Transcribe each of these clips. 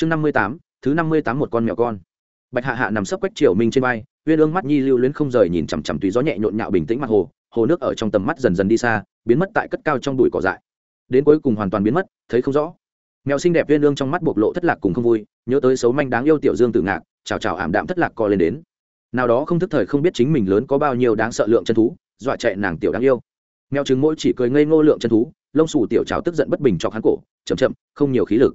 chương năm mươi tám, thứ năm mươi tám một con mèo con. Bạch hạ hạ nằm sấp quách triều minh trên vai, uyên ương mắt nhi lưu luyến không rời nhìn chằm chằm tùy gió nhẹ nhộn nhạo bình tĩnh mặt hồ hồ nước ở trong tầm mắt dần dần đi xa, biến mất tại cất cao trong bụi cỏ dại. Đến cuối cùng hoàn toàn biến mất, thấy không rõ. Mèo xinh đẹp uyên ương trong mắt bộc lộ thất lạc cùng không vui, nhớ tới xấu manh đáng yêu tiểu dương tử ngạc, chào chào ảm đạm thất lạc co lên đến. Nào đó không thức thời không biết chính mình lớn có bao nhiêu đáng sợ lượng chân thú, dọa chạy nàng tiểu đáng yêu. Mèo trứng mỗi chỉ cười ngây ngô lượng chân thú, lông xù tiểu trào tức giận bất bình cho hắn cổ, chậm chậm, không nhiều khí lực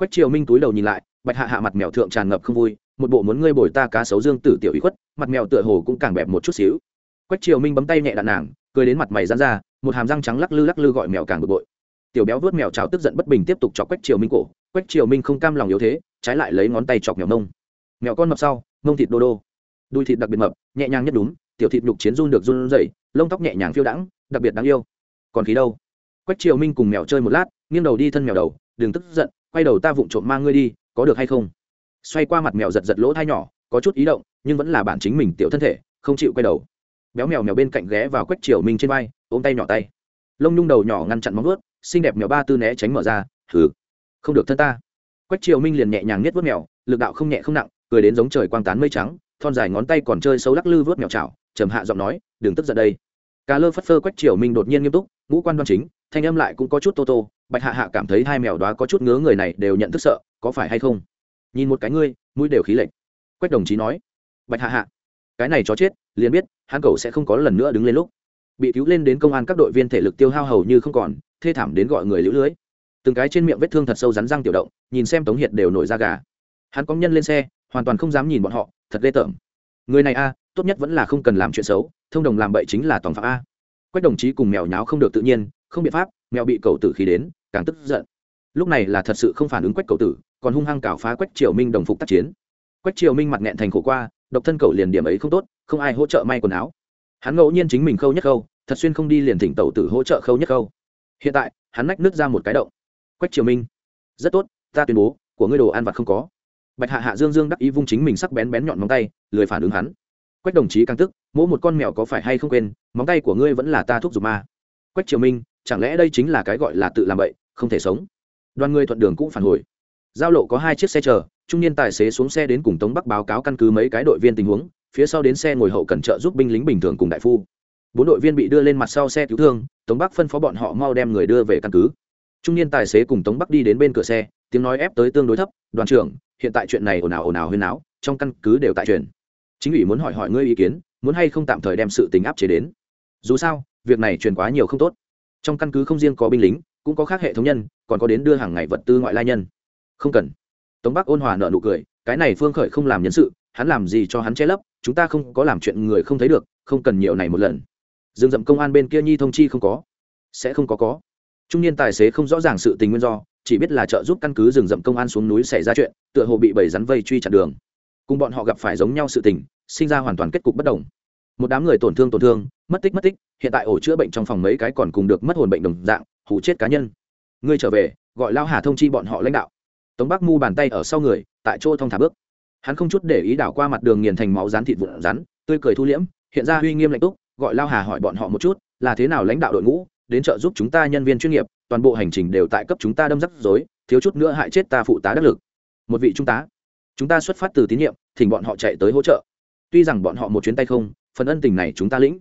quách triều minh túi đầu nhìn lại, bạch hạ hạ mặt mèo thượng tràn ngập không vui, một bộ muốn ngươi bồi ta cá sấu dương tử tiểu ý khuất, mặt mèo tựa hồ cũng càng bẹp một chút xíu. Quách triều minh bấm tay nhẹ đạn nàng, cười đến mặt mày rán ra, một hàm răng trắng lắc lư lắc lư gọi mèo càng bực bội. Tiểu béo vớt mèo cháo tức giận bất bình tiếp tục chọc quách triều minh cổ, quách triều minh không cam lòng yếu thế, trái lại lấy ngón tay chọc mèo nông mèo con mập sau, mông thịt đô đô. Đuôi thịt đặc biệt mập, nhẹ nhàng nhất đúng, tiểu thịt nhục chiến run được run rẩy, lông tóc nhẹ nhàng phiêu đãng, đặc biệt đáng yêu. Còn khí đâu? Quách triều minh cùng mèo chơi một lát, nghiêng đầu đi thân mèo đầu, đừng tức giận quay đầu ta vụng trộm mang ngươi đi, có được hay không? Xoay qua mặt mèo giật giật lỗ thai nhỏ, có chút ý động, nhưng vẫn là bản chính mình tiểu thân thể, không chịu quay đầu. Béo mèo mèo bên cạnh ghé vào quách triều minh trên vai, ôm tay nhỏ tay. Lông nhung đầu nhỏ ngăn chặn móng vuốt, xinh đẹp mèo ba tư né tránh mở ra thử không được thân ta. Quách triều minh liền nhẹ nhàng nhất vớt mèo, lực đạo không nhẹ không nặng, cười đến giống trời quang tán mây trắng, thon dài ngón tay còn chơi xấu lắc lư vớt mèo chảo, trầm hạ giọng nói, đừng tức giận đây. Cá lơ phất phơ quách triều minh đột nhiên nghiêm túc, ngũ quan đoan chính thanh âm lại cũng có chút tô tô, bạch hạ hạ cảm thấy hai mèo đó có chút ngứa người này đều nhận thức sợ, có phải hay không? Nhìn một cái ngươi, mũi đều khí lệch. Quách đồng chí nói. Bạch hạ hạ, cái này chó chết, liền biết, hắn cầu sẽ không có lần nữa đứng lên lúc. Bị cứu lên đến công an các đội viên thể lực tiêu hao hầu như không còn, thê thảm đến gọi người lũ lưới. Từng cái trên miệng vết thương thật sâu rắn răng tiểu động, nhìn xem tống hiệt đều nổi da gà. Hắn có nhân lên xe, hoàn toàn không dám nhìn bọn họ, thật ghê tởm. Người này a, tốt nhất vẫn là không cần làm chuyện xấu, thông đồng làm bậy chính là tòng phạm a. Quách đồng chí cùng mèo nháo không được tự nhiên không biện pháp, mèo bị cầu tử khí đến, càng tức giận. Lúc này là thật sự không phản ứng quách cầu tử, còn hung hăng cào phá quách triều minh đồng phục tác chiến. Quách triều minh mặt nghẹn thành khổ qua, độc thân cầu liền điểm ấy không tốt, không ai hỗ trợ may quần áo. Hắn ngẫu nhiên chính mình khâu nhất khâu, thật xuyên không đi liền thỉnh tẩu tử hỗ trợ khâu nhất khâu. Hiện tại, hắn nách nước ra một cái động. Quách triều minh, rất tốt, ta tuyên bố, của ngươi đồ ăn vặt không có. Bạch hạ hạ dương dương đắc ý vung chính mình sắc bén bén nhọn móng tay, lười phản ứng hắn. Quách đồng chí càng tức, mỗi một con mèo có phải hay không quên, móng tay của ngươi vẫn là ta thuốc giục ma quách triều minh chẳng lẽ đây chính là cái gọi là tự làm bậy, không thể sống? Đoàn người thuận đường cũng phản hồi. Giao lộ có hai chiếc xe chờ, trung niên tài xế xuống xe đến cùng tống bắc báo cáo căn cứ mấy cái đội viên tình huống, phía sau đến xe ngồi hậu cần trợ giúp binh lính bình thường cùng đại phu. Bốn đội viên bị đưa lên mặt sau xe cứu thương, tống bắc phân phó bọn họ mau đem người đưa về căn cứ. Trung niên tài xế cùng tống bắc đi đến bên cửa xe, tiếng nói ép tới tương đối thấp, đoàn trưởng, hiện tại chuyện này ồn ào ồn ào huyên áo trong căn cứ đều tại truyền chính ủy muốn hỏi hỏi ngươi ý kiến, muốn hay không tạm thời đem sự tình áp chế đến? Dù sao, việc này truyền quá nhiều không tốt trong căn cứ không riêng có binh lính, cũng có khác hệ thống nhân, còn có đến đưa hàng ngày vật tư ngoại lai nhân. Không cần. Tống bắc ôn hòa nợ nụ cười, cái này phương khởi không làm nhân sự, hắn làm gì cho hắn che lấp, chúng ta không có làm chuyện người không thấy được, không cần nhiều này một lần. Dương dậm công an bên kia nhi thông chi không có. Sẽ không có có. Trung niên tài xế không rõ ràng sự tình nguyên do, chỉ biết là trợ giúp căn cứ rừng rậm công an xuống núi xảy ra chuyện, tựa hồ bị bầy rắn vây truy chặn đường. Cùng bọn họ gặp phải giống nhau sự tình, sinh ra hoàn toàn kết cục bất đồng một đám người tổn thương tổn thương, mất tích mất tích, hiện tại ổ chữa bệnh trong phòng mấy cái còn cùng được mất hồn bệnh đồng dạng hủ chết cá nhân. Ngươi trở về, gọi lao hà thông chi bọn họ lãnh đạo. Tống bắc mu bàn tay ở sau người, tại chỗ thông thả bước. Hắn không chút để ý đảo qua mặt đường nghiền thành máu rán thịt vụn rắn, tươi cười thu liễm, hiện ra uy nghiêm lạnh túc, gọi lao hà hỏi bọn họ một chút, là thế nào lãnh đạo đội ngũ, đến trợ giúp chúng ta nhân viên chuyên nghiệp, toàn bộ hành trình đều tại cấp chúng ta đâm rắc rối, thiếu chút nữa hại chết ta phụ tá đắc lực. Một vị trung tá. Chúng ta xuất phát từ tín nhiệm, thỉnh bọn họ chạy tới hỗ trợ. Tuy rằng bọn họ một chuyến tay không phần ân tình này chúng ta lĩnh.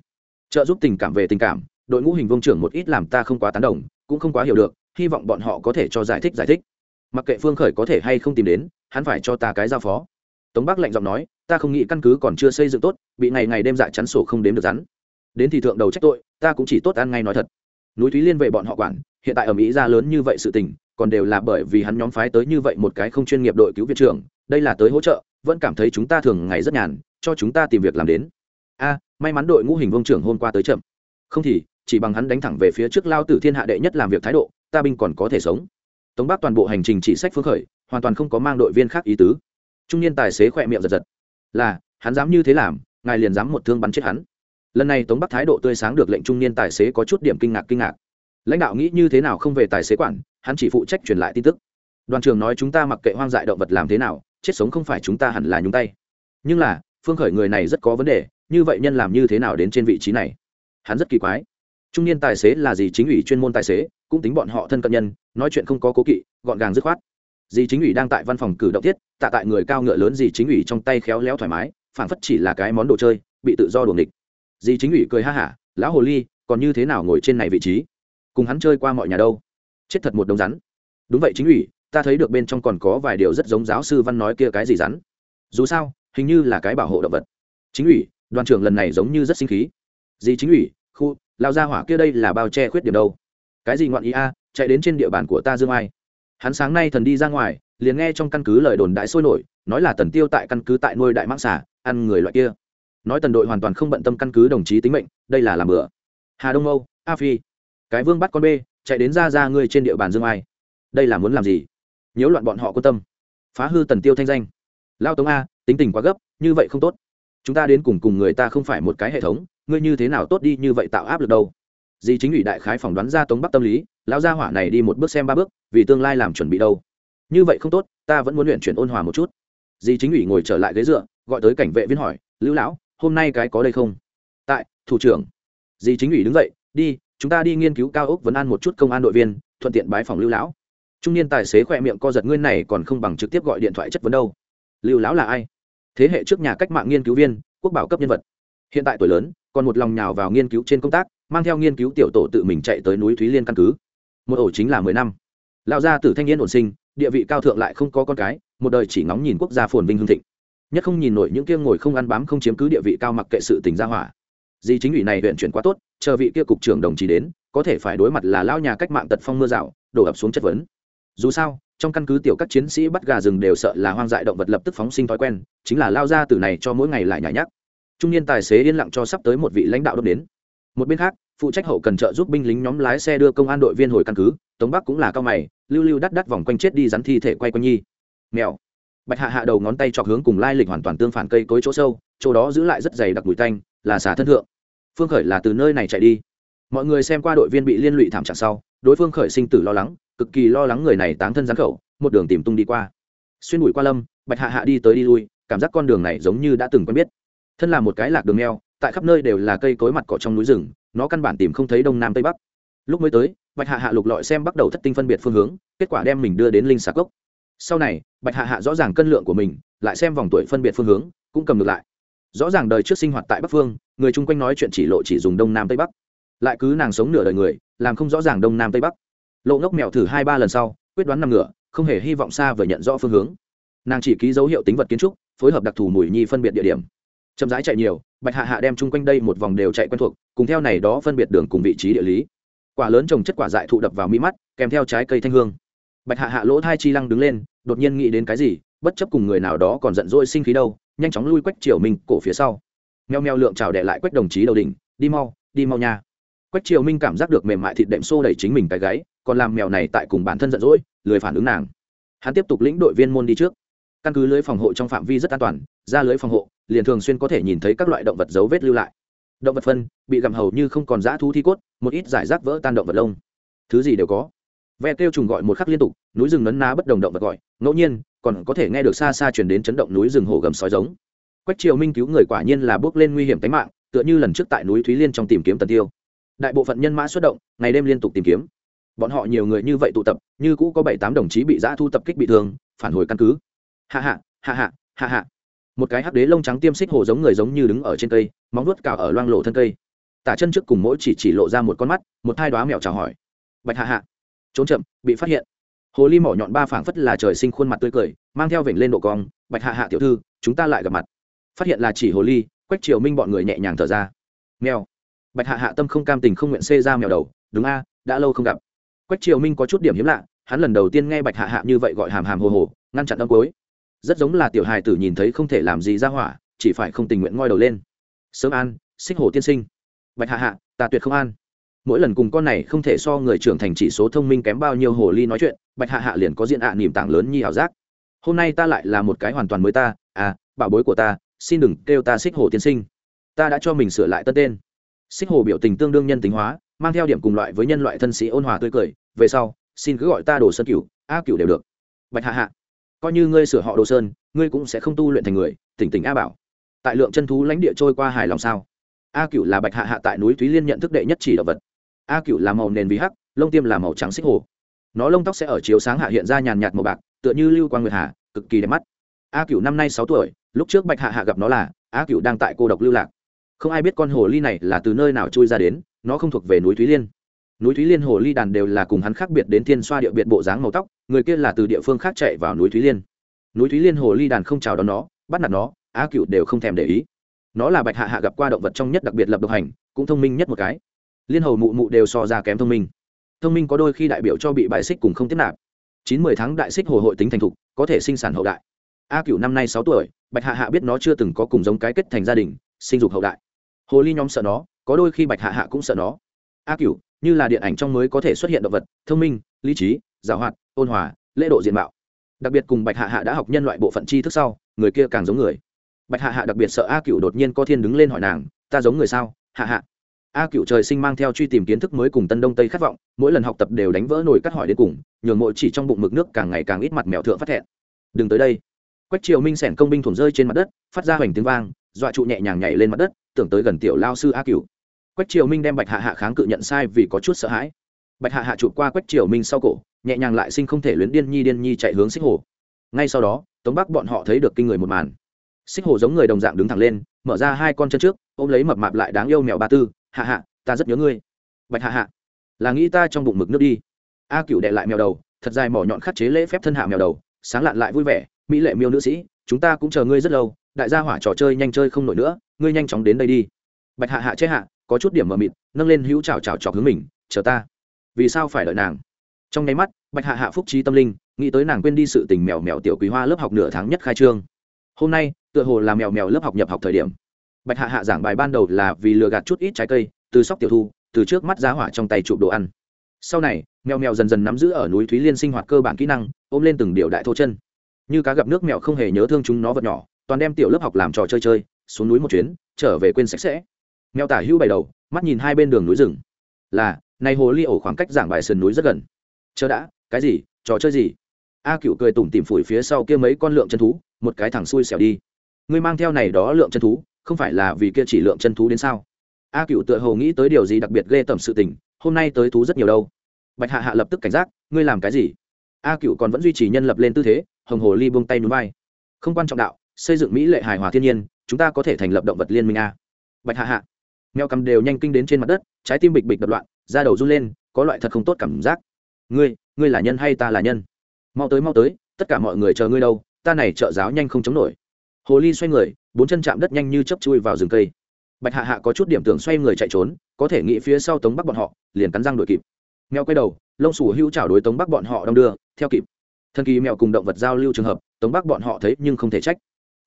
Trợ giúp tình cảm về tình cảm, đội ngũ hình vương trưởng một ít làm ta không quá tán đồng, cũng không quá hiểu được, hy vọng bọn họ có thể cho giải thích giải thích. Mặc kệ phương khởi có thể hay không tìm đến, hắn phải cho ta cái giao phó. Tống bắc lạnh giọng nói, ta không nghĩ căn cứ còn chưa xây dựng tốt, bị ngày ngày đêm dạ chắn sổ không đếm được rắn. Đến thì thượng đầu trách tội, ta cũng chỉ tốt ăn ngay nói thật. Núi thúy liên về bọn họ quản, hiện tại ở mỹ ra lớn như vậy sự tình, còn đều là bởi vì hắn nhóm phái tới như vậy một cái không chuyên nghiệp đội cứu viện trưởng, đây là tới hỗ trợ, vẫn cảm thấy chúng ta thường ngày rất nhàn, cho chúng ta tìm việc làm đến a, may mắn đội ngũ hình vương trưởng hôm qua tới chậm. Không thì, chỉ bằng hắn đánh thẳng về phía trước lao tử thiên hạ đệ nhất làm việc thái độ, ta binh còn có thể sống. Tống bắc toàn bộ hành trình chỉ sách phương khởi, hoàn toàn không có mang đội viên khác ý tứ. Trung niên tài xế khỏe miệng giật giật. Là, hắn dám như thế làm, ngài liền dám một thương bắn chết hắn. Lần này tống bắc thái độ tươi sáng được lệnh trung niên tài xế có chút điểm kinh ngạc kinh ngạc. Lãnh đạo nghĩ như thế nào không về tài xế quản, hắn chỉ phụ trách truyền lại tin tức. Đoàn trường nói chúng ta mặc kệ hoang dại động vật làm thế nào, chết sống không phải chúng ta hẳn là nhúng tay. Nhưng là, phương khởi người này rất có vấn đề như vậy nhân làm như thế nào đến trên vị trí này? Hắn rất kỳ quái. Trung niên tài xế là gì chính ủy chuyên môn tài xế, cũng tính bọn họ thân cận nhân, nói chuyện không có cố kỵ, gọn gàng dứt khoát. Dì chính ủy đang tại văn phòng cử động thiết, tạ tại người cao ngựa lớn dì chính ủy trong tay khéo léo thoải mái phản phất chỉ là cái món đồ chơi, bị tự do đuồng địch dì chính ủy cười ha hả, lão hồ ly, còn như thế nào ngồi trên này vị trí? Cùng hắn chơi qua mọi nhà đâu? Chết thật một đống rắn. Đúng vậy chính ủy, ta thấy được bên trong còn có vài điều rất giống giáo sư văn nói kia cái gì rắn. Dù sao, hình như là cái bảo hộ động vật. Chính ủy đoàn trưởng lần này giống như rất sinh khí. Gì chính ủy, khu, lao ra hỏa kia đây là bao che khuyết điểm đâu? Cái gì ngoạn ý a, chạy đến trên địa bàn của ta dương ai. Hắn sáng nay thần đi ra ngoài, liền nghe trong căn cứ lời đồn đại sôi nổi, nói là tần tiêu tại căn cứ tại nuôi đại mãng xả ăn người loại kia. Nói tần đội hoàn toàn không bận tâm căn cứ đồng chí tính mệnh, đây là làm bữa hà đông âu, a phi. Cái vương bắt con b, chạy đến ra ra ngươi trên địa bàn dương ai. Đây là muốn làm gì? Nhiễu loạn bọn họ quan tâm. Phá hư tần tiêu thanh danh. Lao tống a, tính tình quá gấp, như vậy không tốt chúng ta đến cùng cùng người ta không phải một cái hệ thống, ngươi như thế nào tốt đi như vậy tạo áp lực đâu? Di chính ủy đại khái phỏng đoán ra tống bắc tâm lý, lão gia hỏa này đi một bước xem ba bước, vì tương lai làm chuẩn bị đâu. Như vậy không tốt, ta vẫn muốn luyện chuyển ôn hòa một chút. Di chính ủy ngồi trở lại ghế dựa, gọi tới cảnh vệ viên hỏi, lưu lão, hôm nay cái có đây không? Tại, thủ trưởng. Di chính ủy đứng dậy, đi, chúng ta đi nghiên cứu cao ốc vấn an một chút công an đội viên, thuận tiện bái phòng lưu lão. Trung niên tài xế khỏe miệng co giật, ngươi này còn không bằng trực tiếp gọi điện thoại chất vấn đâu. Lưu lão là ai? Thế hệ trước nhà cách mạng nghiên cứu viên, quốc bảo cấp nhân vật. Hiện tại tuổi lớn, còn một lòng nhào vào nghiên cứu trên công tác, mang theo nghiên cứu tiểu tổ tự mình chạy tới núi thúy liên căn cứ. Một ổ chính là mười năm. Lão gia tử thanh niên ổn sinh, địa vị cao thượng lại không có con cái, một đời chỉ ngóng nhìn quốc gia phồn vinh hương thịnh. Nhất không nhìn nổi những kia ngồi không ăn bám không chiếm cứ địa vị cao mặc kệ sự tình gia hỏa. Di chính ủy này huyện chuyển quá tốt, chờ vị kia cục trưởng đồng chí đến, có thể phải đối mặt là lão nhà cách mạng tật phong mưa rào, đổ ập xuống chất vấn. Dù sao trong căn cứ tiểu các chiến sĩ bắt gà rừng đều sợ là hoang dại động vật lập tức phóng sinh thói quen, chính là lao ra từ này cho mỗi ngày lại nhả nhắc trung niên tài xế yên lặng cho sắp tới một vị lãnh đạo đốc đến. Một bên khác, phụ trách hậu cần trợ giúp binh lính nhóm lái xe đưa công an đội viên hồi căn cứ, tống bắc cũng là cao mày, lưu lưu đắt đắt vòng quanh chết đi rắn thi thể quay quanh nhi. Mèo. Bạch hạ hạ đầu ngón tay chọc hướng cùng lai lịch hoàn toàn tương phản cây cối chỗ sâu, chỗ đó giữ lại rất dày đặc bụi tanh, là xả thân thượng. Phương khởi là từ nơi này chạy đi. Mọi người xem qua đội viên bị liên lụy thảm trạng sau, đối phương khởi sinh tử lo lắng cực kỳ lo lắng người này táng thân gián khẩu, một đường tìm tung đi qua. Xuyên bụi qua lâm, bạch hạ hạ đi tới đi lui, cảm giác con đường này giống như đã từng quen biết. Thân là một cái lạc đường neo tại khắp nơi đều là cây cối mặt cỏ trong núi rừng, nó căn bản tìm không thấy đông nam tây bắc. Lúc mới tới, bạch hạ hạ lục lọi xem bắt đầu thất tinh phân biệt phương hướng, kết quả đem mình đưa đến linh xà cốc. Sau này, bạch hạ hạ rõ ràng cân lượng của mình, lại xem vòng tuổi phân biệt phương hướng, cũng cầm ngược lại. Rõ ràng đời trước sinh hoạt tại bắc phương, người chung quanh nói chuyện chỉ lộ chỉ dùng đông nam tây bắc. Lại cứ nàng sống nửa đời người, làm không rõ ràng đông nam tây bắc lộ ngốc mèo thử hai ba lần sau, quyết đoán nằm ngửa, không hề hy vọng xa vừa nhận rõ phương hướng. Nàng chỉ ký dấu hiệu tính vật kiến trúc, phối hợp đặc thù mùi nhi phân biệt địa điểm. Chậm rãi chạy nhiều, bạch hạ hạ đem chung quanh đây một vòng đều chạy quen thuộc, cùng theo này đó phân biệt đường cùng vị trí địa lý. Quả lớn trồng chất quả dại thụ đập vào mi mắt, kèm theo trái cây thanh hương. Bạch hạ hạ lỗ thai chi lăng đứng lên, đột nhiên nghĩ đến cái gì, bất chấp cùng người nào đó còn giận dỗi sinh khí đâu, nhanh chóng lui quách triều minh cổ phía sau. Meo meo lượng trào đệ lại quách đồng chí đầu đỉnh, đi mau đi mau nha. Quách triều minh cảm giác được mềm mại thịt đệm xô đẩy chính mình cái gáy còn làm mèo này tại cùng bản thân giận dỗi, lười phản ứng nàng. Hắn tiếp tục lĩnh đội viên môn đi trước. Căn cứ lưới phòng hộ trong phạm vi rất an toàn, ra lưới phòng hộ, liền thường xuyên có thể nhìn thấy các loại động vật dấu vết lưu lại. Động vật phân, bị gặm hầu như không còn dã thú thi cốt, một ít giải rác vỡ tan động vật lông. Thứ gì đều có. Ve kêu trùng gọi một khắc liên tục, núi rừng nấn ná bất đồng động vật gọi. Ngẫu nhiên, còn có thể nghe được xa xa chuyển đến chấn động núi rừng hồ gầm sói giống. Quách triều minh cứu người quả nhiên là bước lên nguy hiểm tính mạng, tựa như lần trước tại núi thúy liên trong tìm kiếm tần tiêu. Đại bộ phận nhân mã xuất động, ngày đêm liên tục tìm kiếm bọn họ nhiều người như vậy tụ tập, như cũ có bảy tám đồng chí bị giã thu tập kích bị thương, phản hồi căn cứ. Hạ hạ hạ hạ hạ hạ. Một cái hắc đế lông trắng tiêm xích hồ giống người giống như đứng ở trên cây, móng nuốt cào ở loang lộ thân cây. Tả chân trước cùng mỗi chỉ chỉ lộ ra một con mắt, một hai đoá mèo chào hỏi. Bạch hạ hạ. Trốn chậm, bị phát hiện. Hồ ly mỏ nhọn ba phảng phất là trời sinh khuôn mặt tươi cười, mang theo vểnh lên độ cong. Bạch hạ hạ tiểu thư, chúng ta lại gặp mặt. Phát hiện là chỉ hồ ly, quách triều minh bọn người nhẹ nhàng thở ra. Mèo. Bạch hạ hạ tâm không cam tình không nguyện xê ra mèo đầu. Đúng a, đã lâu không gặp quách triều minh có chút điểm hiếm lạ, hắn lần đầu tiên nghe bạch hạ hạ như vậy gọi hàm hàm hồ hồ, ngăn chặn âm cuối. Rất giống là tiểu hài tử nhìn thấy không thể làm gì ra hỏa, chỉ phải không tình nguyện ngoi đầu lên. Sớm an, xích hồ tiên sinh. Bạch hạ hạ, ta tuyệt không an. Mỗi lần cùng con này không thể so người trưởng thành chỉ số thông minh kém bao nhiêu hồ ly nói chuyện, bạch hạ hạ liền có diện ạ à niềm tảng lớn như ảo giác. Hôm nay ta lại là một cái hoàn toàn mới ta à bảo bối của ta, xin đừng kêu ta xích hồ tiên sinh. Ta đã cho mình sửa lại tân tên. Xích hồ biểu tình tương đương nhân tính hóa, mang theo điểm cùng loại với nhân loại thân sĩ ôn hòa tươi cười về sau, xin cứ gọi ta đồ sơn cửu, a cửu đều được. Bạch hạ hạ, coi như ngươi sửa họ đồ sơn, ngươi cũng sẽ không tu luyện thành người, tỉnh tỉnh a bảo. Tại lượng chân thú lãnh địa trôi qua hài lòng sao? A cửu là bạch hạ hạ tại núi thúy liên nhận thức đệ nhất chỉ động vật. A cửu là màu nền vì hắc, lông tiêm là màu trắng xích hồ. Nó lông tóc sẽ ở chiếu sáng hạ hiện ra nhàn nhạt màu bạc, tựa như lưu quang nguyệt hà, cực kỳ đẹp mắt. A cửu năm nay sáu tuổi, lúc trước bạch hạ hạ gặp nó là, a cửu đang tại cô độc lưu lạc. Không ai biết con hồ ly này là từ nơi nào trôi ra đến, nó không thuộc về núi thúy liên núi thúy liên, hồ ly đàn đều là cùng hắn khác biệt đến thiên xoa địa biệt bộ dáng màu tóc, người kia là từ địa phương khác chạy vào núi thúy liên. Núi thúy liên, hồ ly đàn không chào đón nó, bắt nạt nó, á cựu đều không thèm để ý. Nó là bạch hạ hạ gặp qua động vật trong nhất đặc biệt lập độc hành, cũng thông minh nhất một cái. Liên hầu mụ mụ đều so ra kém thông minh. Thông minh có đôi khi đại biểu cho bị bài xích cùng không tiếp nạp. Chín mười tháng đại xích hồ hội tính thành thục, có thể sinh sản hậu đại. A cựu năm nay sáu tuổi, bạch hạ hạ biết nó chưa từng có cùng giống cái kết thành gia đình, sinh dục hậu đại. Hồ ly nhóm sợ nó, có đôi khi bạch hạ hạ cũng sợ nó. A cựu như là điện ảnh trong mới có thể xuất hiện động vật, thông minh, lý trí giảo hoạt, ôn hòa, lễ độ diện mạo. Đặc biệt cùng bạch hạ hạ đã học nhân loại bộ phận tri thức sau, người kia càng giống người. Bạch hạ hạ đặc biệt sợ a cựu đột nhiên có thiên đứng lên hỏi nàng, ta giống người sao, hạ hạ? A cựu trời sinh mang theo truy tìm kiến thức mới cùng tân đông tây khát vọng, mỗi lần học tập đều đánh vỡ nồi cắt hỏi đến cùng, nhường mỗi chỉ trong bụng mực nước càng ngày càng ít mặt mèo thượng phát thẹn. Đừng tới đây. Quách triều minh sẻn công binh thủng rơi trên mặt đất, phát ra hoành tiếng vang, dọa trụ nhẹ nhàng nhảy lên mặt đất, tưởng tới gần tiểu lao sư a cựu quách triều minh đem bạch hạ hạ kháng cự nhận sai vì có chút sợ hãi. Bạch hạ hạ chụp qua quách triều minh sau cổ, nhẹ nhàng lại sinh không thể luyến điên nhi điên nhi chạy hướng xích hồ. Ngay sau đó, tống bắc bọn họ thấy được kinh người một màn. Xích hồ giống người đồng dạng đứng thẳng lên, mở ra hai con chân trước, ôm lấy mập mạp lại đáng yêu mèo ba tư, hạ hạ, ta rất nhớ ngươi. Bạch hạ hạ, là nghĩ ta trong bụng mực nước đi. A cựu đệ lại mèo đầu, thật dài mỏ nhọn khắc chế lễ phép thân hạ mèo đầu, sáng lạn lại vui vẻ, mỹ lệ miêu nữ sĩ, chúng ta cũng chờ ngươi rất lâu, đại gia hỏa trò chơi nhanh chơi không nổi nữa, ngươi nhanh chóng đến đây đi. Bạch hạ hạ chế hạ có chút điểm mờ mịt, nâng lên hữu chào chào chọc hướng mình, chờ ta. Vì sao phải đợi nàng? Trong nháy mắt, bạch hạ hạ phúc trí tâm linh, nghĩ tới nàng quên đi sự tình mèo mèo tiểu quý hoa lớp học nửa tháng nhất khai trương. Hôm nay, tựa hồ là mèo mèo lớp học nhập học thời điểm. Bạch hạ hạ giảng bài ban đầu là vì lừa gạt chút ít trái cây, từ sóc tiểu thu, từ trước mắt giá hỏa trong tay chụp đồ ăn. Sau này, mèo mèo dần dần nắm giữ ở núi thúy liên sinh hoạt cơ bản kỹ năng, ôm lên từng điều đại thô chân. Như cá gặp nước mèo không hề nhớ thương chúng nó vật nhỏ, toàn đem tiểu lớp học làm trò chơi chơi, xuống núi một chuyến, trở về quên sạch sẽ mèo tả hữu bảy đầu, mắt nhìn hai bên đường núi rừng. Là, này hồ ly ổ khoảng cách giảng bài sườn núi rất gần. Chờ đã, cái gì, trò chơi gì? A cựu cười tủm tìm phủi phía sau kia mấy con lượng chân thú, một cái thằng xui xẻo đi. Ngươi mang theo này đó lượng chân thú, không phải là vì kia chỉ lượng chân thú đến sao? A cựu tựa hồ nghĩ tới điều gì đặc biệt ghê tởm sự tình, hôm nay tới thú rất nhiều đâu. Bạch hạ hạ lập tức cảnh giác, ngươi làm cái gì? A cựu còn vẫn duy trì nhân lập lên tư thế, hồng hồ ly buông tay núi vai không quan trọng đạo, xây dựng mỹ lệ hài hòa thiên nhiên, chúng ta có thể thành lập động vật liên minh a. Bạch hạ hạ mèo cầm đều nhanh kinh đến trên mặt đất, trái tim bịch bịch đập loạn, da đầu run lên, có loại thật không tốt cảm giác. Ngươi ngươi là nhân hay ta là nhân? Mau tới mau tới, tất cả mọi người chờ ngươi đâu, ta này trợ giáo nhanh không chống nổi. Hồ ly xoay người, bốn chân chạm đất nhanh như chấp chui vào rừng cây. Bạch hạ hạ có chút điểm tưởng xoay người chạy trốn, có thể nghĩ phía sau tống bắc bọn họ, liền cắn răng đuổi kịp. Mèo quay đầu, lông sủ hữu chảo đối tống bắc bọn họ đong đưa, theo kịp. Thần kỳ mèo cùng động vật giao lưu trường hợp, tống bắc bọn họ thấy nhưng không thể trách.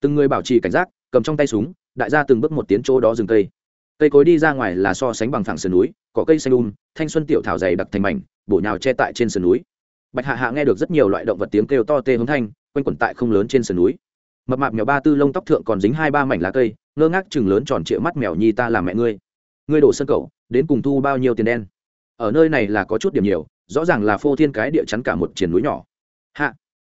Từng người bảo trì cảnh giác, cầm trong tay súng, đại gia từng bước một tiến chỗ đó rừng cây cây cối đi ra ngoài là so sánh bằng phẳng sườn núi có cây xanh um thanh xuân tiểu thảo dày đặc thành mảnh, bổ nhào che tại trên sườn núi. Bạch hạ hạ nghe được rất nhiều loại động vật tiếng kêu to tê hống thanh, quanh quẩn tại không lớn trên sườn núi. Mập mạp mèo ba tư lông tóc thượng còn dính hai ba mảnh lá cây, ngơ ngác chừng lớn tròn trịa mắt mèo nhi ta làm mẹ ngươi. Ngươi đổ sân cậu, đến cùng thu bao nhiêu tiền đen? Ở nơi này là có chút điểm nhiều, rõ ràng là phô thiên cái địa chắn cả một triển núi nhỏ. Hạ.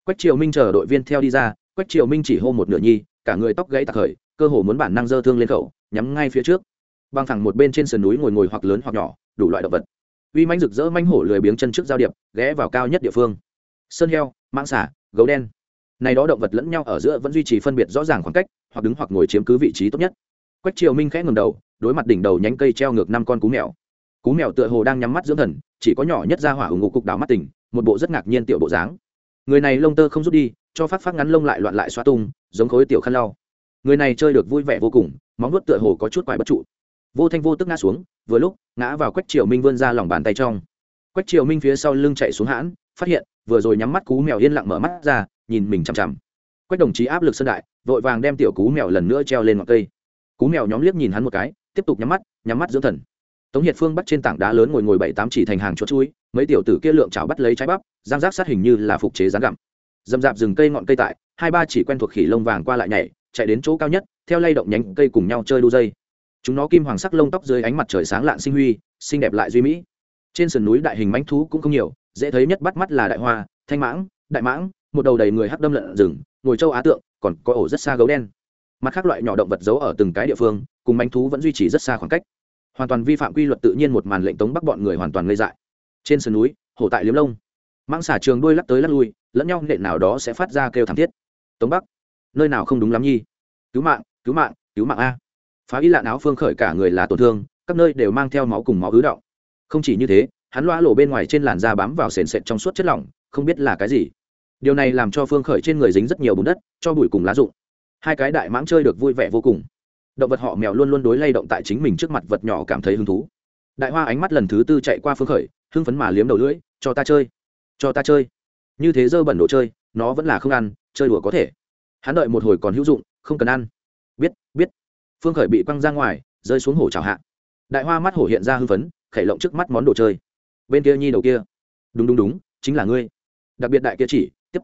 Quách triều minh chờ đội viên theo đi ra, quách triều minh chỉ hô một nửa nhi, cả người tóc gãy tạc khởi, cơ hồ muốn bản năng dơ thương lên khẩu nhắm ngay phía trước băng thẳng một bên trên sườn núi ngồi ngồi hoặc lớn hoặc nhỏ, đủ loại động vật. Uy manh rực rỡ manh hổ lười biếng chân trước giao điệp, ghé vào cao nhất địa phương. Sơn heo, mãng xả, gấu đen. Này đó động vật lẫn nhau ở giữa vẫn duy trì phân biệt rõ ràng khoảng cách, hoặc đứng hoặc ngồi chiếm cứ vị trí tốt nhất. Quách triều minh khẽ ngầm đầu, đối mặt đỉnh đầu nhánh cây treo ngược năm con cú mèo. Cú mèo tựa hồ đang nhắm mắt dưỡng thần, chỉ có nhỏ nhất ra hỏa ủng ngụ cục đảo mắt tỉnh, một bộ rất ngạc nhiên tiểu bộ dáng. Người này lông tơ không rút đi, cho phát phát ngắn lông lại loạn lại xoa tung, giống khối tiểu khăn lau. Người này chơi được vui vẻ vô cùng, móng nuốt tựa hồ có chút quái bất trụ vô thanh vô tức ngã xuống, vừa lúc, ngã vào quách triều minh vươn ra lòng bàn tay trong. Quách triều minh phía sau lưng chạy xuống hãn, phát hiện, vừa rồi nhắm mắt cú mèo yên lặng mở mắt ra, nhìn mình chằm chằm. Quách đồng chí áp lực sân đại, vội vàng đem tiểu cú mèo lần nữa treo lên ngọn cây. Cú mèo nhóm liếc nhìn hắn một cái, tiếp tục nhắm mắt nhắm mắt dưỡng thần. Tống hiệt phương bắt trên tảng đá lớn ngồi ngồi bảy tám chỉ thành hàng chuột chuối mấy tiểu tử kia lượng chảo bắt lấy trái bắp giang giác sát hình như là phục chế rán gặm. Dầm dạp rừng cây ngọn cây tại, hai ba chỉ quen thuộc khỉ lông vàng qua lại nhảy, chạy đến chỗ cao nhất, theo lay động nhánh cây cùng nhau chơi đu dây chúng nó kim hoàng sắc lông tóc dưới ánh mặt trời sáng lạn sinh huy, xinh đẹp lại duy mỹ. Trên sườn núi đại hình mánh thú cũng không nhiều, dễ thấy nhất bắt mắt là đại hoa, thanh mãng, đại mãng, một đầu đầy người hắc đâm lợn rừng, ngồi châu á tượng, còn có ổ rất xa gấu đen. Mặt khác loại nhỏ động vật giấu ở từng cái địa phương, cùng mánh thú vẫn duy trì rất xa khoảng cách. Hoàn toàn vi phạm quy luật tự nhiên một màn lệnh tống bắc bọn người hoàn toàn lây dại. Trên sườn núi, hổ tại liếm lông. Mãng xả trường đuôi lắc tới lắc lui, lẫn nhau nện nào đó sẽ phát ra kêu thảm thiết. Tống bắc, nơi nào không đúng lắm nhi? Cứu mạng cứu mạng cứu mạng a phá ý lạn áo phương khởi cả người là tổn thương, các nơi đều mang theo máu cùng máu ứ động. Không chỉ như thế, hắn loa lộ bên ngoài trên làn da bám vào sền sệt trong suốt chất lỏng, không biết là cái gì. Điều này làm cho phương khởi trên người dính rất nhiều bùn đất, cho bụi cùng lá rụng. Hai cái đại mãng chơi được vui vẻ vô cùng. Động vật họ mèo luôn luôn đối lay động tại chính mình trước mặt vật nhỏ cảm thấy hứng thú. Đại hoa ánh mắt lần thứ tư chạy qua phương khởi, hưng phấn mà liếm đầu lưỡi, cho ta chơi, cho ta chơi. Như thế dơ bẩn đồ chơi, nó vẫn là không ăn, chơi đùa có thể. Hắn đợi một hồi còn hữu dụng, không cần ăn phương khởi bị quăng ra ngoài, rơi xuống hổ trào hạ. Đại hoa mắt hổ hiện ra hưng phấn khẩy lộng trước mắt món đồ chơi. Bên kia nhi đầu kia. Đúng đúng đúng, chính là ngươi. Đặc biệt đại kia chỉ, tiếp.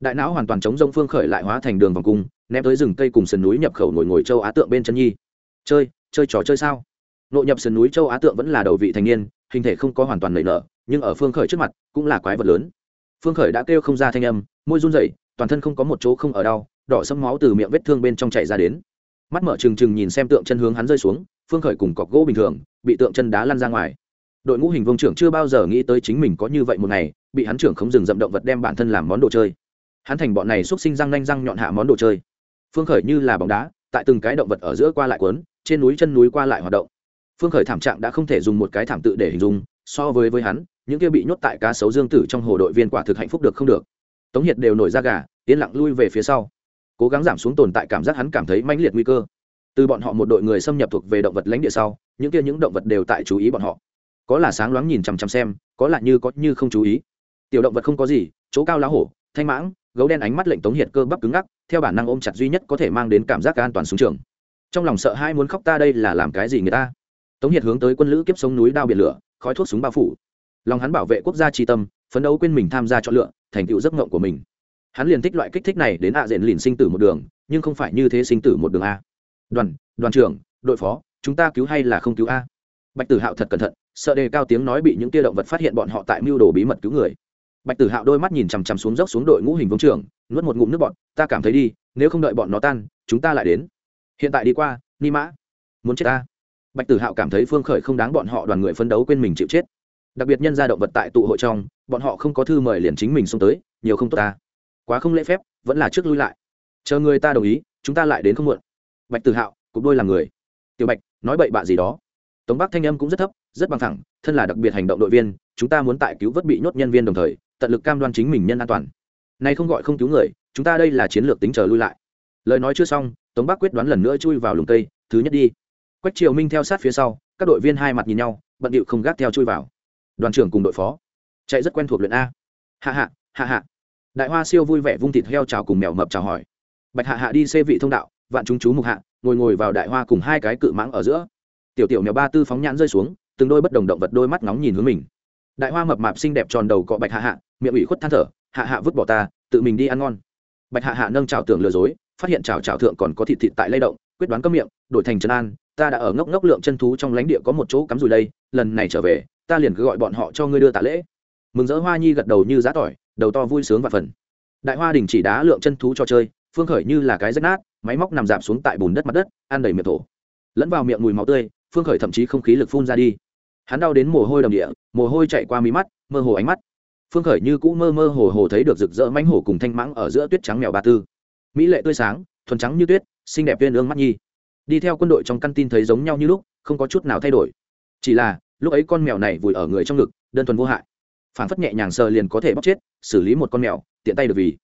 Đại não hoàn toàn chống rông phương khởi lại hóa thành đường vòng cung, ném tới rừng cây cùng sườn núi nhập khẩu nổi ngồi châu á tượng bên chân nhi. Chơi chơi trò chơi sao? Nội nhập sườn núi châu á tượng vẫn là đầu vị thành niên, hình thể không có hoàn toàn nảy nở, nhưng ở phương khởi trước mặt cũng là quái vật lớn. Phương khởi đã kêu không ra thanh âm, môi run rẩy, toàn thân không có một chỗ không ở đau, đỏ sẫm máu từ miệng vết thương bên trong chảy ra đến mắt mở trừng trừng nhìn xem tượng chân hướng hắn rơi xuống, phương khởi cùng cọc gỗ bình thường, bị tượng chân đá lăn ra ngoài. Đội ngũ hình vông trưởng chưa bao giờ nghĩ tới chính mình có như vậy một ngày, bị hắn trưởng không dừng dậm động vật đem bản thân làm món đồ chơi. Hắn thành bọn này xúc sinh răng nanh răng nhọn hạ món đồ chơi. Phương khởi như là bóng đá, tại từng cái động vật ở giữa qua lại quấn trên núi chân núi qua lại hoạt động. Phương khởi thảm trạng đã không thể dùng một cái thảm tự để hình dung, so với với hắn, những kia bị nhốt tại cá sấu dương tử trong hồ đội viên quả thực hạnh phúc được không được. Tống hiệt đều nổi ra gà, yên lặng lui về phía sau cố gắng giảm xuống tồn tại cảm giác hắn cảm thấy mãnh liệt nguy cơ. Từ bọn họ một đội người xâm nhập thuộc về động vật lãnh địa sau, những kia những động vật đều tại chú ý bọn họ. Có là sáng loáng nhìn chằm chằm xem, có là như có như không chú ý. Tiểu động vật không có gì, chỗ cao lá hổ, thanh mãng, gấu đen ánh mắt lệnh tống hiệt cơ bắp cứng ngắc, theo bản năng ôm chặt duy nhất có thể mang đến cảm giác an toàn xuống trường. Trong lòng sợ hai muốn khóc ta đây là làm cái gì người ta? Tống hiệt hướng tới quân lữ kiếp sống núi đao biển lửa, khói thuốc súng bao phủ. Lòng hắn bảo vệ quốc gia tri tâm, phấn đấu quên mình tham gia chọn lựa, thành tựu giấc ngộng của mình hắn liền thích loại kích thích này đến ạ diện lìn sinh tử một đường, nhưng không phải như thế sinh tử một đường a. Đoàn đoàn trưởng, đội phó, chúng ta cứu hay là không cứu a? Bạch tử hạo thật cẩn thận, sợ đề cao tiếng nói bị những tia động vật phát hiện bọn họ tại mưu đồ bí mật cứu người. Bạch tử hạo đôi mắt nhìn chằm chằm xuống dốc xuống đội ngũ hình vương trưởng, nuốt một ngụm nước bọn ta cảm thấy đi, nếu không đợi bọn nó tan, chúng ta lại đến. Hiện tại đi qua, ni mã. Muốn chết ta? Bạch tử hạo cảm thấy phương khởi không đáng bọn họ đoàn người phấn đấu quên mình chịu chết. Đặc biệt nhân gia động vật tại tụ hội trong, bọn họ không có thư mời liền chính mình xông tới, nhiều không tốt ta quá không lễ phép, vẫn là trước lui lại. Chờ người ta đồng ý, chúng ta lại đến không muộn. Bạch tử hạo, cục đôi là người. Tiểu bạch, nói bậy bạ gì đó. Tống bắc thanh âm cũng rất thấp, rất bằng thẳng, thân là đặc biệt hành động đội viên, chúng ta muốn tại cứu vớt bị nhốt nhân viên đồng thời, tận lực cam đoan chính mình nhân an toàn. Nay không gọi không cứu người, chúng ta đây là chiến lược tính chờ lui lại. Lời nói chưa xong, tống bắc quyết đoán lần nữa chui vào lùng cây, thứ nhất đi. Quách triều minh theo sát phía sau, các đội viên hai mặt nhìn nhau, bận điệu không gác theo chui vào. Đoàn trưởng cùng đội phó. Chạy rất quen thuộc luyện a. Hạ hạ hạ hạ đại hoa siêu vui vẻ vung thịt heo chào cùng mèo mập chào hỏi. Bạch hạ hạ đi xê vị thông đạo, vạn chúng chú mục hạ, ngồi ngồi vào đại hoa cùng hai cái cự mãng ở giữa. Tiểu tiểu mèo ba tư phóng nhãn rơi xuống, từng đôi bất đồng động vật đôi mắt nóng nhìn hướng mình. Đại hoa mập mạp xinh đẹp tròn đầu cọ bạch hạ hạ, miệng ủy khuất than thở, hạ hạ vứt bỏ ta, tự mình đi ăn ngon. Bạch hạ hạ nâng trào tưởng lừa dối, phát hiện trào trào thượng còn có thịt thịt tại lay động, quyết đoán cấm miệng, đổi thành trần an, ta đã ở ngốc ngốc lượng chân thú trong lãnh địa có một chỗ cắm rùi đây, lần này trở về, ta liền cứ gọi bọn họ cho ngươi đưa tạ lễ. Mừng rỡ hoa nhi gật đầu như giá tỏi đầu to vui sướng và phần. Đại hoa đình chỉ đá lượng chân thú cho chơi, phương khởi như là cái rách nát, máy móc nằm dạp xuống tại bùn đất mặt đất, ăn đầy miệng thổ. Lẫn vào miệng mùi máu tươi, phương khởi thậm chí không khí lực phun ra đi. Hắn đau đến mồ hôi đầm địa, mồ hôi chạy qua mí mắt, mơ hồ ánh mắt. Phương khởi như cũ mơ mơ hồ hồ thấy được rực rỡ mánh hổ cùng thanh mãng ở giữa tuyết trắng mèo ba tư. Mỹ lệ tươi sáng, thuần trắng như tuyết, xinh đẹp viên ương mắt nhi. Đi theo quân đội trong căn tin thấy giống nhau như lúc, không có chút nào thay đổi. Chỉ là, lúc ấy con mèo này vùi ở người trong ngực, đơn thuần vô hại phản phất nhẹ nhàng sờ liền có thể bóc chết, xử lý một con mèo, tiện tay được vì.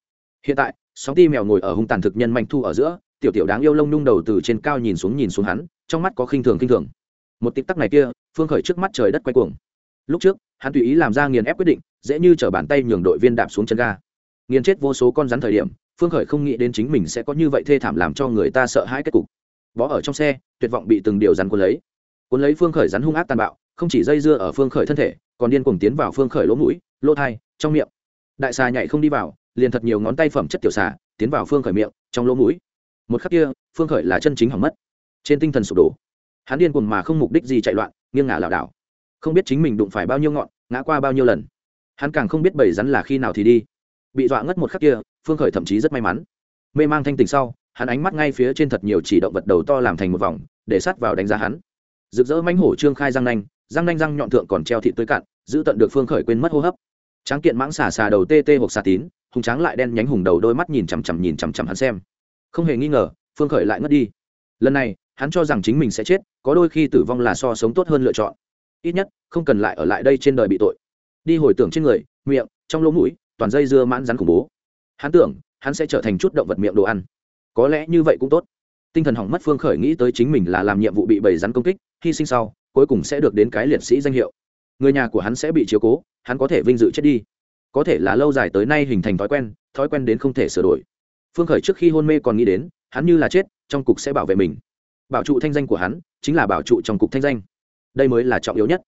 Hiện tại, sóng ti mèo ngồi ở hung tàn thực nhân manh thu ở giữa, tiểu tiểu đáng yêu lông nhung đầu từ trên cao nhìn xuống nhìn xuống hắn, trong mắt có khinh thường khinh thường. Một tịp tắc này kia, phương khởi trước mắt trời đất quay cuồng. Lúc trước, hắn tùy ý làm ra nghiền ép quyết định, dễ như t bàn tay nhường đội viên đạp xuống chân ga. Nghiền chết vô số con rắn thời điểm, phương khởi không nghĩ đến chính mình sẽ có như vậy thê thảm làm cho người ta sợ hãi kết cục. Bó ở trong xe, tuyệt vọng bị từng điều rắn cuốn lấy. Cuốn lấy phương khởi rắn hung ác tàn bạo, không chỉ dây dưa ở phương khởi thân thể còn điên cuồng tiến vào phương khởi lỗ mũi, lỗ thai, trong miệng. Đại xà nhảy không đi vào, liền thật nhiều ngón tay phẩm chất tiểu xà, tiến vào phương khởi miệng, trong lỗ mũi. Một khắc kia, phương khởi là chân chính hỏng mất. Trên tinh thần sụp đổ. Hắn điên cuồng mà không mục đích gì chạy loạn, nghiêng ngả lảo đảo. Không biết chính mình đụng phải bao nhiêu ngọn, ngã qua bao nhiêu lần. Hắn càng không biết bầy rắn là khi nào thì đi. Bị dọa ngất một khắc kia, phương khởi thậm chí rất may mắn. Mê mang thanh tình sau, hắn ánh mắt ngay phía trên thật nhiều chỉ động vật đầu to làm thành một vòng, để sát vào đánh giá hắn. Rực rỡ mánh hổ trương khai răng nanh răng nanh răng nhọn thượng còn treo thịt tươi cạn, giữ tận được phương khởi quên mất hô hấp. Tráng kiện mãng xà xà đầu tê tê hoặc xà tín, hùng tráng lại đen nhánh hùng đầu đôi mắt nhìn chằm chằm nhìn chằm chằm hắn xem. Không hề nghi ngờ, phương khởi lại ngất đi. Lần này, hắn cho rằng chính mình sẽ chết, có đôi khi tử vong là so sống tốt hơn lựa chọn. Ít nhất, không cần lại ở lại đây trên đời bị tội. Đi hồi tưởng trên người, miệng, trong lỗ mũi, toàn dây dưa mãn rắn khủng bố. Hắn tưởng, hắn sẽ trở thành chút động vật miệng đồ ăn. Có lẽ như vậy cũng tốt. Tinh thần hỏng mất phương khởi nghĩ tới chính mình là làm nhiệm vụ bị bầy rắn công kích, hy sinh sau cuối cùng sẽ được đến cái liệt sĩ danh hiệu. Người nhà của hắn sẽ bị chiếu cố, hắn có thể vinh dự chết đi. Có thể là lâu dài tới nay hình thành thói quen thói quen đến không thể sửa đổi. Phương khởi trước khi hôn mê còn nghĩ đến, hắn như là chết, trong cục sẽ bảo vệ mình. Bảo trụ thanh danh của hắn, chính là bảo trụ trong cục thanh danh. Đây mới là trọng yếu nhất.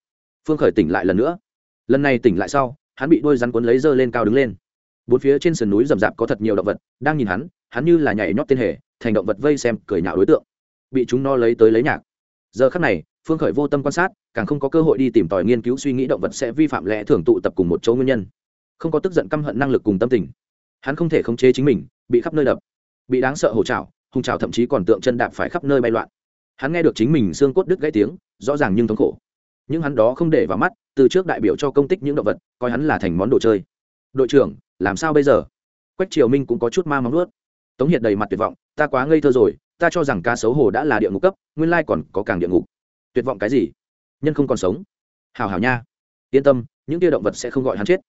Phương khởi tỉnh lại lần nữa. Lần này tỉnh lại sau, hắn bị đôi rắn cuốn lấy dơ lên cao đứng lên. Bốn phía trên sườn núi rậm rạp có thật nhiều động vật, đang nhìn hắn hắn như là nhảy nhót tên hề, thành động vật vây xem, cười nhạo đối tượng. Bị chúng no lấy tới lấy nhạc giờ khắc này, phương khởi vô tâm quan sát, càng không có cơ hội đi tìm tòi nghiên cứu suy nghĩ động vật sẽ vi phạm lẽ thường tụ tập cùng một chỗ nguyên nhân. Không có tức giận căm hận năng lực cùng tâm tình. Hắn không thể khống chế chính mình, bị khắp nơi đập, bị đáng sợ hổ trào hùng trào thậm chí còn tượng chân đạp phải khắp nơi bay loạn. Hắn nghe được chính mình xương cốt đứt gãy tiếng, rõ ràng nhưng thống khổ. Nhưng hắn đó không để vào mắt, từ trước đại biểu cho công tích những động vật, coi hắn là thành món đồ chơi. Đội trưởng, làm sao bây giờ? Quách triều minh cũng có chút ma móng nuốt tống hiệt đầy mặt tuyệt vọng, ta quá ngây thơ rồi ta cho rằng ca sấu hồ đã là địa ngục cấp, nguyên lai còn có càng địa ngục. Tuyệt vọng cái gì? Nhân không còn sống. Hào hào nha. Yên tâm, những tia động vật sẽ không gọi hắn chết.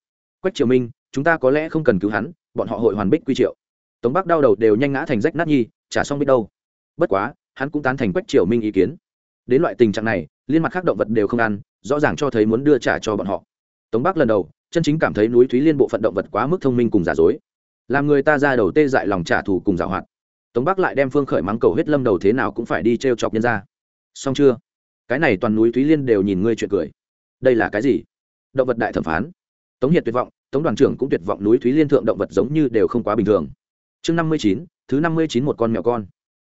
Quách triều minh, chúng ta có lẽ không cần cứu hắn, bọn họ hội hoàn bích quy triệu. Tống bắc đau đầu đều nhanh ngã thành rách nát nhi trả xong biết đâu. Bất quá, hắn cũng tán thành quách triều minh ý kiến. Đến loại tình trạng này, liên mặt khác động vật đều không ăn, rõ ràng cho thấy muốn đưa trả cho bọn họ. Tống bắc lần đầu, chân chính cảm thấy núi thúy liên bộ phận động vật quá mức thông minh cùng giả dối. Làm người ta ra đầu tê dại lòng trả thù cùng giả hoạt tống bắc lại đem phương khởi mắng cầu huyết lâm đầu thế nào cũng phải đi t r e o chọc nhân ra. Xong chưa? Cái này toàn núi thúy liên đều nhìn ngươi chuyện cười. Đây là cái gì? Động vật đại thẩm phán. Tống hiệt tuyệt vọng, tống đoàn trưởng cũng tuyệt vọng núi thúy liên thượng động vật giống như đều không quá bình thường. Chương năm mươi chín, thứ năm mươi chín một con mèo con.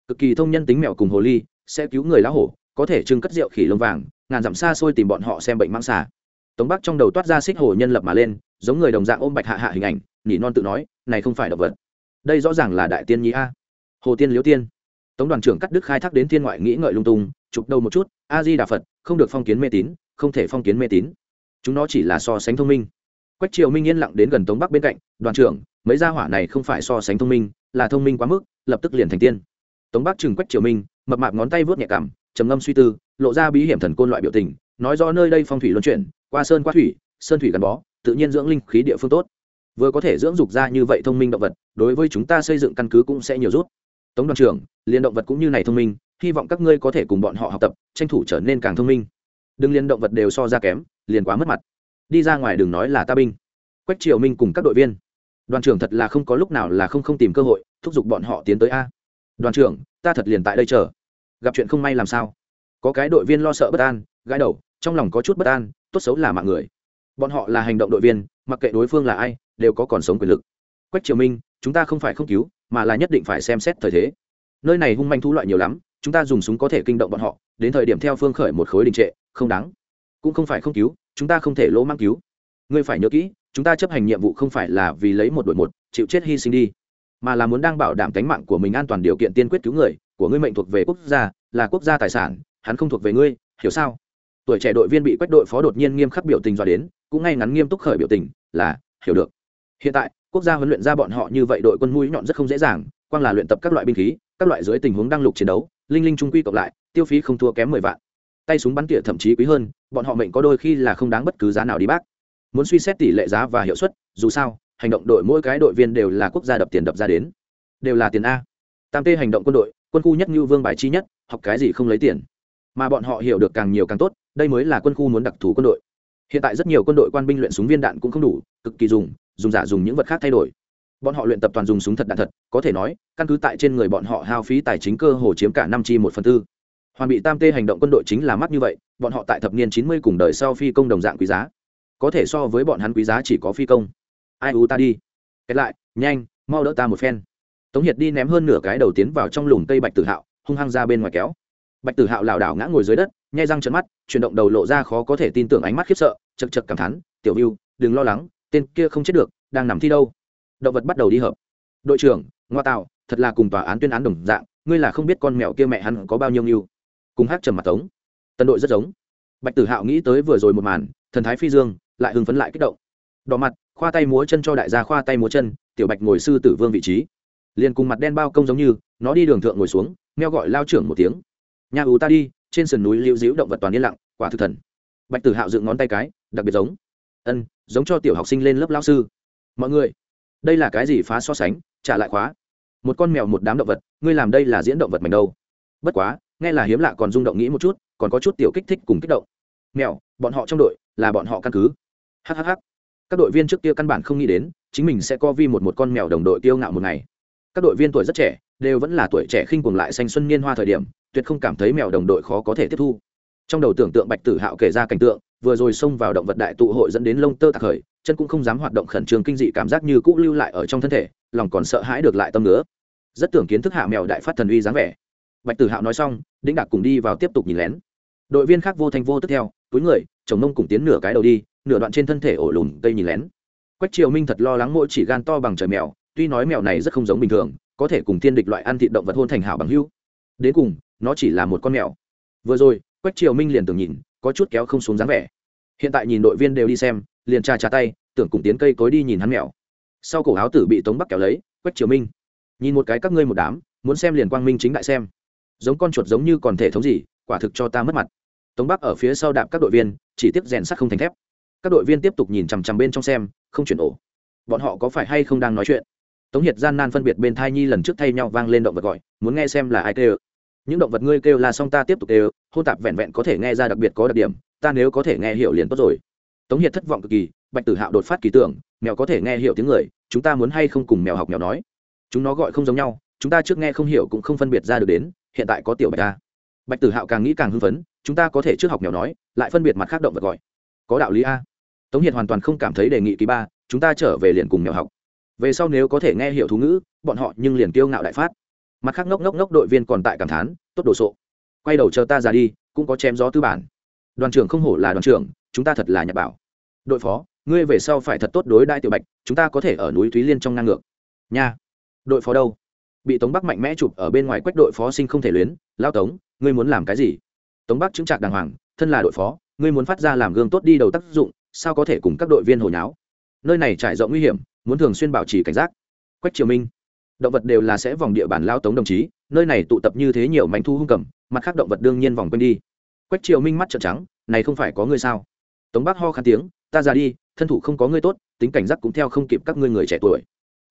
Cực kỳ thông nhân tính mèo cùng hồ ly, sẽ cứu người lá hổ, có thể trưng cất rượu khỉ lông vàng, ngàn dặm xa xôi tìm bọn họ xem bệnh mang xà. Tống bắc trong đầu toát ra xích hồ nhân lập mà lên, giống người đồng dạng ôm bạch hạ hạ hình ảnh nhỉ non tự nói, này không phải động vật. Đây rõ ràng là đại tiên nhí a hồ tiên liễu tiên. Tống đoàn trưởng cắt đứt khai thác đến thiên ngoại nghĩ ngợi lung tung, chụp đầu một chút, a di đà phật, không được phong kiến mê tín, không thể phong kiến mê tín. Chúng nó chỉ là so sánh thông minh. Quách triều minh yên lặng đến gần tống bắc bên cạnh, đoàn trưởng, mấy gia hỏa này không phải so sánh thông minh, là thông minh quá mức, lập tức liền thành tiên. Tống bắc chừng quách triều minh, mập mạp ngón tay vớt nhẹ cảm, trầm ngâm suy tư, lộ ra bí hiểm thần côn loại biểu tình, nói rõ nơi đây phong thủy luân chuyển, qua sơn qua thủy, sơn thủy gắn bó, tự nhiên dưỡng linh khí địa phương tốt. Vừa có thể dưỡng dục ra như vậy thông minh động vật, đối với chúng ta xây dựng căn cứ cũng sẽ nhiều rút tống đoàn trưởng liên động vật cũng như này thông minh, hy vọng các ngươi có thể cùng bọn họ học tập, tranh thủ trở nên càng thông minh. Đừng liên động vật đều so ra kém, liền quá mất mặt. Đi ra ngoài đừng nói là ta binh. Quách triều minh cùng các đội viên. Đoàn trưởng thật là không có lúc nào là không không tìm cơ hội, thúc giục bọn họ tiến tới a. Đoàn trưởng, ta thật liền tại đây chờ. Gặp chuyện không may làm sao? Có cái đội viên lo sợ bất an, gãi đầu, trong lòng có chút bất an, tốt xấu là mạng người. Bọn họ là hành động đội viên, mặc kệ đối phương là ai, đều có còn sống quyền lực. Quách triều minh, chúng ta không phải không cứu mà là nhất định phải xem xét thời thế. Nơi này hung manh thú loại nhiều lắm, chúng ta dùng súng có thể kinh động bọn họ, đến thời điểm theo phương khởi một khối đình trệ, không đáng. Cũng không phải không cứu, chúng ta không thể lỗ mang cứu. Ngươi phải nhớ kỹ, chúng ta chấp hành nhiệm vụ không phải là vì lấy một đội một, chịu chết hy sinh đi, mà là muốn đang bảo đảm tính mạng của mình an toàn điều kiện tiên quyết cứu người, của ngươi mệnh thuộc về quốc gia, là quốc gia tài sản, hắn không thuộc về ngươi, hiểu sao? Tuổi trẻ đội viên bị quách đội phó đột nhiên nghiêm khắc biểu tình dọa đến, cũng ngay ngắn nghiêm túc khởi biểu tình, là, hiểu được. Hiện tại quốc gia huấn luyện ra bọn họ như vậy đội quân mũi nhọn rất không dễ dàng, quang là luyện tập các loại binh khí, các loại dưới tình huống đăng lục chiến đấu, linh linh trung quy cộng lại, tiêu phí không thua kém mười vạn. Tay súng bắn tỉa thậm chí quý hơn, bọn họ mệnh có đôi khi là không đáng bất cứ giá nào đi bác. Muốn suy xét tỷ lệ giá và hiệu suất, dù sao, hành động đội mỗi cái đội viên đều là quốc gia đập tiền đập ra đến. Đều là tiền a. Tam tê hành động quân đội, quân khu nhất như vương bài chi nhất, học cái gì không lấy tiền. Mà bọn họ hiểu được càng nhiều càng tốt, đây mới là quân khu muốn đặc thù quân đội. Hiện tại rất nhiều quân đội quan binh luyện súng viên đạn cũng không đủ, cực kỳ dùng dùng giả dùng những vật khác thay đổi. Bọn họ luyện tập toàn dùng súng thật đạn thật, có thể nói, căn cứ tại trên người bọn họ hao phí tài chính cơ hồ chiếm cả năm chi một phần tư. Hoàn bị tam tê hành động quân đội chính là mắt như vậy, bọn họ tại thập niên chín mươi cùng đời sau phi công đồng dạng quý giá. Có thể so với bọn hắn quý giá chỉ có phi công. Ai u ta đi. Kết lại, nhanh, mau đỡ ta một phen. Tống hiệt đi ném hơn nửa cái đầu tiến vào trong lùm cây bạch tử hạo, hung hăng ra bên ngoài kéo. Bạch tử hạo lảo đảo ngã ngồi dưới đất, nhai răng trận mắt, chuyển động đầu lộ ra khó có thể tin tưởng ánh mắt khiếp sợ chật chật cảm thán, tiểu viu đừng lo lắng tên kia không chết được, đang nằm thi đâu. Động vật bắt đầu đi hợp. Đội trưởng, ngoa tạo, thật là cùng tòa án tuyên án đồng dạng, ngươi là không biết con mèo kia mẹ hắn có bao nhiêu nghiêu cùng hát trầm mặt tống. Tân đội rất giống. Bạch tử hạo nghĩ tới vừa rồi một màn, thần thái phi dương, lại hưng phấn lại kích động. Đỏ mặt, khoa tay múa chân cho đại gia khoa tay múa chân, tiểu bạch ngồi sư tử vương vị trí. Liền cùng mặt đen bao công giống như, nó đi đường thượng ngồi xuống, meo gọi lao trưởng một tiếng. Nhà ù ta đi, trên sườn núi lưu diễu động vật toàn yên lặng, quả thực thần. Bạch tử hạo dựng ngón tay cái, đặc biệt giống. Ân giống cho tiểu học sinh lên lớp lao sư. Mọi người, đây là cái gì phá so sánh, trả lại khóa? Một con mèo một đám động vật, ngươi làm đây là diễn động vật mảnh đâu? Bất quá, nghe là hiếm lạ còn rung động nghĩ một chút, còn có chút tiểu kích thích cùng kích động. Mèo, bọn họ trong đội, là bọn họ căn cứ. Hhh các đội viên trước kia căn bản không nghĩ đến, chính mình sẽ co vi một một con mèo đồng đội tiêu ngạo một ngày. Các đội viên tuổi rất trẻ, đều vẫn là tuổi trẻ khinh cuồng lại xanh xuân niên hoa thời điểm, tuyệt không cảm thấy mèo đồng đội khó có thể tiếp thu. Trong đầu tưởng tượng bạch tử hạo kể ra cảnh tượng vừa rồi xông vào động vật đại tụ hội dẫn đến lông tơ tạc khởi, chân cũng không dám hoạt động khẩn trương kinh dị cảm giác như cũ lưu lại ở trong thân thể, lòng còn sợ hãi được lại tâm nữa rất tưởng kiến thức hạ mèo đại phát thần uy dáng vẻ. Bạch tử hạo nói xong, đĩnh đạc cùng đi vào tiếp tục nhìn lén. Đội viên khác vô thành vô tức theo, túi người, chồng mông cùng tiến nửa cái đầu đi, nửa đoạn trên thân thể ổ lùn cây nhìn lén. Quách triều minh thật lo lắng mỗi chỉ gan to bằng trời mèo, tuy nói mèo này rất không giống bình thường, có thể cùng thiên địch loại ăn thịt động vật hôn thành hảo bằng hưu đến cùng, nó chỉ là một con mèo. Vừa rồi, quách triều minh liền tưởng nhìn có chút kéo không xuống dáng vẻ. Hiện tại nhìn đội viên đều đi xem, liền trà trà tay, tưởng cùng tiến cây cối đi nhìn hắn mèo. Sau cổ áo tử bị tống bắc kéo lấy, quách triều minh. Nhìn một cái các ngươi một đám, muốn xem liền quang minh chính đại xem. Giống con chuột giống như còn thể thống gì, quả thực cho ta mất mặt. Tống bắc ở phía sau đạp các đội viên, chỉ tiếp rèn sắt không thành thép. Các đội viên tiếp tục nhìn chằm chằm bên trong xem, không chuyển ổ. Bọn họ có phải hay không đang nói chuyện? Tống hiệt gian nan phân biệt bên thai nhi lần trước thay nhau vang lên động vật gọi, muốn nghe xem là ai kêu những động vật ngươi kêu là xong ta tiếp tục kêu, hôn tạp vẹn vẹn có thể nghe ra đặc biệt có đặc điểm, ta nếu có thể nghe hiểu liền tốt rồi. Tống hiệt thất vọng cực kỳ, bạch tử hạo đột phát kỳ tưởng, mèo có thể nghe hiểu tiếng người, chúng ta muốn hay không cùng mèo học mèo nói? Chúng nó gọi không giống nhau, chúng ta trước nghe không hiểu cũng không phân biệt ra được đến, hiện tại có tiểu bạch ta bạch tử hạo càng nghĩ càng hưng phấn, chúng ta có thể trước học mèo nói, lại phân biệt mặt khác động vật gọi. Có đạo lý a. Tống hiệt hoàn toàn không cảm thấy đề nghị kỳ ba, chúng ta trở về liền cùng mèo học. Về sau nếu có thể nghe hiểu thú ngữ, bọn họ nhưng liền kiêu ngạo đại phát mặt khác ngốc ngốc ngốc đội viên còn tại cảm thán, tốt đồ sộ. Quay đầu chờ ta ra đi, cũng có chém gió tư bản. Đoàn trưởng không hổ là đoàn trưởng, chúng ta thật là nhà bảo. Đội phó, ngươi về sau phải thật tốt đối đại tiểu bạch, chúng ta có thể ở núi thúy liên trong ngang ngược. Nha. Đội phó đâu? Bị tống bắc mạnh mẽ chụp ở bên ngoài quách đội phó sinh không thể luyến lao tống, ngươi muốn làm cái gì? Tống bắc chứng trạc đàng hoàng, thân là đội phó, ngươi muốn phát ra làm gương tốt đi đầu tác dụng, sao có thể cùng các đội viên hồi nháo? Nơi này trải rộng nguy hiểm, muốn thường xuyên bảo trì cảnh giác. Quách triều minh động vật đều là sẽ vòng địa bàn lao tống đồng chí, nơi này tụ tập như thế nhiều mánh thu hung cầm, mặt khác động vật đương nhiên vòng quanh đi. Quách triều minh mắt trợn trắng, này không phải có ngươi sao? Tống bác ho khăn tiếng, ta ra đi, thân thủ không có ngươi tốt, tính cảnh giác cũng theo không kịp các ngươi người trẻ tuổi.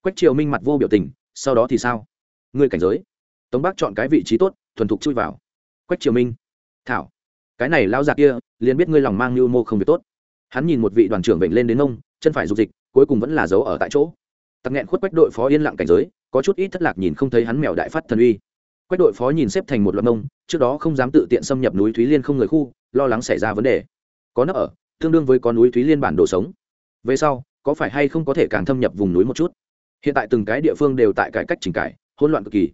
Quách triều minh mặt vô biểu tình, sau đó thì sao? Ngươi cảnh giới. Tống bác chọn cái vị trí tốt, thuần thục chui vào. Quách triều minh. Thảo. Cái này lao già kia, liền biết ngươi lòng mang lưu mô không việc tốt. Hắn nhìn một vị đoàn trưởng bệnh lên đến ông, chân phải dục dịch, cuối cùng vẫn là giấu ở tại chỗ tặc nghẹn khuất quách đội phó yên lặng cảnh giới, có chút ít thất lạc nhìn không thấy hắn mèo đại phát thần uy. Quách đội phó nhìn xếp thành một loạt mông, trước đó không dám tự tiện xâm nhập núi thúy liên không người khu, lo lắng xảy ra vấn đề. Có nấp ở, tương đương với có núi thúy liên bản đồ sống. Về sau, có phải hay không có thể càng thâm nhập vùng núi một chút? Hiện tại từng cái địa phương đều tại cải cách chỉnh cải, hỗn loạn cực kỳ.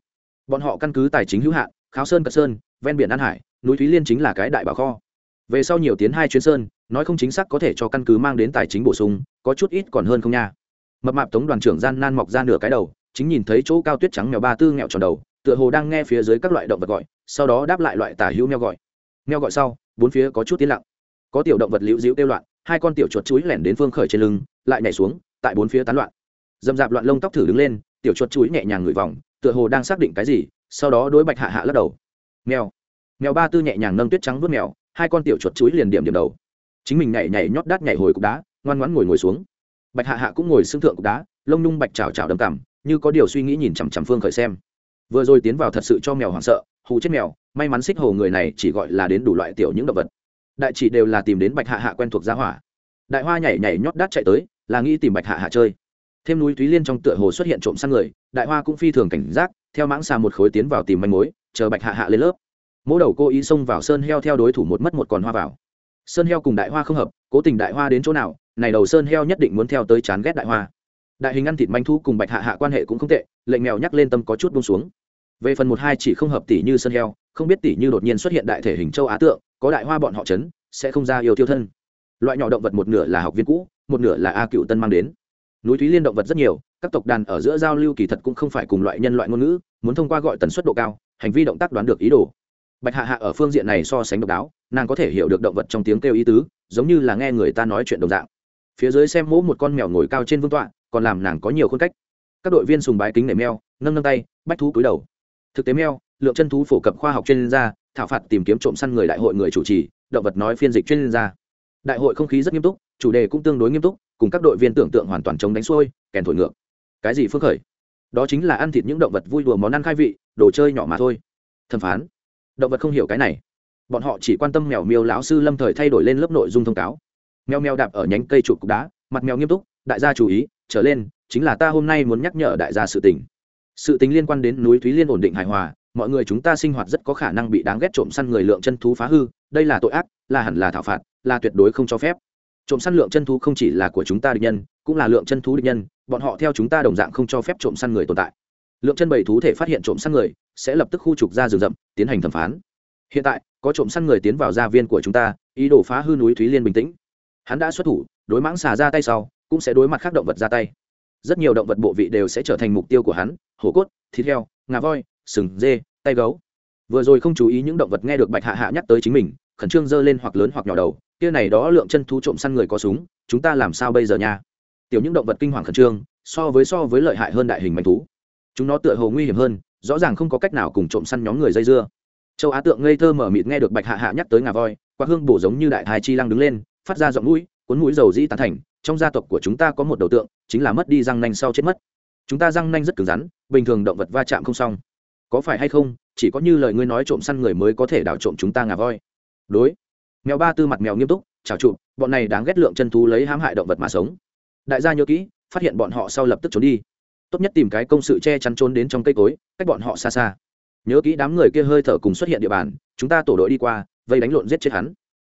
Bọn họ căn cứ tài chính hữu hạn, kháo sơn cật sơn, ven biển an hải, núi thúy liên chính là cái đại bảo kho. Về sau nhiều tiến hai chuyến sơn, nói không chính xác có thể cho căn cứ mang đến tài chính bổ sung, có chút ít còn hơn không nha mập mạp tống đoàn trưởng gian nan mọc ra nửa cái đầu, chính nhìn thấy chỗ cao tuyết trắng mèo ba tư nghẹo tròn đầu, tựa hồ đang nghe phía dưới các loại động vật gọi, sau đó đáp lại loại tả hữu mèo gọi. Mèo gọi sau, bốn phía có chút tiến lặng. Có tiểu động vật liễu dĩu kêu loạn, hai con tiểu chuột chuối lẻn đến phương khởi trên lưng, lại nhảy xuống, tại bốn phía tán loạn. Dầm dạp loạn lông tóc thử đứng lên, tiểu chuột chuối nhẹ nhàng ngửi vòng, tựa hồ đang xác định cái gì, sau đó đối bạch hạ hạ lắc đầu. Mèo. Mèo ba tư nhẹ nhàng nâng tuyết trắng vớt mèo, hai con tiểu chuột chuối liền điểm điểm đầu. Chính mình nhảy nhảy nhót đát nhảy hồi cục đá, ngoan ngoãn ngồi ngồi xuống bạch hạ hạ cũng ngồi xương thượng cục đá, lông nhung bạch chảo chảo đầm cảm như có điều suy nghĩ nhìn chằm chằm phương khởi xem. Vừa rồi tiến vào thật sự cho mèo hoảng sợ, hù chết mèo, may mắn xích hồ người này chỉ gọi là đến đủ loại tiểu những động vật. Đại chỉ đều là tìm đến bạch hạ hạ quen thuộc gia hỏa. Đại hoa nhảy nhảy nhót đát chạy tới, là nghĩ tìm bạch hạ hạ chơi. Thêm núi thúy liên trong tựa hồ xuất hiện trộm săn người, đại hoa cũng phi thường cảnh giác, theo mãng xà một khối tiến vào tìm manh mối, chờ bạch hạ hạ lên lớp. Mỗi đầu cô ý xông vào sơn heo theo đối thủ một mất một còn hoa vào. Sơn heo cùng đại hoa không hợp, cố tình đại hoa đến chỗ nào này đầu sơn heo nhất định muốn theo tới chán ghét đại hoa. Đại hình ăn thịt manh thu cùng bạch hạ hạ quan hệ cũng không tệ, lệnh mèo nhắc lên tâm có chút bông xuống. Về phần một hai chỉ không hợp tỷ như sơn heo, không biết tỷ như đột nhiên xuất hiện đại thể hình châu á tượng, có đại hoa bọn họ chấn, sẽ không ra yêu tiêu thân. Loại nhỏ động vật một nửa là học viên cũ, một nửa là a cựu tân mang đến. Núi thúy liên động vật rất nhiều, các tộc đàn ở giữa giao lưu kỳ thật cũng không phải cùng loại nhân loại ngôn ngữ, muốn thông qua gọi tần suất độ cao, hành vi động tác đoán được ý đồ. Bạch hạ hạ ở phương diện này so sánh độc đáo, nàng có thể hiểu được động vật trong tiếng kêu ý tứ, giống như là nghe người ta nói chuyện đồng dạng phía dưới xem mỗ một con mèo ngồi cao trên vương tọa, còn làm nàng có nhiều khuôn cách. Các đội viên sùng bái kính nể mèo, nâng nâng tay, bách thú cúi đầu. Thực tế mèo, lượng chân thú phổ cập khoa học chuyên gia, thảo phạt tìm kiếm trộm săn người đại hội người chủ trì, động vật nói phiên dịch chuyên gia. Đại hội không khí rất nghiêm túc, chủ đề cũng tương đối nghiêm túc, cùng các đội viên tưởng tượng hoàn toàn chống đánh xuôi, kèn thổi ngược. Cái gì phước khởi? Đó chính là ăn thịt những động vật vui đùa món ăn khai vị, đồ chơi nhỏ mà thôi. Thẩm phán. Động vật không hiểu cái này. Bọn họ chỉ quan tâm mèo miêu lão sư lâm thời thay đổi lên lớp nội dung thông cáo mèo mèo đạp ở nhánh cây trụ cục đá, mặt mèo nghiêm túc, đại gia chú ý, trở lên, chính là ta hôm nay muốn nhắc nhở đại gia sự tình. Sự tình liên quan đến núi thúy liên ổn định hài hòa, mọi người chúng ta sinh hoạt rất có khả năng bị đáng ghét trộm săn người lượng chân thú phá hư, đây là tội ác, là hẳn là thảo phạt, là tuyệt đối không cho phép. Trộm săn lượng chân thú không chỉ là của chúng ta địch nhân, cũng là lượng chân thú địch nhân, bọn họ theo chúng ta đồng dạng không cho phép trộm săn người tồn tại. Lượng chân bầy thú thể phát hiện trộm săn người, sẽ lập tức khu trục ra rừng rậm, tiến hành thẩm phán. Hiện tại, có trộm săn người tiến vào gia viên của chúng ta, ý đồ phá hư núi thúy liên bình tĩnh hắn đã xuất thủ, đối mãng xà ra tay sau, cũng sẽ đối mặt khác động vật ra tay. Rất nhiều động vật bộ vị đều sẽ trở thành mục tiêu của hắn, hổ cốt, thịt heo, ngà voi, sừng dê, tay gấu. Vừa rồi không chú ý những động vật nghe được bạch hạ hạ nhắc tới chính mình, khẩn trương dơ lên hoặc lớn hoặc nhỏ đầu, kia này đó lượng chân thú trộm săn người có súng, chúng ta làm sao bây giờ nha? Tiểu những động vật kinh hoàng khẩn trương, so với so với lợi hại hơn đại hình manh thú. Chúng nó tựa hồ nguy hiểm hơn, rõ ràng không có cách nào cùng trộm săn nhóm người dây dưa. Châu á tượng ngây thơ mở mịt nghe được bạch hạ hạ nhắc tới ngà voi, quạt hương bổ giống như đại thái chi lăng đứng lên phát ra giọng mũi, cuốn mũi dầu dĩ tán thành, trong gia tộc của chúng ta có một đầu tượng, chính là mất đi răng nanh sau chết mất. Chúng ta răng nanh rất cứng rắn, bình thường động vật va chạm không xong. Có phải hay không, chỉ có như lời ngươi nói trộm săn người mới có thể đảo trộm chúng ta ngà voi. Đối. Mèo ba tư mặt mèo nghiêm túc, chào trụ bọn này đáng ghét lượng chân thú lấy hãm hại động vật mà sống. Đại gia nhớ kỹ, phát hiện bọn họ sau lập tức trốn đi. Tốt nhất tìm cái công sự che chắn trốn đến trong cây cối, cách bọn họ xa xa. Nhớ kỹ đám người kia hơi thở cùng xuất hiện địa bàn, chúng ta tổ đội đi qua, vây đánh lộn giết chết hắn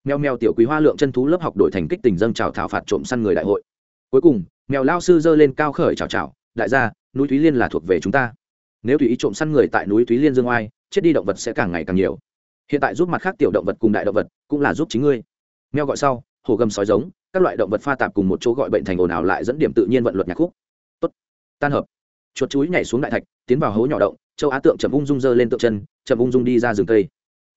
mèo mèo tiểu quý hoa lượng chân thú lớp học đổi thành kích tình dâng trào thảo phạt trộm săn người đại hội. Cuối cùng, mèo lao sư dơ lên cao khởi chào chào, đại gia, núi thúy liên là thuộc về chúng ta. Nếu tùy ý trộm săn người tại núi thúy liên dương oai, chết đi động vật sẽ càng ngày càng nhiều. Hiện tại giúp mặt khác tiểu động vật cùng đại động vật cũng là giúp chính ngươi. Mèo gọi sau hồ gầm sói giống, các loại động vật pha tạp cùng một chỗ gọi bệnh thành ồn ào lại dẫn điểm tự nhiên vận luật nhạc khúc. Tốt. Tan hợp. Chuột chuối nhảy xuống đại thạch, tiến vào hố nhỏ động, châu á tượng chậm ung dung dơ lên tượng chân, chậm ung dung đi ra rừng cây.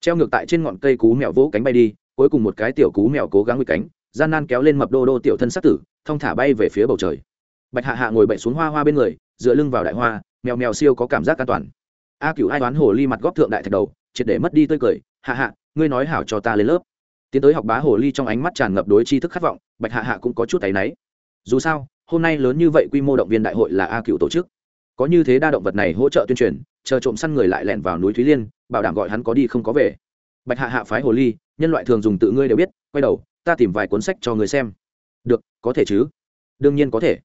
Treo ngược tại trên ngọn cây cú mèo vỗ cánh bay đi cuối cùng một cái tiểu cú mèo cố gắng bị cánh, gian nan kéo lên mập đô đô tiểu thân sắc tử, thong thả bay về phía bầu trời. Bạch hạ hạ ngồi bậy xuống hoa hoa bên người, dựa lưng vào đại hoa, mèo mèo siêu có cảm giác an toàn. A cựu ai đoán hồ ly mặt góp thượng đại thạch đầu, triệt để mất đi tươi cười, hạ hạ, ngươi nói hảo cho ta lên lớp. Tiến tới học bá hồ ly trong ánh mắt tràn ngập đối tri thức khát vọng, bạch hạ hạ cũng có chút tay náy. Dù sao, hôm nay lớn như vậy quy mô động viên đại hội là a cựu tổ chức. Có như thế đa động vật này hỗ trợ tuyên truyền, chờ trộm săn người lại lẻn vào núi thúy liên, bảo đảm gọi hắn có đi không có về. Bạch hạ hạ phái hồ ly nhân loại thường dùng tự ngươi đều biết, quay đầu, ta tìm vài cuốn sách cho người xem. Được, có thể chứ? Đương nhiên có thể.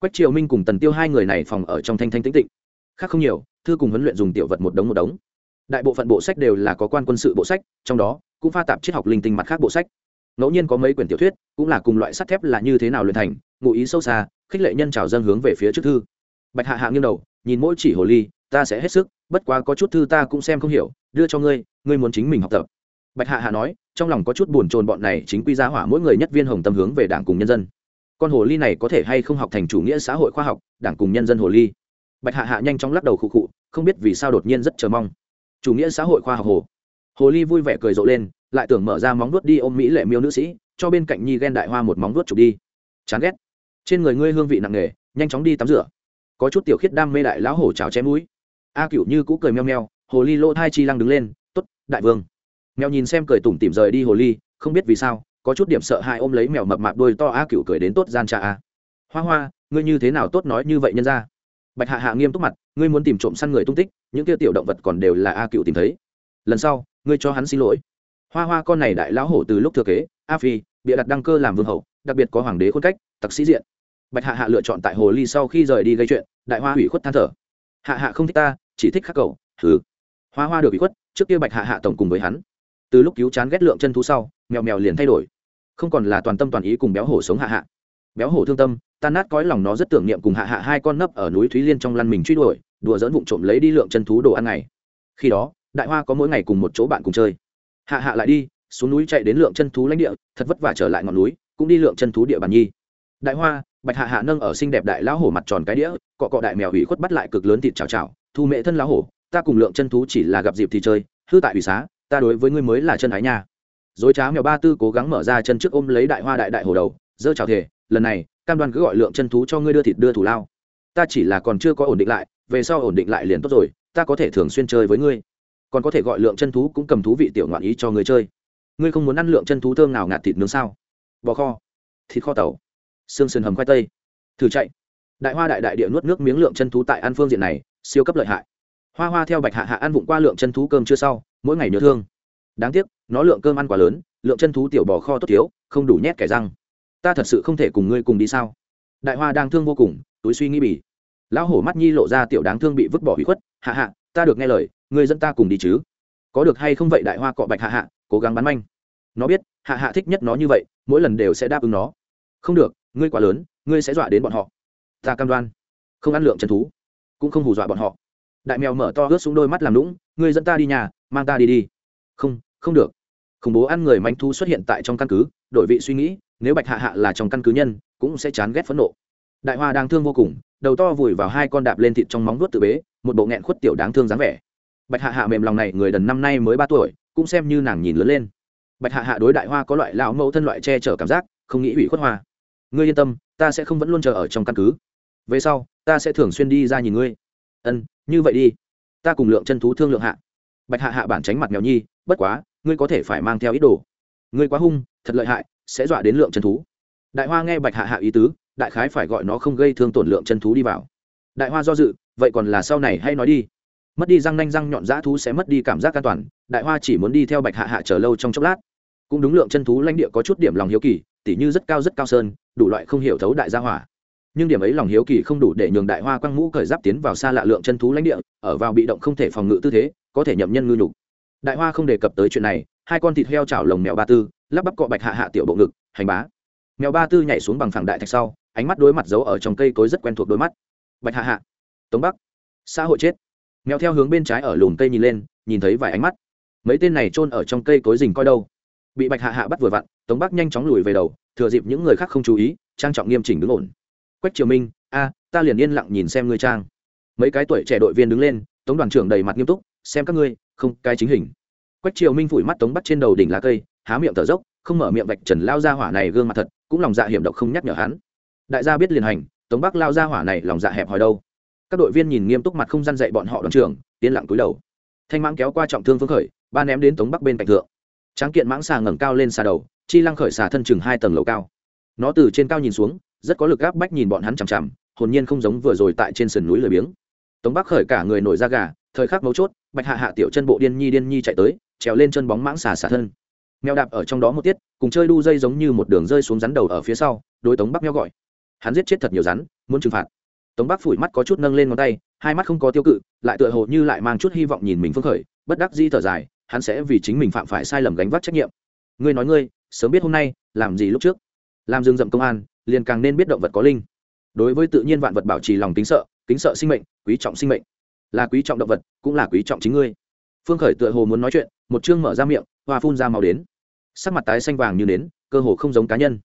Quách triều minh cùng tần tiêu hai người này phòng ở trong thanh thanh tĩnh tịnh khác không nhiều, thư cùng huấn luyện dùng tiểu vật một đống một đống. Đại bộ phận bộ sách đều là có quan quân sự bộ sách, trong đó, cũng pha tạp triết học linh tinh mặt khác bộ sách. Ngẫu nhiên có mấy quyển tiểu thuyết, cũng là cùng loại sắt thép là như thế nào luyện thành, ngụ ý sâu xa, khích lệ nhân trào dân hướng về phía trước thư. Bạch hạ hạ nghiêng đầu, nhìn mỗi chỉ hồ ly, ta sẽ hết sức, bất quá có chút thư ta cũng xem không hiểu, đưa cho ngươi ngươi muốn chính mình học tập bạch hạ hạ nói, trong lòng có chút buồn chồn bọn này chính quy gia hỏa mỗi người nhất viên hồng tâm hướng về đảng cùng nhân dân. Con hồ ly này có thể hay không học thành chủ nghĩa xã hội khoa học, đảng cùng nhân dân hồ ly. Bạch hạ hạ nhanh chóng lắc đầu khụ khụ, không biết vì sao đột nhiên rất chờ mong. Chủ nghĩa xã hội khoa học hồ. Hồ ly vui vẻ cười rộ lên, lại tưởng mở ra móng vuốt đi ôm mỹ lệ miêu nữ sĩ, cho bên cạnh nhi ghen đại hoa một móng vuốt chụp đi. Chán ghét. Trên người ngươi hương vị nặng nề, nhanh chóng đi tắm rửa. Có chút tiểu khiết đam mê đại lão hổ cháo chém mũi a cựu như cũ cười meo meo, hồ ly lỗ thai chi lăng đứng lên t ố t đại vương mèo nhìn xem cười tủm tỉm rời đi hồ ly, không biết vì sao, có chút điểm sợ hãi ôm lấy mèo mập mạp đôi to a cựu cười đến tốt gian cha a hoa hoa, ngươi như thế nào tốt nói như vậy nhân ra? Bạch hạ hạ nghiêm túc mặt, ngươi muốn tìm trộm săn người tung tích, những kia tiểu động vật còn đều là a cựu tìm thấy. Lần sau, ngươi cho hắn xin lỗi. Hoa hoa, con này đại lão hổ từ lúc thừa kế, a phi, bịa đặt đăng cơ làm vương hậu, đặc biệt có hoàng đế khuôn cách, tặc sĩ diện. Bạch hạ hạ lựa chọn tại hồ ly sau khi rời đi gây chuyện, đại hoa hủy khuất than thở. Hạ hạ không thích ta, chỉ thích khắc cầu thứ hoa hoa được ủy khuất, trước kia bạch hạ hạ tổng cùng với hắn từ lúc cứu chán ghét lượng chân thú sau, mèo mèo liền thay đổi. Không còn là toàn tâm toàn ý cùng béo hổ sống hạ hạ. Béo hổ thương tâm, tan nát cõi lòng nó rất tưởng niệm cùng hạ hạ hai con nấp ở núi thúy liên trong lăn mình truy đuổi, đùa dỡn vụng trộm lấy đi lượng chân thú đồ ăn ngày. Khi đó, đại hoa có mỗi ngày cùng một chỗ bạn cùng chơi. Hạ hạ lại đi, xuống núi chạy đến lượng chân thú lãnh địa, thật vất vả trở lại ngọn núi, cũng đi lượng chân thú địa bàn nhi. Đại hoa, bạch hạ hạ nâng ở xinh đẹp đại lão hổ mặt tròn cái đĩa, cọ cọ đại mèo hủy khuất bắt lại cực lớn thịt chào chào thu mẹ thân lão hổ, ta cùng lượng chân thú chỉ là gặp dịp thì chơi, hư tại ủy xá ta đối với ngươi mới là chân ái nha. Dối trá mèo ba tư cố gắng mở ra chân trước ôm lấy đại hoa đại đại hồ đầu dơ chào thể lần này, cam đoan cứ gọi lượng chân thú cho ngươi đưa thịt đưa thủ lao. Ta chỉ là còn chưa có ổn định lại, về sau ổn định lại liền tốt rồi, ta có thể thường xuyên chơi với ngươi. Còn có thể gọi lượng chân thú cũng cầm thú vị tiểu ngoạn ý cho ngươi chơi. Ngươi không muốn ăn lượng chân thú thơm nào ngạt thịt nướng sao? Bò kho. Thịt kho tàu. Xương sườn hầm khoai tây. Thử chạy. Đại hoa đại đại địa nuốt nước miếng lượng chân thú tại ăn phương diện này, siêu cấp lợi hại. Hoa hoa theo bạch hạ hạ ăn vụng qua lượng chân thú cơm chưa sau mỗi ngày nhớ thương. Đáng tiếc, nó lượng cơm ăn quá lớn, lượng chân thú tiểu bò kho tốt thiếu, không đủ nhét kẻ răng. Ta thật sự không thể cùng ngươi cùng đi sao? Đại hoa đang thương vô cùng, túi suy nghĩ bỉ. Lão hổ mắt nhi lộ ra tiểu đáng thương bị vứt bỏ hủy khuất. Hạ hạ, ta được nghe lời, ngươi dẫn ta cùng đi chứ. Có được hay không vậy đại hoa cọ bạch hạ hạ, cố gắng bắn manh. Nó biết, hạ hạ thích nhất nó như vậy, mỗi lần đều sẽ đáp ứng nó. Không được, ngươi quá lớn, ngươi sẽ dọa đến bọn họ. Ta cam đoan, không ăn lượng chân thú, cũng không hù dọa bọn họ. Đại mèo mở to ướt xuống đôi mắt làm lũng ngươi dẫn ta đi nhà mang ta đi đi. Không không được. Khủng bố ăn người manh thu xuất hiện tại trong căn cứ, đổi vị suy nghĩ, nếu bạch hạ hạ là trong căn cứ nhân, cũng sẽ chán ghét phẫn nộ. Đại hoa đang thương vô cùng, đầu to vùi vào hai con đạp lên thịt trong móng vuốt tự bế, một bộ nghẹn khuất tiểu đáng thương dáng vẻ. Bạch hạ hạ mềm lòng này, người đần năm nay mới ba tuổi, cũng xem như nàng nhìn lớn lên. Bạch hạ hạ đối đại hoa có loại lão mẫu thân loại che chở cảm giác, không nghĩ ủy khuất hoa. Ngươi yên tâm, ta sẽ không vẫn luôn chờ ở trong căn cứ. Về sau, ta sẽ thường xuyên đi ra nhìn ngươi. Ân, như vậy đi. Ta cùng lượng chân thú thương lượng hạ bạch hạ hạ bản tránh mặt mèo nhi, bất quá, ngươi có thể phải mang theo ít đồ. Ngươi quá hung, thật lợi hại, sẽ dọa đến lượng chân thú. Đại hoa nghe bạch hạ hạ ý tứ, đại khái phải gọi nó không gây thương tổn lượng chân thú đi vào. Đại hoa do dự, vậy còn là sau này hay nói đi. Mất đi răng nanh răng nhọn dã thú sẽ mất đi cảm giác an toàn, đại hoa chỉ muốn đi theo bạch hạ hạ chờ lâu trong chốc lát. Cũng đúng lượng chân thú lãnh địa có chút điểm lòng hiếu kỳ, tỉ như rất cao rất cao sơn, đủ loại không hiểu thấu đại gia hỏa nhưng điểm ấy lòng hiếu kỳ không đủ để nhường đại hoa quăng mũ cởi giáp tiến vào xa lạ lượng chân thú lãnh địa, ở vào bị động không thể phòng ngự tư thế, có thể nhậm nhân ngư nhục. Đại hoa không đề cập tới chuyện này, hai con thịt heo chảo lồng mèo ba tư, lắp bắp cọ bạch hạ hạ tiểu bộ ngực, hành bá. Mèo ba tư nhảy xuống bằng phẳng đại thạch sau, ánh mắt đối mặt giấu ở trong cây cối rất quen thuộc đôi mắt. Bạch hạ hạ. Tống bắc. Xã hội chết. Mèo theo hướng bên trái ở lùm cây nhìn lên, nhìn thấy vài ánh mắt. Mấy tên này chôn ở trong cây cối rình coi đâu? Bị bạch hạ hạ bắt vừa vặn, tống bắc nhanh chóng lùi về đầu, thừa dịp những người khác không chú ý, trang trọng nghiêm chỉnh đứng ổn quách triều minh, a, ta liền yên lặng nhìn xem ngươi trang. Mấy cái tuổi trẻ đội viên đứng lên, tống đoàn trưởng đầy mặt nghiêm túc, xem các ngươi, không, cái chính hình. Quách triều minh phủi mắt tống bắt trên đầu đỉnh lá cây, há miệng thở dốc, không mở miệng vạch trần lao ra hỏa này gương mặt thật, cũng lòng dạ hiểm độc không nhắc nhở hắn. Đại gia biết liền hành, tống bắc lao ra hỏa này lòng dạ hẹp hòi đâu. Các đội viên nhìn nghiêm túc mặt không gian dạy bọn họ đoàn trưởng, yên lặng túi đầu. Thanh mãng kéo qua trọng thương phương khởi, ba ném đến tống bắc bên cạnh thượng. Tráng kiện mãng xà ngẩng cao lên xà đầu, chi lăng khởi xà thân chừng hai tầng lầu cao. Nó từ trên cao nhìn xuống rất có lực áp bách nhìn bọn hắn chằm chằm, hồn nhiên không giống vừa rồi tại trên sườn núi lười biếng. Tống bắc khởi cả người nổi da gà, thời khắc mấu chốt, bạch hạ hạ tiểu chân bộ điên nhi điên nhi chạy tới, trèo lên chân bóng mãng xà xả thân. Mèo đạp ở trong đó một tiết, cùng chơi đu dây giống như một đường rơi xuống rắn đầu ở phía sau đôi tống bắc meo gọi. Hắn giết chết thật nhiều rắn, muốn trừng phạt. Tống bắc phủi mắt có chút nâng lên ngón tay, hai mắt không có tiêu cự, lại tựa hồ như lại mang chút hy vọng nhìn mình phương khởi, bất đắc di thở dài, hắn sẽ vì chính mình phạm phải sai lầm gánh vác trách nhiệm. Ngươi nói ngươi, sớm biết hôm nay, làm gì lúc trước? Làm Dương Dậm công an liền càng nên biết động vật có linh. Đối với tự nhiên vạn vật bảo trì lòng kính sợ kính sợ sinh mệnh, quý trọng sinh mệnh. Là quý trọng động vật, cũng là quý trọng chính ngươi. Phương khởi tựa hồ muốn nói chuyện, một chương mở ra miệng, hoa phun ra màu đến. Sắc mặt tái xanh vàng như nến, cơ hồ không giống cá nhân.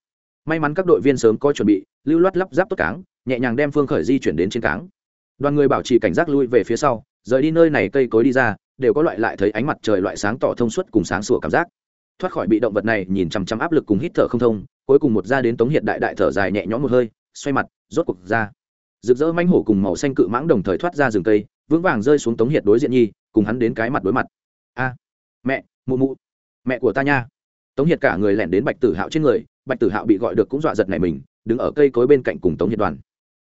May mắn các đội viên sớm có chuẩn bị, lưu loát lắp ráp tốt cáng, nhẹ nhàng đem phương khởi di chuyển đến trên cáng. Đoàn người bảo trì cảnh giác lui về phía sau, rời đi nơi này cây cối đi ra, đều có loại lại thấy ánh mặt trời loại sáng tỏ thông suốt cùng sáng sủa cảm giác. Thoát khỏi bị động vật này, nhìn chằm chằm áp lực cùng hít thở không thông cuối cùng một ra đến tống hiện đại đại thở dài nhẹ nhõm một hơi, xoay mặt, rốt cuộc ra. Rực rỡ manh hổ cùng màu xanh cự mãng đồng thời thoát ra rừng cây, vững vàng rơi xuống tống hiện đối diện nhi, cùng hắn đến cái mặt đối mặt. A, mẹ, mụ mụ, mẹ của ta nha. Tống hiệt cả người lẻn đến bạch tử hạo trên người, bạch tử hạo bị gọi được cũng dọa giật này mình, đứng ở cây cối bên cạnh cùng tống hiệt đoàn.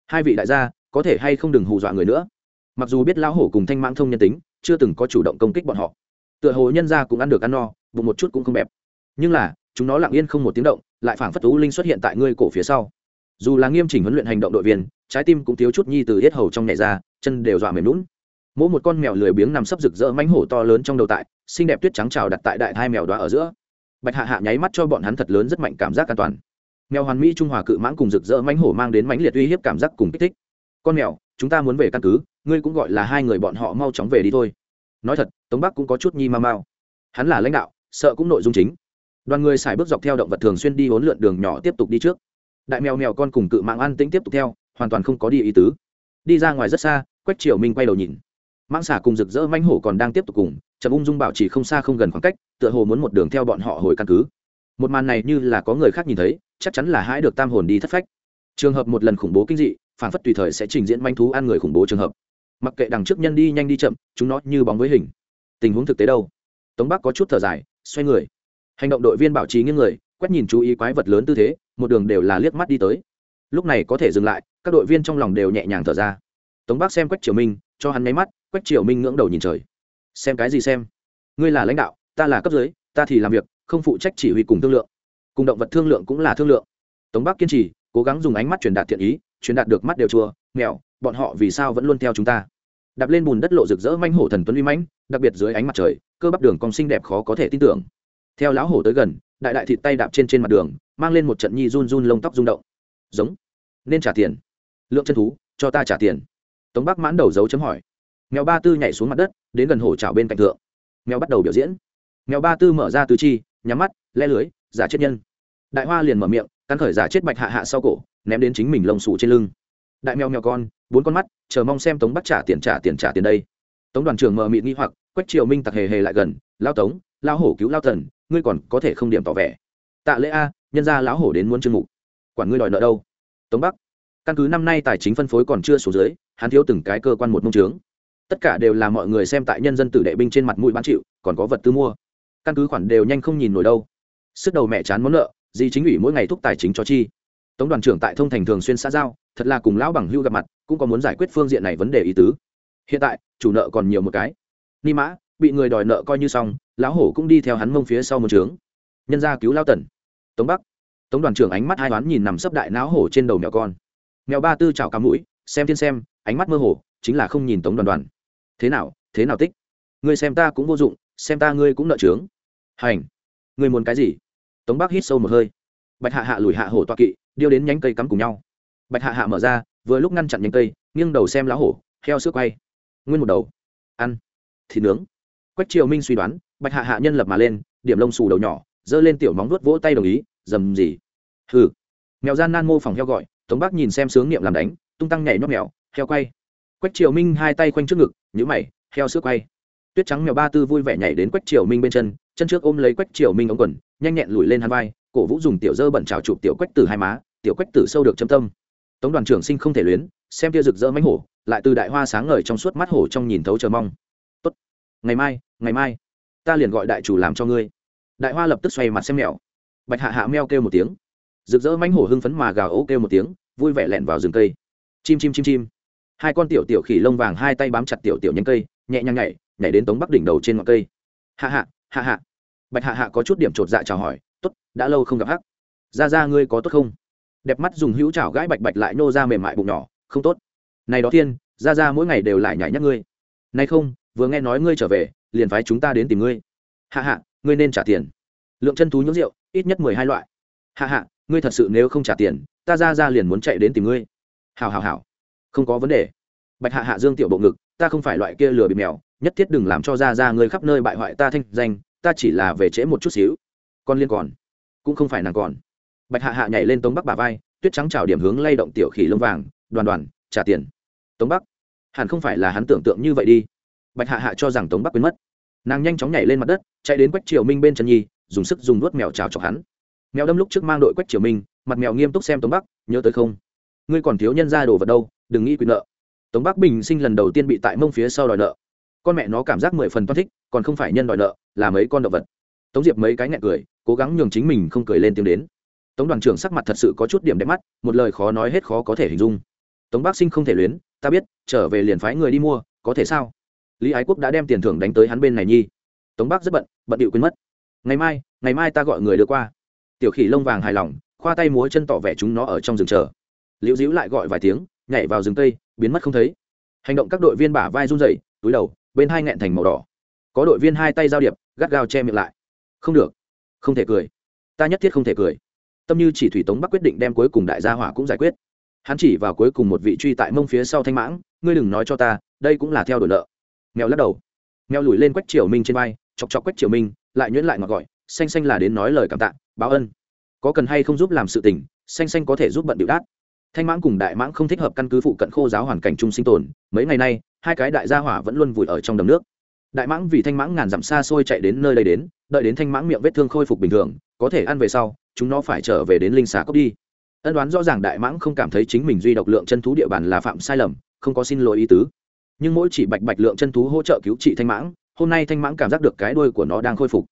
Hai vị đại gia, có thể hay không đừng hù dọa người nữa? Mặc dù biết lão hổ cùng thanh mãng thông nhân tính, chưa từng có chủ động công kích bọn họ. Tựa hồ nhân gia cũng ăn được ăn no, bụng một chút cũng không bẹp. Nhưng là, chúng nó lặng yên không một tiếng động lại phảng phất tú linh xuất hiện tại ngươi cổ phía sau. Dù là nghiêm chỉnh huấn luyện hành động đội viên, trái tim cũng thiếu chút nhi từ hết hầu trong nhẹ ra, chân đều dọa mềm lún mỗi một con mèo lười biếng nằm sấp rực rỡ mánh hổ to lớn trong đầu tại, xinh đẹp tuyết trắng trào đặt tại đại hai mèo đoá ở giữa. Bạch hạ hạ nháy mắt cho bọn hắn thật lớn rất mạnh cảm giác an toàn. Mèo hoàn mỹ trung hòa cự mãng cùng rực rỡ mánh hổ mang đến mãnh liệt uy hiếp cảm giác cùng kích thích. Con mèo, chúng ta muốn về căn cứ, ngươi cũng gọi là hai người bọn họ mau chóng về đi thôi. Nói thật, tống bắc cũng có chút nhi ma mau. Hắn là lãnh đạo, sợ cũng nội dung chính đoàn người xài bước dọc theo động vật thường xuyên đi hỗn lượn đường nhỏ tiếp tục đi trước. Đại mèo mèo con cùng cự mạng an tĩnh tiếp tục theo, hoàn toàn không có đi ý tứ. Đi ra ngoài rất xa, quách triều minh quay đầu nhìn. Mang xả cùng rực rỡ manh hổ còn đang tiếp tục cùng, trầm ung dung bảo chỉ không xa không gần khoảng cách, tựa hồ muốn một đường theo bọn họ hồi căn cứ. Một màn này như là có người khác nhìn thấy, chắc chắn là hãi được tam hồn đi thất phách. Trường hợp một lần khủng bố kinh dị, phản phất tùy thời sẽ trình diễn manh thú ăn người khủng bố trường hợp. Mặc kệ đằng trước nhân đi nhanh đi chậm, chúng nó như bóng với hình. Tình huống thực tế đâu? Tống bắc có chút thở dài, xoay người hành động đội viên bảo trì nghiêng người, quét nhìn chú ý quái vật lớn tư thế, một đường đều là liếc mắt đi tới. Lúc này có thể dừng lại, các đội viên trong lòng đều nhẹ nhàng thở ra. Tống bác xem quách triều minh, cho hắn nháy mắt, quách triều minh ngưỡng đầu nhìn trời. Xem cái gì xem? Ngươi là lãnh đạo, ta là cấp dưới, ta thì làm việc, không phụ trách chỉ huy cùng thương lượng. Cùng động vật thương lượng cũng là thương lượng. Tống bác kiên trì, cố gắng dùng ánh mắt truyền đạt thiện ý, truyền đạt được mắt đều chua mèo bọn họ vì sao vẫn luôn theo chúng ta? Đạp lên bùn đất lộ rực rỡ manh hổ thần tuấn uy mãnh, đặc biệt dưới ánh mặt trời, cơ bắp đường cong xinh đẹp khó có thể tin tưởng theo lão hổ tới gần, đại đại thịt tay đạp trên trên mặt đường, mang lên một trận nhi run run lông tóc rung động. Giống. Nên trả tiền. Lượng chân thú, cho ta trả tiền. Tống bắc mãn đầu dấu chấm hỏi. Mèo ba tư nhảy xuống mặt đất, đến gần hổ trào bên cạnh thượng. Mèo bắt đầu biểu diễn. Mèo ba tư mở ra tứ chi, nhắm mắt, le lưới, giả chết nhân. Đại hoa liền mở miệng căn khởi giả chết bạch hạ hạ sau cổ, ném đến chính mình lông sủ trên lưng. Đại mèo mèo con, bốn con mắt, chờ mong xem tống bắt trả tiền trả tiền trả tiền đây. Tống đoàn trưởng mờ mịt nghi hoặc, quách triều minh tặc hề hề lại gần, lao tống, lao hổ cứu lao thần ngươi còn có thể không điểm tỏ vẻ. Tạ lễ a, nhân ra lão hổ đến muốn chương mục. Quản ngươi đòi nợ đâu? Tống bắc. Căn cứ năm nay tài chính phân phối còn chưa số dưới, hắn thiếu từng cái cơ quan một mông trướng. Tất cả đều là mọi người xem tại nhân dân tử đệ binh trên mặt mũi bán chịu, còn có vật tư mua. Căn cứ khoản đều nhanh không nhìn nổi đâu. Sức đầu mẹ chán món nợ gì chính ủy mỗi ngày thúc tài chính cho chi. Tống đoàn trưởng tại thông thành thường xuyên xã giao, thật là cùng lão bằng hưu gặp mặt, cũng có muốn giải quyết phương diện này vấn đề ý tứ. Hiện tại, chủ nợ còn nhiều một cái. Ni mã, bị người đòi nợ coi như xong lão hổ cũng đi theo hắn mông phía sau một trướng. Nhân ra cứu lao tần. Tống bắc. Tống đoàn trưởng ánh mắt hai đoán nhìn nằm sấp đại não hổ trên đầu mèo con. Mèo ba tư chảo cắm mũi, xem thiên xem, ánh mắt mơ hồ, chính là không nhìn tống đoàn đoàn. Thế nào thế nào tích? Ngươi xem ta cũng vô dụng, xem ta ngươi cũng nợ trướng. Hành. Ngươi muốn cái gì? Tống bắc hít sâu một hơi. Bạch hạ hạ lùi hạ hổ toa kỵ, điêu đến nhánh cây cắm cùng nhau. Bạch hạ hạ mở ra, vừa lúc ngăn chặn nhánh cây, nghiêng đầu xem lá hổ, heo sữa quay. Nguyên một đầu. Ăn. Thịt nướng. Quách triều minh suy đoán bạch hạ hạ nhân lập mà lên, điểm lông xù đầu nhỏ, giơ lên tiểu móng vuốt vỗ tay đồng ý, dầm gì? Hừ. Mèo gian nan mô phỏng heo gọi, tống bắc nhìn xem sướng niệm làm đánh, tung tăng nhảy nhót mèo, heo quay. Quách triều minh hai tay quanh trước ngực nhữ mày, heo sữa quay. Tuyết trắng mèo ba tư vui vẻ nhảy đến quách triều minh bên chân chân trước ôm lấy quách triều minh ống quần, nhanh nhẹn lùi lên hai vai, cổ vũ dùng tiểu dơ bẩn trào chụp tiểu quách tử hai má, tiểu quách tử sâu được châm tâm. Tống đoàn trưởng sinh không thể luyến, xem tia rực rỡ mánh hổ, lại từ đại hoa sáng ngời trong suốt mắt hổ trong nhìn thấu chờ mong. Tốt. Ngày mai ngày mai ta liền gọi đại chủ làm cho ngươi. Đại hoa lập tức xoay mặt xem mèo. Bạch hạ hạ meo kêu một tiếng. Rực rỡ mánh hổ hưng phấn mà gào ố kêu một tiếng, vui vẻ lẹn vào rừng cây. Chim chim chim chim. Hai con tiểu tiểu khỉ lông vàng hai tay bám chặt tiểu tiểu nhánh cây, nhẹ nhàng nhảy nhảy đến tống bắc đỉnh đầu trên ngọn cây. Hạ hạ hạ hạ. Bạch hạ hạ có chút điểm chột dạ chào hỏi t ố t đã lâu không gặp hắc. Ra ra ngươi có tốt không? Đẹp mắt dùng hữu chảo gãi bạch bạch lại nô ra mềm mại bụng nhỏ, không tốt. Này đó thiên, ra ra mỗi ngày đều lại nhảy nhắc ngươi. Nay không, vừa nghe nói ngươi trở về liền phái chúng ta đến tìm ngươi. Hạ hạ, ngươi nên trả tiền. Lượng chân thú nhúng rượu, ít nhất mười hai loại. Hạ hạ, ngươi thật sự nếu không trả tiền, ta ra ra liền muốn chạy đến tìm ngươi. Hào hào hào không có vấn đề. Bạch hạ hạ dương tiểu bộ ngực, ta không phải loại kia lừa bị mèo, nhất thiết đừng làm cho ra ra ngươi khắp nơi bại hoại ta thanh danh, ta chỉ là về trễ một chút xíu. Con liên còn. Cũng không phải nàng còn. Bạch hạ hạ nhảy lên tống bắc bà vai, tuyết trắng trào điểm hướng lay động tiểu khỉ lông vàng, đoàn đoàn, trả tiền. Tống bắc, hẳn không phải là hắn tưởng tượng như vậy đi bạch hạ hạ cho rằng tống bắc quên mất. Nàng nhanh chóng nhảy lên mặt đất, chạy đến quách triều minh bên trần nhi, dùng sức dùng nuốt mèo trào chọc hắn. Mèo đâm lúc trước mang đội quách triều minh, mặt mèo nghiêm túc xem tống bắc, nhớ tới không? Ngươi còn thiếu nhân ra đồ vật đâu, đừng nghĩ quyền nợ. Tống bắc bình sinh lần đầu tiên bị tại mông phía sau đòi nợ. Con mẹ nó cảm giác mười phần toan thích, còn không phải nhân đòi nợ, là mấy con động vật. Tống diệp mấy cái nghẹn cười, cố gắng nhường chính mình không cười lên tiếng đến. Tống đoàn trưởng sắc mặt thật sự có chút điểm đẹp mắt, một lời khó nói hết khó có thể hình dung. Tống bác sinh không thể luyến, ta biết, trở về liền phái người đi mua, có thể sao? Lý ái quốc đã đem tiền thưởng đánh tới hắn bên này nhi. Tống bác rất bận bận điệu quên mất. Ngày mai ngày mai ta gọi người đưa qua. Tiểu khỉ lông vàng hài lòng, khoa tay múa chân tỏ vẻ chúng nó ở trong rừng chờ. Liễu dĩu lại gọi vài tiếng, nhảy vào rừng tây, biến mất không thấy. Hành động các đội viên bả vai run rẩy, túi đầu, bên hai nghẹn thành màu đỏ. Có đội viên hai tay giao điệp, gắt gao che miệng lại. Không được. Không thể cười. Ta nhất thiết không thể cười. Tâm như chỉ thủy tống bắc quyết định đem cuối cùng đại gia hỏa cũng giải quyết. Hắn chỉ vào cuối cùng một vị truy tại mông phía sau thanh mãng, ngươi đừng nói cho ta, đây cũng là theo đổi nợ mèo lắc đầu. Mèo lùi lên quách triều minh trên vai, chọc chọc quách triều minh, lại nhuyễn lại ngọt gọi, xanh xanh là đến nói lời cảm tạ, báo ân. Có cần hay không giúp làm sự tình, xanh xanh có thể giúp bận điệu đát. Thanh mãng cùng đại mãng không thích hợp căn cứ phụ cận khô giáo hoàn cảnh chung sinh tồn, mấy ngày nay, hai cái đại gia hỏa vẫn luôn vùi ở trong đầm nước. Đại mãng vì thanh mãng ngàn dặm xa xôi chạy đến nơi đây đến, đợi đến thanh mãng miệng vết thương khôi phục bình thường, có thể ăn về sau, chúng nó phải trở về đến linh xà cốc đi. Ân đoán rõ ràng đại mãng không cảm thấy chính mình duy độc lượng chân thú địa bàn là phạm sai lầm, không có xin lỗi ý tứ nhưng mỗi chỉ bạch bạch lượng chân thú hỗ trợ cứu trị thanh mãng, hôm nay thanh mãng cảm giác được cái đuôi của nó đang khôi phục.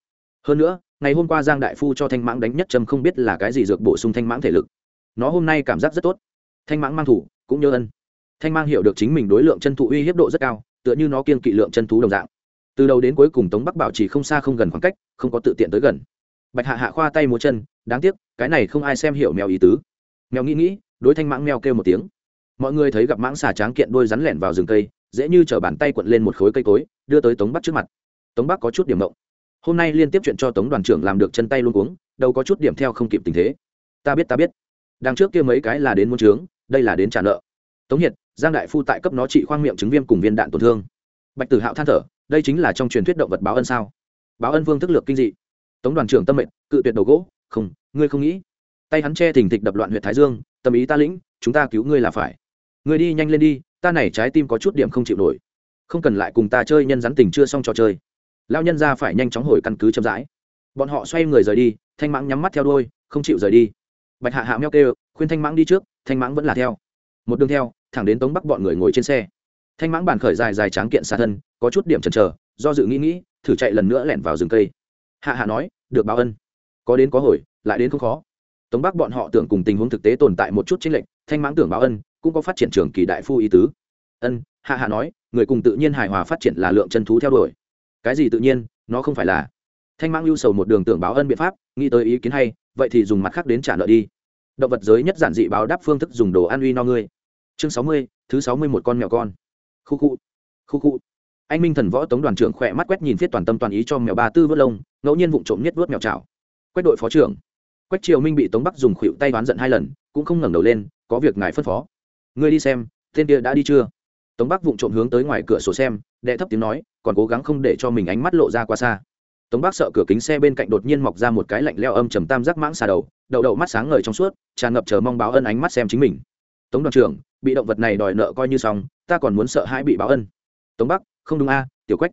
Hơn nữa, ngày hôm qua giang đại phu cho thanh mãng đánh nhất trâm không biết là cái gì dược bổ sung thanh mãng thể lực. Nó hôm nay cảm giác rất tốt. Thanh mãng mang thủ, cũng nhớ ân. Thanh mang hiểu được chính mình đối lượng chân thú uy hiếp độ rất cao, tựa như nó kiên kỵ lượng chân thú đồng dạng. Từ đầu đến cuối cùng tống bắc bảo chỉ không xa không gần khoảng cách, không có tự tiện tới gần. Bạch hạ hạ khoa tay múa chân, đáng tiếc, cái này không ai xem hiểu mèo ý tứ. Mèo nghĩ nghĩ, đối thanh mãng mèo kêu một tiếng. Mọi người thấy gặp mãng xà tráng kiện đôi rắn lẻn vào rừng cây dễ như chở bàn tay quận lên một khối cây cối, đưa tới tống bắc trước mặt. Tống bắc có chút điểm mộng. Hôm nay liên tiếp chuyện cho tống đoàn trưởng làm được chân tay luôn cuống, đâu có chút điểm theo không kịp tình thế. Ta biết ta biết. Đằng trước kia mấy cái là đến muôn trướng, đây là đến trả nợ. Tống hiệt, giang đại phu tại cấp nó trị khoang miệng chứng viêm cùng viên đạn tổn thương. Bạch tử hạo than thở, đây chính là trong truyền thuyết động vật báo ân sao? Báo ân vương thức lược kinh dị. Tống đoàn trưởng tâm mệnh cự tuyệt đầu gỗ, không, ngươi không nghĩ. Tay hắn che thình thịch đập loạn huyện thái dương, tâm ý ta lĩnh, chúng ta cứu ngươi là phải. Ngươi đi nhanh lên đi ta này trái tim có chút điểm không chịu nổi. Không cần lại cùng ta chơi nhân rắn tình chưa xong trò chơi. Lao nhân ra phải nhanh chóng hồi căn cứ chậm rãi. Bọn họ xoay người rời đi, thanh mãng nhắm mắt theo đôi không chịu rời đi. Bạch hạ hạ meo kêu, khuyên thanh mãng đi trước, thanh mãng vẫn là theo. Một đường theo, thẳng đến tống bắc bọn người ngồi trên xe. Thanh mãng bàn khởi dài dài tráng kiện xa thân, có chút điểm chần chờ, do dự nghĩ nghĩ, thử chạy lần nữa lẻn vào rừng cây. Hạ hạ nói, được báo ân. Có đến có hồi, lại đến không khó. Tống bắc bọn họ tưởng cùng tình huống thực tế tồn tại một chút chính lệnh thanh mãng tưởng báo ân cũng có phát triển trường kỳ đại phu ý tứ. Ân, hạ hạ nói, người cùng tự nhiên hài hòa phát triển là lượng chân thú theo đuổi. Cái gì tự nhiên, nó không phải là. Thanh mãng lưu sầu một đường tưởng báo ân biện pháp, nghĩ tới ý kiến hay, vậy thì dùng mặt khác đến trả nợ đi. Động vật giới nhất giản dị báo đáp phương thức dùng đồ ăn uy no ngươi. Chương sáu mươi, thứ sáu mươi một con mèo con. Khu khu khu khu. Anh minh thần võ tống đoàn trưởng khỏe mắt quét nhìn viết toàn tâm toàn ý cho mèo ba tư vớt lông, ngẫu nhiên vụ trộm nhất vớt mèo chảo. Quét đội phó trưởng. Quách triều minh bị tống bắc dùng khuỵu tay đoán giận hai lần, cũng không ngẩng đầu lên, có việc ngài phân phó ngươi đi xem, tên kia đã đi chưa? Tống bắc vụng trộm hướng tới ngoài cửa sổ xem, đệ thấp tiếng nói, còn cố gắng không để cho mình ánh mắt lộ ra qua xa. Tống bắc sợ cửa kính xe bên cạnh đột nhiên mọc ra một cái lạnh leo âm trầm tam giác mãng xà đầu, đậu đậu mắt sáng ngời trong suốt, tràn ngập chờ mong báo ân ánh mắt xem chính mình. Tống đoàn trưởng, bị động vật này đòi nợ coi như xong, ta còn muốn sợ hãi bị báo ân. Tống bắc, không đúng a, tiểu quách.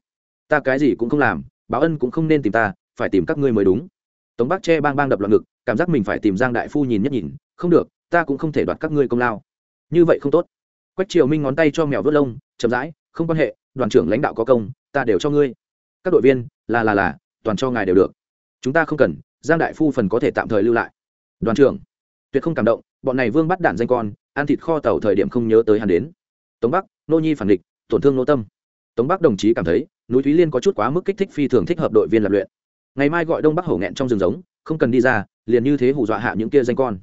Ta cái gì cũng không làm, báo ân cũng không nên tìm ta, phải tìm các ngươi mới đúng. Tống bắc che bang bang đập loạn ngực, cảm giác mình phải tìm giang đại phu nhìn nhất nhìn, không được, ta cũng không thể đoạt các ngươi công lao như vậy không tốt. Quách triều minh ngón tay cho mèo vớt lông, chậm rãi, không quan hệ, đoàn trưởng lãnh đạo có công, ta đều cho ngươi. Các đội viên, là là là, toàn cho ngài đều được. Chúng ta không cần, giang đại phu phần có thể tạm thời lưu lại. Đoàn trưởng, tuyệt không cảm động, bọn này vương bắt đạn danh con, ăn thịt kho tàu thời điểm không nhớ tới hắn đến. Tống bắc, nô nhi phản địch, tổn thương nô tâm. Tống bắc đồng chí cảm thấy, núi thúy liên có chút quá mức kích thích phi thường thích hợp đội viên lập luyện. Ngày mai gọi đông bắc hổ nghẹn trong rừng giống, không cần đi ra, liền như thế hù dọa hạ những kia danh con.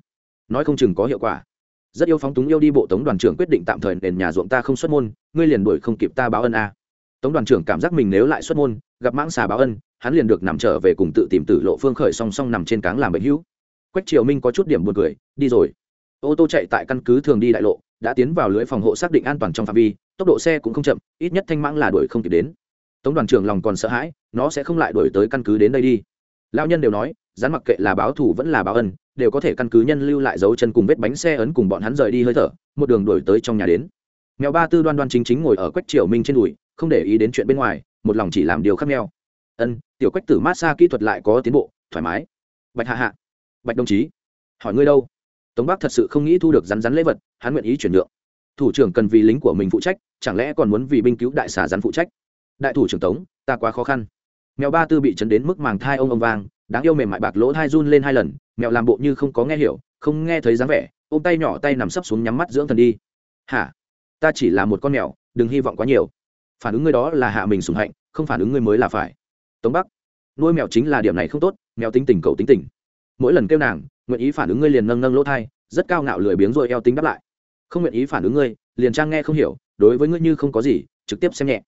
Nói không chừng có hiệu quả rất yêu phóng túng yêu đi bộ tống đoàn trưởng quyết định tạm thời nền nhà ruộng ta không xuất môn, ngươi liền đuổi không kịp ta báo ân a. Tống đoàn trưởng cảm giác mình nếu lại xuất môn, gặp mãng xà báo ân, hắn liền được nằm trở về cùng tự tìm tử lộ phương khởi song song nằm trên cáng làm bệnh hữu. Quách triều minh có chút điểm buồn cười, đi rồi. Ô tô chạy tại căn cứ thường đi đại lộ, đã tiến vào lưới phòng hộ xác định an toàn trong phạm vi, tốc độ xe cũng không chậm, ít nhất thanh mãng là đuổi không kịp đến. Tống đoàn trưởng lòng còn sợ hãi, nó sẽ không lại đuổi tới căn cứ đến đây đi. Lao nhân đều nói rắn mặc kệ là báo thủ vẫn là báo ân, đều có thể căn cứ nhân lưu lại dấu chân cùng vết bánh xe ấn cùng bọn hắn rời đi hơi thở, một đường đuổi tới trong nhà đến. Mèo ba tư đoan đoan chính chính ngồi ở quách triều minh trên đùi, không để ý đến chuyện bên ngoài, một lòng chỉ làm điều khác mèo ân, tiểu quách tử mát xa kỹ thuật lại có tiến bộ, thoải mái. Bạch hạ hạ. Bạch đồng chí. Hỏi ngươi đâu? Tống bắc thật sự không nghĩ thu được rắn rắn lễ vật, hắn nguyện ý chuyển nhượng. Thủ trưởng cần vì lính của mình phụ trách, chẳng lẽ còn muốn vì binh cứu đại xà rắn phụ trách? Đại thủ trưởng tống, ta quá khó khăn. Mèo ba tư bị chấn đến mức màng thai ông ông vang đáng yêu mềm mại bạc lỗ thai run lên hai lần mèo làm bộ như không có nghe hiểu, không nghe thấy dáng vẻ, ôm tay nhỏ tay nằm sấp xuống nhắm mắt dưỡng thần đi. Hả? Ta chỉ là một con mèo, đừng hy vọng quá nhiều. Phản ứng ngươi đó là hạ mình sùng hạnh, không phản ứng ngươi mới là phải. Tống bắc, nuôi mèo chính là điểm này không tốt, mèo tính tình cậu tính tình. Mỗi lần kêu nàng, nguyện ý phản ứng ngươi liền nâng nâng lỗ thai, rất cao ngạo lười biếng rồi eo tính đáp lại. Không nguyện ý phản ứng ngươi, liền trang nghe không hiểu, đối với ngươi như không có gì, trực tiếp xem nhẹ.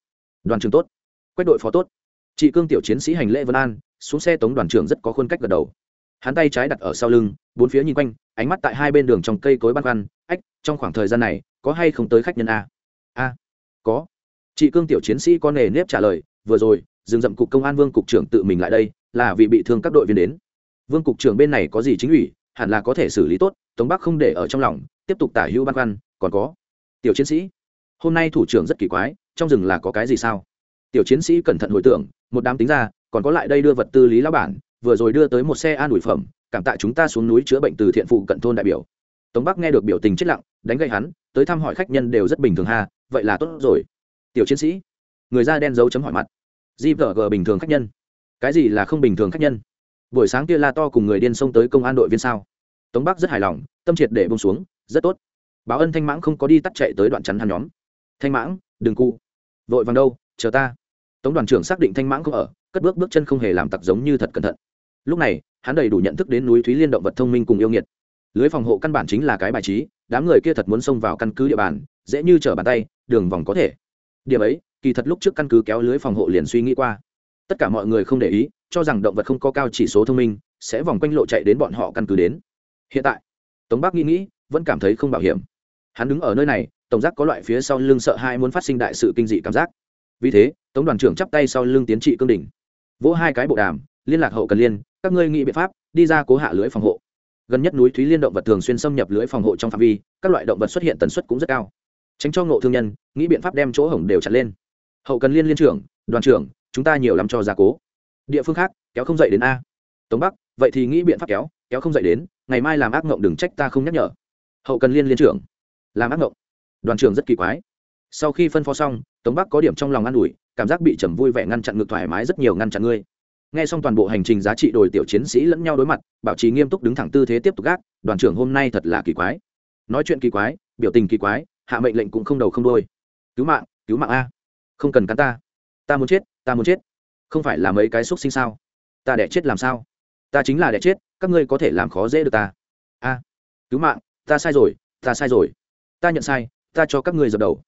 Đoàn trường tốt. Quách đội phó tốt. Chị cương tiểu chiến sĩ hành lễ vân an xuống xe tống đoàn trưởng rất có khuôn cách gật đầu. Hắn tay trái đặt ở sau lưng, bốn phía nhìn quanh, ánh mắt tại hai bên đường trong cây cối băn khoăn, ách, trong khoảng thời gian này, có hay không tới khách nhân a? A, có. Chị cương tiểu chiến sĩ có nề nếp trả lời, vừa rồi dừng dậm cục công an vương cục trưởng tự mình lại đây, là vì bị thương các đội viên đến. Vương cục trưởng bên này có gì chính ủy, hẳn là có thể xử lý tốt, tống bắc không để ở trong lòng, tiếp tục tả hữu băn khoăn, còn có. Tiểu chiến sĩ, hôm nay thủ trưởng rất kỳ quái, trong rừng là có cái gì sao? Tiểu chiến sĩ cẩn thận hồi tưởng, một đám tính ra còn có lại đây đưa vật tư lý lão bản, vừa rồi đưa tới một xe an ủi phẩm, cảm tạ chúng ta xuống núi chữa bệnh từ thiện phụ cận thôn đại biểu. Tống bắc nghe được biểu tình chết lặng, đánh gậy hắn, tới thăm hỏi khách nhân đều rất bình thường ha, vậy là tốt rồi. Tiểu chiến sĩ, người da đen dấu chấm hỏi mặt. Gvg bình thường khách nhân. Cái gì là không bình thường khách nhân? Buổi sáng kia la to cùng người điên xông tới công an đội viên sao? Tống bắc rất hài lòng, tâm triệt để bông xuống, rất tốt. Báo ân thanh mãng không có đi tắt chạy tới đoạn chắn hắn nhóm. Thanh mãng, đừng cụ. Vội vàng đâu, chờ ta tống đoàn trưởng xác định thanh mãng không ở, cất bước bước chân không hề làm tặc giống như thật cẩn thận. Lúc này, hắn đầy đủ nhận thức đến núi thúy liên động vật thông minh cùng yêu nghiệt. Lưới phòng hộ căn bản chính là cái bài trí, đám người kia thật muốn xông vào căn cứ địa bàn, dễ như trở bàn tay, đường vòng có thể. Điểm ấy, kỳ thật lúc trước căn cứ kéo lưới phòng hộ liền suy nghĩ qua. Tất cả mọi người không để ý, cho rằng động vật không có cao chỉ số thông minh, sẽ vòng quanh lộ chạy đến bọn họ căn cứ đến. Hiện tại, tống bắc nghĩ nghĩ, vẫn cảm thấy không bảo hiểm. Hắn đứng ở nơi này, tổng giác có loại phía sau lưng sợ hai muốn phát sinh đại sự kinh dị cảm giác vì thế, tống đoàn trưởng chắp tay sau lưng tiến trị cương đỉnh. Vỗ hai cái bộ đàm, liên lạc hậu cần liên, các ngươi nghĩ biện pháp, đi ra cố hạ lưới phòng hộ. Gần nhất núi thúy liên động vật thường xuyên xâm nhập lưới phòng hộ trong phạm vi, các loại động vật xuất hiện tần suất cũng rất cao. Tránh cho ngộ thương nhân, nghĩ biện pháp đem chỗ hổng đều chặt lên. Hậu cần liên liên trưởng, đoàn trưởng, chúng ta nhiều lắm cho gia cố. Địa phương khác, kéo không dậy đến a. Tống bắc, vậy thì nghĩ biện pháp kéo kéo không dậy đến, ngày mai làm ác ngộng đừng trách ta không nhắc nhở. Hậu cần liên liên trưởng, làm ác ngộng. Đoàn trưởng rất kỳ quái sau khi phân phó xong, tống bắc có điểm trong lòng an ủi, cảm giác bị trầm vui vẻ ngăn chặn ngược thoải mái rất nhiều ngăn chặn ngươi. Nghe xong toàn bộ hành trình giá trị đổi tiểu chiến sĩ lẫn nhau đối mặt, bảo trì nghiêm túc đứng thẳng tư thế tiếp tục gác, đoàn trưởng hôm nay thật là kỳ quái. Nói chuyện kỳ quái, biểu tình kỳ quái, hạ mệnh lệnh cũng không đầu không đôi cứu mạng cứu mạng a. Không cần cắn ta. Ta muốn chết, ta muốn chết. Không phải là mấy cái xúc sinh sao? Ta đẻ chết làm sao? Ta chính là đẻ chết, các ngươi có thể làm khó dễ được ta. A. Cứu mạng, ta sai rồi, ta sai rồi. Ta nhận sai, ta cho các ngươi dập đầu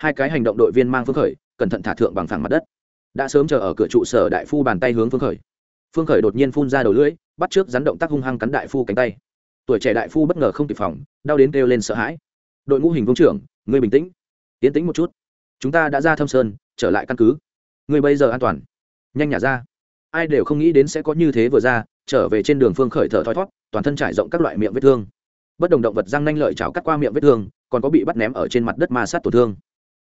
hai cái hành động đội viên mang phương khởi, cẩn thận thả thượng bằng phẳng mặt đất. Đã sớm chờ ở cửa trụ sở đại phu bàn tay hướng phương khởi. Phương khởi đột nhiên phun ra đầu lưỡi, bắt trước rắn động tác hung hăng cắn đại phu cánh tay. Tuổi trẻ đại phu bất ngờ không kịp phòng, đau đến kêu lên sợ hãi. Đội ngũ hình vương trưởng, ngươi bình tĩnh, tiến tĩnh một chút. Chúng ta đã ra thâm sơn, trở lại căn cứ. Ngươi bây giờ an toàn. Nhanh nhả ra. Ai đều không nghĩ đến sẽ có như thế vừa ra, trở về trên đường phương khởi thở thoi thót, toàn thân trải rộng các loại miệng vết thương. Bất đồng động vật răng nanh lợi chảo cắt qua miệng vết thương, còn có bị bắt ném ở trên mặt đất ma sát tổn thương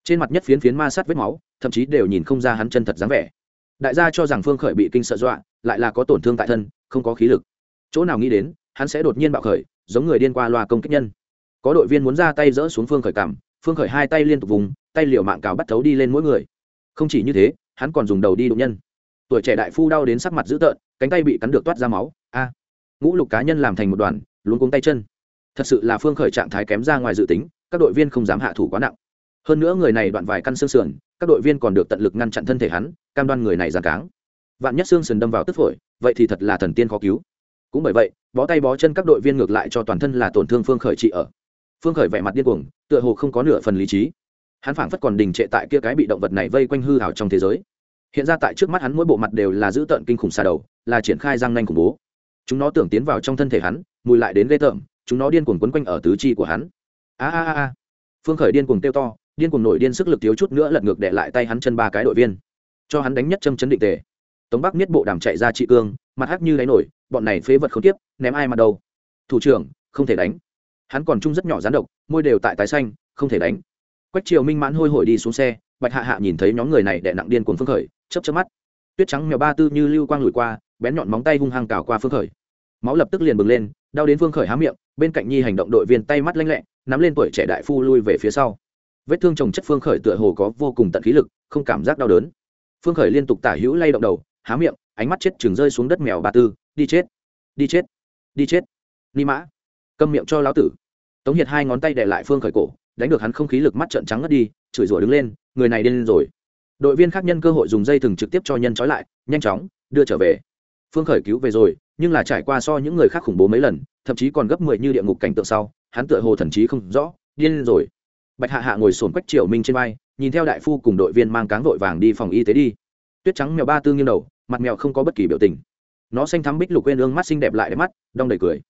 trên mặt nhất phiến phiến ma sát vết máu, thậm chí đều nhìn không ra hắn chân thật dáng vẻ. Đại gia cho rằng phương khởi bị kinh sợ dọa, lại là có tổn thương tại thân, không có khí lực. Chỗ nào nghĩ đến, hắn sẽ đột nhiên bạo khởi, giống người điên qua loa công kích nhân. Có đội viên muốn ra tay dỡ xuống phương khởi cảm, phương khởi hai tay liên tục vùng, tay liều mạng cào bắt thấu đi lên mỗi người. Không chỉ như thế, hắn còn dùng đầu đi đụng nhân. Tuổi trẻ đại phu đau đến sắc mặt dữ tợn, cánh tay bị cắn được toát ra máu, a. Ngũ lục cá nhân làm thành một đoàn luôn cuống tay chân. Thật sự là phương khởi trạng thái kém ra ngoài dự tính, các đội viên không dám hạ thủ quá nặng hơn nữa người này đoạn vài căn xương sườn, các đội viên còn được tận lực ngăn chặn thân thể hắn, cam đoan người này giàn cáng. Vạn nhất xương sườn đâm vào tức phổi, vậy thì thật là thần tiên khó cứu. Cũng bởi vậy, bó tay bó chân các đội viên ngược lại cho toàn thân là tổn thương phương khởi trị ở. Phương khởi vẻ mặt điên cuồng, tựa hồ không có nửa phần lý trí. Hắn phảng phất còn đình trệ tại kia cái bị động vật này vây quanh hư hào trong thế giới. Hiện ra tại trước mắt hắn mỗi bộ mặt đều là dữ tợn kinh khủng xa đầu, là triển khai răng nanh khủng bố. Chúng nó tưởng tiến vào trong thân thể hắn, mùi lại đến ghê tởm, chúng nó điên cuồng quấn quanh ở tứ chi của hắn. A a a. Phương khởi điên cuồng kêu to điên cuồng nổi điên sức lực thiếu chút nữa lật ngược để lại tay hắn chân ba cái đội viên. Cho hắn đánh nhất châm chấn định tề. Tống bắc niết bộ đàm chạy ra trị cương, mặt hắc như đáy nổi, bọn này phế vật không tiếp, ném ai mặt đâu. Thủ trưởng, không thể đánh. Hắn còn chung rất nhỏ rán độc, môi đều tại tái xanh, không thể đánh. Quách triều minh mãn hôi hổi đi xuống xe, bạch hạ hạ nhìn thấy nhóm người này đè nặng điên cuồng phương khởi chấp chấp mắt. Tuyết trắng mèo ba tư như lưu quang lùi qua, bén nhọn móng tay hung hăng cào qua phương khởi. Máu lập tức liền bừng lên, đau đến phương khởi há miệng, bên cạnh nhi hành động đội viên tay mắt lanh lẹ, nắm lên tuổi trẻ đại phu lui về phía sau vết thương trồng chất phương khởi tựa hồ có vô cùng tận khí lực, không cảm giác đau đớn. Phương khởi liên tục tả hữu lay động đầu, há miệng, ánh mắt chết chừng rơi xuống đất mèo bà tư, đi chết đi chết đi chết, ni mã. Câm miệng cho lão tử. Tống hiệt hai ngón tay để lại phương khởi cổ, đánh được hắn không khí lực mắt trợn trắng ngất đi, chửi rủa đứng lên, người này điên rồi. Đội viên khác nhân cơ hội dùng dây thừng trực tiếp cho nhân trói lại, nhanh chóng, đưa trở về. Phương khởi cứu về rồi, nhưng là trải qua so những người khác khủng bố mấy lần, thậm chí còn gấp mười như địa ngục cảnh tượng sau, hắn tựa hồ thần trí không rõ, điên rồi bạch hạ hạ ngồi sồn quách triều minh trên vai, nhìn theo đại phu cùng đội viên mang cáng vội vàng đi phòng y tế đi. Tuyết trắng mèo ba tư nghiêng đầu, mặt mèo không có bất kỳ biểu tình. Nó xanh thắm bích lục quên ương mắt xinh đẹp lại đẹp mắt, đong đầy cười.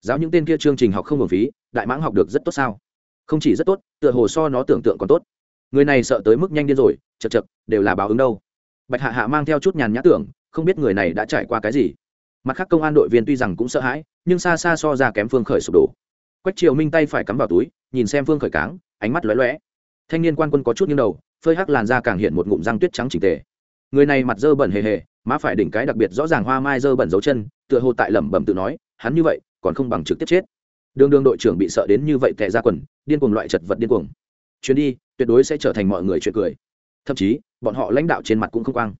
Giáo những tên kia chương trình học không hưởng phí, đại mãng học được rất tốt sao? Không chỉ rất tốt, tựa hồ so nó tưởng tượng còn tốt. Người này sợ tới mức nhanh điên rồi chật chật đều là báo ứng đâu. Bạch hạ hạ mang theo chút nhàn nhã tưởng, không biết người này đã trải qua cái gì. Mặt khác công an đội viên tuy rằng cũng sợ hãi, nhưng xa xa so ra kém phương khởi sụp đổ. Quách triều minh tay phải cắm vào túi, nhìn xem phương khởi cáng ánh mắt lóe lóe. Thanh niên quan quân có chút nghiêng đầu, phơi hắc làn da càng hiện một ngụm răng tuyết trắng chỉnh tề. Người này mặt dơ bẩn hề hề, má phải đỉnh cái đặc biệt rõ ràng hoa mai dơ bẩn dấu chân, tựa hồ tại lẩm bẩm tự nói, hắn như vậy, còn không bằng trực tiếp chết. Đường đường đội trưởng bị sợ đến như vậy tệ ra quần, điên cuồng loại chật vật điên cuồng. Chuyến đi, tuyệt đối sẽ trở thành mọi người chuyện cười. Thậm chí, bọn họ lãnh đạo trên mặt cũng không quang.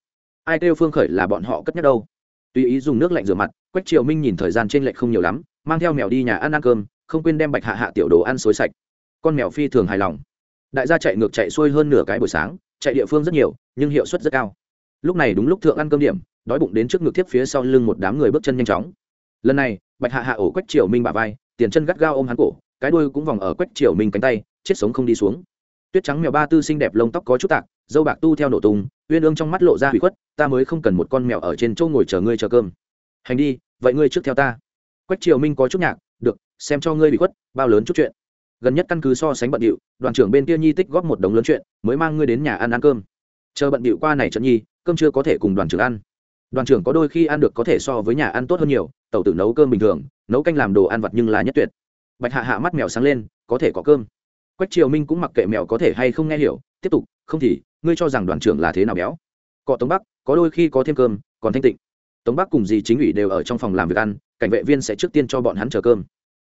Ai kêu phương khởi là bọn họ cất nhắc đâu. Tùy ý dùng nước lạnh rửa mặt, quách triều minh nhìn thời gian trên lệch không nhiều lắm, mang theo mèo đi nhà ăn ăn cơm, không quên đem bạch hạ hạ tiểu đồ ăn xối sạch con mèo phi thường hài lòng. Đại gia chạy ngược chạy xuôi hơn nửa cái buổi sáng, chạy địa phương rất nhiều, nhưng hiệu suất rất cao. Lúc này đúng lúc thượng ăn cơm điểm, đói bụng đến trước ngực tiếp phía sau lưng một đám người bước chân nhanh chóng. Lần này, bạch hạ hạ ổ quách triều minh bả vai, tiền chân gắt gao ôm hắn cổ, cái đuôi cũng vòng ở quách triều minh cánh tay, chết sống không đi xuống. Tuyết trắng mèo ba tư xinh đẹp lông tóc có chút tạc, dâu bạc tu theo nổ tung, uyên ương trong mắt lộ ra hủy khuất, ta mới không cần một con mèo ở trên châu ngồi chờ ngươi chờ cơm. Hành đi, vậy ngươi trước theo ta. Quách triều minh có chút nhạc, được, xem cho ngươi ủy khuất, bao lớn chút chuyện gần nhất căn cứ so sánh bận điệu, đoàn trưởng bên kia nhi tích góp một đống lớn chuyện, mới mang ngươi đến nhà ăn ăn cơm. Chờ bận điệu qua này trận nhi, cơm chưa có thể cùng đoàn trưởng ăn. Đoàn trưởng có đôi khi ăn được có thể so với nhà ăn tốt hơn nhiều tàu tử nấu cơm bình thường, nấu canh làm đồ ăn vặt nhưng là nhất tuyệt. Bạch hạ hạ mắt mèo sáng lên, có thể có cơm. Quách triều minh cũng mặc kệ mèo có thể hay không nghe hiểu, tiếp tục, không thì, ngươi cho rằng đoàn trưởng là thế nào béo? Cọ tống bắc, có đôi khi có thêm cơm, còn thanh tịnh. Tống bắc cùng dì chính ủy đều ở trong phòng làm việc ăn, cảnh vệ viên sẽ trước tiên cho bọn hắn chờ cơm.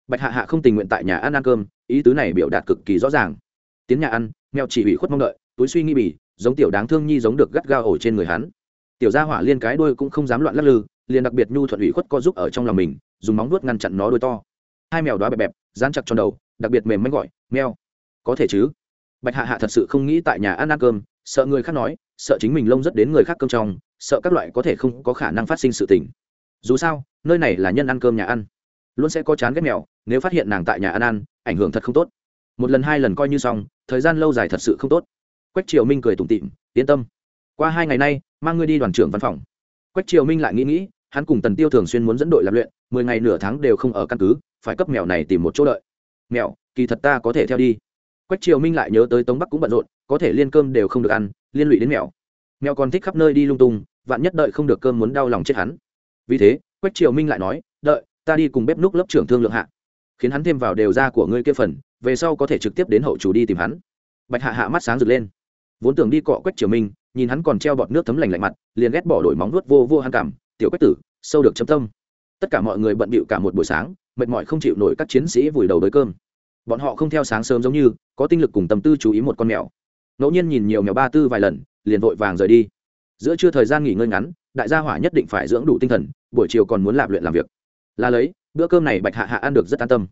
Bạch hạ hạ không tình nguyện tại nhà ăn ăn cơm ý tứ này biểu đạt cực kỳ rõ ràng. Tiến nhà ăn, mèo chỉ ủy khuất mong đợi, túi suy nghĩ bỉ giống tiểu đáng thương nhi giống được gắt gao ổ trên người hắn. Tiểu gia hỏa liên cái đuôi cũng không dám loạn lắc lư, liền đặc biệt nhu thuận ủy khuất co giúp ở trong lòng mình, dùng móng nuốt ngăn chặn nó đuôi to. Hai mèo đóa bẹp bẹp, dán chặt tròn đầu, đặc biệt mềm mánh gọi, mèo. có thể chứ. Bạch hạ hạ thật sự không nghĩ tại nhà ăn ăn cơm, sợ người khác nói, sợ chính mình lông rất đến người khác cơm trong, sợ các loại có thể không có khả năng phát sinh sự tình. Dù sao, nơi này là nhân ăn cơm nhà ăn. Luôn sẽ có chán ghét mèo, nếu phát hiện nàng tại nhà ăn ăn ảnh hưởng thật không tốt. Một lần hai lần coi như xong, thời gian lâu dài thật sự không tốt. Quách triều minh cười tủm tịm yên tâm. Qua hai ngày nay, mang ngươi đi đoàn trưởng văn phòng. Quách triều minh lại nghĩ nghĩ, hắn cùng tần tiêu thường xuyên muốn dẫn đội làm luyện, mười ngày nửa tháng đều không ở căn cứ, phải cấp mèo này tìm một chỗ đợi. Mèo, kỳ thật ta có thể theo đi. Quách triều minh lại nhớ tới tống bắc cũng bận rộn, có thể liên cơm đều không được ăn, liên lụy đến mèo. Mèo còn thích khắp nơi đi lung tung, vạn nhất đợi không được cơm muốn đau lòng chết hắn. Vì thế, quách triều minh lại nói, đợi, ta đi cùng bếp núc lớp trưởng thương lượng hạ khiến hắn thêm vào đều ra của ngươi kia phần, về sau có thể trực tiếp đến hậu chủ đi tìm hắn. Bạch hạ hạ mắt sáng rực lên. Vốn tưởng đi cọ quách triều minh, nhìn hắn còn treo bọt nước thấm lành lạnh mặt, liền ghét bỏ đổi móng nuốt vô vô hăng cảm, tiểu quách tử, sâu được chấm tâm. Tất cả mọi người bận bịu cả một buổi sáng, mệt mỏi không chịu nổi các chiến sĩ vùi đầu đới cơm. Bọn họ không theo sáng sớm giống như, có tinh lực cùng tâm tư chú ý một con mèo. Ngẫu nhiên nhìn nhiều mèo ba tư vài lần, liền vội vàng rời đi. Giữa trưa thời gian nghỉ ngơi ngắn, đại gia hỏa nhất định phải dưỡng đủ tinh thần, buổi chiều còn muốn lạp luyện làm việc. Là lấy bữa cơm này bạch hạ hạ ăn được rất an tâm.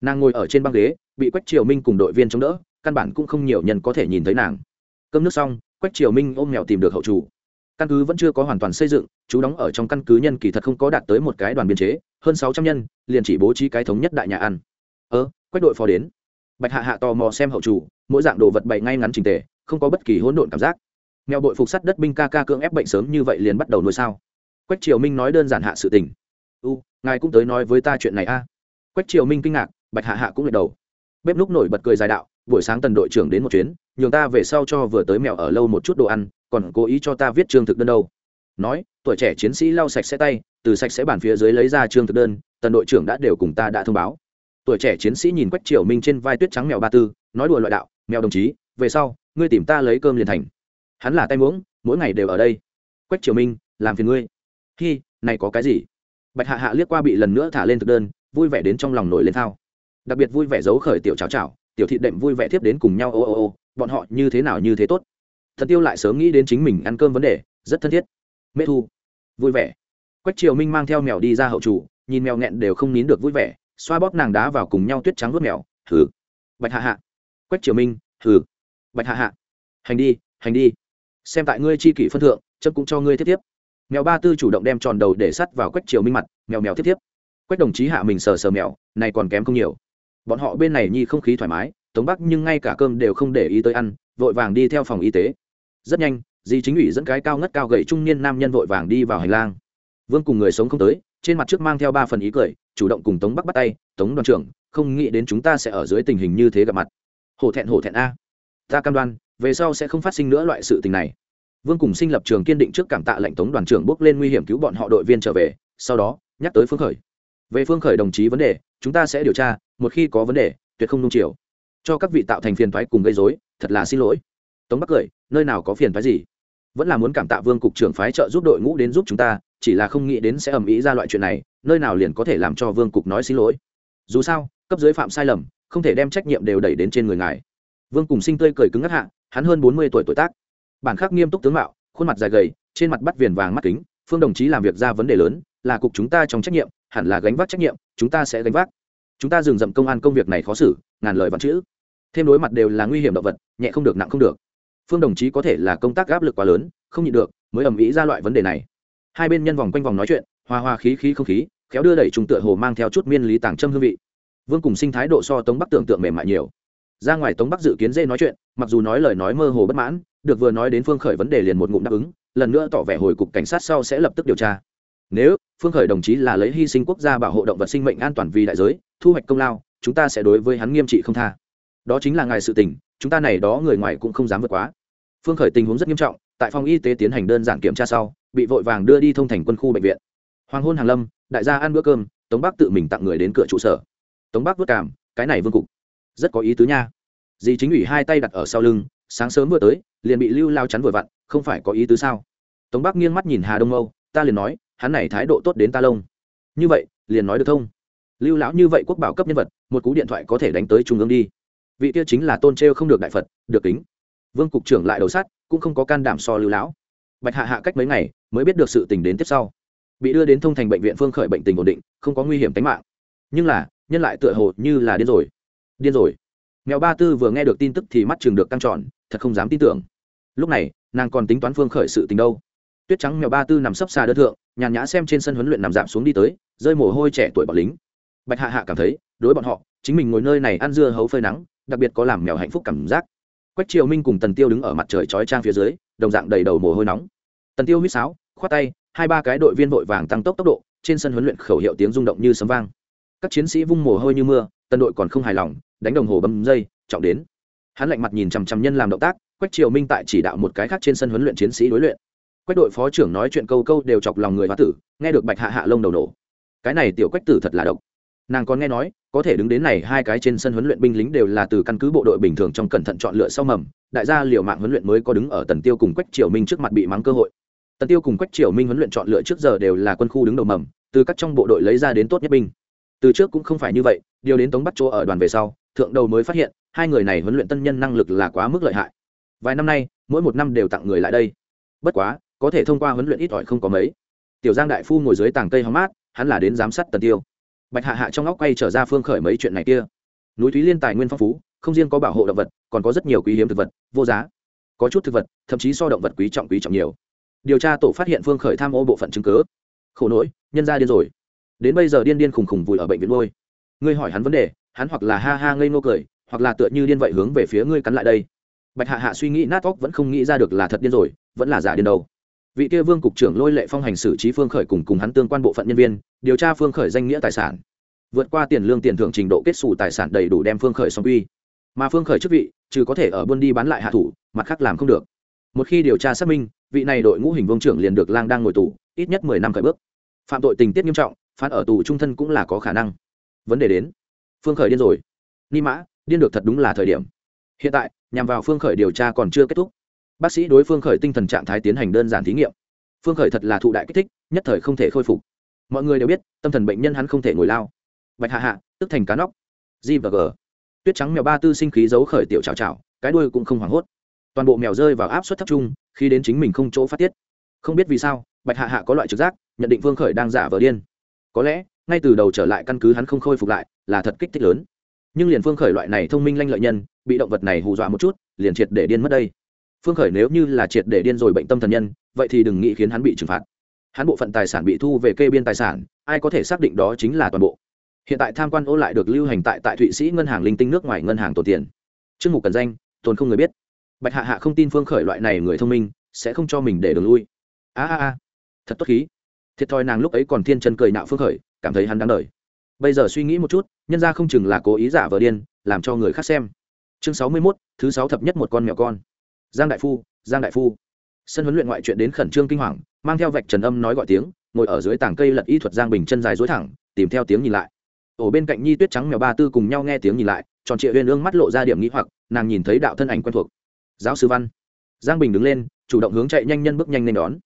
Nàng ngồi ở trên băng ghế, bị quách triều minh cùng đội viên chống đỡ, căn bản cũng không nhiều nhân có thể nhìn thấy nàng. Cơm nước xong, quách triều minh ôm mèo tìm được hậu chủ. Căn cứ vẫn chưa có hoàn toàn xây dựng, chú đóng ở trong căn cứ nhân kỳ thật không có đạt tới một cái đoàn biên chế, hơn sáu trăm nhân, liền chỉ bố trí cái thống nhất đại nhà ăn. Ơ, quách đội phó đến. Bạch hạ hạ tò mò xem hậu chủ, mỗi dạng đồ vật bày ngay ngắn trình tề, không có bất kỳ hỗn độn cảm giác. Mèo bội phục sắt đất binh ca ca cưỡng ép bệnh sớm như vậy liền bắt đầu nuôi sao. Quách triều minh nói đơn giản hạ sự tình ngài cũng tới nói với ta chuyện này a. Quách triều minh kinh ngạc, bạch hạ hạ cũng gật đầu. Bếp lúc nổi bật cười dài đạo, buổi sáng tần đội trưởng đến một chuyến, nhường ta về sau cho vừa tới mèo ở lâu một chút đồ ăn, còn cố ý cho ta viết trương thực đơn đâu. Nói, tuổi trẻ chiến sĩ lau sạch sẽ tay, từ sạch sẽ bàn phía dưới lấy ra trương thực đơn, tần đội trưởng đã đều cùng ta đã thông báo. Tuổi trẻ chiến sĩ nhìn quách triều minh trên vai tuyết trắng mèo ba tư, nói đùa loại đạo, mèo đồng chí, về sau, ngươi tìm ta lấy cơm liền thành. Hắn là tay muỗng, mỗi ngày đều ở đây. Quách triều minh, làm phiền ngươi. Hi, này có cái gì? Bạch hạ hạ liếc qua bị lần nữa thả lên thực đơn, vui vẻ đến trong lòng nổi lên thao. Đặc biệt vui vẻ giấu khởi tiểu cháo chảo, tiểu thị đệm vui vẻ tiếp đến cùng nhau, ô ô ô, bọn họ như thế nào như thế tốt? Thần tiêu lại sớm nghĩ đến chính mình ăn cơm vấn đề, rất thân thiết. Mê thu, vui vẻ. Quách triều minh mang theo mèo đi ra hậu chủ, nhìn mèo nghẹn đều không nín được vui vẻ, xoa bóp nàng đá vào cùng nhau tuyết trắng vớt mèo thử bạch hạ hạ. Quách triều minh thử bạch hạ hạ. Hành đi hành đi. Xem tại ngươi chi kỷ phân thượng, chấm cũng cho ngươi tiếp tiếp mèo ba tư chủ động đem tròn đầu để sắt vào quách triều minh mặt, mèo mèo tiếp tiếp quách đồng chí hạ mình sờ sờ mèo, này còn kém không nhiều. Bọn họ bên này nhi không khí thoải mái, tống bắc nhưng ngay cả cơm đều không để ý tới ăn, vội vàng đi theo phòng y tế. Rất nhanh, di chính ủy dẫn cái cao ngất cao gậy trung niên nam nhân vội vàng đi vào hành lang. Vương cùng người sống không tới, trên mặt trước mang theo ba phần ý cười, chủ động cùng tống bắc bắt tay, tống đoàn trưởng, không nghĩ đến chúng ta sẽ ở dưới tình hình như thế gặp mặt. Hổ thẹn hổ thẹn a. Ta cam đoan, về sau sẽ không phát sinh nữa loại sự tình này vương cùng sinh lập trường kiên định trước cảm tạ lệnh tống đoàn trưởng bước lên nguy hiểm cứu bọn họ đội viên trở về, sau đó, nhắc tới phương khởi. Về phương khởi đồng chí vấn đề, chúng ta sẽ điều tra, một khi có vấn đề, tuyệt không nung chiều. Cho các vị tạo thành phiền thoái cùng gây dối thật là xin lỗi. Tống bắc cười, nơi nào có phiền thoái gì? Vẫn là muốn cảm tạ vương cục trưởng phái trợ giúp đội ngũ đến giúp chúng ta, chỉ là không nghĩ đến sẽ ầm ĩ ra loại chuyện này, nơi nào liền có thể làm cho vương cục nói xin lỗi. Dù sao, cấp dưới phạm sai lầm, không thể đem trách nhiệm đều đẩy đến trên người ngài. Vương cùng sinh tươi cười cứng ngắc hạ, hắn hơn bốn mươi tuổi tuổi tác bản khắc nghiêm túc tướng mạo, khuôn mặt dài gầy, trên mặt bắt viền vàng mắt kính, phương đồng chí làm việc ra vấn đề lớn, là cục chúng ta trong trách nhiệm, hẳn là gánh vác trách nhiệm, chúng ta sẽ gánh vác. Chúng ta dừng dậm công an công việc này khó xử, ngàn lời văn chữ. Thêm đối mặt đều là nguy hiểm động vật, nhẹ không được, nặng không được. Phương đồng chí có thể là công tác áp lực quá lớn, không nhịn được, mới ầm ĩ ra loại vấn đề này. Hai bên nhân vòng quanh vòng nói chuyện, hoa hoa khí khí không khí, khéo đưa đẩy trùng tựa hồ mang theo chút miên lý tàng châm hương vị. Vương cùng sinh thái độ so tống bắc tưởng tượng mềm mại nhiều ra ngoài tống bắc dự kiến dê nói chuyện mặc dù nói lời nói mơ hồ bất mãn được vừa nói đến phương khởi vấn đề liền một ngụm đáp ứng lần nữa tỏ vẻ hồi cục cảnh sát sau sẽ lập tức điều tra nếu phương khởi đồng chí là lấy hy sinh quốc gia bảo hộ động vật sinh mệnh an toàn vì đại giới thu hoạch công lao chúng ta sẽ đối với hắn nghiêm trị không tha đó chính là ngài sự tình chúng ta này đó người ngoài cũng không dám vượt quá phương khởi tình huống rất nghiêm trọng tại phòng y tế tiến hành đơn giản kiểm tra sau bị vội vàng đưa đi thông thành quân khu bệnh viện hoàng hôn hàng lâm đại gia ăn bữa cơm tống bắc tự mình tặng người đến cửa trụ sở tống bắc vất cảm cái này vương cục rất có ý tứ nha. Dì chính ủy hai tay đặt ở sau lưng, sáng sớm vừa tới, liền bị lưu lao chắn vừa vặn, không phải có ý tứ sao? Tống bắc nghiêng mắt nhìn hà đông âu, ta liền nói, hắn này thái độ tốt đến ta lông. Như vậy, liền nói được thông lưu lão như vậy quốc bảo cấp nhân vật, một cú điện thoại có thể đánh tới trung ương đi. Vị kia chính là tôn trêu không được đại phật, được kính. Vương cục trưởng lại đầu sát cũng không có can đảm so lưu lão. Bạch hạ hạ cách mấy ngày, mới biết được sự tình đến tiếp sau. Bị đưa đến thông thành bệnh viện phương khởi bệnh tình ổn định, không có nguy hiểm tính mạng. Nhưng là, nhân lại tựa hồ như là điên rồi điên rồi. Mèo ba tư vừa nghe được tin tức thì mắt chừng được căng tròn, thật không dám tin tưởng. Lúc này, nàng còn tính toán phương khởi sự tình đâu. Tuyết trắng mèo ba tư nằm sấp xa đơn thượng, nhàn nhã xem trên sân huấn luyện nằm giảm xuống đi tới, rơi mồ hôi trẻ tuổi bọn lính. Bạch hạ hạ cảm thấy, đối bọn họ, chính mình ngồi nơi này ăn dưa hấu phơi nắng, đặc biệt có làm mèo hạnh phúc cảm giác. Quách triều minh cùng tần tiêu đứng ở mặt trời chói trang phía dưới, đồng dạng đầy đầu mồ hôi nóng. Tần tiêu huýt sáo, khoát tay, hai ba cái đội viên vội vàng tăng tốc tốc độ, trên sân huấn luyện khẩu hiệu tiếng rung động như sấm vang. Các chiến sĩ vung mồ hôi như mưa tần đội còn không hài lòng, đánh đồng hồ bấm dây, trọng đến. Hắn lạnh mặt nhìn chằm chằm nhân làm động tác, quách triều minh tại chỉ đạo một cái khác trên sân huấn luyện chiến sĩ đối luyện. Quách đội phó trưởng nói chuyện câu câu đều chọc lòng người hoa tử, nghe được bạch hạ hạ lông đầu nổ. Cái này tiểu quách tử thật là độc. Nàng còn nghe nói, có thể đứng đến này hai cái trên sân huấn luyện binh lính đều là từ căn cứ bộ đội bình thường trong cẩn thận chọn lựa sau mầm, đại gia liệu mạng huấn luyện mới có đứng ở tần tiêu cùng quách triều minh trước mặt bị mắng cơ hội. Tần tiêu cùng quách triều minh huấn luyện chọn lựa trước giờ đều là quân khu đứng đầu mầm, từ các trong bộ đội lấy ra đến tốt nhất binh từ trước cũng không phải như vậy, điều đến tống bắt chỗ ở đoàn về sau, thượng đầu mới phát hiện, hai người này huấn luyện tân nhân năng lực là quá mức lợi hại. Vài năm nay, mỗi một năm đều tặng người lại đây. Bất quá, có thể thông qua huấn luyện ít ỏi không có mấy. Tiểu giang đại phu ngồi dưới tàng cây hóng mát, hắn là đến giám sát tần tiêu. Bạch hạ hạ trong óc quay trở ra phương khởi mấy chuyện này kia. Núi thúy liên tài nguyên phong phú, không riêng có bảo hộ động vật, còn có rất nhiều quý hiếm thực vật, vô giá. Có chút thực vật, thậm chí so động vật quý trọng quý trọng nhiều. Điều tra tổ phát hiện phương khởi tham ô bộ phận chứng cứ. khổ nỗi, nhân ra điên rồi đến bây giờ điên điên khùng khùng vùi ở bệnh viện nuôi. Ngươi hỏi hắn vấn đề, hắn hoặc là ha ha ngây ngô cười, hoặc là tựa như điên vậy hướng về phía ngươi cắn lại đây. Bạch hạ hạ suy nghĩ nát óc vẫn không nghĩ ra được là thật điên rồi, vẫn là giả điên đâu. Vị kia vương cục trưởng lôi lệ phong hành xử trí phương khởi cùng cùng hắn tương quan bộ phận nhân viên, điều tra phương khởi danh nghĩa tài sản. Vượt qua tiền lương tiền thưởng trình độ kết xù tài sản đầy đủ đem phương khởi xong uy. mà phương khởi chức vị, trừ có thể ở buôn đi bán lại hạ thủ, mặt khác làm không được. Một khi điều tra xác minh, vị này đội ngũ hình vương trưởng liền được lang đang ngồi tù, ít nhất mười năm khởi bước. Phạm tội tình tiết nghiêm trọng phán ở tù trung thân cũng là có khả năng. Vấn đề đến, phương khởi điên rồi. Ni mã, điên được thật đúng là thời điểm. Hiện tại, nhằm vào phương khởi điều tra còn chưa kết thúc. Bác sĩ đối phương khởi tinh thần trạng thái tiến hành đơn giản thí nghiệm. Phương khởi thật là thụ đại kích thích, nhất thời không thể khôi phục. Mọi người đều biết, tâm thần bệnh nhân hắn không thể ngồi lao. Bạch hạ hạ, tức thành cá nóc. G và g. Tuyết trắng mèo ba tư sinh khí giấu khởi tiểu chào chào cái đuôi cũng không hoảng hốt. Toàn bộ mèo rơi vào áp suất thấp trung, khi đến chính mình không chỗ phát tiết. Không biết vì sao, bạch hạ hạ có loại trực giác, nhận định phương khởi đang giả vờ điên có lẽ, ngay từ đầu trở lại căn cứ hắn không khôi phục lại, là thật kích thích lớn. Nhưng liền phương khởi loại này thông minh lanh lợi nhân, bị động vật này hù dọa một chút, liền triệt để điên mất đây. Phương khởi nếu như là triệt để điên rồi bệnh tâm thần nhân, vậy thì đừng nghĩ khiến hắn bị trừng phạt. Hắn bộ phận tài sản bị thu về kê biên tài sản, ai có thể xác định đó chính là toàn bộ? Hiện tại tham quan ô lại được lưu hành tại tại thụy sĩ ngân hàng linh tinh nước ngoài ngân hàng tổ tiền. Chương mục cần danh, tồn không người biết. Bạch hạ hạ không tin phương khởi loại này người thông minh, sẽ không cho mình để đường lui. A a a. Thật tốt khí thiệt thòi nàng lúc ấy còn thiên chân cười nạo phương khởi, cảm thấy hắn đáng đời. Bây giờ suy nghĩ một chút, nhân ra không chừng là cố ý giả vờ điên, làm cho người khác xem. Chương sáu mươi mốt, thứ sáu thập nhất một con mèo con. Giang đại phu, giang đại phu. Sân huấn luyện ngoại chuyện đến khẩn trương kinh hoàng, mang theo vạch trần âm nói gọi tiếng, ngồi ở dưới tảng cây lật y thuật giang bình chân dài dối thẳng, tìm theo tiếng nhìn lại. Ổ bên cạnh nhi tuyết trắng mèo ba tư cùng nhau nghe tiếng nhìn lại, tròn trịa huyền ương mắt lộ ra điểm nghĩ hoặc, nàng nhìn thấy đạo thân ảnh quen thuộc. Giáo sư văn. Giang bình đứng lên, chủ động hướng chạy nhanh nhân bước nhanh lên đón.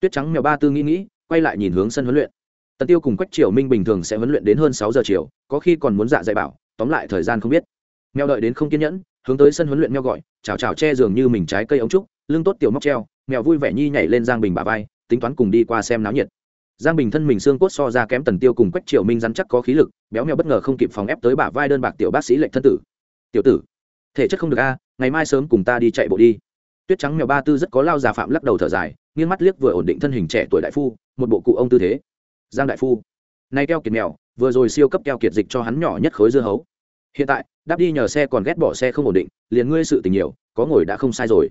Tuyết trắng mèo ba tư nghĩ nghĩ quay lại nhìn hướng sân huấn luyện. Tần tiêu cùng quách triều minh bình thường sẽ huấn luyện đến hơn sáu giờ chiều, có khi còn muốn dạ dạy bảo, tóm lại thời gian không biết. Mèo đợi đến không kiên nhẫn, hướng tới sân huấn luyện mèo gọi, chào chào che giường như mình trái cây ống trúc, lưng tốt tiểu móc treo, mèo vui vẻ nhi nhảy lên giang bình bà vai, tính toán cùng đi qua xem náo nhiệt. Giang bình thân mình xương cốt so ra kém tần tiêu cùng quách triều minh rắn chắc có khí lực, béo mèo bất ngờ không kịp phòng ép tới bả vai đơn bạc tiểu bác sĩ lệnh thân tử. Tiểu tử, thể chất không được a, ngày mai sớm cùng ta đi chạy bộ đi. Tuyết trắng mèo ba tư rất có lao già phạm lắc đầu thở dài nghiêng mắt liếc vừa ổn định thân hình trẻ tuổi đại phu, một bộ cụ ông tư thế. Giang đại phu. Nay keo kiệt mèo, vừa rồi siêu cấp keo kiệt dịch cho hắn nhỏ nhất khối dưa hấu. Hiện tại, đáp đi nhờ xe còn ghét bỏ xe không ổn định, liền ngươi sự tình nhiều, có ngồi đã không sai rồi.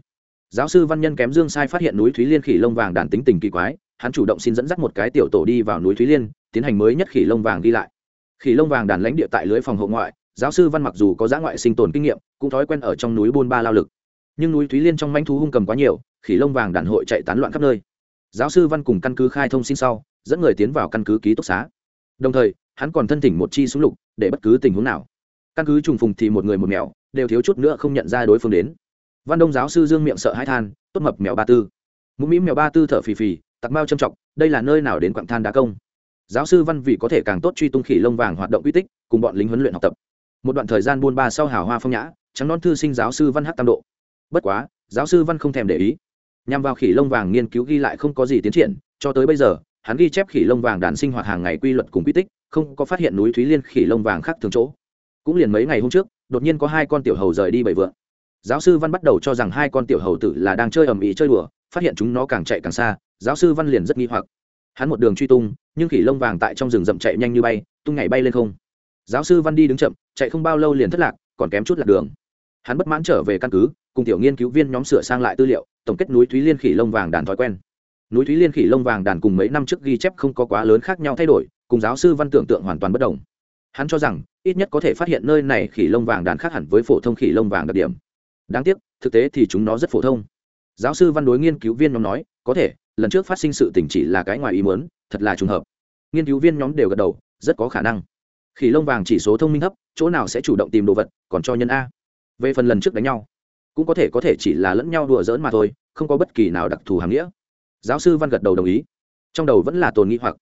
Giáo sư văn nhân kém dương sai phát hiện núi thúy liên khỉ lông vàng đàn tính tình kỳ quái, hắn chủ động xin dẫn dắt một cái tiểu tổ đi vào núi thúy liên, tiến hành mới nhất khỉ lông vàng đi lại. Khỉ lông vàng đàn lãnh địa tại lưới phòng hộ ngoại, giáo sư văn mặc dù có giã ngoại sinh tồn kinh nghiệm, cũng thói quen ở trong núi buôn ba lao lực. Nhưng núi thúy liên trong manh thú hung cầm quá nhiều khỉ lông vàng đàn hội chạy tán loạn khắp nơi. Giáo sư văn cùng căn cứ khai thông sinh sau, dẫn người tiến vào căn cứ ký túc xá. Đồng thời, hắn còn thân thỉnh một chi súng lục, để bất cứ tình huống nào. Căn cứ trùng phùng thì một người một mèo, đều thiếu chút nữa không nhận ra đối phương đến. Văn đông giáo sư dương miệng sợ hãi than, tốt mập mèo ba tư. Mũm mĩm mèo ba tư thở phì phì, tặc mao trầm trọng, đây là nơi nào đến quặng than đá công? Giáo sư văn vì có thể càng tốt truy tung khỉ lông vàng hoạt động uy tích, cùng bọn lính huấn luyện học tập. Một đoạn thời gian buôn ba sau hào hoa phong nhã, trắng non thư sinh giáo sư văn hát tam độ. Bất quá, giáo sư văn không thèm để ý nhằm vào khỉ lông vàng nghiên cứu ghi lại không có gì tiến triển, cho tới bây giờ, hắn ghi chép khỉ lông vàng đàn sinh hoạt hàng ngày quy luật cùng quy tích, không có phát hiện núi thúy liên khỉ lông vàng khác thường chỗ. Cũng liền mấy ngày hôm trước, đột nhiên có hai con tiểu hầu rời đi bầy vượn giáo sư văn bắt đầu cho rằng hai con tiểu hầu tử là đang chơi ầm ĩ chơi đùa, phát hiện chúng nó càng chạy càng xa, giáo sư văn liền rất nghi hoặc. Hắn một đường truy tung, nhưng khỉ lông vàng tại trong rừng rậm chạy nhanh như bay, tung ngày bay lên không. Giáo sư văn đi đứng chậm, chạy không bao lâu liền thất lạc, còn kém chút lạc đường. Hắn bất mãn trở về căn cứ cùng tiểu nghiên cứu viên nhóm sửa sang lại tư liệu, tổng kết núi thúy liên khỉ lông vàng đàn thói quen. Núi thúy liên khỉ lông vàng đàn cùng mấy năm trước ghi chép không có quá lớn khác nhau thay đổi, cùng giáo sư văn tưởng tượng hoàn toàn bất đồng. Hắn cho rằng, ít nhất có thể phát hiện nơi này khỉ lông vàng đàn khác hẳn với phổ thông khỉ lông vàng đặc điểm. Đáng tiếc, thực tế thì chúng nó rất phổ thông. Giáo sư văn đối nghiên cứu viên nhóm nói, có thể, lần trước phát sinh sự tình chỉ là cái ngoài ý muốn, thật là trùng hợp. Nghiên cứu viên nhóm đều gật đầu, rất có khả năng. Khỉ lông vàng chỉ số thông minh thấp, chỗ nào sẽ chủ động tìm đồ vật, còn cho nhân a. Về phần lần trước đánh nhau cũng có thể có thể chỉ là lẫn nhau đùa giỡn mà thôi, không có bất kỳ nào đặc thù hàm nghĩa. Giáo sư văn gật đầu đồng ý. Trong đầu vẫn là tồn nghĩ hoặc.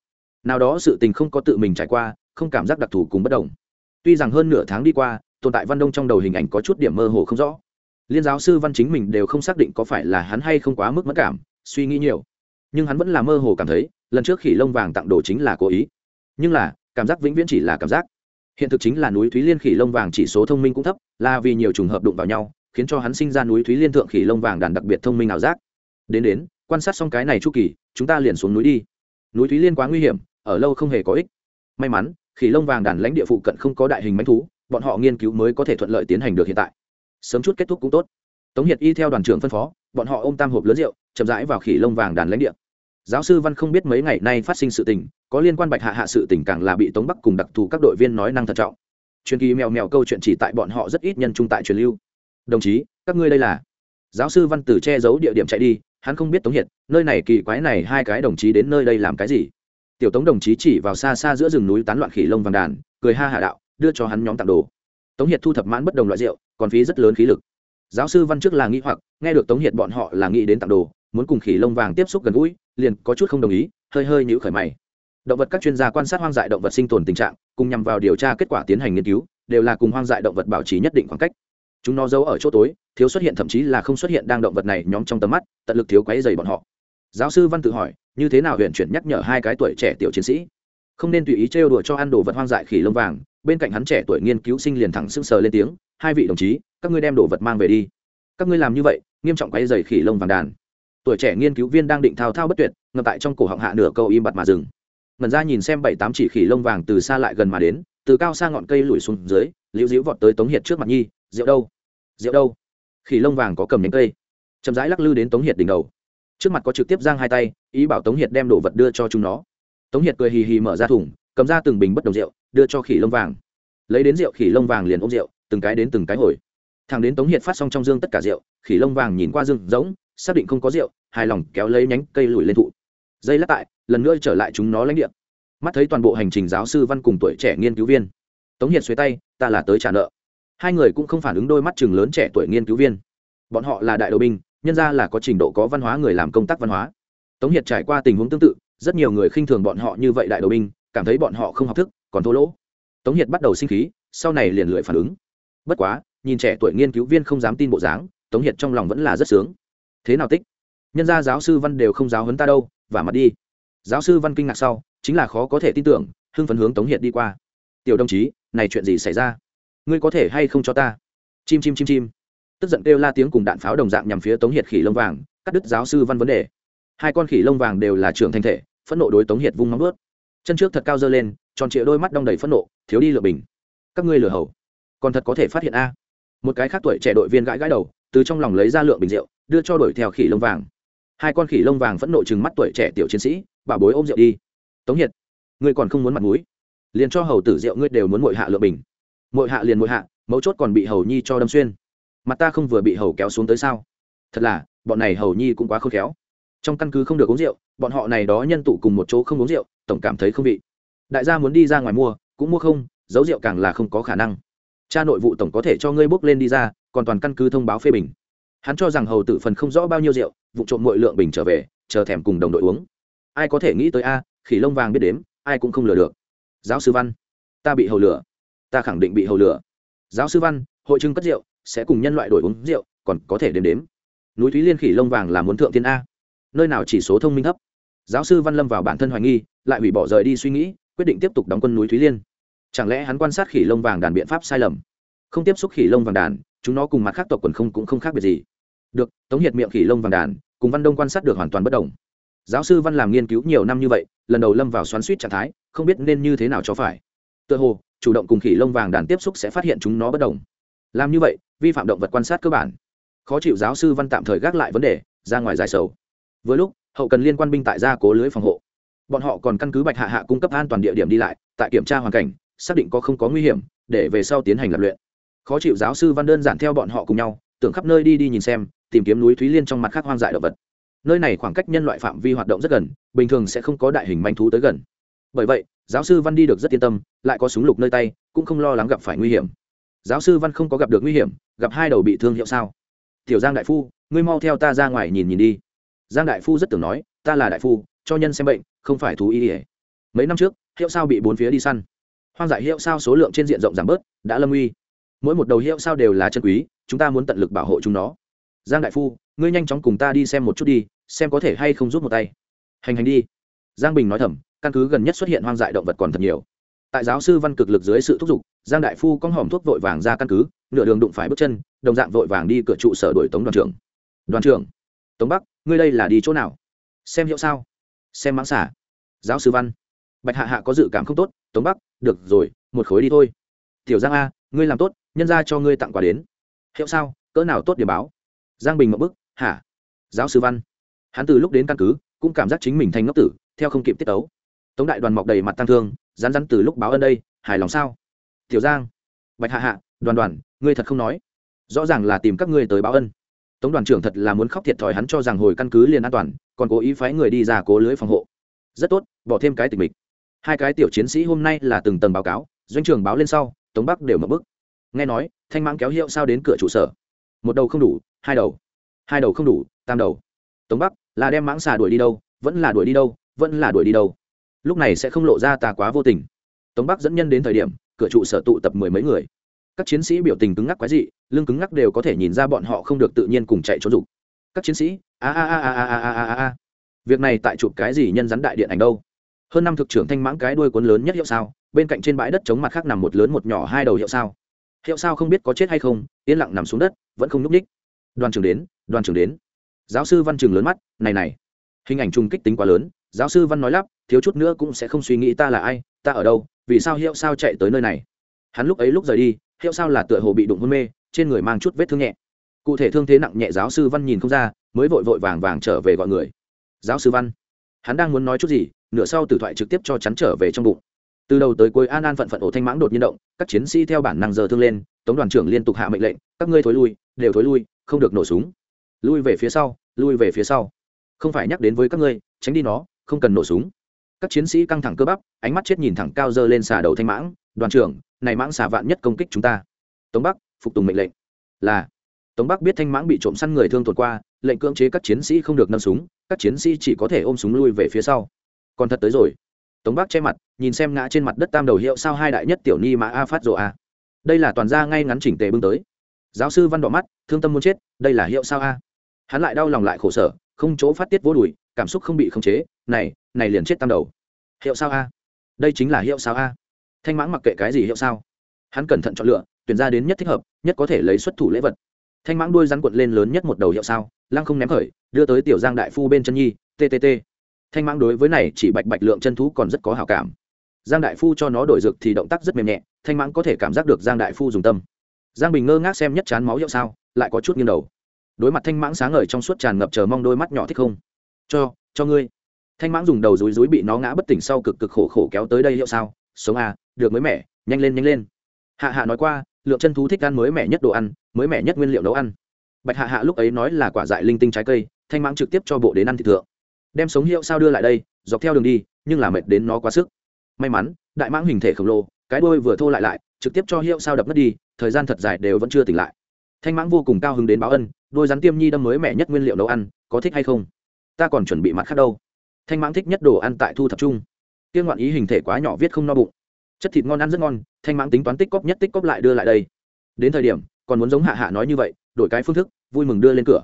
Nào đó sự tình không có tự mình trải qua, không cảm giác đặc thù cùng bất đồng. Tuy rằng hơn nửa tháng đi qua, tồn tại văn đông trong đầu hình ảnh có chút điểm mơ hồ không rõ. Liên giáo sư văn chính mình đều không xác định có phải là hắn hay không quá mức mất cảm, suy nghĩ nhiều. Nhưng hắn vẫn là mơ hồ cảm thấy, lần trước khỉ lông vàng tặng đồ chính là cố ý. Nhưng là, cảm giác vĩnh viễn chỉ là cảm giác. Hiện thực chính là núi thúy liên khỉ lông vàng chỉ số thông minh cũng thấp, là vì nhiều trùng hợp đụng vào nhau khiến cho hắn sinh ra núi thúy liên thượng khỉ lông vàng đàn đặc biệt thông minh ảo giác. Đến đến, quan sát xong cái này chu kỳ, chúng ta liền xuống núi đi. Núi thúy liên quá nguy hiểm, ở lâu không hề có ích. May mắn, khỉ lông vàng đàn lãnh địa phụ cận không có đại hình mánh thú, bọn họ nghiên cứu mới có thể thuận lợi tiến hành được hiện tại. Sớm chút kết thúc cũng tốt. Tống hiệt y theo đoàn trưởng phân phó, bọn họ ôm tam hộp lớn rượu, chậm rãi vào khỉ lông vàng đàn lãnh địa. Giáo sư văn không biết mấy ngày nay phát sinh sự tình, có liên quan bạch hạ hạ sự tình càng là bị tống bắc cùng đặc thù các đội viên nói năng thận trọng. Truyền kỳ mèo mèo câu chuyện chỉ tại bọn họ rất ít nhân trung tại truyền lưu đồng chí, các ngươi đây là giáo sư văn tử che giấu địa điểm chạy đi, hắn không biết tống hiệt, nơi này kỳ quái này hai cái đồng chí đến nơi đây làm cái gì. Tiểu tống đồng chí chỉ vào xa xa giữa rừng núi tán loạn khỉ lông vàng đàn, cười ha hạ đạo, đưa cho hắn nhóm tặng đồ. Tống hiệt thu thập mãn bất đồng loại rượu, còn phí rất lớn khí lực. Giáo sư văn trước là nghĩ hoặc, nghe được tống hiệt bọn họ là nghĩ đến tặng đồ, muốn cùng khỉ lông vàng tiếp xúc gần gũi, liền có chút không đồng ý, hơi hơi nhữ khởi mày. Động vật các chuyên gia quan sát hoang dại động vật sinh tồn tình trạng, cùng nhằm vào điều tra kết quả tiến hành nghiên cứu, đều là cùng hoang dại động vật bảo trì nhất định khoảng cách chúng nó giấu ở chỗ tối, thiếu xuất hiện thậm chí là không xuất hiện đang động vật này nhóm trong tầm mắt, tận lực thiếu quấy dày bọn họ. Giáo sư văn tự hỏi, như thế nào huyện chuyển nhắc nhở hai cái tuổi trẻ tiểu chiến sĩ? Không nên tùy ý trêu đùa cho ăn đồ vật hoang dại khỉ lông vàng, bên cạnh hắn trẻ tuổi nghiên cứu sinh liền thẳng sưng sờ lên tiếng, hai vị đồng chí, các ngươi đem đồ vật mang về đi. Các ngươi làm như vậy, nghiêm trọng quấy dày khỉ lông vàng đàn. Tuổi trẻ nghiên cứu viên đang định thao thao bất tuyệt ngập tại trong cổ họng hạ nửa câu im bặt mà dừng. Ngần ra nhìn xem bảy tám chỉ khỉ lông vàng từ xa lại gần mà đến, từ cao xa ngọn cây lùi xuống dưới, liễu diễu vọt tới tống hiệt trước mặt nhi rượu đâu? Rượu đâu? Khỉ lông vàng có cầm nhánh cây. Chậm rãi lắc lư đến tống hiệt đỉnh đầu. Trước mặt có trực tiếp giang hai tay, ý bảo tống hiệt đem đồ vật đưa cho chúng nó. Tống hiệt cười hì hì mở ra thùng, cầm ra từng bình bất đồng rượu, đưa cho khỉ lông vàng. Lấy đến rượu, khỉ lông vàng liền ôm rượu, từng cái đến từng cái hồi. Thằng đến tống hiệt phát xong trong dương tất cả rượu, khỉ lông vàng nhìn qua dương giống xác định không có rượu, hài lòng kéo lấy nhánh cây lùi lên thụ. Dây lắc tại, lần nữa trở lại chúng nó lãnh địa. Mắt thấy toàn bộ hành trình giáo sư văn cùng tuổi trẻ nghiên cứu viên. Tống hiệt xuế tay, ta là tới trả nợ hai người cũng không phản ứng đôi mắt chừng lớn trẻ tuổi nghiên cứu viên. Bọn họ là đại đội binh, nhân ra là có trình độ có văn hóa người làm công tác văn hóa. Tống hiệt trải qua tình huống tương tự, rất nhiều người khinh thường bọn họ như vậy đại đội binh, cảm thấy bọn họ không học thức, còn thô lỗ. Tống hiệt bắt đầu sinh khí, sau này liền lười phản ứng. Bất quá, nhìn trẻ tuổi nghiên cứu viên không dám tin bộ dáng, tống hiệt trong lòng vẫn là rất sướng. Thế nào tích? Nhân gia giáo sư văn đều không giáo hấn ta đâu và mặt đi. Giáo sư văn kinh ngạc sau, chính là khó có thể tin tưởng, hưng phấn hướng tống hiệt đi qua. Tiểu đồng chí, này chuyện gì xảy ra? Ngươi có thể hay không cho ta? Chim chim chim chim. Tức giận kêu la tiếng cùng đạn pháo đồng dạng nhằm phía tống hiệt khỉ lông vàng, cắt đứt giáo sư văn vấn đề. Hai con khỉ lông vàng đều là trưởng thành thể, phẫn nộ đối tống hiệt vung móng ướt chân trước thật cao dơ lên, tròn trịa đôi mắt đong đầy phẫn nộ, thiếu đi lựa bình. Các ngươi lừa hầu. Còn thật có thể phát hiện a. Một cái khác tuổi trẻ đội viên gãi gãi đầu, từ trong lòng lấy ra lượng bình rượu, đưa cho đuổi theo khỉ lông vàng. Hai con khỉ lông vàng phẫn nộ chừng mắt tuổi trẻ tiểu chiến sĩ bà bối ôm rượu đi. Tống hiệt, ngươi còn không muốn mặt mũi. Liền cho hầu tử rượu ngươi đều muốn mội hạ lượng bình mội hạ liền mội hạ, mấu chốt còn bị hầu nhi cho đâm xuyên. Mặt ta không vừa bị hầu kéo xuống tới sao? Thật là, bọn này hầu nhi cũng quá khôn khéo. Trong căn cứ không được uống rượu, bọn họ này đó nhân tụ cùng một chỗ không uống rượu, tổng cảm thấy không vị. Đại gia muốn đi ra ngoài mua, cũng mua không, giấu rượu càng là không có khả năng. Cha nội vụ tổng có thể cho ngươi bốc lên đi ra, còn toàn căn cứ thông báo phê bình. Hắn cho rằng hầu tử phần không rõ bao nhiêu rượu, vụ trộm mọi lượng bình trở về, chờ thèm cùng đồng đội uống. Ai có thể nghĩ tới a, khỉ lông vàng biết đếm, ai cũng không lừa được. Giáo sư văn, ta bị hầu lửa ta khẳng định bị hầu lửa. Giáo sư văn, hội trưng cất rượu, sẽ cùng nhân loại đổi uống rượu, còn có thể đếm đếm. Núi thúy liên khỉ lông vàng là muốn thượng tiên a. Nơi nào chỉ số thông minh thấp? Giáo sư văn lâm vào bản thân hoài nghi, lại hủy bỏ rời đi suy nghĩ, quyết định tiếp tục đóng quân núi thúy liên. Chẳng lẽ hắn quan sát khỉ lông vàng đàn biện pháp sai lầm? Không tiếp xúc khỉ lông vàng đàn, chúng nó cùng mặt khác tộc quần không cũng không khác biệt gì. Được, tống hiệt miệng khỉ lông vàng đàn, cùng văn đông quan sát được hoàn toàn bất đồng. Giáo sư văn làm nghiên cứu nhiều năm như vậy, lần đầu lâm vào xoắn suýt trạng thái, không biết nên như thế nào cho phải tựa hồ, chủ động cùng khỉ lông vàng đàn tiếp xúc sẽ phát hiện chúng nó bất đồng. Làm như vậy, vi phạm động vật quan sát cơ bản. Khó chịu giáo sư văn tạm thời gác lại vấn đề, ra ngoài giải sầu. Với lúc, hậu cần liên quan binh tại gia cố lưới phòng hộ. Bọn họ còn căn cứ bạch hạ hạ cung cấp an toàn địa điểm đi lại, tại kiểm tra hoàn cảnh, xác định có không có nguy hiểm, để về sau tiến hành lập luyện. Khó chịu giáo sư văn đơn giản theo bọn họ cùng nhau, tưởng khắp nơi đi đi nhìn xem, tìm kiếm núi thúy liên trong mặt khác hoang dại động vật. Nơi này khoảng cách nhân loại phạm vi hoạt động rất gần, bình thường sẽ không có đại hình manh thú tới gần. Bởi vậy giáo sư văn đi được rất yên tâm, lại có súng lục nơi tay, cũng không lo lắng gặp phải nguy hiểm. Giáo sư văn không có gặp được nguy hiểm, gặp hai đầu bị thương hiệu sao? Tiểu giang đại phu, ngươi mau theo ta ra ngoài nhìn nhìn đi. Giang đại phu rất tưởng nói, ta là đại phu, cho nhân xem bệnh, không phải thú y ỉa mấy năm trước, hiệu sao bị bốn phía đi săn. Hoang dại hiệu sao số lượng trên diện rộng giảm bớt, đã lâm uy mỗi một đầu hiệu sao đều là chân quý, chúng ta muốn tận lực bảo hộ chúng nó. Giang đại phu, ngươi nhanh chóng cùng ta đi xem một chút đi, xem có thể hay không giúp một tay. Hành hành đi giang bình nói thầm, căn cứ gần nhất xuất hiện hoang dại động vật còn thật nhiều. Tại giáo sư văn cực lực dưới sự thúc giục, giang đại phu con hòm thuốc vội vàng ra căn cứ, nửa đường đụng phải bước chân, đồng dạng vội vàng đi cửa trụ sở đổi tống đoàn trưởng. Đoàn trưởng, tống bắc, ngươi đây là đi chỗ nào? Xem hiệu sao? Xem mãng xả giáo sư văn, bạch hạ hạ có dự cảm không tốt, tống bắc, được rồi, một khối đi thôi. Tiểu giang a, ngươi làm tốt, nhân ra cho ngươi tặng quà đến. Hiệu sao, cỡ nào tốt điểm báo? Giang bình mậu bức, hả? Giáo sư văn, hắn từ lúc đến căn cứ, cũng cảm giác chính mình thành ngốc tử theo không kịp tiết tấu. Tống đại đoàn mọc đầy mặt tăng thương rán rán từ lúc báo ân đây, hài lòng sao? Tiểu giang, bạch hạ hạ, đoàn đoàn, ngươi thật không nói. Rõ ràng là tìm các ngươi tới báo ân. Tống đoàn trưởng thật là muốn khóc thiệt thòi hắn cho rằng hồi căn cứ liền an toàn, còn cố ý phái người đi ra cố lưới phòng hộ. Rất tốt, bỏ thêm cái tình mình. hai cái tiểu chiến sĩ hôm nay là từng tầng báo cáo, doanh trường báo lên sau, tống bắc đều mở bức nghe nói, thanh mãng kéo hiệu sao đến cửa trụ sở. Một đầu không đủ, hai đầu. Hai đầu không đủ, tam đầu. Tống bắc, là đem mãng xà đuổi đi đâu, vẫn là đuổi đi đâu vẫn là đuổi đi đâu. Lúc này sẽ không lộ ra ta quá vô tình. Tống bắc dẫn nhân đến thời điểm, cửa trụ sở tụ tập mười mấy người. Các chiến sĩ biểu tình cứng ngắc quái dị, lưng cứng ngắc đều có thể nhìn ra bọn họ không được tự nhiên cùng chạy trốn dục. Các chiến sĩ, a a a a a a a a a. Việc này tại chụp cái gì nhân rắn đại điện ảnh đâu? Hơn năm thực trưởng thanh mãng cái đuôi cuốn lớn nhất hiệu sao? Bên cạnh trên bãi đất chống mặt khác nằm một lớn một nhỏ hai đầu hiệu sao? Hiệu sao không biết có chết hay không, yên lặng nằm xuống đất, vẫn không nhúc ních đoàn trưởng đến, đoàn trưởng đến. Giáo sư văn trường lớn mắt, này này. Hình ảnh trung kích tính quá lớn giáo sư văn nói lắp, thiếu chút nữa cũng sẽ không suy nghĩ ta là ai, ta ở đâu, vì sao hiệu sao chạy tới nơi này. Hắn lúc ấy lúc rời đi, hiệu sao là tựa hồ bị đụng hôn mê, trên người mang chút vết thương nhẹ. Cụ thể thương thế nặng nhẹ giáo sư văn nhìn không ra, mới vội vội vàng vàng trở về gọi người. Giáo sư văn, hắn đang muốn nói chút gì, nửa sau tử thoại trực tiếp cho chắn trở về trong bụng. Từ đầu tới cuối an an phận phận ổ thanh mãng đột nhiên động, các chiến sĩ theo bản năng giờ thương lên, tống đoàn trưởng liên tục hạ mệnh lệnh, các ngươi thối lui, đều thối lui, không được nổ súng. Lui về phía sau, lui về phía sau. Không phải nhắc đến với các ngươi, tránh đi nó không cần nổ súng. Các chiến sĩ căng thẳng cơ bắp, ánh mắt chết nhìn thẳng cao dơ lên xà đầu thanh mãng, đoàn trưởng, này mãng xà vạn nhất công kích chúng ta. Tống bắc, phục tùng mệnh lệnh. Là. Tống bắc biết thanh mãng bị trộm săn người thương tuột qua, lệnh cưỡng chế các chiến sĩ không được nâng súng, các chiến sĩ chỉ có thể ôm súng lui về phía sau. Còn thật tới rồi. Tống bắc che mặt, nhìn xem ngã trên mặt đất tam đầu hiệu sao hai đại nhất tiểu ni mã a phát rộ a. Đây là toàn gia ngay ngắn chỉnh tề bưng tới. Giáo sư văn đỏ mắt, thương tâm muốn chết, đây là hiệu sao a? Hắn lại đau lòng lại khổ sở không chỗ phát tiết vô đùi, cảm xúc không bị khống chế, này này liền chết tam đầu. Hiệu sao a? Đây chính là hiệu sao a? Thanh mãng mặc kệ cái gì hiệu sao? Hắn cẩn thận chọn lựa, tuyển ra đến nhất thích hợp, nhất có thể lấy xuất thủ lễ vật. Thanh mãng đuôi rắn cuộn lên lớn nhất một đầu hiệu sao, lăng không ném khởi, đưa tới tiểu giang đại phu bên chân nhi ttt thanh mãng đối với này chỉ bạch bạch lượng chân thú còn rất có hảo cảm. Giang đại phu cho nó đổi dược thì động tác rất mềm nhẹ, thanh mãng có thể cảm giác được giang đại phu dùng tâm. Giang bình ngơ ngác xem nhất chán máu hiệu sao, lại có chút nghiêng đầu đối mặt thanh mãng sáng ngời trong suốt tràn ngập chờ mong đôi mắt nhỏ thích không. Cho cho ngươi. Thanh mãng dùng đầu rúi rúi bị nó ngã bất tỉnh sau cực cực khổ khổ kéo tới đây hiệu sao? Sống à được mới mẻ, nhanh lên nhanh lên. Hạ hạ nói qua, lượng chân thú thích ăn mới mẻ nhất đồ ăn, mới mẻ nhất nguyên liệu nấu ăn. Bạch hạ hạ lúc ấy nói là quả dại linh tinh trái cây, thanh mãng trực tiếp cho bộ đến ăn thịt thượng. Đem sống hiệu sao đưa lại đây, dọc theo đường đi, nhưng là mệt đến nó quá sức. May mắn, đại mãng hình thể khổng lồ, cái đôi vừa thô lại lại, trực tiếp cho hiệu sao đập mất đi, thời gian thật dài đều vẫn chưa tỉnh lại. Thanh mãng vô cùng cao hứng đến báo ân đôi rắn tiêm nhi đâm mới mẻ nhất nguyên liệu nấu ăn, có thích hay không? Ta còn chuẩn bị mặt khác đâu. Thanh mãng thích nhất đồ ăn tại thu thập trung tiên ngoạn ý hình thể quá nhỏ viết không no bụng. Chất thịt ngon ăn rất ngon, thanh mãng tính toán tích cóp nhất tích cóp lại đưa lại đây. Đến thời điểm, còn muốn giống hạ hạ nói như vậy, đổi cái phương thức, vui mừng đưa lên cửa.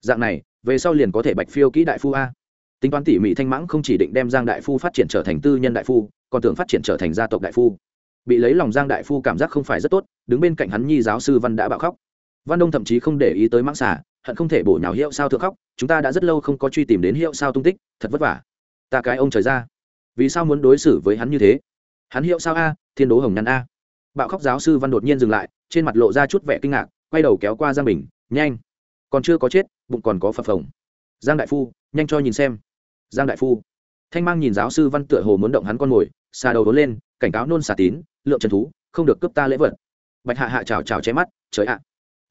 Dạng này, về sau liền có thể bạch phiêu kỹ đại phu a. Tính toán tỉ mỉ thanh mãng không chỉ định đem giang đại phu phát triển trở thành tư nhân đại phu, còn tưởng phát triển trở thành gia tộc đại phu. Bị lấy lòng giang đại phu cảm giác không phải rất tốt, đứng bên cạnh hắn nhi giáo sư văn đã bạo khóc văn đông thậm chí không để ý tới mãng xả hận không thể bổ nhào hiệu sao thượng khóc, chúng ta đã rất lâu không có truy tìm đến hiệu sao tung tích, thật vất vả. Ta cái ông trời ra. Vì sao muốn đối xử với hắn như thế? Hắn hiệu sao a, thiên đố hồng nhăn a. Bạo khóc giáo sư văn đột nhiên dừng lại, trên mặt lộ ra chút vẻ kinh ngạc, quay đầu kéo qua giang bình, nhanh. Còn chưa có chết, bụng còn có phập phồng. Giang đại phu, nhanh cho nhìn xem. Giang đại phu. Thanh mang nhìn giáo sư văn tựa hồ muốn động hắn con mồi xà đầu đốn lên, cảnh cáo nôn xà tín, lượng trần thú, không được cướp ta lễ vật. Bạch hạ hạ chào chào che mắt, trời ạ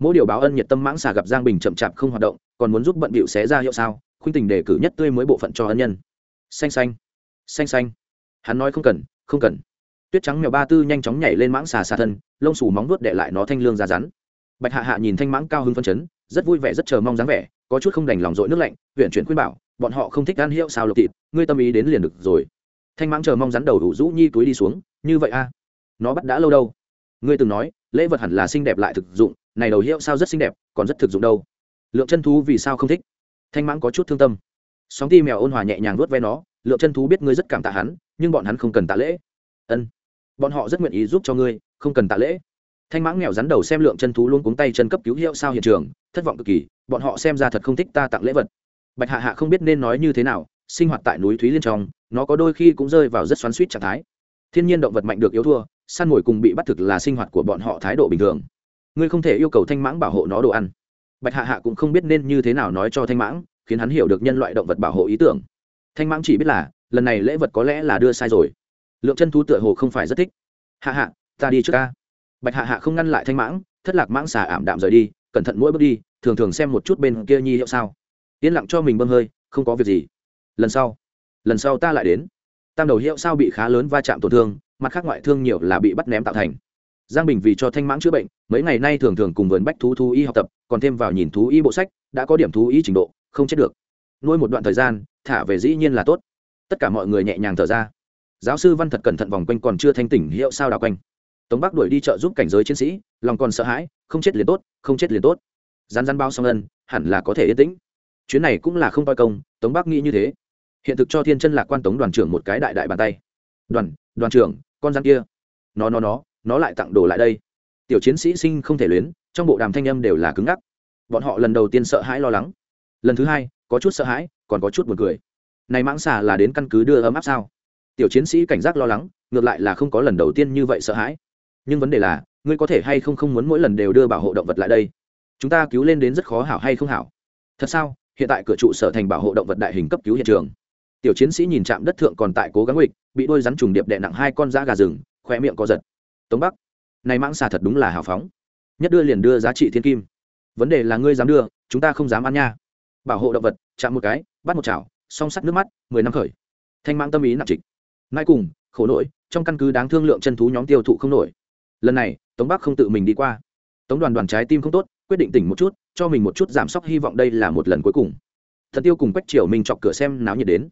mỗi điều báo ân nhiệt tâm mãng xà gặp giang bình chậm chạp không hoạt động, còn muốn giúp bận bịu xé ra hiệu sao? Khuynh tình đề cử nhất tươi mới bộ phận cho ân nhân. Xanh xanh xanh xanh. Hắn nói không cần không cần. Tuyết trắng mèo ba tư nhanh chóng nhảy lên mãng xà xà thân, lông xù móng vuốt đệ lại nó thanh lương ra rắn. Bạch hạ hạ nhìn thanh mãng cao hứng phân chấn, rất vui vẻ rất chờ mong dáng vẻ, có chút không đành lòng dội nước lạnh, huyện chuyển khuyên bảo, bọn họ không thích ăn hiệu sao lục thịt, ngươi tâm ý đến liền được rồi. Thanh mãng chờ mong rắn đầu đủ rũ nhi túi đi xuống, như vậy a? Nó bắt đã lâu đâu? Ngươi từng nói lễ vật hẳn là xinh đẹp lại thực dụng, này đầu hiệu sao rất xinh đẹp, còn rất thực dụng đâu. Lượng chân thú vì sao không thích? Thanh mãng có chút thương tâm. Sóng ti mèo ôn hòa nhẹ nhàng vuốt ve nó, lượng chân thú biết ngươi rất cảm tạ hắn, nhưng bọn hắn không cần tạ lễ. Ân, bọn họ rất nguyện ý giúp cho ngươi, không cần tạ lễ. Thanh mãng nghèo rắn đầu xem lượng chân thú luôn cuống tay chân cấp cứu hiệu sao hiện trường, thất vọng cực kỳ, bọn họ xem ra thật không thích ta tặng lễ vật. Bạch hạ hạ không biết nên nói như thế nào, sinh hoạt tại núi thúy liên trong, nó có đôi khi cũng rơi vào rất xoắn suýt trạng thái. Thiên nhiên động vật mạnh được yếu thua săn mồi cùng bị bắt thực là sinh hoạt của bọn họ thái độ bình thường. Ngươi không thể yêu cầu thanh mãng bảo hộ nó đồ ăn. Bạch hạ hạ cũng không biết nên như thế nào nói cho thanh mãng, khiến hắn hiểu được nhân loại động vật bảo hộ ý tưởng. Thanh mãng chỉ biết là, lần này lễ vật có lẽ là đưa sai rồi. Lượng chân thú tựa hồ không phải rất thích. Hạ hạ, ta đi trước ca. Bạch hạ hạ không ngăn lại thanh mãng, thất lạc mãng xà ảm đạm rời đi, cẩn thận mỗi bước đi, thường thường xem một chút bên kia nhi hiệu sao. Yên lặng cho mình bơm hơi, không có việc gì. Lần sau lần sau ta lại đến. Tam đầu hiệu sao bị khá lớn va chạm tổn thương mặt khác ngoại thương nhiều là bị bắt ném tạo thành. Giang bình vì cho thanh mãng chữa bệnh, mấy ngày nay thường thường cùng vườn bách thú thú y học tập, còn thêm vào nhìn thú y bộ sách, đã có điểm thú y trình độ, không chết được. Nuôi một đoạn thời gian, thả về dĩ nhiên là tốt. Tất cả mọi người nhẹ nhàng thở ra. Giáo sư văn thật cẩn thận vòng quanh còn chưa thanh tỉnh hiệu sao đào quanh. Tống bắc đuổi đi chợ giúp cảnh giới chiến sĩ, lòng còn sợ hãi, không chết liền tốt, không chết liền tốt. Rán rán bao xong ân hẳn là có thể yên tĩnh. Chuyến này cũng là không coi công, tống bắc nghĩ như thế. Hiện thực cho thiên chân lạc quan tống đoàn trưởng một cái đại đại bàn tay. Đoàn đoàn trưởng con rắn kia. Nó nó nó nó lại tặng đồ lại đây. Tiểu chiến sĩ sinh không thể luyến, trong bộ đàm thanh âm đều là cứng ngắc. Bọn họ lần đầu tiên sợ hãi lo lắng. Lần thứ hai, có chút sợ hãi, còn có chút buồn cười. Này mãng xà là đến căn cứ đưa ấm áp sao? Tiểu chiến sĩ cảnh giác lo lắng, ngược lại là không có lần đầu tiên như vậy sợ hãi. Nhưng vấn đề là, ngươi có thể hay không không muốn mỗi lần đều đưa bảo hộ động vật lại đây? Chúng ta cứu lên đến rất khó hảo hay không hảo? Thật sao? Hiện tại cửa trụ sở thành bảo hộ động vật đại hình cấp cứu hiện trường tiểu chiến sĩ nhìn trạm đất thượng còn tại cố gắng nghịch bị đôi rắn trùng điệp đè nặng hai con da gà rừng khoe miệng co giật. Tống bắc này mãng xà thật đúng là hào phóng. Nhất đưa liền đưa giá trị thiên kim. Vấn đề là ngươi dám đưa chúng ta không dám ăn nha. Bảo hộ động vật chạm một cái bắt một chảo song sắt nước mắt mười năm khởi. Thanh mãng tâm ý nặng trịch. Mai cùng khổ nỗi, trong căn cứ đáng thương lượng chân thú nhóm tiêu thụ không nổi. Lần này tống bắc không tự mình đi qua. Tống đoàn đoàn trái tim không tốt quyết định tỉnh một chút cho mình một chút giảm sốc hy vọng đây là một lần cuối cùng. Thần tiêu cùng quách triều mình chọc cửa xem náo nhiệt đến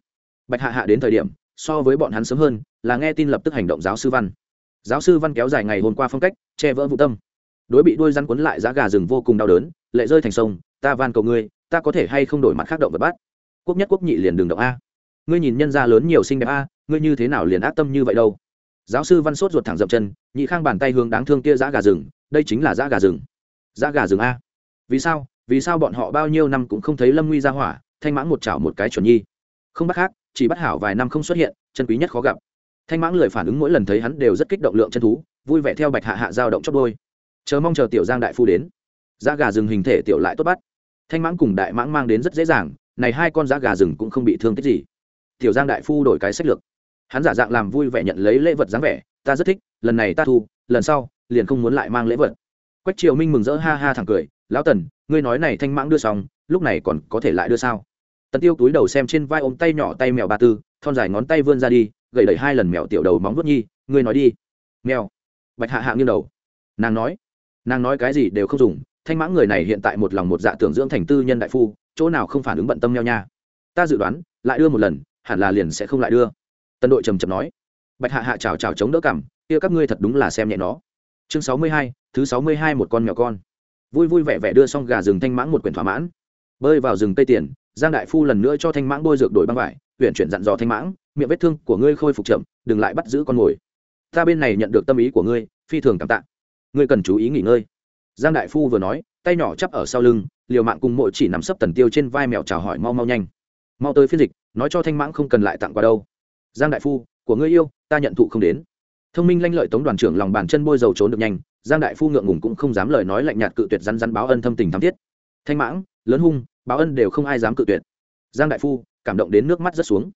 bạch hạ hạ đến thời điểm, so với bọn hắn sớm hơn, là nghe tin lập tức hành động giáo sư văn. Giáo sư văn kéo dài ngày hôm qua phong cách, che vỡ vụ tâm. Đối bị đuôi răn quấn lại giá gà rừng vô cùng đau đớn, lệ rơi thành sông, ta van cầu ngươi, ta có thể hay không đổi mặt khác động vật bắt? Quốc nhất quốc nhị liền đường động a. Ngươi nhìn nhân gia lớn nhiều xinh đẹp a, ngươi như thế nào liền ác tâm như vậy đâu? Giáo sư văn sốt ruột thẳng dậm chân, nhị khang bàn tay hướng đáng thương kia giá gà rừng, đây chính là giá gà rừng. Giá gà rừng a? Vì sao? Vì sao bọn họ bao nhiêu năm cũng không thấy lâm nguy ra hỏa, thanh mãn một chảo một cái chuẩn nhi? Không bắt khác chỉ bắt hảo vài năm không xuất hiện, chân quý nhất khó gặp. Thanh mãng lười phản ứng mỗi lần thấy hắn đều rất kích động lượng chân thú, vui vẻ theo bạch hạ hạ giao động chót đôi chờ mong chờ tiểu giang đại phu đến. Giá gà rừng hình thể tiểu lại tốt bắt. Thanh mãng cùng đại mãng mang đến rất dễ dàng, này hai con giá gà rừng cũng không bị thương tích gì. Tiểu giang đại phu đổi cái sách lược. Hắn giả dạng làm vui vẻ nhận lấy lễ vật dáng vẻ, ta rất thích, lần này ta thu, lần sau, liền không muốn lại mang lễ vật. Quách triều minh mừng rỡ ha ha thẳng cười, lão tần, ngươi nói này thanh mãng đưa xong, lúc này còn có thể lại đưa sao? Tần tiêu túi đầu xem trên vai ôm tay nhỏ tay mèo ba tư, thon dài ngón tay vươn ra đi gậy đẩy hai lần mèo tiểu đầu móng vuốt nhi, ngươi nói đi. Mèo. Bạch hạ hạ nghiêng đầu. Nàng nói. Nàng nói cái gì đều không dùng, thanh mãng người này hiện tại một lòng một dạ tưởng dưỡng thành tư nhân đại phu, chỗ nào không phản ứng bận tâm nhau nha. Ta dự đoán, lại đưa một lần, hẳn là liền sẽ không lại đưa. Tân đội trầm trầm nói. Bạch hạ hạ chào chào chống đỡ cảm kia các ngươi thật đúng là xem nhẹ nó. Chương sáu mươi hai, thứ sáu mươi hai một con mèo con. Vui vui vẻ vẻ đưa xong gà rừng thanh mãng một quyển thỏa mãn. Bơi vào rừng tây tiền giang đại phu lần nữa cho thanh mãng bôi dược đổi băng vải huyện chuyển dặn dò thanh mãng, miệng vết thương của ngươi khôi phục chậm, đừng lại bắt giữ con mồi. Ta bên này nhận được tâm ý của ngươi, phi thường cảm tạ. Ngươi cần chú ý nghỉ ngơi. Giang đại phu vừa nói, tay nhỏ chắp ở sau lưng, liều mạng cùng mỗi chỉ nằm sấp tần tiêu trên vai mèo chào hỏi mau mau nhanh. Mau tới phiên dịch, nói cho thanh mãng không cần lại tặng qua đâu. Giang đại phu, của ngươi yêu, ta nhận thụ không đến. Thông minh lanh lợi tống đoàn trưởng lòng bàn chân bôi dầu trốn được nhanh, giang đại phu ngượng ngùng cũng không dám lời nói lạnh nhạt cự tuyệt rắn rắn báo ân thâm tình thắm thiết. Thanh mãng, lớn hung báo ân đều không ai dám cự tuyệt. Giang đại phu, cảm động đến nước mắt rất xuống.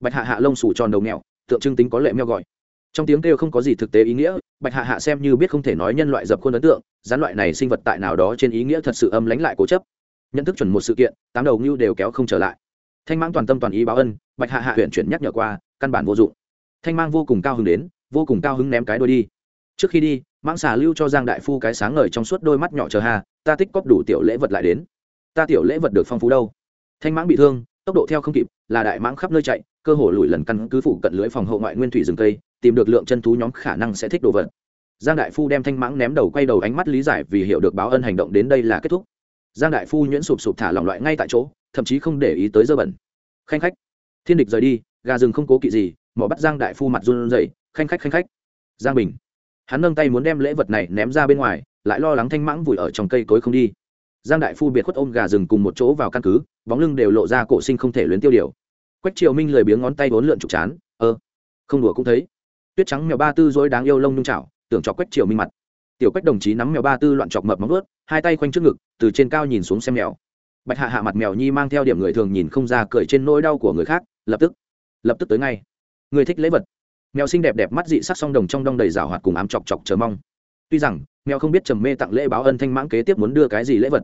Bạch hạ hạ lông sủ tròn đầu nghèo tượng trưng tính có lệ meo gọi. Trong tiếng kêu không có gì thực tế ý nghĩa, bạch hạ hạ xem như biết không thể nói nhân loại dập khuôn ấn tượng, gián loại này sinh vật tại nào đó trên ý nghĩa thật sự âm lánh lại cố chấp. Nhận thức chuẩn một sự kiện, tám đầu ngưu đều kéo không trở lại. Thanh mãng toàn tâm toàn ý báo ân, bạch hạ hạ huyện chuyển nhắc nhở qua, căn bản vô dụng. Thanh mang vô cùng cao hứng đến, vô cùng cao hứng ném cái đôi đi. Trước khi đi, mãng xà lưu cho giang đại phu cái sáng ngời trong suốt đôi mắt nhỏ chờ hà, ta tích cóp đủ tiểu lễ vật lại đến ta tiểu lễ vật được phong phú đâu? Thanh mãng bị thương, tốc độ theo không kịp, là đại mãng khắp nơi chạy, cơ hồ lùi lần căn cứ phụ cận lưới phòng hộ ngoại nguyên thủy rừng cây, tìm được lượng chân thú nhóm khả năng sẽ thích đồ vật. Giang đại phu đem thanh mãng ném đầu quay đầu ánh mắt lý giải vì hiểu được báo ân hành động đến đây là kết thúc. Giang đại phu nhuyễn sụp sụp thả lỏng loại ngay tại chỗ, thậm chí không để ý tới dơ bẩn. Khanh khách, thiên địch rời đi, gà rừng không cố kỵ gì, mỏ bắt giang đại phu mặt run rẩy, khanh khách khanh khách. Giang bình, hắn nâng tay muốn đem lễ vật này ném ra bên ngoài, lại lo lắng thanh mãng vùi ở trong cây cối không đi giang đại phu biệt khuất ôm gà rừng cùng một chỗ vào căn cứ, bóng lưng đều lộ ra cổ sinh không thể luyến tiêu điều. Quách triều minh lười biếng ngón tay vốn lượn trục chán, ơ, không đùa cũng thấy. Tuyết trắng mèo ba tư dối đáng yêu lông nhung chảo, tưởng cho quách triều minh mặt. Tiểu quách đồng chí nắm mèo ba tư loạn chọc mập móng ướt hai tay khoanh trước ngực, từ trên cao nhìn xuống xem mèo. Bạch hạ hạ mặt mèo nhi mang theo điểm người thường nhìn không ra cười trên nỗi đau của người khác, lập tức lập tức tới ngay. Người thích lễ vật. Mèo xinh đẹp đẹp mắt dị sắc song đồng trong đong đầy rào hoạt cùng ám chọc chọc chờ mong tuy rằng, mèo không biết trầm mê tặng lễ báo ân thanh mãng kế tiếp muốn đưa cái gì lễ vật.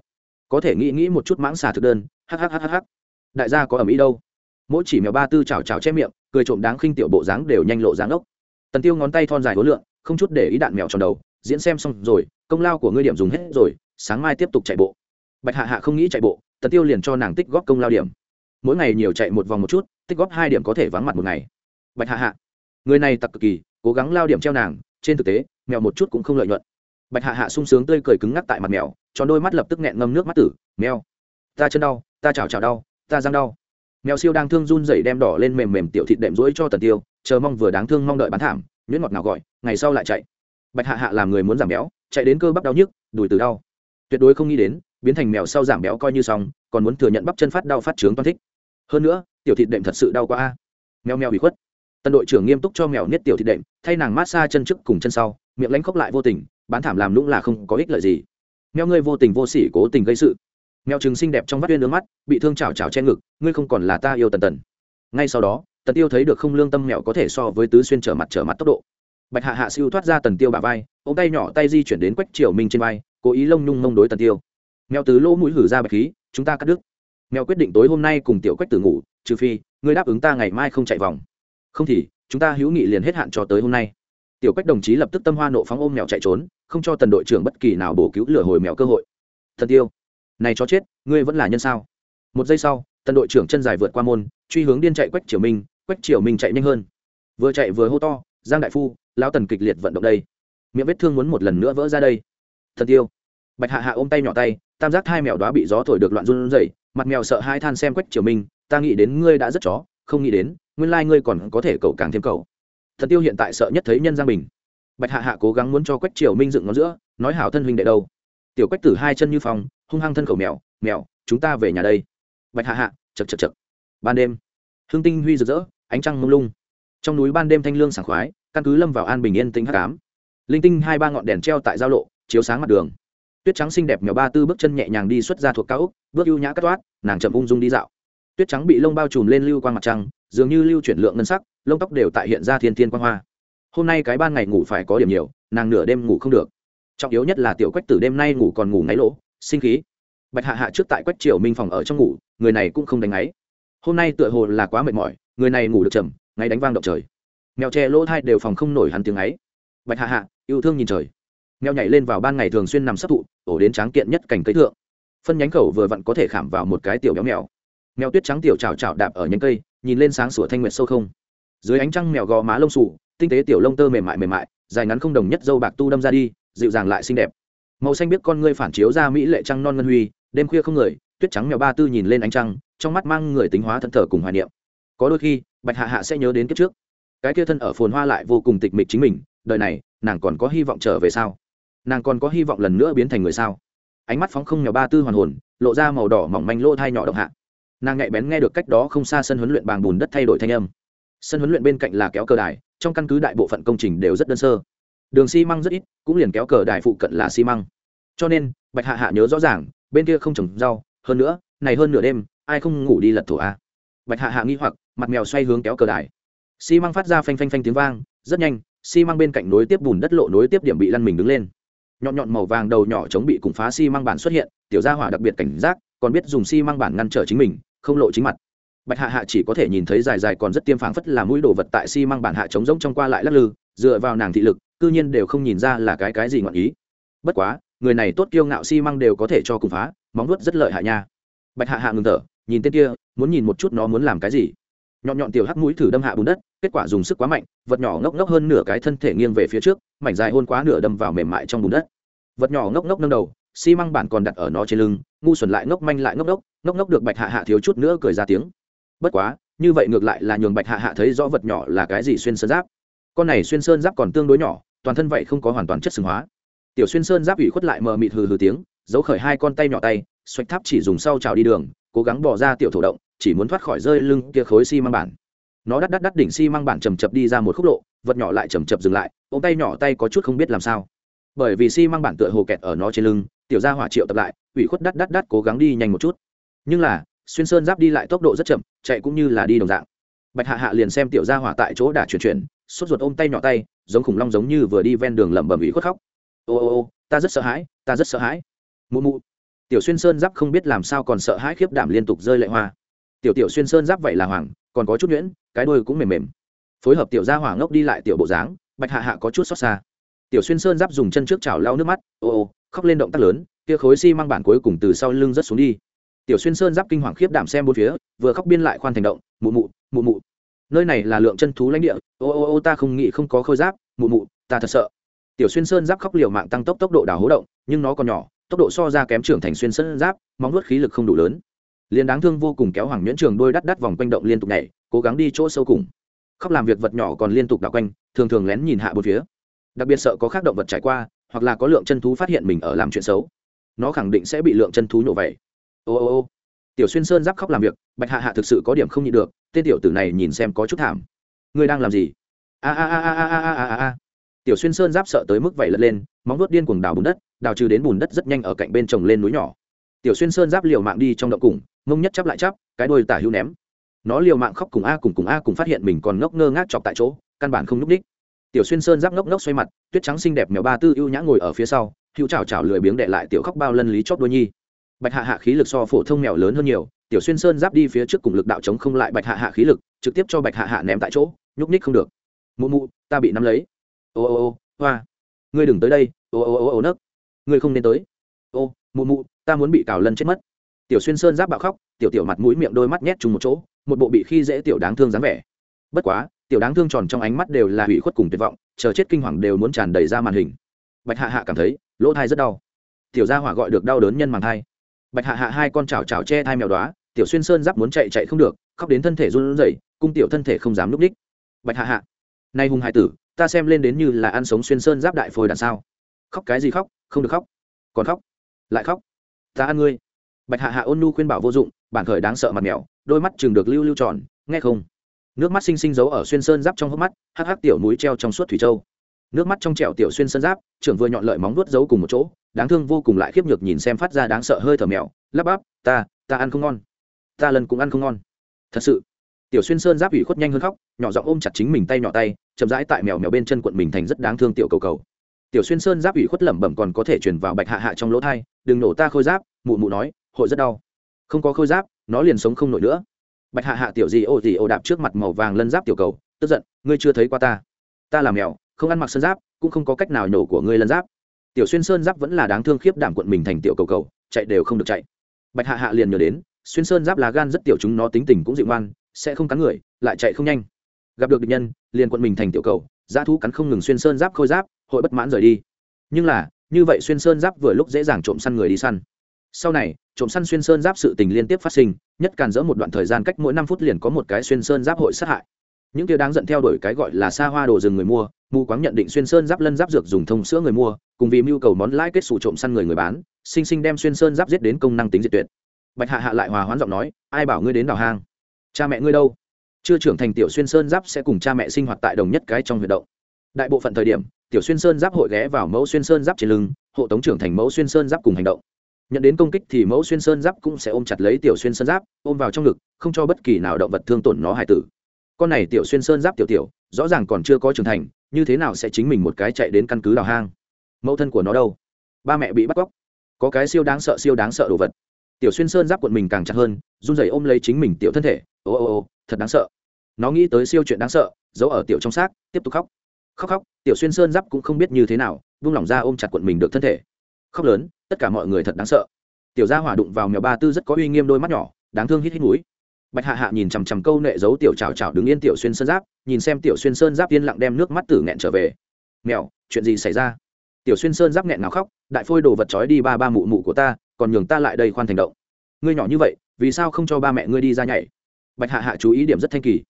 Có thể nghĩ nghĩ một chút mãng xà thực đơn hhhhh đại gia có ở mỹ đâu? Mỗi chỉ mèo ba tư chào chào che miệng, cười trộm đáng khinh tiểu bộ dáng đều nhanh lộ dáng ốc. Tần tiêu ngón tay thon dài hối lượng, không chút để ý đạn mèo tròn đầu, diễn xem xong rồi, công lao của ngươi điểm dùng hết rồi, sáng mai tiếp tục chạy bộ. Bạch hạ hạ không nghĩ chạy bộ, tần tiêu liền cho nàng tích góp công lao điểm. Mỗi ngày nhiều chạy một vòng một chút, tích góp hai điểm có thể vắng mặt một ngày. Bạch hạ hạ, người này tặc cực kỳ, cố gắng lao điểm treo nàng, trên thực tế mèo một chút cũng không lợi nhuận. Bạch hạ hạ sung sướng tươi cười cứng ngắc tại mặt mèo, tròn đôi mắt lập tức nghẹn ngâm nước mắt tử, mèo, ta chân đau, ta chảo chảo đau, ta răng đau. Mèo siêu đang thương run rẩy đem đỏ lên mềm mềm tiểu thịt đệm rỗi cho tần tiêu, chờ mong vừa đáng thương mong đợi bán thảm, nhuyễn ngọt nào gọi, ngày sau lại chạy. Bạch hạ hạ làm người muốn giảm béo, chạy đến cơ bắp đau nhức, đùi từ đau. Tuyệt đối không nghĩ đến, biến thành mèo sau giảm béo coi như xong, còn muốn thừa nhận bắp chân phát đau phát trướng toan thích. Hơn nữa, tiểu thịt đệm thật sự đau quá a. Mèo mèo bị khuất. Tân đội trưởng nghiêm túc cho mèo niết tiểu thịt đệm, thay nàng mát xa chân trước cùng chân sau miệng lánh khóc lại vô tình, bán thảm làm lũng là không có ích lợi gì. Mèo ngươi vô tình vô sỉ cố tình gây sự. Mèo trừng xinh đẹp trong vắt viên nước mắt, bị thương chảo chảo che ngực, ngươi không còn là ta yêu tần tần. Ngay sau đó, tần tiêu thấy được không lương tâm mèo có thể so với tứ xuyên trở mặt trở mặt tốc độ. Bạch hạ hạ siêu thoát ra tần tiêu bả vai, ôm tay nhỏ tay di chuyển đến quách triều minh trên vai, cố ý lông nhung mông đối tần tiêu. Mèo tứ lỗ mũi hử ra bạch khí, chúng ta cắt đứt. Mèo quyết định tối hôm nay cùng tiểu quách tử ngủ, trừ phi, ngươi đáp ứng ta ngày mai không chạy vòng. Không thì, chúng ta hữu nghị liền hết hạn cho tới hôm nay tiểu cách đồng chí lập tức tâm hoa nộ phóng ôm mèo chạy trốn, không cho tần đội trưởng bất kỳ nào bổ cứu lửa hồi mèo cơ hội. Thần tiêu, này cho chết, ngươi vẫn là nhân sao? Một giây sau, tần đội trưởng chân dài vượt qua môn, truy hướng điên chạy quách triều minh, quách triều minh chạy nhanh hơn. Vừa chạy vừa hô to, giang đại phu, lão tần kịch liệt vận động đây. Miệng vết thương muốn một lần nữa vỡ ra đây. Thần tiêu, bạch hạ hạ ôm tay nhỏ tay, tam giác hai mèo đó bị gió thổi được loạn run rẩy, mặt mèo sợ hai than xem quách triều minh, ta nghĩ đến ngươi đã rất chó, không nghĩ đến, nguyên lai ngươi còn có thể cậu càng thêm cậu thần tiêu hiện tại sợ nhất thấy nhân giang bình. Bạch hạ hạ cố gắng muốn cho quách triều minh dựng ngón giữa, nói hảo thân huynh đệ đâu. Tiểu quách tử hai chân như phòng hung hăng thân khẩu mèo mèo, chúng ta về nhà đây. Bạch hạ hạ chật chật chật ban đêm, hương tinh huy rực rỡ, ánh trăng mông lung. Trong núi ban đêm thanh lương sảng khoái, căn cứ lâm vào an bình yên tĩnh hắc ám. Linh tinh hai ba ngọn đèn treo tại giao lộ, chiếu sáng mặt đường. Tuyết trắng xinh đẹp mèo ba tư bước chân nhẹ nhàng đi xuất ra thuộc cao úc bước ưu nhã cắt toát, nàng chậm ung dung đi dạo tuyết trắng bị lông bao trùm lên lưu quang mặt trăng, dường như lưu chuyển lượng ngân sắc, lông tóc đều tại hiện ra thiên thiên quang hoa. Hôm nay cái ban ngày ngủ phải có điểm nhiều, nàng nửa đêm ngủ không được. Trọng yếu nhất là tiểu quách tử đêm nay ngủ còn ngủ ngáy lỗ, sinh khí. Bạch hạ hạ trước tại quách triều minh phòng ở trong ngủ, người này cũng không đánh ngáy. Hôm nay tựa hồ là quá mệt mỏi, người này ngủ được chậm, ngáy đánh vang động trời. Mèo tre lỗ thai đều phòng không nổi hắn tiếng ấy bạch hạ hạ, yêu thương nhìn trời. Mèo nhảy lên vào ban ngày thường xuyên nằm sấp thụ, ổ đến tráng kiện nhất cảnh cây thượng. Phân nhánh khẩu vừa vặn có thể khảm vào một cái tiểu béo mèo mèo tuyết trắng tiểu chào chào đạp ở nhánh cây, nhìn lên sáng sủa thanh nguyệt sâu không. Dưới ánh trăng mèo gò má lông sù tinh tế tiểu lông tơ mềm mại mềm mại, dài ngắn không đồng nhất dâu bạc tu đâm ra đi, dịu dàng lại xinh đẹp. Màu xanh biết con ngươi phản chiếu ra mỹ lệ trăng non ngân huy, đêm khuya không người, tuyết trắng mèo ba tư nhìn lên ánh trăng, trong mắt mang người tính hóa thân thờ cùng hoài niệm. Có đôi khi, bạch hạ hạ sẽ nhớ đến kiếp trước. Cái kia thân ở phồn hoa lại vô cùng tịch mịch chính mình, đời này, nàng còn có hy vọng trở về sao? Nàng còn có hy vọng lần nữa biến thành người sao? Ánh mắt phóng không mèo ba tư hoàn hồn, lộ ra màu đỏ mỏng manh lỗ thai nhỏ động hạ nàng nhạy bén nghe được cách đó không xa sân huấn luyện bàng bùn đất thay đổi thanh âm. Sân huấn luyện bên cạnh là kéo cờ đài, trong căn cứ đại bộ phận công trình đều rất đơn sơ. Đường xi măng rất ít, cũng liền kéo cờ đài phụ cận là xi măng. Cho nên, bạch hạ hạ nhớ rõ ràng, bên kia không trồng rau, hơn nữa, này hơn nửa đêm, ai không ngủ đi lật thổ a bạch hạ hạ nghi hoặc, mặt mèo xoay hướng kéo cờ đài. Xi măng phát ra phanh phanh phanh tiếng vang, rất nhanh, xi măng bên cạnh nối tiếp bùn đất lộ nối tiếp điểm bị lăn mình đứng lên. Nhọn nhọn màu vàng đầu nhỏ chống bị cùng phá xi măng bản xuất hiện, tiểu gia hỏa đặc biệt cảnh giác, còn biết dùng xi măng bản ngăn trở chính mình không lộ chính mặt. Bạch hạ hạ chỉ có thể nhìn thấy dài dài còn rất tiêm phảng phất là mũi đồ vật tại xi bản hạ chống rỗng trong qua lại lắc lư, dựa vào nàng thị lực, cư nhiên đều không nhìn ra là cái cái gì ngọn ý. Bất quá, người này tốt kiêu ngạo xi đều có thể cho cùng phá, móng nuốt rất lợi hạ nha. Bạch hạ hạ ngừng thở, nhìn tên kia, muốn nhìn một chút nó muốn làm cái gì. Nhọn nhọn tiểu hắc mũi thử đâm hạ bùn đất, kết quả dùng sức quá mạnh, vật nhỏ ngốc ngốc hơn nửa cái thân thể nghiêng về phía trước, mảnh dài hôn quá nửa đâm vào mềm mại trong bùn đất. Vật nhỏ ngốc ngốc nâng đầu xi măng bản còn đặt ở nó trên lưng, ngu xuẩn lại ngốc manh lại ngốc đốc, ngốc ngốc được bạch hạ hạ thiếu chút nữa cười ra tiếng. Bất quá, như vậy ngược lại là nhường bạch hạ hạ thấy rõ vật nhỏ là cái gì xuyên sơn giáp. Con này xuyên sơn giáp còn tương đối nhỏ, toàn thân vậy không có hoàn toàn chất xương hóa. Tiểu xuyên sơn giáp ủy khuất lại mờ mịt hừ hừ tiếng, giấu khởi hai con tay nhỏ tay, xoạch tháp chỉ dùng sau trào đi đường, cố gắng bỏ ra tiểu thổ động, chỉ muốn thoát khỏi rơi lưng kia khối xi măng bản. Nó đắt đắt đắt đỉnh xi măng bản chầm chập đi ra một khúc lộ, vật nhỏ lại chầm chập dừng lại ống tay nhỏ tay có chút không biết làm sao. Bởi vì xi măng bản tựa hồ kẹt ở nó trên lưng tiểu gia hỏa triệu tập lại, ủy khuất đắt đắt đắt cố gắng đi nhanh một chút. Nhưng là, xuyên sơn giáp đi lại tốc độ rất chậm, chạy cũng như là đi đồng dạng. Bạch hạ hạ liền xem tiểu gia hỏa tại chỗ đã chuyển chuyển, sốt ruột ôm tay nhỏ tay, giống khủng long giống như vừa đi ven đường lẩm bẩm ủy khuất khóc. Ô ô ô, ta rất sợ hãi, ta rất sợ hãi. Mụ mụ. Tiểu xuyên sơn giáp không biết làm sao còn sợ hãi khiếp đảm liên tục rơi lệ hoa. Tiểu tiểu xuyên sơn giáp vậy là hoàng, còn có chút nhuyễn, cái đôi cũng mềm mềm. Phối hợp tiểu gia hỏa ngốc đi lại tiểu bộ dáng, bạch hạ hạ có chút xót xa. Tiểu xuyên sơn giáp dùng chân trước chảo lau nước mắt, ô ô khóc lên động tác lớn, kia khối xi、si、mang bản cuối cùng từ sau lưng rất xuống đi. Tiểu xuyên sơn giáp kinh hoàng khiếp đảm xem bốn phía, vừa khóc biên lại khoan thành động, mụ mụ mụ mụ, nơi này là lượng chân thú lãnh địa, ô ô ô, ta không nghĩ không có khôi giáp, mụ mụ, ta thật sợ. Tiểu xuyên sơn giáp khóc liều mạng tăng tốc tốc độ đào hố động, nhưng nó còn nhỏ, tốc độ so ra kém trưởng thành xuyên sơn giáp, móng nuốt khí lực không đủ lớn. Liền đáng thương vô cùng kéo hoàng nhuyễn trường đôi đắt đắt vòng quanh động liên tục nhảy, cố gắng đi chỗ sâu cùng. Khóc làm việc vật nhỏ còn liên tục đảo quanh, thường thường lén nhìn hạ bốn phía. Đặc biệt sợ có khác động vật trải qua hoặc là có lượng chân thú phát hiện mình ở làm chuyện xấu, nó khẳng định sẽ bị lượng chân thú nhổ vậy. Ô ô ô. Tiểu xuyên sơn giáp khóc làm việc, bạch hạ hạ thực sự có điểm không nhịn được, tên tiểu tử này nhìn xem có chút thảm. Ngươi đang làm gì? A a a a a a a a tiểu xuyên sơn giáp sợ tới mức vẩy lật lên, móng vuốt điên cuồng đào bùn đất, đào trừ đến bùn đất rất nhanh ở cạnh bên trồng lên núi nhỏ. Tiểu xuyên sơn giáp liều mạng đi trong động cùng, mông nhất chắp lại chắp, cái đôi tả hữu ném. Nó liều mạng khóc cùng a cùng cùng a cùng phát hiện mình còn ngốc ngơ ngác chọc tại chỗ, căn bản không n ú c ních tiểu xuyên sơn giáp ngốc ngốc xoay mặt, tuyết trắng xinh đẹp mèo ba tư ưu nhã ngồi ở phía sau, hữu chảo chảo lười biếng đệ lại tiểu khóc bao lân lý chót đôi nhi. Bạch hạ hạ khí lực so phổ thông mèo lớn hơn nhiều, tiểu xuyên sơn giáp đi phía trước cùng lực đạo chống không lại bạch hạ hạ khí lực, trực tiếp cho bạch hạ hạ ném tại chỗ, nhúc ních không được. Mụ mụ, ta bị nắm lấy. Ô ô ô, hoa, ngươi đừng tới đây ô ô ô ô, nấc, ngươi không nên tới. Ô, mụ mụ, ta muốn bị cào lân chết mất. Tiểu xuyên sơn giáp bạo khóc, tiểu tiểu mặt mũi miệng đôi mắt nhét chung một chỗ, một bộ bị khi dễ tiểu đáng thương dáng vẻ. Bất quá tiểu đáng thương tròn trong ánh mắt đều là hủy khuất cùng tuyệt vọng, chờ chết kinh hoàng đều muốn tràn đầy ra màn hình. Bạch hạ hạ cảm thấy, lỗ thai rất đau. Tiểu gia hỏa gọi được đau đớn nhân màng thai. Bạch hạ hạ hai con chảo chảo che thai mèo đoá tiểu xuyên sơn giáp muốn chạy chạy không được, khóc đến thân thể run rẩy, cung tiểu thân thể không dám núp đích. Bạch hạ hạ nay hùng hải tử, ta xem lên đến như là ăn sống xuyên sơn giáp đại phôi đằng sao. Khóc cái gì khóc, không được khóc. Còn khóc? Lại khóc? Ta ăn ngươi. Bạch hạ hạ ôn nu khuyên bảo vô dụng, bản khởi đáng sợ mặt mèo, đôi mắt chừng được lưu lưu tròn, nghe không? Nước mắt xinh xinh giấu ở xuyên sơn giáp trong hốc mắt, hắc hắc tiểu núi treo trong suốt thủy châu. Nước mắt trong trẹo tiểu xuyên sơn giáp, trưởng vừa nhọn lợi móng nuốt giấu cùng một chỗ, đáng thương vô cùng lại khiếp nhược nhìn xem phát ra đáng sợ hơi thở mèo, lắp bắp, ta ta ăn không ngon. Ta lần cũng ăn không ngon. Thật sự? Tiểu xuyên sơn giáp ủy khuất nhanh hơn khóc, nhỏ giọng ôm chặt chính mình tay nhỏ tay, chậm rãi tại mèo mèo bên chân quận mình thành rất đáng thương tiểu cầu cầu. Tiểu xuyên sơn giáp ủy khuất lẩm bẩm còn có thể chuyển vào bạch hạ hạ trong lỗ thai, đừng nổ ta khôi giáp, mụ mụ nói, hội rất đau. Không có khôi giáp, nó liền sống không nổi nữa bạch hạ hạ tiểu gì ô gì ô đạp trước mặt màu vàng lân giáp tiểu cầu, tức giận, ngươi chưa thấy qua ta. Ta là mèo, không ăn mặc sơn giáp, cũng không có cách nào nhổ của ngươi lân giáp. Tiểu xuyên sơn giáp vẫn là đáng thương khiếp đảm quận mình thành tiểu cầu cầu, chạy đều không được chạy. Bạch hạ hạ liền nhớ đến, xuyên sơn giáp là gan rất tiểu chúng nó tính tình cũng dịu ngoan, sẽ không cắn người, lại chạy không nhanh. Gặp được địch nhân, liền quận mình thành tiểu cầu giá thú cắn không ngừng xuyên sơn giáp khôi giáp, hội bất mãn rời đi. Nhưng là, như vậy xuyên sơn giáp vừa lúc dễ dàng trộm săn người đi săn. Sau này trộm săn xuyên sơn giáp sự tình liên tiếp phát sinh, nhất càn dỡ một đoạn thời gian cách mỗi năm phút liền có một cái xuyên sơn giáp hội sát hại. Những kia đáng giận theo đuổi cái gọi là xa hoa đồ rừng người mua, mù quáng nhận định xuyên sơn giáp lân giáp dược dùng thông sữa người mua, cùng vì mưu cầu món lãi kết xù trộm săn người người bán, sinh sinh đem xuyên sơn giáp giết đến công năng tính diệt tuyệt. Bạch hạ hạ lại hòa hoãn giọng nói, ai bảo ngươi đến đào hang? Cha mẹ ngươi đâu? Chưa trưởng thành tiểu xuyên sơn giáp sẽ cùng cha mẹ sinh hoạt tại đồng nhất cái trong huyệt động. Đại bộ phận thời điểm, tiểu xuyên sơn giáp hội ghé vào mẫu xuyên sơn giáp trên lưng, hộ tống trưởng thành mẫu xuyên sơn giáp cùng hành động nhận đến công kích thì mẫu xuyên sơn giáp cũng sẽ ôm chặt lấy tiểu xuyên sơn giáp, ôm vào trong ngực, không cho bất kỳ nào động vật thương tổn nó hài tử. Con này tiểu xuyên sơn giáp tiểu tiểu, rõ ràng còn chưa có trưởng thành, như thế nào sẽ chính mình một cái chạy đến căn cứ đào hang? Mẫu thân của nó đâu? Ba mẹ bị bắt cóc. Có cái siêu đáng sợ, siêu đáng sợ đồ vật. Tiểu xuyên sơn giáp quận mình càng chặt hơn, run rẩy ôm lấy chính mình tiểu thân thể. Ô ô ô, thật đáng sợ. Nó nghĩ tới siêu chuyện đáng sợ, giấu ở tiểu trong xác, tiếp tục khóc. Khóc khóc, tiểu xuyên sơn giáp cũng không biết như thế nào vung lỏng ra ôm chặt quận mình được thân thể khóc lớn, tất cả mọi người thật đáng sợ. Tiểu gia hỏa đụng vào mèo ba tư rất có uy nghiêm đôi mắt nhỏ, đáng thương hít hít mũi. Bạch hạ hạ nhìn chằm chằm câu nệ giấu tiểu chào chào đứng yên tiểu xuyên sơn giáp, nhìn xem tiểu xuyên sơn giáp yên lặng đem nước mắt tử nghẹn trở về. Mèo, chuyện gì xảy ra? Tiểu xuyên sơn giáp nghẹn nào khóc, đại phôi đồ vật trói đi ba ba mụ mụ của ta, còn nhường ta lại đây khoan thành động. Ngươi nhỏ như vậy, vì sao không cho ba mẹ ngươi đi ra nhảy? Bạch hạ hạ chú ý điểm rất thanh kỳ.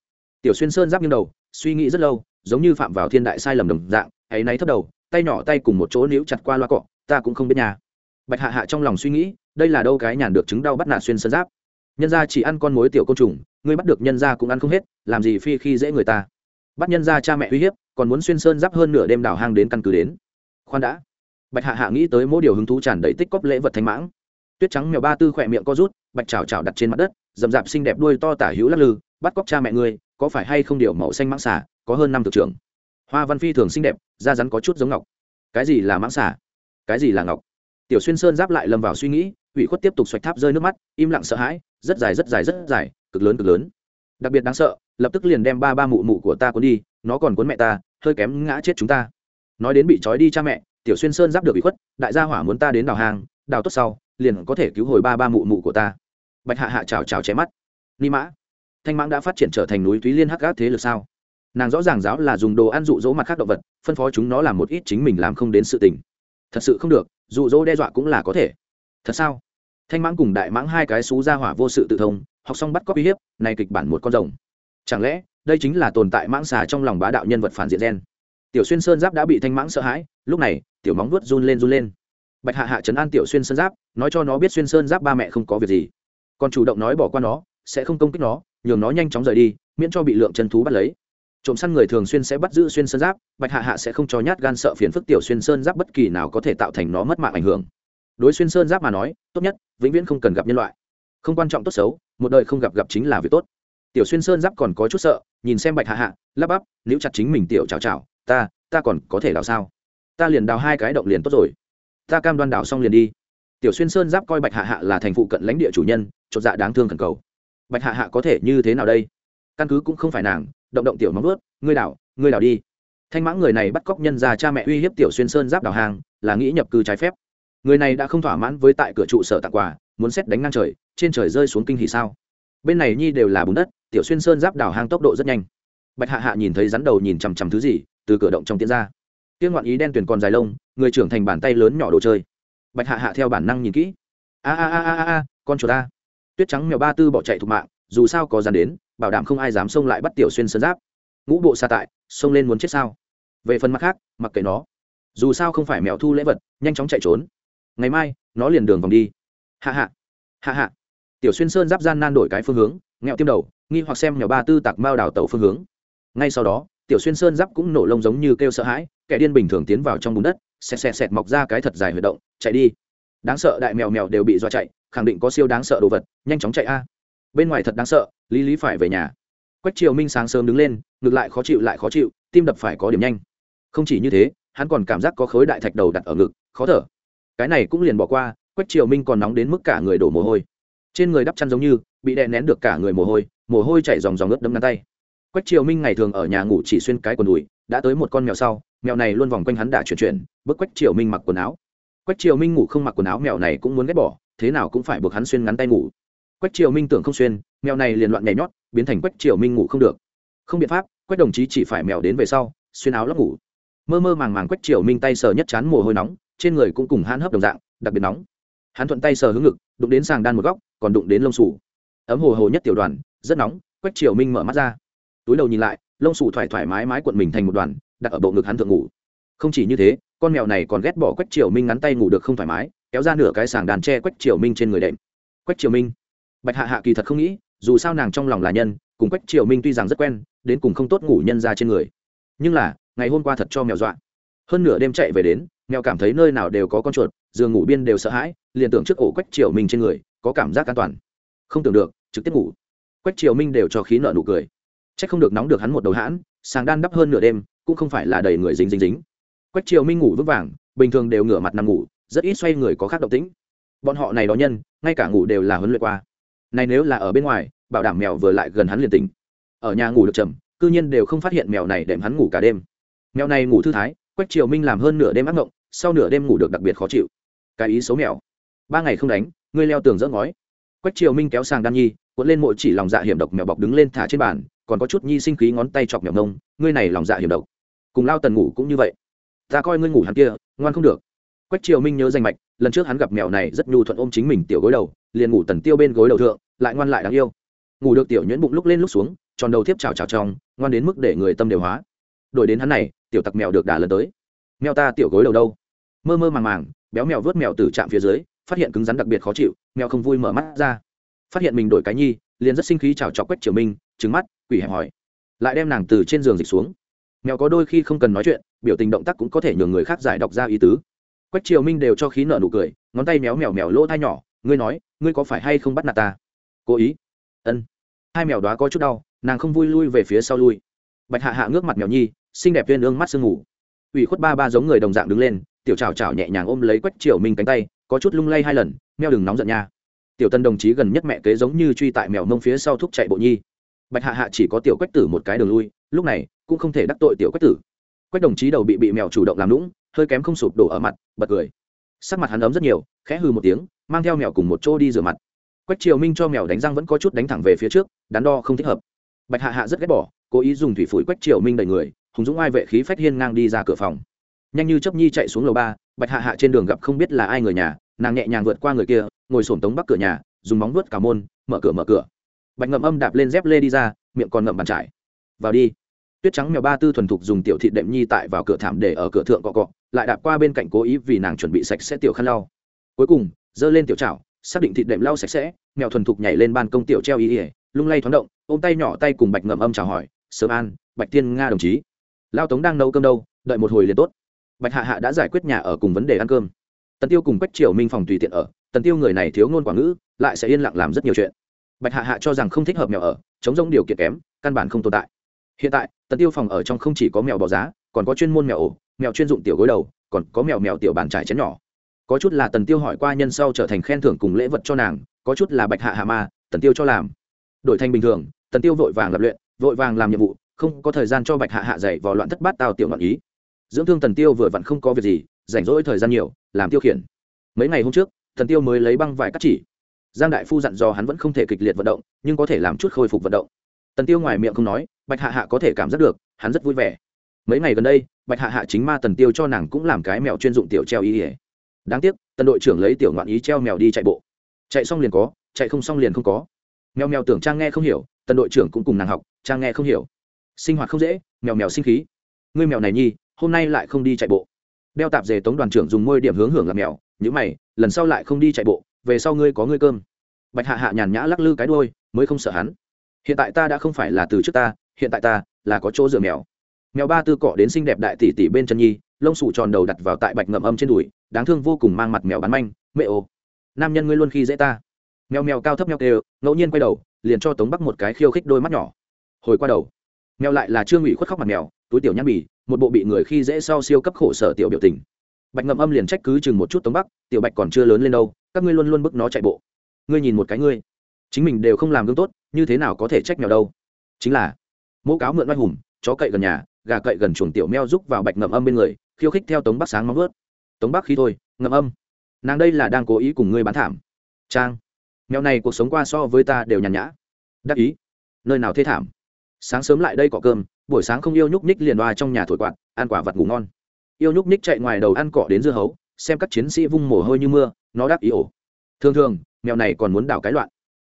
Tiểu xuyên sơn giáp nghiêng đầu, suy nghĩ rất lâu, giống như phạm vào thiên đại sai lầm đồng dạng, ấy náy thấp đầu, tay nhỏ tay cùng một chỗ níu chặt qua loa cọ ta cũng không biết nhà bạch hạ hạ trong lòng suy nghĩ, đây là đâu cái nhàn được chứng đau bắt nạt xuyên sơn giáp. Nhân gia chỉ ăn con mối tiểu côn trùng, ngươi bắt được nhân gia cũng ăn không hết, làm gì phi khi dễ người ta. Bắt nhân gia cha mẹ uy hiếp, còn muốn xuyên sơn giáp hơn nửa đêm đào hang đến căn cứ đến. Khoan đã. Bạch hạ hạ nghĩ tới mỗi điều hứng thú tràn đầy tích cóp lễ vật thanh mãng. Tuyết trắng mèo ba tư khỏe miệng co rút, bạch chảo chảo đặt trên mặt đất dầm dạp xinh đẹp đuôi to tả hữu lắc lư, bắt cóc cha mẹ ngươi, có phải hay không điều màu xanh mãng xả có hơn năm thực trưởng. Hoa văn phi thường xinh đẹp, da rắn có chút giống ngọc. Cái gì là mãng xả cái gì là ngọc? Tiểu xuyên sơn giáp lại lầm vào suy nghĩ, ủy khuất tiếp tục xoạch tháp rơi nước mắt, im lặng sợ hãi, rất dài rất dài rất dài, cực lớn cực lớn. Đặc biệt đáng sợ, lập tức liền đem ba ba mụ mụ của ta cuốn đi, nó còn cuốn mẹ ta, hơi kém ngã chết chúng ta. Nói đến bị trói đi cha mẹ, tiểu xuyên sơn giáp được ủy khuất, đại gia hỏa muốn ta đến đào hàng, đào tốt sau, liền có thể cứu hồi ba ba mụ mụ của ta. Bạch hạ hạ chào chào chém mắt. Ni mã, thanh mãng đã phát triển trở thành núi thúy liên hắc gác thế lực sao? Nàng rõ ràng giáo là dùng đồ ăn dụ dỗ mặt khác động vật, phân phó chúng nó làm một ít chính mình làm không đến sự tình thật sự không được, dụ dỗ đe dọa cũng là có thể. Thật sao? Thanh mãng cùng đại mãng hai cái xú ra hỏa vô sự tự thông, học xong bắt cóc uy hiếp, này kịch bản một con rồng. Chẳng lẽ, đây chính là tồn tại mãng xà trong lòng bá đạo nhân vật phản diện gen? Tiểu xuyên sơn giáp đã bị thanh mãng sợ hãi, lúc này, tiểu móng vuốt run lên run lên. Bạch hạ hạ trấn an tiểu xuyên sơn giáp, nói cho nó biết xuyên sơn giáp ba mẹ không có việc gì. Còn chủ động nói bỏ qua nó, sẽ không công kích nó, nhường nó nhanh chóng rời đi, miễn cho bị lượng chân thú bắt lấy trộm săn người thường xuyên sẽ bắt giữ xuyên sơn giáp, bạch hạ hạ sẽ không cho nhát gan sợ phiền phức tiểu xuyên sơn giáp bất kỳ nào có thể tạo thành nó mất mạng ảnh hưởng. Đối xuyên sơn giáp mà nói, tốt nhất, vĩnh viễn không cần gặp nhân loại. Không quan trọng tốt xấu, một đời không gặp gặp chính là việc tốt. Tiểu xuyên sơn giáp còn có chút sợ, nhìn xem bạch hạ hạ, lắp bắp nếu chặt chính mình tiểu chào chào ta ta còn có thể đào sao? Ta liền đào hai cái động liền tốt rồi. Ta cam đoan đào xong liền đi. Tiểu xuyên sơn giáp coi bạch hạ hạ là thành phụ cận lãnh địa chủ nhân, chột dạ đáng thương cần cầu. Bạch hạ hạ có thể như thế nào đây? Căn cứ cũng không phải nàng động động tiểu móng vuốt, ngươi đảo ngươi đảo đi. Thanh mãng người này bắt cóc nhân già cha mẹ uy hiếp tiểu xuyên sơn giáp đảo hàng, là nghĩ nhập cư trái phép. Người này đã không thỏa mãn với tại cửa trụ sở tặng quà, muốn xét đánh ngang trời, trên trời rơi xuống kinh hỷ sao? Bên này nhi đều là bùn đất, tiểu xuyên sơn giáp đảo hang tốc độ rất nhanh. Bạch hạ hạ nhìn thấy rắn đầu nhìn chằm chằm thứ gì, từ cửa động trong tiến ra. Tiếng ngoạn ý đen tuyển còn dài lông, người trưởng thành bàn tay lớn nhỏ đồ chơi. Bạch hạ hạ theo bản năng nhìn kỹ. A a a a a, con chuột ta. Tuyết trắng mèo ba tư bỏ chạy thục mạng, dù sao có dàn đến bảo đảm không ai dám xông lại bắt tiểu xuyên sơn giáp. Ngũ bộ xa tại, xông lên muốn chết sao? Về phần mặt khác, mặc kệ nó. Dù sao không phải mèo thu lễ vật, nhanh chóng chạy trốn. Ngày mai, nó liền đường vòng đi. Hạ hạ. Hạ hạ. Tiểu xuyên sơn giáp gian nan đổi cái phương hướng, nghẹo tiêm đầu, nghi hoặc xem mèo ba tư tạc mao đào tẩu phương hướng. Ngay sau đó, tiểu xuyên sơn giáp cũng nổ lông giống như kêu sợ hãi, kẻ điên bình thường tiến vào trong bùn đất, xẹt xẹt xẹt mọc ra cái thật dài huy động, chạy đi. Đáng sợ đại mèo mèo đều bị do chạy, khẳng định có siêu đáng sợ đồ vật, nhanh chóng chạy a bên ngoài thật đáng sợ, lý lý phải về nhà. Quách triều minh sáng sớm đứng lên, ngược lại khó chịu lại khó chịu, tim đập phải có điểm nhanh. Không chỉ như thế, hắn còn cảm giác có khối đại thạch đầu đặt ở ngực, khó thở. Cái này cũng liền bỏ qua, quách triều minh còn nóng đến mức cả người đổ mồ hôi. Trên người đắp chăn giống như bị đè nén được cả người mồ hôi mồ hôi chảy dòng dòng ướt đấm ngắn tay. Quách triều minh ngày thường ở nhà ngủ chỉ xuyên cái quần đùi, đã tới một con mèo sau, mèo này luôn vòng quanh hắn đã chuyển chuyển, bước quách triều minh mặc quần áo. Quách triều minh ngủ không mặc quần áo, mèo này cũng muốn ghét bỏ, thế nào cũng phải buộc hắn xuyên ngắn tay ngủ quách triều minh tưởng không xuyên, mèo này liền loạn nhảy nhót, biến thành quách triều minh ngủ không được. Không biện pháp, quách đồng chí chỉ phải mèo đến về sau, xuyên áo lóc ngủ. Mơ mơ màng màng quách triều minh tay sờ nhất chán mồ hôi nóng, trên người cũng cùng hãn hấp đồng dạng, đặc biệt nóng. Hắn thuận tay sờ hướng ngực, đụng đến sàng đan một góc, còn đụng đến lông sủ ấm hồ hồ nhất tiểu đoàn, rất nóng, quách triều minh mở mắt ra. Túi đầu nhìn lại, lông sủ thoải thoải mái mái cuộn mình thành một đoàn, đặt ở bộ ngực hắn thượng ngủ. Không chỉ như thế, con mèo này còn ghét bỏ quách triều minh ngắn tay ngủ được không thoải mái, kéo ra nửa cái sàng đàn tre quách triều minh trên người đệm. Quách triều minh bạch hạ hạ kỳ thật không nghĩ, dù sao nàng trong lòng là nhân, cùng quách triều minh tuy rằng rất quen, đến cùng không tốt ngủ nhân ra trên người. Nhưng là, ngày hôm qua thật cho mèo dọa. Hơn nửa đêm chạy về đến, mèo cảm thấy nơi nào đều có con chuột, giường ngủ biên đều sợ hãi, liền tưởng trước ổ quách triều minh trên người, có cảm giác an toàn. Không tưởng được, trực tiếp ngủ. Quách triều minh đều cho khí nợ nụ cười. C h ắ c không được nóng được hắn một đầu hãn Sáng đan đắp hơn nửa đêm, cũng không phải là đầy người dính dính dính. Quách triều minh ngủ vững vàng, bình thường đều ngửa mặt nằm ngủ, rất ít xoay người có khác động tĩnh. Bọn họ này đó nhân, ngay cả ngủ đều là huấn luyện qua này nếu là ở bên ngoài, bảo đảm mèo vừa lại gần hắn liền tỉnh. Ở nhà ngủ được chậm, cư nhiên đều không phát hiện mèo này đệm hắn ngủ cả đêm. Mèo này ngủ thư thái, quách triều minh làm hơn nửa đêm ác ngộng, sau nửa đêm ngủ được đặc biệt khó chịu. Cái ý xấu mèo. Ba ngày không đánh, ngươi leo tường dỡ ngói. Quách triều minh kéo sàng đan nhi, cuộn lên mỗi chỉ lòng dạ hiểm độc mèo bọc đứng lên thả trên bàn, còn có chút nhi sinh khí ngón tay chọc mèo nông ngươi này lòng dạ hiểm độc. Cùng lao tần ngủ cũng như vậy. Ta coi ngươi ngủ hắn kia, ngoan không được. Quách triều minh nhớ danh mạch lần trước hắn gặp mèo này rất nhu thuận ôm chính mình tiểu gối đầu, liền ngủ tần tiêu bên gối đầu thượng, lại ngoan lại đáng yêu. Ngủ được tiểu nhuyễn bụng lúc lên lúc xuống, tròn đầu tiếp chào chào trong, ngoan đến mức để người tâm đều hóa. Đổi đến hắn này, tiểu tặc mèo được đả lần tới. Mèo ta tiểu gối đầu đâu? Mơ mơ màng màng, béo mèo vớt mèo từ trạm phía dưới, phát hiện cứng rắn đặc biệt khó chịu, mèo không vui mở mắt ra. Phát hiện mình đổi cái nhi, liền rất sinh khí chào chọc quách triều minh trứng mắt, quỷ hẹp hỏi. Lại đem nàng từ trên giường dịch xuống. Mèo có đôi khi không cần nói chuyện, biểu tình động tác cũng có thể nhường người khác giải đọc ra ý tứ quách triều minh đều cho khí nợ nụ cười, ngón tay méo mèo mèo lỗ thai nhỏ, ngươi nói, ngươi có phải hay không bắt nạt ta? Cố ý. Ân. Hai mèo đó có chút đau, nàng không vui lui về phía sau lui. Bạch hạ hạ ngước mặt mèo nhi, xinh đẹp viên ương mắt sương ngủ ủy khuất ba ba giống người đồng dạng đứng lên, tiểu chào chào nhẹ nhàng ôm lấy quách triều minh cánh tay, có chút lung lay hai lần mèo đừng nóng giận nha. Tiểu tân đồng chí gần nhất mẹ kế giống như truy tại mèo mông phía sau thúc chạy bộ nhi. Bạch hạ hạ chỉ có tiểu quách tử một cái đường lui, lúc này cũng không thể đắc tội tiểu quách tử. Quách đồng chí đầu bị bị mèo chủ động làm lũng hơi kém không sụp đổ ở mặt, bật cười. Sắc mặt hắn ấm rất nhiều, khẽ hư một tiếng, mang theo mèo cùng một chỗ đi rửa mặt. Quách triều minh cho mèo đánh răng vẫn có chút đánh thẳng về phía trước, đắn đo không thích hợp. Bạch hạ hạ rất ghét bỏ, cố ý dùng thủy phủi quách triều minh đầy người, hùng dũng ai vệ khí phách hiên ngang đi ra cửa phòng. Nhanh như chấp nhi chạy xuống lầu ba, bạch hạ hạ trên đường gặp không biết là ai người nhà, nàng nhẹ nhàng vượt qua người kia, ngồi sổm tống bắc cửa nhà, dùng móng vuốt cả môn, mở cửa mở cửa. Bạch ngậm âm đạp lên dép lê đi ra, miệng còn ngậm bàn trải. Vào đi tuyết trắng mèo ba tư thuần thục dùng tiểu thị đệm nhi tại vào cửa thảm để ở cửa thượng cọ cọ, lại đạp qua bên cạnh cố ý vì nàng chuẩn bị sạch sẽ tiểu khăn lau. Cuối cùng, giơ lên tiểu chảo, xác định thịt đệm lau sạch sẽ, mèo thuần thục nhảy lên ban công tiểu treo ý ỉa, lung lay thoáng động, ôm tay nhỏ tay cùng bạch ngậm âm chào hỏi, sớm an bạch tiên nga đồng chí. Lao tống đang nấu cơm đâu, đợi một hồi liền tốt. Bạch hạ hạ đã giải quyết nhà ở cùng vấn đề ăn cơm. Tần tiêu cùng quách triều minh phòng tùy tiện ở, tần tiêu người này thiếu ngôn quảng ngữ, lại sẽ yên lặng làm rất nhiều chuyện. Bạch hạ hạ cho rằng không thích hợp mèo ở, chống giống điều kiện kém, căn bản không tồn tại hiện tại, tần tiêu phòng ở trong không chỉ có mèo bò giá, còn có chuyên môn mèo ổ, mèo chuyên dụng tiểu gối đầu, còn có mèo mèo tiểu bàn trải chén nhỏ. Có chút là tần tiêu hỏi qua nhân sau trở thành khen thưởng cùng lễ vật cho nàng, có chút là bạch hạ hạ ma, tần tiêu cho làm. Đổi thành bình thường, tần tiêu vội vàng lập luyện, vội vàng làm nhiệm vụ, không có thời gian cho bạch hạ hạ dạy vào loạn thất bát tào tiểu ngọn ý. Dưỡng thương tần tiêu vừa vặn không có việc gì, rảnh rỗi thời gian nhiều, làm tiêu khiển. Mấy ngày hôm trước, tần tiêu mới lấy băng vải cắt chỉ. Giang đại phu dặn dò hắn vẫn không thể kịch liệt vận động, nhưng có thể làm chút khôi phục vận động. Tần tiêu ngoài miệng không nói bạch hạ hạ có thể cảm giác được, hắn rất vui vẻ. Mấy ngày gần đây, bạch hạ hạ chính ma tần tiêu cho nàng cũng làm cái mèo chuyên dụng tiểu treo ý ỉa đáng tiếc, tần đội trưởng lấy tiểu ngoạn ý treo mèo đi chạy bộ. Chạy xong liền có, chạy không xong liền không có. Mèo mèo tưởng trang nghe không hiểu, tần đội trưởng cũng cùng nàng học, trang nghe không hiểu. Sinh hoạt không dễ, mèo mèo sinh khí. Ngươi mèo này nhi, hôm nay lại không đi chạy bộ. Đeo tạp dề tống đoàn trưởng dùng môi điểm hướng hưởng làm mèo những mày, lần sau lại không đi chạy bộ, về sau ngươi có ngươi cơm. Bạch hạ hạ nhàn nhã lắc lư cái đôi mới không sợ hắn. Hiện tại ta đã không phải là từ trước ta hiện tại ta là có chỗ dựa mèo. Mèo ba tư cọ đến xinh đẹp đại tỷ tỷ bên chân nhi, lông sủ tròn đầu đặt vào tại bạch ngậm âm trên đùi, đáng thương vô cùng mang mặt mèo bán manh, mẹ ô, nam nhân ngươi luôn khi dễ ta. Mèo mèo cao thấp mèo kêu ngẫu nhiên quay đầu, liền cho tống bắc một cái khiêu khích đôi mắt nhỏ. Hồi qua đầu, mèo lại là trương ủy khuất khóc mặt mèo, túi tiểu nhăn bì, một bộ bị người khi dễ sau siêu cấp khổ sở tiểu biểu tình. Bạch ngậm âm liền trách cứ chừng một chút tống bắc, tiểu bạch còn chưa lớn lên đâu, các ngươi luôn luôn bức nó chạy bộ. Ngươi nhìn một cái ngươi, chính mình đều không làm gương tốt, như thế nào có thể trách mèo đâu? Chính là mẫu cáo mượn oai hùng, chó cậy gần nhà, gà cậy gần chuồng tiểu meo rúc vào bạch ngậm âm bên người, khiêu khích theo tống bắc sáng móng vớt tống bắc khi thôi, ngậm âm. Nàng đây là đang cố ý cùng ngươi bán thảm. Trang. Mèo này cuộc sống qua so với ta đều nhàn nhã. Đắc ý. Nơi nào thế thảm? Sáng sớm lại đây cọ cơm, buổi sáng không yêu nhúc ních liền đoa trong nhà thổi quạt, ăn quả vật ngủ ngon. Yêu nhúc ních chạy ngoài đầu ăn cỏ đến dưa hấu, xem các chiến sĩ vung mồ hôi như mưa, nó đắc ý ổ. Thường thường, mèo này còn muốn đảo cái loạn.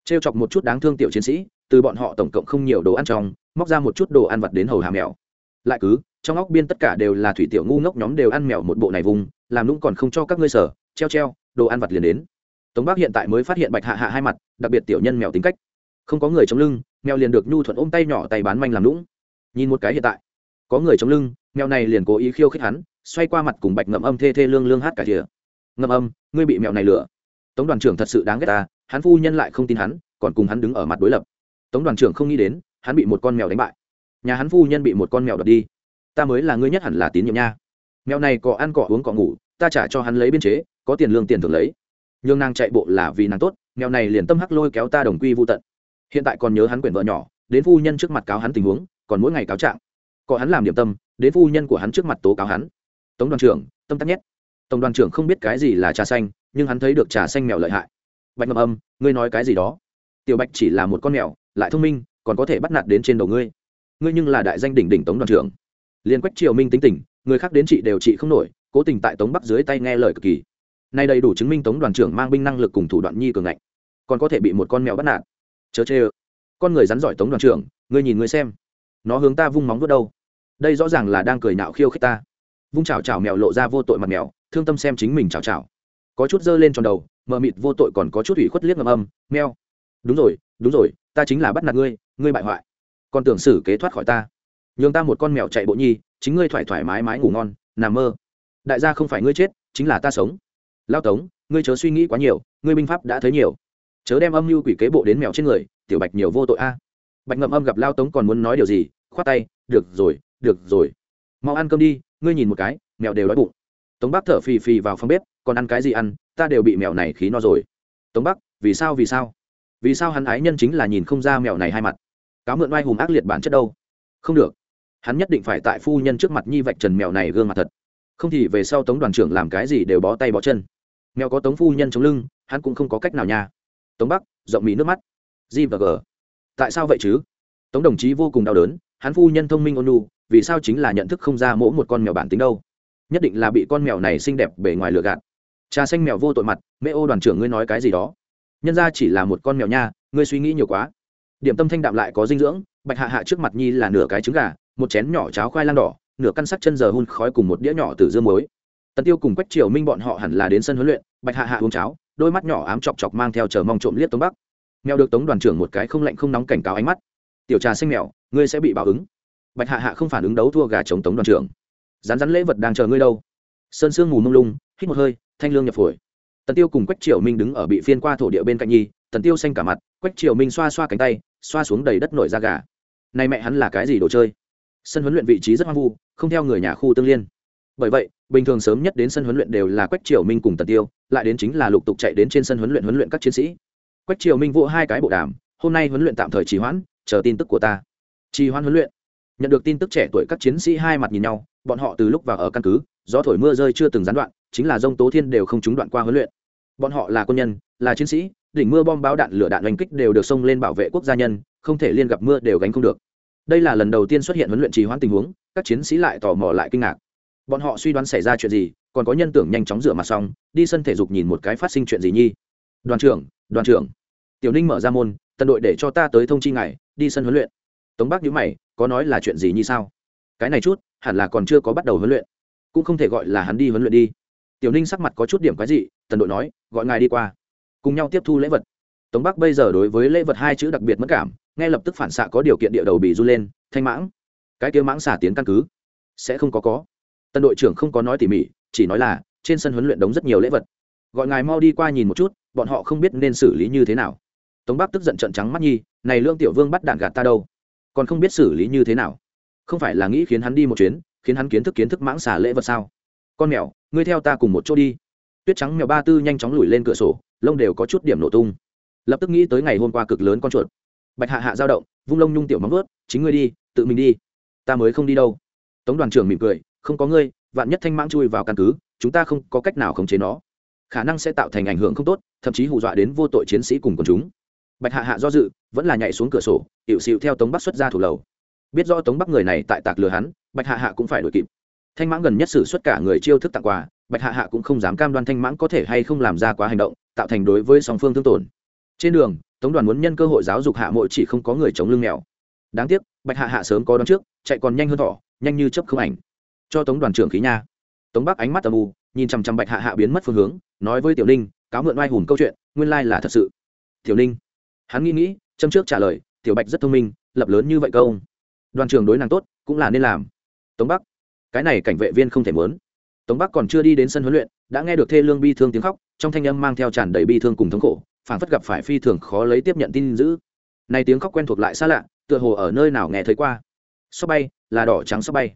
T chọc một chút đáng thương tiểu chiến sĩ, từ bọn họ tổng cộng không nhiều đồ ăn trong móc ra một chút đồ ăn vặt đến hầu hà mèo. Lại cứ, trong óc biên tất cả đều là thủy tiểu ngu ngốc nhóm đều ăn mèo một bộ này vùng, làm nũng còn không cho các ngươi sở, treo treo, đồ ăn vặt liền đến. Tống bác hiện tại mới phát hiện bạch hạ hạ hai mặt, đặc biệt tiểu nhân mèo tính cách. Không có người chống lưng, mèo liền được nhu thuận ôm tay nhỏ tay bán manh làm lũng nhìn một cái hiện tại, có người chống lưng, mèo này liền cố ý khiêu khích hắn, xoay qua mặt cùng bạch ngậm âm thê thê lương lương hát cả thìa ngậm âm, ngươi bị mèo này lừa. Tống đoàn trưởng thật sự đáng ghét ta, hắn phu nhân lại không tin hắn, còn cùng hắn đứng ở mặt đối lập. Tống đoàn trưởng không nghĩ đến hắn bị một con mèo đánh bại. Nhà hắn phu nhân bị một con mèo đập đi. Ta mới là ngươi nhất hẳn là tín nhiệm nha. Mèo này có ăn cọ uống cọ ngủ, ta trả cho hắn lấy biên chế, có tiền lương tiền thường lấy. Nhưng nàng chạy bộ là vì nàng tốt, mèo này liền tâm hắc lôi kéo ta đồng quy vô tận. Hiện tại còn nhớ hắn quyển vợ nhỏ, đến phu nhân trước mặt cáo hắn tình huống, còn mỗi ngày cáo trạng. Có hắn làm điểm tâm, đến phu nhân của hắn trước mặt tố cáo hắn. Tống đoàn trưởng, tâm tắc nhất. Tổng đoàn trưởng không biết cái gì là trà xanh, nhưng hắn thấy được trà xanh mèo lợi hại. Bạch ngậm âm, ngươi nói cái gì đó? Tiểu bạch chỉ là một con mèo, lại thông minh còn có thể bắt nạt đến trên đầu ngươi. Ngươi nhưng là đại danh đỉnh đỉnh tống đoàn trưởng. Liên quách triều minh tính tình người khác đến chị đều chị không nổi cố tình tại tống bắc dưới tay nghe lời cực kỳ. Nay đầy đủ chứng minh tống đoàn trưởng mang binh năng lực cùng thủ đoạn nhi cường ngạnh. Còn có thể bị một con mèo bắt nạt. Chớ chê ơ. Con người rắn giỏi tống đoàn trưởng ngươi nhìn ngươi xem. Nó hướng ta vung móng vớt đâu. Đây rõ ràng là đang cười nạo khiêu khích ta. Vung chào chào mèo lộ ra vô tội mặt mèo thương tâm xem chính mình chào chào, có chút dơ lên tròn đầu mờ mịt vô tội còn có chút ủy khuất liếc ngầm âm meo đúng rồi đúng rồi, ta chính là bắt nạt ngươi ngươi bại hoại. Còn tưởng xử kế thoát khỏi ta. Nhường ta một con mèo chạy bộ nhi, chính ngươi thoải thoải mái mái ngủ ngon, nằm mơ. Đại gia không phải ngươi chết, chính là ta sống. Lao tống, ngươi chớ suy nghĩ quá nhiều, ngươi binh pháp đã thấy nhiều. Chớ đem âm mưu quỷ kế bộ đến mèo trên người, tiểu bạch nhiều vô tội a. Bạch ngậm âm gặp lao tống còn muốn nói điều gì, khoát tay, được rồi được rồi. Mau ăn cơm đi, ngươi nhìn một cái, mèo đều đói bụng. Tống bắc thở phì phì vào phòng bếp, còn ăn cái gì ăn? Ta đều bị mèo này khí no rồi. Tống bắc, vì sao vì sao? Vì sao hắn ái nhân chính là nhìn không ra mèo này hai mặt? Cáo mượn oai hùng ác liệt bản chất đâu? Không được. Hắn nhất định phải tại phu nhân trước mặt nhi vạch trần mèo này gương mặt thật. Không thì về sau tống đoàn trưởng làm cái gì đều bó tay bó chân. Mèo có tống phu nhân chống lưng, hắn cũng không có cách nào nha. Tống bắc, rộng mỹ nước mắt. G và g. Tại sao vậy chứ? Tống đồng chí vô cùng đau đớn, hắn phu nhân thông minh ôn lu vì sao chính là nhận thức không ra mỗi một con mèo bản tính đâu? Nhất định là bị con mèo này xinh đẹp bề ngoài lừa gạt. Trà xanh mèo vô tội mặt mẹ ô đoàn trưởng ngươi nói cái gì đó? Nhân ra chỉ là một con mèo nha, ngươi suy nghĩ nhiều quá. Điểm tâm thanh đạm lại có dinh dưỡng, bạch hạ hạ trước mặt nhi là nửa cái trứng gà, một chén nhỏ cháo khoai lang đỏ, nửa căn sắc chân giờ hun khói cùng một đĩa nhỏ từ dương muối. Tần tiêu cùng quách triều minh bọn họ hẳn là đến sân huấn luyện, bạch hạ hạ uống cháo, đôi mắt nhỏ ám chọc chọc mang theo chờ mong trộm liếc tống bắc. Mèo được tống đoàn trưởng một cái không lạnh không nóng cảnh cáo ánh mắt. Tiểu trà xanh mèo, ngươi sẽ bị báo ứng. Bạch hạ hạ không phản ứng đấu thua gà chống tống đoàn trưởng. Rán rán lễ vật đang chờ ngươi đâu. Sơn sương mù mông lung, hít một hơi, thanh lương nhập phổi tần tiêu cùng quách triều minh đứng ở bị phiên qua thổ địa bên cạnh nhi, tần tiêu xanh cả mặt, quách triều minh xoa xoa cánh tay, xoa xuống đầy đất nổi da gà. Này mẹ hắn là cái gì đồ chơi? Sân huấn luyện vị trí rất hoang vu, không theo người nhà khu tương liên. Bởi vậy, bình thường sớm nhất đến sân huấn luyện đều là quách triều minh cùng tần tiêu, lại đến chính là lục tục chạy đến trên sân huấn luyện huấn luyện các chiến sĩ. Quách triều minh vỗ hai cái bộ đàm, hôm nay huấn luyện tạm thời trì hoãn, chờ tin tức của ta. Trì hoãn huấn luyện? Nhận được tin tức trẻ tuổi các chiến sĩ hai mặt nhìn nhau, bọn họ từ lúc vào ở căn cứ, gió thổi mưa rơi chưa từng gián đoạn chính là dông tố thiên đều không trúng đoạn qua huấn luyện. Bọn họ là quân nhân, là chiến sĩ, đỉnh mưa bom báo đạn lửa đạn oanh kích đều được xông lên bảo vệ quốc gia nhân, không thể liên gặp mưa đều gánh không được. Đây là lần đầu tiên xuất hiện huấn luyện trì hoãn tình huống, các chiến sĩ lại tò mò lại kinh ngạc. Bọn họ suy đoán xảy ra chuyện gì, còn có nhân tưởng nhanh chóng rửa mặt xong, đi sân thể dục nhìn một cái phát sinh chuyện gì nhi. Đoàn trưởng đoàn trưởng. Tiểu ninh mở ra môn, tần đội để cho ta tới thông chi ngài, đi sân huấn luyện. Tống bác nhữ mày, có nói là chuyện gì như sao? Cái này chút, hẳn là còn chưa có bắt đầu huấn luyện. Cũng không thể gọi là hắn đi huấn luyện đi tiểu ninh sắc mặt có chút điểm quái dị, tần đội nói, gọi ngài đi qua, cùng nhau tiếp thu lễ vật. Tống bắc bây giờ đối với lễ vật hai chữ đặc biệt mất cảm ngay lập tức phản xạ có điều kiện địa đầu bị run lên, thanh mãng, cái kia mãng xả tiến căn cứ, sẽ không có có. Tân đội trưởng không có nói tỉ mỉ, chỉ nói là, trên sân huấn luyện đống rất nhiều lễ vật. Gọi ngài mau đi qua nhìn một chút, bọn họ không biết nên xử lý như thế nào. Tống bắc tức giận trận trắng mắt nhi, này lương tiểu vương bắt đạn gạt ta đâu? Còn không biết xử lý như thế nào? Không phải là nghĩ khiến hắn đi một chuyến, khiến hắn kiến thức kiến thức mãng xả lễ vật sao? Con mèo, ngươi theo ta cùng một chỗ đi. Tuyết trắng mèo ba tư nhanh chóng lùi lên cửa sổ, lông đều có chút điểm nổ tung. Lập tức nghĩ tới ngày hôm qua cực lớn con chuột. Bạch hạ hạ giao động, vung lông nhung tiểu móng vớt chính ngươi đi, tự mình đi. Ta mới không đi đâu. Tống đoàn trưởng mỉm cười, không có ngươi, vạn nhất thanh mãng chui vào căn cứ, chúng ta không có cách nào khống chế nó. Khả năng sẽ tạo thành ảnh hưởng không tốt, thậm chí hù dọa đến vô tội chiến sĩ cùng quần chúng. Bạch hạ hạ do dự, vẫn là nhảy xuống cửa sổ hiệu xịu theo tống bắc xuất ra thủ lầu. Biết do tống bắc người này tại tạc lừa hắn, bạch hạ hạ cũng phải đuổi kịp thanh mãng gần nhất xử suất cả người chiêu thức tặng quà, bạch hạ hạ cũng không dám cam đoan thanh mãng có thể hay không làm ra quá hành động, tạo thành đối với song phương thương tổn. Trên đường, tống đoàn muốn nhân cơ hội giáo dục hạ mỗi chỉ không có người chống lưng mèo. Đáng tiếc, bạch hạ hạ sớm có đón trước, chạy còn nhanh hơn thỏ, nhanh như chấp không ảnh. Cho tống đoàn trưởng khí nha. Tống bắc ánh mắt tầm u, nhìn chằm chằm bạch hạ hạ biến mất phương hướng, nói với tiểu ninh, cáo mượn oai hùn câu chuyện, nguyên lai là thật sự. Tiểu ninh, hắn nghĩ nghĩ, châm trước trả lời, tiểu bạch rất thông minh, lập lớn như vậy câu. Đoàn trưởng đối nàng tốt, cũng là nên làm. Tống bắc cái này cảnh vệ viên không thể muốn. tống bắc còn chưa đi đến sân huấn luyện, đã nghe được thê lương bi thương tiếng khóc, trong thanh âm mang theo tràn đầy bi thương cùng thống khổ, phảng phất gặp phải phi thường khó lấy tiếp nhận tin giữ này tiếng khóc quen thuộc lại xa lạ, tựa hồ ở nơi nào nghe thấy qua. Sóc bay, là đỏ trắng sóc bay.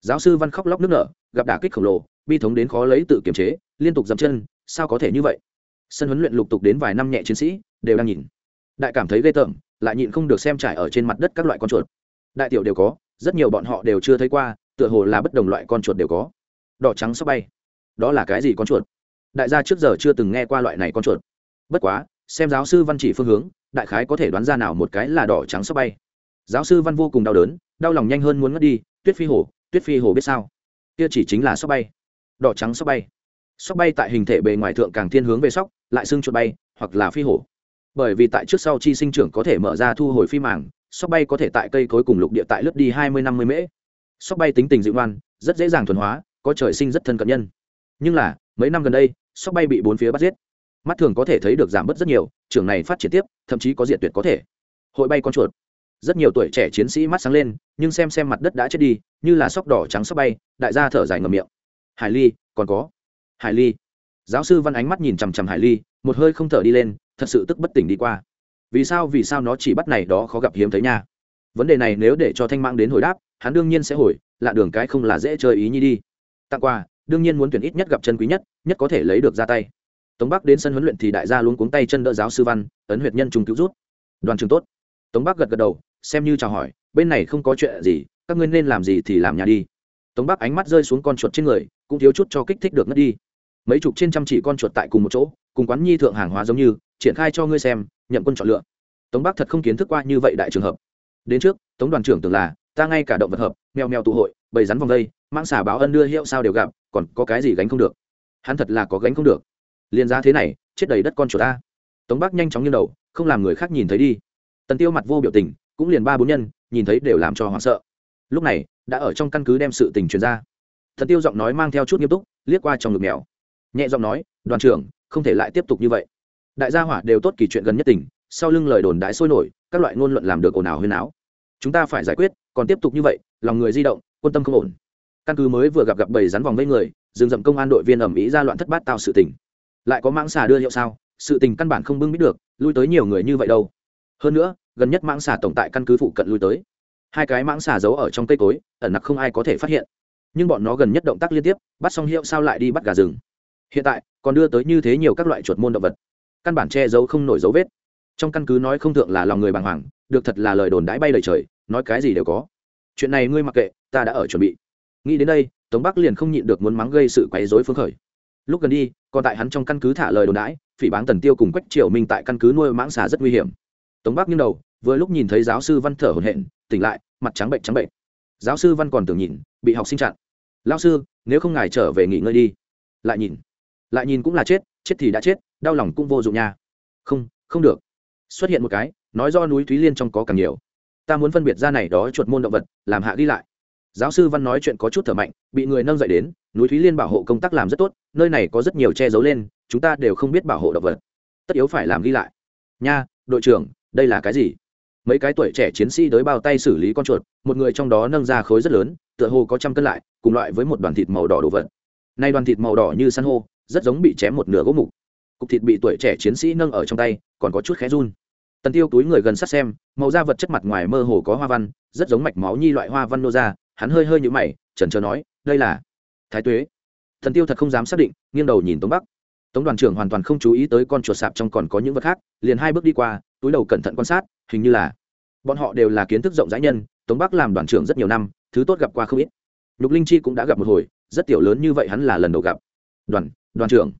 Giáo sư văn khóc lóc nước nở, gặp đả kích khổng lồ, bi thống đến khó lấy tự kiềm chế, liên tục dậm chân, sao có thể như vậy? Sân huấn luyện lục tục đến vài năm nhẹ chiến sĩ, đều đang nhìn. Đại cảm thấy ghê tởm, lại nhịn không được xem trải ở trên mặt đất các loại con chuột. Đại tiểu đều có, rất nhiều bọn họ đều chưa thấy qua tựa hồ là bất đồng loại con chuột đều có. Đỏ trắng sóc bay. Đó là cái gì con chuột? Đại gia trước giờ chưa từng nghe qua loại này con chuột. Bất quá, xem giáo sư văn chỉ phương hướng, đại khái có thể đoán ra nào một cái là đỏ trắng sóc bay. Giáo sư văn vô cùng đau đớn, đau lòng nhanh hơn muốn ngất đi, tuyết phi hồ, tuyết phi hồ biết sao? Kia chỉ chính là sóc bay. Đỏ trắng sóc bay. Sóc bay tại hình thể bề ngoài thượng càng thiên hướng về sóc, lại xưng chuột bay, hoặc là phi hổ. Bởi vì tại trước sau chi sinh trưởng có thể mở ra thu hồi phi màng, sóc bay có thể tại cây cối cùng lục địa tại lướt đi hai mươi năm mươi mễ sóc bay tính tình dịu ngoan, rất dễ dàng thuần hóa, có trời sinh rất thân cận nhân. Nhưng là, mấy năm gần đây, sóc bay bị bốn phía bắt giết. Mắt thường có thể thấy được giảm bớt rất nhiều trường này phát triển tiếp, thậm chí có diện tuyệt có thể. Hội bay con chuột. Rất nhiều tuổi trẻ chiến sĩ mắt sáng lên, nhưng xem xem mặt đất đã chết đi, như là sóc đỏ trắng sóc bay, đại gia thở dài ngầm miệng. Hải ly, còn có. Hải ly. Giáo sư văn ánh mắt nhìn chằm chằm hải ly, một hơi không thở đi lên, thật sự tức bất tỉnh đi qua. Vì sao vì sao nó chỉ bắt này đó khó gặp hiếm thấy nha? Vấn đề này nếu để cho thanh mang đến hồi đáp, hắn đương nhiên sẽ hồi, lạ đường cái không là dễ chơi ý nhi đi. Tặng quà, đương nhiên muốn tuyển ít nhất gặp chân quý nhất nhất có thể lấy được ra tay. Tống bắc đến sân huấn luyện thì đại gia luôn cuống tay chân đỡ giáo sư văn, ấn huyệt nhân trung cứu rút. Đoàn trường tốt. Tống bắc gật gật đầu, xem như chào hỏi, bên này không có chuyện gì, các ngươi nên làm gì thì làm nhà đi. Tống bắc ánh mắt rơi xuống con chuột trên người, cũng thiếu chút cho kích thích được ngất đi. Mấy chục trên trăm chỉ con chuột tại cùng một chỗ, cùng quán nhi thượng hàng hóa giống như, triển khai cho ngươi xem nhậm quân chọn lựa. Tống bắc thật không kiến thức qua như vậy đại trường hợp đến trước, tống đoàn trưởng tưởng là, ta ngay cả động vật hợp, mèo mèo tụ hội, bầy rắn vòng vây mang xà báo ân đưa hiệu sao đều gặp, còn có cái gì gánh không được? Hắn thật là có gánh không được. Liền ra thế này, chết đầy đất con chuột ta. Tống bắc nhanh chóng như đầu, không làm người khác nhìn thấy đi. Tần tiêu mặt vô biểu tình, cũng liền ba bốn nhân, nhìn thấy đều làm cho hoảng sợ. Lúc này, đã ở trong căn cứ đem sự tình truyền ra. Thần tiêu giọng nói mang theo chút nghiêm túc, liếc qua trong ngực mèo. Nhẹ giọng nói, đoàn trưởng, không thể lại tiếp tục như vậy. Đại gia hỏa đều tốt kỳ chuyện gần nhất tình sau lưng lời đồn đái sôi nổi, các loại ngôn luận làm được ồn ào huyên áo. Chúng ta phải giải quyết, còn tiếp tục như vậy, lòng người di động, quân tâm không ổn. Căn cứ mới vừa gặp gặp bầy rắn vòng vây người dừng dậm công an đội viên ẩm ý ra loạn thất bát tạo sự tình. Lại có mãng xà đưa hiệu sao? Sự tình căn bản không bưng biết được, lui tới nhiều người như vậy đâu. Hơn nữa, gần nhất mãng xà tổng tại căn cứ phụ cận lui tới. Hai cái mãng xà giấu ở trong cây cối, ẩn nặc không ai có thể phát hiện. Nhưng bọn nó gần nhất động tác liên tiếp, bắt xong hiệu sao lại đi bắt gà rừng. Hiện tại, còn đưa tới như thế nhiều các loại chuột môn động vật. Căn bản che giấu không nổi dấu vết trong căn cứ nói không thượng là lòng người bàng hoàng, được thật là lời đồn đãi bay lời trời, nói cái gì đều có. Chuyện này ngươi mặc kệ, ta đã ở chuẩn bị. Nghĩ đến đây, tống bắc liền không nhịn được muốn mắng gây sự quấy rối phương khởi. Lúc gần đi, còn tại hắn trong căn cứ thả lời đồn đãi, phỉ báng tần tiêu cùng quách triều minh tại căn cứ nuôi mãng xà rất nguy hiểm. Tống bắc nghiêng đầu, vừa lúc nhìn thấy giáo sư văn thở hổn hển, tỉnh lại, mặt trắng bệnh trắng bệnh. Giáo sư văn còn tưởng nhìn, bị học sinh chặn. Lao sư, nếu không ngài trở về nghỉ ngơi đi. Lại nhìn. Lại nhìn cũng là chết chết thì đã chết, đau lòng cũng vô dụng nha. Không không được xuất hiện một cái, nói do núi thúy liên trong có càng nhiều. Ta muốn phân biệt ra này đó chuột môn động vật, làm hạ ghi lại. Giáo sư văn nói chuyện có chút thở mạnh, bị người nâng dậy đến, núi thúy liên bảo hộ công tác làm rất tốt, nơi này có rất nhiều che giấu lên, chúng ta đều không biết bảo hộ động vật. Tất yếu phải làm ghi lại. Nha, đội trưởng, đây là cái gì? Mấy cái tuổi trẻ chiến sĩ đới bao tay xử lý con chuột, một người trong đó nâng ra khối rất lớn, tựa hồ có trăm cân lại, cùng loại với một đoàn thịt màu đỏ đồ vật. Nay đoàn thịt màu đỏ như san hô, rất giống bị chém một nửa gỗ mục. Cục thịt bị tuổi trẻ chiến sĩ nâng ở trong tay, còn có chút khé run tần tiêu túi người gần sát xem, màu da vật chất mặt ngoài mơ hồ có hoa văn, rất giống mạch máu nhi loại hoa văn nô ra, hắn hơi hơi nhũ mày, chần chờ nói, đây là thái tuế. Thần tiêu thật không dám xác định, nghiêng đầu nhìn tống bắc. Tống đoàn trưởng hoàn toàn không chú ý tới con chuột sạp trong còn có những vật khác, liền hai bước đi qua, túi đầu cẩn thận quan sát, hình như là bọn họ đều là kiến thức rộng rãi nhân, tống bắc làm đoàn trưởng rất nhiều năm, thứ tốt gặp qua không ít. Nhục linh chi cũng đã gặp một hồi, rất tiểu lớn như vậy hắn là lần đầu gặp. Đoàn đoàn trưởng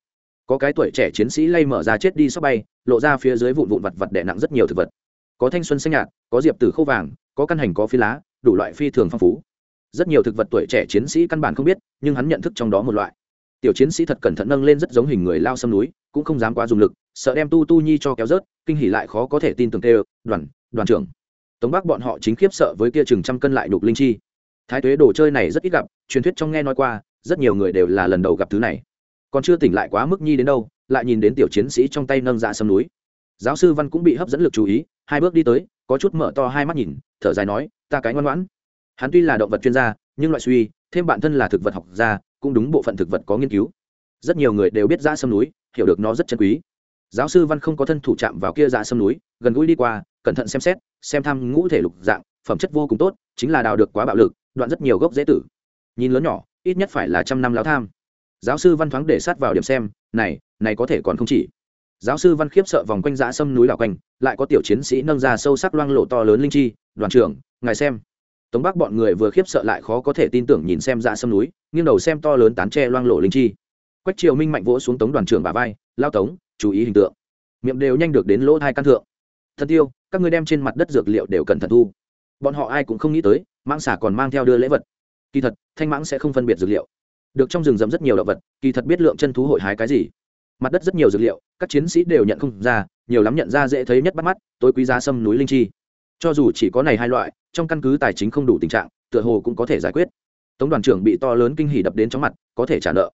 có cái tuổi trẻ chiến sĩ lay mở ra chết đi sóc bay, lộ ra phía dưới vụn vụn vặt vặt đè nặng rất nhiều thực vật. Có thanh xuân xanh nhạt, có diệp tử khâu vàng, có căn hành có phi lá, đủ loại phi thường phong phú. Rất nhiều thực vật tuổi trẻ chiến sĩ căn bản không biết, nhưng hắn nhận thức trong đó một loại. Tiểu chiến sĩ thật cẩn thận nâng lên rất giống hình người lao xâm núi, cũng không dám quá dùng lực, sợ đem tu tu nhi cho kéo rớt, kinh hỉ lại khó có thể tin tưởng tê, đoàn đoàn trưởng. Tống bác bọn họ chính khiếp sợ với kia chừng trăm cân lại đục linh chi. Thái tuế đồ chơi này rất ít gặp, truyền thuyết trong nghe nói qua, rất nhiều người đều là lần đầu gặp thứ này còn chưa tỉnh lại quá mức nhi đến đâu, lại nhìn đến tiểu chiến sĩ trong tay nâng dạ sâm núi. Giáo sư văn cũng bị hấp dẫn lực chú ý, hai bước đi tới, có chút mở to hai mắt nhìn, thở dài nói, ta cái ngoan ngoãn. Hắn tuy là động vật chuyên gia, nhưng loại suy, thêm bản thân là thực vật học gia, cũng đúng bộ phận thực vật có nghiên cứu. Rất nhiều người đều biết dạ sâm núi, hiểu được nó rất chân quý. Giáo sư văn không có thân thủ chạm vào kia dạ sâm núi, gần gũi đi qua, cẩn thận xem xét, xem thăm ngũ thể lục dạng, phẩm chất vô cùng tốt, chính là đào được quá bạo lực, đoạn rất nhiều gốc dễ tử. Nhìn lớn nhỏ, ít nhất phải là trăm năm láo tham giáo sư văn thoáng để sát vào điểm xem, này này có thể còn không chỉ. Giáo sư văn khiếp sợ vòng quanh dã sâm núi đảo quanh, lại có tiểu chiến sĩ nâng ra sâu sắc loang lộ to lớn linh chi, đoàn trưởng, ngài xem. Tống bắc bọn người vừa khiếp sợ lại khó có thể tin tưởng nhìn xem dã sâm núi, nghiêng đầu xem to lớn tán tre loang lộ linh chi. Quách triều minh mạnh vỗ xuống tống đoàn trưởng bà vai, lao tống, chú ý hình tượng. Miệng đều nhanh được đến lỗ hai căn thượng. Thật tiêu, các ngươi đem trên mặt đất dược liệu đều cẩn thận thu. Bọn họ ai cũng không nghĩ tới, mãng xả còn mang theo đưa lễ vật. Kỳ thật, thanh mãng sẽ không phân biệt dược liệu được trong rừng rậm rất nhiều động vật, kỳ thật biết lượng chân thú hội hái cái gì. Mặt đất rất nhiều dược liệu, các chiến sĩ đều nhận không ra, nhiều lắm nhận ra dễ thấy nhất bắt mắt, tối quý giá sâm núi linh chi. Cho dù chỉ có này hai loại, trong căn cứ tài chính không đủ tình trạng, tựa hồ cũng có thể giải quyết. Tống đoàn trưởng bị to lớn kinh hỉ đập đến chóng mặt, có thể trả nợ.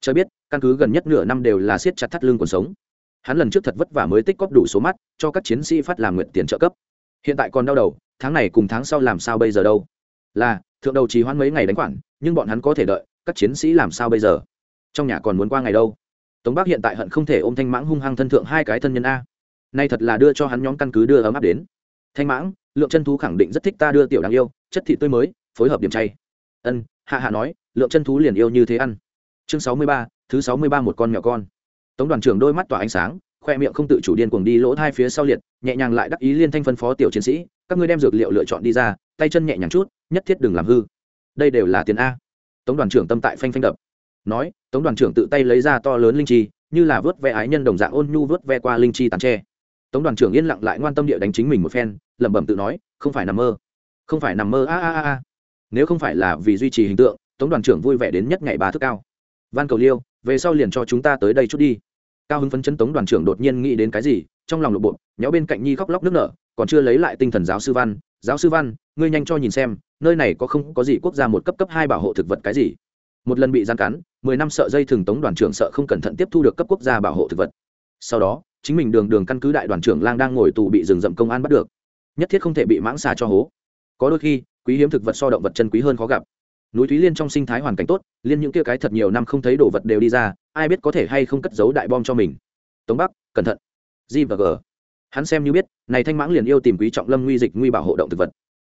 Cho biết, căn cứ gần nhất nửa năm đều là siết chặt thắt lưng cuộc sống. Hắn lần trước thật vất vả mới tích cóp đủ số mắt, cho các chiến sĩ phát làm nguyện tiền trợ cấp. Hiện tại còn đau đầu, tháng này cùng tháng sau làm sao bây giờ đâu? Là, thượng đầu trì hoãn mấy ngày đánh khoản, nhưng bọn hắn có thể đợi các chiến sĩ làm sao bây giờ? Trong nhà còn muốn qua ngày đâu? Tống bắc hiện tại hận không thể ôm thanh mãng hung hăng thân thượng hai cái thân nhân a. Nay thật là đưa cho hắn nhóm căn cứ đưa ấm áp đến. Thanh mãng, lượng chân thú khẳng định rất thích ta đưa tiểu đáng yêu, chất thị tươi mới, phối hợp điểm chay. Ân, hạ hạ nói, lượng chân thú liền yêu như thế ăn. Chương sáu mươi ba, thứ sáu mươi ba một con mèo con. Tống đoàn trưởng đôi mắt tỏa ánh sáng, khoe miệng không tự chủ điên cuồng đi lỗ thai phía sau liệt, nhẹ nhàng lại đắc ý liên thanh phân phó tiểu chiến sĩ, các ngươi đem dược liệu lựa chọn đi ra, tay chân nhẹ nhàng chút, nhất thiết đừng làm hư. Đây đều là tiền a tống đoàn trưởng tâm tại phanh phanh đập. Nói, tống đoàn trưởng tự tay lấy ra to lớn linh chi, như là vớt ve ái nhân đồng dạng ôn nhu vớt ve qua linh chi tàn tre tống đoàn trưởng yên lặng lại ngoan tâm địa đánh chính mình một phen, lẩm bẩm tự nói, không phải nằm mơ, không phải nằm mơ, a a a nếu không phải là vì duy trì hình tượng, tống đoàn trưởng vui vẻ đến nhất ngày ba thước cao. Van cầu liêu, về sau liền cho chúng ta tới đây chút đi. Cao hứng phấn chấn tống đoàn trưởng đột nhiên nghĩ đến cái gì, trong lòng lộ bộ nhéo bên cạnh nhi khóc lóc nước nở còn chưa lấy lại tinh thần giáo sư văn. Giáo sư văn, ngươi nhanh cho nhìn xem, nơi này có không có gì quốc gia một cấp cấp hai bảo hộ thực vật cái gì? Một lần bị gian cắn, mười năm sợ dây thường tống đoàn trưởng sợ không cẩn thận tiếp thu được cấp quốc gia bảo hộ thực vật. Sau đó, chính mình đường đường căn cứ đại đoàn trưởng lang đang ngồi tù bị rừng rậm công an bắt được. Nhất thiết không thể bị mãng xà cho hố. Có đôi khi, quý hiếm thực vật so động vật chân quý hơn khó gặp. Núi thúy liên trong sinh thái hoàn cảnh tốt, liên những kia cái thật nhiều năm không thấy đồ vật đều đi ra, ai biết có thể hay không cất giấu đại bom cho mình. Tống bắc, cẩn thận. G và g. Hắn xem như biết này thanh mãng liền yêu tìm quý trọng lâm nguy dịch, nguy bảo hộ động thực vật.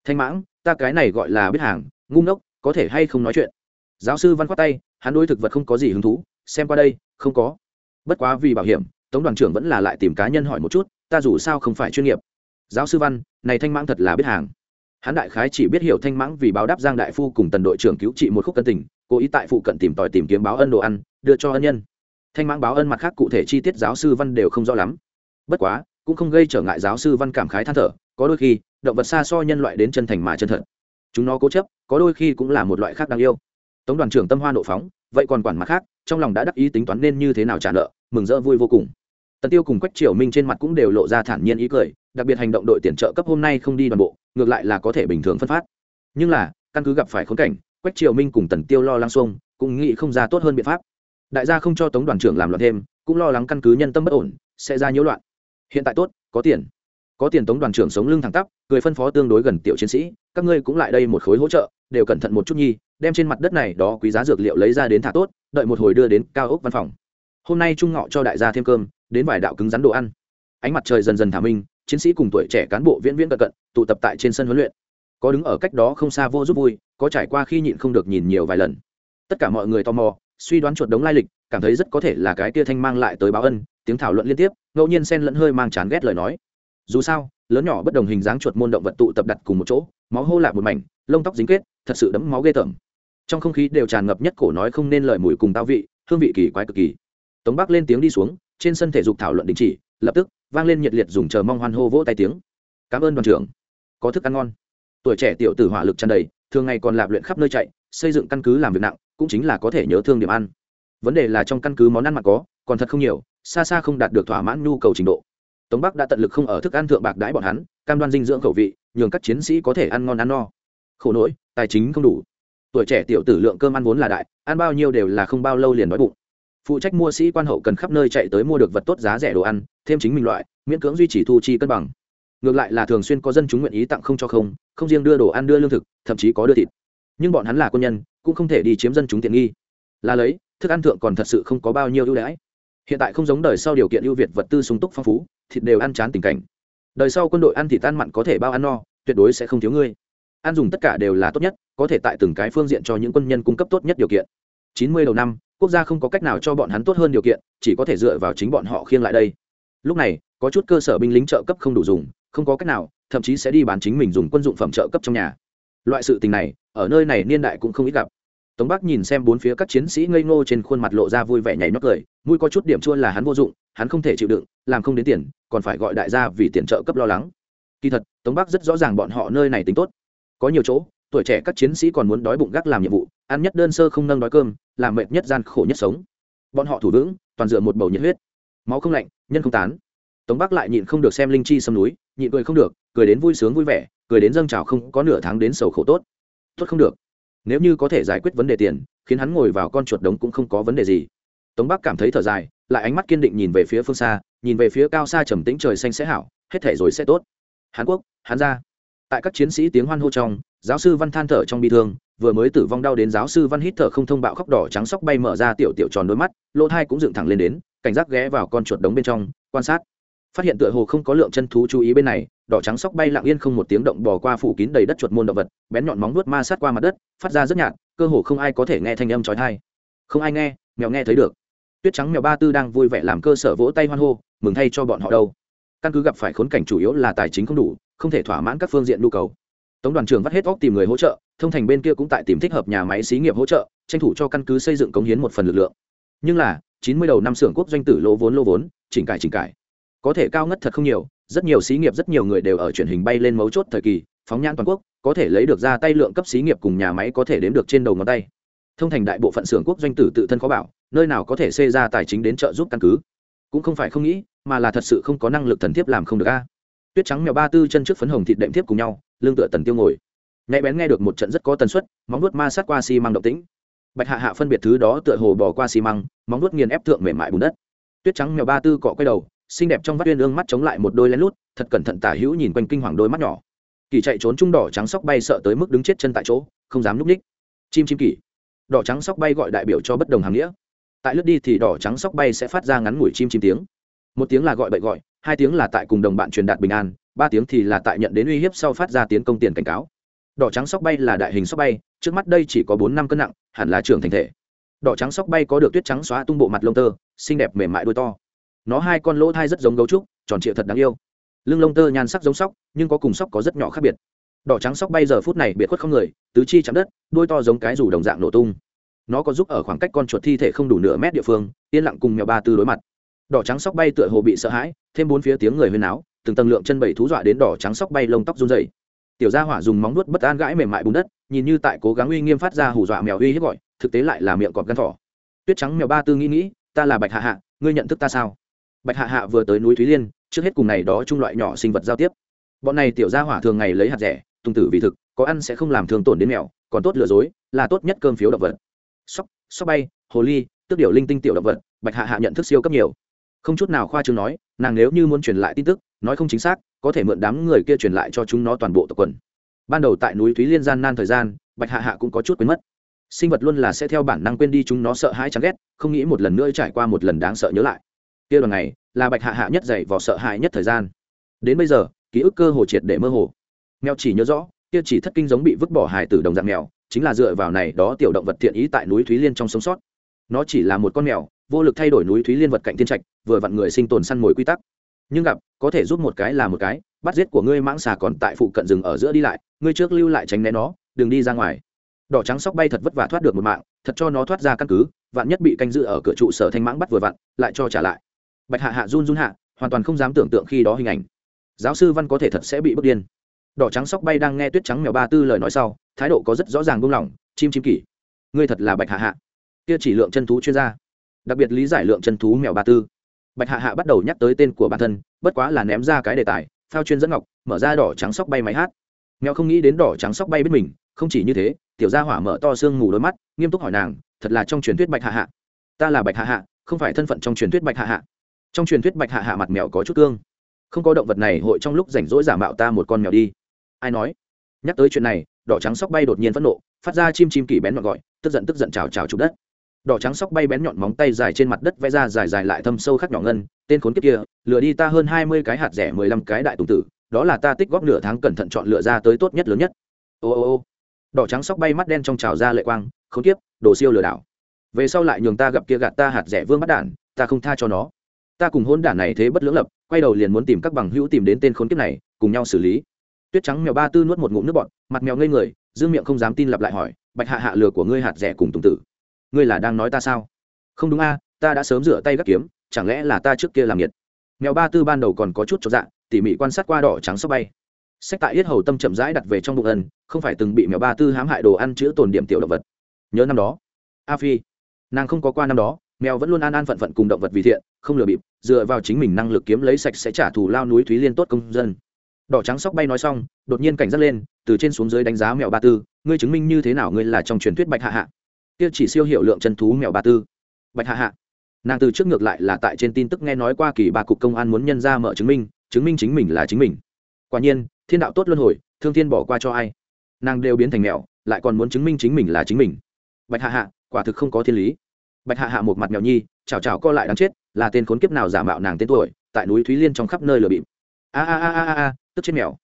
Thanh mãng, ta cái này gọi là biết hàng, ngu ngốc, có thể hay không nói chuyện? Giáo sư văn khoát tay, hắn đối thực vật không có gì hứng thú, xem qua đây, không có. Bất quá vì bảo hiểm, tống đoàn trưởng vẫn là lại tìm cá nhân hỏi một chút, ta dù sao không phải chuyên nghiệp. Giáo sư văn, này thanh mãng thật là biết hàng. Hắn đại khái chỉ biết hiểu thanh mãng vì báo đáp giang đại phu cùng tần đội trưởng cứu trị một khúc cân tình, cố ý tại phụ cận tìm tòi tìm kiếm báo ân đồ ăn, đưa cho ân nhân. Thanh mãng báo ân mặt khác cụ thể chi tiết giáo sư văn đều không rõ lắm. Bất quá cũng không gây trở ngại giáo sư văn cảm khái than thở, có đôi khi, động vật xa so nhân loại đến chân thành mà chân thật. Chúng nó cố chấp, có đôi khi cũng là một loại khác đáng yêu. Tống đoàn trưởng tâm hoa nộ phóng, vậy còn quản mặt khác, trong lòng đã đắc ý tính toán nên như thế nào trả nợ, mừng rỡ vui vô cùng. Tần tiêu cùng quách triều minh trên mặt cũng đều lộ ra thản nhiên ý cười, đặc biệt hành động đội tiền trợ cấp hôm nay không đi đoàn bộ, ngược lại là có thể bình thường phân phát. Nhưng là, căn cứ gặp phải khốn cảnh, quách triều minh cùng tần tiêu lo lắng xuông, cũng nghĩ không ra tốt hơn biện pháp. Đại gia không cho tống đoàn trưởng làm loạn thêm, cũng lo lắng căn cứ nhân tâm bất ổn, sẽ ra nhiễu loạn hiện tại tốt, có tiền. Có tiền tống đoàn trưởng sống lưng thẳng tắp người phân phó tương đối gần tiểu chiến sĩ, các ngươi cũng lại đây một khối hỗ trợ, đều cẩn thận một chút nhi, đem trên mặt đất này đó quý giá dược liệu lấy ra đến thả tốt, đợi một hồi đưa đến cao ốc văn phòng. Hôm nay trung ngọ cho đại gia thêm cơm, đến vài đạo cứng rắn đồ ăn. Ánh mặt trời dần dần thả minh chiến sĩ cùng tuổi trẻ cán bộ viễn viễn cận cận, tụ tập tại trên sân huấn luyện. Có đứng ở cách đó không xa vô giúp vui, có trải qua khi nhịn không được nhìn nhiều vài lần. Tất cả mọi người tò mò, suy đoán chuột đống lai lịch cảm thấy rất có thể là cái kia thanh mang lại tới báo ân, tiếng thảo luận liên tiếp, ngẫu nhiên xen lẫn hơi mang chán ghét lời nói. Dù sao, lớn nhỏ bất đồng hình dáng chuột môn động vật tụ tập đặt cùng một chỗ, máu hô lạc một mảnh, lông tóc dính kết, thật sự đẫm máu ghê tởm. Trong không khí đều tràn ngập nhất cổ nói không nên lời mùi cùng tao vị, hương vị kỳ quái cực kỳ. Tống bắc lên tiếng đi xuống, trên sân thể dục thảo luận đình chỉ, lập tức vang lên nhiệt liệt dùng chờ mong hoan hô vỗ tay tiếng. Cảm ơn đoàn trưởng. Có thức ăn ngon. Tuổi trẻ tiểu tử hỏa lực tràn đầy, thường ngày còn lạp luyện khắp nơi chạy, xây dựng căn cứ làm việc nặng, cũng chính là có thể nhớ thương điểm ăn vấn đề là trong căn cứ món ăn mà có, còn thật không nhiều, xa xa không đạt được thỏa mãn nhu cầu trình độ. Tống bắc đã tận lực không ở thức ăn thượng bạc đãi bọn hắn, cam đoan dinh dưỡng khẩu vị, nhường các chiến sĩ có thể ăn ngon ăn no. Khổ nỗi, tài chính không đủ. Tuổi trẻ tiểu tử lượng cơm ăn vốn là đại, ăn bao nhiêu đều là không bao lâu liền đói bụng. Phụ trách mua sĩ quan hậu cần khắp nơi chạy tới mua được vật tốt giá rẻ đồ ăn, thêm chính mình loại, miễn cưỡng duy trì thu chi cân bằng. Ngược lại là thường xuyên có dân chúng nguyện ý tặng không cho không không riêng đưa đồ ăn đưa lương thực, thậm chí có đưa thịt. Nhưng bọn hắn là quân nhân, cũng không thể đi chiếm dân chúng tiện nghi. Là lấy thức ăn thượng còn thật sự không có bao nhiêu ưu đãi. Hiện tại không giống đời sau điều kiện ưu việt vật tư sung túc phong phú, thịt đều ăn chán tình cảnh. Đời sau quân đội ăn thịt tan mặn có thể bao ăn no, tuyệt đối sẽ không thiếu ngươi. Ăn dùng tất cả đều là tốt nhất, có thể tại từng cái phương diện cho những quân nhân cung cấp tốt nhất điều kiện. Chín mươi đầu năm, quốc gia không có cách nào cho bọn hắn tốt hơn điều kiện, chỉ có thể dựa vào chính bọn họ khiêng lại đây. Lúc này, có chút cơ sở binh lính trợ cấp không đủ dùng, không có cách nào, thậm chí sẽ đi bán chính mình dùng quân dụng phẩm trợ cấp trong nhà. Loại sự tình này, ở nơi này niên đại cũng không ít gặp tống bắc nhìn xem bốn phía các chiến sĩ ngây ngô trên khuôn mặt lộ ra vui vẻ nhảy nhót cười, mũi có chút điểm chua là hắn vô dụng, hắn không thể chịu đựng, làm không đến tiền, còn phải gọi đại gia vì tiền trợ cấp lo lắng. Kỳ thật, tống bắc rất rõ ràng bọn họ nơi này tính tốt. Có nhiều chỗ, tuổi trẻ các chiến sĩ còn muốn đói bụng gác làm nhiệm vụ, ăn nhất đơn sơ không nâng đói cơm, làm mệt nhất gian khổ nhất sống. Bọn họ thủ vững, toàn dựa một bầu nhiệt huyết. Máu không lạnh, nhân không tán. Tống bắc lại nhịn không được xem linh chi sâm núi, nhịn cười không được, cười đến vui sướng vui vẻ, cười đến dâng trào không có nửa tháng đến sầu khổ tốt. Tốt không được nếu như có thể giải quyết vấn đề tiền, khiến hắn ngồi vào con chuột đống cũng không có vấn đề gì. Tống bắc cảm thấy thở dài, lại ánh mắt kiên định nhìn về phía phương xa, nhìn về phía cao xa trầm tĩnh trời xanh sẽ hảo, hết thể rồi sẽ tốt. Hàn quốc hắn ra tại các chiến sĩ tiếng hoan hô trong, giáo sư văn than thở trong bi thương, vừa mới tử vong đau đến giáo sư văn hít thở không thông bạo khóc đỏ trắng sóc bay mở ra tiểu tiểu tròn đôi mắt, lỗ thai cũng dựng thẳng lên đến, cảnh giác ghé vào con chuột đống bên trong, quan sát phát hiện tựa hồ không có lượng chân thú chú ý bên này, đỏ trắng sóc bay lặng yên không một tiếng động bò qua phủ kín đầy đất chuột môn động vật, bén nhọn móng nuốt ma sát qua mặt đất, phát ra rất nhạt, cơ hồ không ai có thể nghe thanh âm trói thai không ai nghe, mèo nghe thấy được. Tuyết trắng mèo ba tư đang vui vẻ làm cơ sở vỗ tay hoan hô, mừng thay cho bọn họ đâu. Căn cứ gặp phải khốn cảnh chủ yếu là tài chính không đủ, không thể thỏa mãn các phương diện nhu cầu. Tống đoàn trưởng vắt hết óc tìm người hỗ trợ, thông thành bên kia cũng tại tìm thích hợp nhà máy xí nghiệp hỗ trợ, tranh thủ cho căn cứ xây dựng cống hiến một phần lực lượng. Nhưng là, chín mươi đầu năm xưởng quốc doanh tử lỗ vốn lỗ vốn, chỉnh cải chỉnh cải có thể cao ngất thật không nhiều, rất nhiều xí nghiệp, rất nhiều người đều ở truyền hình bay lên mấu chốt thời kỳ, phóng nhãn toàn quốc, có thể lấy được ra tay lượng cấp xí nghiệp cùng nhà máy có thể đếm được trên đầu ngón tay. Thông thành đại bộ phận xưởng quốc doanh tử tự thân khó bảo, nơi nào có thể xê ra tài chính đến trợ giúp căn cứ. Cũng không phải không nghĩ, mà là thật sự không có năng lực thần thiếp làm không được a. Tuyết trắng mèo ba tư chân trước phấn hồng thịt đệm thiếp cùng nhau lương tựa tần tiêu ngồi. Nhạy bén nghe được một trận rất có tần suất, móng nuốt ma sát qua xi măng động tĩnh. Bạch hạ hạ phân biệt thứ đó tựa hồ bỏ qua xi măng, móng nuốt nghiền ép thượng mềm mại bùn đất. Tuyết trắng mèo ba tư cọ quay đầu xinh đẹp trong vắt uyên ương mắt chống lại một đôi lén lút, thật cẩn thận tả hữu nhìn quanh kinh hoàng đôi mắt nhỏ. Kỳ chạy trốn trung đỏ trắng sóc bay sợ tới mức đứng chết chân tại chỗ, không dám núp ních. Chim chim kỳ. Đỏ trắng sóc bay gọi đại biểu cho bất đồng hàng nghĩa. Tại lướt đi thì đỏ trắng sóc bay sẽ phát ra ngắn ngủi chim chim tiếng. Một tiếng là gọi bậy gọi, hai tiếng là tại cùng đồng bạn truyền đạt bình an, ba tiếng thì là tại nhận đến uy hiếp sau phát ra tiến công tiền cảnh cáo. Đỏ trắng sóc bay là đại hình sóc bay, trước mắt đây chỉ có bốn năm cân nặng, hẳn là trưởng thành thể. Đỏ trắng sóc bay có được tuyết trắng xóa tung bộ mặt lông tơ, xinh đẹp mềm mại đôi to nó hai con lỗ thai rất giống gấu trúc, tròn trịa thật đáng yêu. Lưng lông tơ nhan sắc giống sóc, nhưng có cùng sóc có rất nhỏ khác biệt. Đỏ trắng sóc bay giờ phút này biệt khuất không người, tứ chi chạm đất, đuôi to giống cái rủ đồng dạng nổ tung. Nó có giúp ở khoảng cách con chuột thi thể không đủ nửa mét địa phương, yên lặng cùng mèo ba tư đối mặt. Đỏ trắng sóc bay tựa hồ bị sợ hãi, thêm bốn phía tiếng người huyên áo từng tầng lượng chân bảy thú dọa đến đỏ trắng sóc bay lông tóc run dày tiểu gia hỏa dùng móng nuốt bất an gãi mềm mại bùn đất, nhìn như tại cố gắng uy nghiêm phát ra hù dọa mèo uy hiếp gọi, thực tế lại là miệng cọp gắn thỏ. Tuyết trắng mèo ba tư nghĩ nghĩ, ta là bạch hạ hạ, ngươi nhận thức ta sao? Bạch hạ hạ vừa tới núi thúy liên, trước hết cùng này đó chung loại nhỏ sinh vật giao tiếp. Bọn này tiểu gia hỏa thường ngày lấy hạt rẻ tung tử vì thực, có ăn sẽ không làm thương tổn đến mèo, còn tốt lừa dối, là tốt nhất cơm phiếu động vật. Sóc sóc bay, hồ ly tước điều linh tinh tiểu động vật, bạch hạ hạ nhận thức siêu cấp nhiều. Không chút nào khoa trương nói, nàng nếu như muốn truyền lại tin tức, nói không chính xác, có thể mượn đám người kia truyền lại cho chúng nó toàn bộ tập quần. Ban đầu tại núi thúy liên gian nan thời gian, bạch hạ hạ cũng có chút quên mất. Sinh vật luôn là sẽ theo bản năng quên đi chúng nó sợ hãi chán ghét, không nghĩ một lần nữa trải qua một lần đáng sợ nhớ lại kia đoàn này là bạch hạ hạ nhất dày vò sợ hãi nhất thời gian. Đến bây giờ, ký ức cơ hồ triệt để mơ hồ. Mèo chỉ nhớ rõ, kia chỉ thất kinh giống bị vứt bỏ hài từ đồng dạng mèo, chính là dựa vào này đó tiểu động vật thiện ý tại núi thúy liên trong sống sót. Nó chỉ là một con mèo, vô lực thay đổi núi thúy liên vật cạnh thiên trạch, vừa vặn người sinh tồn săn mồi quy tắc. Nhưng gặp, có thể giúp một cái là một cái, bắt giết của ngươi mãng xà còn tại phụ cận rừng ở giữa đi lại, ngươi trước lưu lại tránh né nó, đừng đi ra ngoài. Đỏ trắng sóc bay thật vất vả thoát được một mạng, thật cho nó thoát ra căn cứ, vạn nhất bị canh giữ ở cửa trụ sở thanh mãng bắt vừa vặn, lại cho trả lại bạch hạ hạ run run hạ, hoàn toàn không dám tưởng tượng khi đó hình ảnh. Giáo sư văn có thể thật sẽ bị bất điên. Đỏ trắng sóc bay đang nghe tuyết trắng mèo ba tư lời nói sau, thái độ có rất rõ ràng buông lỏng, chim chim kỷ. Ngươi thật là bạch hạ hạ. Kia chỉ lượng chân thú chuyên gia. Đặc biệt lý giải lượng chân thú mèo ba tư. Bạch hạ hạ bắt đầu nhắc tới tên của bản thân, bất quá là ném ra cái đề tài, phao chuyên dẫn ngọc, mở ra đỏ trắng sóc bay máy hát. Mèo không nghĩ đến đỏ trắng sóc bay biết mình, không chỉ như thế, tiểu gia hỏa mở to xương mù đôi mắt, nghiêm túc hỏi nàng, thật là trong truyền thuyết bạch hạ hạ? Ta là bạch hạ hạ, không phải thân phận trong truyền thuyết bạch hạ hạ trong truyền thuyết bạch hạ hạ mặt mèo có chút cương. Không có động vật này, hội trong lúc rảnh rỗi giả mạo ta một con mèo đi. Ai nói? Nhắc tới chuyện này, đỏ trắng sóc bay đột nhiên phẫn nộ, phát ra chim chim kỳ bén nhọn gọi, tức giận tức giận chào chào chụp đất. Đỏ trắng sóc bay bén nhọn móng tay dài trên mặt đất vẽ ra dài dài lại thâm sâu khắc nhỏ ngân, tên khốn kiếp kia, lừa đi ta hơn hai mươi cái hạt rẻ, mười lăm cái đại tùng tử, đó là ta tích góp nửa tháng cẩn thận chọn lựa ra tới tốt nhất lớn nhất. Ô ô ô. Đỏ trắng sóc bay mắt đen trong trào ra lệ quang, khốn kiếp, đồ siêu lừa đảo. Về sau lại nhường ta gặp kia gạt ta hạt rẻ vương bắt đản, ta không tha cho nó ta cùng hôn đản này thế bất lưỡng lập, quay đầu liền muốn tìm các bằng hữu tìm đến tên khốn kiếp này, cùng nhau xử lý. Tuyết trắng mèo ba tư nuốt một ngụm nước bọt, mặt mèo ngây người, dương miệng không dám tin lặp lại hỏi, bạch hạ hạ, lừa của ngươi hạt rẻ cùng tùng tử. Ngươi là đang nói ta sao? Không đúng a, ta đã sớm rửa tay gắt kiếm, chẳng lẽ là ta trước kia làm nhiệt mèo ba tư ban đầu còn có chút cho dạ tỉ mỉ quan sát qua đỏ trắng sóc bay. Sách tại yết hầu tâm chậm rãi đặt về trong bụng ân, không phải từng bị mèo ba tư hãm hại đồ ăn chữa tồn điểm tiểu động vật. Nhớ năm đó, a phi, nàng không có qua năm đó mèo vẫn luôn an an phận phận cùng động vật vì thiện, không lừa bịp, dựa vào chính mình năng lực kiếm lấy sạch sẽ trả thù lao núi thúy liên tốt công dân. Đỏ trắng sóc bay nói xong, đột nhiên cảnh giác lên, từ trên xuống dưới đánh giá mèo ba tư, ngươi chứng minh như thế nào ngươi là trong truyền thuyết bạch hạ hạ? Kia chỉ siêu hiệu lượng chân thú mèo ba tư. Bạch hạ hạ. Nàng từ trước ngược lại là tại trên tin tức nghe nói qua kỳ ba cục công an muốn nhân ra mở chứng minh chứng minh chính mình là chính mình. Quả nhiên, thiên đạo tốt luân hồi, thương thiên bỏ qua cho ai? Nàng đều biến thành mèo, lại còn muốn chứng minh chính mình là chính mình. Bạch hạ hạ, quả thực không có thiên lý bạch hạ hạ một mặt mèo nhi chào chào co lại đáng chết, là tên khốn kiếp nào giả mạo nàng tên tuổi, tại núi thúy liên trong khắp nơi lừa bịp. A a a a a tức chết mèo.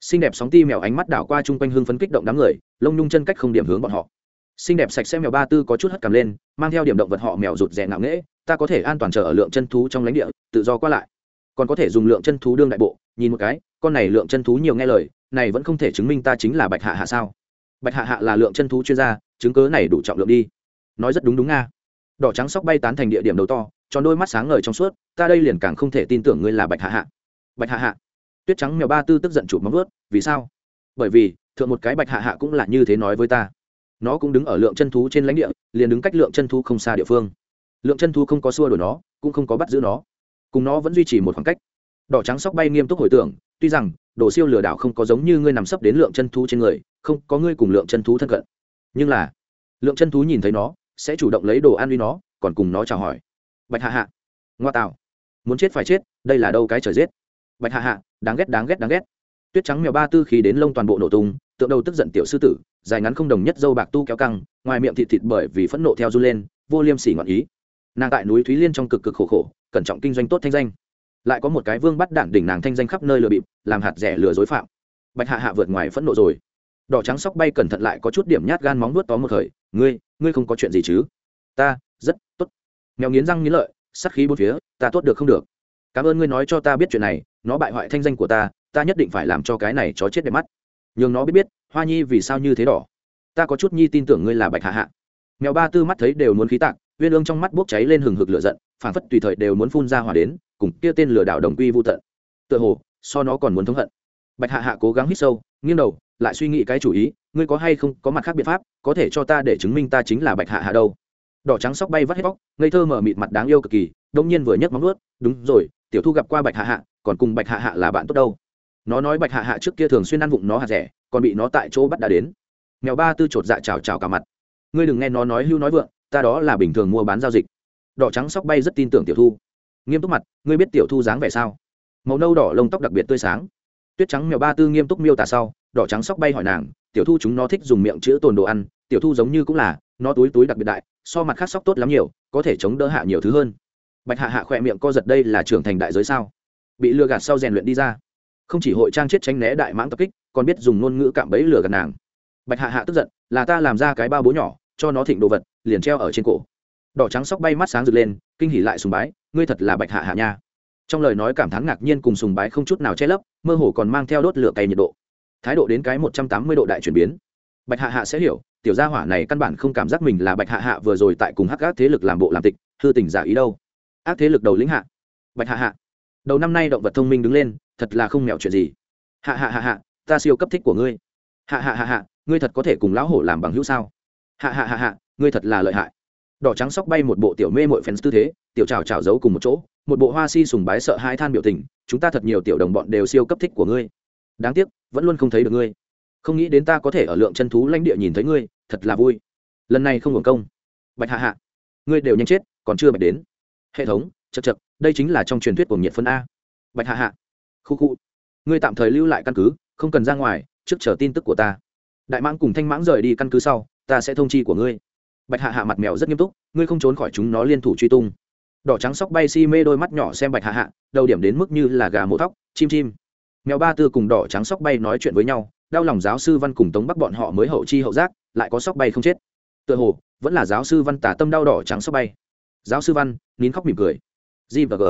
Xinh đẹp sóng ti mèo ánh mắt đảo qua chung quanh hương phấn kích động đám người, lông nhung chân cách không điểm hướng bọn họ. Xinh đẹp sạch sẽ mèo ba tư có chút hất cầm lên, mang theo điểm động vật họ mèo rụt rè ngạo nghễ, ta có thể an toàn chờ ở lượng chân thú trong lãnh địa, tự do qua lại. Còn có thể dùng lượng chân thú đương đại bộ, nhìn một cái, con này lượng chân thú nhiều nghe lời, này vẫn không thể chứng minh ta chính là bạch hạ hạ sao? Bạch hạ hạ là lượng chân thú chuyên gia, chứng cớ này đủ trọng lượng đi. Nói rất đúng đúng nga đỏ trắng sóc bay tán thành địa điểm đầu to, tròn đôi mắt sáng ngời trong suốt, ta đây liền càng không thể tin tưởng ngươi là bạch hạ hạ. Bạch hạ hạ. Tuyết trắng mèo ba tư tức giận chụp móng ướt vì sao? Bởi vì, thượng một cái bạch hạ hạ cũng là như thế nói với ta. Nó cũng đứng ở lượng chân thú trên lãnh địa, liền đứng cách lượng chân thú không xa địa phương. Lượng chân thú không có xua đổi nó, cũng không có bắt giữ nó. Cùng nó vẫn duy trì một khoảng cách. Đỏ trắng sóc bay nghiêm túc hồi tưởng, tuy rằng, đồ siêu lừa đảo không có giống như ngươi nằm sấp đến lượng chân thú trên người, không có ngươi cùng lượng chân thú thân cận. Nhưng là, lượng chân thú nhìn thấy nó sẽ chủ động lấy đồ ăn uy nó, còn cùng nó chào hỏi. Bạch hạ hạ. Ngoa tạo muốn chết phải chết, đây là đâu cái trời giết. Bạch hạ hạ, đáng ghét đáng ghét đáng ghét. Tuyết trắng mèo ba tư khí đến lông toàn bộ nổ tung, tượng đầu tức giận tiểu sư tử, dài ngắn không đồng nhất dâu bạc tu kéo căng, ngoài miệng thịt thịt bởi vì phẫn nộ theo run lên, vô liêm sỉ ngọn ý. Nàng tại núi thúy liên trong cực cực khổ khổ, cẩn trọng kinh doanh tốt thanh danh. Lại có một cái vương bắt đạn đỉnh nàng thanh danh khắp nơi lừa bịp, làm hạt rẻ lừa dối phạm. Bạch hạ hạ vượt ngoài phẫn nộ rồi. Đỏ trắng sóc bay cẩn thận lại có chút điểm nhát gan móng nuốt tóm một khởi ngươi ngươi không có chuyện gì chứ? Ta, rất tốt. Mèo nghiến răng nghiến lợi sắt khí bốn phía, ta tốt được không được? Cảm ơn ngươi nói cho ta biết chuyện này, nó bại hoại thanh danh của ta ta nhất định phải làm cho cái này chó chết đẹp mắt. Nhường nó biết biết, hoa nhi vì sao như thế đỏ? Ta có chút nhi tin tưởng ngươi là bạch hạ hạ. Mèo ba tư mắt thấy đều muốn khí tạc, uyên ương trong mắt bốc cháy lên hừng hực lửa giận phản phất tùy thời đều muốn phun ra hỏa đến, cùng kia tên lừa đảo đồng quy vô tận. Tựa hồ, so nó còn muốn thống hận. Bạch hạ hạ cố gắng hít sâu, nghiêng đầu, lại suy nghĩ cái chủ ý ngươi có hay không có mặt khác biện pháp, có thể cho ta để chứng minh ta chính là bạch hạ hạ đâu? Đỏ trắng sóc bay vắt hết bóc, ngây thơ mở mịt mặt đáng yêu cực kỳ, đông nhiên vừa nhấc móng nuốt đúng rồi, tiểu thu gặp qua bạch hạ hạ, còn cùng bạch hạ hạ là bạn tốt đâu? Nó nói bạch hạ hạ trước kia thường xuyên ăn vụng nó hạt rẻ, còn bị nó tại chỗ bắt đã đến. Mèo ba tư chột dạ chào chào cả mặt. Ngươi đừng nghe nó nói hưu nói vượng, ta đó là bình thường mua bán giao dịch. Đỏ trắng sóc bay rất tin tưởng tiểu thu. Nghiêm túc mặt, ngươi biết tiểu thu dáng vẻ sao? Màu nâu đỏ lông tóc đặc biệt tươi sáng. Tuyết trắng mèo ba tư nghiêm túc miêu tả sau, đỏ trắng sóc bay hỏi nàng tiểu thu chúng nó thích dùng miệng chữa tồn đồ ăn, tiểu thu giống như cũng là, nó túi túi đặc biệt đại, so mặt khác sóc tốt lắm nhiều, có thể chống đỡ hạ nhiều thứ hơn. Bạch hạ hạ khỏe miệng co giật đây là trưởng thành đại giới sao? Bị lừa gạt sau rèn luyện đi ra. Không chỉ hội trang chết tránh né đại mãng tập kích, còn biết dùng ngôn ngữ cạm bẫy lừa gạt nàng. Bạch hạ hạ tức giận, là ta làm ra cái bao bố nhỏ, cho nó thịnh đồ vật, liền treo ở trên cổ. Đỏ trắng sóc bay mắt sáng rực lên, kinh hỉ lại sùng bái, ngươi thật là bạch hạ hạ nha. Trong lời nói cảm thán ngạc nhiên cùng sùng bái không chút nào che lấp, mơ hồ còn mang theo đốt lửa cày nhiệt độ thái độ đến cái một trăm tám mươi độ đại chuyển biến. Bạch hạ hạ sẽ hiểu, tiểu gia hỏa này căn bản không cảm giác mình là bạch hạ hạ vừa rồi tại cùng hắc ác thế lực làm bộ làm tịch, hư tình giả ý đâu. Ác thế lực đầu lĩnh hạ. Bạch hạ hạ. Đầu năm nay động vật thông minh đứng lên, thật là không mẹo chuyện gì. Hạ hạ hạ hạ, ta siêu cấp thích của ngươi. Hạ hạ hạ hạ, ngươi thật có thể cùng lão hổ làm bằng hữu sao? Hạ hạ hạ hạ, ngươi thật là lợi hại. Đỏ trắng sóc bay một bộ tiểu mê mội phèn tư thế, tiểu trào trào giấu cùng một chỗ, một bộ hoa si sùng bái sợ hai than biểu tình, chúng ta thật nhiều tiểu đồng bọn đều siêu cấp thích của ngươi đáng tiếc, vẫn luôn không thấy được ngươi. Không nghĩ đến ta có thể ở lượng chân thú lãnh địa nhìn thấy ngươi, thật là vui. Lần này không hưởng công. Bạch hạ hạ, ngươi đều nhanh chết, còn chưa bạch đến. Hệ thống chật chật đây chính là trong truyền thuyết của nhiệt phân a. Bạch hạ hạ, khu khu, ngươi tạm thời lưu lại căn cứ, không cần ra ngoài, trước chờ tin tức của ta. Đại mãng cùng thanh mãng rời đi căn cứ sau, ta sẽ thông chi của ngươi. Bạch hạ hạ mặt mèo rất nghiêm túc, ngươi không trốn khỏi chúng nó liên thủ truy tung. Đỏ trắng sóc bay si mê đôi mắt nhỏ xem bạch hạ hạ, đầu điểm đến mức như là gà mổ thóc, chim chim mèo ba tư cùng đỏ trắng sóc bay nói chuyện với nhau, đau lòng giáo sư văn cùng tống bắc bọn họ mới hậu chi hậu giác, lại có sóc bay không chết. Tựa hồ, vẫn là giáo sư văn tả tâm đau đỏ trắng sóc bay. Giáo sư văn, nín khóc mỉm cười. G và g.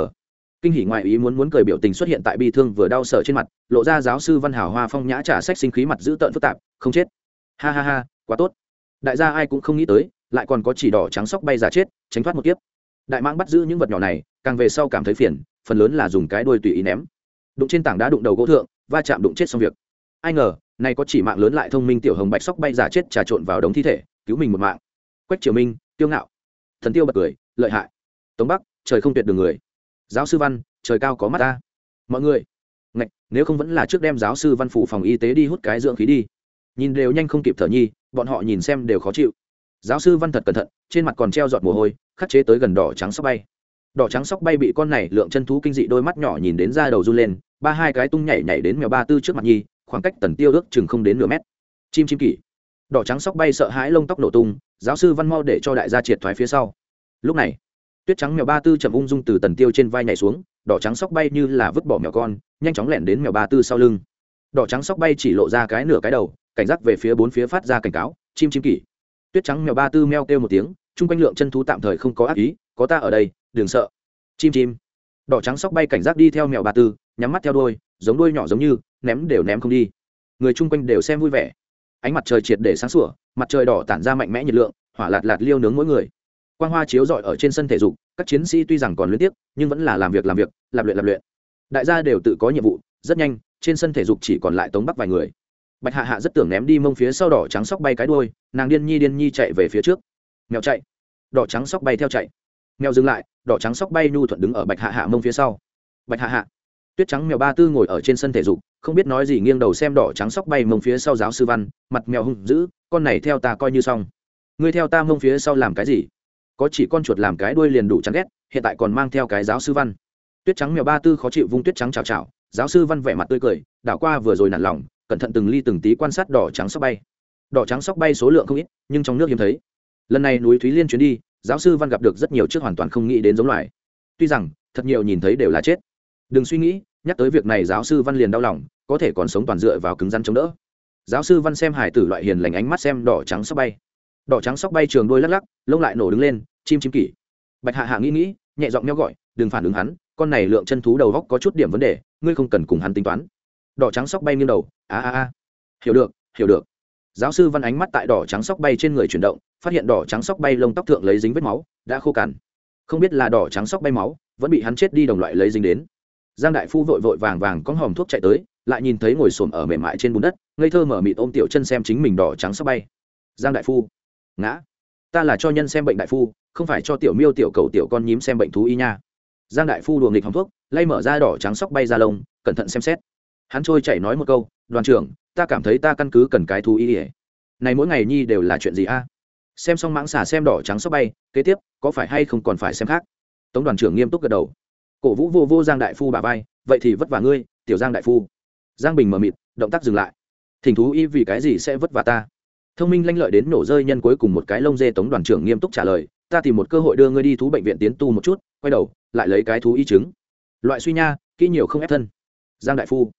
Kinh hỉ ngoại ý muốn muốn cười biểu tình xuất hiện tại bi thương vừa đau sợ trên mặt, lộ ra giáo sư văn hảo hoa phong nhã trả sách sinh khí mặt dữ tợn phức tạp, không chết. Ha ha ha, quá tốt. Đại gia ai cũng không nghĩ tới, lại còn có chỉ đỏ trắng sóc bay giả chết, tránh thoát một kiếp. Đại mãng bắt giữ những vật nhỏ này, càng về sau cảm thấy phiền, phần lớn là dùng cái đuôi tùy ý ném đụng trên tảng đá đụng đầu gỗ thượng, va chạm đụng chết xong việc. Ai ngờ nay có chỉ mạng lớn lại thông minh tiểu hồng bạch sóc bay giả chết trà trộn vào đống thi thể, cứu mình một mạng. Quách triều minh tiêu ngạo. Thần tiêu bật cười, lợi hại. Tống bắc, trời không tuyệt đường người. Giáo sư văn, trời cao có mắt ta. Mọi người, ngạch, nếu không vẫn là trước đem giáo sư văn phủ phòng y tế đi hút cái dưỡng khí đi. Nhìn đều nhanh không kịp thở nhi, bọn họ nhìn xem đều khó chịu. Giáo sư văn thật cẩn thận, trên mặt còn treo giọt mồ hôi, khắc chế tới gần đỏ trắng sóc bay đỏ trắng sóc bay bị con này lượng chân thú kinh dị đôi mắt nhỏ nhìn đến ra đầu run lên, ba hai cái tung nhảy nhảy đến mèo ba tư trước mặt nhi, khoảng cách tần tiêu ước chừng không đến nửa mét. Chim chim kỷ. Đỏ trắng sóc bay sợ hãi lông tóc nổ tung, giáo sư văn mau để cho đại gia triệt thoái phía sau. Lúc này, tuyết trắng mèo ba tư chậm ung dung từ tần tiêu trên vai nhảy xuống, đỏ trắng sóc bay như là vứt bỏ mèo con, nhanh chóng lẻn đến mèo ba tư sau lưng. Đỏ trắng sóc bay chỉ lộ ra cái nửa cái đầu, cảnh giác về phía bốn phía phát ra cảnh cáo, chim chim kỷ. Tuyết trắng mèo ba tư meo kêu một tiếng, chung quanh lượng chân thú tạm thời không có ác ý, có ta ở đây đừng sợ. Chim chim. Đỏ trắng sóc bay cảnh giác đi theo mèo ba tư nhắm mắt theo đôi giống đôi nhỏ giống như ném đều ném không đi. Người chung quanh đều xem vui vẻ. Ánh mặt trời triệt để sáng sủa mặt trời đỏ tản ra mạnh mẽ nhiệt lượng hỏa lạt lạt liêu nướng mỗi người. Quan hoa chiếu rọi ở trên sân thể dục các chiến sĩ tuy rằng còn luyến tiếc, nhưng vẫn là làm việc làm việc làm luyện làm luyện. Đại gia đều tự có nhiệm vụ rất nhanh trên sân thể dục chỉ còn lại tống bắc vài người. Bạch hạ hạ rất tưởng ném đi mông phía sau đỏ trắng sóc bay cái đuôi nàng điên nhi điên nhi chạy về phía trước. Mèo chạy. Đỏ trắng sóc bay theo chạy. Mèo dừng lại đỏ trắng sóc bay nhu thuận đứng ở bạch hạ hạ mông phía sau. Bạch hạ hạ. Tuyết trắng mèo ba tư ngồi ở trên sân thể dục, không biết nói gì nghiêng đầu xem đỏ trắng sóc bay mông phía sau giáo sư văn, mặt mèo hung dữ, con này theo ta coi như xong. Ngươi theo ta mông phía sau làm cái gì? Có chỉ con chuột làm cái đuôi liền đủ chán ghét, hiện tại còn mang theo cái giáo sư văn. Tuyết trắng mèo ba tư khó chịu vung tuyết trắng chào chào giáo sư văn vẻ mặt tươi cười, đảo qua vừa rồi nản lòng, cẩn thận từng ly từng tí quan sát đỏ trắng sóc bay. Đỏ trắng sóc bay số lượng không ít, nhưng trong nước hiếm thấy. Lần này núi thúy liên chuyến đi giáo sư văn gặp được rất nhiều trước hoàn toàn không nghĩ đến giống loài. Tuy rằng, thật nhiều nhìn thấy đều là chết. Đừng suy nghĩ, nhắc tới việc này giáo sư văn liền đau lòng, có thể còn sống toàn dựa vào cứng rắn chống đỡ. Giáo sư văn xem hải tử loại hiền lành ánh mắt xem đỏ trắng sóc bay. Đỏ trắng sóc bay trường đôi lắc lắc, lông lại nổ đứng lên, chim chim kỷ. Bạch hạ hạ nghĩ nghĩ, nhẹ giọng nhau gọi, đừng phản ứng hắn, con này lượng chân thú đầu góc có chút điểm vấn đề, ngươi không cần cùng hắn tính toán. Đỏ trắng sóc bay nghiêng đầu, a a a. Hiểu được hiểu được giáo sư văn ánh mắt tại đỏ trắng sóc bay trên người chuyển động, phát hiện đỏ trắng sóc bay lông tóc thượng lấy dính vết máu, đã khô cằn. Không biết là đỏ trắng sóc bay máu, vẫn bị hắn chết đi đồng loại lấy dính đến. Giang đại phu vội vội vàng vàng có hòm thuốc chạy tới, lại nhìn thấy ngồi xổm ở mềm mại trên bùn đất, ngây thơ mở mịt ôm tiểu chân xem chính mình đỏ trắng sóc bay. Giang đại phu, ngã, ta là cho nhân xem bệnh đại phu, không phải cho tiểu miêu tiểu cầu tiểu con nhím xem bệnh thú y nha. Giang đại phu đùa nghịch hòng thuốc, lay mở ra đỏ trắng sóc bay ra lông, cẩn thận xem xét hắn trôi chảy nói một câu, đoàn trưởng, ta cảm thấy ta căn cứ cần cái thú y ỉa này mỗi ngày nhi đều là chuyện gì a? Xem xong mãng xà xem đỏ trắng sóc bay, kế tiếp, có phải hay không còn phải xem khác? Tống đoàn trưởng nghiêm túc gật đầu. Cổ vũ vô vô giang đại phu bà vai, vậy thì vất vả ngươi, tiểu giang đại phu. Giang bình mờ mịt, động tác dừng lại. Thỉnh thú y vì cái gì sẽ vất vả ta? Thông minh lanh lợi đến nổ rơi nhân cuối cùng một cái lông dê, tống đoàn trưởng nghiêm túc trả lời. Ta tìm một cơ hội đưa ngươi đi thú bệnh viện tiến tu một chút, quay đầu, lại lấy cái thú y chứng. Loại suy nha, kỹ nhiều không ép thân. Giang đại phu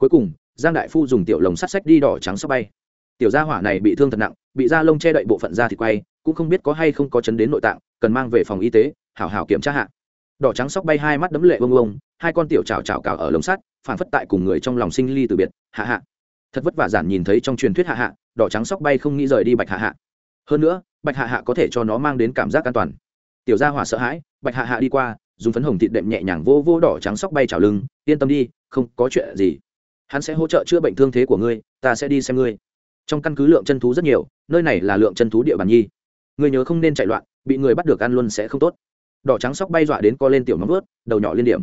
cuối cùng, giang đại phu dùng tiểu lồng sắt sách đi đỏ trắng sắp bay. Tiểu gia hỏa này bị thương thật nặng, bị da lông che đậy bộ phận da thì quay, cũng không biết có hay không có chấn đến nội tạng, cần mang về phòng y tế, hảo hảo kiểm tra hạ. Đỏ trắng sóc bay hai mắt đấm lệ bông bông hai con tiểu chảo chảo cào ở lồng sắt, phản phất tại cùng người trong lòng sinh ly từ biệt, hạ hạ. Thật vất vả giản nhìn thấy trong truyền thuyết hạ hạ, đỏ trắng sóc bay không nghĩ rời đi bạch hạ hạ. Hơn nữa, bạch hạ hạ có thể cho nó mang đến cảm giác an toàn. Tiểu gia hỏa sợ hãi, bạch hạ hạ đi qua, dùng phấn hồng thịt đệm nhẹ nhàng vô vô đỏ trắng sóc bay trào lưng, yên tâm đi, không có chuyện gì hắn sẽ hỗ trợ chữa bệnh thương thế của ngươi, ta sẽ đi xem ngươi. Trong căn cứ lượng chân thú rất nhiều, nơi này là lượng chân thú địa bàn nhi. Ngươi nhớ không nên chạy loạn, bị người bắt được ăn luôn sẽ không tốt. Đỏ trắng sóc bay dọa đến co lên tiểu nóng vớt đầu nhỏ liên điểm.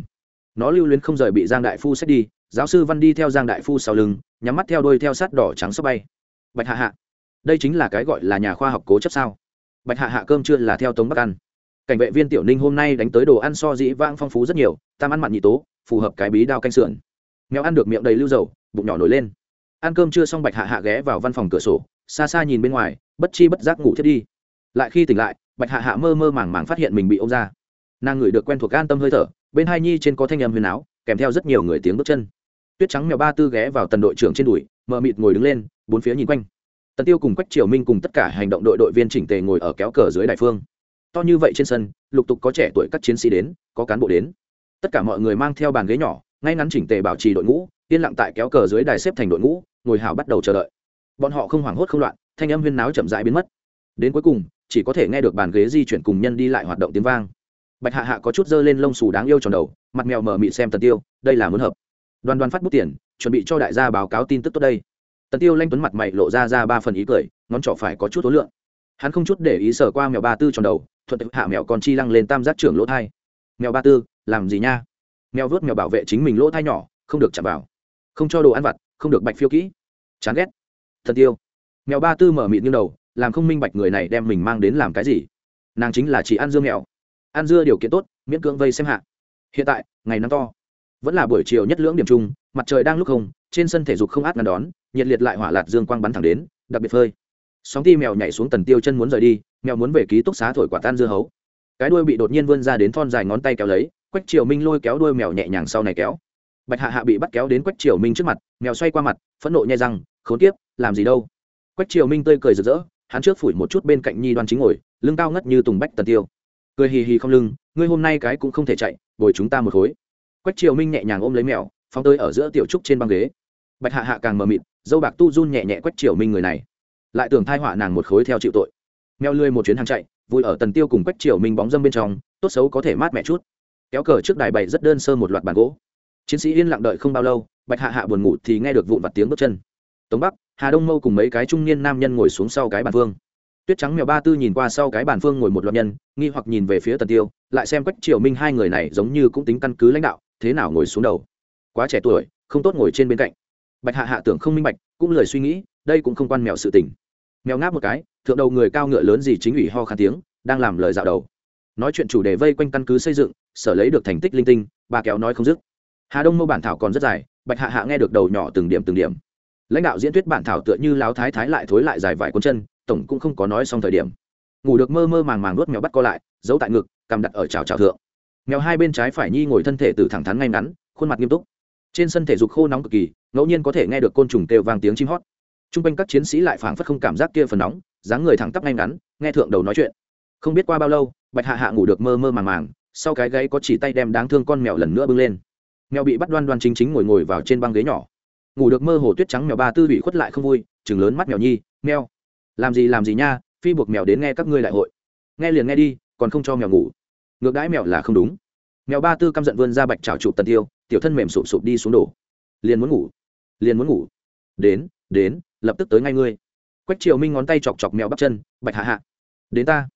Nó lưu luyến không rời bị giang đại phu xét đi, giáo sư văn đi theo giang đại phu sau lưng, nhắm mắt theo đôi theo sát đỏ trắng sóc bay. Bạch hạ hạ, đây chính là cái gọi là nhà khoa học cố chấp sao? Bạch hạ hạ cơm chưa là theo tống bắc ăn. Cảnh vệ viên tiểu ninh hôm nay đánh tới đồ ăn so dĩ vãng phong phú rất nhiều, tam ăn mặn nhị tố, phù hợp cái bí đao canh sườn mèo ăn được miệng đầy lưu dầu, bụng nhỏ nổi lên. Ăn cơm chưa xong bạch hạ hạ ghé vào văn phòng cửa sổ, xa xa nhìn bên ngoài, bất chi bất giác ngủ thiết đi. Lại khi tỉnh lại, bạch hạ hạ mơ mơ màng màng phát hiện mình bị ô m ra. Nàng ngửi được quen thuộc an tâm hơi thở, bên hai nhi trên có thanh âm huyền áo, kèm theo rất nhiều người tiếng bước chân. Tuyết trắng mèo ba tư ghé vào tần đội trưởng trên đùi, mờ mịt ngồi đứng lên, bốn phía nhìn quanh. Tần tiêu cùng quách triều minh cùng tất cả hành động đội đội viên chỉnh tề ngồi ở kéo cờ dưới đại phương. To như vậy trên sân, lục tục có trẻ tuổi các chiến sĩ đến, có cán bộ đến. Tất cả mọi người mang theo bàn ghế nhỏ ngay ngắn chỉnh tề bảo trì đội ngũ, yên lặng tại kéo cờ dưới đài xếp thành đội ngũ, ngồi hào bắt đầu chờ đợi. Bọn họ không hoảng hốt không loạn, thanh âm huyên náo chậm rãi biến mất. Đến cuối cùng, chỉ có thể nghe được bàn ghế di chuyển cùng nhân đi lại hoạt động tiếng vang. Bạch hạ hạ có chút dơ lên lông xù đáng yêu tròn đầu, mặt mèo mờ mị xem tần tiêu, đây là muốn hợp. Đoàn đoàn phát bút tiền, chuẩn bị cho đại gia báo cáo tin tức tốt đây. Tần tiêu lanh tuấn mặt mày lộ ra ra ba phần ý cười, ngón trỏ phải có chút ối lượng. Hắn không chút để ý sở qua mèo ba tư tròn đầu, thuận tiện hạ mèo còn chi lăng lên tam giác trưởng lỗ thai. Mèo ba tư, làm gì nha? Mèo vớt mèo bảo vệ chính mình lỗ thai nhỏ, không được chạm vào, không cho đồ ăn vặt, không được bạch phiêu kỹ. Chán ghét. Thần tiêu mèo ba tư mở mịt như đầu, làm không minh bạch người này đem mình mang đến làm cái gì. Nàng chính là chỉ ăn dưa mèo. Ăn dưa điều kiện tốt, miễn cưỡng vây xem hạ. Hiện tại, ngày nắng to. Vẫn là buổi chiều nhất lưỡng điểm chung, mặt trời đang lúc không, trên sân thể dục không át ngăn đón, nhiệt liệt lại hỏa lạt dương quang bắn thẳng đến, đặc biệt phơi. Sóng ti mèo nhảy xuống tần tiêu chân muốn rời đi, mèo muốn về ký túc xá thổi quả tan dưa hấu. Cái đuôi bị đột nhiên vươn ra đến thon dài ngón tay kéo lấy quách triều minh lôi kéo đuôi mèo nhẹ nhàng sau này kéo. Bạch hạ hạ bị bắt kéo đến quách triều minh trước mặt, mèo xoay qua mặt, phẫn nộ nhai răng, khốn kiếp, làm gì đâu? Quách triều minh tươi cười rực rỡ, hắn trước phủi một chút bên cạnh nhi đoan chính ngồi, lưng cao ngất như tùng bách tần tiêu. Cười hì hì không lưng, ngươi hôm nay cái cũng không thể chạy, bồi chúng ta một khối. Quách triều minh nhẹ nhàng ôm lấy mèo, phóng tới ở giữa tiểu trúc trên băng ghế. Bạch hạ hạ càng mờ mịt, dâu bạc tu run nhẹ nhẹ quách triều minh người này. Lại tưởng thai họa nàng một khối theo chịu tội. Mèo lươi một chuyến hàng chạy, vui ở tần tiêu cùng quách triều minh bóng dâm bên trong, tốt xấu có thể mát mẹ chút kéo cờ trước đài bày rất đơn sơ một loạt bàn gỗ. Chiến sĩ yên lặng đợi không bao lâu, bạch hạ hạ buồn ngủ thì nghe được vụn vặt tiếng bước chân. Tống bắc, hà đông mâu cùng mấy cái trung niên nam nhân ngồi xuống sau cái bàn phương tuyết trắng mèo ba tư nhìn qua sau cái bàn phương ngồi một loạt nhân, nghi hoặc nhìn về phía tần tiêu, lại xem quách triều minh hai người này giống như cũng tính căn cứ lãnh đạo, thế nào ngồi xuống đầu. Quá trẻ tuổi, không tốt ngồi trên bên cạnh. Bạch hạ hạ tưởng không minh bạch, cũng lời suy nghĩ, đây cũng không quan mèo sự tình. Mèo ngáp một cái, thượng đầu người cao ngựa lớn gì chính ủy ho khan tiếng, đang làm lời dạo đầu nói chuyện chủ đề vây quanh căn cứ xây dựng, sở lấy được thành tích linh tinh bà kéo nói không dứt. Hà đông mâu bản thảo còn rất dài, bạch hạ hạ nghe được đầu nhỏ từng điểm từng điểm. Lãnh đạo diễn thuyết bản thảo tựa như láo thái thái lại thối lại dài vài cuốn chân, tổng cũng không có nói xong thời điểm. Ngủ được mơ mơ màng màng nuốt mèo bắt co lại, giấu tại ngực cầm đặt ở trào trào thượng. Mèo hai bên trái phải nhi ngồi thân thể từ thẳng thắn ngay ngắn, khuôn mặt nghiêm túc. Trên sân thể dục khô nóng cực kỳ, ngẫu nhiên có thể nghe được côn trùng kêu vang tiếng chim hót. T r u n g quanh các chiến sĩ lại phảng phất không cảm giác kia phần nóng, dáng người thẳng tắp ngay ngắn, nghe thượng đầu nói chuyện không biết qua bao lâu, bạch hạ hạ ngủ được mơ mơ màng màng, sau cái gáy có chỉ tay đem đáng thương con mèo lần nữa bưng lên. Mèo bị bắt đoan đoan chính chính ngồi ngồi vào trên băng ghế nhỏ. Ngủ được mơ hồ tuyết trắng mèo ba tư bị khuất lại không vui chừng lớn mắt mèo nhi, mèo, làm gì làm gì nha, phi buộc mèo đến nghe các ngươi đại hội. Nghe liền nghe đi, còn không cho mèo ngủ. Ngược đãi mèo là không đúng. Mèo ba tư căm giận vươn ra bạch trào chụp tần tiêu, tiểu thân mềm sụp sụp đi xuống đổ. Liền muốn ngủ, liền muốn ngủ. Đến đến, lập tức tới ngay ngươi. Quách triều minh ngón tay chọc chọc mèo bắp chân, bạch hạ hạ, đến ta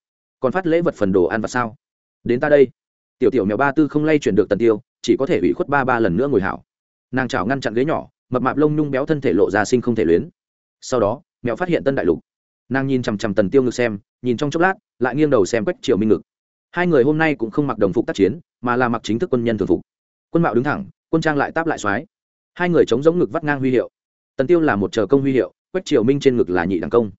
còn phát lễ vật phần đồ ăn và sao? Đến ta đây. Tiểu tiểu mèo ba tư không lay chuyển được tần tiêu, chỉ có thể ủy khuất ba ba lần nữa ngồi hảo. Nàng chảo ngăn chặn ghế nhỏ, mập mạp lông nhung béo thân thể lộ ra sinh không thể luyến. Sau đó, mèo phát hiện tân đại lục. Nàng nhìn chằm chằm tần tiêu ngực xem, nhìn trong chốc lát, lại nghiêng đầu xem quách triều minh ngực. Hai người hôm nay cũng không mặc đồng phục tác chiến, mà là mặc chính thức quân nhân thường phục. Quân mạo đứng thẳng, quân trang lại táp lại xoái. Hai người chống giống ngực vắt ngang huy hiệu. Tần tiêu là một chờ công huy hiệu, quách triều minh trên ngực là nhị đẳng công.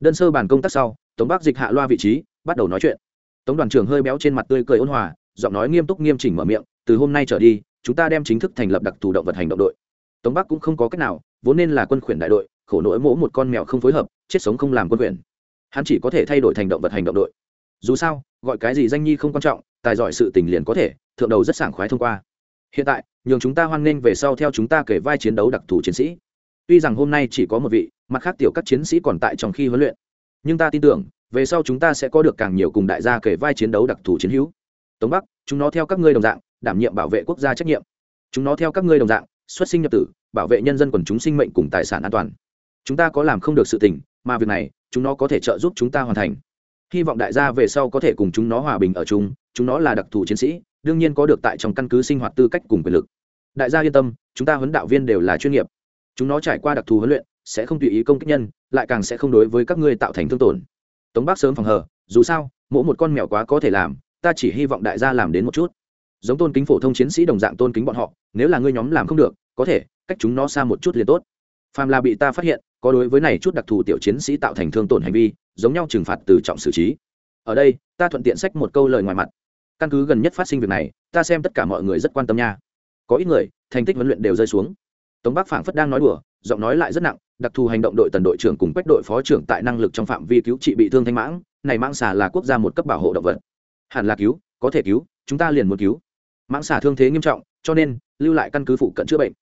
Đơn sơ bàn công tác sau tống bắc dịch hạ loa vị trí, bắt đầu nói chuyện. Tống đoàn trưởng hơi béo trên mặt tươi cười ôn hòa, giọng nói nghiêm túc nghiêm chỉnh mở miệng, từ hôm nay trở đi, chúng ta đem chính thức thành lập đặc thù động vật hành động đội. Tống bắc cũng không có cách nào, vốn nên là quân khuyển đại đội, khổ nỗi mỗ một con mèo không phối hợp, chết sống không làm quân khuyển. Hắn chỉ có thể thay đổi thành động vật hành động đội. Dù sao, gọi cái gì danh nhi không quan trọng, tài giỏi sự tình liền có thể, thượng đầu rất sảng khoái thông qua. Hiện tại, nhường chúng ta hoan nghênh về sau theo chúng ta kể vai chiến đấu đặc thù chiến sĩ. Tuy rằng hôm nay chỉ có một vị, mặt khác tiểu các chiến sĩ còn tại trong khi huấn luyện nhưng ta tin tưởng, về sau chúng ta sẽ có được càng nhiều cùng đại gia kể vai chiến đấu đặc thù chiến hữu. Tống bắc, chúng nó theo các ngươi đồng dạng, đảm nhiệm bảo vệ quốc gia trách nhiệm. Chúng nó theo các ngươi đồng dạng, xuất sinh nhập tử, bảo vệ nhân dân quần chúng sinh mệnh cùng tài sản an toàn. Chúng ta có làm không được sự tình, mà việc này, chúng nó có thể trợ giúp chúng ta hoàn thành. Hy vọng đại gia về sau có thể cùng chúng nó hòa bình ở chung, chúng nó là đặc thù chiến sĩ, đương nhiên có được tại trong căn cứ sinh hoạt tư cách cùng quyền lực. Đại gia yên tâm, chúng ta huấn đạo viên đều là chuyên nghiệp. Chúng nó trải qua đặc thù huấn luyện sẽ không tùy ý công kích nhân, lại càng sẽ không đối với các ngươi tạo thành thương tổn. Tống bác sớm phòng hờ, dù sao, mỗi một con mèo quá có thể làm, ta chỉ hy vọng đại gia làm đến một chút. Giống tôn kính phổ thông chiến sĩ đồng dạng tôn kính bọn họ, nếu là ngươi nhóm làm không được, có thể, cách chúng nó xa một chút liền tốt. Phàm là bị ta phát hiện, có đối với này chút đặc thù tiểu chiến sĩ tạo thành thương tổn hành vi, giống nhau trừng phạt từ trọng xử trí. Ở đây, ta thuận tiện sách một câu lời ngoài mặt. Căn cứ gần nhất phát sinh việc này, ta xem tất cả mọi người rất quan tâm nha. Có ít người, thành tích huấn luyện đều rơi xuống. Tống bắc phảng phất đang nói đùa, giọng nói lại rất nặng đặc thù hành động đội tần đội trưởng cùng quách đội phó trưởng tại năng lực trong phạm vi cứu trị bị thương thanh mãng, này mãng xà là quốc gia một cấp bảo hộ động vật. Hẳn là cứu, có thể cứu, chúng ta liền muốn cứu. Mãng xà thương thế nghiêm trọng, cho nên, lưu lại căn cứ phụ cận chữa bệnh.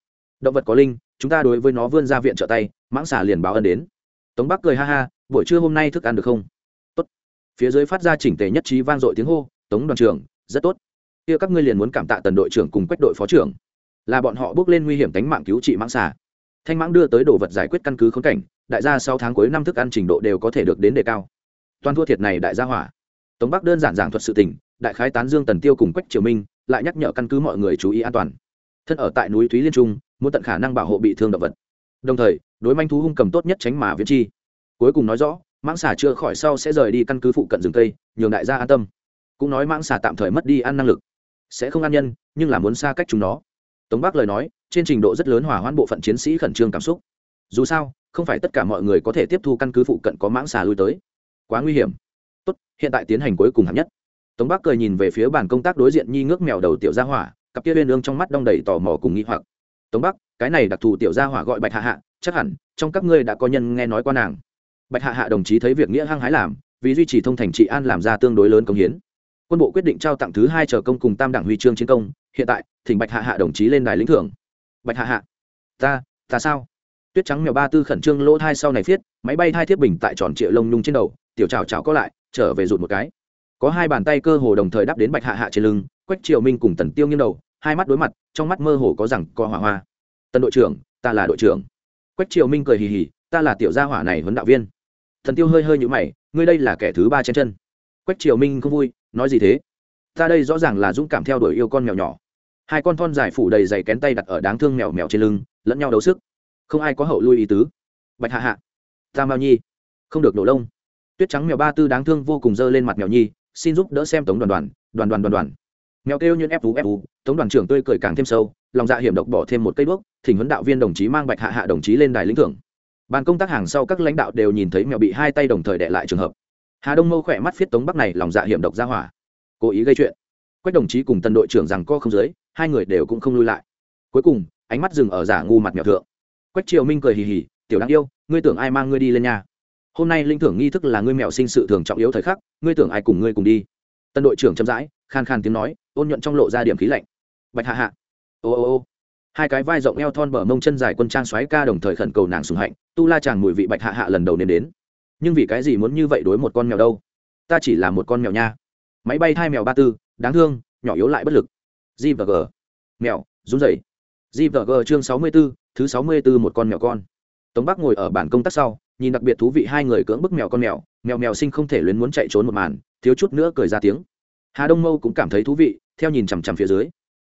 Động vật có linh, chúng ta đối với nó vươn ra viện trợ tay, mãng xà liền báo ân đến. Tống bắc cười ha ha, buổi trưa hôm nay thức ăn được không? Tốt. Phía dưới phát ra chỉnh tề nhất trí vang dội tiếng hô, tống đoàn trưởng, rất tốt. Kia các ngươi liền muốn cảm tạ tần đội trưởng cùng quách đội phó trưởng. Là bọn họ bước lên nguy hiểm tính mạng cứu trị mãng xà thanh mãng đưa tới đồ vật giải quyết căn cứ khốn cảnh, đại gia sau tháng cuối năm thức ăn trình độ đều có thể được đến đề cao. Toàn thua thiệt này đại gia hỏa. Tống bắc đơn giản giảng thuật sự tình, đại khái tán dương tần tiêu cùng quách triều minh, lại nhắc nhở căn cứ mọi người chú ý an toàn. Thân ở tại núi thúy liên trung, muốn tận khả năng bảo hộ bị thương động vật. Đồng thời, đối manh thú hung cầm tốt nhất tránh mà viễn chi. Cuối cùng nói rõ, mãng xà chưa khỏi sau sẽ rời đi căn cứ phụ cận rừng cây, nhường đại gia an tâm. Cũng nói mãng xà tạm thời mất đi ăn năng lực. Sẽ không ăn nhân, nhưng là muốn xa cách chúng nó. Tống bắc lời nói trên trình độ rất lớn hỏa hoãn bộ phận chiến sĩ khẩn trương cảm xúc. Dù sao, không phải tất cả mọi người có thể tiếp thu căn cứ phụ cận có mãng xà lui tới. Quá nguy hiểm. Tốt, hiện tại tiến hành cuối cùng hạng nhất. Tống bắc cười nhìn về phía bàn công tác đối diện nhi ngước mèo đầu tiểu gia hỏa, cặp kia bên lương trong mắt đong đầy tò mò cùng nghĩ hoặc. Tống bắc, cái này đặc thù tiểu gia hỏa gọi bạch hạ hạ, chắc hẳn trong các ngươi đã có nhân nghe nói qua nàng. Bạch hạ hạ đồng chí thấy việc nghĩa hăng hái làm, vì duy trì thông thành trị an làm ra tương đối lớn công hiến. Quân bộ quyết định trao tặng thứ hai chờ công cùng tam đảng huy chương chiến công, hiện tại thỉnh bạch hạ hạ đồng chí lên đài lĩnh thưởng bạch hạ hạ. Ta ta sao? Tuyết trắng mèo ba tư khẩn trương lỗ thai sau này thiết máy bay thai thiết bình tại tròn trịa lông nhung trên đầu, tiểu trào trào có lại, trở về rụt một cái. Có hai bàn tay cơ hồ đồng thời đắp đến bạch hạ hạ trên lưng, quách triều minh cùng tần tiêu nghiêng đầu, hai mắt đối mặt, trong mắt mơ hồ có rằng co hỏa hoa. Tần đội trưởng, ta là đội trưởng. Quách triều minh cười hì hì, ta là tiểu gia hỏa này huấn đạo viên. Thần tiêu hơi hơi nhũ mày, ngươi đây là kẻ thứ ba trên chân. Quách triều minh không vui, nói gì thế? Ta đây rõ ràng là dũng cảm theo đuổi yêu con mèo nhỏ hai con thon dài phủ đầy dày kén tay đặt ở đáng thương mèo mèo trên lưng, lẫn nhau đấu sức. Không ai có hậu lui ý tứ. Bạch hạ hạ. Ta mao nhi. Không được nổ lông. Tuyết trắng mèo ba tư đáng thương vô cùng dơ lên mặt mèo nhi, xin giúp đỡ xem tống đoàn đoàn đoàn đoàn đoàn đoàn. Mèo kêu nhuyễn ép vú ép vú tống đoàn trưởng tươi cười càng thêm sâu, lòng dạ hiểm độc bỏ thêm một cây đuốc thỉnh huấn đạo viên đồng chí mang bạch hạ hạ đồng chí lên đài lĩnh thưởng. Bàn công tác hàng sau các lãnh đạo đều nhìn thấy mèo bị hai tay đồng thời đệ lại trường hợp. Hà đông mâu khỏe mắt phiết tống bắc này, lòng dạ hiểm độc ra hỏa. Cố ý gây chuyện. Quách đồng chí cùng tân đội trưởng rằng co không dưới hai người đều cũng không lui lại. Cuối cùng, ánh mắt dừng ở giả ngu mặt mèo thượng. Quách triều minh cười hì hì, tiểu đáng yêu, ngươi tưởng ai mang ngươi đi lên nhà? Hôm nay linh thưởng nghi thức là ngươi mèo sinh sự thường trọng yếu thời khắc, ngươi tưởng ai cùng ngươi cùng đi? Tân đội trưởng chậm rãi, khan khan tiếng nói, ôn nhuận trong lộ ra điểm khí lạnh. Bạch hạ hạ. Ô ô ô. Hai cái vai rộng eo thon bờ mông chân dài quân trang xoáy ca đồng thời khẩn cầu nàng sùng hạnh, tu la chàng mùi vị bạch hạ hạ lần đầu nếm đến. Nhưng vì cái gì muốn như vậy đối một con mèo đâu? Ta chỉ là một con mèo nha. Máy bay hai mèo ba tư, đáng thương, nhỏ yếu lại bất lực g và g. Mèo run rẩy. Gvg chương sáu mươi 64, thứ sáu mươi 64 một con mèo con. Tống bắc ngồi ở bản công tác sau nhìn đặc biệt thú vị hai người cưỡng bức mèo con mèo mèo mèo sinh không thể luyến muốn chạy trốn một màn thiếu chút nữa cười ra tiếng. Hà đông mâu cũng cảm thấy thú vị theo nhìn chằm chằm phía dưới.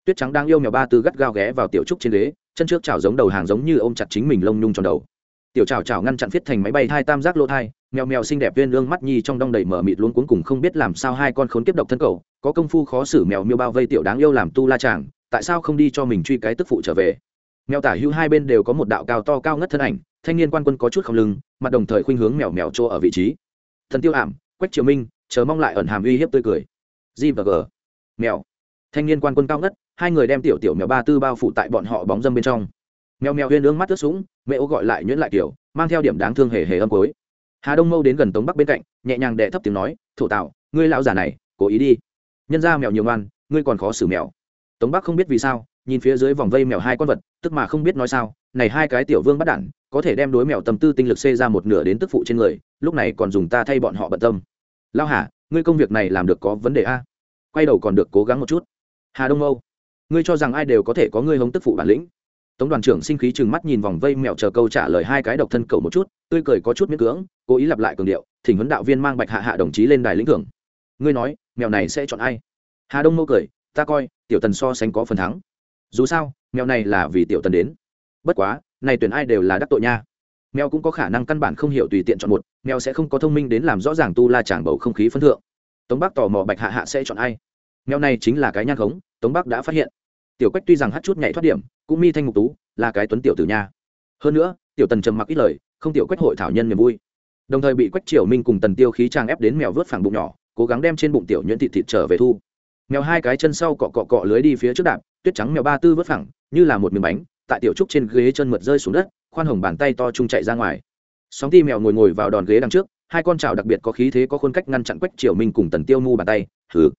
Tuyết trắng đang yêu mèo ba tư gắt gao ghé vào tiểu trúc trên ghế chân trước chảo giống đầu hàng giống như ôm chặt chính mình lông nhung tròn đầu. Tiểu chảo chảo ngăn chặn viết thành máy bay thai tam giác lỗ thai mèo mèo xinh đẹp viên lương mắt nhi trong đong đầy mở mịt luôn cuống cùng không biết làm sao hai con khốn kiếp độc thân cầu có công phu khó xử mèo miêu bao vây tiểu đáng yêu làm tu la chàng, tại sao không đi cho mình truy cái tức phụ trở về? Mèo tả hữu hai bên đều có một đạo cao to cao ngất thân ảnh, thanh niên quan quân có chút không lưng, mặt đồng thời khuynh hướng mèo mèo chỗ ở vị trí. Thần tiêu ảm, quách triều minh, chờ mong lại ẩn hàm uy hiếp tươi cười. G và g. Mèo. Thanh niên quan quân cao ngất, hai người đem tiểu tiểu mèo ba tư bao phủ tại bọn họ bóng dâm bên trong. Mèo mèo huyên ương mắt ướt sũng, mẹ ô gọi lại nhuyễn lại kiểu, mang theo điểm đáng thương hề hề âm cối hà đông mâu đến gần tống bắc bên cạnh, nhẹ nhàng đệ thấp tiếng nói, thổ tạo ngươi lão già này, cố ý đi nhân ra mèo nhiều ngoan, ngươi còn khó xử mèo. Tống bắc không biết vì sao, nhìn phía dưới vòng vây mèo hai con vật, tức mà không biết nói sao, này hai cái tiểu vương bắt đản có thể đem đối mèo tâm tư tinh lực xê ra một nửa đến tức phụ trên người, lúc này còn dùng ta thay bọn họ bận tâm. Lao hả ngươi công việc này làm được có vấn đề a? Quay đầu còn được cố gắng một chút. Hà đông âu, ngươi cho rằng ai đều có thể có ngươi hống tức phụ bản lĩnh? Tống đoàn trưởng sinh khí chừng mắt nhìn vòng vây mèo chờ câu trả lời hai cái độc thân cầu một chút, tươi cười có chút miễn cưỡng, cố ý lặp lại cường điệu, thỉnh huấn đạo viên mang bạch hạ hạ đồng chí lên đài lĩnh thưởng. Ngươi nói mèo này sẽ chọn ai? Hà đông mâu cười, ta coi, tiểu tần so sánh có phần thắng. Dù sao mèo này là vì tiểu tần đến. Bất quá, này tuyển ai đều là đắc tội nha. Mèo cũng có khả năng căn bản không hiểu tùy tiện chọn một mèo sẽ không có thông minh đến làm rõ ràng tu la tràng bầu không khí phân thượng. Tống bắc tò mò bạch hạ hạ sẽ chọn ai? Mèo này chính là cái nhan khống, tống bắc đã phát hiện. Tiểu quách tuy rằng hát chút nhảy thoát điểm, cũng mi thanh mục tú, là cái tuấn tiểu tử nha. Hơn nữa, tiểu tần trầm mặc ít lời, không tiểu quách hội thảo nhân niềm vui. Đồng thời bị quách triều minh cùng tần tiêu khí trang ép đến mèo vớt phẳng bụng nhỏ cố gắng đem trên bụng tiểu nhuyễn thịt thịt trở về thu. Mèo hai cái chân sau cọ cọ cọ lưới đi phía trước đạp, tuyết trắng mèo ba tư vớt phẳng, như là một miếng bánh, tại tiểu trúc trên ghế chân mượt rơi xuống đất, khoan hồng bàn tay to trung chạy ra ngoài. Sóng ti mèo ngồi ngồi vào đòn ghế đằng trước, hai con trào đặc biệt có khí thế có khuôn cách ngăn chặn quách triều minh cùng tần tiêu mu bàn tay thử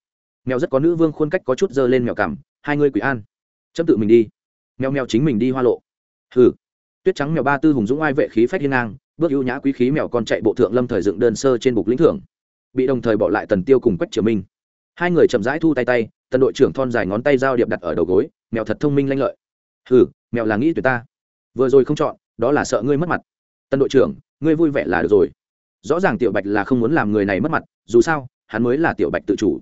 mèo rất có nữ vương khuôn cách có chút dơ lên mèo cằm, hai người quỷ an. Chấm tự mình đi. Mèo mèo chính mình đi hoa lộ. Hừ. Tuyết trắng mèo ba tư hùng dũng ai vệ khí phách hiên ngang, bước ưu nhã quý khí mèo con chạy bộ thượng lâm thời dựng đơn sơ trên bục lĩnh thưởng bị đồng thời bỏ lại tần tiêu cùng quách triều minh. Hai người chậm rãi thu tay tay, tần đội trưởng thon dài ngón tay giao điệp đặt ở đầu gối, mèo thật thông minh lanh lợi. Hừ, mèo là nghĩ tuyệt ta. Vừa rồi không chọn, đó là sợ ngươi mất mặt. Tần đội trưởng, ngươi vui vẻ là được rồi. Rõ ràng tiểu bạch là không muốn làm người này mất mặt, dù sao, hắn mới là tiểu bạch tự chủ.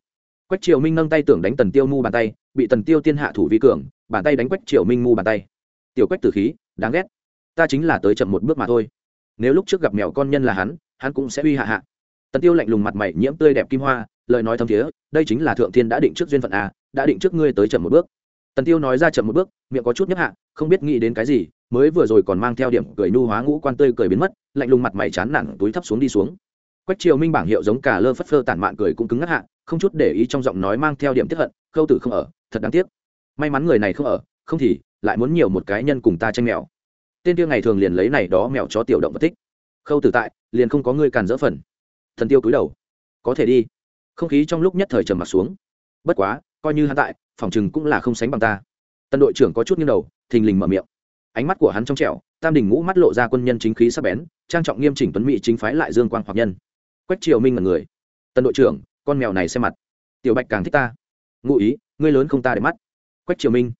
Quách triều minh nâng tay tưởng đánh tần tiêu mu bàn tay, bị tần tiêu tiên hạ thủ vi cường, bàn tay đánh quách triều minh mu bàn tay. Tiểu quách tử khí, đáng ghét. Ta chính là tới chậm một bước mà thôi. Nếu lúc trước gặp mèo con nhân là hắn hắn cũng sẽ uy hạ hạ tần tiêu lạnh lùng mặt mày nhiễm tươi đẹp kim hoa lời nói thâm thiế đây chính là thượng thiên đã định trước duyên phận à, đã định trước ngươi tới chậm một bước. Tần tiêu nói ra chậm một bước miệng có chút nhấp hạ không biết nghĩ đến cái gì mới vừa rồi còn mang theo điểm cười nhu hóa ngũ quan tươi cười biến mất lạnh lùng mặt mày chán nản túi thấp xuống đi xuống. Quách triều minh bảng hiệu giống cả lơ phất phơ tản mạn cười cũng cứng ngắt hạ không chút để ý trong giọng nói mang theo điểm tiếp hận khâu tử không ở thật đáng tiếc. May mắn người này không ở không thì lại muốn nhiều một cái nhân cùng ta tranh mèo. Tên tiêu ngày thường liền lấy này đó mèo chó tiểu động vật thích. Khâu tử tại liền không có người càn dỡ phần thần tiêu cúi đầu. Có thể đi. Không khí trong lúc nhất thời trầm mặt xuống. Bất quá, coi như hắn tại, phòng chừng cũng là không sánh bằng ta. Tân đội trưởng có chút nghiêng đầu, thình lình mở miệng. Ánh mắt của hắn trong trẻo, tam đình ngũ mắt lộ ra quân nhân chính khí sắc bén, trang trọng nghiêm chỉnh tuấn mỹ chính phái lại dương quang hoặc nhân. Quách triều minh là người. Tân đội trưởng, con mèo này xem mặt. Tiểu bạch càng thích ta. Ngụ ý, ngươi lớn không ta để mắt. Quách triều minh.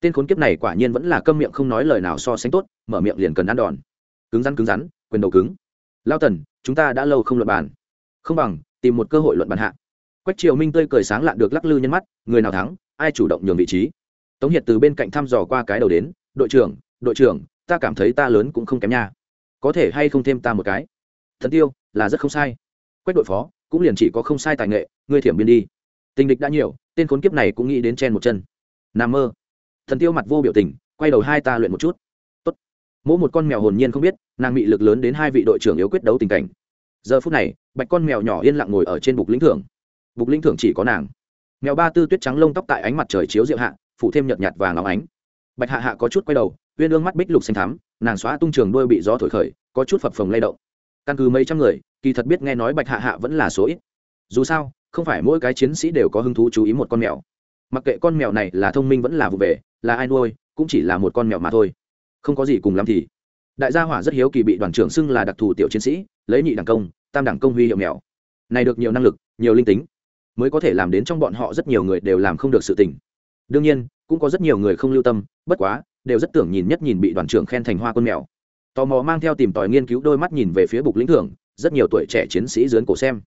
Tên khốn kiếp này quả nhiên vẫn là câm miệng không nói lời nào so sánh tốt, mở miệng liền cần ăn đòn. Cứng rắn cứng rắn, quyền đầu cứng. Lao tần, chúng ta đã lâu không luận bàn không bằng, tìm một cơ hội luận bàn hạ. Quách triều minh tươi cười sáng lạn được lắc lư nhân mắt, người nào thắng, ai chủ động nhường vị trí. Tống hiệt từ bên cạnh thăm dò qua cái đầu đến, đội trưởng đội trưởng, ta cảm thấy ta lớn cũng không kém nha. Có thể hay không thêm ta một cái? Thần tiêu, là rất không sai. Quách đội phó, cũng liền chỉ có không sai tài nghệ, ngươi thiểm biên đi. Tình địch đã nhiều, tên khốn kiếp này cũng nghĩ đến chen một chân. Nam mơ. Thần tiêu mặt vô biểu tình, quay đầu hai ta luyện một chút. Tốt. mỗi một con mèo hồn nhiên không biết, nàng bị lực lớn đến hai vị đội trưởng yếu quyết đấu tình cảnh giờ phút này, bạch con mèo nhỏ yên lặng ngồi ở trên bục lĩnh thưởng. Bục lĩnh thưởng chỉ có nàng. Mèo ba tư tuyết trắng lông tóc tại ánh mặt trời chiếu diệu hạ, phủ thêm nhợt nhạt vàng óng ánh. Bạch hạ hạ có chút quay đầu, uyên ương mắt bích lục xanh thắm, nàng xóa tung trường đuôi bị gió thổi khởi, có chút phập phồng lay động. Căn cứ mấy trăm người, kỳ thật biết nghe nói bạch hạ hạ vẫn là số ít. Dù sao, không phải mỗi cái chiến sĩ đều có hứng thú chú ý một con mèo. Mặc kệ con mèo này là thông minh vẫn là vụ về, là ai nuôi, cũng chỉ là một con mèo mà thôi. Không có gì cùng lắm thì đại gia hỏa rất hiếu kỳ bị đoàn trưởng xưng là đặc thù tiểu chiến sĩ, lấy nhị đẳng công, tam đẳng công huy hiệu mèo. Này được nhiều năng lực, nhiều linh tính, mới có thể làm đến trong bọn họ rất nhiều người đều làm không được sự tình. Đương nhiên, cũng có rất nhiều người không lưu tâm, bất quá, đều rất tưởng nhìn nhất nhìn bị đoàn trưởng khen thành hoa quân mèo. Tò mò mang theo tìm tòi nghiên cứu đôi mắt nhìn về phía bục lĩnh thưởng, rất nhiều tuổi trẻ chiến sĩ dưới cổ xem.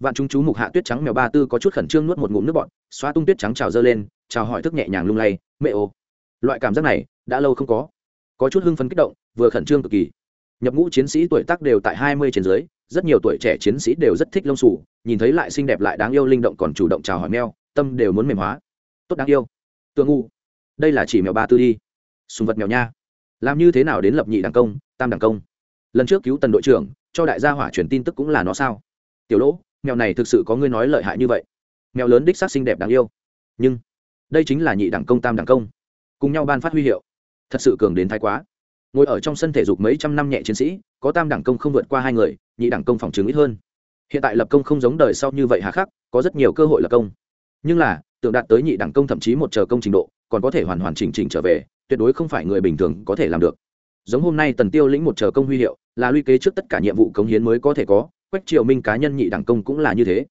Vạn chúng chú mục hạ tuyết trắng mèo ba tư có chút khẩn trương nuốt một ngụm nước bọt xoa tung tuyết trắng trào dơ lên, chào hỏi thức nhẹ nhàng lung lay, mẹ ô. Loại cảm giác này, đã lâu không có có chút hưng phấn kích động, vừa khẩn trương cực kỳ. Nhập ngũ chiến sĩ tuổi tác đều tại hai mươi trên dưới, rất nhiều tuổi trẻ chiến sĩ đều rất thích lông sủ nhìn thấy lại xinh đẹp lại đáng yêu linh động còn chủ động chào hỏi mèo tâm đều muốn mềm hóa. Tốt đáng yêu. Tương ngu. Đây là chỉ mèo ba tư đi. Sùng vật mèo nha. Làm như thế nào đến lập nhị đảng công, tam đảng công? Lần trước cứu tần đội trưởng, cho đại gia hỏa truyền tin tức cũng là nó sao? Tiểu lỗ, mèo này thực sự có ngươi nói lợi hại như vậy. Mèo lớn đích xác xinh đẹp đáng yêu. Nhưng, đây chính là nhị đẳng công, tam đẳng công. Cùng nhau ban phát huy hiệu thật sự cường đến thái quá. Ngồi ở trong sân thể dục mấy trăm năm nhẹ chiến sĩ, có tam đẳng công không vượt qua hai người, nhị đẳng công phòng chứng ít hơn. Hiện tại lập công không giống đời sau như vậy hà khắc, có rất nhiều cơ hội lập công. Nhưng là, tưởng đạt tới nhị đẳng công thậm chí một chờ công trình độ, còn có thể hoàn hoàn chỉnh chỉnh trở về, tuyệt đối không phải người bình thường có thể làm được. Giống hôm nay tần tiêu lĩnh một chờ công huy hiệu, là luy kế trước tất cả nhiệm vụ cống hiến mới có thể có, quách triều minh cá nhân nhị đẳng công cũng là như thế.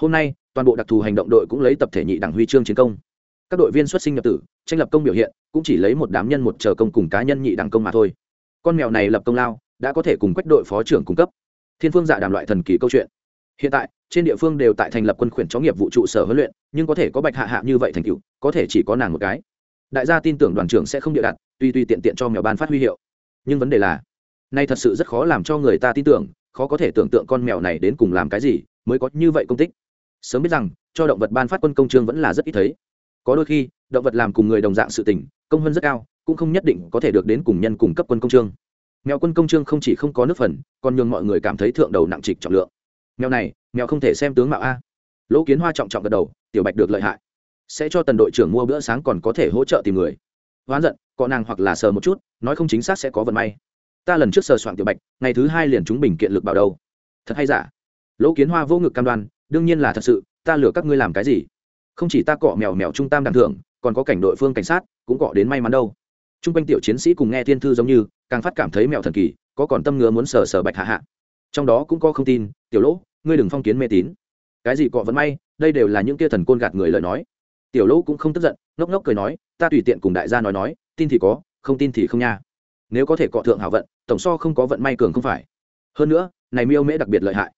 Hôm nay, toàn bộ đặc thù hành động đội cũng lấy tập thể nhị đẳng huy chương chiến công các đội viên xuất sinh nhập tử, tranh lập công biểu hiện, cũng chỉ lấy một đám nhân một chờ công cùng cá nhân nhị đẳng công mà thôi. Con mèo này lập công lao, đã có thể cùng quách đội phó trưởng cung cấp. Thiên phương dạ đàm loại thần kỳ câu chuyện. Hiện tại, trên địa phương đều tại thành lập quân khuyển chó nghiệp vụ trụ sở huấn luyện, nhưng có thể có bạch hạ hạ như vậy thành cựu có thể chỉ có nàng một cái. Đại gia tin tưởng đoàn trưởng sẽ không địa đặt tuy tuy tiện tiện cho mèo ban phát huy hiệu. Nhưng vấn đề là, nay thật sự rất khó làm cho người ta tin tưởng, khó có thể tưởng tượng con mèo này đến cùng làm cái gì, mới có như vậy công tích. Sớm biết rằng, cho động vật ban phát quân công trương vẫn là rất ít thấy có đôi khi, động vật làm cùng người đồng dạng sự tình, công hơn rất cao, cũng không nhất định có thể được đến cùng nhân cùng cấp quân công trương. Mèo quân công trương không chỉ không có nước phần, còn nhường mọi người cảm thấy thượng đầu nặng trịch trọng lượng. Mèo này, mèo không thể xem tướng mạo a. Lỗ kiến hoa trọng trọng gật đầu, tiểu bạch được lợi hại. Sẽ cho tần đội trưởng mua bữa sáng còn có thể hỗ trợ tìm người. Hoán giận cọ nàng hoặc là sờ một chút, nói không chính xác sẽ có vận may. Ta lần trước sờ soạn tiểu bạch, ngày thứ hai liền chúng bình kiện lực bảo đầu. thật hay giả? Lỗ kiến hoa vô ngực cam đoan, đương nhiên là thật sự, ta lừa các ngươi làm cái gì? Không chỉ ta cọ mèo mèo trung tam đẳng thưởng còn có cảnh đội phương cảnh sát, cũng cọ đến may mắn đâu. T r u n g quanh tiểu chiến sĩ cùng nghe thiên thư giống như, càng phát cảm thấy mèo thần kỳ, có còn tâm ngứa muốn sờ sờ bạch hạ hạ. Trong đó cũng có không tin, tiểu lỗ, ngươi đừng phong kiến mê tín. Cái gì cọ vẫn may, đây đều là những kia thần côn gạt người lời nói. Tiểu lỗ cũng không tức giận, ngốc ngốc cười nói, ta tùy tiện cùng đại gia nói nói, tin thì có, không tin thì không nha. Nếu có thể cọ thượng hảo vận, tổng so không có vận may cường không phải. Hơn nữa, này miêu mễ đặc biệt lợi hại.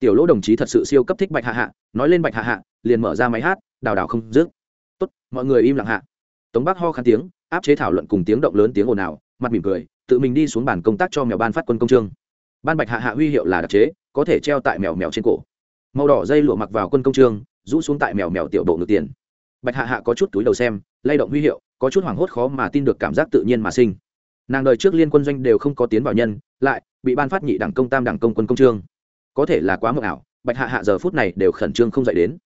Tiểu lỗ đồng chí thật sự siêu cấp thích bạch hạ hạ, nói lên bạch hạ hạ, liền mở ra máy hát đào đào không dứt. Tốt, mọi người im lặng hạ. Tống bắc ho khán tiếng, áp chế thảo luận cùng tiếng động lớn tiếng ồn ào, mặt mỉm cười, tự mình đi xuống bàn công tác cho mèo ban phát quân công trương. Ban bạch hạ hạ huy hiệu là đặc chế, có thể treo tại mèo mèo trên cổ. Màu đỏ dây lụa mặc vào quân công trương, rũ xuống tại mèo mèo tiểu bộ ngược tiền. Bạch hạ hạ có chút túi đầu xem, lay động huy hiệu, có chút hoảng hốt khó mà tin được cảm giác tự nhiên mà sinh. Nàng đời trước liên quân doanh đều không có tiến vào nhân, lại bị ban phát nhị đảng công tam đảng công quân công trương. Có thể là quá mộng ảo, bạch hạ hạ giờ phút này đều khẩn trương không dậy đến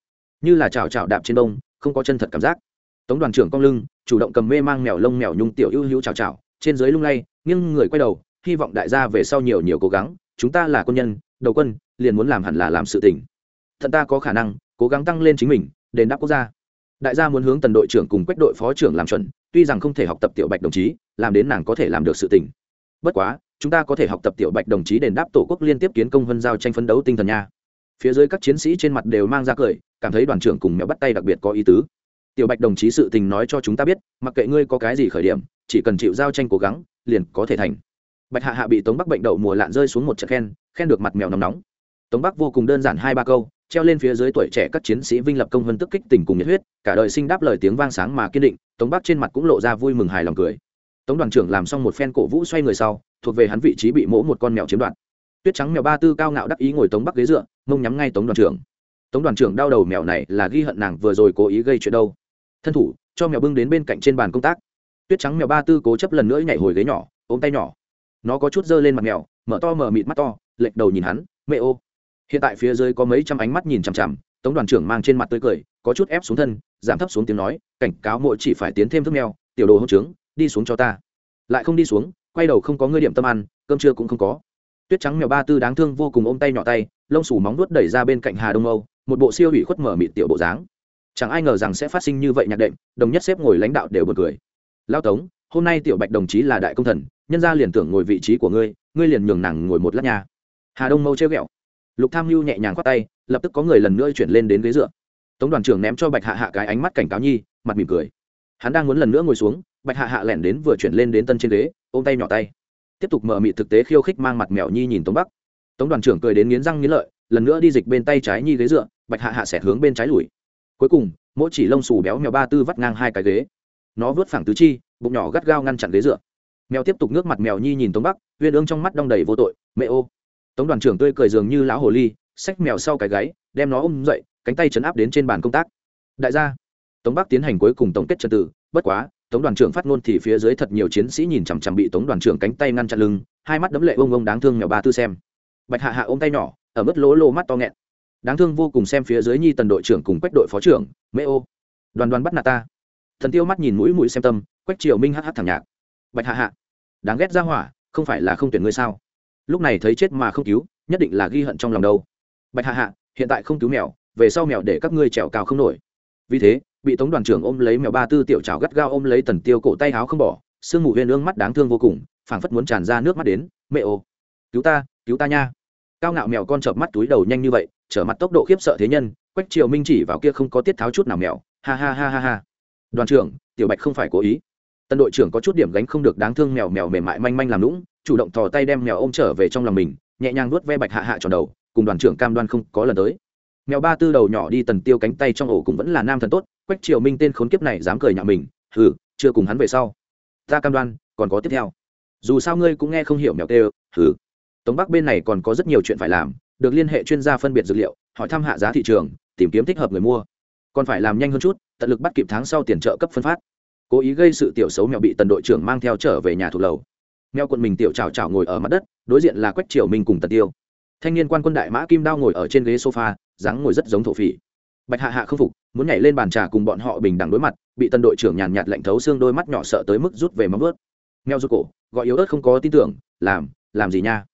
như là chào chào đạp trên đông không có chân thật cảm giác. Tống đoàn trưởng cong lưng, chủ động cầm mê mang mèo lông mèo nhung tiểu ưu hữu chào chào trên dưới lung lay, nghiêng người quay đầu, hy vọng đại gia về sau nhiều nhiều cố gắng, chúng ta là quân nhân, đầu quân, liền muốn làm hẳn là làm sự tỉnh thận ta có khả năng cố gắng tăng lên chính mình, đền đáp quốc gia. Đại gia muốn hướng tần đội trưởng cùng quách đội phó trưởng làm chuẩn, tuy rằng không thể học tập tiểu bạch đồng chí, làm đến nàng có thể làm được sự tỉnh bất quá, chúng ta có thể học tập tiểu bạch đồng chí đền đáp tổ quốc liên tiếp kiến công vân giao tranh phấn đấu tinh thần nha. Phía dưới các chiến sĩ trên mặt đều mang ra cười cảm thấy đoàn trưởng cùng mèo bắt tay đặc biệt có ý tứ. Tiểu bạch đồng chí sự tình nói cho chúng ta biết, mặc kệ ngươi có cái gì khởi điểm, chỉ cần chịu giao tranh cố gắng, liền có thể thành. Bạch hạ hạ bị tống bắc bệnh đậu mùa lạn rơi xuống một trận khen khen được mặt mèo nóng nóng. Tống bắc vô cùng đơn giản hai ba câu, treo lên phía dưới tuổi trẻ các chiến sĩ vinh lập công vân tức kích tình cùng nhiệt huyết, cả đời sinh đáp lời tiếng vang sáng mà kiên định, tống bắc trên mặt cũng lộ ra vui mừng hài lòng cười. Tống đoàn trưởng làm xong một phen cổ vũ xoay người sau, thuộc về hắn vị trí bị mỗ một con mèo chiếm đoạt. Tuyết trắng mèo ba tư cao ngạo đắc ý ngồi tống bắc ghế dựa, mông nhắm ngay tống đoàn trưởng tống đoàn trưởng đau đầu mèo này là ghi hận nàng vừa rồi cố ý gây chuyện đâu. Thân thủ, cho mèo bưng đến bên cạnh trên bàn công tác. Tuyết trắng mèo ba tư cố chấp lần nữa nhảy hồi ghế nhỏ, ôm tay nhỏ. Nó có chút dơ lên mặt mèo, mở to mở mịt mắt to, lệch đầu nhìn hắn, mẹ ô. Hiện tại phía dưới có mấy trăm ánh mắt nhìn chằm chằm, tống đoàn trưởng mang trên mặt tươi cười, có chút ép xuống thân, giảm thấp xuống tiếng nói, cảnh cáo mỗi chỉ phải tiến thêm thức mèo, tiểu đồ hỗ trướng, đi xuống cho ta. Lại không đi xuống, quay đầu không có ngươi điểm tâm ăn, cơm trưa cũng không có. Tuyết trắng mèo ba tư đáng thương vô cùng ôm tay nhỏ tay, lông sủ móng nuốt đẩy ra bên cạnh hà đông âu một bộ siêu hủy khuất mở mịt tiểu bộ dáng. Chẳng ai ngờ rằng sẽ phát sinh như vậy nhạc đệm, đồng nhất xếp ngồi lãnh đạo đều bật cười. Lao tống, hôm nay tiểu bạch đồng chí là đại công thần, nhân ra liền tưởng ngồi vị trí của ngươi ngươi liền nhường nàng ngồi một lát nhà hà đông mâu treo ghẹo. Lục tham mưu nhẹ nhàng khoát tay, lập tức có người lần nữa chuyển lên đến ghế dựa. Tống đoàn trưởng ném cho bạch hạ hạ cái ánh mắt cảnh cáo nhi, mặt mỉm cười. Hắn đang muốn lần nữa ngồi xuống, bạch hạ hạ lẻn đến vừa chuyển lên đến tân trên ghế, ôm tay nhỏ tay. Tiếp tục mở mị thực tế khiêu khích mang mặt mèo nhi nhìn tống bắc. Tống đoàn trưởng cười đến nghiến răng nghiến lợi lần nữa đi dịch bên tay trái nhi ghế dựa, bạch hạ hạ xẹt hướng bên trái lùi. Cuối cùng, mỗi chỉ lông xù béo mèo ba tư vắt ngang hai cái ghế. Nó vớt phẳng tứ chi, bụng nhỏ gắt gao ngăn chặn ghế dựa. Mèo tiếp tục nước mặt mèo nhi nhìn tống bắc huyên ương trong mắt đong đầy vô tội, mẹ ô. Tống đoàn trưởng tươi cười dường như lão hồ ly, xách mèo sau cái gáy, đem nó ôm dậy, cánh tay chấn áp đến trên bàn công tác. Đại gia. Tống bắc tiến hành cuối cùng tổng kết trật tự, bất quá, tống đoàn trưởng phát ngôn thì phía dưới thật nhiều chiến sĩ nhìn chằm chằm bị tống đoàn trưởng cánh tay ngăn chặn lưng, hai mắt đấm lệ ông ông đáng thương mèo ba tư xem. Bạch hạ hạ ôm tay nhỏ ở mức lỗ lô mắt to nghẹn. Đáng thương vô cùng xem phía dưới nhi tần đội trưởng cùng quách đội phó trưởng mê ô. Đoàn đoàn bắt nạt ta. Thần tiêu mắt nhìn mũi mũi xem tâm, quách triều minh hh thẳng nhạc. Bạch hạ hạ, đáng ghét ra hỏa, không phải là không tuyển ngươi sao? Lúc này thấy chết mà không cứu, nhất định là ghi hận trong lòng đâu. Bạch hạ hạ, hiện tại không cứu mèo, về sau mèo để các ngươi trèo cao không nổi. Vì thế, bị tống đoàn trưởng ôm lấy mèo ba tư tiểu trào gắt gao ôm lấy tần tiêu cổ tay áo không bỏ, sương mù huyền ương mắt đáng thương vô cùng, phảng phất muốn tràn ra nước mắt đến mẹ ô, cứu ta cứu ta nha cao ngạo mèo con chợp mắt túi đầu nhanh như vậy, trở mặt tốc độ khiếp sợ thế nhân, quách triều minh chỉ vào kia không có tiết tháo chút nào mèo, ha ha ha ha ha. Đoàn trưởng, tiểu bạch không phải cố ý. Tân đội trưởng có chút điểm gánh không được đáng thương mèo mèo mềm mại manh manh làm lũng chủ động thò tay đem mèo ôm trở về trong lòng mình, nhẹ nhàng nuốt ve bạch hạ hạ tròn đầu, cùng đoàn trưởng cam đoan không có lần tới. Mèo ba tư đầu nhỏ đi tần tiêu cánh tay trong ổ cũng vẫn là nam thần tốt, quách triều minh tên khốn kiếp này dám cười nhạo mình, hừ, chưa cùng hắn về sau. Ta cam đoan, còn có tiếp theo. Dù sao ngươi cũng nghe không hiểu mèo tê, hừ tống bắc bên này còn có rất nhiều chuyện phải làm, được liên hệ chuyên gia phân biệt dược liệu, hỏi thăm hạ giá thị trường, tìm kiếm thích hợp người mua. Còn phải làm nhanh hơn chút, tận lực bắt kịp tháng sau tiền trợ cấp phân phát. Cố ý gây sự tiểu xấu mèo bị tần đội trưởng mang theo trở về nhà thuộc lầu. Mèo quần mình tiểu chào chào ngồi ở mặt đất, đối diện là quách triều minh cùng tần tiêu. Thanh niên quan quân đại mã kim đao ngồi ở trên ghế sofa, dáng ngồi rất giống thổ phỉ. Bạch hạ hạ không phục, muốn nhảy lên bàn trà cùng bọn họ bình đẳng đối mặt, bị tân đội trưởng nhàn nhạt lạnh thấu xương đôi mắt nhỏ sợ tới mức rút về móng vớt mèo rút cổ, gọi yếu ớt không có tin tưởng, làm làm gì nha?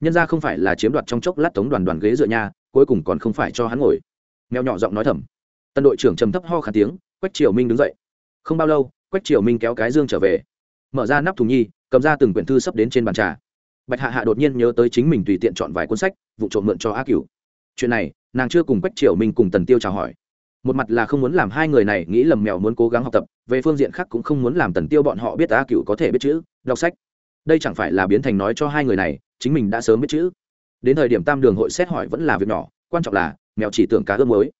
Nhân ra không phải là chiếm đoạt trong chốc lát tống đoàn đoàn ghế dựa nhà cuối cùng còn không phải cho hắn ngồi. Mèo nhỏ giọng nói thầm. Tân đội trưởng trầm thấp ho khả tiếng, quách triều minh đứng dậy. Không bao lâu, quách triều minh kéo cái dương trở về. Mở ra nắp thùng nhi, cầm ra từng quyển thư sắp đến trên bàn trà. Bạch hạ hạ đột nhiên nhớ tới chính mình tùy tiện chọn vài cuốn sách, vụ trộm mượn cho a cửu. Chuyện này, nàng chưa cùng quách triều minh cùng tần tiêu chào hỏi. Một mặt là không muốn làm hai người này nghĩ lầm mèo muốn cố gắng học tập, về phương diện khác cũng không muốn làm tần tiêu bọn họ biết a cửu có thể biết chữ, đọc sách đây chẳng phải là biến thành nói cho hai người này, chính mình đã sớm biết chữ. Đến thời điểm tam đường hội xét hỏi vẫn là việc nhỏ, quan trọng là, mèo chỉ tưởng cá ươm mới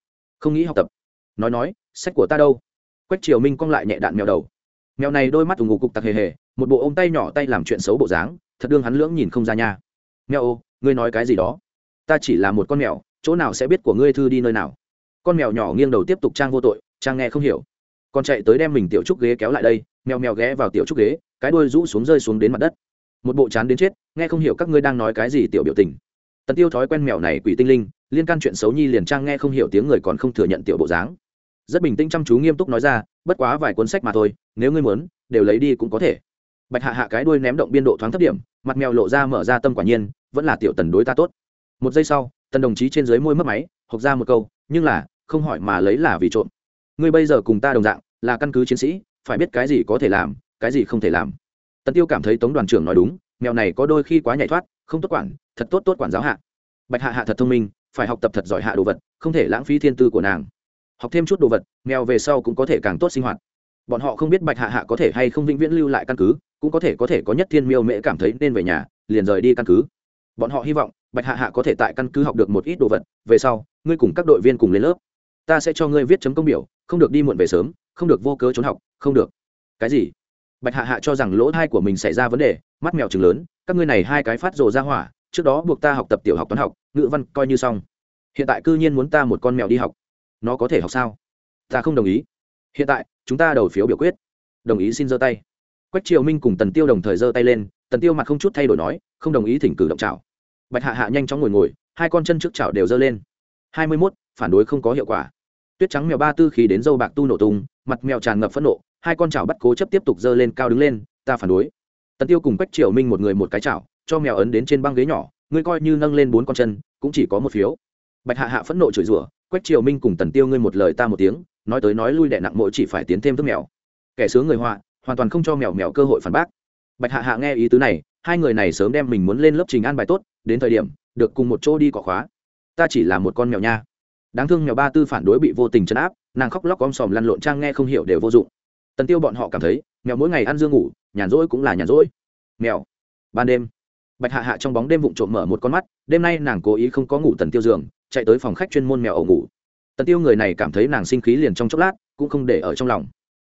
không nghĩ học tập. Nói nói, sách của ta đâu? Quách triều minh cong lại nhẹ đạn mèo đầu. Mèo này đôi mắt ủng ngục cục tặc hề hề, một bộ ôm tay nhỏ tay làm chuyện xấu bộ dáng, thật đương hắn lưỡng nhìn không ra nha. Mèo ô, ngươi nói cái gì đó? Ta chỉ là một con mèo, chỗ nào sẽ biết của ngươi thư đi nơi nào? Con mèo nhỏ nghiêng đầu tiếp tục trang vô tội, trang nghe không hiểu. Còn chạy tới đem mình tiểu trúc ghế kéo lại đây, mèo mèo ghé vào tiểu trúc ghế cái đuôi rũ xuống rơi xuống đến mặt đất. Một bộ chán đến chết, nghe không hiểu các ngươi đang nói cái gì tiểu biểu tình. Tần tiêu thói quen mèo này quỷ tinh linh, liên can chuyện xấu nhi liền trang nghe không hiểu tiếng người còn không thừa nhận tiểu bộ dáng. Rất bình tĩnh chăm chú nghiêm túc nói ra, bất quá vài cuốn sách mà thôi, nếu ngươi muốn, đều lấy đi cũng có thể. Bạch hạ hạ cái đuôi ném động biên độ thoáng thấp điểm, mặt mèo lộ ra mở ra tâm quả nhiên, vẫn là tiểu tần đối ta tốt. Một giây sau, tần đồng chí trên dưới môi mất máy, hộc ra một câu, nhưng là, không hỏi mà lấy là vì trộm. Ngươi bây giờ cùng ta đồng dạng, là căn cứ chiến sĩ, phải biết cái gì có thể làm cái gì không thể làm. Tần tiêu cảm thấy tống đoàn trưởng nói đúng, mèo này có đôi khi quá nhảy thoát, không tốt quản, thật tốt tốt quản giáo hạ. Bạch hạ hạ thật thông minh, phải học tập thật giỏi hạ đồ vật, không thể lãng phí thiên tư của nàng. Học thêm chút đồ vật, mèo về sau cũng có thể càng tốt sinh hoạt. Bọn họ không biết bạch hạ hạ có thể hay không vĩnh viễn lưu lại căn cứ, cũng có thể có thể có nhất thiên miêu mễ cảm thấy nên về nhà, liền rời đi căn cứ. Bọn họ hy vọng, bạch hạ hạ có thể tại căn cứ học được một ít đồ vật, về sau, ngươi cùng các đội viên cùng lên lớp. Ta sẽ cho ngươi viết chấm công biểu, không được đi muộn về sớm, không được vô cớ trốn học, không được. Cái gì? Bạch hạ hạ cho rằng lỗ thai của mình xảy ra vấn đề, mắt mèo chừng lớn, các ngươi này hai cái phát rồ ra hỏa, trước đó buộc ta học tập tiểu học toán học, ngữ văn coi như xong. Hiện tại cư nhiên muốn ta một con mèo đi học. Nó có thể học sao? Ta không đồng ý. Hiện tại, chúng ta đầu phiếu biểu quyết. Đồng ý xin giơ tay. Quách triều minh cùng tần tiêu đồng thời giơ tay lên, tần tiêu mặt không chút thay đổi nói, không đồng ý thỉnh cử động chảo. Bạch hạ hạ nhanh chóng ngồi ngồi, hai con chân trước chảo đều giơ lên. Hai mươi mốt, phản đối không có hiệu quả. Tuyết trắng mèo ba tư khí đến dâu bạc tu nổ tung, mặt mèo tràn ngập phẫn nộ hai con chảo bắt cố chấp tiếp tục giơ lên cao đứng lên, ta phản đối. Tần tiêu cùng quách triều minh một người một cái chảo, cho mèo ấn đến trên băng ghế nhỏ, ngươi coi như nâng lên bốn con chân, cũng chỉ có một phiếu. Bạch hạ hạ phẫn nộ chửi rủa, quách triều minh cùng tần tiêu ngươi một lời ta một tiếng, nói tới nói lui đẻ nặng mỗi chỉ phải tiến thêm thức mèo. Kẻ sướng người họa, hoàn toàn không cho mèo mèo cơ hội phản bác. Bạch hạ hạ nghe ý tứ này, hai người này sớm đem mình muốn lên lớp trình an bài tốt, đến thời điểm, được cùng một chỗ đi cỏ khóa. Ta chỉ là một con mèo nha. Đáng thương mèo ba tư phản đối bị vô tình chấn áp, nàng khóc lóc om sòm lăn lộn trang nghe không hiểu đều vô dụng tần tiêu bọn họ cảm thấy, mèo mỗi ngày ăn dương ngủ, nhàn rỗi cũng là nhàn rỗi. Mèo. Ban đêm, bạch hạ hạ trong bóng đêm vụng trộm mở một con mắt, đêm nay nàng cố ý không có ngủ tần tiêu giường, chạy tới phòng khách chuyên môn mèo ẩu ngủ. Tần tiêu người này cảm thấy nàng sinh khí liền trong chốc lát, cũng không để ở trong lòng.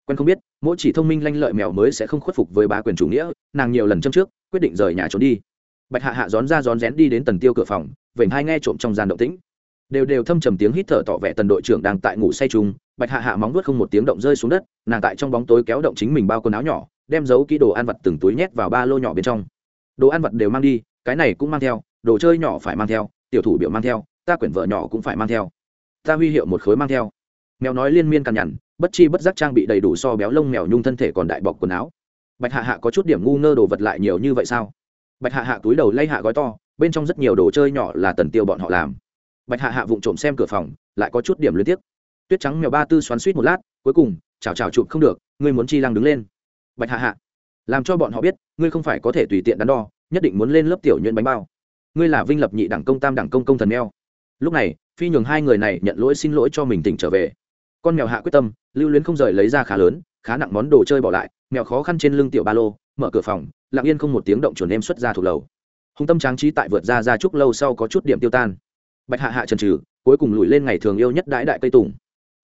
Quen không biết, mỗi chỉ thông minh lanh lợi mèo mới sẽ không khuất phục với bá quyền chủ nghĩa, nàng nhiều lần châm trước, quyết định rời nhà trốn đi. Bạch hạ hạ rón ra rón rén đi đến tần tiêu cửa phòng, vểnh hai nghe trộm trong gian động tĩnh đều đều thâm trầm tiếng hít thở tỏ vẻ tần đội trưởng đang tại ngủ say chung, bạch hạ hạ móng vuốt không một tiếng động rơi xuống đất, nàng tại trong bóng tối kéo động chính mình bao quần áo nhỏ, đem giấu kỹ đồ ăn vật từng túi nhét vào ba lô nhỏ bên trong. Đồ ăn vật đều mang đi, cái này cũng mang theo, đồ chơi nhỏ phải mang theo, tiểu thủ biểu mang theo, ta quyển vợ nhỏ cũng phải mang theo. Ta huy hiệu một khối mang theo. Mèo nói liên miên cằn nhằn, bất chi bất giác trang bị đầy đủ so béo lông mèo nhung thân thể còn đại bọc quần áo. Bạch hạ hạ có chút điểm ngu ngơ đồ vật lại nhiều như vậy sao? Bạch hạ hạ túi đầu lay hạ gói to, bên trong rất nhiều đồ chơi nhỏ là tần tiêu bọn họ làm bạch hạ hạ vụng trộm xem cửa phòng, lại có chút điểm liên tiếp. Tuyết trắng mèo ba tư xoắn suýt một lát, cuối cùng, chào chào chụp không được, ngươi muốn chi lăng đứng lên. Bạch hạ hạ, làm cho bọn họ biết, ngươi không phải có thể tùy tiện đắn đo, nhất định muốn lên lớp tiểu nhuyễn bánh bao. Ngươi là vinh lập nhị đẳng công tam đẳng công công thần mèo. Lúc này, phi nhường hai người này nhận lỗi xin lỗi cho mình tỉnh trở về. Con mèo hạ quyết tâm, lưu luyến không rời lấy ra khá lớn, khá nặng món đồ chơi bỏ lại, mèo khó khăn trên lưng tiểu ba lô, mở cửa phòng, lặng yên không một tiếng động chuẩn em xuất ra thuộc lầu. Hùng tâm tráng trí tại vượt ra ra chúc lâu sau có chút điểm tiêu tan bạch hạ hạ trần trừ, cuối cùng lùi lên ngày thường yêu nhất đãi đại cây tùng.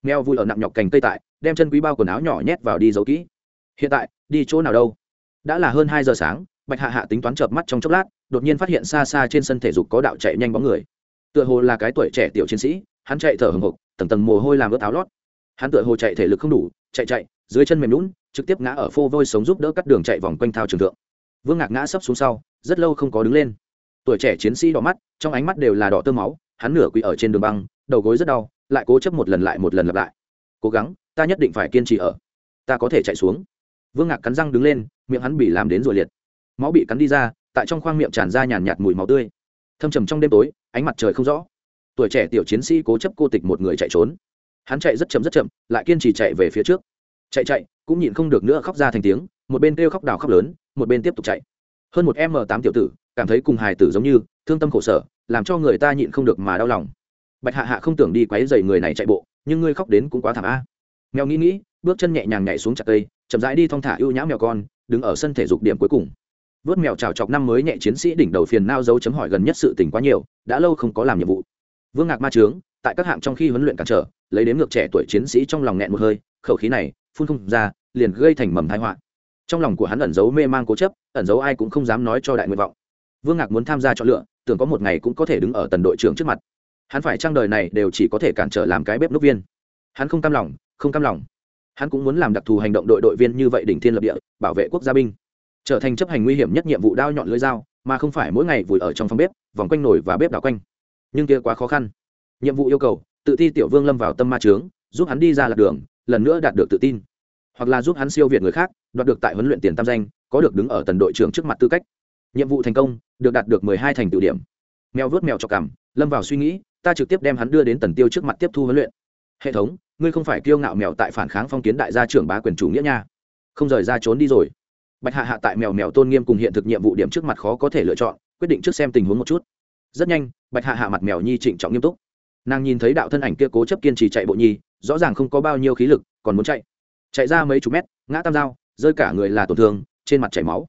Mèo vui ở nặng nhọc cành cây tại, đem chân quý bao quần áo nhỏ nhét vào đi giấu kỹ. Hiện tại, đi chỗ nào đâu? Đã là hơn hai giờ sáng, bạch hạ hạ tính toán chợp mắt trong chốc lát, đột nhiên phát hiện xa xa trên sân thể dục có đạo chạy nhanh bóng người. Tựa hồ là cái tuổi trẻ tiểu chiến sĩ, hắn chạy thở hồng hộc, tầng tầng mồ hôi làm ướt áo lót. Hắn tựa hồ chạy thể lực không đủ, chạy chạy, dưới chân mềm lún trực tiếp ngã ở phô vôi sống giúp đỡ cắt đường chạy vòng quanh thao trường thượng. Vương ngạc ngã sấp xuống sau, rất lâu không có đứng lên. Tuổi trẻ chiến sĩ đỏ mắt, trong ánh mắt đều là đỏ tơ máu hắn nửa quỳ ở trên đường băng, đầu gối rất đau, lại cố chấp một lần lại một lần lặp lại. Cố gắng, ta nhất định phải kiên trì ở. Ta có thể chạy xuống. Vương ngạc cắn răng đứng lên, miệng hắn bị làm đến rồi liệt. Máu bị cắn đi ra, tại trong khoang miệng tràn ra nhàn nhạt mùi máu tươi. Thâm trầm trong đêm tối, ánh mặt trời không rõ. Tuổi trẻ tiểu chiến sĩ cố chấp cô tịch một người chạy trốn. Hắn chạy rất chậm rất chậm, lại kiên trì chạy về phía trước. Chạy chạy, cũng nhịn không được nữa khóc ra thành tiếng, một bên kêu khóc đào khóc lớn, một bên tiếp tục chạy. Hơn một m tám tiểu tử, cảm thấy cùng hài tử giống như, thương tâm khổ sở làm cho người ta nhịn không được mà đau lòng. Bạch hạ hạ không tưởng đi quấy dày người này chạy bộ, nhưng ngươi khóc đến cũng quá thảm a. Mèo nghĩ nghĩ, bước chân nhẹ nhàng nhảy xuống chặt cây, chậm rãi đi thong thả ưu nhã mèo con, đứng ở sân thể dục điểm cuối cùng. Vớt mèo trào chọc năm mới nhẹ chiến sĩ đỉnh đầu phiền nao dấu chấm hỏi gần nhất sự tình quá nhiều, đã lâu không có làm nhiệm vụ. Vương ngạc ma trướng, tại các hạng trong khi huấn luyện cản trở, lấy đến ngược trẻ tuổi chiến sĩ trong lòng nghẹn một hơi, khẩu khí này, phun không ra, liền gây thành mầm thái họa. Trong lòng của hắn ẩn giấu mê man cố chấp, ẩn giấu ai cũng không dám nói cho đại nguyện vọng. Vương ngạc muốn tham gia chọn lựa tưởng có một ngày cũng có thể đứng ở tần đội trưởng trước mặt. Hắn phải trang đời này đều chỉ có thể cản trở làm cái bếp núc viên? Hắn không cam lòng, không cam lòng. Hắn cũng muốn làm đặc thù hành động đội đội viên như vậy đỉnh thiên lập địa, bảo vệ quốc gia binh. Trở thành chấp hành nguy hiểm nhất nhiệm vụ đao nhọn lưỡi dao, mà không phải mỗi ngày vùi ở trong phòng bếp, vòng quanh nổi và bếp đảo quanh. Nhưng kia quá khó khăn. Nhiệm vụ yêu cầu, tự thi tiểu vương lâm vào tâm ma trướng, giúp hắn đi ra lạc đường, lần nữa đạt được tự tin. Hoặc là giúp hắn siêu việt người khác, đoạt được tại huấn luyện tiền tam danh, có được đứng ở tần đội trưởng trước mặt tư cách nhiệm vụ thành công, được đạt được mười hai thành tự điểm. Mèo vớt mèo cho cảm, lâm vào suy nghĩ, ta trực tiếp đem hắn đưa đến tần tiêu trước mặt tiếp thu huấn luyện. Hệ thống, ngươi không phải kiêu ngạo mèo tại phản kháng phong kiến đại gia trưởng bá quyền chủ nghĩa nha. Không rời ra trốn đi rồi. Bạch hạ hạ tại mèo mèo tôn nghiêm cùng hiện thực nhiệm vụ điểm trước mặt khó có thể lựa chọn, quyết định trước xem tình huống một chút. Rất nhanh, bạch hạ hạ mặt mèo nhi trịnh trọng nghiêm túc. Nàng nhìn thấy đạo thân ảnh kia cố chấp kiên trì chạy bộ nhi, rõ ràng không có bao nhiêu khí lực, còn muốn chạy. Chạy ra mấy chục mét, ngã tam dao, rơi cả người là tổn thương, trên mặt chảy máu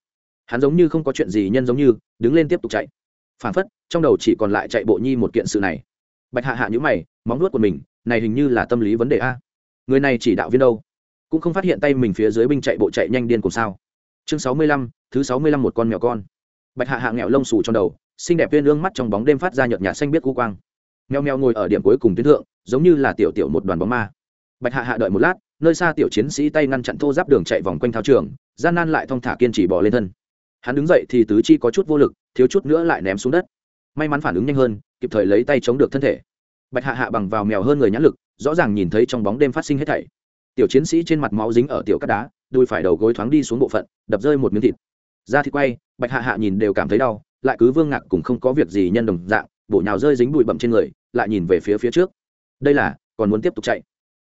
hắn giống như không có chuyện gì nhân giống như, đứng lên tiếp tục chạy. Phản phất, trong đầu chỉ còn lại chạy bộ nhi một kiện sự này. Bạch hạ hạ nhữ mày, móng nuốt của mình, này hình như là tâm lý vấn đề a. Người này chỉ đạo viên đâu? Cũng không phát hiện tay mình phía dưới binh chạy bộ chạy nhanh điên cùng sao. Chương sáu mươi lăm, thứ sáu mươi lăm một con mèo con. Bạch hạ hạ nghèo lông xù trong đầu, xinh đẹp viên ương mắt trong bóng đêm phát ra nhợt nhạt xanh biết cu quang. Mèo mèo ngồi ở điểm cuối cùng tuyến thượng, giống như là tiểu tiểu một đoàn bóng ma. Bạch hạ hạ đợi một lát, nơi xa tiểu chiến sĩ tay ngăn chặn thô giáp đường chạy vòng quanh thao trường, gian nan lại thong thả kiên trì bỏ lên thân hắn đứng dậy thì tứ chi có chút vô lực, thiếu chút nữa lại ném xuống đất. May mắn phản ứng nhanh hơn, kịp thời lấy tay chống được thân thể. Bạch hạ hạ bằng vào mèo hơn người nhãn lực, rõ ràng nhìn thấy trong bóng đêm phát sinh hết thảy. Tiểu chiến sĩ trên mặt máu dính ở tiểu cát đá, đùi phải đầu gối thoáng đi xuống bộ phận, đập rơi một miếng thịt. Ra thịt quay, bạch hạ hạ nhìn đều cảm thấy đau, lại cứ vương ngạc cũng không có việc gì nhân đồng dạng, bổ nhào rơi dính bụi bậm trên người, lại nhìn về phía phía trước. Đây là, còn muốn tiếp tục chạy.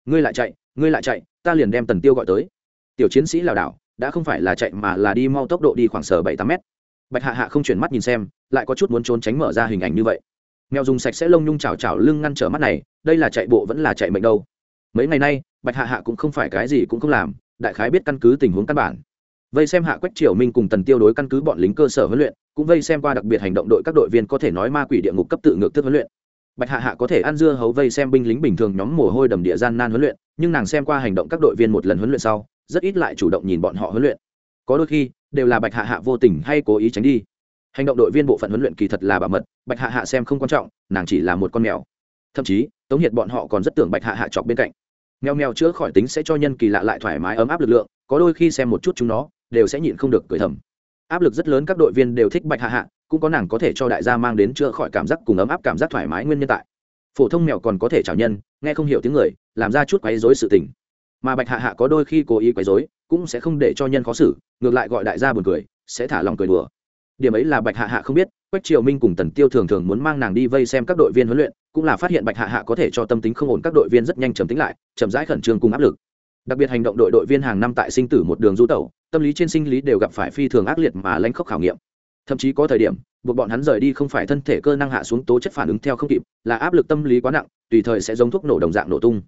Ngươi lại chạy, ngươi lại chạy, ta liền đem tần tiêu gọi tới. Tiểu chiến sĩ lảo đảo đã không phải là chạy mà là đi mau tốc độ đi khoảng sở bảy tám mét. Bạch hạ hạ không chuyển mắt nhìn xem, lại có chút muốn trốn tránh mở ra hình ảnh như vậy. Mèo dùng sạch sẽ lông nhung chảo chảo lưng ngăn trở mắt này, đây là chạy bộ vẫn là chạy mệnh đâu. Mấy ngày nay, bạch hạ hạ cũng không phải cái gì cũng không làm, đại khái biết căn cứ tình huống căn bản. Vây xem hạ quách triều minh cùng tần tiêu đối căn cứ bọn lính cơ sở huấn luyện, cũng vây xem qua đặc biệt hành động đội các đội viên có thể nói ma quỷ địa ngục cấp tự ngược thức huấn luyện. Bạch hạ hạ có thể ăn dưa hấu vây xem binh lính bình thường nhóm mồ hôi đầm địa gian nan huấn luyện, nhưng nàng xem qua hành động các đội viên một lần huấn luyện sau rất ít lại chủ động nhìn bọn họ huấn luyện. Có đôi khi, đều là bạch hạ hạ vô tình hay cố ý tránh đi. Hành động đội viên bộ phận huấn luyện kỳ thật là bảo mật, bạch hạ hạ xem không quan trọng, nàng chỉ là một con mèo. Thậm chí, tống hiệt bọn họ còn rất tưởng bạch hạ hạ chọc bên cạnh. Mèo mèo chữa khỏi tính sẽ cho nhân kỳ lạ lại thoải mái ấm áp lực lượng, có đôi khi xem một chút chúng nó, đều sẽ nhịn không được cười thầm. Áp lực rất lớn các đội viên đều thích bạch hạ hạ, cũng có nàng có thể cho đại gia mang đến chữa khỏi cảm giác cùng ấm áp cảm giác thoải mái nguyên nhân tại. Phổ thông mèo còn có thể chào nhân, nghe không hiểu tiếng người, làm ra chút quấy rối sự tình mà bạch hạ hạ có đôi khi cố ý quấy rối, cũng sẽ không để cho nhân khó xử, ngược lại gọi đại gia buồn cười, sẽ thả lòng cười đùa. Điểm ấy là bạch hạ hạ không biết, quách triều minh cùng tần tiêu thường thường muốn mang nàng đi vây xem các đội viên huấn luyện, cũng là phát hiện bạch hạ hạ có thể cho tâm tính không ổn các đội viên rất nhanh trầm tính lại, chậm rãi khẩn trương cùng áp lực. Đặc biệt hành động đội đội viên hàng năm tại sinh tử một đường du tẩu, tâm lý trên sinh lý đều gặp phải phi thường ác liệt mà lanh khốc khảo nghiệm. Thậm chí có thời điểm, buộc bọn hắn rời đi không phải thân thể cơ năng hạ xuống tố chất phản ứng theo không kịp, là áp lực tâm lý quá nặng, tùy thời sẽ giống thuốc nổ đồng dạng nổ tung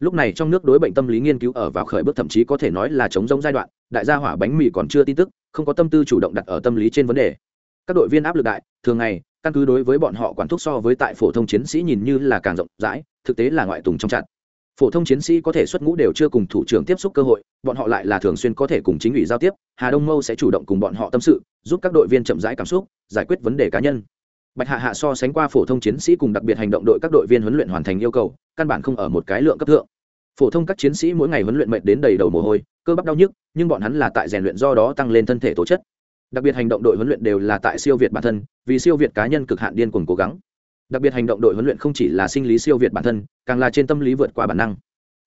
lúc này trong nước đối bệnh tâm lý nghiên cứu ở vào khởi bước thậm chí có thể nói là chống giống giai đoạn, đại gia hỏa bánh mì còn chưa tin tức, không có tâm tư chủ động đặt ở tâm lý trên vấn đề. Các đội viên áp lực đại, thường ngày, căn cứ đối với bọn họ quản thúc so với tại phổ thông chiến sĩ nhìn như là càng rộng rãi, thực tế là ngoại tùng trong chặt. Phổ thông chiến sĩ có thể xuất ngũ đều chưa cùng thủ trưởng tiếp xúc cơ hội, bọn họ lại là thường xuyên có thể cùng chính ủy giao tiếp, hà đông mâu sẽ chủ động cùng bọn họ tâm sự, giúp các đội viên chậm rãi cảm xúc, giải quyết vấn đề cá nhân bạch hạ hạ so sánh qua phổ thông chiến sĩ cùng đặc biệt hành động đội các đội viên huấn luyện hoàn thành yêu cầu, căn bản không ở một cái lượng cấp thượng. Phổ thông các chiến sĩ mỗi ngày huấn luyện mệt đến đầy đầu mồ hôi, cơ bắp đau nhức, nhưng bọn hắn là tại rèn luyện do đó tăng lên thân thể tố chất. Đặc biệt hành động đội huấn luyện đều là tại siêu việt bản thân, vì siêu việt cá nhân cực hạn điên cuồng cố gắng. Đặc biệt hành động đội huấn luyện không chỉ là sinh lý siêu việt bản thân, càng là trên tâm lý vượt qua bản năng.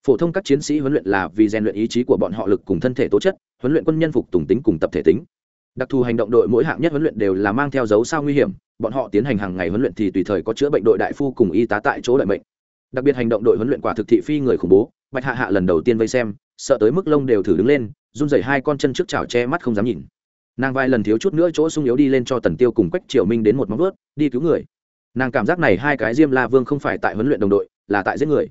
Phổ thông các chiến sĩ huấn luyện là vì rèn luyện ý chí của bọn họ lực cùng thân thể tố chất, huấn luyện quân nhân phục tùng tính cùng tập thể tính. Đặc thù hành động đội mỗi hạng nhất huấn luyện đều là mang theo dấu sao nguy hiểm bọn họ tiến hành hàng ngày huấn luyện thì tùy thời có chữa bệnh đội đại phu cùng y tá tại chỗ lợi bệnh đặc biệt hành động đội huấn luyện quả thực thị phi người khủng bố, bạch hạ hạ lần đầu tiên vây xem, sợ tới mức lông đều thử đứng lên, run rẩy hai con chân trước chảo che mắt không dám nhìn. Nàng vài lần thiếu chút nữa chỗ sung yếu đi lên cho tần tiêu cùng quách triều minh đến một móng vớt đi cứu người. Nàng cảm giác này hai cái diêm la vương không phải tại huấn luyện đồng đội, là tại giết người.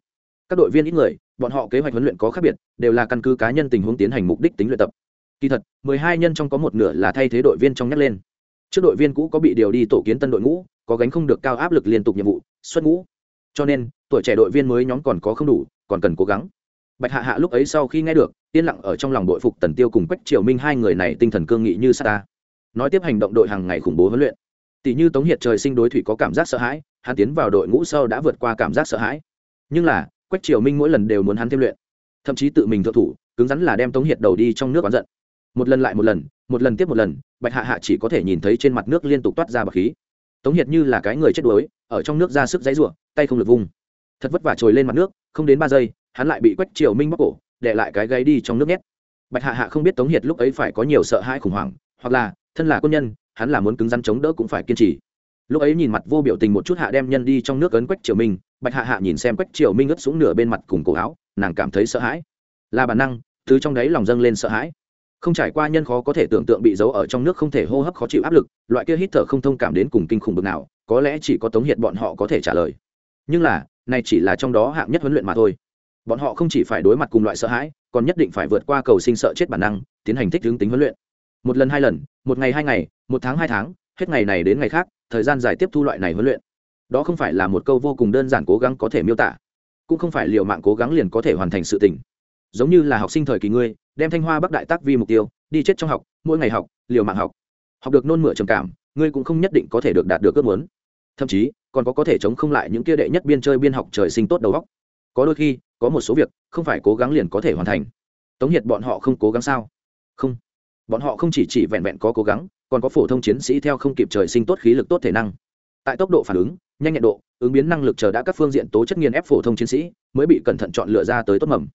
Các đội viên ít người, bọn họ kế hoạch huấn luyện có khác biệt, đều là căn cứ cá nhân tình huống tiến hành mục đích tính luyện tập. Kỳ thật, mười hai nhân trong có một nửa là thay thế đội viên trong nhắc lên trước đội viên cũ có bị điều đi tổ kiến tân đội ngũ, có gánh không được cao áp lực liên tục nhiệm vụ, xuất ngũ. Cho nên, tuổi trẻ đội viên mới nhóm còn có không đủ, còn cần cố gắng. Bạch hạ hạ lúc ấy sau khi nghe được, yên lặng ở trong lòng đội phục tần tiêu cùng quách triều minh hai người này tinh thần cương nghị như sa nói tiếp hành động đội hàng ngày khủng bố huấn luyện. Tỷ như tống hiệt trời sinh đối thủy có cảm giác sợ hãi, hắn tiến vào đội ngũ sau đã vượt qua cảm giác sợ hãi. Nhưng là, quách triều minh mỗi lần đều muốn hắn thêm luyện. Thậm chí tự mình thượng thủ, cứng rắn là đem tống hiệt đầu đi trong nước oán giận một lần lại một lần một lần tiếp một lần, bạch hạ hạ chỉ có thể nhìn thấy trên mặt nước liên tục toát ra bọc khí. Tống hiệt như là cái người chết đuối, ở trong nước ra sức dãy ruộng tay không lực vung. Thật vất vả trồi lên mặt nước, không đến ba giây, hắn lại bị quách triều minh bóc cổ, để lại cái gáy đi trong nước nhét. Bạch hạ hạ không biết tống hiệt lúc ấy phải có nhiều sợ hãi khủng hoảng, hoặc là thân là quân nhân, hắn là muốn cứng rắn chống đỡ cũng phải kiên trì. Lúc ấy nhìn mặt vô biểu tình một chút hạ đem nhân đi trong nước ấn quách triều minh, bạch hạ hạ nhìn xem quách triều minh ướt xuống nửa bên mặt cùng cổ áo, nàng cảm thấy sợ hãi. Là bản năng, thứ trong đấy lòng dâng lên sợ hãi không trải qua nhân khó có thể tưởng tượng bị giấu ở trong nước không thể hô hấp khó chịu áp lực, loại kia hít thở không thông cảm đến cùng kinh khủng bực nào, có lẽ chỉ có tống hiện bọn họ có thể trả lời. Nhưng là, này chỉ là trong đó hạng nhất huấn luyện mà thôi. Bọn họ không chỉ phải đối mặt cùng loại sợ hãi, còn nhất định phải vượt qua cầu sinh sợ chết bản năng, tiến hành thích hướng tính huấn luyện. Một lần hai lần, một ngày hai ngày, một tháng hai tháng, hết ngày này đến ngày khác, thời gian dài tiếp thu loại này huấn luyện. Đó không phải là một câu vô cùng đơn giản cố gắng có thể miêu tả, cũng không phải liệu mạng cố gắng liền có thể hoàn thành sự tình giống như là học sinh thời kỳ ngươi, đem thanh hoa bắc đại tác vi mục tiêu, đi chết trong học, mỗi ngày học, liều mạng học. Học được nôn mửa trầm cảm, ngươi cũng không nhất định có thể được đạt được ước muốn. Thậm chí, còn có có thể chống không lại những kia đệ nhất biên chơi biên học trời sinh tốt đầu óc. Có đôi khi, có một số việc, không phải cố gắng liền có thể hoàn thành. Tống hiệt bọn họ không cố gắng sao? Không. Bọn họ không chỉ chỉ vẹn vẹn có cố gắng, còn có phổ thông chiến sĩ theo không kịp trời sinh tốt khí lực tốt thể năng. Tại tốc độ phản ứng, nhanh nhẹn độ, ứng biến năng lực chờ đã các phương diện tố chất nghiên ép phổ thông chiến sĩ, mới bị cẩn thận chọn lựa ra tới tốt mầm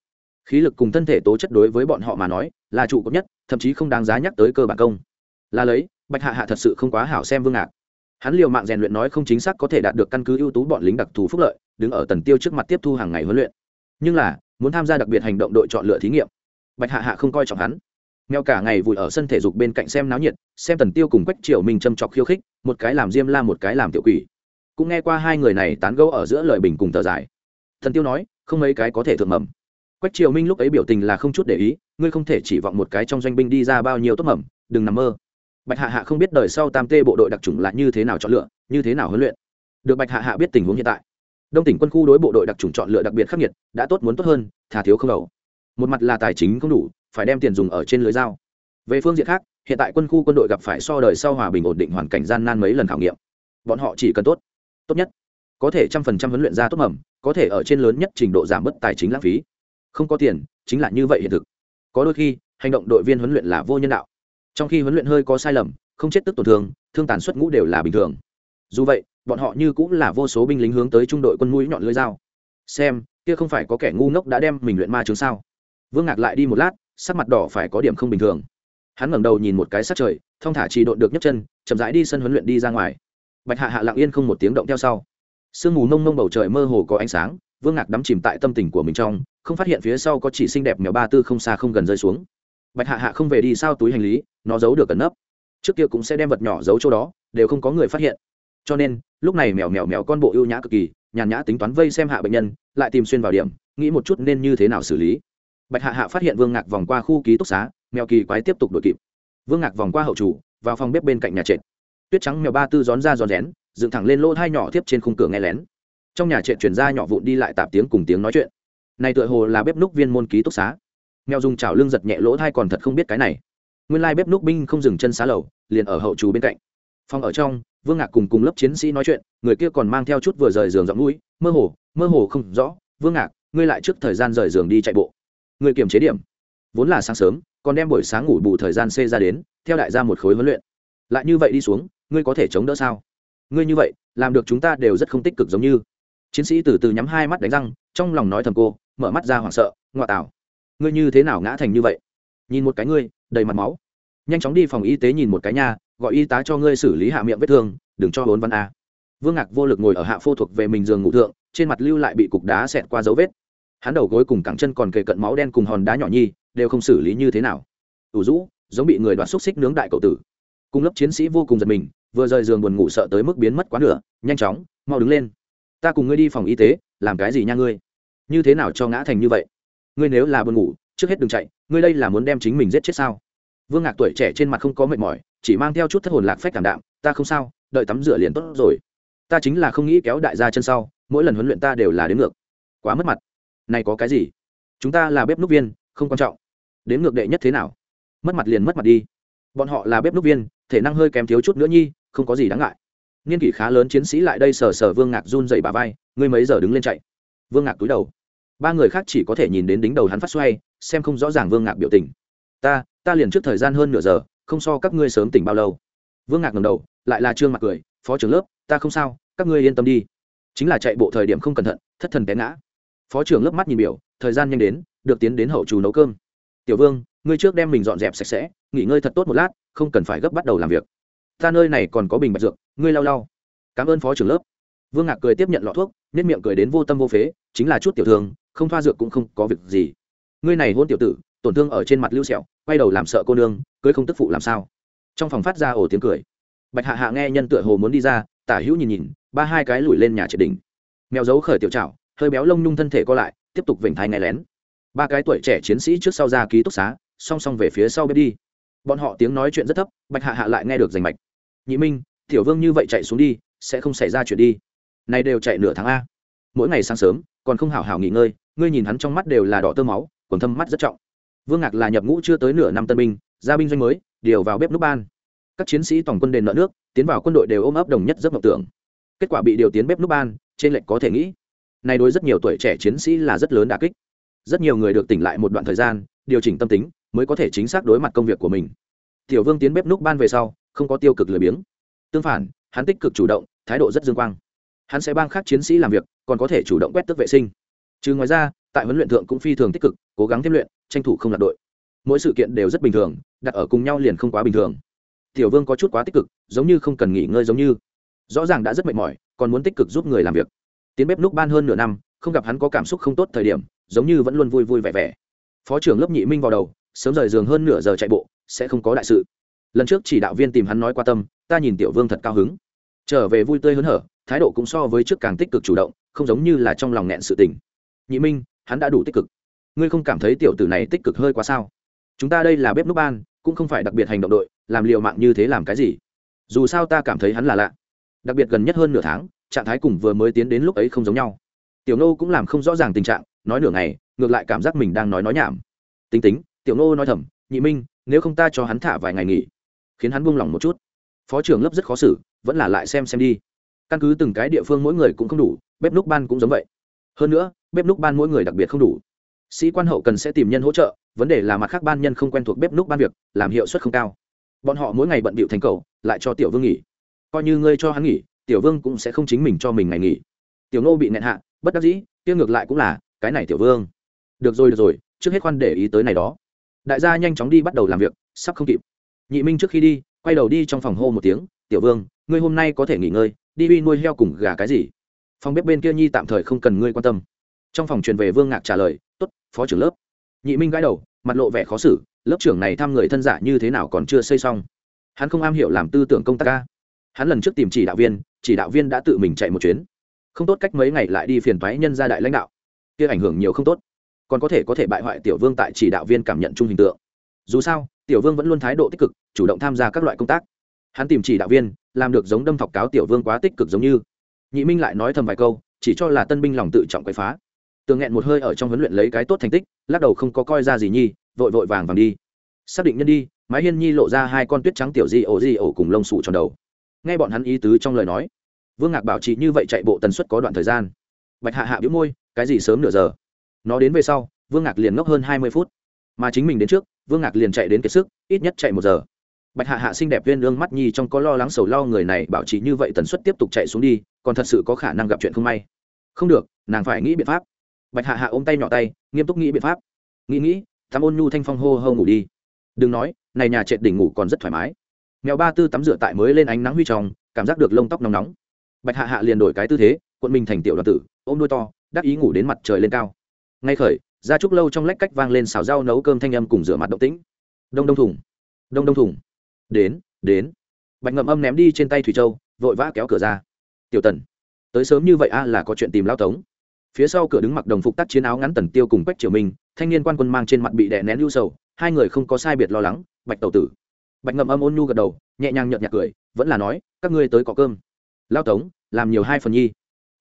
khí lực cùng thân thể tố chất đối với bọn họ mà nói, là trụ cột nhất, thậm chí không đáng giá nhắc tới cơ bản công. Là lấy, bạch hạ hạ thật sự không quá hảo xem vương ngạc. Hắn liều mạng rèn luyện nói không chính xác có thể đạt được căn cứ ưu tú bọn lính đặc thù phúc lợi, đứng ở tần tiêu trước mặt tiếp thu hàng ngày huấn luyện. Nhưng là, muốn tham gia đặc biệt hành động đội chọn lựa thí nghiệm. Bạch hạ hạ không coi trọng hắn. Mèo cả ngày vùi ở sân thể dục bên cạnh xem náo nhiệt, xem tần tiêu cùng quách triều mình châm chọc khiêu khích, một cái làm diêm la một cái làm tiểu quỷ. Cũng nghe qua hai người này tán gẫu ở giữa lời bình cùng thở dài. Thần tiêu nói, không mấy cái có thể thượng mầm quách triều minh lúc ấy biểu tình là không chút để ý, ngươi không thể chỉ vọng một cái trong doanh binh đi ra bao nhiêu tốt mầm, đừng nằm mơ. Bạch hạ hạ không biết đời sau tam tê bộ đội đặc trùng là như thế nào chọn lựa, như thế nào huấn luyện. Được bạch hạ hạ biết tình huống hiện tại. Đông tỉnh quân khu đối bộ đội đặc trùng chọn lựa đặc biệt khắc nghiệt, đã tốt muốn tốt hơn, thà thiếu không đầu. Một mặt là tài chính không đủ, phải đem tiền dùng ở trên lưới dao. Về phương diện khác, hiện tại quân khu quân đội gặp phải so đời sau hòa bình ổn định hoàn cảnh gian nan mấy lần khảo nghiệm. Bọn họ chỉ cần tốt tốt nhất. Có thể trăm phần trăm huấn luyện ra tốt mầm, có thể ở trên lớn nhất trình độ giảm bớt tài chính lãng phí không có tiền, chính là như vậy hiện thực. Có đôi khi, hành động đội viên huấn luyện là vô nhân đạo. Trong khi huấn luyện hơi có sai lầm, không chết tức tổn thương thương tàn suất ngũ đều là bình thường. Dù vậy, bọn họ như cũng là vô số binh lính hướng tới trung đội quân mũi nhọn lưỡi dao. Xem, kia không phải có kẻ ngu ngốc đã đem mình luyện ma chứng sao? Vương ngạc lại đi một lát, sắc mặt đỏ phải có điểm không bình thường. Hắn ngẩng đầu nhìn một cái sát trời, thong thả chỉ độn được nhấc chân, chậm rãi đi sân huấn luyện đi ra ngoài. Bạch hạ hạ lặng yên không một tiếng động theo sau. Sương mù nông nông bầu trời mơ hồ có ánh sáng vương ngạc đắm chìm tại tâm tình của mình trong, không phát hiện phía sau có chỉ xinh đẹp mèo ba tư không xa không gần rơi xuống. Bạch hạ hạ không về đi sao túi hành lý, nó giấu được cẩn nấp. Trước kia cũng sẽ đem vật nhỏ giấu chỗ đó, đều không có người phát hiện. Cho nên, lúc này mèo mèo mèo con bộ ưu nhã cực kỳ, nhàn nhã tính toán vây xem hạ bệnh nhân, lại tìm xuyên vào điểm, nghĩ một chút nên như thế nào xử lý. Bạch hạ hạ phát hiện vương ngạc vòng qua khu ký túc xá, mèo kỳ quái tiếp tục đội kịp. Vương ngạc vòng qua hậu chủ, vào phòng bếp bên cạnh nhà trệt. Tuyết trắng mèo ba tư rón ra rón rén, dựng thẳng lên lỗ hai nhỏ tiếp trên khung cửa nghe lén trong nhà trệ chuyển ra nhỏ vụn đi lại tạp tiếng cùng tiếng nói chuyện. Này tựa hồ là bếp núc viên môn ký túc xá. Mèo dùng chảo lưng giật nhẹ lỗ thai còn thật không biết cái này. Nguyên lai bếp núc binh không dừng chân xá lầu, liền ở hậu trù bên cạnh. Phòng ở trong, vương ngạc cùng cùng lớp chiến sĩ nói chuyện, người kia còn mang theo chút vừa rời giường giọng mũi, mơ hồ mơ hồ không rõ, vương ngạc, ngươi lại trước thời gian rời giường đi chạy bộ. Người kiềm chế điểm. Vốn là sáng sớm, còn đem buổi sáng ngủ bù thời gian xê ra đến, theo đại gia một khối huấn luyện. Lại như vậy đi xuống, ngươi có thể chống đỡ sao? Ngươi như vậy, làm được chúng ta đều rất không tích cực giống như chiến sĩ từ từ nhắm hai mắt đánh răng, trong lòng nói thầm cô, mở mắt ra hoảng sợ ngoại tảo ngươi như thế nào ngã thành như vậy? Nhìn một cái ngươi, đầy mặt máu. Nhanh chóng đi phòng y tế nhìn một cái nha, gọi y tá cho ngươi xử lý hạ miệng vết thương, đừng cho bốn văn a. Vương ngạc vô lực ngồi ở hạ phô thuộc về mình giường ngủ thượng, trên mặt lưu lại bị cục đá xẹt qua dấu vết. Hắn đầu gối cùng cẳng chân còn kề cận máu đen cùng hòn đá nhỏ nhi, đều không xử lý như thế nào. Ủ rũ, giống bị người đoạt xúc xích nướng đại cậu tử. Cùng lớp chiến sĩ vô cùng giật mình, vừa rời giường buồn ngủ sợ tới mức biến mất quá nửa, nhanh chóng, mau đứng lên ta cùng ngươi đi phòng y tế, làm cái gì nha ngươi? Như thế nào cho ngã thành như vậy? Ngươi nếu là buồn ngủ, trước hết đừng chạy, ngươi đây là muốn đem chính mình giết chết sao? Vương ngạc tuổi trẻ trên mặt không có mệt mỏi, chỉ mang theo chút thất hồn lạc phách cảm đạm, ta không sao, đợi tắm rửa liền tốt rồi. Ta chính là không nghĩ kéo đại gia chân sau, mỗi lần huấn luyện ta đều là đến ngược. Quá mất mặt. Này có cái gì? Chúng ta là bếp núc viên, không quan trọng. Đến ngược đệ nhất thế nào? Mất mặt liền mất mặt đi. Bọn họ là bếp núc viên, thể năng hơi kém thiếu chút nữa nhi, không có gì đáng ngại niên kỷ khá lớn chiến sĩ lại đây sờ sờ vương ngạc run dậy bà vai, ngươi mấy giờ đứng lên chạy? Vương ngạc túi đầu. Ba người khác chỉ có thể nhìn đến đính đầu hắn phát xoay, xem không rõ ràng vương ngạc biểu tình. Ta ta liền trước thời gian hơn nửa giờ, không so các ngươi sớm tỉnh bao lâu. Vương ngạc ngầm đầu, lại là trương mặt cười, phó trưởng lớp, ta không sao, các ngươi yên tâm đi. Chính là chạy bộ thời điểm không cẩn thận, thất thần té ngã. Phó trưởng lớp mắt nhìn biểu, thời gian nhanh đến, được tiến đến hậu chủ nấu cơm. Tiểu vương, ngươi trước đem mình dọn dẹp sạch sẽ, nghỉ ngơi thật tốt một lát, không cần phải gấp bắt đầu làm việc ta nơi này còn có bình bạch dược, ngươi lau lau. Cảm ơn phó trưởng lớp. Vương ngạc cười tiếp nhận lọ thuốc nết miệng cười đến vô tâm vô phế, chính là chút tiểu thương, không thoa dược cũng không có việc gì. Ngươi này hôn tiểu tử, tổn thương ở trên mặt lưu sẹo, quay đầu làm sợ cô nương, cưới không tức phụ làm sao? Trong phòng phát ra ổ tiếng cười. Bạch hạ hạ nghe nhân tựa hồ muốn đi ra, tả hữu nhìn nhìn, ba hai cái lùi lên nhà triệt đỉnh. Mèo giấu khởi tiểu trảo, hơi béo lông nhung thân thể co lại, tiếp tục vểnh thai nghe lén. Ba cái tuổi trẻ chiến sĩ trước sau ra ký túc xá, song song về phía sau bếp đi. Bọn họ tiếng nói chuyện rất thấp, bạch hạ hạ lại nghe được rành mạch nhị minh, tiểu vương như vậy chạy xuống đi, sẽ không xảy ra chuyện đi. Này đều chạy nửa tháng a. Mỗi ngày sáng sớm, còn không hào hào nghỉ ngơi, ngươi nhìn hắn trong mắt đều là đỏ tơ máu còn thâm mắt rất trọng. Vương ngạc là nhập ngũ chưa tới nửa năm tân binh gia binh doanh mới, điều vào bếp núc ban. Các chiến sĩ tổng quân đền nợ nước, tiến vào quân đội đều ôm ấp đồng nhất giấc mộng tưởng. Kết quả bị điều tiến bếp núc ban, trên lệnh có thể nghĩ. Này đối rất nhiều tuổi trẻ chiến sĩ là rất lớn đà kích. Rất nhiều người được tỉnh lại một đoạn thời gian, điều chỉnh tâm tính, mới có thể chính xác đối mặt công việc của mình. Tiểu vương tiến bếp núc ban về sau không có tiêu cực lười biếng. Tương phản, hắn tích cực chủ động, thái độ rất dương quang. Hắn sẽ bang khác chiến sĩ làm việc, còn có thể chủ động quét tức vệ sinh. Trừ ngoài ra, tại huấn luyện thượng cũng phi thường tích cực, cố gắng thêm luyện, tranh thủ không lạc đội. Mỗi sự kiện đều rất bình thường, đặt ở cùng nhau liền không quá bình thường. Tiểu vương có chút quá tích cực, giống như không cần nghỉ ngơi giống như. Rõ ràng đã rất mệt mỏi, còn muốn tích cực giúp người làm việc. Tiến bếp lúc ban hơn nửa năm, không gặp hắn có cảm xúc không tốt thời điểm, giống như vẫn luôn vui vui vẻ vẻ. Phó trưởng lớp nhị minh vào đầu, sớm rời giường hơn nửa giờ chạy bộ, sẽ không có đại sự lần trước chỉ đạo viên tìm hắn nói qua tâm, ta nhìn tiểu vương thật cao hứng. Trở về vui tươi hớn hở, thái độ cũng so với trước càng tích cực chủ động, không giống như là trong lòng nghẹn sự tình. Nhị minh, hắn đã đủ tích cực. Ngươi không cảm thấy tiểu tử này tích cực hơi quá sao? Chúng ta đây là bếp núc ban, cũng không phải đặc biệt hành động đội, làm liều mạng như thế làm cái gì? Dù sao ta cảm thấy hắn là lạ. Đặc biệt gần nhất hơn nửa tháng, trạng thái cùng vừa mới tiến đến lúc ấy không giống nhau. Tiểu nô cũng làm không rõ ràng tình trạng, nói nửa ngày, ngược lại cảm giác mình đang nói nói nhảm. Tính tính, tiểu nô nói thầm, nhị minh, nếu không ta cho hắn thả vài ngày nghỉ khiến hắn buông lỏng một chút. Phó trưởng lớp rất khó xử, vẫn là lại xem xem đi. Căn cứ từng cái địa phương mỗi người cũng không đủ, bếp núc ban cũng giống vậy. Hơn nữa, bếp núc ban mỗi người đặc biệt không đủ. Sĩ quan hậu cần sẽ tìm nhân hỗ trợ, vấn đề là mặt khác ban nhân không quen thuộc bếp núc ban việc, làm hiệu suất không cao. Bọn họ mỗi ngày bận bịu thành cầu, lại cho tiểu vương nghỉ. Coi như ngươi cho hắn nghỉ, tiểu vương cũng sẽ không chính mình cho mình ngày nghỉ. Tiểu nô bị nẹn hạ, bất đắc dĩ tiêu ngược lại cũng là, cái này tiểu vương. Được rồi được rồi, trước hết khoan để ý tới này đó. Đại gia nhanh chóng đi bắt đầu làm việc, sắp không kịp nhị minh trước khi đi, quay đầu đi trong phòng hô một tiếng, tiểu vương, ngươi hôm nay có thể nghỉ ngơi, đi uy nuôi heo cùng gà cái gì? Phòng bếp bên kia nhi tạm thời không cần ngươi quan tâm. Trong phòng truyền về vương ngạc trả lời, tốt, phó trưởng lớp. Nhị minh gãi đầu, mặt lộ vẻ khó xử, lớp trưởng này thăm người thân giả như thế nào còn chưa xây xong? Hắn không am hiểu làm tư tưởng công tác ca hắn lần trước tìm chỉ đạo viên, chỉ đạo viên đã tự mình chạy một chuyến. Không tốt cách mấy ngày lại đi phiền thoái nhân gia đại lãnh đạo. Kia ảnh hưởng nhiều không tốt. Còn có thể có thể bại hoại tiểu vương tại chỉ đạo viên cảm nhận chung hình tượng. Dù sao tiểu vương vẫn luôn thái độ tích cực, chủ động tham gia các loại công tác. Hắn tìm chỉ đạo viên, làm được giống đâm thọc cáo tiểu vương quá tích cực giống như. Nhị minh lại nói thầm vài câu, chỉ cho là tân binh lòng tự trọng quậy phá. Tường nghẹn một hơi ở trong huấn luyện lấy cái tốt thành tích, lắc đầu không có coi ra gì nhi, vội vội vàng vàng đi. Xác định nhân đi, mái hiên nhi lộ ra hai con tuyết trắng tiểu di ổ di ổ cùng lông sụ tròn đầu. Nghe bọn hắn ý tứ trong lời nói, vương ngạc bảo trì như vậy chạy bộ tần suất có đoạn thời gian. Bạch hạ hạ biếu môi, cái gì sớm nửa giờ? Nó đến về sau, vương ngạc liền ngốc hơn hai mươi phút. Mà chính mình đến trước vương ngạc liền chạy đến kiệt sức, ít nhất chạy một giờ. Bạch hạ hạ xinh đẹp viên lương mắt nhi trong có lo lắng sầu lo người này bảo trì như vậy tần suất tiếp tục chạy xuống đi, còn thật sự có khả năng gặp chuyện không may. Không được, nàng phải nghĩ biện pháp. Bạch hạ hạ ôm tay nhỏ tay, nghiêm túc nghĩ biện pháp. Nghĩ nghĩ tắm ôn nhu thanh phong hô hô ngủ đi. Đừng nói, này nhà trệt đỉnh ngủ còn rất thoải mái. Mèo ba tư tắm rửa tại mới lên ánh nắng huy tròng cảm giác được lông tóc nóng nóng. Bạch hạ hạ liền đổi cái tư thế, quận mình thành tiểu đoàn tử, ôm đuôi to, đắc ý ngủ đến mặt trời lên cao. Ngay khởi ra trúc lâu trong lách cách vang lên xào rau nấu cơm thanh âm cùng rửa mặt động tĩnh. Đông đông thùng. Đông đông thùng. Đến đến. Bạch ngậm âm ném đi trên tay thủy châu, vội vã kéo cửa ra. Tiểu tần, tới sớm như vậy a là có chuyện tìm lao tống. Phía sau cửa đứng mặc đồng phục tác chiến áo ngắn tần tiêu cùng quách triều minh, thanh niên quan quân mang trên mặt bị đè nén lưu sầu, hai người không có sai biệt lo lắng, bạch tẩu tử. Bạch ngậm âm ôn nhu gật đầu, nhẹ nhàng nhợt nhạt cười, vẫn là nói, các ngươi tới có cơm. Lao tống, làm nhiều hai phần nhi.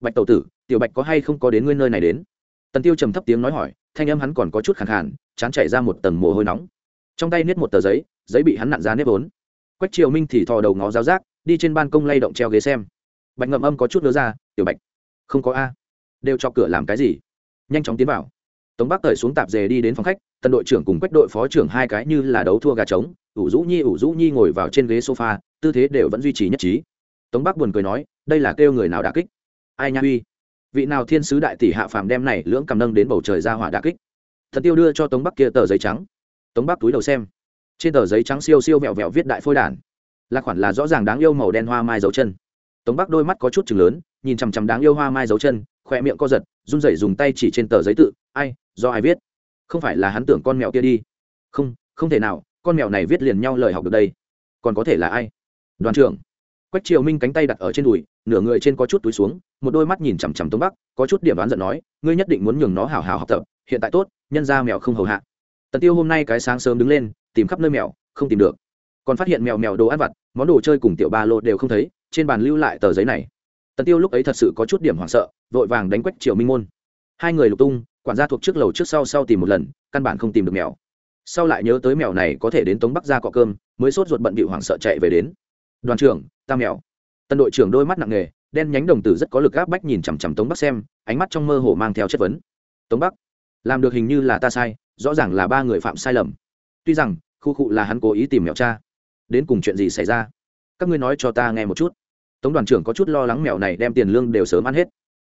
Bạch tẩu tử, tiểu bạch có hay không có đến nguyên nơi này đến? Tần tiêu trầm thấp tiếng nói hỏi, thanh âm hắn còn có chút khàn khàn, chán chảy ra một tầng mồ hôi nóng. Trong tay niết một tờ giấy giấy bị hắn nặn ra nếp vốn. Quách triều minh thì thò đầu ngó giáo giác, đi trên ban công lay động treo ghế xem. Bạch ngậm âm có chút nữa ra, tiểu bạch, không có a. Đều cho cửa làm cái gì? Nhanh chóng tiến vào. Tống bắc cởi xuống tạp dề đi đến phòng khách, tần đội trưởng cùng quách đội phó trưởng hai cái như là đấu thua gà trống, ủ rũ nhi ủ rũ nhi ngồi vào trên ghế sofa, tư thế đều vẫn duy trì nhất trí. Tống bắc buồn cười nói, đây là kêu người nào đà kích? Ai nha, uy vị nào thiên sứ đại tỷ hạ phàm đem này lưỡng cầm nâng đến bầu trời ra hỏa đà kích. Thần tiêu đưa cho tống bắc kia tờ giấy trắng. Tống bắc túi đầu xem. Trên tờ giấy trắng siêu siêu vẹo vẹo viết đại phôi đản. Là khoản là rõ ràng đáng yêu màu đen hoa mai dấu chân. Tống bắc đôi mắt có chút chừng lớn, nhìn chằm chằm đáng yêu hoa mai dấu chân khỏe miệng co giật, run rẩy dùng tay chỉ trên tờ giấy tự, ai, do ai viết? Không phải là hắn tưởng con mèo kia đi? Không không thể nào, con mèo này viết liền nhau lời học được đây. Còn có thể là ai? Đoàn trưởng. Quách triều minh cánh tay đặt ở trên đùi, nửa người trên có chút túi xuống một đôi mắt nhìn chằm chằm tống bắc, có chút điểm đoán giận nói, ngươi nhất định muốn nhường nó hào hào học tập, hiện tại tốt, nhân ra mèo không hầu hạ. Tần tiêu hôm nay cái sáng sớm đứng lên, tìm khắp nơi mèo, không tìm được. Còn phát hiện mèo mèo đồ ăn vặt, món đồ chơi cùng tiểu ba lô đều không thấy, trên bàn lưu lại tờ giấy này. Tần tiêu lúc ấy thật sự có chút điểm hoảng sợ, vội vàng đánh quách triều minh môn. Hai người lục tung, quản gia thuộc trước lầu trước sau sau tìm một lần, căn bản không tìm được mèo. Sau lại nhớ tới mèo này có thể đến tống bắc ra cọ cơm, mới sốt ruột bận bị hoảng sợ chạy về đến. Đoàn trưởng, ta mèo. Tân đội trưởng đôi mắt nặng nề đen nhánh đồng tử rất có lực áp bách nhìn chằm chằm tống bắc xem, ánh mắt trong mơ hồ mang theo chất vấn. Tống bắc, làm được hình như là ta sai, rõ ràng là ba người phạm sai lầm. Tuy rằng, khu cụ là hắn cố ý tìm mèo cha. Đến cùng chuyện gì xảy ra? Các ngươi nói cho ta nghe một chút. Tống đoàn trưởng có chút lo lắng mèo này đem tiền lương đều sớm ăn hết.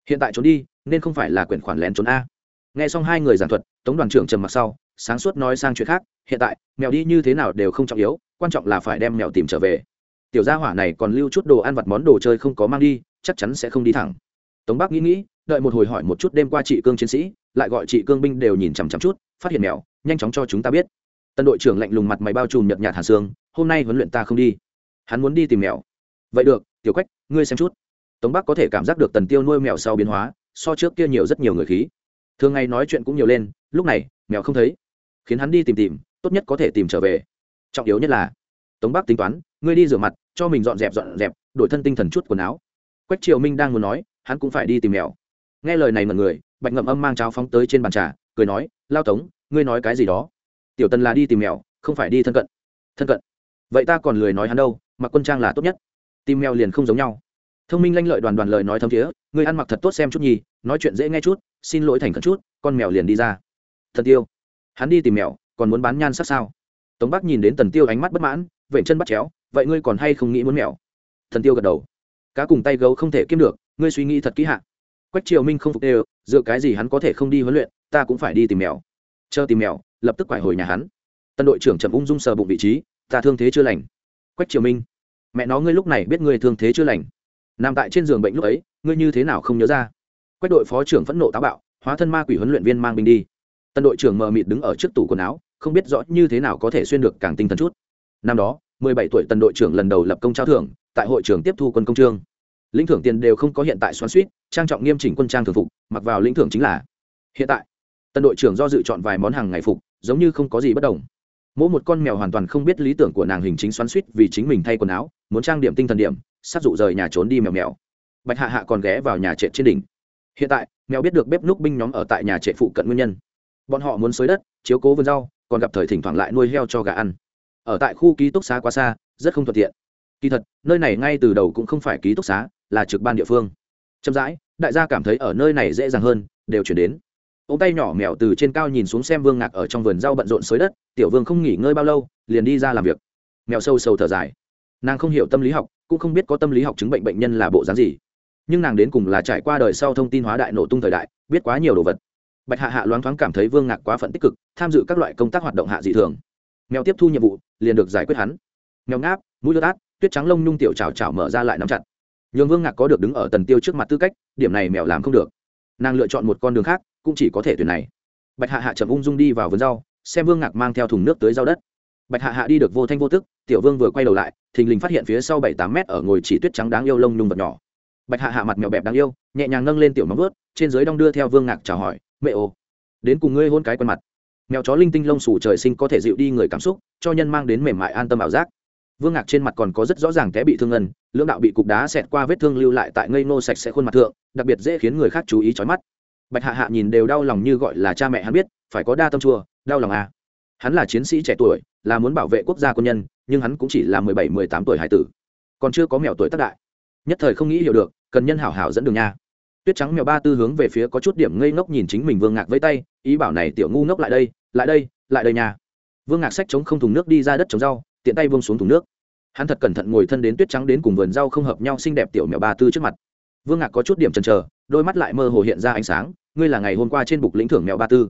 Hiện tại trốn đi, nên không phải là quyển khoản lén trốn a. Nghe xong hai người giảng thuật, tống đoàn trưởng trầm mặc sau, sáng suốt nói sang chuyện khác, hiện tại mèo đi như thế nào đều không trọng yếu, quan trọng là phải đem mèo tìm trở về. Tiểu gia hỏa này còn lưu chút đồ ăn vặt món đồ chơi không có mang đi chắc chắn sẽ không đi thẳng. Tống bắc nghĩ nghĩ, đợi một hồi hỏi một chút đêm qua chị cương chiến sĩ, lại gọi chị cương binh đều nhìn chằm chằm chút, phát hiện mèo, nhanh chóng cho chúng ta biết. Tân đội trưởng lạnh lùng mặt mày bao trùm nhợt nhạt hàn xương hôm nay huấn luyện ta không đi. Hắn muốn đi tìm mèo. Vậy được, tiểu quách, ngươi xem chút. Tống bắc có thể cảm giác được tần tiêu nuôi mèo sau biến hóa, so trước kia nhiều rất nhiều người khí. Thường ngày nói chuyện cũng nhiều lên, lúc này, mèo không thấy. Khiến hắn đi tìm tìm, tốt nhất có thể tìm trở về. Trọng yếu nhất là, tống bắc tính toán, ngươi đi rửa mặt, cho mình dọn dẹp dọn dẹp, đổi thân tinh thần chút quần áo quách triều minh đang muốn nói, hắn cũng phải đi tìm mèo. Nghe lời này mọi người, bạch ngậm âm mang cháo phóng tới trên bàn trà, cười nói, lao tống, ngươi nói cái gì đó? Tiểu tần là đi tìm mèo, không phải đi thân cận. Thân cận? Vậy ta còn lười nói hắn đâu, mặc quân trang là tốt nhất. Tìm mèo liền không giống nhau. Thông minh lanh lợi đoàn đoàn lời nói thấm thiế, ngươi ăn mặc thật tốt xem chút nhì, nói chuyện dễ nghe chút, xin lỗi thành thật chút, con mèo liền đi ra. Thần tiêu, hắn đi tìm mèo, còn muốn bán nhan sắc sao? Tống bắc nhìn đến tần tiêu ánh mắt bất mãn vậy chân bắt chéo, vậy ngươi còn hay không nghĩ muốn mèo? Thần tiêu gật đầu cá cùng tay gấu không thể kiếm được, ngươi suy nghĩ thật kỹ hạ. Quách triều minh không phục đều, dựa cái gì hắn có thể không đi huấn luyện, ta cũng phải đi tìm mèo. Chờ tìm mèo, lập tức quải hồi nhà hắn. Tân đội trưởng trầm ung dung sờ bụng vị trí, ta thương thế chưa lành. Quách triều minh, mẹ nó ngươi lúc này biết ngươi thương thế chưa lành. Nằm tại trên giường bệnh lúc ấy, ngươi như thế nào không nhớ ra? Quách đội phó trưởng phẫn nộ táo bạo, hóa thân ma quỷ huấn luyện viên mang binh đi. Tân đội trưởng mờ mịt đứng ở trước tủ quần áo, không biết rõ như thế nào có thể xuyên được càng tinh thần chút. Năm đó, mười bảy tuổi tân đội trưởng lần đầu lập công trao thưởng tại hội trưởng tiếp thu quân công trương. Lĩnh thưởng tiền đều không có hiện tại xoắn suýt trang trọng nghiêm chỉnh quân trang thường phục, mặc vào lĩnh thưởng chính là. Hiện tại, tân đội trưởng do dự chọn vài món hàng ngày phục, giống như không có gì bất đồng. Mỗi một con mèo hoàn toàn không biết lý tưởng của nàng hình chính xoắn suýt vì chính mình thay quần áo, muốn trang điểm tinh thần điểm sát dụ rời nhà trốn đi mèo mèo. Bạch hạ hạ còn ghé vào nhà trệ trên đỉnh. Hiện tại, mèo biết được bếp núc binh nhóm ở tại nhà trệ phụ cận nguyên nhân. Bọn họ muốn xới đất, chiếu cố vườn rau, còn gặp thời thỉnh thoảng lại nuôi heo cho gà ăn. Ở tại khu ký túc xá quá xa, rất không thuận tiện kỳ thật, nơi này ngay từ đầu cũng không phải ký túc xá, là trực ban địa phương. Chậm rãi, đại gia cảm thấy ở nơi này dễ dàng hơn, đều chuyển đến. Ông tay nhỏ mèo từ trên cao nhìn xuống xem vương ngạc ở trong vườn rau bận rộn xới đất, tiểu vương không nghỉ ngơi bao lâu, liền đi ra làm việc. Mèo sâu sâu thở dài. Nàng không hiểu tâm lý học, cũng không biết có tâm lý học chứng bệnh bệnh nhân là bộ dáng gì. Nhưng nàng đến cùng là trải qua đời sau thông tin hóa đại nổ tung thời đại, biết quá nhiều đồ vật. Bạch hạ hạ loáng thoáng cảm thấy vương ngạc quá phận tích cực, tham dự các loại công tác hoạt động hạ dị thường. Mèo tiếp thu nhiệm vụ, liền được giải quyết hắn. Mèo ngáp, mũi lướt át tuyết trắng lông nhung tiểu chảo chảo mở ra lại nắm chặt. Nhường vương ngạc có được đứng ở tần tiêu trước mặt tư cách, điểm này mèo làm không được. Nàng lựa chọn một con đường khác, cũng chỉ có thể tuyển này. Bạch hạ hạ chậm ung dung đi vào vườn rau, xem vương ngạc mang theo thùng nước tới rau đất. Bạch hạ hạ đi được vô thanh vô tức, tiểu vương vừa quay đầu lại, thình lình phát hiện phía sau bảy tám mét ở ngồi chỉ tuyết trắng đáng yêu lông nhung vật nhỏ. Bạch hạ hạ mặt mèo bẹp đáng yêu, nhẹ nhàng nâng lên tiểu móng vớt trên dưới đong đưa theo vương ngạc chào hỏi, mẹ ô đến cùng ngươi hôn cái quần mặt. Mèo chó linh tinh lông xù trời sinh có thể dịu đi người cảm xúc, cho nhân mang đến mềm mại an tâm ảo giác vương ngạc trên mặt còn có rất rõ ràng té bị thương ngân, lưỡng đạo bị cục đá xẹt qua vết thương lưu lại tại ngây nô sạch sẽ khuôn mặt thượng, đặc biệt dễ khiến người khác chú ý chói mắt. Bạch hạ hạ nhìn đều đau lòng như gọi là cha mẹ hắn biết, phải có đa tâm chua, đau lòng à. hắn là chiến sĩ trẻ tuổi, là muốn bảo vệ quốc gia quân nhân, nhưng hắn cũng chỉ là mười bảy, mười tám tuổi hải tử. Còn chưa có mèo tuổi tác đại. Nhất thời không nghĩ hiểu được, cần nhân hảo hảo dẫn đường nha. Tuyết trắng mèo ba tư hướng về phía có chút điểm ngây ngốc nhìn chính mình vương ngạc với tay, ý bảo này tiểu ngu ngốc lại đây lại đây lại đây nha. Vương ngạc sách chống không thùng nước đi ra đất trồng rau, tiện tay buông xuống thùng nước hắn thật cẩn thận ngồi thân đến tuyết trắng đến cùng vườn rau không hợp nhau xinh đẹp tiểu mèo ba tư trước mặt. Vương ngạc có chút điểm chần chờ, đôi mắt lại mơ hồ hiện ra ánh sáng, ngươi là ngày hôm qua trên bục lĩnh thưởng mèo ba tư.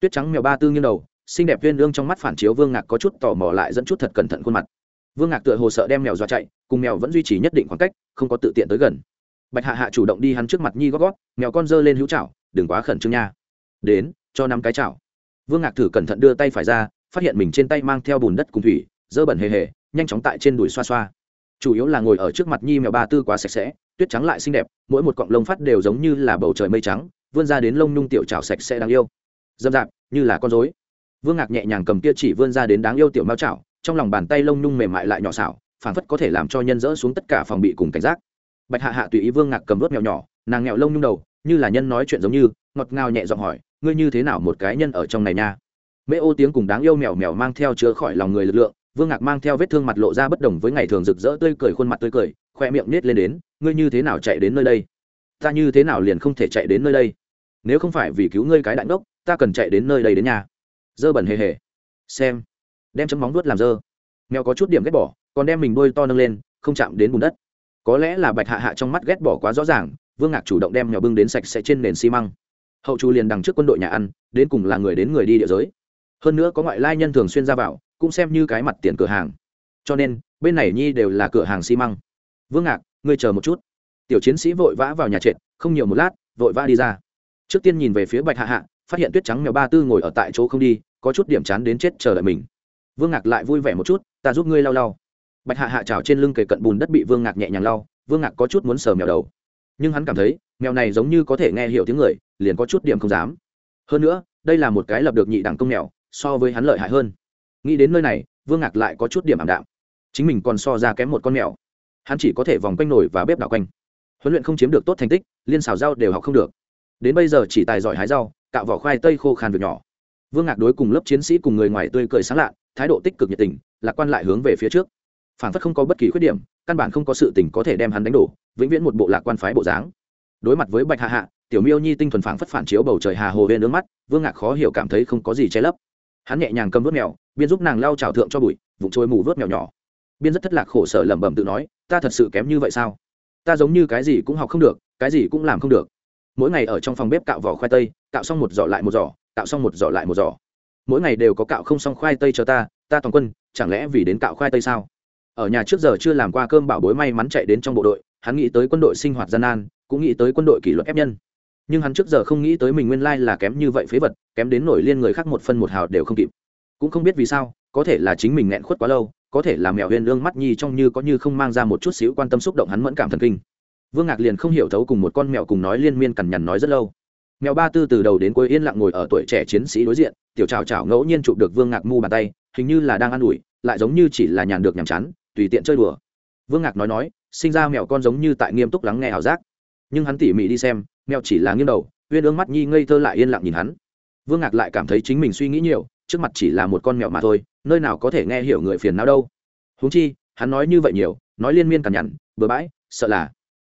Tuyết trắng mèo ba tư nghiêng đầu, xinh đẹp viên lương trong mắt phản chiếu vương ngạc có chút tò mò lại dẫn chút thật cẩn thận khuôn mặt. Vương ngạc tựa hồ sợ đem mèo dọa chạy, cùng mèo vẫn duy trì nhất định khoảng cách, không có tự tiện tới gần. Bạch hạ hạ chủ động đi hắn trước mặt nhi gót gót, mèo con dơ lên hữu chảo, đừng quá khẩn trương nha. Đến, cho năm cái chảo. Vương ngạc thử cẩn thận đưa tay phải ra, phát hiện mình trên tay mang theo bùn đất cùng thủy, dơ bẩn hề hề nhanh chóng tại trên đùi xoa xoa. Chủ yếu là ngồi ở trước mặt nhi mèo ba tư quá sạch sẽ, tuyết trắng lại xinh đẹp, mỗi một cọng lông phát đều giống như là bầu trời mây trắng, vươn ra đến lông nhung tiểu trào sạch sẽ đáng yêu. Dâm dạp, như là con dối vương ngạc nhẹ nhàng cầm kia chỉ vươn ra đến đáng yêu tiểu mao chảo, trong lòng bàn tay lông nhung mềm mại lại nhỏ xảo phản phất có thể làm cho nhân dỡ xuống tất cả phòng bị cùng cảnh giác. Bạch hạ hạ tùy ý vương ngạc cầm vớt mèo nhỏ, nàng nghẹo lông nhung đầu, như là nhân nói chuyện giống như, ngọt ngào nhẹ giọng hỏi, ngươi như thế nào một cái nhân ở trong này nha? Mễ ô tiếng cùng đáng yêu mèo mèo mang theo chứa khỏi lòng người lực lượng vương ngạc mang theo vết thương mặt lộ ra bất đồng với ngày thường rực rỡ tươi cười, khuôn mặt tươi cười khoe miệng nết lên đến, ngươi như thế nào chạy đến nơi đây? Ta như thế nào liền không thể chạy đến nơi đây? Nếu không phải vì cứu ngươi cái đại ngốc, ta cần chạy đến nơi đây đến nhà. Dơ bẩn hề hề. Xem. Đem chấm móng vuốt làm dơ. Mèo có chút điểm ghét bỏ, còn đem mình đôi to nâng lên, không chạm đến bùn đất. Có lẽ là bạch hạ hạ trong mắt ghét bỏ quá rõ ràng, vương ngạc chủ động đem mèo bưng đến sạch sẽ trên nền xi măng. Hậu chu liền đằng trước quân đội nhà ăn, đến cùng là người đến người đi địa giới hơn nữa có ngoại lai nhân thường xuyên ra vào, cũng xem như cái mặt tiền cửa hàng. Cho nên, bên này nhi đều là cửa hàng xi măng. Vương ngạc, ngươi chờ một chút. Tiểu chiến sĩ vội vã vào nhà trệt, không nhiều một lát, vội vã đi ra. Trước tiên nhìn về phía bạch hạ hạ, phát hiện tuyết trắng mèo ba tư ngồi ở tại chỗ không đi, có chút điểm chán đến chết chờ đợi mình. Vương ngạc lại vui vẻ một chút, ta giúp ngươi lau lau. Bạch hạ hạ trào trên lưng kề cận bùn đất bị vương ngạc nhẹ nhàng lau, vương ngạc có chút muốn sờ mèo đầu. Nhưng hắn cảm thấy, mèo này giống như có thể nghe hiểu tiếng người, liền có chút điểm không dám. Hơn nữa, đây là một cái lập được nhị đẳng công mèo so với hắn lợi hại hơn. Nghĩ đến nơi này, vương ngạc lại có chút điểm ảm đạm. Chính mình còn so ra kém một con mèo. Hắn chỉ có thể vòng quanh nổi và bếp đảo quanh. Huấn luyện không chiếm được tốt thành tích, liên xào rau đều học không được. Đến bây giờ chỉ tài giỏi hái rau, cạo vỏ khoai tây khô khan việc nhỏ. Vương ngạc đối cùng lớp chiến sĩ cùng người ngoài tươi cười sáng lạ, thái độ tích cực nhiệt tình, lạc quan lại hướng về phía trước. Phản phất không có bất kỳ khuyết điểm, căn bản không có sự tình có thể đem hắn đánh đổ, vĩnh viễn một bộ lạc quan phái bộ dáng. Đối mặt với bạch hạ hạ, tiểu miêu nhi tinh thuần phảng phất phản chiếu bầu trời hà hồ bên nước mắt, vương ngạc khó hiểu cảm thấy không có gì che lấp hắn nhẹ nhàng cầm vớt mèo, biên giúp nàng lau trào thượng cho bụi vụ trôi mù vớt mèo nhỏ. Biên rất thất lạc khổ sở lẩm bẩm tự nói, ta thật sự kém như vậy sao? Ta giống như cái gì cũng học không được, cái gì cũng làm không được. Mỗi ngày ở trong phòng bếp cạo vỏ khoai tây, cạo xong một giỏ lại một giỏ, cạo xong một giỏ lại một giỏ. Mỗi ngày đều có cạo không xong khoai tây cho ta ta toàn quân, chẳng lẽ vì đến cạo khoai tây sao? Ở nhà trước giờ chưa làm qua cơm bảo bối may mắn chạy đến trong bộ đội, hắn nghĩ tới quân đội sinh hoạt gian nan, cũng nghĩ tới quân đội kỷ luật ép nhân nhưng hắn trước giờ không nghĩ tới mình nguyên lai là kém như vậy phế vật, kém đến nổi liên người khác một phân một hào đều không kịp. Cũng không biết vì sao, có thể là chính mình nghẹn khuất quá lâu, có thể là mèo huyền lương mắt nhi trong như có như không mang ra một chút xíu quan tâm xúc động hắn mẫn cảm thần kinh. Vương ngạc liền không hiểu thấu cùng một con mèo cùng nói liên miên cằn nhằn nói rất lâu. Mèo ba tư từ đầu đến cuối yên lặng ngồi ở tuổi trẻ chiến sĩ đối diện, tiểu trào trào ngẫu nhiên chụp được vương ngạc mu bàn tay, hình như là đang ă n ủi, lại giống như chỉ là nhàn được nhàm chán, tùy tiện chơi đùa. Vương ngạc nói nói, sinh ra mèo con giống như tại nghiêm túc lắng nghe ảo giác. Nhưng hắn tỉ mỉ đi xem mèo chỉ là nghiêng đầu, uyên ương mắt nhi ngây thơ lại yên lặng nhìn hắn. Vương ngạc lại cảm thấy chính mình suy nghĩ nhiều, trước mặt chỉ là một con mèo mà thôi, nơi nào có thể nghe hiểu người phiền não đâu. Huống chi, hắn nói như vậy nhiều, nói liên miên cằn nhằn, bừa bãi, sợ là.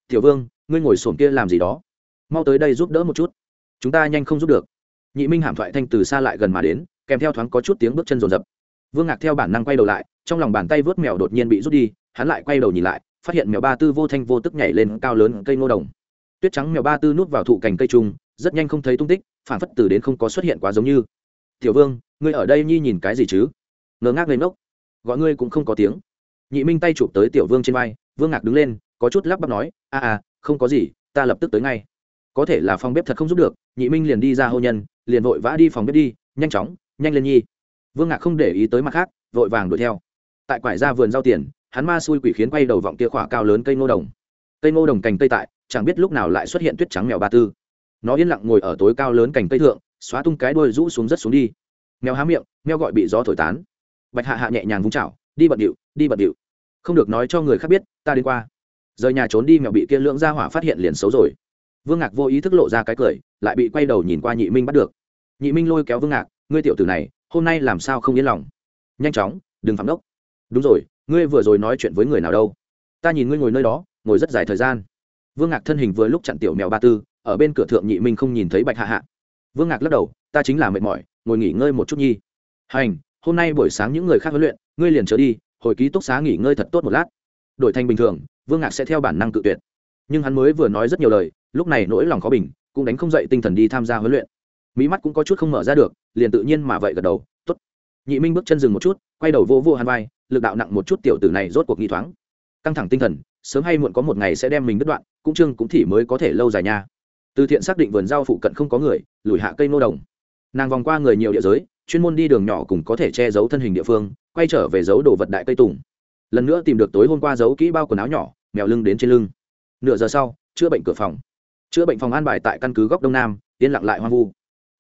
Tiểu vương, ngươi ngồi sổm kia làm gì đó? Mau tới đây giúp đỡ một chút. Chúng ta nhanh không giúp được. Nhị minh hàm thoại thanh từ xa lại gần mà đến, kèm theo thoáng có chút tiếng bước chân rồn rập vương ngạc theo bản năng quay đầu lại, trong lòng bàn tay vớt mèo đột nhiên bị rút đi, hắn lại quay đầu nhìn lại, phát hiện mèo ba tư vô thanh vô tức nhảy lên cao lớn cây ngô đồng tuyết trắng mèo ba tư nút vào thụ cành cây trung, rất nhanh không thấy tung tích phản phất từ đến không có xuất hiện quá giống như. Tiểu vương, ngươi ở đây nhi nhìn cái gì chứ? Ngơ ngác lên ngốc gọi ngươi cũng không có tiếng. Nhị minh tay chụp tới tiểu vương trên vai, vương ngạc đứng lên, có chút lắp bắp nói, a à không có gì, ta lập tức tới ngay. Có thể là phòng bếp thật không giúp được, nhị minh liền đi ra hô nhân, liền vội vã đi phòng bếp đi, nhanh chóng, nhanh lên nhi. Vương ngạc không để ý tới mặt khác, vội vàng đuổi theo. Tại quải ra vườn rau tiền, hắn ma xui quỷ khiến quay đầu vọng kia khỏa cao lớn cây ngô đồng. Cây ngô đồng cành cây tại chẳng biết lúc nào lại xuất hiện tuyết trắng mèo ba tư. Nó yên lặng ngồi ở tối cao lớn cành cây thượng, xóa tung cái đuôi rũ xuống rất xuống đi. Mèo há miệng, mèo gọi bị gió thổi tán. Bạch hạ hạ nhẹ nhàng vung chảo, đi bận điệu, đi bận điệu. Không được nói cho người khác biết, ta đi qua. Rời nhà trốn đi mèo bị kia lưỡng ra hỏa phát hiện liền xấu rồi. Vương ngạc vô ý thức lộ ra cái cười, lại bị quay đầu nhìn qua nhị minh bắt được. Nhị minh lôi kéo vương ngạc, ngươi tiểu tử này, hôm nay làm sao không yên lòng? Nhanh chóng, đừng phạm đốc. Đúng rồi, ngươi vừa rồi nói chuyện với người nào đâu? Ta nhìn ngươi ngồi nơi đó, ngồi rất dài thời gian vương ngạc thân hình vừa lúc chặn tiểu mèo ba tư, ở bên cửa thượng nhị minh không nhìn thấy bạch hạ hạ. Vương ngạc lắc đầu, ta chính là mệt mỏi, ngồi nghỉ ngơi một chút nhi. Hành, hôm nay buổi sáng những người khác huấn luyện, ngươi liền trở đi, hồi ký túc xá nghỉ ngơi thật tốt một lát. Đổi thành bình thường, vương ngạc sẽ theo bản năng tự tuyệt. Nhưng hắn mới vừa nói rất nhiều lời, lúc này nỗi lòng khó bình, cũng đánh không dậy tinh thần đi tham gia huấn luyện. Mỹ mắt cũng có chút không mở ra được, liền tự nhiên mà vậy gật đầu t ố t nhị minh bước chân dừng một chút, quay đầu vô vô hắn vai, lực đạo nặng một chút tiểu tử này rốt cuộc nghi thoáng. Căng thẳng tinh thần, sớm hay muộn có một ngày sẽ đem mình đứt đoạn cũng trương cũng thì mới có thể lâu dài nha. Từ thiện xác định vườn rau phụ cận không có người, lùi hạ cây nô đồng. Nàng vòng qua người nhiều địa giới, chuyên môn đi đường nhỏ cùng có thể che giấu thân hình địa phương, quay trở về giấu đồ vật đại cây tùng. Lần nữa tìm được tối hôm qua giấu kỹ bao quần áo nhỏ, mèo lưng đến trên lưng. Nửa giờ sau, chữa bệnh cửa phòng. Chữa bệnh phòng an bài tại căn cứ góc đông nam, yên lặng lại hoang vu.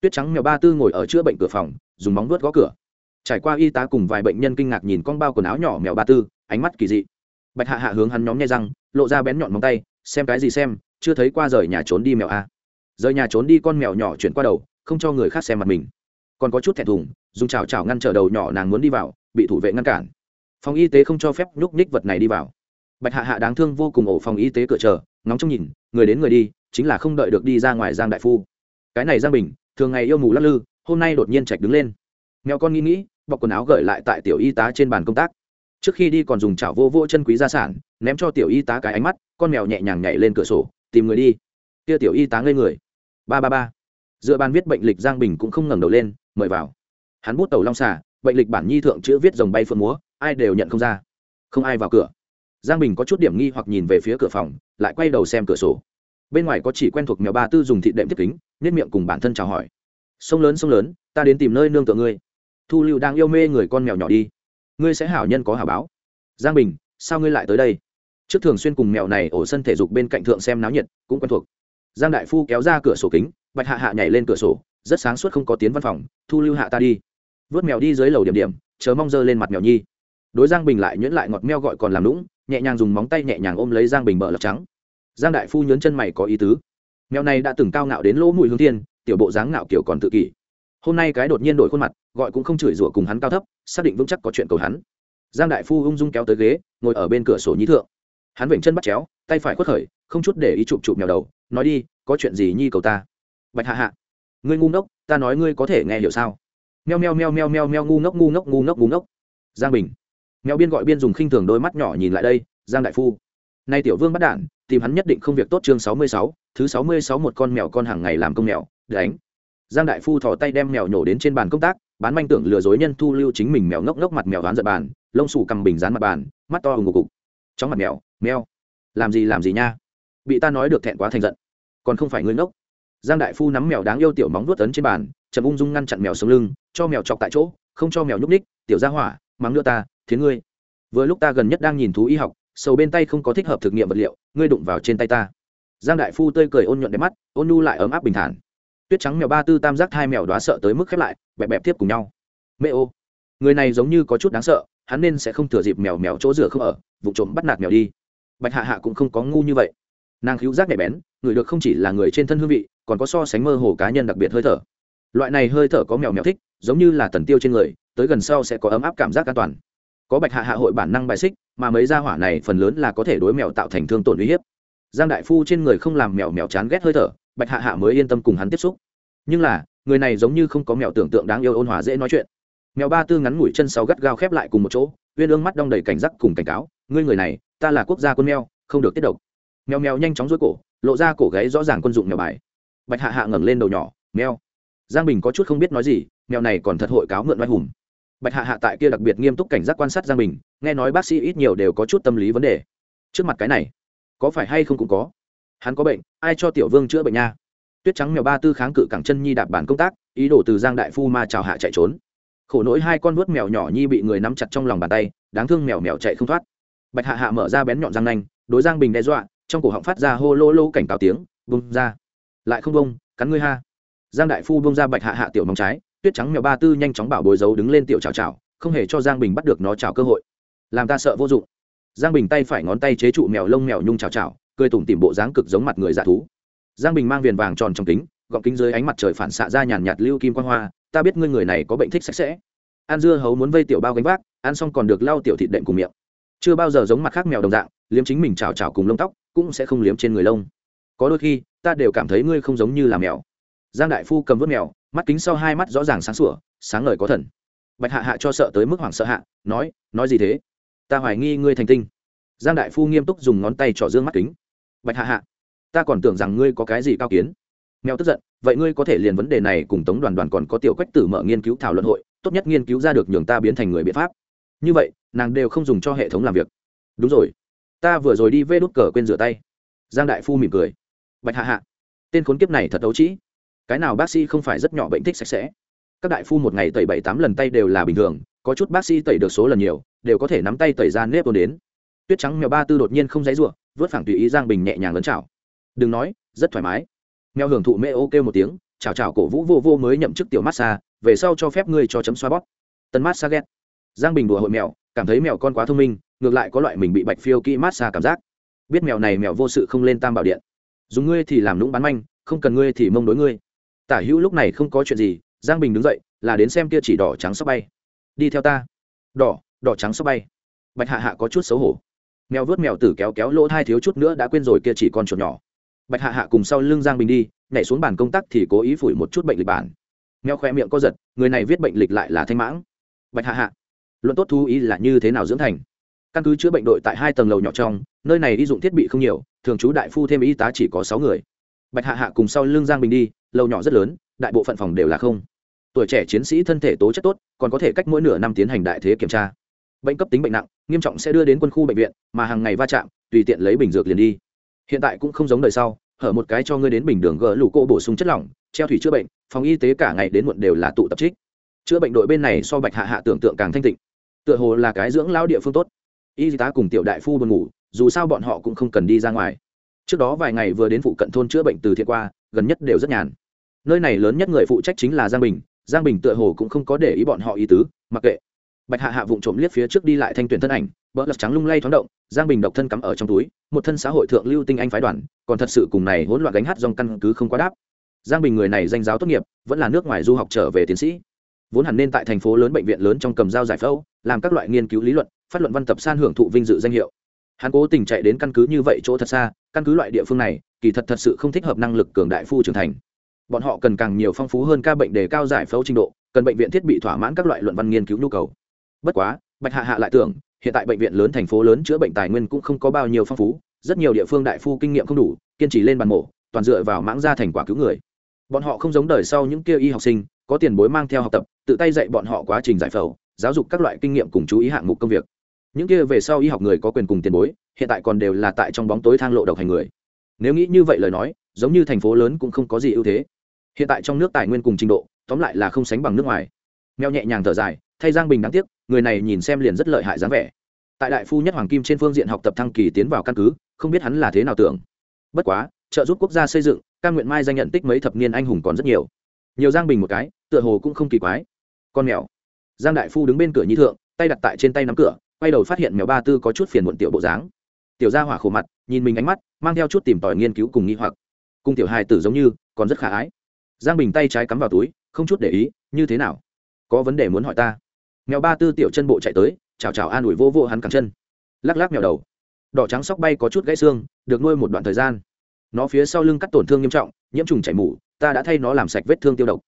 Tuyết trắng mèo ba tư ngồi ở chữa bệnh cửa phòng, dùng móng vuốt gõ cửa. Trải qua y tá cùng vài bệnh nhân kinh ngạc nhìn con bao quần áo nhỏ mèo ba tư, ánh mắt kỳ dị. Bạch hạ hạ hướng hắn nhóm nghe răng, lộ ra bén nhọn móng tay xem cái gì xem, chưa thấy qua rời nhà trốn đi mèo a rời nhà trốn đi con mèo nhỏ chuyển qua đầu, không cho người khác xem mặt mình. Còn có chút thẹn thùng, dùng chảo chảo ngăn trở đầu nhỏ nàng muốn đi vào, bị thủ vệ ngăn cản. Phòng y tế không cho phép nhúc ních vật này đi vào. Bạch hạ hạ đáng thương vô cùng ổ phòng y tế cửa chờ, ngóng trông nhìn, người đến người đi, chính là không đợi được đi ra ngoài giang đại phu. Cái này giang bình, thường ngày yêu mù lắc lư, hôm nay đột nhiên chạch đứng lên. Mèo con nghĩ nghĩ, bọc quần áo gởi lại tại tiểu y tá trên bàn công tác. Trước khi đi còn dùng chảo vô vô chân quý gia sản, ném cho tiểu y tá cái ánh mắt con mèo nhẹ nhàng nhảy lên cửa sổ, tìm người đi. Kia tiểu y tá ngây người. Ba ba ba. Dựa bàn viết bệnh lịch giang bình cũng không ngẩng đầu lên, mời vào. Hắn bút tàu long xà, bệnh lịch bản nhi thượng chữ viết dòng bay phượng múa, ai đều nhận không ra. Không ai vào cửa. Giang bình có chút điểm nghi hoặc nhìn về phía cửa phòng, lại quay đầu xem cửa sổ. Bên ngoài có chỉ quen thuộc mèo ba tư dùng thịt đệm tiếp kính nết miệng cùng bản thân chào hỏi. Sông lớn sông lớn, ta đến tìm nơi nương tựa ngươi. Thu lưu đang yêu mê người con mèo nhỏ đi. Ngươi sẽ hảo nhân có hảo báo. Giang bình, sao ngươi lại tới đây? Trước thường xuyên cùng mèo này ở sân thể dục bên cạnh thượng xem náo nhiệt, cũng quen thuộc. Giang đại phu kéo ra cửa sổ kính, bạch hạ hạ nhảy lên cửa sổ, rất sáng suốt không có tiến văn phòng, thu lưu hạ ta đi. Vớt mèo đi dưới lầu điểm điểm, chờ mong dơ lên mặt mèo nhi. Đối giang bình lại nhuyễn lại ngọt meo gọi còn làm lũng nhẹ nhàng dùng móng tay nhẹ nhàng ôm lấy giang bình bờ lọc trắng. Giang đại phu nhớn chân mày có ý tứ. Mèo này đã từng cao ngạo đến lỗ mùi hương thiên, tiểu bộ dáng ngạo kiểu còn tự kỷ. Hôm nay cái đột nhiên đổi khuôn mặt, gọi cũng không chửi rủa cùng hắn cao thấp, xác định vững chắc có chuyện cầu hắn. Giang đại phu ung dung kéo tới ghế, ngồi ở bên cửa sổ nhí thượng hắn vểnh chân bắt chéo, tay phải khuất khởi, không chút để ý chụp chụp nhào đầu, nói đi, có chuyện gì nhi cầu ta? Bạch hạ hạ, ngươi ngu ngốc, ta nói ngươi có thể nghe hiểu sao? Meo meo meo meo meo meo, ngu ngốc ngu ngốc ngu ngốc ngu ngốc. Giang bình, mèo biên gọi biên dùng khinh thường đôi mắt nhỏ nhìn lại đây, giang đại phu. Nay tiểu vương bắt đản tìm hắn nhất định không việc tốt chương sáu mươi sáu, thứ sáu mươi sáu một con mèo con hàng ngày làm công mèo đánh. Giang đại phu thò tay đem mèo nhổ đến trên bàn công tác, bán manh tưởng lừa dối nhân thu lưu chính mình mèo ngốc ngốc mặt mèo đoán giật bàn, lông xù cầm bình dán mặt bàn, mắt to hùng ngục cục mặt mèo mèo. Làm gì làm gì nha? Bị ta nói được thẹn quá thành giận. Còn không phải ngươi ngốc. Giang đại phu nắm mèo đáng yêu tiểu móng vuốt ấn trên bàn, chậm ung dung ngăn chặn mèo sống lưng, cho mèo chọc tại chỗ, không cho mèo nhúc ních tiểu ra hỏa, mắng nữa ta thiến ngươi. Vừa lúc ta gần nhất đang nhìn thú y học, sầu bên tay không có thích hợp thực nghiệm vật liệu, ngươi đụng vào trên tay ta. Giang đại phu tươi cười ôn nhuận đẹp mắt, ôn nu lại ấm áp bình thản. Tuyết trắng mèo ba tư tam giác hai mèo đoá sợ tới mức khép lại, bẹp bẹp tiếp cùng nhau. Mê ô. Người này giống như có chút đáng sợ, hắn nên sẽ không thừa dịp mèo mèo chỗ rửa không ở, vụ trộm bắt nạt mèo đi bạch hạ hạ cũng không có ngu như vậy. Nàng cứu giác nhạy bén, người được không chỉ là người trên thân hương vị, còn có so sánh mơ hồ cá nhân đặc biệt hơi thở. Loại này hơi thở có mèo mèo thích, giống như là tần tiêu trên người, tới gần sau sẽ có ấm áp cảm giác an toàn. Có bạch hạ hạ hội bản năng bài xích, mà mấy gia hỏa này phần lớn là có thể đối mèo tạo thành thương tổn uy hiếp. Giang đại phu trên người không làm mèo mèo chán ghét hơi thở, bạch hạ hạ mới yên tâm cùng hắn tiếp xúc. Nhưng là, người này giống như không có mèo tưởng tượng đáng yêu ôn hòa dễ nói chuyện. Mèo ba tư ngắn ngủi chân sau gắt gao khép lại cùng một chỗ, uyên ương mắt đong đầy cảnh giác cùng cảnh cáo ngươi người này, ta là quốc gia quân mèo, không được tiết độc. Mèo mèo nhanh chóng rối cổ, lộ ra cổ gáy rõ ràng quân dụng mèo bài. Bạch hạ hạ ngẩng lên đầu nhỏ, mèo. Giang bình có chút không biết nói gì, mèo này còn thật hội cáo mượn oai hùng. Bạch hạ hạ tại kia đặc biệt nghiêm túc cảnh giác quan sát giang bình, nghe nói bác sĩ ít nhiều đều có chút tâm lý vấn đề. Trước mặt cái này, có phải hay không cũng có. Hắn có bệnh, ai cho tiểu vương chữa bệnh nha? Tuyết trắng mèo ba tư kháng cự cẳng chân nhi đạp bản công tác, ý đồ từ giang đại phu ma chào hạ chạy trốn. Khổ nỗi hai con vuốt mèo nhỏ nhi bị người nắm chặt trong lòng bàn tay, đáng thương mèo mèo chạy không thoát bạch hạ hạ mở ra bén nhọn răng nanh, đối giang bình đe dọa, trong cổ họng phát ra hô lô lô cảnh cáo tiếng bung ra. Lại không bông cắn ngươi ha. Giang đại phu bung ra bạch hạ hạ tiểu móng trái, tuyết trắng mèo ba tư nhanh chóng bảo bồi dấu đứng lên tiểu chào chào không hề cho giang bình bắt được nó chào cơ hội. Làm ta sợ vô dụng. Giang bình tay phải ngón tay chế trụ mèo lông mèo nhung chào chào cười tủm tìm bộ dáng cực giống mặt người dạ thú. Giang bình mang viền vàng tròn trong kính, gọng kính dưới ánh mặt trời phản xạ ra nhàn nhạt lưu kim quan hoa, ta biết ngươi người này có bệnh thích sạch sẽ. Ăn dưa hấu muốn vây tiểu bao gánh vác, ăn xong còn được lau tiểu thịt đệm cùng miệng chưa bao giờ giống mặt khác mèo đồng dạng, liếm chính mình chào chào cùng lông tóc, cũng sẽ không liếm trên người lông. Có đôi khi, ta đều cảm thấy ngươi không giống như là mèo. Giang đại phu cầm vớt mèo, mắt kính sau hai mắt rõ ràng sáng sủa, sáng ngời có thần. Bạch hạ hạ cho sợ tới mức hoảng sợ hạ, nói nói gì thế? Ta hoài nghi ngươi thành tinh. Giang đại phu nghiêm túc dùng ngón tay trỏ dương mắt kính. Bạch hạ hạ, ta còn tưởng rằng ngươi có cái gì cao kiến. Mèo tức giận, vậy ngươi có thể liền vấn đề này cùng tống đoàn đoàn còn có tiểu quách tử mở nghiên cứu thảo luận hội, tốt nhất nghiên cứu ra được nhường ta biến thành người biện pháp như vậy, nàng đều không dùng cho hệ thống làm việc. Đúng rồi. Ta vừa rồi đi vê đốt cờ quên rửa tay. Giang đại phu mỉm cười. Bạch hạ hạ, tên khốn kiếp này thật ấu trĩ cái nào bác sĩ không phải rất nhỏ bệnh thích sạch sẽ? Các đại phu một ngày tẩy bảy tám lần tay đều là bình thường, có chút bác sĩ tẩy được số lần nhiều, đều có thể nắm tay tẩy ra nếp ôn đến. Tuyết trắng mèo ba tư đột nhiên không dãy ruộng vớt phẳng tùy ý giang bình nhẹ nhàng lấn chảo. Đừng nói, rất thoải mái. Mèo hưởng thụ mê ô kêu một tiếng chào chào cổ vũ vô vô mới nhậm chức tiểu massage, về sau cho phép ngươi cho chấm xoa bóp. Tân massage ghét giang bình đùa hội mèo, cảm thấy mèo con quá thông minh, ngược lại có loại mình bị bạch phiêu kỹ massage cảm giác. Biết mèo này mèo vô sự không lên tam bảo điện. Dùng ngươi thì làm lũng bán manh, không cần ngươi thì mông đối ngươi. Tả hữu lúc này không có chuyện gì, giang bình đứng dậy, là đến xem kia chỉ đỏ trắng sóc bay. Đi theo ta. Đỏ đỏ trắng sóc bay. Bạch hạ hạ có chút xấu hổ. Mèo vớt mèo tử kéo kéo lỗ thai thiếu chút nữa đã quên rồi kia chỉ con chuột nhỏ. Bạch hạ hạ cùng sau lưng giang bình đi, nhảy xuống bàn công tác thì cố ý phủi một chút bệnh lịch bản. Mèo khoe miệng co giật, người này viết bệnh lịch lại là thanh mãng. Bạch hạ hạ luận tốt thú ý là như thế nào dưỡng thành. Căn cứ chữa bệnh đội tại hai tầng lầu nhỏ trong, nơi này đi dụng thiết bị không nhiều, thường trú đại phu thêm y tá chỉ có sáu người. Bạch hạ hạ cùng sau lưng giang bình đi, lầu nhỏ rất lớn, đại bộ phận phòng đều là không. Tuổi trẻ chiến sĩ thân thể tố chất tốt, còn có thể cách mỗi nửa năm tiến hành đại thế kiểm tra. Bệnh cấp tính bệnh nặng, nghiêm trọng sẽ đưa đến quân khu bệnh viện, mà hàng ngày va chạm, tùy tiện lấy bình dược liền đi. Hiện tại cũng không giống đời sau, hở một cái cho ngươi đến bình đường gỡ lũ cô bổ sung chất lỏng, treo thủy chữa bệnh, phòng y tế cả ngày đến muộn đều là tụ tập trích. Chữa bệnh đội bên này so bạch hạ hạ tưởng tượng càng thanh tịnh tựa hồ là cái dưỡng lao địa phương tốt. Y tá cùng tiểu đại phu buồn ngủ, dù sao bọn họ cũng không cần đi ra ngoài. Trước đó vài ngày vừa đến phụ cận thôn chữa bệnh từ thiện qua, gần nhất đều rất nhàn. Nơi này lớn nhất người phụ trách chính là giang bình giang bình tựa hồ cũng không có để ý bọn họ ý tứ, mặc kệ. Bạch hạ hạ vụng trộm liếc phía trước đi lại thanh tuyển thân ảnh, bỡ lật trắng lung lay thoáng động, giang bình độc thân cắm ở trong túi, một thân xã hội thượng lưu tinh anh phái đoàn, còn thật sự cùng này hỗn loạn gánh hát dòng căn cứ không quá đáp. Giang bình người này danh giáo tốt nghiệp, vẫn là nước ngoài du học trở về tiến sĩ vốn hẳn nên tại thành phố lớn bệnh viện lớn trong cầm dao giải phẫu, làm các loại nghiên cứu lý luận, phát luận văn tập san hưởng thụ vinh dự danh hiệu. Hắn cố tình chạy đến căn cứ như vậy chỗ thật xa, căn cứ loại địa phương này, kỳ thật thật sự không thích hợp năng lực cường đại phu trưởng thành. Bọn họ cần càng nhiều phong phú hơn ca bệnh đề cao giải phẫu trình độ, cần bệnh viện thiết bị thỏa mãn các loại luận văn nghiên cứu nhu cầu. Bất quá, bạch hạ hạ lại tưởng, hiện tại bệnh viện lớn thành phố lớn chữa bệnh tài nguyên cũng không có bao nhiêu phong phú, rất nhiều địa phương đại phu kinh nghiệm không đủ, kiên trì lên bàn mổ, toàn dựa vào mãng ra thành quả cứu người. Bọn họ không giống đời sau những kia y học sinh, có tiền bối mang theo học tập tự tay dạy bọn họ quá trình giải phẫu, giáo dục các loại kinh nghiệm cùng chú ý hạng mục công việc. Những kia về sau y học người có quyền cùng tiền bối, hiện tại còn đều là tại trong bóng tối thang lộ độc hành người. Nếu nghĩ như vậy lời nói, giống như thành phố lớn cũng không có gì ưu thế. Hiện tại trong nước tài nguyên cùng trình độ, tóm lại là không sánh bằng nước ngoài. Mèo nhẹ nhàng thở dài, thay giang bình đáng tiếc, người này nhìn xem liền rất lợi hại dáng vẻ. Tại đại phu nhất hoàng kim trên phương diện học tập thăng kỳ tiến vào căn cứ, không biết hắn là thế nào tưởng. Bất quá, trợ giúp quốc gia xây dựng, ca nguyện mai danh nhận tích mấy thập niên anh hùng còn rất nhiều. Nhiều giang bình một cái, tựa hồ cũng không kỳ quái con mèo. Giang đại phu đứng bên cửa nhi thượng, tay đặt tại trên tay nắm cửa, quay đầu phát hiện mèo ba tư có chút phiền muộn tiểu bộ dáng. Tiểu gia hỏa khổ mặt, nhìn mình ánh mắt, mang theo chút tìm tòi nghiên cứu cùng nghi hoặc. Cùng tiểu hài tử giống như, còn rất khả ái. Giang bình tay trái cắm vào túi, không chút để ý, như thế nào? Có vấn đề muốn hỏi ta? Mèo ba tư tiểu chân bộ chạy tới, chào chào an ủi vô vô hắn cẳng chân. Lắc lắc mèo đầu. Đỏ trắng sóc bay có chút gãy xương, được nuôi một đoạn thời gian. Nó phía sau lưng cắt tổn thương nghiêm trọng, nhiễm trùng chảy mủ ta đã thay nó làm sạch vết thương tiêu độc.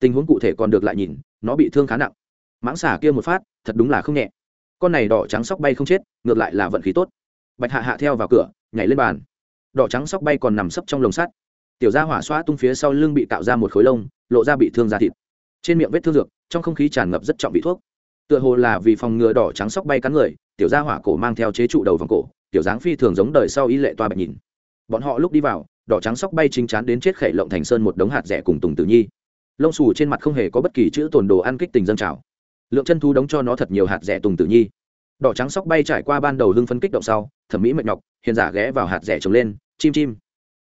Tình huống cụ thể còn được lại nhìn nó bị thương khá nặng. Mãng xả kia một phát, thật đúng là không nhẹ. Con này đỏ trắng sóc bay không chết, ngược lại là vận khí tốt. Bạch hạ hạ theo vào cửa, nhảy lên bàn. Đỏ trắng sóc bay còn nằm sấp trong lồng sắt. Tiểu gia hỏa xoa tung phía sau lưng bị tạo ra một khối lông, lộ ra bị thương da thịt. Trên miệng vết thương dược, trong không khí tràn ngập rất trọng vị thuốc. Tựa hồ là vì phòng ngừa đỏ trắng sóc bay cắn người, tiểu gia hỏa cổ mang theo chế trụ đầu vòng cổ, tiểu dáng phi thường giống đời sau y lệ toa bạch nhìn. Bọn họ lúc đi vào, đỏ trắng sóc bay chính chắn đến chết khẩy lộng thành sơn một đống hạt rẻ cùng tùng tử nhi lông xù trên mặt không hề có bất kỳ chữ tồn đồ ăn kích tình dân trào. Lượng chân thu đóng cho nó thật nhiều hạt rẻ tùng tử nhi. Đỏ trắng sóc bay trải qua ban đầu hưng phấn kích động sau, thẩm mỹ mệt nhọc, hiền giả ghé vào hạt rẻ trồng lên, chim chim.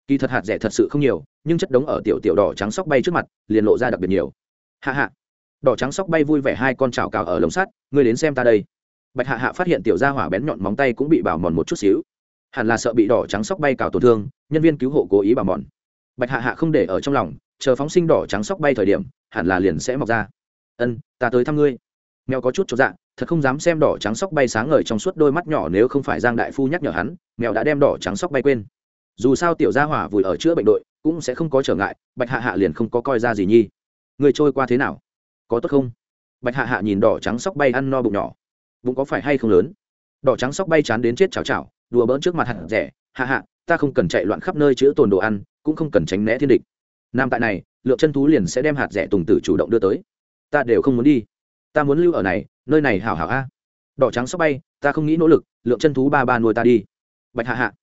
Kỳ thật hạt rẻ thật sự không nhiều, nhưng chất đống ở tiểu tiểu đỏ trắng sóc bay trước mặt, liền lộ ra đặc biệt nhiều. Hạ hạ. Đỏ trắng sóc bay vui vẻ hai con chảo cào ở lồng sắt, ngươi đến xem ta đây. Bạch hạ hạ phát hiện tiểu gia hỏa bén nhọn móng tay cũng bị bảo mòn một chút xíu. Hẳn là sợ bị đỏ trắng sóc bay cào tổn thương, nhân viên cứu hộ cố ý bảo mòn bạch hạ hạ không để ở trong lòng, chờ phóng sinh đỏ trắng sóc bay thời điểm, hẳn là liền sẽ mọc ra. Ân, ta tới thăm ngươi. Mèo có chút cho dạ thật không dám xem đỏ trắng sóc bay sáng ngời trong suốt đôi mắt nhỏ nếu không phải giang đại phu nhắc nhở hắn, mèo đã đem đỏ trắng sóc bay quên. Dù sao tiểu gia hỏa vùi ở chữa bệnh đội, cũng sẽ không có trở ngại, bạch hạ hạ liền không có coi ra gì nhi. Người trôi qua thế nào? Có tốt không? Bạch hạ hạ nhìn đỏ trắng sóc bay ăn no bụng nhỏ. Bụng có phải hay không lớn? Đỏ trắng sóc bay chán đến chết chảo chảo, đùa bỡn trước mặt hạt rẻ. Hạ hạ, ta không cần chạy loạn khắp nơi chữa tồn đồ ăn cũng không cần tránh né thiên địch. Nam tại này lượng chân thú liền sẽ đem hạt rẻ tùng tử chủ động đưa tới. Ta đều không muốn đi. Ta muốn lưu ở này, nơi này hảo hảo a. Đỏ trắng sắp bay, ta không nghĩ nỗ lực lượng chân thú ba ba nuôi ta đi. Bạch hạ hạ,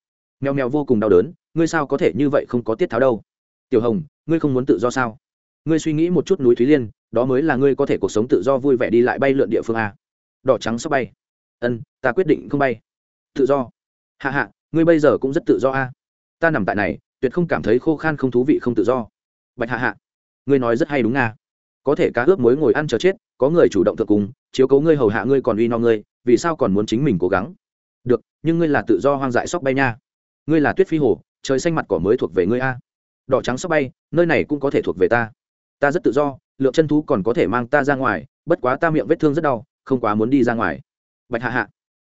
mèo mèo vô cùng đau đớn, ngươi sao có thể như vậy không có tiết tháo đâu? Tiểu hồng, ngươi không muốn tự do sao? Ngươi suy nghĩ một chút núi thúy liên, đó mới là ngươi có thể cuộc sống tự do vui vẻ đi lại bay lượn địa phương a. Đỏ trắng sắp bay. Ân, ta quyết định không bay. Tự do. Hạ hạ, ngươi bây giờ cũng rất tự do a. Ta nằm tại này tuyệt không cảm thấy khô khan không thú vị không tự do. Bạch hạ hạ, ngươi nói rất hay đúng nga. Có thể cá ướp muối ngồi ăn chờ chết, có người chủ động thượng cùng, chiếu cố ngươi hầu hạ ngươi còn uy no ngươi, vì sao còn muốn chính mình cố gắng? Được, nhưng ngươi là tự do hoang dại sóc bay nha. Ngươi là tuyết phi hồ, trời xanh mặt cỏ mới thuộc về ngươi a. Đỏ trắng sóc bay, nơi này cũng có thể thuộc về ta. Ta rất tự do, lượng chân thú còn có thể mang ta ra ngoài, bất quá ta miệng vết thương rất đau, không quá muốn đi ra ngoài. Bạch hạ hạ,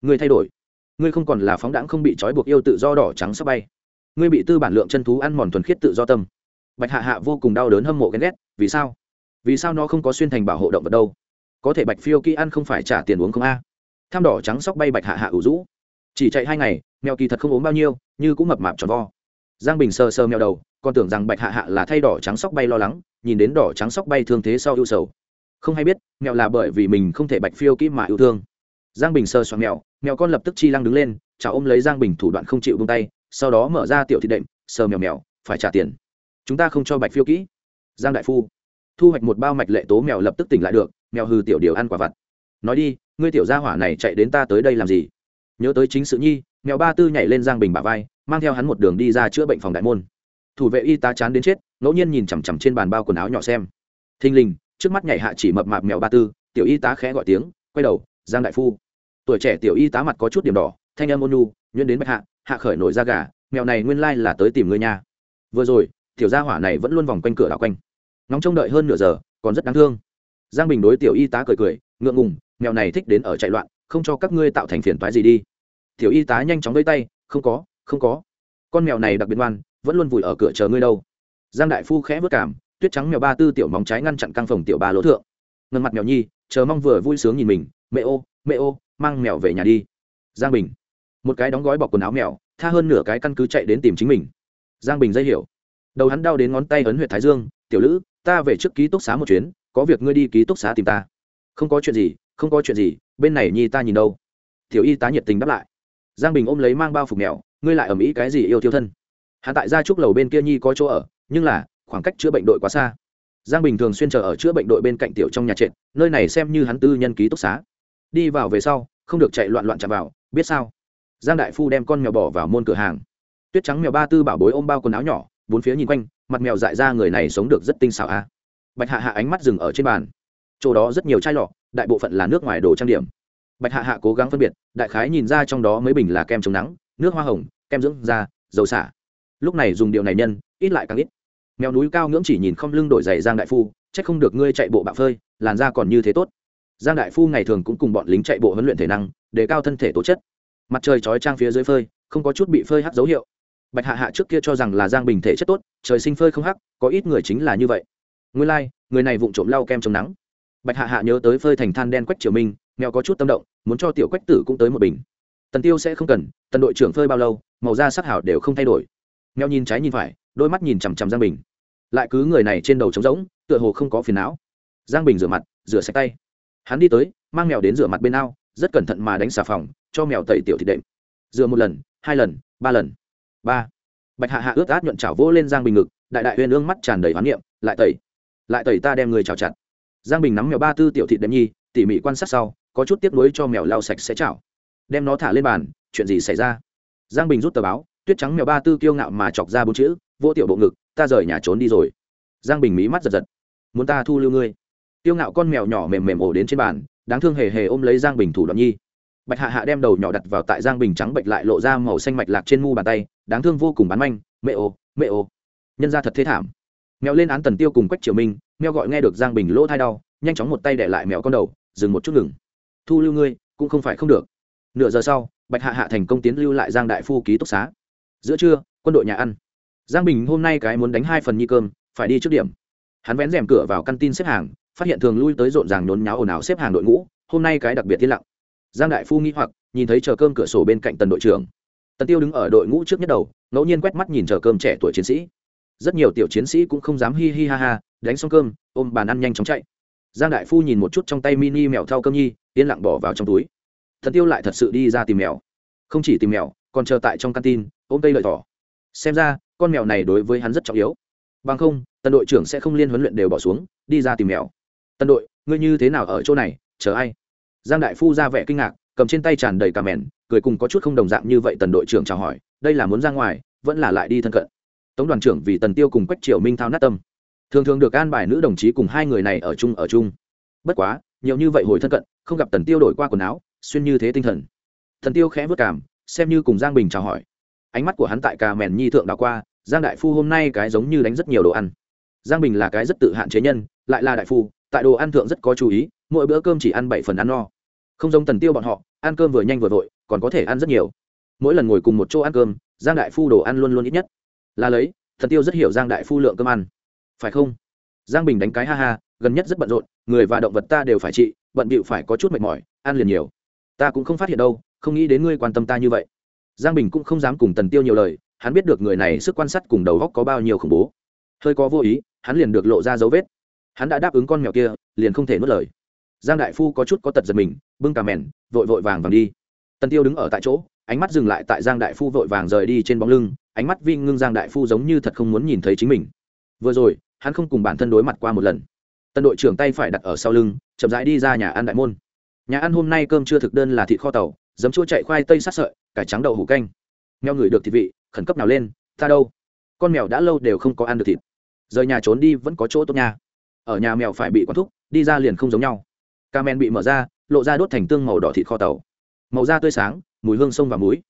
ngươi thay đổi. Ngươi không còn là phóng đãng không bị trói buộc yêu tự do đỏ trắng sóc bay ngươi bị tư bản lượng chân thú ăn mòn thuần khiết tự do tâm. Bạch hạ hạ vô cùng đau đớn hâm mộ ghen ghét, vì sao? Vì sao nó không có xuyên thành bảo hộ động vật đâu? Có thể bạch phiêu kỹ ăn không phải trả tiền uống không a? Tham đỏ trắng sóc bay bạch hạ hạ ủ rũ. Chỉ chạy hai ngày, mèo kỳ thật không ốm bao nhiêu, như cũng mập mạp tròn vo. Giang bình sờ sờ mèo đầu, còn tưởng rằng bạch hạ hạ là thay đỏ trắng sóc bay lo lắng, nhìn đến đỏ trắng sóc bay thương thế sau ưu sầu. Không hay biết, mèo là bởi vì mình không thể bạch phiêu kỹ mà yêu thương. Giang bình sờ soạn mèo mèo con lập tức chi lăng đứng lên chào ôm lấy giang bình thủ đoạn không chịu bông tay sau đó mở ra tiểu thị đệm, sờ mèo mèo, phải trả tiền. Chúng ta không cho bạch phiêu kỹ. Giang đại phu, thu hoạch một bao mạch lệ tố mèo lập tức tỉnh lại được, mèo hư tiểu điều ăn quả vặt. Nói đi, ngươi tiểu gia hỏa này chạy đến ta tới đây làm gì? Nhớ tới chính sự nhi, mèo ba tư nhảy lên giang bình bả vai, mang theo hắn một đường đi ra chữa bệnh phòng đại môn. Thủ vệ y tá chán đến chết, ngẫu nhiên nhìn chằm chằm trên bàn bao quần áo nhỏ xem. Thình lình, trước mắt nhảy hạ chỉ mập mạp mèo ba tư, tiểu y tá khẽ gọi tiếng, quay đầu, giang đại phu. Tuổi trẻ tiểu y tá mặt có chút điểm đỏ, thanh âm ôn nhu, nhuyễn đến bạch hạ hạ khởi nổi da gà mèo này nguyên lai là tới tìm ngươi nha. Vừa rồi, tiểu gia hỏa này vẫn luôn vòng quanh cửa đảo quanh. Nóng trông đợi hơn nửa giờ, còn rất đáng thương. Giang bình đối tiểu y tá cười cười, ngượng ngùng mèo này thích đến ở chạy loạn, không cho các ngươi tạo thành phiền toái gì đi. Tiểu y tá nhanh chóng vây tay, không có không có. Con mèo này đặc biệt ngoan, vẫn luôn vùi ở cửa chờ ngươi đâu. Giang đại phu khẽ vất cảm, tuyết trắng mèo ba tư tiểu móng trái ngăn chặn căng phòng tiểu ba lỗ thượng. Ngần mặt mèo nhi, chờ mong vừa vui sướng nhìn mình, mẹ ô mẹ ô, mang mèo về nhà đi. Giang bình một cái đóng gói bọc quần áo mèo, tha hơn nửa cái căn cứ chạy đến tìm chính mình. Giang bình dây hiểu. Đầu hắn đau đến ngón tay ấn huyện thái dương, tiểu lữ, ta về trước ký túc xá một chuyến, có việc ngươi đi ký túc xá tìm ta. Không có chuyện gì, không có chuyện gì, bên này nhi ta nhìn đâu. Tiểu y tá nhiệt tình đáp lại. Giang bình ôm lấy mang bao phục mèo, ngươi lại ầm ĩ cái gì yêu thiêu thân? Hắn tại gia trúc lầu bên kia nhi có chỗ ở, nhưng là, khoảng cách chữa bệnh đội quá xa. Giang bình thường xuyên chờ ở chữa bệnh đội bên cạnh tiểu trong nhà trệt, nơi này xem như hắn tư nhân ký túc xá. Đi vào về sau, không được chạy loạn loạn chạm vào, biết sao? Giang đại phu đem con mèo bỏ vào môn cửa hàng. Tuyết trắng mèo ba tư bảo bối ôm bao quần áo nhỏ, bốn phía nhìn quanh, mặt mèo dại ra người này sống được rất tinh xảo a. À. bạch hạ hạ ánh mắt dừng ở trên bàn. Chỗ đó rất nhiều chai lọ, đại bộ phận là nước ngoài đồ trang điểm. Bạch hạ hạ cố gắng phân biệt, đại khái nhìn ra trong đó mấy bình là kem chống nắng, nước hoa hồng, kem dưỡng da, dầu xả. Lúc này dùng điều này nhân, ít lại càng ít. Mèo núi cao ngưỡng chỉ nhìn không lưng đổi giày giang đại phu c h ắ c không được ngươi chạy bộ bạo phơi, làn da còn như thế tốt. Giang đại phu ngày thường cũng cùng bọn lính chạy bộ huấn luyện thể năng để cao thân thể tố chất mặt trời chói trang phía dưới phơi không có chút bị phơi hắc dấu hiệu. Bạch hạ hạ trước kia cho rằng là giang bình thể chất tốt trời sinh phơi không hắc có ít người chính là như vậy. Nguyên lai、like, người này vụng trộm lau kem chống nắng. Bạch hạ hạ nhớ tới phơi thành than đen quách triều minh mèo có chút tâm động muốn cho tiểu quách tử cũng tới một bình. Tần tiêu sẽ không cần tần đội trưởng phơi bao lâu màu da sắc hảo đều không thay đổi. Mèo nhìn trái nhìn phải đôi mắt nhìn chằm chằm giang bình. Lại cứ người này trên đầu trống rỗng tựa hồ không có phiền não. Giang bình rửa mặt rửa sạch tay. Hắn đi tới mang mèo đến rửa mặt bên ao rất cẩn thận mà đánh xà phòng, cho mèo tẩy tiểu thịt đệm. Dựa một lần, hai lần, ba lần. Ba. Bạch hạ hạ ướt át nhuận chảo vỗ lên giang bình ngực, đại đại huyền ương mắt tràn đầy hoán niệm, lại tẩy lại tẩy ta đem người chảo chặt. Giang bình nắm mèo ba tư tiểu thịt đệm nhi, tỉ mỉ quan sát sau, có chút tiếc nuối cho mèo lau sạch sẽ chảo. Đem nó thả lên bàn, chuyện gì xảy ra? Giang bình rút tờ báo, tuyết trắng mèo ba tư kiêu ngạo mà chọc ra bốn chữ vô tiểu bộ ngực, ta rời nhà trốn đi rồi. Giang bình mí mắt giật giật. Muốn ta thu lưu ngươi? Tiêu ngạo con mèo nhỏ mềm mềm ổ đến trên bàn đáng thương hề hề ôm lấy giang bình thủ đoạn nhi. Bạch hạ hạ đem đầu nhỏ đặt vào tại giang bình trắng bệnh lại lộ ra màu xanh mạch lạc trên mu bàn tay, đáng thương vô cùng bán manh, mẹ ô mẹ ô. Nhân ra thật thế thảm. Mèo lên án tần tiêu cùng quách triều minh, mèo gọi nghe được giang bình lỗ thai đau, nhanh chóng một tay để lại mèo con đầu, dừng một chút ngừng. Thu lưu ngươi, cũng không phải không được. Nửa giờ sau, bạch hạ hạ thành công tiến lưu lại giang đại phu ký túc xá. Giữa trưa, quân đội nhà ăn. Giang bình hôm nay cái muốn đánh hai phần nhi cơm, phải đi trước điểm. Hắn vén rèm cửa vào căn tin xếp hàng phát hiện thường lui tới rộn ràng nhốn nháo ồn ào xếp hàng đội ngũ, hôm nay cái đặc biệt thiên lặng. Giang đại phu nghĩ hoặc, nhìn thấy chờ cơm cửa sổ bên cạnh tần đội trưởng. Tần tiêu đứng ở đội ngũ trước nhất đầu, ngẫu nhiên quét mắt nhìn chờ cơm trẻ tuổi chiến sĩ. Rất nhiều tiểu chiến sĩ cũng không dám hi hi ha ha, đánh xong cơm, ôm bàn ăn nhanh chóng chạy. Giang đại phu nhìn một chút trong tay mini mèo thau cơm nhi, yên lặng bỏ vào trong túi. Thần tiêu lại thật sự đi ra tìm mèo. Không chỉ tìm mèo, còn chờ tại trong căn tin, ôm cây lợi thỏ. Xem ra, con mèo này đối với hắn rất trọng yếu. Bằng không, tần đội trưởng sẽ không liên huấn luyện đều bỏ xuống, đi ra tìm mèo tần đội, ngươi như thế nào ở chỗ này? Chờ ai? Giang đại phu ra vẻ kinh ngạc, cầm trên tay tràn đầy cà mèn, cười cùng có chút không đồng dạng như vậy tần đội trưởng chào hỏi, đây là muốn ra ngoài, vẫn là lại đi thân cận. Tống đoàn trưởng vì tần tiêu cùng quách triều minh thao nát tâm. Thường thường được an bài nữ đồng chí cùng hai người này ở chung ở chung. Bất quá, nhiều như vậy hồi thân cận, không gặp tần tiêu đổi qua quần áo, xuyên như thế tinh thần. Thần tiêu khẽ vất cảm, xem như cùng giang bình chào hỏi. Ánh mắt của hắn tại cà mèn nhi thượng đảo qua, giang đại phu hôm nay cái giống như đánh rất nhiều đồ ăn. Giang bình là cái rất tự hạn chế nhân, lại là đại phu tại đồ ăn thượng rất có chú ý, mỗi bữa cơm chỉ ăn bảy phần ăn no. Không giống tần tiêu bọn họ, ăn cơm vừa nhanh vừa vội, còn có thể ăn rất nhiều. Mỗi lần ngồi cùng một chỗ ăn cơm, giang đại phu đồ ăn luôn luôn ít nhất. Là lấy thần tiêu rất hiểu giang đại phu lượng cơm ăn. Phải không? Giang bình đánh cái ha ha, gần nhất rất bận rộn, người và động vật ta đều phải trị, bận bịu phải có chút mệt mỏi, ăn liền nhiều. Ta cũng không phát hiện đâu, không nghĩ đến ngươi quan tâm ta như vậy. Giang bình cũng không dám cùng tần tiêu nhiều lời, hắn biết được người này sức quan sát cùng đầu góc có bao nhiêu khủng bố. Hơi có vô ý, hắn liền được lộ ra dấu vết hắn đã đáp ứng con mèo kia, liền không thể nuốt lời. Giang đại phu có chút có tật giật mình, bưng cà mèn, vội vội vàng vàng đi. Tần tiêu đứng ở tại chỗ, ánh mắt dừng lại tại giang đại phu vội vàng rời đi trên bóng lưng, ánh mắt vi ngưng giang đại phu giống như thật không muốn nhìn thấy chính mình. Vừa rồi, hắn không cùng bản thân đối mặt qua một lần. Tân đội trưởng tay phải đặt ở sau lưng, chậm rãi đi ra nhà ăn đại môn. Nhà ăn hôm nay cơm chưa thực đơn là thịt kho tàu, giấm chua chạy khoai tây sát sợi, cải trắng đậu hủ canh. Meo người được thịt vị, khẩn cấp nào lên, ta đâu? Con mèo đã lâu đều không có ăn được thịt. Rời nhà trốn đi vẫn có chỗ tốt nha ở nhà mèo phải bị quán thúc, đi ra liền không giống nhau. Ca men bị mở ra, lộ ra đốt thành tương màu đỏ thịt kho tàu. Màu da tươi sáng, mùi hương sông và muối.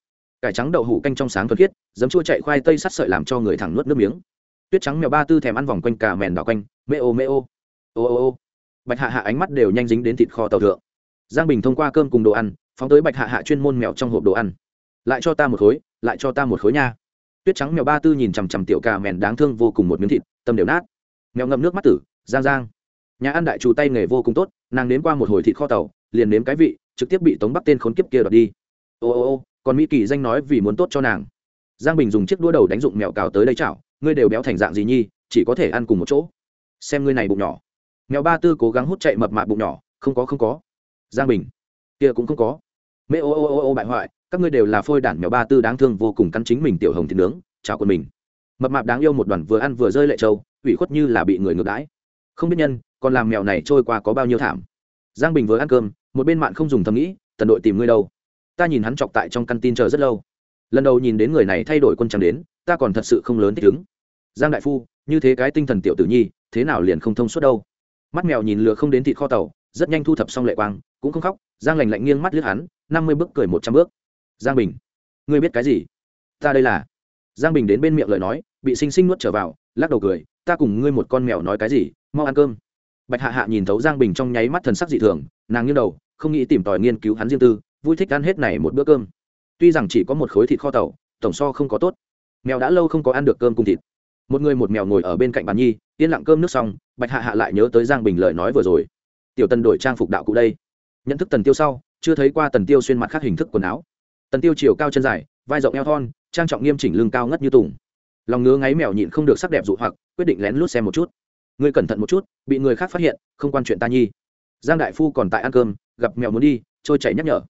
Cải trắng đậu hủ canh trong sáng thuần khiết, giấm chua chạy khoai tây sắt sợi làm cho người thẳng nuốt nước miếng. Tuyết trắng mèo ba tư thèm ăn vòng quanh cà mèn đỏ quanh, mê ô mê ô. Ô ô ô. Bạch hạ hạ ánh mắt đều nhanh dính đến thịt kho tàu thượng. Giang bình thông qua cơm cùng đồ ăn, phóng tới bạch hạ hạ chuyên môn mèo trong hộp đồ ăn. Lại cho ta một khối, lại cho ta một khối nha. Tuyết trắng mèo ba tư nhìn chằm chằm tiểu cà mèn đáng thương vô cùng một miếng thịt, tâm đều nát. Mèo ngậm nước mắt tử giang giang. Nhà ăn đại chủ tay nghề vô cùng tốt, nàng nếm qua một hồi thịt kho tàu, liền nếm cái vị, trực tiếp bị tống bắc tên khốn kiếp kia đoạt đi. Ô ô ô, còn mỹ kỳ danh nói vì muốn tốt cho nàng. Giang bình dùng chiếc đũa đầu đánh dụng mèo cào tới đây chảo, ngươi đều béo thành dạng gì nhi, chỉ có thể ăn cùng một chỗ. Xem ngươi này bụng nhỏ. Mèo ba tư cố gắng hút chạy mập mạp bụng nhỏ, không có không có. Giang bình, kia cũng không có. Mẹ ô ô ô ô bại hoại, các ngươi đều là phôi đản mèo ba tư đáng thương vô cùng cắn chính mình tiểu hồng thịt nướng chào quân mình. Mập mạp đáng yêu một đoàn vừa ăn vừa rơi lệ trâu ủy khuất như là bị người ngược đãi không biết nhân còn làm mèo này trôi qua có bao nhiêu thảm. Giang bình vừa ăn cơm, một bên mạng không dùng thầm nghĩ, tần đội tìm ngươi đâu? Ta nhìn hắn chọc tại trong căn tin chờ rất lâu. Lần đầu nhìn đến người này thay đổi quân trắng đến, ta còn thật sự không lớn thích ứng. Giang đại phu, như thế cái tinh thần tiểu tử nhi, thế nào liền không thông suốt đâu? Mắt mèo nhìn lừa không đến thịt kho tàu, rất nhanh thu thập xong lệ quang, cũng không khóc, giang lành lạnh nghiêng mắt liếc hắn, năm mươi bước cười một trăm bước. Giang bình, ngươi biết cái gì? Ta đây là giang bình đến bên miệng lời nói, bị xinh xinh nuốt trở vào, lắc đầu cười ta cùng ngươi một con mèo nói cái gì, mau ăn cơm. Bạch hạ hạ nhìn thấu giang bình trong nháy mắt thần sắc dị thường, nàng nghiêng đầu, không nghĩ tìm tòi nghiên cứu hắn riêng tư, vui thích ăn hết này một bữa cơm. Tuy rằng chỉ có một khối thịt kho tàu, tổng so không có tốt. Mèo đã lâu không có ăn được cơm cùng thịt. Một người một mèo ngồi ở bên cạnh bàn nhi, yên lặng cơm nước xong, bạch hạ hạ lại nhớ tới giang bình lời nói vừa rồi. Tiểu tần đổi trang phục đạo cụ đây. Nhận thức tần tiêu sau, chưa thấy qua tần tiêu xuyên mặt khác hình thức quần áo. Tần tiêu chiều cao chân dài, vai rộng eo thon, trang trọng nghiêm chỉnh lưng cao ngất như tùng. Lòng ngứa ngáy mèo nhịn không được sắc đẹp dụ hoặc quyết định lén lút xem một chút. Ngươi cẩn thận một chút, bị người khác phát hiện, không quan chuyện ta nhi. Giang đại phu còn tại ăn cơm, gặp mèo muốn đi, trôi chảy nhắc nhở.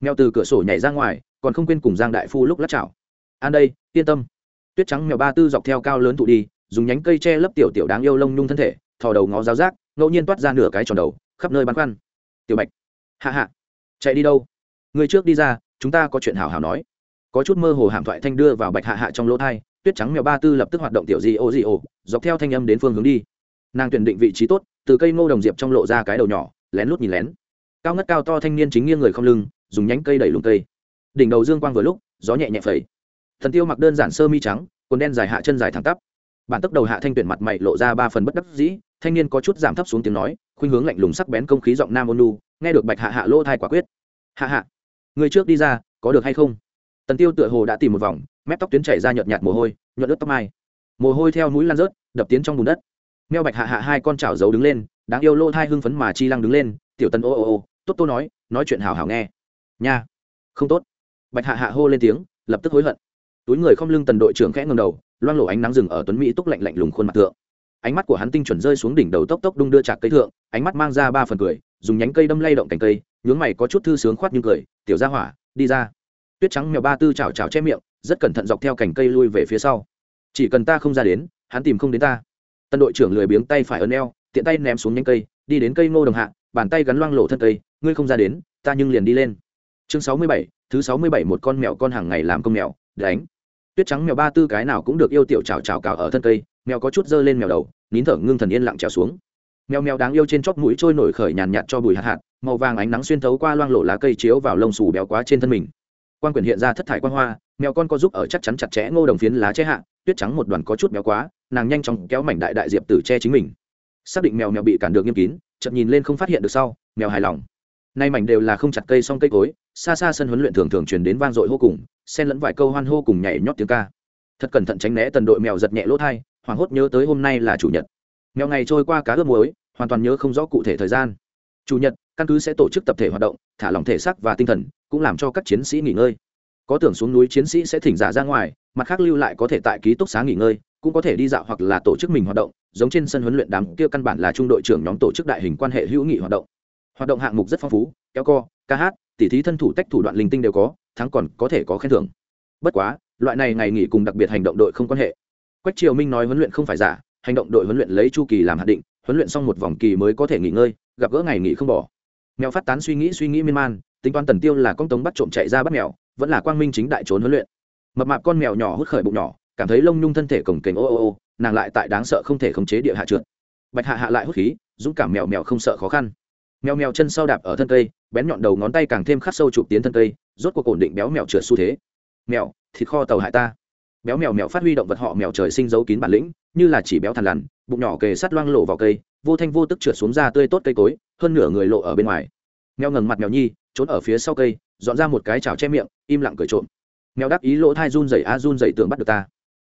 Mèo từ cửa sổ nhảy ra ngoài, còn không quên cùng giang đại phu lúc lát chảo. An đây, yên tâm. Tuyết trắng mèo ba tư dọc theo cao lớn tụ đi, dùng nhánh cây che lấp tiểu tiểu đáng yêu lông nhung thân thể, thò đầu ngó giáo giác, ngẫu nhiên toát ra nửa cái tròn đầu, khắp nơi băn khoăn. Tiểu bạch. Hạ hạ. Chạy đi đâu? Người trước đi ra, chúng ta có chuyện hào hào nói. Có chút mơ hồ hàm thoại thanh đưa vào bạch hạ hạ trong lỗ thai tuyết trắng mèo ba tư lập tức hoạt động tiểu di ô di ô, dọc theo thanh âm đến phương hướng đi. Nàng tuyển định vị trí tốt, từ cây ngô đồng diệp trong lộ ra cái đầu nhỏ, lén lút nhìn lén. Cao ngất cao to thanh niên chính nghiêng người không lưng, dùng nhánh cây đẩy lùng cây. Đỉnh đầu dương quang vừa lúc, gió nhẹ nhẹ phẩy. Thần tiêu mặc đơn giản sơ mi trắng, quần đen dài hạ chân dài thẳng tắp. Bản tốc đầu hạ thanh tuyển mặt mày lộ ra ba phần bất đắc dĩ, thanh niên có chút giảm thấp xuống tiếng nói, khuynh hướng lạnh lùng sắc bén công khí giọng nam ôn nu nghe được bạch hạ hạ lỗ thai quả quyết. Hạ hạ, người trước đi ra, có được hay không? Tần tiêu tựa hồ đã tìm một vòng mép tóc tuyến chảy ra nhợt nhạt mồ hôi, nhuận ướt tóc mai. Mồ hôi theo mũi lan rớt, đập tiến trong bùn đất. Meo bạch hạ hạ hai con chảo giấu đứng lên, đáng yêu lô thai hưng phấn mà chi lăng đứng lên, tiểu tân, ô ô ô, tốt tô nói nói chuyện hào hào nghe. Nha, không tốt. Bạch hạ hạ hô lên tiếng, lập tức hối hận. Túi người không lưng tần đội trưởng khẽ ngầm đầu, loang lổ ánh nắng rừng ở tuấn mỹ túc lạnh lạnh lùng khuôn mặt thượng. Ánh mắt của hắn tinh chuẩn rơi xuống đỉnh đầu tốc tốc đung đưa chạc cây thượng, ánh mắt mang ra ba phần cười, dùng nhánh cây đâm lay động cành cây, nhướng mày có chút thư sướng khoát nhưng cười, tiểu ra hỏa, đi ra. Tuyết trắng mèo ba tư chảo chảo che miệng rất cẩn thận dọc theo cành cây lui về phía sau. Chỉ cần ta không ra đến, hắn tìm không đến ta. Tân đội trưởng lười biếng tay phải ấn eo, tiện tay ném xuống nhánh cây, đi đến cây ngô đồng hạ, bàn tay gắn loang lộ thân cây, ngươi không ra đến, ta nhưng liền đi lên. Chương sáu mươi bảy, thứ sáu mươi bảy một con mèo con hàng ngày làm công mèo, đánh. Tuyết trắng mèo ba tư cái nào cũng được yêu tiểu chào chào cào ở thân cây, mèo có chút dơ lên mèo đầu, nín thở ngưng thần yên lặng trèo xuống. Mèo mèo đáng yêu trên chóp mũi trôi nổi khởi nhàn nhạt cho bùi hạt hạt, màu vàng ánh nắng xuyên thấu qua loang lộ lá cây chiếu vào lông xù béo quá trên thân mình. Quan quyển hiện ra thất thải quan hoa mèo con có giúp ở chắc chắn chặt chẽ ngô đồng phiến lá che hạ, tuyết trắng một đoàn có chút béo quá, nàng nhanh chóng kéo mảnh đại đại diệp tử che chính mình. Xác định mèo mèo bị cản được nghiêm kín chậm nhìn lên không phát hiện được sau, mèo hài lòng. Nay mảnh đều là không chặt cây song cây cối, xa xa sân huấn luyện thường thường truyền đến vang dội hô cùng, xen lẫn vài câu hoan hô cùng nhảy nhót tiếng ca. Thật cẩn thận tránh né tần đội mèo giật nhẹ lỗ thai, hoảng hốt nhớ tới hôm nay là chủ nhật. Mèo ngày trôi qua cá ướp muối, hoàn toàn nhớ không rõ cụ thể thời gian. Chủ nhật, căn cứ sẽ tổ chức tập thể hoạt động, thả lỏng thể xác và tinh thần, cũng làm cho các chiến sĩ nghỉ ngơi có tưởng xuống núi chiến sĩ sẽ thỉnh giả ra ngoài, mặt khác lưu lại có thể tại ký túc xá nghỉ ngơi, cũng có thể đi dạo hoặc là tổ chức mình hoạt động, giống trên sân huấn luyện đám kia căn bản là trung đội trưởng nhóm tổ chức đại hình quan hệ hữu nghị hoạt động. Hoạt động hạng mục rất phong phú, kéo co, ca hát, tỉ thí thân thủ tách thủ đoạn linh tinh đều có, thắng còn có thể có khen thưởng. Bất quá, loại này ngày nghỉ cùng đặc biệt hành động đội không quan hệ. Quách triều minh nói huấn luyện không phải giả, hành động đội huấn luyện lấy chu kỳ làm hạt định, huấn luyện xong một vòng kỳ mới có thể nghỉ ngơi, gặp gỡ ngày nghỉ không bỏ. Mèo phát tán suy nghĩ suy nghĩ miên man, tính toán tần tiêu là con tống bắt trộm chạy ra bắt mèo vẫn là quang minh chính đại trốn huấn luyện. Mập mạp con mèo nhỏ hút khởi bụng nhỏ, cảm thấy lông nhung thân thể cổng kềnh ô ô ô, nàng lại tại đáng sợ không thể khống chế địa hạ trượt. Bạch hạ hạ lại hút khí, dũng cảm mèo mèo không sợ khó khăn. Mèo mèo chân sau đạp ở thân cây, bén nhọn đầu ngón tay càng thêm khắc sâu chụp tiến thân cây, rốt cuộc ổn định béo mèo trượt xu thế. Mèo, thịt kho tàu hại ta. Béo mèo mèo phát huy động vật họ mèo trời sinh giấu kín bản lĩnh, như là chỉ béo thằn lằn, bụng nhỏ kề sắt loang lộ vào cây, vô thanh vô tức trượt xuống ra tươi tốt cây cối, hơn nửa người lộ ở bên ngoài. Mèo ngẩng mặt mèo nhi, trốn ở phía sau cây dọn ra một cái chảo che miệng, im lặng cười trộm. Mèo đáp ý lỗ thai run rẩy a run rẩy tưởng bắt được ta.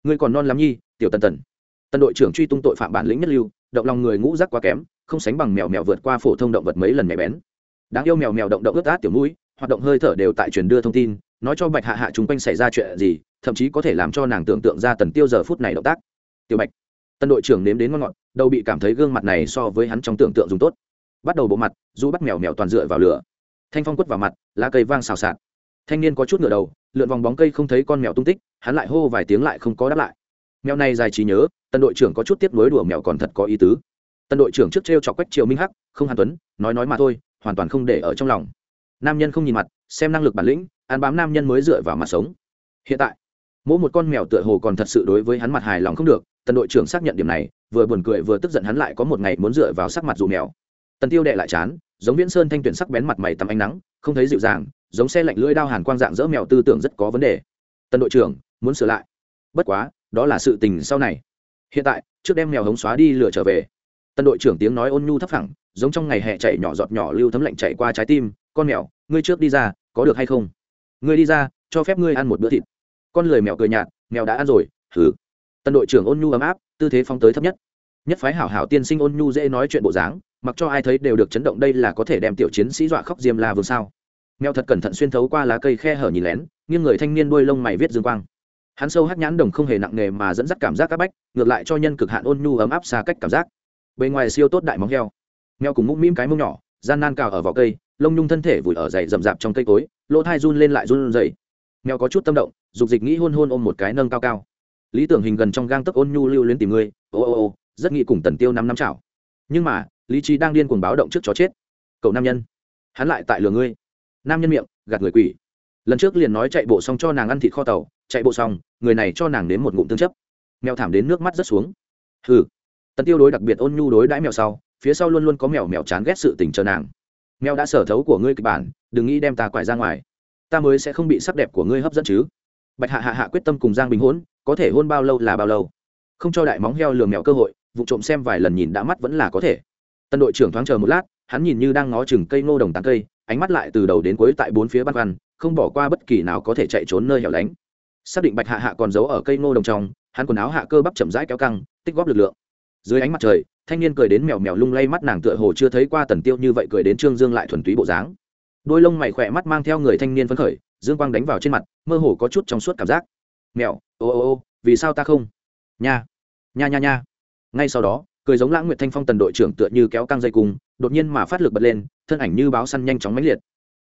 Ngươi còn non lắm nhi, tiểu tần tần. Tân đội trưởng truy tung tội phạm bản lĩnh nhất lưu, động lòng người ngũ rắc quá kém, không sánh bằng mèo mèo vượt qua phổ thông động vật mấy lần mẹ bén. Đáng yêu mèo mèo động động ướt át tiểu mũi, hoạt động hơi thở đều tại truyền đưa thông tin, nói cho bạch hạ hạ chúng quanh xảy ra chuyện gì, thậm chí có thể làm cho nàng tưởng tượng ra tần tiêu giờ phút này động tác. Tiểu bạch. Tân đội trưởng nếm đến ngon ngọt đâu bị cảm thấy gương mặt này so với hắn trong tưởng tượng dùng tốt. Bắt đầu bộ mặt, du bắt mèo mèo toàn dựa vào lửa thanh phong quất vào mặt, lá cây vang xào xạc. Thanh niên có chút ngựa đầu, lượn vòng bóng cây không thấy con mèo tung tích, hắn lại hô vài tiếng lại không có đáp lại. Mèo này dài trí nhớ, tân đội trưởng có chút tiếp nối đùa mèo còn thật có ý tứ. Tân đội trưởng trước t r e o chọc quách triều minh hắc, không hàn tuấn, nói nói mà thôi, hoàn toàn không để ở trong lòng. Nam nhân không nhìn mặt, xem năng lực bản lĩnh, ăn bám nam nhân mới dựa vào mặt sống. Hiện tại mỗi một con mèo tựa hồ còn thật sự đối với hắn mặt hài lòng không được, Tân đội trưởng xác nhận điểm này, vừa buồn cười vừa tức giận hắn lại có một ngày muốn dựa vào sắc mặt dù mèo. Tần tiêu đệ lại chán giống viễn sơn thanh tuyển sắc bén mặt mày tắm ánh nắng không thấy dịu dàng giống xe lạnh lưỡi đao hàn quang dạng dỡ mèo tư tưởng rất có vấn đề. Tần đội trưởng muốn sửa lại. Bất quá đó là sự tình sau này. Hiện tại trước đem mèo hống xóa đi lửa trở về. Tần đội trưởng tiếng nói ôn nhu thấp thẳng, giống trong ngày hè chạy nhỏ giọt nhỏ lưu thấm lạnh chạy qua trái tim con mèo ngươi trước đi ra có được hay không? Ngươi đi ra cho phép ngươi ăn một bữa thịt. Con lười mèo cười nhạt mèo đã ăn rồi thử tần đội trưởng ôn nhu ấm áp tư thế phóng tới thấp nhất nhất phái hảo hảo tiên sinh ôn nhu dễ nói chuyện bộ dáng, mặc cho ai thấy đều được chấn động đây là có thể đem tiểu chiến sĩ dọa khóc diêm la vương sao. Mèo thật cẩn thận xuyên thấu qua lá cây khe hở nhìn lén, nghiêng người thanh niên đuôi lông mày viết dương quang. Hắn sâu hắc nhãn đồng không hề nặng nề mà dẫn dắt cảm giác áp bách, ngược lại cho nhân cực hạn ôn nhu ấm áp xa cách cảm giác. Bề ngoài siêu tốt đại móng heo. Mèo cùng mũm mĩm cái mông nhỏ, gian nan cào ở vỏ cây, lông nhung thân thể vùi ở dày rậm rạp trong cây cối, lỗ thai run lên lại run dày mèo có chút tâm động, dục dịch nghĩ hôn hôn ôm một cái nâng cao cao. Lý tưởng hình gần trong gang tấc ôn nhu lưu luyến tìm ngươi, ô ô ô rất nghĩ cùng tần tiêu năm năm chảo nhưng mà, lý trí đang điên cuồng báo động trước chó chết. Cậu nam nhân, hắn lại tại lừa ngươi. Nam nhân miệng, gạt người quỷ. Lần trước liền nói chạy bộ xong cho nàng ăn thịt kho tàu, chạy bộ xong, người này cho nàng đến một ngụm tương chấp. Mèo thảm đến nước mắt rất xuống. Hừ. Tần tiêu đối đặc biệt ôn nhu đối đãi mèo sau, phía sau luôn luôn có mèo mèo chán ghét sự tình chờ nàng. Mèo đã sở thấu của ngươi kịch bản, đừng nghĩ đem ta quải ra ngoài. Ta mới sẽ không bị sắc đẹp của ngươi hấp dẫn chứ. Bạch hạ hạ hạ quyết tâm cùng giang bình hôn có thể hôn bao lâu là bao lâu. Không cho đại móng heo lừa mèo cơ hội vụ trộm xem vài lần nhìn đã mắt vẫn là có thể. Tân đội trưởng thoáng chờ một lát, hắn nhìn như đang ngó chừng cây ngô đồng tán cây, ánh mắt lại từ đầu đến cuối tại bốn phía băn khoăn, không bỏ qua bất kỳ nào có thể chạy trốn nơi hẻo lánh. Xác định bạch hạ hạ còn giấu ở cây ngô đồng trong, hắn quần áo hạ cơ bắp chậm rãi kéo căng, tích góp lực lượng. Dưới ánh mặt trời, thanh niên cười đến mèo mèo lung lay mắt nàng tựa hồ chưa thấy qua tần tiêu như vậy cười đến trương dương lại thuần túy bộ dáng. Đôi lông mày khỏe mắt mang theo người thanh niên phấn khởi, dương quang đánh vào trên mặt, mơ hồ có chút trong suốt cảm giác. Mèo, ô ô ô, vì sao ta không? Nha nha nha nha ngay sau đó, cười giống lãng nguyệt thanh phong tần đội trưởng tựa như kéo căng dây cung, đột nhiên mà phát lực bật lên, thân ảnh như báo săn nhanh chóng mãnh liệt.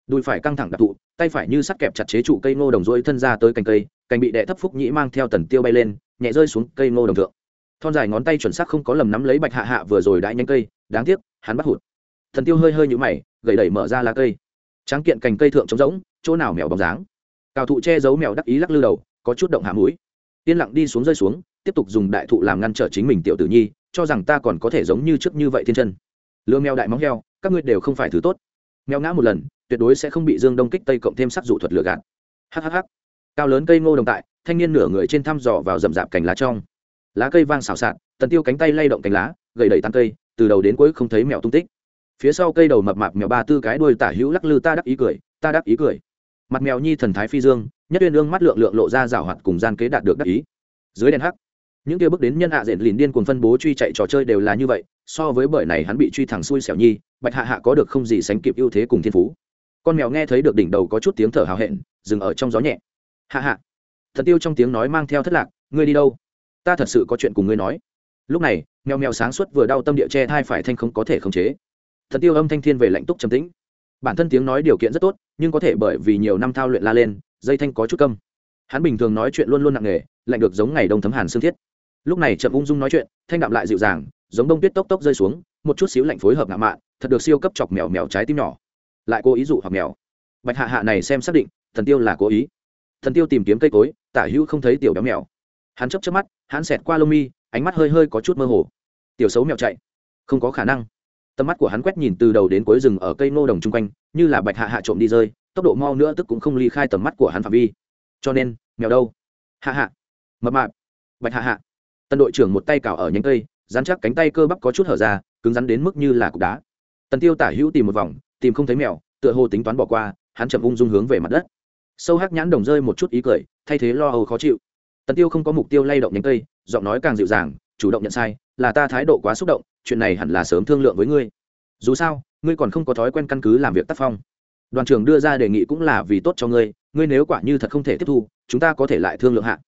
Đùi phải căng thẳng đặc thụ tay phải như sắt kẹp chặt chế trụ cây ngô đồng rỗi thân ra tới cành cây, cành bị đệ thấp phúc nhĩ mang theo tần tiêu bay lên, nhẹ rơi xuống cây ngô đồng thượng. Thon dài ngón tay chuẩn xác không có lầm nắm lấy bạch hạ hạ vừa rồi đã nhanh cây, đáng tiếc, hắn bắt hụt. Thần tiêu hơi hơi nhũ mày gậy đẩy mở ra lá cây. Tráng kiện cành cây thượng trống rỗng, chỗ nào mèo bóng dáng. Cào thụ che giấu mèo đắc ý lắc lư đầu, có chút động hạ mũi. Yên lặng đi xuống rơi xuống tiếp tục dùng đại thụ làm ngăn trở chính mình tiểu tử nhi, cho rằng ta còn có thể giống như trước như vậy thiên chân. Lừa mèo đại móng heo, các ngươi đều không phải thứ tốt. Mèo ngã một lần, tuyệt đối sẽ không bị dương đông kích tây cộng thêm sắc dụ thuật lừa gạt. Hhh cao lớn cây ngô đồng tại, thanh niên nửa người trên thăm dò vào rậm rạp cành lá trong. Lá cây vang xào xạc, tần tiêu cánh tay lay động cành lá, gầy đẩy tan cây, từ đầu đến cuối không thấy mèo tung tích. Phía sau cây đầu mập mạp mèo ba tư cái đuôi tả hữu lắc lư ta đắc ý cười, ta đắc ý cười. Mặt mèo nhi thần thái phi dương, nhất uyên ương mắt lượng lượng lộ ra rào hoạt cùng gian kế đạt được đắc ý. Dưới đèn hắc những kia bước đến nhân hạ diện lìn điên cuồng phân bố truy chạy trò chơi đều là như vậy, so với bởi này hắn bị truy thẳng xui xẻo nhi, bạch hạ hạ có được không gì sánh kịp ưu thế cùng thiên phú. Con mèo nghe thấy được đỉnh đầu có chút tiếng thở hào hẹn, dừng ở trong gió nhẹ. Hạ hạ thật tiêu trong tiếng nói mang theo thất lạc, ngươi đi đâu? Ta thật sự có chuyện cùng ngươi nói. Lúc này, mèo mèo sáng suốt vừa đau tâm địa che thai phải thanh không có thể khống chế. Thật tiêu âm thanh thiên về lạnh túc trầm tĩnh. Bản thân tiếng nói điều kiện rất tốt, nhưng có thể bởi vì nhiều năm thao luyện la lên, dây thanh có chút câm. Hắn bình thường nói chuyện luôn luôn nặng nề, lạnh được giống ngày đông thấm hàn xương thiết lúc này chậm ung dung nói chuyện, thanh đạm lại dịu dàng, giống đông tuyết tốc tốc rơi xuống, một chút xíu lạnh phối hợp ngạo mạn, thật được siêu cấp chọc mèo mèo trái tim nhỏ. Lại cố ý dụ hoặc mèo. Bạch hạ hạ này xem xác định, thần tiêu là cố ý. Thần tiêu tìm kiếm cây cối, tả hữu không thấy tiểu béo mèo. Hắn chấp chấp mắt, hắn xẹt qua lông mi, ánh mắt hơi hơi có chút mơ hồ. Tiểu xấu mèo chạy. Không có khả năng. Tầm mắt của hắn quét nhìn từ đầu đến cuối rừng ở cây nô đồng chung quanh, như là bạch hạ hạ trộm đi rơi, tốc độ mau nữa tức cũng không ly khai tầm mắt của hắn phạm vi. Cho nên, mèo đâu? Hạ hạ. Mập mạp. Bạch hạ hạ tân đội trưởng một tay cào ở nhánh cây, dán chắc cánh tay cơ bắp có chút hở ra, cứng rắn đến mức như là cục đá. Tần tiêu tả hữu tìm một vòng, tìm không thấy mèo, tựa hồ tính toán bỏ qua, hắn chậm ung dung hướng về mặt đất. Sâu hắc nhãn đồng rơi một chút ý cười, thay thế lo âu khó chịu. Tần tiêu không có mục tiêu lay động nhánh cây, giọng nói càng dịu dàng, chủ động nhận sai, là ta thái độ quá xúc động, chuyện này hẳn là sớm thương lượng với ngươi. Dù sao, ngươi còn không có thói quen căn cứ làm việc tác phong. Đoàn trưởng đưa ra đề nghị cũng là vì tốt cho ngươi ngươi nếu quả như thật không thể tiếp thu, chúng ta có thể lại thương lượng hạ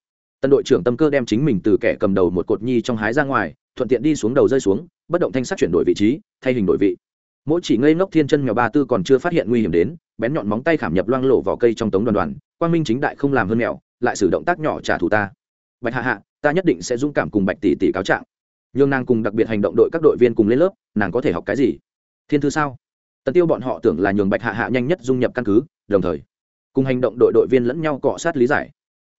tân đội trưởng tâm cơ đem chính mình từ kẻ cầm đầu một cột nhi trong hái ra ngoài, thuận tiện đi xuống đầu rơi xuống, bất động thanh sắc chuyển đổi vị trí, thay hình đổi vị. Mỗi chỉ ngây ngốc thiên chân mèo ba tư còn chưa phát hiện nguy hiểm đến, bén nhọn móng tay khảm nhập loang lổ vào cây trong tống đoàn đoàn, quang minh chính đại không làm hơn mèo, lại sử động tác nhỏ trả thù ta. Bạch hạ hạ, ta nhất định sẽ dũng cảm cùng bạch tỷ tỷ cáo trạng. Nhưng nàng cùng đặc biệt hành động đội các đội viên cùng lên lớp, nàng có thể học cái gì? Thiên thư sao? Tần tiêu bọn họ tưởng là nhường bạch hạ hạ nhanh nhất dung nhập căn cứ, đồng thời, cùng hành động đội đội viên lẫn nhau cọ sát lý giải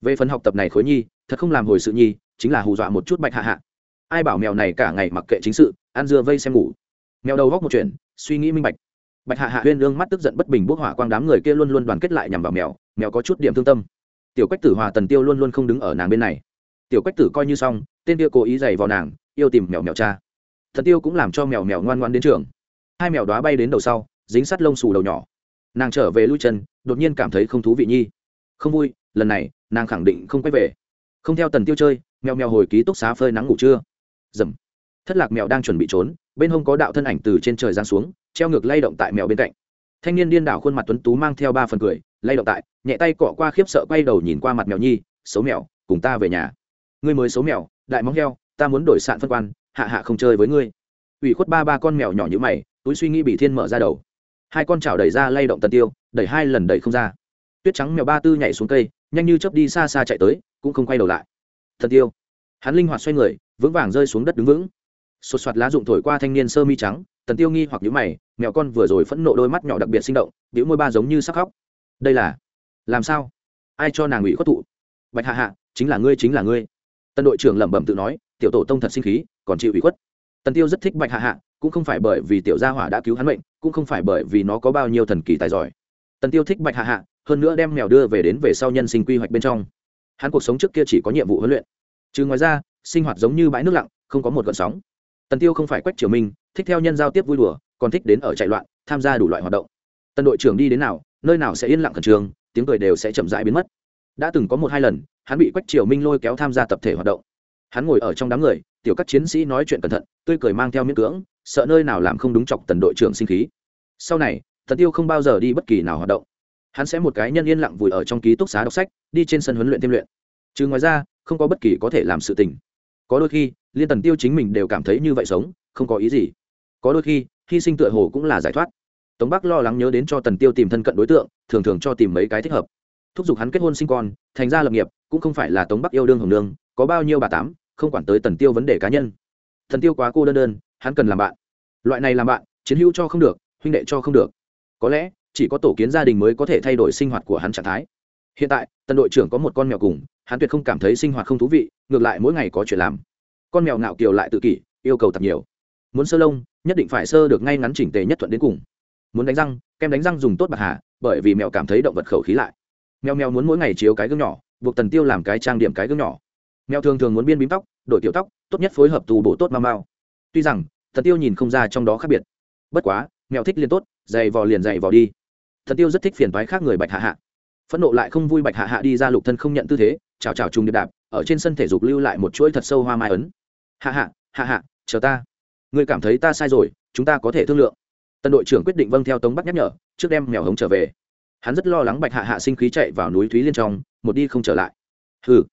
về phần học tập này khối nhi, thật không làm hồi sự nhi, chính là hù dọa một chút bạch hạ hạ. Ai bảo mèo này cả ngày mặc kệ chính sự, ăn dưa vây xem ngủ. Mèo đầu góc một chuyện, suy nghĩ minh bạch. Bạch hạ hạ huyên lương mắt tức giận bất bình bốc hỏa quang đám người kia luôn luôn đoàn kết lại nhằm vào mèo mèo có chút điểm thương tâm. Tiểu quách tử hòa tần tiêu luôn luôn không đứng ở nàng bên này. Tiểu quách tử coi như xong, tên kia cố ý giày vào nàng, yêu tìm mèo mèo cha. Thần tiêu cũng làm cho mèo mèo ngoan ngoan đến trường. Hai mèo đóa bay đến đầu sau, dính sắt lông xù đầu nhỏ. Nàng trở về lui chân, đột nhiên cảm thấy không thú vị nhi. Không vui lần này, nàng khẳng định không quay về. Không theo tần tiêu chơi, mèo mèo hồi ký túc xá phơi nắng ngủ trưa. Dầm. Thất lạc mèo đang chuẩn bị trốn, bên hông có đạo thân ảnh từ trên trời giáng xuống, treo ngược lay động tại mèo bên cạnh. Thanh niên điên đảo khuôn mặt tuấn tú mang theo ba phần cười, lay động tại, nhẹ tay cọ qua khiếp sợ quay đầu nhìn qua mặt mèo nhi, xấu mèo, cùng ta về nhà. Ngươi mới xấu mèo, đại móng heo, ta muốn đổi sạn phân quan, hạ hạ không chơi với ngươi. Ủy khuất ba ba con mèo nhỏ như mày, túi suy nghĩ bị thiên mở ra đầu. Hai con chảo đẩy ra lay động tần tiêu, đẩy hai lần đẩy không ra. Tuyết trắng mèo ba tư nhảy xuống cây nhanh như chớp đi xa xa chạy tới, cũng không quay đầu lại. Tần tiêu. Hắn linh hoạt xoay người, vững vàng rơi xuống đất đứng vững. Sột soạt lá rụng thổi qua thanh niên sơ mi trắng tần tiêu nghi hoặc nhíu mày, mèo con vừa rồi phẫn nộ đôi mắt nhỏ đặc biệt sinh động bĩu môi ba giống như sắc khóc. Đây là, làm sao? Ai cho nàng ủy khuất thụ? Bạch hạ hạ, chính là ngươi, chính là ngươi. Tân đội trưởng lẩm bẩm tự nói, tiểu tổ tông thật sinh khí, còn chịu ủy khuất. Tần tiêu rất thích bạch hạ hạ, cũng không phải bởi vì tiểu gia hỏa đã cứu hắn mệnh, cũng không phải bởi vì nó có bao nhiêu thần kỳ tài giỏi. Tần tiêu thích bạch hạ hạ hơn nữa đem mèo đưa về đến về sau nhân sinh quy hoạch bên trong. Hắn cuộc sống trước kia chỉ có nhiệm vụ huấn luyện. Chứ ngoài ra, sinh hoạt giống như bãi nước lặng, không có một gợn sóng. Tần tiêu không phải quách triều minh, thích theo nhân giao tiếp vui đùa, còn thích đến ở chạy loạn, tham gia đủ loại hoạt động. Tần đội trưởng đi đến nào, nơi nào sẽ yên lặng khẩn trương, tiếng cười đều sẽ chậm rãi biến mất. Đã từng có một hai lần, hắn bị quách triều minh lôi kéo tham gia tập thể hoạt động. Hắn ngồi ở trong đám người, tiểu các chiến sĩ nói chuyện cẩn thận, tươi cười mang theo miễn cưỡng, sợ nơi nào làm không đúng chọc tần đội trưởng sinh khí. Sau này, tần tiêu không bao giờ đi bất kỳ nào hoạt động hắn sẽ một cái nhân yên lặng vùi ở trong ký túc xá đọc sách, đi trên sân huấn luyện thêm luyện. Chứ ngoài ra, không có bất kỳ có thể làm sự tình. Có đôi khi, liên tần tiêu chính mình đều cảm thấy như vậy sống, không có ý gì. Có đôi khi, hy sinh tựa hồ cũng là giải thoát. Tống bắc lo lắng nhớ đến cho tần tiêu tìm thân cận đối tượng, thường thường cho tìm mấy cái thích hợp. Thúc giục hắn kết hôn sinh con, thành ra lập nghiệp, cũng không phải là tống bắc yêu đương hồng nương, có bao nhiêu bà tám, không quản tới tần tiêu vấn đề cá nhân. Thần tiêu quá cô đơn đơn, hắn cần làm bạn. Loại này làm bạn, chiến hữu cho không được, huynh đệ cho không được. Có lẽ chỉ có tổ kiến gia đình mới có thể thay đổi sinh hoạt của hắn trạng thái. Hiện tại, tần đội trưởng có một con mèo cùng, hắn tuyệt không cảm thấy sinh hoạt không thú vị, ngược lại mỗi ngày có chuyện làm. Con mèo ngạo kiều lại tự kỷ, yêu cầu tập nhiều. Muốn sơ lông, nhất định phải sơ được ngay ngắn chỉnh tề nhất thuận đến cùng. Muốn đánh răng, kem đánh răng dùng tốt bạc hà, bởi vì mèo cảm thấy động vật khẩu khí lại. Mèo mèo muốn mỗi ngày chiếu cái gương nhỏ, buộc tần tiêu làm cái trang điểm cái gương nhỏ. Mèo thường thường muốn biên bím tóc, đổi tiểu tóc, tốt nhất phối hợp tù bổ tốt mau mau. Tuy rằng, tần tiêu nhìn không ra trong đó khác biệt. Bất quá, mèo thích liền tốt, dày vò liền dày vò đi thần tiêu rất thích phiền toái khác người bạch hạ hạ. Phẫn nộ lại không vui bạch hạ hạ đi ra lục thân không nhận tư thế, chào chào trùng điệp đạp, ở trên sân thể dục lưu lại một chuỗi thật sâu hoa mai ấn. Hạ hạ hạ hạ, chờ ta. Người cảm thấy ta sai rồi, chúng ta có thể thương lượng. Tân đội trưởng quyết định vâng theo tống bắc nhắc nhở, trước đem mèo hống trở về. Hắn rất lo lắng bạch hạ hạ sinh khí chạy vào núi thúy liên trong, một đi không trở lại. Hừ.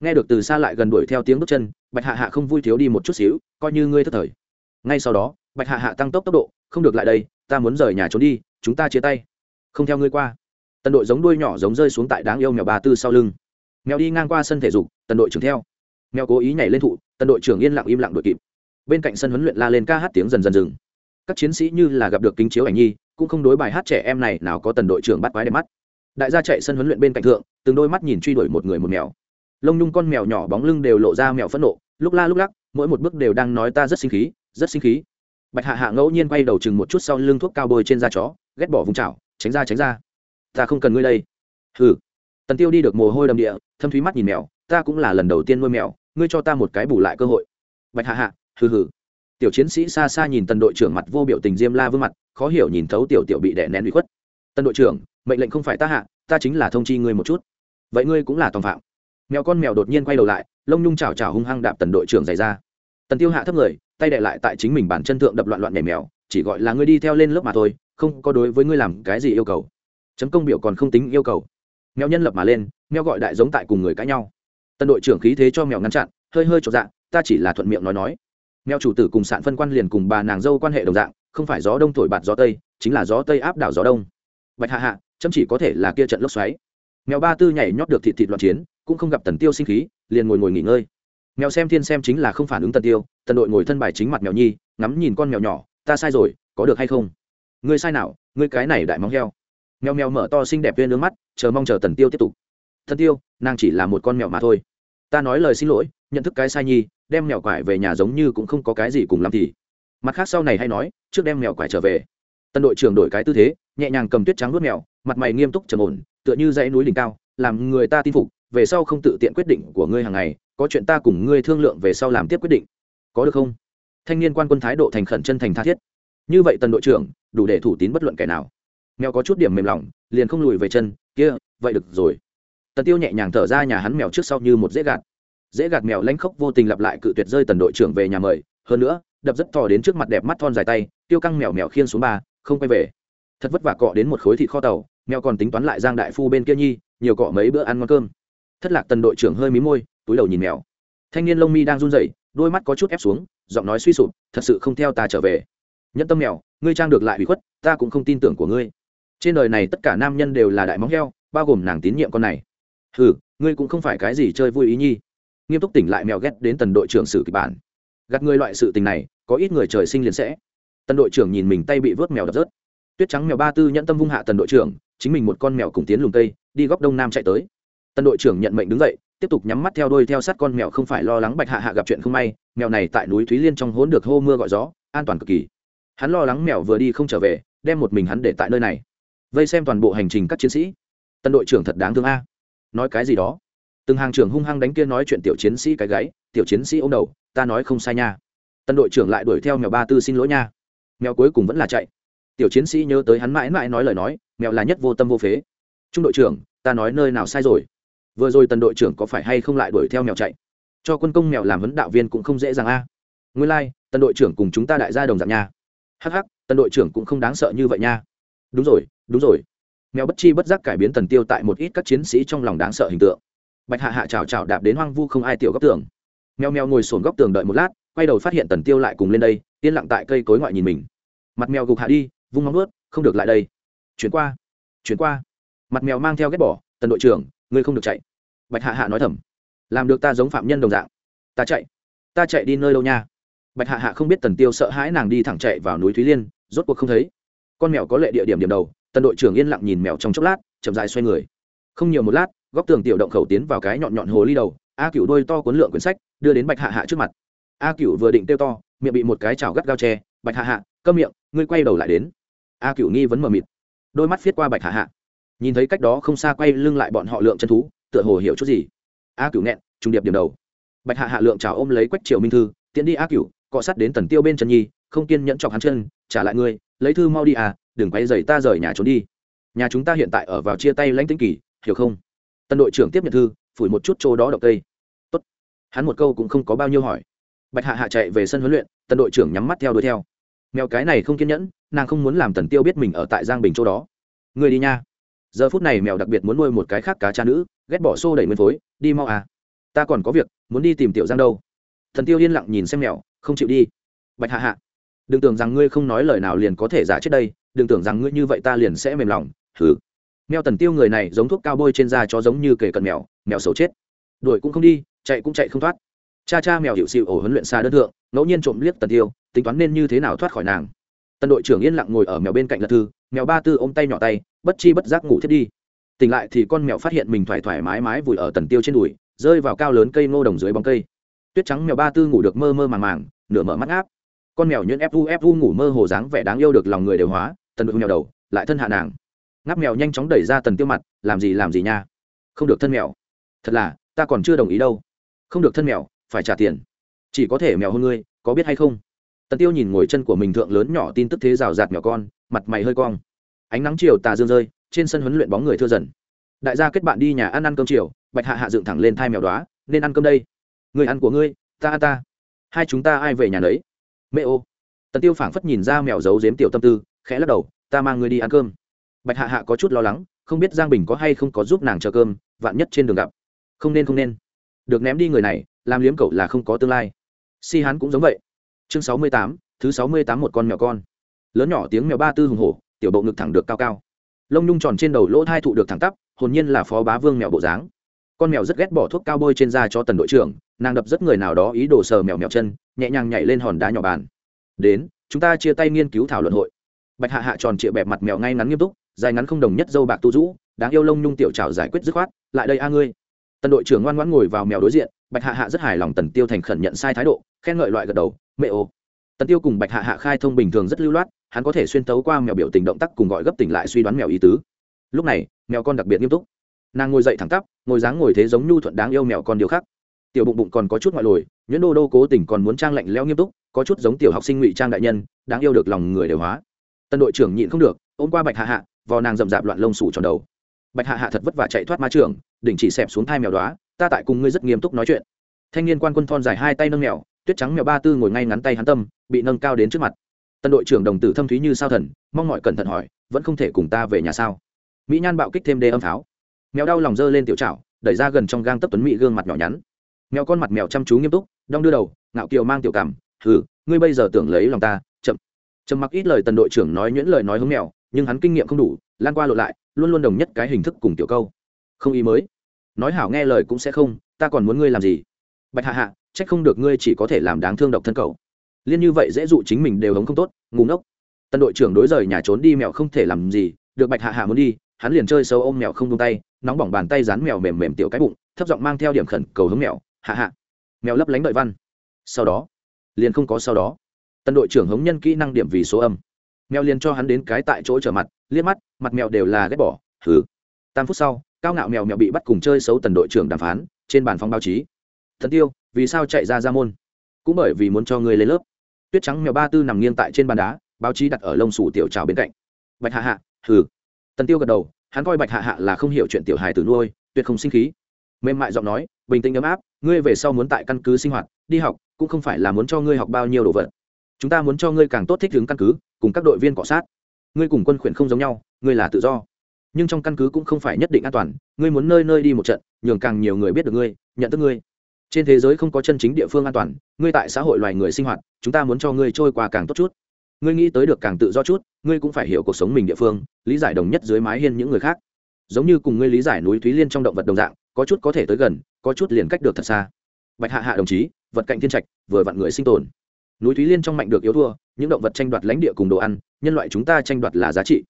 Nghe được từ xa lại gần đuổi theo tiếng bước chân, bạch hạ hạ không vui thiếu đi một chút xíu, coi như ngươi thất thời. Ngay sau đó, bạch hạ hạ tăng tốc tốc độ, không được lại đây, ta muốn rời nhà trốn đi, chúng ta chia tay không theo ngươi qua. Tần đội giống đuôi nhỏ giống rơi xuống tại đáng yêu mèo bà tư sau lưng. Mèo đi ngang qua sân thể dục, tần đội trưởng theo. Mèo cố ý nhảy lên thụ, tần đội trưởng yên lặng im lặng đội kịp. Bên cạnh sân huấn luyện la lên ca hát tiếng dần dần dừng. Các chiến sĩ như là gặp được kính chiếu ảnh nhi, cũng không đối bài hát trẻ em này nào có tần đội trưởng bắt quái đẹp mắt. Đại gia chạy sân huấn luyện bên cạnh thượng, từng đôi mắt nhìn truy đuổi một người một mèo. Lông nhung con mèo nhỏ bóng lưng đều lộ ra mèo phẫn nộ, lúc la lúc lắc, mỗi một bước đều đang nói ta rất sinh khí, rất sinh khí. Bạch hạ hạ ngẫu nhiên quay đầu chừng một chút sau lưng thuốc cao bôi trên da chó, ghét bỏ vùng chảo tránh ra tránh ra. Ta không cần ngươi đây. Hừ. Tần tiêu đi được mồ hôi đầm địa, thâm thúy mắt nhìn mèo. Ta cũng là lần đầu tiên nuôi mèo. Ngươi cho ta một cái bù lại cơ hội. Bạch hạ hạ, hừ hừ. Tiểu chiến sĩ xa xa nhìn tần đội trưởng mặt vô biểu tình diêm la vương mặt, khó hiểu nhìn thấu tiểu tiểu bị đè nén bị khuất. Tần đội trưởng, mệnh lệnh không phải ta hạ, ta chính là thông chi ngươi một chút. Vậy ngươi cũng là tòng phạm. Mèo con mèo đột nhiên quay đầu lại, lông nhung chào chào hung hăng đạp tần đội trưởng dày ra. Tần tiêu hạ thấp người, tay đệ lại tại chính mình bản chân thượng đập loạn loạn nhảy mèo, chỉ gọi là ngươi đi theo lên lớp mà thôi không có đối với ngươi làm cái gì yêu cầu. Chấm công biểu còn không tính yêu cầu. Mèo nhân lập mà lên, mèo gọi đại giống tại cùng người cãi nhau. Tần đội trưởng khí thế cho mèo ngăn chặn, hơi hơi trọn dạng ta chỉ là thuận miệng nói nói. Mèo chủ tử cùng sạn phân quan liền cùng bà nàng dâu quan hệ đồng dạng, không phải gió đông thổi bạt gió tây, chính là gió tây áp đảo gió đông. Bạch hạ hạ, chấm chỉ có thể là kia trận lốc xoáy. Mèo ba tư nhảy nhót được thịt thịt loạn chiến, cũng không gặp tần tiêu sinh khí, liền ngồi ngồi nghỉ ngơi. Mèo xem thiên xem chính là không phản ứng tần tiêu, tần đội ngồi thân bài chính mặt mèo nhi, ngắm nhìn con mèo nhỏ, ta sai rồi, có được hay không? Ngươi sai nào, ngươi cái này đại móng heo. Mèo mèo mở to xinh đẹp viên nước mắt, chờ mong chờ tần tiêu tiếp tục. Thần tiêu, nàng chỉ là một con mèo mà thôi. Ta nói lời xin lỗi, nhận thức cái sai nhi, đem mèo quải về nhà giống như cũng không có cái gì cùng làm thì. Mặt khác sau này hay nói, trước đem mèo quải trở về. Tân đội trưởng đổi cái tư thế, nhẹ nhàng cầm tuyết trắng nuốt mèo, mặt mày nghiêm túc trầm ổn, tựa như dãy núi đỉnh cao, làm người ta tin phục, về sau không tự tiện quyết định của ngươi hàng ngày, có chuyện ta cùng ngươi thương lượng về sau làm tiếp quyết định. Có được không? Thanh niên quan quân thái độ thành khẩn chân thành tha thiết như vậy tần đội trưởng, đủ để thủ tín bất luận kẻ nào. Mèo có chút điểm mềm lòng, liền không lùi về chân, kia, vậy được rồi. Tần tiêu nhẹ nhàng thở ra nhà hắn mèo trước sau như một dễ gạt. Dễ gạt mèo lanh khóc vô tình lặp lại cự tuyệt rơi tần đội trưởng về nhà mời, hơn nữa, đập rất thò đến trước mặt đẹp mắt thon dài tay, tiêu căng mèo mèo khiên xuống ba, không quay về. Thật vất vả cọ đến một khối thịt kho tàu, mèo còn tính toán lại giang đại phu bên kia nhi, nhiều cọ mấy bữa ăn ngon cơm. Thất lạc tần đội trưởng hơi mí môi, túi đầu nhìn mèo. Thanh niên lông mi đang run rẩy, đôi mắt có chút ép xuống, giọng nói suy sụp, thật sự không theo ta trở về nhẫn tâm mèo, ngươi trang được lại bị khuất, ta cũng không tin tưởng của ngươi. Trên đời này tất cả nam nhân đều là đại móng heo, bao gồm nàng tín nhiệm con này. Hừ, ngươi cũng không phải cái gì chơi vui ý nhi. Nghiêm túc tỉnh lại mèo ghét đến tần đội trưởng xử kịch bản. Gạt ngươi loại sự tình này, có ít người trời sinh liền sẽ. Tần đội trưởng nhìn mình tay bị vớt mèo đập rớt. Tuyết trắng mèo ba tư nhẫn tâm vung hạ tần đội trưởng, chính mình một con mèo cùng tiến lùng tây đi góc đông nam chạy tới. Tần đội trưởng nhận mệnh đứng dậy, tiếp tục nhắm mắt theo đôi theo sát con mèo không phải lo lắng bạch hạ hạ gặp chuyện không may, mèo này tại núi thúy liên trong hỗn được hô mưa gọi gió, an toàn cực kỳ hắn lo lắng mèo vừa đi không trở về đem một mình hắn để tại nơi này. Vây xem toàn bộ hành trình các chiến sĩ. Tân đội trưởng thật đáng thương a. Nói cái gì đó? Từng hàng trưởng hung hăng đánh kia nói chuyện tiểu chiến sĩ cái gáy tiểu chiến sĩ ô m đầu ta nói không sai nha. Tân đội trưởng lại đuổi theo mèo ba tư xin lỗi nha. Mèo cuối cùng vẫn là chạy. Tiểu chiến sĩ nhớ tới hắn mãi mãi nói lời nói mèo là nhất vô tâm vô phế. Trung đội trưởng ta nói nơi nào sai rồi? Vừa rồi tần đội trưởng có phải hay không lại đuổi theo mèo chạy? Cho quân công mèo làm vấn đạo viên cũng không dễ dàng a. À. nguyên lai、like, tần đội trưởng cùng chúng ta đại gia đồng dạng nha hh tần đội trưởng cũng không đáng sợ như vậy nha. Đúng rồi đúng rồi. Mèo bất chi bất giác cải biến tần tiêu tại một ít các chiến sĩ trong lòng đáng sợ hình tượng. Bạch hạ hạ chào chào đạp đến hoang vu không ai tiểu góc tường. Mèo mèo ngồi sồn góc tường đợi một lát, quay đầu phát hiện tần tiêu lại cùng lên đây, yên lặng tại cây cối ngoại nhìn mình. Mặt mèo gục hạ đi, vung móng ướt không được lại đây. Chuyển qua chuyển qua. Mặt mèo mang theo ghét bỏ, tần đội trưởng, ngươi không được chạy. Bạch hạ hạ nói thầm. Làm được ta giống phạm nhân đồng dạng. Ta chạy. Ta chạy đi nơi đâu nha? Bạch hạ hạ không biết tần tiêu sợ hãi nàng đi thẳng chạy vào núi thúy liên, rốt cuộc không thấy. Con mèo có lệ địa điểm điểm đầu, tần đội trưởng yên lặng nhìn mèo trong chốc lát, chậm dài xoay người. Không nhiều một lát, góc tường tiểu động khẩu tiến vào cái nhọn nhọn hồ ly đầu, a cựu đôi to cuốn lượng quyển sách, đưa đến bạch hạ hạ trước mặt. A cựu vừa định tiêu to, miệng bị một cái chảo gắt gao tre bạch hạ hạ cơm miệng, ngươi quay đầu lại đến. A cựu nghi vấn mờ mịt. Đôi mắt viết qua bạch hạ hạ. Nhìn thấy cách đó không xa quay lưng lại bọn họ lượng chân thú, tựa hồ hiểu chút gì. A cựu nghẹn trung điệp điểm đầu. Bạch hạ hạ lượng chào ôm lấy quách triều minh thư tiến đi a cựu cọ sát đến tần tiêu bên chân nhi, không kiên nhẫn chọc hắn chân, trả lại ngươi, lấy thư mau đi à đừng quay dày ta rời nhà trốn đi. Nhà chúng ta hiện tại ở vào chia tay lãnh tĩnh kỳ, hiểu không? Tân đội trưởng tiếp nhận thư, phủi một chút chỗ đó đậu cây. Tốt. Hắn một câu cũng không có bao nhiêu hỏi. Bạch hạ hạ chạy về sân huấn luyện, tân đội trưởng nhắm mắt theo đuổi theo. Mèo cái này không kiên nhẫn, nàng không muốn làm tần tiêu biết mình ở tại giang bình chỗ đó. Người đi nha. Giờ phút này mèo đặc biệt muốn nuôi một cái khác cá cha nữ, ghét bỏ xô đẩy nguyên phối, đi mau à. Ta còn có việc, muốn đi tìm tiểu giang đâu. Thần tiêu yên lặng nhìn xem mèo không chịu đi. Bạch hạ hạ, đừng tưởng rằng ngươi không nói lời nào liền có thể giả chết đây, đừng tưởng rằng ngươi như vậy ta liền sẽ mềm lòng thử mèo tần tiêu người này giống thuốc cao bôi trên da cho giống như kề cận mèo mèo xấu chết. Đuổi cũng không đi, chạy cũng chạy không thoát. Cha cha mèo hiệu xịu ổ huấn luyện xa đơn thượng, ngẫu nhiên trộm liếc tần tiêu, tính toán nên như thế nào thoát khỏi nàng. Tần đội trưởng yên lặng ngồi ở mèo bên cạnh lật thư, mèo ba tư ôm tay nhỏ tay, bất chi bất giác ngủ thiết đi. Tỉnh lại thì con mèo phát hiện mình thoải thoải mái mái vùi ở tần tiêu trên đùi, rơi vào cao lớn cây ngô đồng dưới bóng cây. Tuyết trắng mèo ba tư ngủ được mơ mơ màng màng nửa mở mắt áp con mèo nhuyễn fu fu ngủ mơ hồ dáng vẻ đáng yêu được lòng người đều hóa, tần đội nhào đầu, lại thân hạ nàng. Ngáp mèo nhanh chóng đẩy ra tần tiêu mặt, làm gì làm gì nha? Không được thân mèo. Thật là, ta còn chưa đồng ý đâu. Không được thân mèo, phải trả tiền. Chỉ có thể mèo hơn ngươi, có biết hay không? Tần tiêu nhìn ngồi chân của mình thượng lớn nhỏ tin tức thế rào rạt mèo con, mặt mày hơi cong. Ánh nắng chiều tà dương rơi, trên sân huấn luyện bóng người thưa dần. Đại gia kết bạn đi nhà ăn ăn cơm chiều, bạch hạ hạ dựng thẳng lên thai mèo đoá nên ăn cơm đây. Người ăn của ngươi, ta ăn ta hai chúng ta ai về nhà đấy mẹ ô. Tần tiêu phảng phất nhìn ra mèo giấu giếm tiểu tâm tư, khẽ lắc đầu, ta mang ngươi đi ăn cơm. Bạch hạ hạ có chút lo lắng, không biết giang bình có hay không có giúp nàng chờ cơm, vạn nhất trên đường gặp. Không nên không nên. Được ném đi người này, làm liếm cậu là không có tương lai. Si hán cũng giống vậy. Chương sáu mươi tám, thứ sáu mươi tám một con mèo con. Lớn nhỏ tiếng mèo ba tư hùng hổ, tiểu bộ ngực thẳng được cao cao. Lông nhung tròn trên đầu lỗ thai thụ được thẳng tắp, hồn nhiên là phó bá vương mèo bộ dáng con mèo rất ghét bỏ thuốc cao bôi trên da cho tần đội trưởng, nàng đập rất người nào đó ý đồ sờ mèo mèo chân, nhẹ nhàng nhảy lên hòn đá nhỏ bàn. Đến, chúng ta chia tay nghiên cứu thảo luận hội. Bạch hạ hạ tròn trịa bẹp mặt mèo ngay ngắn nghiêm túc, dài ngắn không đồng nhất dâu bạc tu rũ đáng yêu lông nhung tiểu trào giải quyết dứt khoát, lại đây a ngươi. Tần đội trưởng ngoan ngoãn ngồi vào mèo đối diện, bạch hạ hạ rất hài lòng tần tiêu thành khẩn nhận sai thái độ, khen ngợi loại gật đầu, mẹ ô. Tần tiêu cùng bạch hạ hạ khai thông bình thường rất lưu loát, hắn có thể xuyên tấu qua mèo biểu tình động tác cùng gọi gấp tỉnh lại suy đoán mèo ý tứ. Lúc này, mèo con đặc biệt nghiêm túc nàng ngồi dậy thẳng tắp, ngồi dáng ngồi thế giống nhu thuận đáng yêu mèo con điều khác. Tiểu bụng bụng còn có chút ngoại lồi, nhuyễn đô đô cố tình còn muốn trang lạnh leo nghiêm túc, có chút giống tiểu học sinh ngụy trang đại nhân, đáng yêu được lòng người đều hóa. Tân đội trưởng nhịn không được, ôm qua bạch hạ hạ, vò nàng rậm rạp loạn lông sủ tròn đầu. Bạch hạ hạ thật vất vả chạy thoát ma trường, đỉnh chỉ xẹp xuống thai mèo đoá ta tại cùng ngươi rất nghiêm túc nói chuyện. Thanh niên quan quân thon dài hai tay nâng mèo, tuyết trắng mèo ba tư ngồi ngay ngắn tay hắn tâm, bị nâng cao đến trước mặt. Tân đội trưởng đồng tử thâm thúy như sao thần, mong mọi cẩn thận hỏi, vẫn không thể cùng ta về nhà sao? Mỹ nhan bạo kích thêm đê âm pháo mèo đau lòng dơ lên tiểu trảo đẩy ra gần trong gang tấp tuấn mỹ gương mặt nhỏ nhắn. Mèo con mặt mèo chăm chú nghiêm túc, đong đưa đầu, ngạo kiều mang tiểu cảm, hừ, ngươi bây giờ tưởng lấy lòng ta, chậm. Trầm mặc ít lời tần đội trưởng nói nhuyễn lời nói hướng mèo, nhưng hắn kinh nghiệm không đủ, lan qua lộ lại, luôn luôn đồng nhất cái hình thức cùng tiểu câu. Không ý mới. Nói hảo nghe lời cũng sẽ không, ta còn muốn ngươi làm gì? Bạch hạ hạ, trách không được ngươi chỉ có thể làm đáng thương độc thân cầu liên như vậy dễ dụ chính mình đều hống không tốt ngủ ngốc. Tân đội trưởng đối rời nhà trốn đi mèo không thể làm gì, được bạch hạ hạ muốn đi hắn liền chơi sâu ôm mèo không tung tay, nóng bỏng bàn tay dán mèo mềm mềm tiểu cái bụng, thấp giọng mang theo điểm khẩn cầu hướng mèo, hạ hạ. Mèo lấp lánh đợi văn. Sau đó, liền không có sau đó. Tân đội trưởng hống nhân kỹ năng điểm vì số âm. Mèo liền cho hắn đến cái tại chỗ trở mặt, liếc mắt, mặt mèo đều là ghét bỏ thử tam phút sau, cao ngạo mèo mèo bị bắt cùng chơi xấu tần đội trưởng đàm phán, trên bàn phòng báo chí. Thần tiêu, vì sao chạy ra ra môn? Cũng bởi vì muốn cho người lên lớp. Tuyết trắng mèo ba tư nằm nghiêng tại trên bàn đá, báo chí đặt ở lông sủ tiểu trào bên cạnh. Bạch hạ hạ Thử tần tiêu gật đầu, hắn coi bạch hạ hạ là không hiểu chuyện tiểu hài từ nuôi, tuyệt không sinh khí. Mềm mại giọng nói, bình tĩnh ấm áp, ngươi về sau muốn tại căn cứ sinh hoạt, đi học, cũng không phải là muốn cho ngươi học bao nhiêu đồ vật. Chúng ta muốn cho ngươi càng tốt thích ứng căn cứ, cùng các đội viên cọ sát. Ngươi cùng quân khuyển không giống nhau, ngươi là tự do. Nhưng trong căn cứ cũng không phải nhất định an toàn, ngươi muốn nơi nơi đi một trận, nhường càng nhiều người biết được ngươi, nhận thức ngươi. Trên thế giới không có chân chính địa phương an toàn, ngươi tại xã hội loài người sinh hoạt, chúng ta muốn cho ngươi trôi qua càng tốt chút ngươi nghĩ tới được càng tự do chút, ngươi cũng phải hiểu cuộc sống mình địa phương, lý giải đồng nhất dưới mái hiên những người khác. Giống như cùng ngươi lý giải núi thúy liên trong động vật đồng dạng, có chút có thể tới gần, có chút liền cách được thật xa. Bạch hạ hạ đồng chí, vật cạnh thiên trạch, vừa vặn người sinh tồn. Núi thúy liên trong mạnh được yếu thua, những động vật tranh đoạt lãnh địa cùng đồ ăn, nhân loại chúng ta tranh đoạt là giá trị.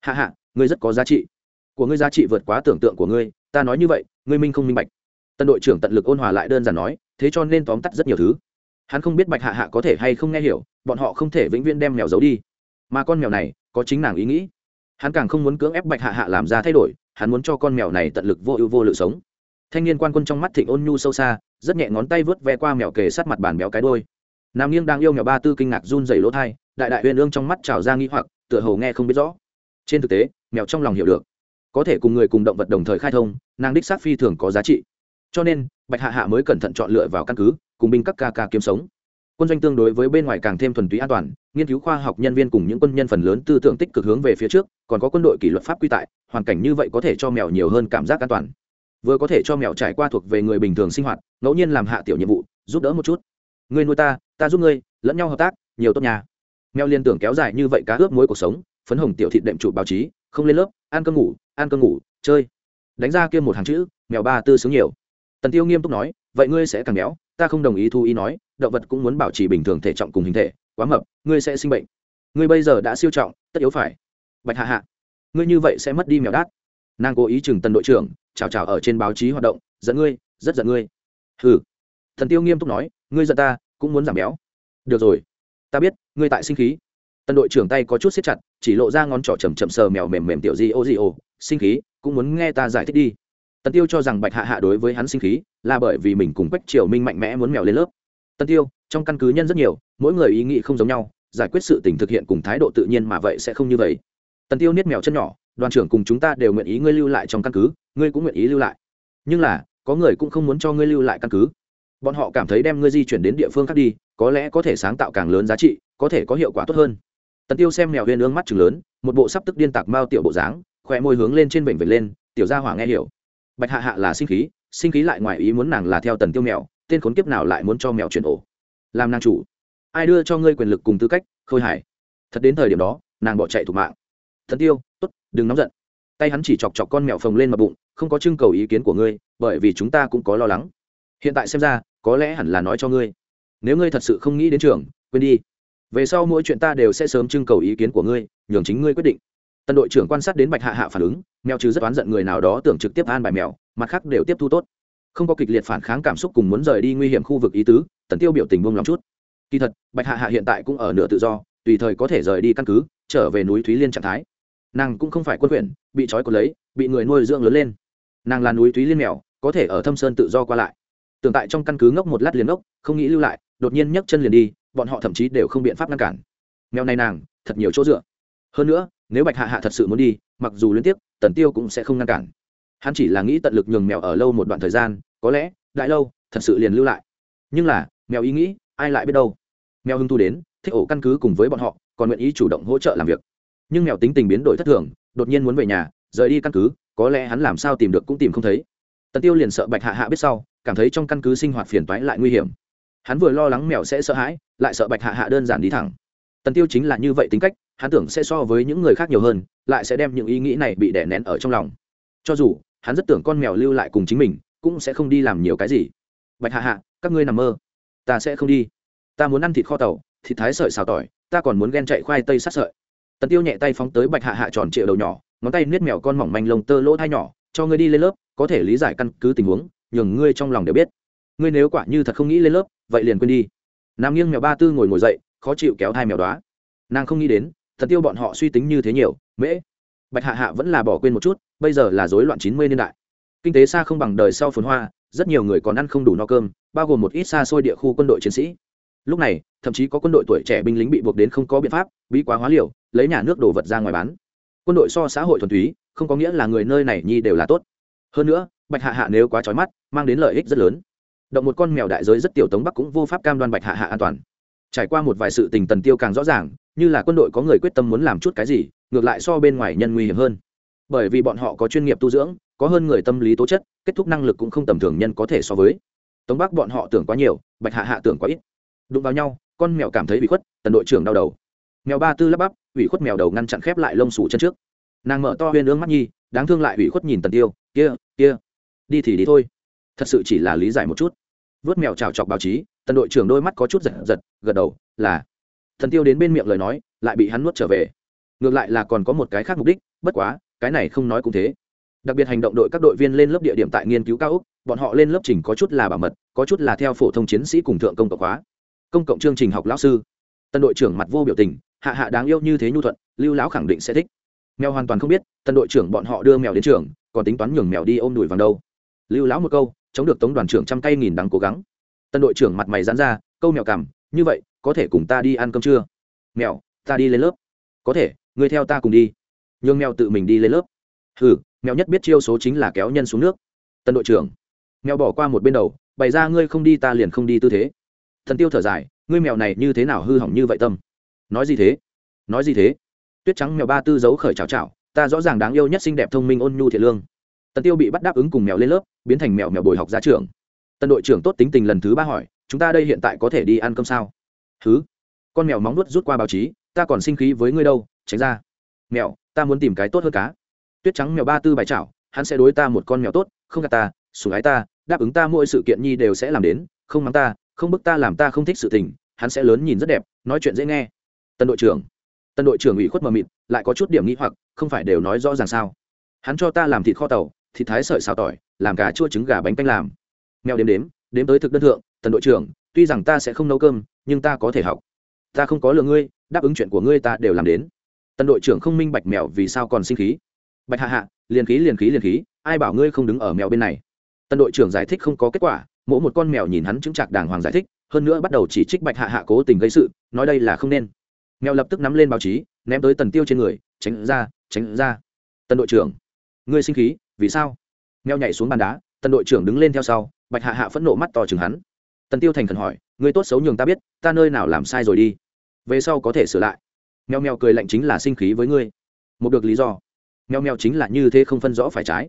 Hạ hạ, ngươi rất có giá trị. Của ngươi giá trị vượt quá tưởng tượng của ngươi, ta nói như vậy, ngươi minh không minh bạch. Tân đội trưởng tận lực ôn hòa lại đơn giản nói, thế cho nên tóm tắt rất nhiều thứ hắn không biết bạch hạ hạ có thể hay không nghe hiểu, bọn họ không thể vĩnh viễn đem mèo giấu đi. Mà con mèo này, có chính nàng ý nghĩ. Hắn càng không muốn cưỡng ép bạch hạ hạ làm ra thay đổi, hắn muốn cho con mèo này tận lực vô ưu vô lự sống. Thanh niên quan quân trong mắt thịnh ôn nhu sâu xa, rất nhẹ ngón tay vớt ve qua mèo kề sát mặt bàn béo cái đôi nam nghiêng đang yêu mèo ba tư kinh ngạc run dày lỗ thai, đại đại huyền ương trong mắt trào ra nghĩ hoặc, tựa hồ nghe không biết rõ. Trên thực tế, mèo trong lòng hiểu được. Có thể cùng người cùng động vật đồng thời khai thông, nàng đích sát phi thường có giá trị. Cho nên, bạch hạ hạ mới cẩn thận chọn lựa vào căn cứ cùng binh các ca ca kiếm sống. Quân doanh tương đối với bên ngoài càng thêm thuần túy an toàn, nghiên cứu khoa học nhân viên cùng những quân nhân phần lớn tư tưởng tích cực hướng về phía trước, còn có quân đội kỷ luật pháp quy tại, hoàn cảnh như vậy có thể cho mèo nhiều hơn cảm giác an toàn. Vừa có thể cho mèo trải qua thuộc về người bình thường sinh hoạt, ngẫu nhiên làm hạ tiểu nhiệm vụ, giúp đỡ một chút. Ngươi nuôi ta ta giúp ngươi, lẫn nhau hợp tác, nhiều tốt nhà. Mèo liên tưởng kéo dài như vậy cá ướp mối cuộc sống, phấn hồng tiểu thịt đệm trụ báo chí, không lên lớp, ăn cơm ngủ, ăn cơm ngủ, chơi. Đánh ra kia một hàng chữ, mèo ba tư sướng nhiều. Tần tiêu nghiêm túc nói, vậy ngươi sẽ càng béo ta không đồng ý thu ý nói, động vật cũng muốn bảo trì bình thường thể trọng cùng hình thể, quá mập, ngươi sẽ sinh bệnh. Ngươi bây giờ đã siêu trọng, tất yếu phải. Bạch hạ hạ, ngươi như vậy sẽ mất đi mèo đát. Nàng cố ý chừng tần đội trưởng, chào chào ở trên báo chí hoạt động, giận ngươi, rất giận ngươi. Ừ thần tiêu nghiêm túc nói, ngươi giận ta, cũng muốn giảm béo. Được rồi. Ta biết, ngươi tại sinh khí. Tân đội trưởng tay có chút siết chặt, chỉ lộ ra ngón trỏ chầm chậm sờ mèo mềm mềm tiểu di ô di ô, sinh khí, cũng muốn nghe ta giải thích đi tần tiêu cho rằng bạch hạ hạ đối với hắn sinh khí là bởi vì mình cùng quách triều minh mạnh mẽ muốn mèo lên lớp. Tần tiêu, trong căn cứ nhân rất nhiều, mỗi người ý nghĩ không giống nhau, giải quyết sự tình thực hiện cùng thái độ tự nhiên mà vậy sẽ không như vậy. Tần tiêu niết mèo chân nhỏ, đoàn trưởng cùng chúng ta đều nguyện ý ngươi lưu lại trong căn cứ, ngươi cũng nguyện ý lưu lại. Nhưng là, có người cũng không muốn cho ngươi lưu lại căn cứ. Bọn họ cảm thấy đem ngươi di chuyển đến địa phương khác đi, có lẽ có thể sáng tạo càng lớn giá trị, có thể có hiệu quả tốt hơn. Tần tiêu xem mèo huyền ương mắt chừng lớn, một bộ sắp tức điên tạc mao tiểu bộ dáng khỏe môi hướng lên trên bệnh vệt lên, tiểu gia hỏa nghe hiểu bạch hạ hạ là sinh khí sinh khí lại ngoài ý muốn nàng là theo tần tiêu mèo, tên khốn kiếp nào lại muốn cho mèo chuyển ổ. Làm nàng chủ. Ai đưa cho ngươi quyền lực cùng tư cách, khôi hải? Thật đến thời điểm đó, nàng bỏ chạy thủ mạng. Thần tiêu, tốt, đừng nóng giận. Tay hắn chỉ chọc chọc con mèo phồng lên mặt bụng, không có trưng cầu ý kiến của ngươi, bởi vì chúng ta cũng có lo lắng. Hiện tại xem ra, có lẽ hẳn là nói cho ngươi. Nếu ngươi thật sự không nghĩ đến trường, quên đi. Về sau mỗi chuyện ta đều sẽ sớm trưng cầu ý kiến của ngươi, nhường chính ngươi quyết định. Tân đội trưởng quan sát đến bạch hạ hạ phản ứng mèo trừ rất oán giận người nào đó tưởng trực tiếp an bài mèo, mặt khác đều tiếp thu tốt. Không có kịch liệt phản kháng cảm xúc cùng muốn rời đi nguy hiểm khu vực ý tứ, tần tiêu biểu tình buông lòng chút. Kỳ thật, bạch hạ hạ hiện tại cũng ở nửa tự do, tùy thời có thể rời đi căn cứ, trở về núi thúy liên trạng thái. Nàng cũng không phải quân quyền bị trói còn lấy, bị người nuôi dưỡng lớn lên. Nàng là núi thúy liên mèo, có thể ở thâm sơn tự do qua lại. Tưởng tại trong căn cứ ngốc một lát liền ngốc, không nghĩ lưu lại, đột nhiên nhấc chân liền đi, bọn họ thậm chí đều không biện pháp ngăn cản. Mèo này nàng, thật nhiều chỗ dựa. Hơn nữa, nếu bạch hạ hạ thật sự muốn đi, mặc dù liên tiếp tần tiêu cũng sẽ không ngăn cản. Hắn chỉ là nghĩ tận lực nhường mèo ở lâu một đoạn thời gian, có lẽ, đại lâu, thật sự liền lưu lại. Nhưng là, mèo ý nghĩ, ai lại biết đâu? Mèo hưng thu đến, thích ổ căn cứ cùng với bọn họ, còn nguyện ý chủ động hỗ trợ làm việc. Nhưng mèo tính tình biến đổi thất thường, đột nhiên muốn về nhà, rời đi căn cứ, có lẽ hắn làm sao tìm được cũng tìm không thấy. Tần tiêu liền sợ bạch hạ hạ biết sau, cảm thấy trong căn cứ sinh hoạt phiền toái lại nguy hiểm. Hắn vừa lo lắng mèo sẽ sợ hãi, lại sợ bạch hạ hạ đơn giản đi thẳng. Tần tiêu chính là như vậy tính cách hắn tưởng sẽ so với những người khác nhiều hơn, lại sẽ đem những ý nghĩ này bị đè nén ở trong lòng. Cho dù, hắn rất tưởng con mèo lưu lại cùng chính mình, cũng sẽ không đi làm nhiều cái gì. Bạch hạ hạ, các ngươi nằm mơ. Ta sẽ không đi. Ta muốn ăn thịt kho tàu, thịt thái sợi xào tỏi, ta còn muốn ghen chạy khoai tây sát sợi. Tần tiêu nhẹ tay phóng tới bạch hạ hạ tròn triệu đầu nhỏ, ngón tay niết mèo con mỏng manh lông tơ lỗ thai nhỏ, cho ngươi đi lên lớp, có thể lý giải căn cứ tình huống, nhường ngươi trong lòng đều biết. Ngươi nếu quả như thật không nghĩ lên lớp, vậy liền quên đi. Nam nghiêng mèo ba tư ngồi ngồi dậy, khó chịu kéo thai mèo đoá nàng không nghĩ đến thần tiêu bọn họ suy tính như thế nhiều, mễ. Bạch hạ hạ vẫn là bỏ quên một chút, bây giờ là rối loạn chín mươi niên đại. Kinh tế xa không bằng đời sau phồn hoa, rất nhiều người còn ăn không đủ no cơm, bao gồm một ít xa xôi địa khu quân đội chiến sĩ. Lúc này, thậm chí có quân đội tuổi trẻ binh lính bị buộc đến không có biện pháp, bí quá hóa liều, lấy nhà nước đồ vật ra ngoài bán. Quân đội so xã hội thuần túy, không có nghĩa là người nơi này nhi đều là tốt. Hơn nữa, bạch hạ hạ nếu quá trói mắt, mang đến lợi ích rất lớn. Động một con mèo đại giới rất tiểu tống bắc cũng vô pháp cam đoan bạch hạ hạ an toàn. Trải qua một vài sự tình tần tiêu càng rõ ràng như là quân đội có người quyết tâm muốn làm chút cái gì, ngược lại so bên ngoài nhân nguy hiểm hơn. Bởi vì bọn họ có chuyên nghiệp tu dưỡng, có hơn người tâm lý tố chất, kết thúc năng lực cũng không tầm thường nhân có thể so với. Tống bắc bọn họ tưởng quá nhiều, bạch hạ hạ tưởng quá ít. Đụng vào nhau, con mèo cảm thấy bị khuất, tần đội trưởng đau đầu. Mèo ba tư lắp bắp, ủy khuất mèo đầu ngăn chặn khép lại lông sủ chân trước. Nàng mở to huyên ương mắt nhi, đáng thương lại ủy khuất nhìn tần tiêu, kia kia, đi thì đi thôi. Thật sự chỉ là lý giải một chút. Vớt mèo trào chọc báo chí, tần đội trưởng đôi mắt có chút giật giật, gật đầu, là thần tiêu đến bên miệng lời nói, lại bị hắn nuốt trở về. Ngược lại là còn có một cái khác mục đích, bất quá, cái này không nói cũng thế. Đặc biệt hành động đội các đội viên lên lớp địa điểm tại nghiên cứu cao úc, bọn họ lên lớp trình có chút là bảo mật, có chút là theo phổ thông chiến sĩ cùng thượng công cộng hóa. Công cộng chương trình học lão sư. Tân đội trưởng mặt vô biểu tình, hạ hạ đáng yêu như thế nhu thuận, lưu lão khẳng định sẽ thích. Mèo hoàn toàn không biết, tân đội trưởng bọn họ đưa mèo đến trường, còn tính toán nhường mèo đi ôm đùi vàng đâu. Lưu lão một câu, chống được tống đoàn trưởng trăm tay nghìn đắng cố gắng. Tân đội trưởng mặt mày dán ra, câu mèo cằm như vậy, có thể cùng ta đi ăn cơm trưa mèo, ta đi lên lớp. Có thể, ngươi theo ta cùng đi. Nhường mèo tự mình đi lên lớp. Ừ mèo nhất biết chiêu số chính là kéo nhân xuống nước. Tân đội trưởng, mèo bỏ qua một bên đầu, bày ra ngươi không đi ta liền không đi tư thế. Thần tiêu thở dài, ngươi mèo này như thế nào hư hỏng như vậy tâm? Nói gì thế? Nói gì thế? Tuyết trắng mèo ba tư giấu khởi chào chào ta rõ ràng đáng yêu nhất xinh đẹp thông minh ôn nhu thiện lương. Tần tiêu bị bắt đáp ứng cùng mèo lên lớp, biến thành mèo mèo bồi học ra trưởng. Tần đội trưởng tốt tính tình lần thứ ba hỏi chúng ta đây hiện tại có thể đi ăn cơm sao? Thứ con mèo móng nuốt rút qua báo chí, ta còn sinh khí với ngươi đâu, tránh ra. Mèo, ta muốn tìm cái tốt hơn cá. Tuyết trắng mèo ba tư bài chảo, hắn sẽ đối ta một con mèo tốt, không gạt ta, sủng ái ta, đáp ứng ta mỗi sự kiện nhi đều sẽ làm đến, không mắng ta, không bức ta làm ta không thích sự tình, hắn sẽ lớn nhìn rất đẹp, nói chuyện dễ nghe. Tân đội trưởng. Tân đội trưởng ủy khuất mờ mịt, lại có chút điểm nghĩ hoặc, không phải đều nói rõ ràng sao? Hắn cho ta làm thịt kho tàu, thịt thái sợi xào tỏi, làm cá chua trứng gà bánh canh làm. Mèo đếm đếm đếm tới thực đơn thượng tần đội trưởng, tuy rằng ta sẽ không nấu cơm, nhưng ta có thể học. Ta không có lừa ngươi, đáp ứng chuyện của ngươi ta đều làm đến. Tần đội trưởng không minh bạch mèo vì sao còn sinh khí. Bạch hạ hạ, liền khí liền khí liền khí, ai bảo ngươi không đứng ở mèo bên này? Tần đội trưởng giải thích không có kết quả, mỗi một con mèo nhìn hắn chứng chạc đàng hoàng giải thích, hơn nữa bắt đầu chỉ trích bạch hạ hạ cố tình gây sự, nói đây là không nên. Mèo lập tức nắm lên báo chí, ném tới tần tiêu trên người, tránh ra tránh ra. Tần đội trưởng, ngươi sinh khí, vì sao? Mèo nhảy xuống bàn đá, tần đội trưởng đứng lên theo sau, bạch hạ hạ phẫn nộ mắt to chừng hắn tần tiêu thành khẩn hỏi người tốt xấu nhường ta biết, ta nơi nào làm sai rồi đi. Về sau có thể sửa lại. Mèo mèo cười lạnh chính là sinh khí với ngươi. Một được lý do. Mèo mèo chính là như thế không phân rõ phải trái.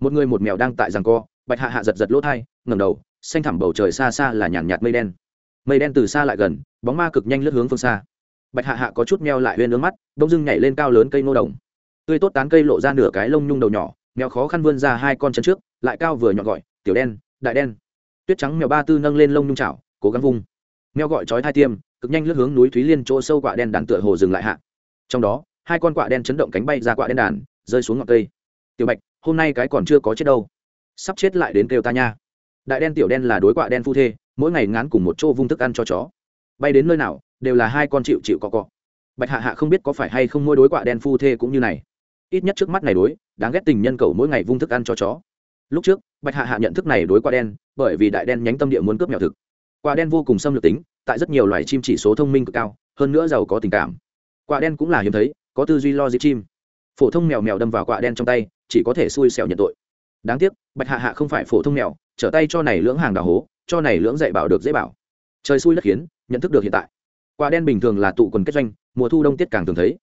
Một người một mèo đang tại rằng co, bạch hạ hạ giật giật lỗ thai ngầm đầu, xanh thẳm bầu trời xa xa là nhàn nhạt mây đen. Mây đen từ xa lại gần, bóng ma cực nhanh lướt hướng phương xa. Bạch hạ hạ có chút meo lại huyên nước mắt, đông dưng nhảy lên cao lớn cây nô đồng. Tươi tốt tán cây lộ ra nửa cái lông nhung đầu nhỏ, mèo khó khăn vươn ra hai con chân trước, lại cao vừa nhọn gọi, tiểu đen, đại đen tuyết trắng mèo ba tư nâng lên lông nhung chảo, cố gắng vung. Mèo gọi chói thai tiêm, cực nhanh lướt hướng núi thúy liên chỗ sâu quạ đen đàn tựa hồ dừng lại hạ. Trong đó, hai con quạ đen chấn động cánh bay ra quạ đen đàn, rơi xuống ngọn cây. Tiểu bạch, hôm nay cái còn chưa có chết đâu. Sắp chết lại đến kêu ta nha. Đại đen tiểu đen là đối quạ đen phu thê, mỗi ngày ngán cùng một chỗ vung thức ăn cho chó. Bay đến nơi nào, đều là hai con chịu chịu cọ cọ. Bạch hạ hạ không biết có phải hay không mỗi đối quạ đen phu thê cũng như này. Ít nhất trước mắt này đối, đáng ghét tình nhân cầu mỗi ngày vung thức ăn cho chó lúc trước, bạch hạ hạ nhận thức này đối quả đen, bởi vì đại đen nhánh tâm địa muốn cướp mèo thực. Quạ đen vô cùng xâm lược tính, tại rất nhiều loài chim chỉ số thông minh cực cao, hơn nữa giàu có tình cảm. Quạ đen cũng là hiếm thấy, có tư duy lo dịp chim. Phổ thông mèo mèo đâm vào quạ đen trong tay, chỉ có thể xui xẻo nhận tội. Đáng tiếc, bạch hạ hạ không phải phổ thông mèo, trở tay cho này lưỡng hàng đào hố, cho này lưỡng dạy bảo được dễ bảo. Trời xui đất khiến, nhận thức được hiện tại. Quả đen bình thường là tụ quần kết doanh, mùa thu đông tiết càng thường thấy.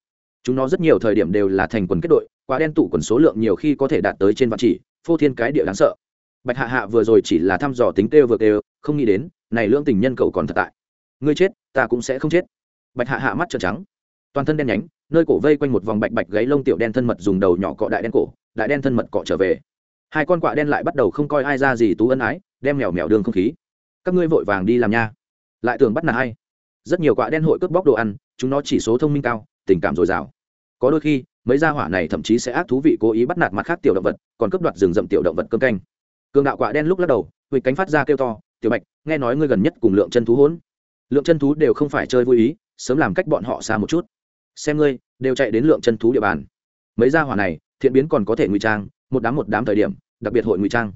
Chúng nó rất nhiều thời điểm đều là thành quần kết đội, quả đen tụ quần số lượng nhiều khi có thể đạt tới trên vạn chỉ phô thiên cái địa đáng sợ. Bạch hạ hạ vừa rồi chỉ là thăm dò tính kêu vừa kêu, không nghĩ đến, này lưỡng tình nhân cầu còn thật tại. Ngươi chết, ta cũng sẽ không chết. Bạch hạ hạ mắt trợn trắng. Toàn thân đen nhánh, nơi cổ vây quanh một vòng bạch bạch gáy lông tiểu đen thân mật dùng đầu nhỏ cọ đại đen cổ, đại đen thân mật cọ trở về. Hai con quạ đen lại bắt đầu không coi ai ra gì tú ân ái, đem mèo mèo đường không khí. Các ngươi vội vàng đi làm nha. Lại tưởng bắt nạt hay rất nhiều quạ đen hội cướp bóc đồ ăn, chúng nó chỉ số thông minh cao, tình cảm dồi dào có đôi khi, mấy gia hỏa này thậm chí sẽ ác thú vị cố ý bắt nạt mặt khác tiểu động vật, còn cướp đoạt rừng rậm tiểu động vật cơm canh. Cường đạo quạ đen lúc lắc đầu huỵch cánh phát ra kêu to, tiểu bạch, nghe nói ngươi gần nhất cùng lượng chân thú hỗn. Lượng chân thú đều không phải chơi vui ý, sớm làm cách bọn họ xa một chút. Xem ngươi, đều chạy đến lượng chân thú địa bàn. Mấy gia hỏa này, thiện biến còn có thể ngụy trang, một đám một đám thời điểm, đặc biệt hội ngụy trang.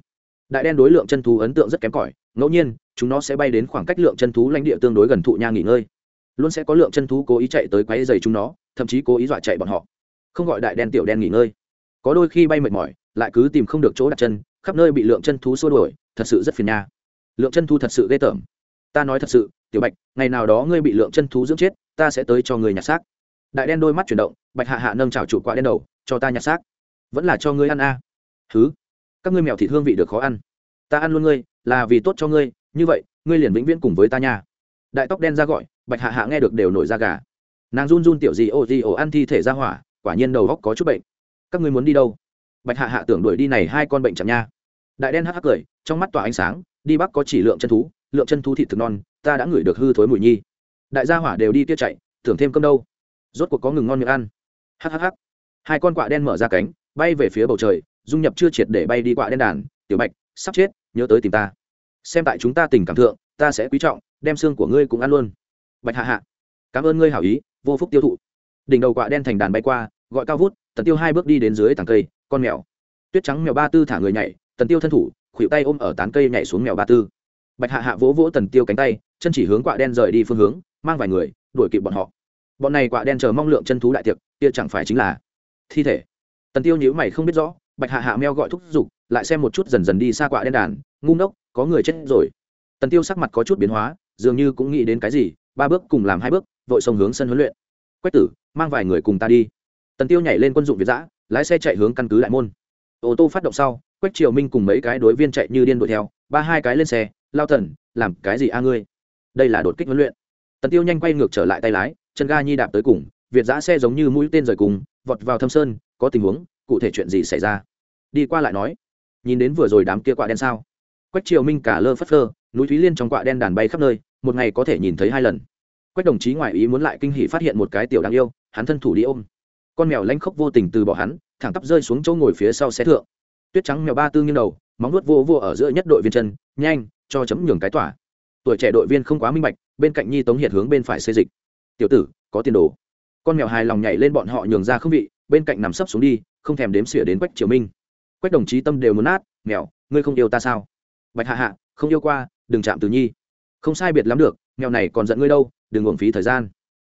Đại đen đối lượng chân thú ấn tượng rất kém cỏi, ngẫu nhiên, chúng nó sẽ bay đến khoảng cách lượng chân thú lãnh địa tương đối gần thụ nha nghỉ ngơi luôn sẽ có lượng chân thú cố ý chạy tới quấy giày chúng nó, thậm chí cố ý dọa chạy bọn họ. Không gọi đại đen tiểu đen nghỉ ngơi. Có đôi khi bay mệt mỏi, lại cứ tìm không được chỗ đặt chân, khắp nơi bị lượng chân thú xua đuổi, thật sự rất phiền nha. Lượng chân thú thật sự ghê tởm. Ta nói thật sự, tiểu bạch, ngày nào đó ngươi bị lượng chân thú dưỡng chết, ta sẽ tới cho người nhặt xác. Đại đen đôi mắt chuyển động, bạch hạ hạ nâng chảo chủ quạ đen đầu, cho ta nhặt xác. Vẫn là cho ngươi ăn a. À. thứ các ngươi mèo thịt hương vị được khó ăn. Ta ăn luôn ngươi, là vì tốt cho ngươi, như vậy, ngươi liền vĩnh viễn cùng với ta nha. Đại tóc đen ra gọi bạch hạ hạ nghe được đều nổi da gà. Nàng run run tiểu gì, ô gì, ô, ăn thi thể ra hỏa, quả nhiên đầu góc có chút bệnh. Các ngươi muốn đi đâu? Bạch hạ hạ tưởng đuổi đi này hai con bệnh chẳng nha. Đại đen hắc hắc cười, trong mắt tỏa ánh sáng, đi bắc có chỉ lượng chân thú, lượng chân thú thịt thực non, ta đã ngửi được hư thối mùi nhi. Đại gia hỏa đều đi kia chạy tưởng thêm cơm đâu. Rốt cuộc có ngừng ngon miệng ăn. Hắc hắc hắc. Hai con quạ đen mở ra cánh, bay về phía bầu trời, dung nhập chưa triệt để bay đi quạ đen đàn. Tiểu bạch, sắp chết, nhớ tới tìm ta. Xem tại chúng ta tình cảm thượng, ta sẽ quý trọng, đem xương của ngươi cũng ăn luôn bạch hạ hạ. Cảm ơn ngươi hảo ý, vô phúc tiêu thụ. Đỉnh đầu quạ đen thành đàn bay qua, gọi cao vút, tần tiêu hai bước đi đến dưới tảng cây, con mèo. Tuyết trắng mèo ba tư thả người nhảy, tần tiêu thân thủ, khuỷu tay ôm ở tán cây nhảy xuống mèo ba tư. Bạch hạ hạ vỗ vỗ tần tiêu cánh tay, chân chỉ hướng quạ đen rời đi phương hướng, mang vài người, đuổi kịp bọn họ. Bọn này quạ đen chờ mong lượng chân thú đại tiệc, kia chẳng phải chính là thi thể. Tần tiêu nhíu mày không biết rõ, bạch hạ hạ meo gọi thúc giục, lại xem một chút dần dần đi xa quạ đen đàn, ngu ngốc, có người chết rồi. Tần tiêu sắc mặt có chút biến hóa, dường như cũng nghĩ đến cái gì ba bước cùng làm hai bước, vội sông hướng sân huấn luyện. Quách tử, mang vài người cùng ta đi. Tần tiêu nhảy lên quân dụng việt giã, lái xe chạy hướng căn cứ đại môn. Ô tô phát động sau, quách triều minh cùng mấy cái đối viên chạy như điên đuổi theo, ba hai cái lên xe, lao thần làm cái gì a ngươi? Đây là đột kích huấn luyện. Tần tiêu nhanh quay ngược trở lại tay lái, chân ga nhi đạp tới cùng, việt giã xe giống như mũi tên rời cùng, vọt vào thâm sơn, có tình huống, cụ thể chuyện gì xảy ra? Đi qua lại nói, nhìn đến vừa rồi đám kia quạ đen sao? Quách triều minh cả lơ phất lơ núi thúy liên trong quạ đen đàn bay khắp nơi một ngày có thể nhìn thấy hai lần. Quách đồng chí ngoại ý muốn lại kinh hỉ phát hiện một cái tiểu đáng yêu, hắn thân thủ đi ôm. Con mèo lanh khóc vô tình từ bỏ hắn, thẳng tắp rơi xuống chỗ ngồi phía sau xe thượng. Tuyết trắng mèo ba tư nghiêng đầu, móng nuốt vô vô ở giữa nhất đội viên chân, nhanh, cho chấm nhường cái tỏa. Tuổi trẻ đội viên không quá minh bạch, bên cạnh nhi tống hiệt hướng bên phải xây dịch. Tiểu tử, có tiền đồ. Con mèo hài lòng nhảy lên bọn họ nhường ra không vị, bên cạnh nằm sấp xuống đi, không thèm đếm xỉa đến quách triều minh. Quách đồng chí tâm đều muốn nát, mèo, ngươi không yêu ta sao? Bạch hạ hạ, không yêu qua, đừng chạm từ nhi không sai biệt lắm được, mèo này còn giận ngươi đâu, đừng uổng phí thời gian.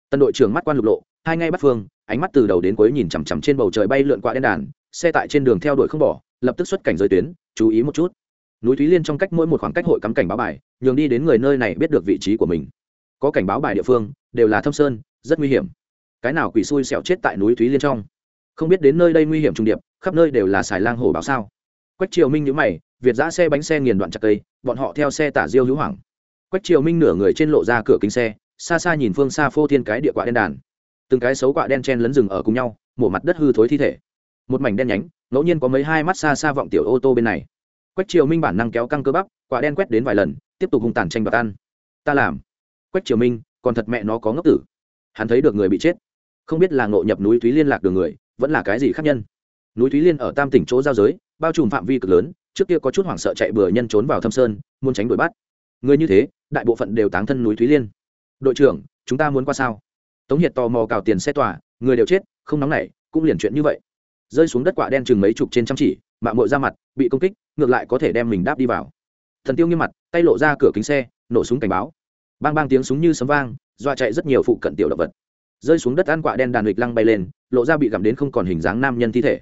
Tân đội trưởng mắt quan lục lộ, hai ngay bắt phương, ánh mắt từ đầu đến cuối nhìn chằm chằm trên bầu trời bay lượn qua đen đàn, xe tại trên đường theo đuổi không bỏ, lập tức xuất cảnh giới tuyến, chú ý một chút. Núi thúy liên trong cách mỗi một khoảng cách hội cắm cảnh báo bài, nhường đi đến người nơi này biết được vị trí của mình. Có cảnh báo bài địa phương, đều là thâm sơn, rất nguy hiểm. Cái nào quỷ xui xẻo chết tại núi thúy liên trong? Không biết đến nơi đây nguy hiểm trung điệp, khắp nơi đều là xài lang hổ báo sao? Quách triều minh nhữ mày, việt giã xe bánh xe nghiền đoạn chặt cây, bọn họ theo xe tả diêu hữu hoảng quách triều minh nửa người trên lộ ra cửa kính xe, xa xa nhìn phương xa phô thiên cái địa quạ đen đàn. Từng cái xấu quạ đen chen lấn rừng ở cùng nhau, mổ mặt đất hư thối thi thể. Một mảnh đen nhánh, ngẫu nhiên có mấy hai mắt xa xa vọng tiểu ô tô bên này. Quách triều minh bản năng kéo căng cơ bắp, quả đen quét đến vài lần, tiếp tục hung tàn tranh đoạt ăn. Ta làm. Quách triều minh, còn thật mẹ nó có ngốc tử. Hắn thấy được người bị chết. Không biết là ngộ nhập núi thúy liên lạc đường người, vẫn là cái gì khác nhân. Núi thúy liên ở tam tỉnh chỗ giao giới, bao trùm phạm vi cực lớn, trước kia có chút hoảng sợ chạy bừa nhân trốn vào thâm sơn, muốn tránh đuổi bắt. Người như thế đại bộ phận đều táng thân núi thúy liên. Đội trưởng, chúng ta muốn qua sao? Tống hiệt tò mò cào tiền xe tòa, người đều chết, không nóng nảy, cũng liền chuyện như vậy. Rơi xuống đất quả đen chừng mấy chục trên trăm chỉ mạng mội ra mặt, bị công kích, ngược lại có thể đem mình đáp đi vào. Thần tiêu nghiêm mặt, tay lộ ra cửa kính xe, nổ súng cảnh báo. Bang bang tiếng súng như sấm vang, dọa chạy rất nhiều phụ cận tiểu động vật. Rơi xuống đất ăn quả đen đàn lịch lăng bay lên, lộ ra bị gặm đến không còn hình dáng nam nhân thi thể.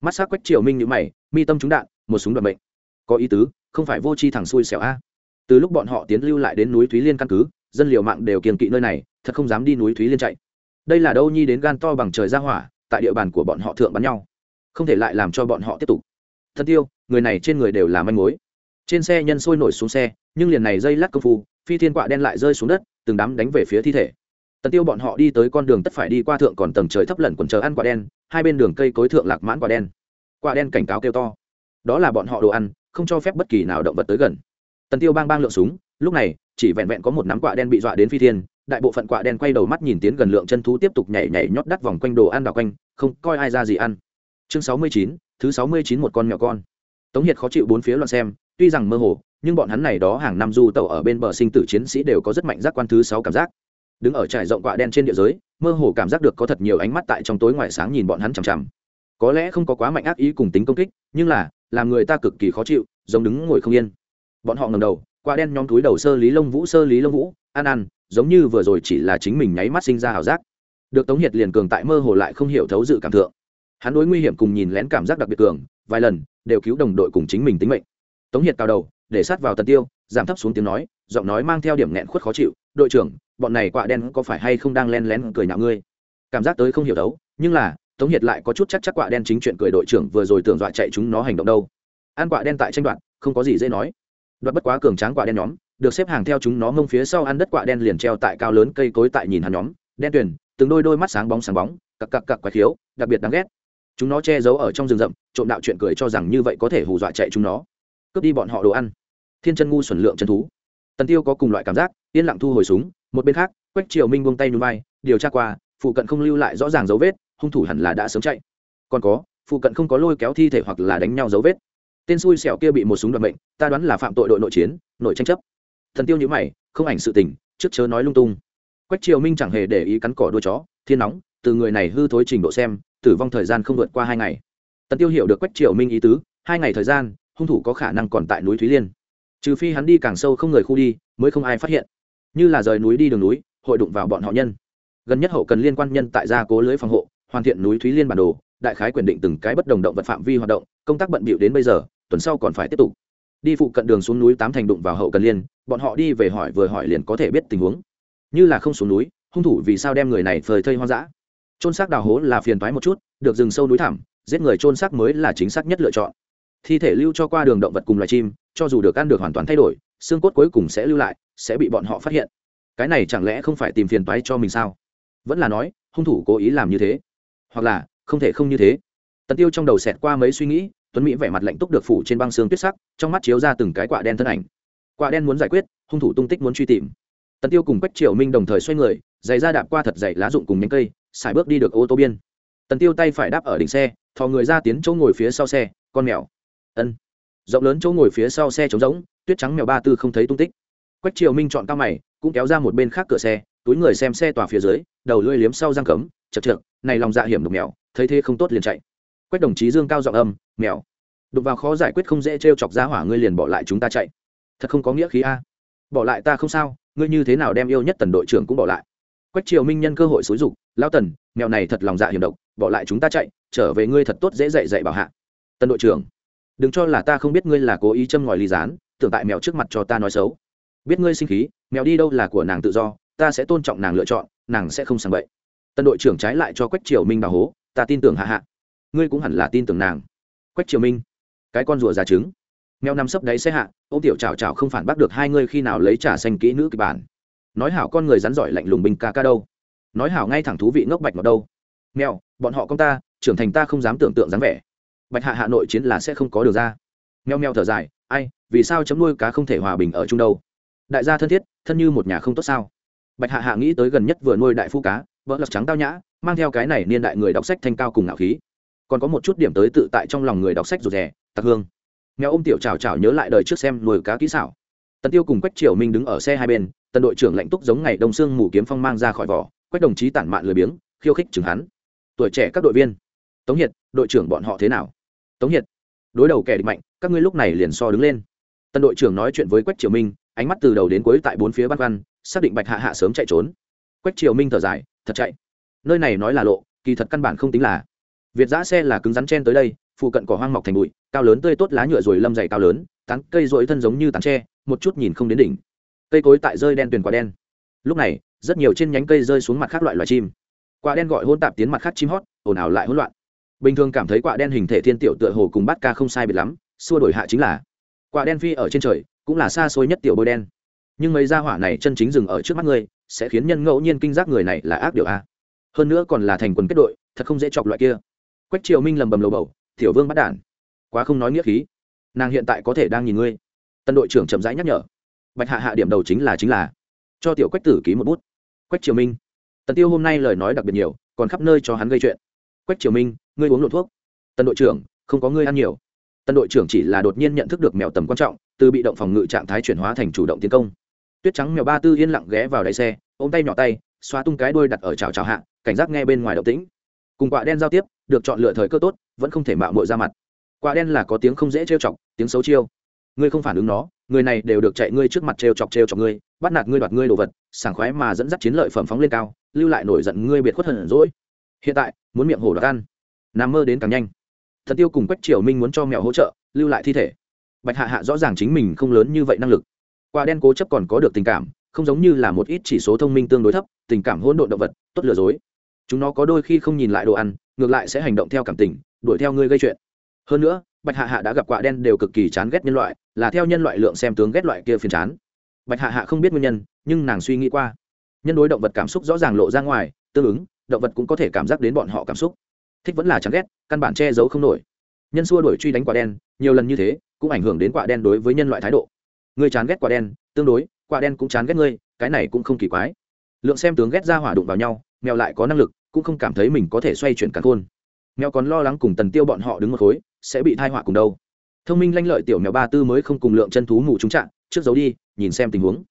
Mắt s á c quách triều minh nhữ mày, mi tâm trúng đạn, một súng đoạn bệnh có ý tứ, không phải vô c h i thẳng xuôi xẻo a từ lúc bọn họ tiến lưu lại đến núi thúy liên căn cứ, dân liều mạng đều kiềm kỵ nơi này, thật không dám đi núi thúy liên chạy. Đây là đâu nhi đến gan to bằng trời ra hỏa, tại địa bàn của bọn họ thượng bắn nhau. Không thể lại làm cho bọn họ tiếp tục. Thân tiêu, người này trên người đều là manh mối. Trên xe nhân sôi nổi xuống xe, nhưng liền này dây lắc công phu, phi thiên quạ đen lại rơi xuống đất, từng đám đánh về phía thi thể. Tần tiêu bọn họ đi tới con đường tất phải đi qua thượng còn tầng trời thấp lẩn quần chờ ăn quả đen, hai bên đường cây cối thượng lạc mãn quả đen. Quả đen cảnh cáo kêu to. Đó là bọn họ đồ ăn, không cho phép bất kỳ nào động vật tới gần tần tiêu bang bang lượng súng, lúc này, chỉ vẹn vẹn có một nắm quạ đen bị dọa đến phi thiên, đại bộ phận quạ đen quay đầu mắt nhìn tiến gần lượng chân thú tiếp tục nhảy nhảy nhót đắt vòng quanh đồ ăn đào quanh, không coi ai ra gì ăn. Chương sáu mươi chín, thứ sáu mươi chín một con mèo con. Tống hiệt khó chịu bốn phía loạn xem, tuy rằng mơ hồ, nhưng bọn hắn này đó hàng năm du tẩu ở bên bờ sinh tử chiến sĩ đều có rất mạnh giác quan thứ sáu cảm giác. Đứng ở trải rộng quạ đen trên địa giới, mơ hồ cảm giác được có thật nhiều ánh mắt tại trong tối ngoài sáng nhìn bọn hắn chằm chằm. Có lẽ không có quá mạnh ác ý cùng tính công kích, nhưng là, làm người ta cực kỳ khó chịu, giống đứng ngồi không yên bọn họ ngầm đầu quạ đen nhóm túi đầu sơ lý lông vũ, sơ lý lông vũ, ăn ăn, giống như vừa rồi chỉ là chính mình nháy mắt sinh ra ảo giác. Được tống hiệt liền cường tại mơ hồ lại không hiểu thấu dự cảm thượng. Hắn đối nguy hiểm cùng nhìn lén cảm giác đặc biệt cường, vài lần, đều cứu đồng đội cùng chính mình tính mệnh. Tống hiệt cao đầu, để sát vào tần tiêu, giảm thấp xuống tiếng nói, giọng nói mang theo điểm nghẹn khuất khó chịu, đội trưởng, bọn này quạ đen có phải hay không đang len lén cười nhạo ngươi? Cảm giác tới không hiểu đấu nhưng là, tống hiệt lại có chút chắc chắc quạ đen chính chuyện cười đội trưởng vừa rồi tưởng dọa chạy chúng nó hành động đâu. An quạ đen tại tranh đoạn không có gì dễ nói đoạt bất quá cường tráng quả đen nhóm, được xếp hàng theo chúng nó mông phía sau ăn đất quả đen liền treo tại cao lớn cây cối tại nhìn hắn nhóm, đen tuyền, từng đôi đôi mắt sáng bóng sáng bóng, cặc cặc cặc quái khiếu, đặc biệt đáng ghét. Chúng nó che giấu ở trong rừng rậm, trộm đạo chuyện cười cho rằng như vậy có thể hù dọa chạy chúng nó. Cướp đi bọn họ đồ ăn. Thiên chân ngu xuẩn lượng chân thú. Tần tiêu có cùng loại cảm giác, yên lặng thu hồi súng, một bên khác, quách triều minh buông tay núi bay điều tra qua, phụ cận không lưu lại rõ ràng dấu vết, hung thủ hẳn là đã sớm chạy. Còn có, phụ cận không có lôi kéo thi thể hoặc là đánh nhau dấu vết tên xui xẻo kia bị một súng đoạt mệnh, ta đoán là phạm tội đội nội chiến, nội tranh chấp. Thần tiêu nhữ mày, không ảnh sự tình, trước chớ nói lung tung. Quách triều minh chẳng hề để ý cắn cỏ đuôi chó, thiên nóng, từ người này hư thối trình độ xem, tử vong thời gian không vượt qua hai ngày. Tần tiêu hiểu được quách triều minh ý tứ, hai ngày thời gian, hung thủ có khả năng còn tại núi thúy liên. Trừ phi hắn đi càng sâu không người khu đi, mới không ai phát hiện. Như là rời núi đi đường núi, hội đụng vào bọn họ nhân. Gần nhất hậu cần liên quan nhân tại gia cố lưới phòng hộ, hoàn thiện núi thúy liên bản đồ, đại khái quyền định từng cái bất đồng động vật phạm vi hoạt động, công tác bận bịu đến bây giờ tuần sau còn phải tiếp tục. Đi phụ cận đường xuống núi tám thành đụng vào hậu cần liên, bọn họ đi về hỏi vừa hỏi liền có thể biết tình huống. Như là không xuống núi, hung thủ vì sao đem người này phơi thây hoang dã? Trôn xác đào hố là phiền thoái một chút, được rừng sâu núi thẳm, giết người trôn xác mới là chính xác nhất lựa chọn. Thi thể lưu cho qua đường động vật cùng loài chim, cho dù được ăn được hoàn toàn thay đổi, xương cốt cuối cùng sẽ lưu lại, sẽ bị bọn họ phát hiện. Cái này chẳng lẽ không phải tìm phiền toái cho mình sao? Vẫn là nói, hung thủ cố ý làm như thế. Hoặc là, không thể không như thế. Tần tiêu trong đầu xẹt qua mấy suy nghĩ tuấn mỹ vẻ mặt lạnh túc được phủ trên băng xương tuyết sắc, trong mắt chiếu ra từng cái quạ đen thân ảnh. Quạ đen muốn giải quyết, hung thủ tung tích muốn truy tìm. Tần tiêu cùng quách triều minh đồng thời xoay người, giày ra đạp qua thật dày lá rụng cùng nhánh cây xài bước đi được ô tô biên. Tần tiêu tay phải đáp ở đỉnh xe, thò người ra tiến chỗ ngồi phía sau xe, con mèo. Ân. Rộng lớn chỗ ngồi phía sau xe trống rỗng, tuyết trắng mèo ba tư không thấy tung tích. Quách triều minh chọn cao mày, cũng kéo ra một bên khác cửa xe, túi người xem xe tòa phía dưới, đầu lưỡi liếm sau răng cấm chật trượt này lòng dạ hiểm độc mèo, thấy thế không tốt liền chạy. Quách đồng chí dương cao giọng âm mèo. Đụng vào khó giải quyết không dễ t chọc ra hỏa, ngươi liền bỏ lại chúng ta chạy. Thật không có nghĩa khí a. Bỏ lại ta không sao, ngươi như thế nào đem yêu nhất tần đội trưởng cũng bỏ lại. Quách triều minh nhân cơ hội xúi rục lao tần, mèo này thật lòng dạ hiểm độc, bỏ lại chúng ta chạy, trở về ngươi thật tốt dễ dạy dạy bảo hạ. Tần đội trưởng, đừng cho là ta không biết ngươi là cố ý châm ngòi ly gián, tưởng tại mèo trước mặt cho ta nói xấu. Biết ngươi sinh khí, mèo đi đâu là của nàng tự do, ta sẽ tôn trọng nàng lựa chọn, nàng sẽ không sàng bậy. Tân đội trưởng trái lại cho quách triều minh bảo hố, ta tin tưởng hạ hạ, ngươi cũng hẳn là tin tưởng nàng quách triều minh. Cái con rùa già trứng. Mèo nằm sấp đáy xe hạ ô tiểu chào chào không phản bác được hai ngươi khi nào lấy trà xanh kỹ nữ kịch bản. Nói hảo con người rắn giỏi lạnh lùng bình ca ca đâu. Nói hảo ngay thẳng thú vị ngốc bạch ngọt đâu. Mèo, bọn họ công ta, trưởng thành ta không dám tưởng tượng dáng vẻ. Bạch hạ hạ nội chiến là sẽ không có được ra. Mèo mèo thở dài, ai, vì sao chấm nuôi cá không thể hòa bình ở chung đâu? Đại gia thân thiết, thân như một nhà không tốt sao? Bạch hạ hạ nghĩ tới gần nhất vừa nuôi đại phu cá vỡ lật trắng tao nhã, mang theo cái này niên đại người đọc sách thanh cao cùng ngạo khí còn có một chút điểm tới tự tại trong lòng người đọc sách rụt rè tặc hương. Mèo ôm tiểu chào chào nhớ lại đời trước xem nuôi cá kỹ xảo. Tần tiêu cùng quách triều minh đứng ở xe hai bên, tần đội trưởng lạnh túc giống ngày đông sương mù kiếm phong mang ra khỏi vỏ, quách đồng chí tản mạn lười biếng, khiêu khích chừng hắn. Tuổi trẻ các đội viên. Tống hiệt, đội trưởng bọn họ thế nào? Tống hiệt, đối đầu kẻ địch mạnh, các ngươi lúc này liền so đứng lên. Tần đội trưởng nói chuyện với quách triều minh, ánh mắt từ đầu đến cuối tại bốn phía băn khoăn, xác định bạch hạ hạ sớm chạy trốn. Quách triều minh thở dài, thật chạy. Nơi này nói là lộ, kỳ thật căn bản không tính là việt giã xe là cứng rắn chen tới đây, phụ cận cỏ hoang mọc thành bụi, cao lớn tươi tốt lá nhựa rồi lâm dày cao lớn, tán cây rỗi thân giống như tán tre, một chút nhìn không đến đỉnh. Cây cối tại rơi đen tuyền quả đen. Lúc này, rất nhiều trên nhánh cây rơi xuống mặt khác loại loài chim. Quả đen gọi hôn tạp tiến mặt khác chim hót, ồn ào lại hỗn loạn. Bình thường cảm thấy quả đen hình thể thiên tiểu tựa hồ cùng bát ca không sai biệt lắm, xua đổi hạ chính là, quả đen phi ở trên trời, cũng là xa xôi nhất tiểu bôi đen. Nhưng mấy gia hỏa này chân chính dừng ở trước mắt ngươi, sẽ khiến nhân ngẫu nhiên kinh giác người này là ác điều a. Hơn nữa còn là thành quần kết đội, thật không dễ chọc loại kia quách triều minh lầm bầm lầu bầu, tiểu vương bắt đản, quá không nói nghĩa khí. Nàng hiện tại có thể đang nhìn ngươi. Tân đội trưởng chậm rãi nhắc nhở. Bạch hạ hạ điểm đầu chính là chính là. Cho tiểu quách tử ký một bút. Quách triều minh. Tần tiêu hôm nay lời nói đặc biệt nhiều, còn khắp nơi cho hắn gây chuyện. Quách triều minh, ngươi uống lộ thuốc. Tân đội trưởng, không có ngươi ăn nhiều. Tân đội trưởng chỉ là đột nhiên nhận thức được mèo tầm quan trọng, từ bị động phòng ngự trạng thái chuyển hóa thành chủ động tiến công. Tuyết trắng mèo ba tư yên lặng ghé vào đáy xe, ôm tay nhỏ tay xóa tung cái đuôi đặt ở chào chào hạ, cảnh giác nghe bên ngoài động tĩnh cùng quạ đen giao tiếp, được chọn lựa thời cơ tốt, vẫn không thể mạo mội ra mặt. Quạ đen là có tiếng không dễ trêu chọc, tiếng xấu chiêu. Ngươi không phản ứng nó, người này đều được chạy ngươi trước mặt trêu chọc trêu chọc ngươi, bắt nạt ngươi đoạt ngươi đồ vật, sảng khoái mà dẫn dắt chiến lợi phẩm phóng lên cao, lưu lại nổi giận ngươi biệt khuất hận rỗi hiện tại, muốn miệng hổ đoạt ăn. Nằm mơ đến càng nhanh. Thần tiêu cùng quách triều minh muốn cho mèo hỗ trợ, lưu lại thi thể. Bạch hạ hạ rõ ràng chính mình không lớn như vậy năng lực. Quả đen cố chấp còn có được tình cảm, không giống như là một ít chỉ số thông minh tương đối thấp, tình cảm hỗn độn động vật, tốt lừa dối chúng nó có đôi khi không nhìn lại đồ ăn, ngược lại sẽ hành động theo cảm tình, đuổi theo ngươi gây chuyện. Hơn nữa, bạch hạ hạ đã gặp quạ đen đều cực kỳ chán ghét nhân loại, là theo nhân loại lượng xem tướng ghét loại kia phiền chán. Bạch hạ hạ không biết nguyên nhân, nhưng nàng suy nghĩ qua. Nhân đối động vật cảm xúc rõ ràng lộ ra ngoài, tương ứng, động vật cũng có thể cảm giác đến bọn họ cảm xúc. Thích vẫn là chán ghét, căn bản che giấu không nổi. Nhân xua đuổi truy đánh quả đen, nhiều lần như thế, cũng ảnh hưởng đến quả đen đối với nhân loại thái độ. Ngươi chán ghét quả đen, tương đối, quả đen cũng chán ghét ngươi, cái này cũng không kỳ quái. Lượng xem tướng ghét ra hỏa đụng vào nhau mèo lại có năng lực, cũng không cảm thấy mình có thể xoay chuyển cả khôn. Mèo còn lo lắng cùng tần tiêu bọn họ đứng một khối, sẽ bị thai họa cùng đâu. Thông minh lanh lợi tiểu mèo ba tư mới không cùng lượng chân thú mù trúng trạng, trước giấu đi, nhìn xem tình huống.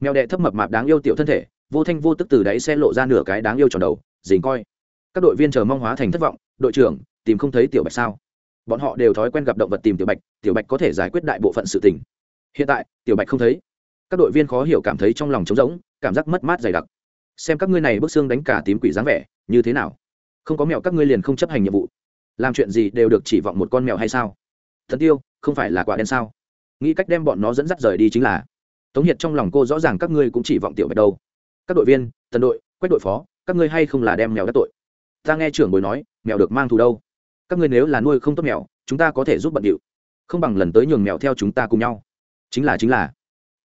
Mèo đệ thấp mập mạp đáng yêu tiểu thân thể, vô thanh vô tức từ đáy xe lộ ra nửa cái đáng yêu tròn đầu, dình coi. Các đội viên chờ mong hóa thành thất vọng, đội trưởng, tìm không thấy tiểu bạch sao? Bọn họ đều thói quen gặp động vật tìm tiểu bạch tiểu bạch có thể giải quyết đại bộ phận sự tình. Hiện tại, tiểu bạch không thấy. Các đội viên khó hiểu cảm thấy trong lòng trống rỗng, cảm giác mất mát dày đặc xem các ngươi này bức xương đánh cả tím quỷ dáng vẻ, như thế nào? Không có mèo các ngươi liền không chấp hành nhiệm vụ. Làm chuyện gì đều được chỉ vọng một con mèo hay sao? Thần tiêu, không phải là quả đen sao? Nghĩ cách đem bọn nó dẫn dắt rời đi chính là. Tống hiệt trong lòng cô rõ ràng các ngươi cũng chỉ vọng tiểu bạch đâu các đội viên tần đội, quách đội phó, các ngươi hay không là đem mèo đắc tội? Ta nghe trưởng bồi nói, mèo được mang thù đâu? Các ngươi nếu là nuôi không tốt mèo, chúng ta có thể giúp bận điệu. Không bằng lần tới nhường mèo theo chúng ta cùng nhau. Chính là chính là.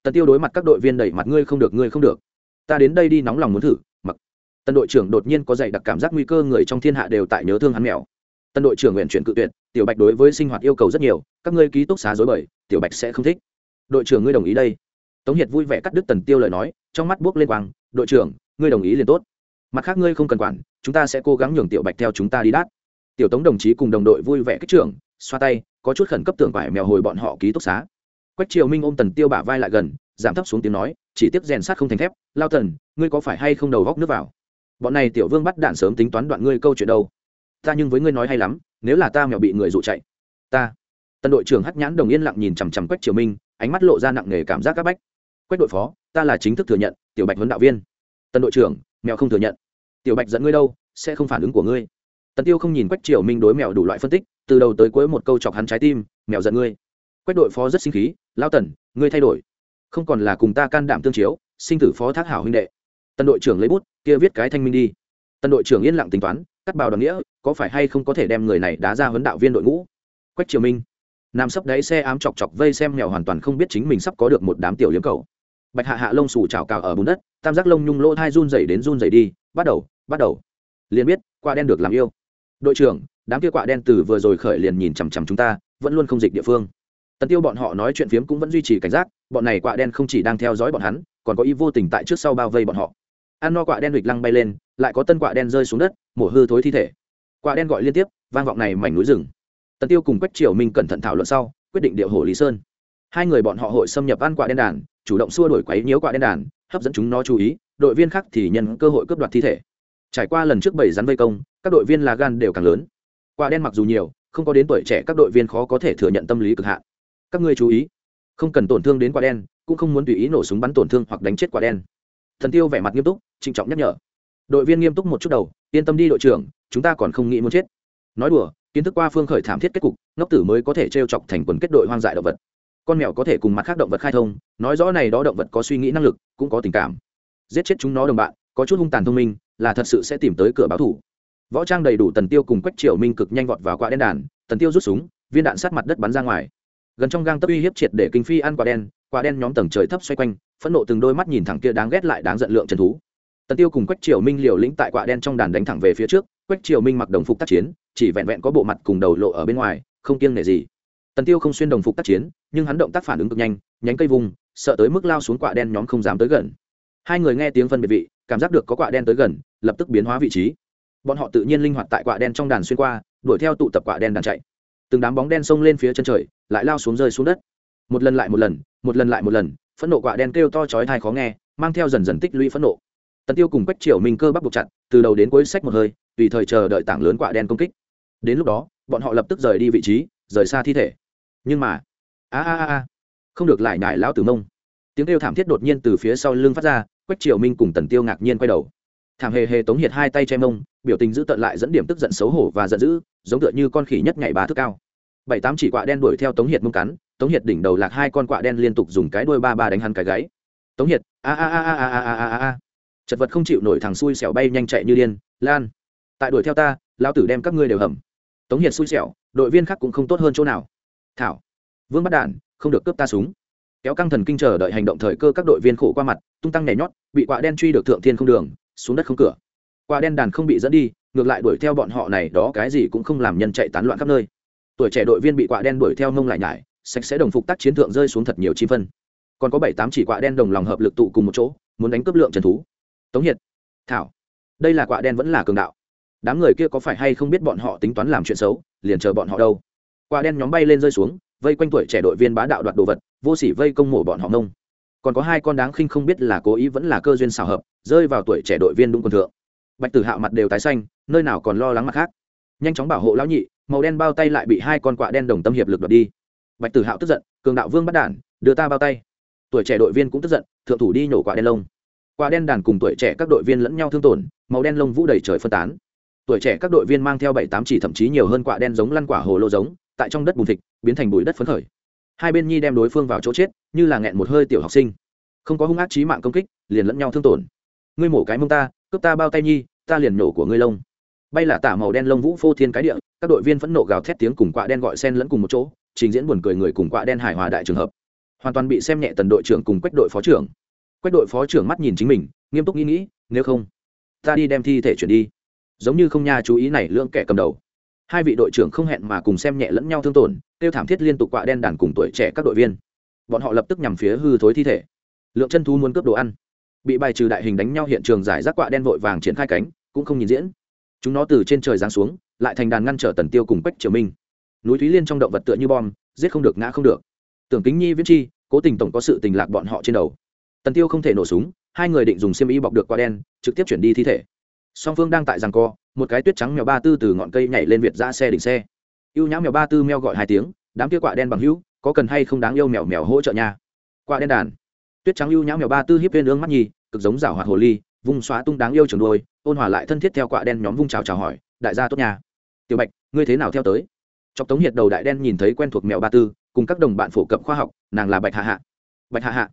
Tần tiêu đối mặt các đội viên đẩy mặt, ngươi không được, ngươi không được ta đến đây đi nóng lòng muốn thử, mặc. Tân đội trưởng đột nhiên có dạy đặc cảm giác nguy cơ, người trong thiên hạ đều tại nhớ thương hắn mèo. Tân đội trưởng nguyện chuyển cự tuyệt, tiểu bạch đối với sinh hoạt yêu cầu rất nhiều, các ngươi ký túc xá dối bời, tiểu bạch sẽ không thích. Đội trưởng ngươi đồng ý đây. Tống hiệt vui vẻ cắt đứt tần tiêu lời nói, trong mắt buốc lên quang, đội trưởng, ngươi đồng ý liền tốt. Mặt khác ngươi không cần quản, chúng ta sẽ cố gắng nhường tiểu bạch theo chúng ta đi đát. Tiểu tống đồng chí cùng đồng đội vui vẻ kích trưởng, xoa tay, có chút khẩn cấp tưởng vải mèo hồi bọn họ ký túc xá. Quách triều minh ôm tần tiêu bả vai lại gần giảm thấp xuống tiếng nói, chỉ tiếp rèn sát không thành thép, lao tần ngươi có phải hay không đầu góc nước vào? Bọn này tiểu vương bắt đạn sớm tính toán đoạn ngươi câu chuyện đâu. Ta nhưng với ngươi nói hay lắm, nếu là ta mèo bị người dụ chạy. Ta. Tân đội trưởng hắc nhãn đồng yên lặng nhìn chằm chằm quách triều minh, ánh mắt lộ ra nặng nề cảm giác các bách. Quách đội phó, ta là chính thức thừa nhận, tiểu bạch huấn đạo viên. Tân đội trưởng, mèo không thừa nhận. Tiểu bạch dẫn ngươi đâu, sẽ không phản ứng của ngươi. Tần tiêu không nhìn quách triều minh đối mèo đủ loại phân tích, từ đầu tới cuối một câu chọc hắn trái tim, mèo giận ngươi. Quách đội phó rất sinh khí, lao tần, ngươi thay đổi không còn là cùng ta can đảm tương chiếu, sinh tử phó thác hảo huynh đệ. Tân đội trưởng lấy bút, kia viết cái thanh minh đi. Tân đội trưởng yên lặng tính toán, cắt bào đoàn nghĩa, có phải hay không có thể đem người này đá ra huấn đạo viên đội ngũ? Quách triều minh. Nam sấp đáy xe ám chọc chọc vây xem mèo hoàn toàn không biết chính mình sắp có được một đám tiểu liếm cầu. Bạch hạ hạ lông xù trào cào ở bùn đất, tam giác lông nhung lỗ thai run dày đến run dày đi, bắt đầu bắt đầu. Liền biết, quả đen được làm yêu. Đội trưởng, đám kia quả đen từ vừa rồi khởi liền nhìn chằm chằm chúng ta, vẫn luôn không dịch địa phương tần tiêu bọn họ nói chuyện phiếm cũng vẫn duy trì cảnh giác, bọn này quạ đen không chỉ đang theo dõi bọn hắn, còn có ý vô tình tại trước sau bao vây bọn họ. Ăn no quạ đen lịch lăng bay lên, lại có tân quạ đen rơi xuống đất, mổ hư thối thi thể. Quạ đen gọi liên tiếp, vang vọng này mảnh núi rừng. Tần tiêu cùng quách triều minh cẩn thận thảo luận sau, quyết định điệu hồ lý sơn. Hai người bọn họ hội xâm nhập ăn quạ đen đàn, chủ động xua đổi quấy nhiễu quạ đen đàn, hấp dẫn chúng nó chú ý, đội viên khác thì nhân cơ hội cướp đoạt thi thể. Trải qua lần trước bảy rắn vây công, các đội viên là gan đều càng lớn. Quạ đen mặc dù nhiều, không có đến tuổi trẻ các đội viên khó có thể thừa nhận tâm lý cực hạn các ngươi chú ý. Không cần tổn thương đến quả đen, cũng không muốn tùy ý nổ súng bắn tổn thương hoặc đánh chết quả đen. Thần tiêu vẻ mặt nghiêm túc, trịnh trọng nhắc nhở. Đội viên nghiêm túc một chút đầu, yên tâm đi đội trưởng, chúng ta còn không nghĩ muốn chết. Nói đùa, kiến thức qua phương khởi thảm thiết kết cục, ngốc tử mới có thể t r e o chọc thành quần kết đội hoang dại động vật. Con mèo có thể cùng mặt khác động vật khai thông, nói rõ này đó động vật có suy nghĩ năng lực, cũng có tình cảm. Giết chết chúng nó đồng bạn, có chút hung tàn thông minh, là thật sự sẽ tìm tới cửa báo thủ. Võ trang đầy đủ tần tiêu cùng quách triều minh cực nhanh vọt vào quả đen đàn, tần tiêu rút súng, viên đạn sát mặt đất bắn ra ngoài gần trong gang tấp uy hiếp triệt để kinh phi ăn quả đen quả đen nhóm tầng trời thấp xoay quanh, phẫn nộ từng đôi mắt nhìn thẳng kia đáng ghét lại đáng giận lượng trần thú. Tần tiêu cùng quách triều minh liều lĩnh tại quả đen trong đàn đánh thẳng về phía trước, quách triều minh mặc đồng phục tác chiến, chỉ vẹn vẹn có bộ mặt cùng đầu lộ ở bên ngoài, không kiêng nể gì. Tần tiêu không xuyên đồng phục tác chiến, nhưng hắn động tác phản ứng cực nhanh, nhánh cây vùng, sợ tới mức lao xuống quả đen nhóm không dám tới gần. Hai người nghe tiếng phân biệt vị, cảm giác được có quả đen tới gần, lập tức biến hóa vị trí. Bọn họ tự nhiên linh hoạt tại quả đen trong đàn xuyên qua, đuổi theo tụ tập quả đen đàn chạy. Từng đám bóng đen xông lên phía chân trời lại lao xuống rơi xuống đất. Một lần lại một lần một lần lại một lần, phẫn nộ quạ đen kêu to chói thai khó nghe, mang theo dần dần tích lũy phẫn nộ. Tần tiêu cùng quách triều minh cơ bắt buộc chặt, từ đầu đến cuối sách một hơi, tùy thời chờ đợi tảng lớn quạ đen công kích. Đến lúc đó, bọn họ lập tức rời đi vị trí, rời xa thi thể. Nhưng mà, a a a a, không được lại nhải lão tử mông. Tiếng kêu thảm thiết đột nhiên từ phía sau lưng phát ra, quách triều minh cùng tần tiêu ngạc nhiên quay đầu. Thảm hề hề tống hiệt hai tay che mông, biểu tình giữ tận lại dẫn điểm tức giận xấu hổ và giận dữ, giống tựa như con khỉ nhất nhảy ba thước cao bảy tám chỉ quạ đen đuổi theo tống hiệt mông cắn tống hiệt đỉnh đầu lạc hai con quạ đen liên tục dùng cái đuôi ba ba đánh hắn cái gáy. Tống hiệt a a a a a a a a a, chật vật không chịu nổi thằng xui xẻo bay nhanh chạy như điên lan tại đuổi theo ta lao tử đem các ngươi đều hầm. Tống hiệt xui xẻo đội viên khác cũng không tốt hơn chỗ nào. Thảo vương bắt đản không được cướp ta súng. Kéo căng thần kinh chờ đợi hành động thời cơ các đội viên khổ qua mặt tung tăng nhảy nhót bị quạ đen truy được thượng thiên không đường xuống đất không cửa. Quạ đen đàn không bị dẫn đi ngược lại đuổi theo bọn họ này đó cái gì cũng không làm nhân chạy tán loạn khắp nơi tuổi trẻ đội viên bị quạ đen đuổi theo mông lại nhải, sạch sẽ đồng phục tác chiến thượng rơi xuống thật nhiều chi phân. Còn có bảy tám chỉ quạ đen đồng lòng hợp lực tụ cùng một chỗ, muốn đánh cướp lượng trần thú. Tống hiệt, thảo, đây là quạ đen vẫn là cường đạo. Đám người kia có phải hay không biết bọn họ tính toán làm chuyện xấu, liền chờ bọn họ đâu. Quạ đen nhóm bay lên rơi xuống, vây quanh tuổi trẻ đội viên bá đạo đoạt đồ vật, vô sỉ vây công mổ bọn họ nông còn có hai con đáng khinh không biết là cố ý vẫn là cơ duyên xào hợp, rơi vào tuổi trẻ đội viên đúng quần thượng. Bạch tử hạo mặt đều tái xanh, nơi nào còn lo lắng mặt khác nhanh chóng bảo hộ lão nhị, màu đen bao tay lại bị hai con quạ đen đồng tâm hiệp lực đoạt đi. Bạch tử hạo tức giận, cường đạo vương bắt đản, đưa ta bao tay. Tuổi trẻ đội viên cũng tức giận, thượng thủ đi nhổ quạ đen lông. Quạ đen đàn cùng tuổi trẻ các đội viên lẫn nhau thương tổn, màu đen lông vũ đầy trời phân tán. Tuổi trẻ các đội viên mang theo bảy tám chỉ thậm chí nhiều hơn quạ đen giống lăn quả hồ lô giống, tại trong đất bùn thịt, biến thành bụi đất phấn khởi. Hai bên nhi đem đối phương vào chỗ chết, như là nghẹn một hơi tiểu học sinh. Không có hung ác trí mạng công kích, liền lẫn nhau thương tổn. Ngươi mổ cái mông ta, cướp ta bao tay nhi, ta liền nổ của ngươi lông bay là tả màu đen lông vũ phô thiên cái địa, các đội viên phẫn nộ gào thét tiếng cùng quạ đen gọi sen lẫn cùng một chỗ, trình diễn buồn cười người cùng quạ đen hài hòa đại trường hợp. Hoàn toàn bị xem nhẹ tần đội trưởng cùng quách đội phó trưởng. Quách đội phó trưởng mắt nhìn chính mình, nghiêm túc nghĩ nghĩ, nếu không, ta đi đem thi thể chuyển đi. Giống như không nha chú ý này lưỡng kẻ cầm đầu. Hai vị đội trưởng không hẹn mà cùng xem nhẹ lẫn nhau thương tổn, tiêu thảm thiết liên tục quạ đen đàn cùng tuổi trẻ các đội viên. Bọn họ lập tức nhằm phía hư thối thi thể. Lượng chân thú muốn cướp đồ ăn. Bị bài trừ đại hình đánh nhau hiện trường giải rác quạ đen vội vàng triển khai cánh, cũng không nhìn diễn chúng nó từ trên trời giáng xuống, lại thành đàn ngăn trở tần tiêu cùng quách triều minh. Núi thúy liên trong động vật tựa như bom, giết không được, ngã không được. Tưởng kính nhi, viễn chi, cố tình tổng có sự tình lạc bọn họ trên đầu. Tần tiêu không thể nổ súng, hai người định dùng xiêm y bọc được qua đen, trực tiếp chuyển đi thi thể. Song phương đang tại giằng co, một cái tuyết trắng mèo ba tư từ ngọn cây nhảy lên việt ra xe đỉnh xe. Ưu nhã mèo ba tư meo gọi hai tiếng, đám kia quả đen bằng hữu, có cần hay không đáng yêu mèo mèo hỗ trợ nha? Quả đen đàn. Tuyết trắng ưu nhã mèo ba tư hiếp viên ương mắt nhì cực giống rảo hoạt hồ ly, vung xóa tung đáng yêu trường đôi ôn hòa lại thân thiết theo quả đen nhóm vung chào chào hỏi, đại gia tốt nhà tiểu bạch, ngươi thế nào theo tới? Chọc tống hiệt đầu đại đen nhìn thấy quen thuộc mèo ba tư, cùng các đồng bạn phổ cập khoa học, nàng là bạch hạ hạ. Bạch hạ hạ.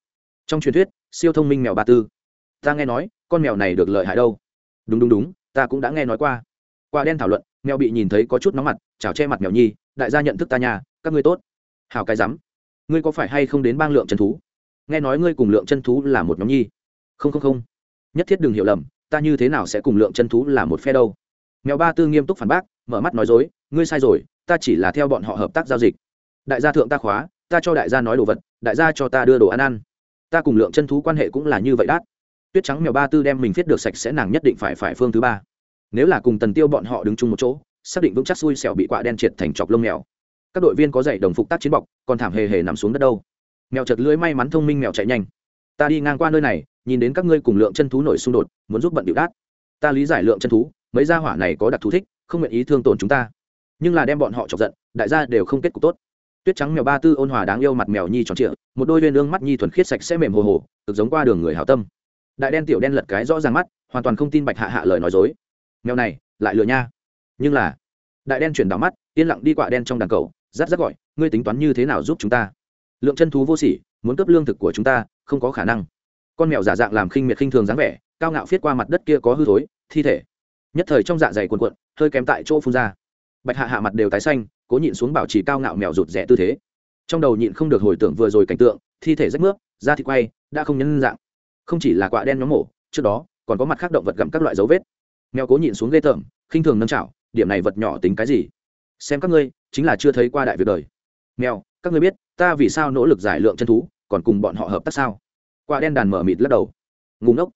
Trong truyền thuyết, siêu thông minh mèo ba tư. Ta nghe nói, con mèo này được lợi hại đâu. Đúng đúng đúng, ta cũng đã nghe nói qua. Qua đen thảo luận mèo bị nhìn thấy có chút nóng mặt, chào che mặt mèo nhi, đại gia nhận thức ta nhà các ngươi tốt. Hào cái rắm, ngươi có phải hay không đến bang lượng chân thú? Nghe nói ngươi cùng lượng chân thú là một nhóm nhi. Không không không. Nhất thiết đừng hiểu lầm ta như thế nào sẽ cùng lượng chân thú là một phe đâu? Mèo ba tư nghiêm túc phản bác, mở mắt nói dối, ngươi sai rồi, ta chỉ là theo bọn họ hợp tác giao dịch. Đại gia thượng ta khóa, ta cho đại gia nói đồ vật, đại gia cho ta đưa đồ ăn ăn. Ta cùng lượng chân thú quan hệ cũng là như vậy đát. Tuyết trắng mèo ba tư đem mình viết được sạch sẽ nàng nhất định phải phải phương thứ ba. Nếu là cùng tần tiêu bọn họ đứng chung một chỗ, xác định vững chắc xui xẻo bị quạ đen triệt thành chọc lông mèo. Các đội viên có dạy đồng phục tác chiến bọc, còn thảm hề hề nằm xuống đất đâu. Mèo chật lưới may mắn thông minh mèo chạy nhanh. Ta đi ngang qua nơi này nhìn đến các ngươi cùng lượng chân thú nổi xung đột, muốn giúp bận điệu đát. Ta lý giải lượng chân thú, mấy gia hỏa này có đặc thù thích, không nguyện ý thương tổn chúng ta. Nhưng là đem bọn họ chọc giận, đại gia đều không kết cục tốt. Tuyết trắng mèo ba tư ôn hòa đáng yêu mặt mèo nhi tròn trịa, một đôi viên ương mắt nhi thuần khiết sạch sẽ mềm hồ hồ, cực giống qua đường người hảo tâm. Đại đen tiểu đen lật cái rõ ràng mắt, hoàn toàn không tin bạch hạ hạ lời nói dối. Mèo này, lại lừa nha. Nhưng là, đại đen chuyển đảo mắt, yên lặng đi quạ đen trong đàn cầu rát rát gọi, ngươi tính toán như thế nào giúp chúng ta? Lượng chân thú vô sỉ, muốn cấp lương thực của chúng ta, không có khả năng con mèo giả dạng làm khinh miệt khinh thường dáng vẻ, cao ngạo phiết qua mặt đất kia có hư thối, thi thể. Nhất thời trong dạ dày cuồn cuộn, hơi kém tại chỗ phun ra. Bạch hạ hạ mặt đều tái xanh, cố nhịn xuống bảo trì cao ngạo mèo rụt rẻ tư thế. Trong đầu nhịn không được hồi tưởng vừa rồi cảnh tượng, thi thể rách nước da thịt quay, đã không nhân dạng. Không chỉ là quạ đen nhóm mổ, trước đó, còn có mặt khác động vật gặm các loại dấu vết. Mèo cố nhịn xuống ghê tởm, khinh thường nâng chảo, điểm này vật nhỏ tính cái gì? Xem các ngươi, chính là chưa thấy qua đại việc đời. Mèo, các ngươi biết, ta vì sao nỗ lực giải lượng chân thú, còn cùng bọn họ hợp tác sao? Quạ đen đàn mở mịt lắc đầu. Ngùng ngốc.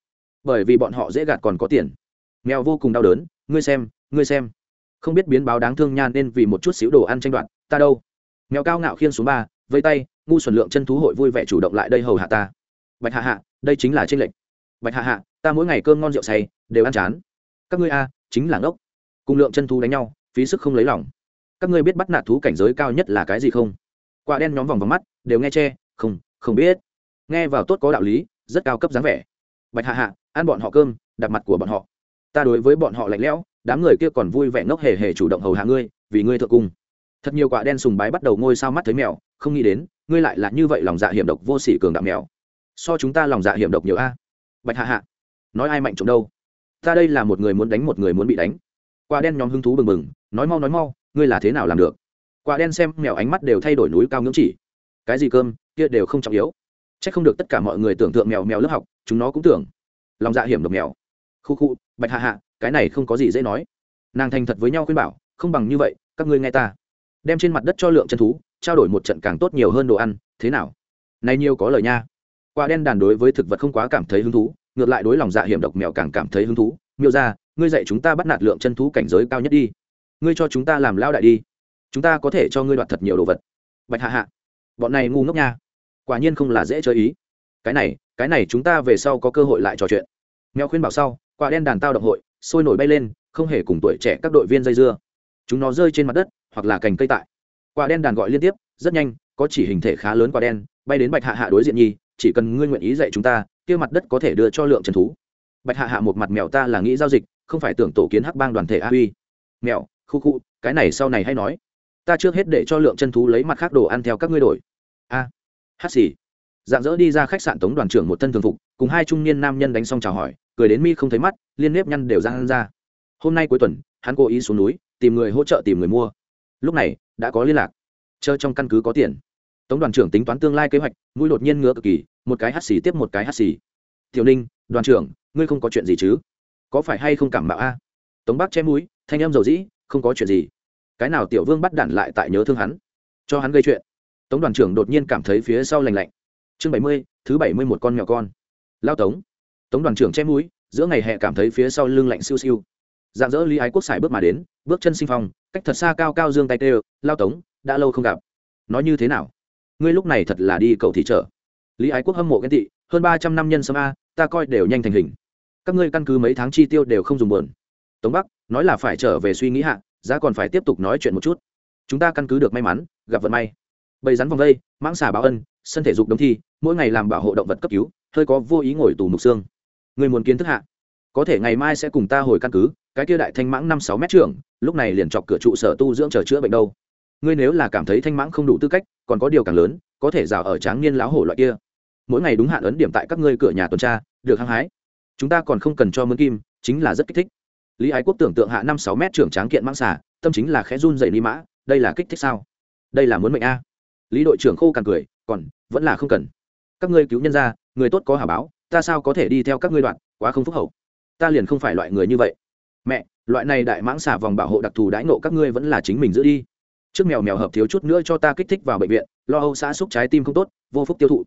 Bởi vì bọn họ dễ gạt còn có tiền. Mèo vô cùng đau đớn, ngươi xem ngươi xem. Không biết biến báo đáng thương nhan nên vì một chút xíu đồ ăn tranh đoạt, ta đâu? Mèo cao ngạo khiên xuống ba, vây tay, ngu xuẩn lượng chân thú hội vui vẻ chủ động lại đây hầu hạ ta. Bạch hạ hạ, đây chính là tranh lệch. Bạch hạ hạ, ta mỗi ngày cơm ngon rượu say, đều ăn chán. Các ngươi a, chính là ngốc. Cùng lượng chân thú đánh nhau, phí sức không lấy lòng. Các ngươi biết bắt nạt thú cảnh giới cao nhất là cái gì không? Quả đen nhóm vòng vào mắt, đều nghe che, không không biết nghe vào tốt có đạo lý, rất cao cấp dáng vẻ. Bạch hạ hạ, ăn bọn họ cơm đặt mặt của bọn họ. Ta đối với bọn họ lạnh lẽo, đám người kia còn vui vẻ ngốc hề hề chủ động hầu hạ ngươi, vì ngươi thượng cung. Thật nhiều quả đen sùng bái bắt đầu ngôi sao mắt thấy mèo, không nghĩ đến, ngươi lại là như vậy lòng dạ hiểm độc vô sỉ cường đạo mèo. So chúng ta lòng dạ hiểm độc nhiều a. Bạch hạ hạ, nói ai mạnh trộm đâu? Ta đây là một người muốn đánh một người muốn bị đánh. Quả đen nhóm hứng thú bừng bừng, nói mau nói mau, ngươi là thế nào làm được? Quả đen xem mèo ánh mắt đều thay đổi núi cao ngưỡng chỉ. Cái gì cơm, kia đều không trọng yếu c h ắ c không được tất cả mọi người tưởng tượng mèo mèo lớp học, chúng nó cũng tưởng, lòng dạ hiểm độc mèo. Khu khu, bạch hạ hạ, cái này không có gì dễ nói. Nàng thành thật với nhau khuyên bảo, không bằng như vậy, các ngươi nghe ta. Đem trên mặt đất cho lượng chân thú, trao đổi một trận càng tốt nhiều hơn đồ ăn, thế nào? Này nhiều có lời nha. Quả đen đàn đối với thực vật không quá cảm thấy hứng thú, ngược lại đối lòng dạ hiểm độc mèo càng cảm thấy hứng thú. Miêu ra, ngươi dạy chúng ta bắt nạt lượng chân thú cảnh giới cao nhất đi. Ngươi cho chúng ta làm lao đại đi. Chúng ta có thể cho ngươi đoạt thật nhiều đồ vật. Bạch hạ hạ, bọn này ngu ngốc nha quả nhiên không là dễ chơi ý. Cái này cái này chúng ta về sau có cơ hội lại trò chuyện. Mèo khuyên bảo sau quả đen đàn tao động hội sôi nổi bay lên không hề cùng tuổi trẻ các đội viên dây dưa. Chúng nó rơi trên mặt đất hoặc là cành cây tại. Quả đen đàn gọi liên tiếp rất nhanh có chỉ hình thể khá lớn quả đen bay đến bạch hạ hạ đối diện nhi chỉ cần ngươi nguyện ý dạy chúng ta kia mặt đất có thể đưa cho lượng trần thú. Bạch hạ hạ một mặt mèo ta là nghĩ giao dịch không phải tưởng tổ kiến hắc bang đoàn thể a huy. Mèo khu khu cái này sau này hay nói. Ta trước hết để cho lượng chân thú lấy mặt khác đồ ăn theo các ngươi đổi. A. à, hát xì. Dạng dỡ đi ra khách sạn tống đoàn trưởng một thân thường phục, cùng hai trung niên nam nhân đánh xong chào hỏi, cười đến mi không thấy mắt, liên nếp nhăn đều ra ra. Hôm nay cuối tuần, hắn cố ý xuống núi, tìm người hỗ trợ tìm người mua. Lúc này, đã có liên lạc. Chơi trong căn cứ có tiền. Tống đoàn trưởng tính toán tương lai kế hoạch, mũi đột nhiên ngứa cực kỳ, một cái hát xì tiếp một cái hát xì. Tiểu ninh, đoàn trưởng, ngươi không có chuyện gì chứ? Có phải hay không cảm mạo a? Tống bác che mũi, thanh em dầu dĩ không có chuyện gì. Cái nào tiểu vương bắt đản lại tại nhớ thương hắn? Cho hắn gây chuyện tống đoàn trưởng đột nhiên cảm thấy phía sau lành lạnh. Chương bảy mươi, thứ bảy mươi một con mèo con. Lao tống. Tống đoàn trưởng che mũi, giữa ngày hè cảm thấy phía sau lưng lạnh siêu siêu. Dạng dỡ lý ái quốc xài bước mà đến, bước chân sinh phong, cách thật xa cao cao dương tay tê, lao tống, đã lâu không gặp. Nói như thế nào? Ngươi lúc này thật là đi cầu thị trở lý ái quốc hâm mộ ghen tị, hơn ba trăm năm nhân sâm a, ta coi đều nhanh thành hình. Các ngươi căn cứ mấy tháng chi tiêu đều không dùng bờn tống bắc, nói là phải trở về suy nghĩ hạ, giá còn phải tiếp tục nói chuyện một chút. Chúng ta căn cứ được may mắn, gặp vận may bầy rắn vòng vây, mãng xà báo ân, sân thể dục đống thi, mỗi ngày làm bảo hộ động vật cấp cứu, hơi có vô ý ngồi tù mục xương. Người muốn kiến thức hạ. Có thể ngày mai sẽ cùng ta hồi căn cứ, cái kia đại thanh mãng năm sáu mét trưởng, lúc này liền chọc cửa trụ sở tu dưỡng chờ chữa bệnh đâu. Ngươi nếu là cảm thấy thanh mãng không đủ tư cách, còn có điều càng lớn, có thể rào ở tráng niên lão hổ loại kia. Mỗi ngày đúng hạn ấn điểm tại các ngươi cửa nhà tuần tra, được hăng hái. Chúng ta còn không cần cho mướn kim, chính là rất kích thích. Lý ái quốc tưởng tượng hạ năm sáu mét trưởng tráng kiện mãng xả tâm chính là khẽ run dậy ni mã, đây là kích thích sao? Đây là muốn mệnh a lý đội trưởng khô càng cười, còn, vẫn là không cần. Các ngươi cứu nhân ra, người tốt có hả báo, ta sao có thể đi theo các ngươi đoạn, quá không phúc hậu. Ta liền không phải loại người như vậy. Mẹ, loại này đại mãng xả vòng bảo hộ đặc thù đãi nộ các ngươi vẫn là chính mình giữ đi. Trước mèo mèo hợp thiếu chút nữa cho ta kích thích vào bệnh viện, lo âu xã xúc trái tim không tốt, vô phúc tiêu thụ.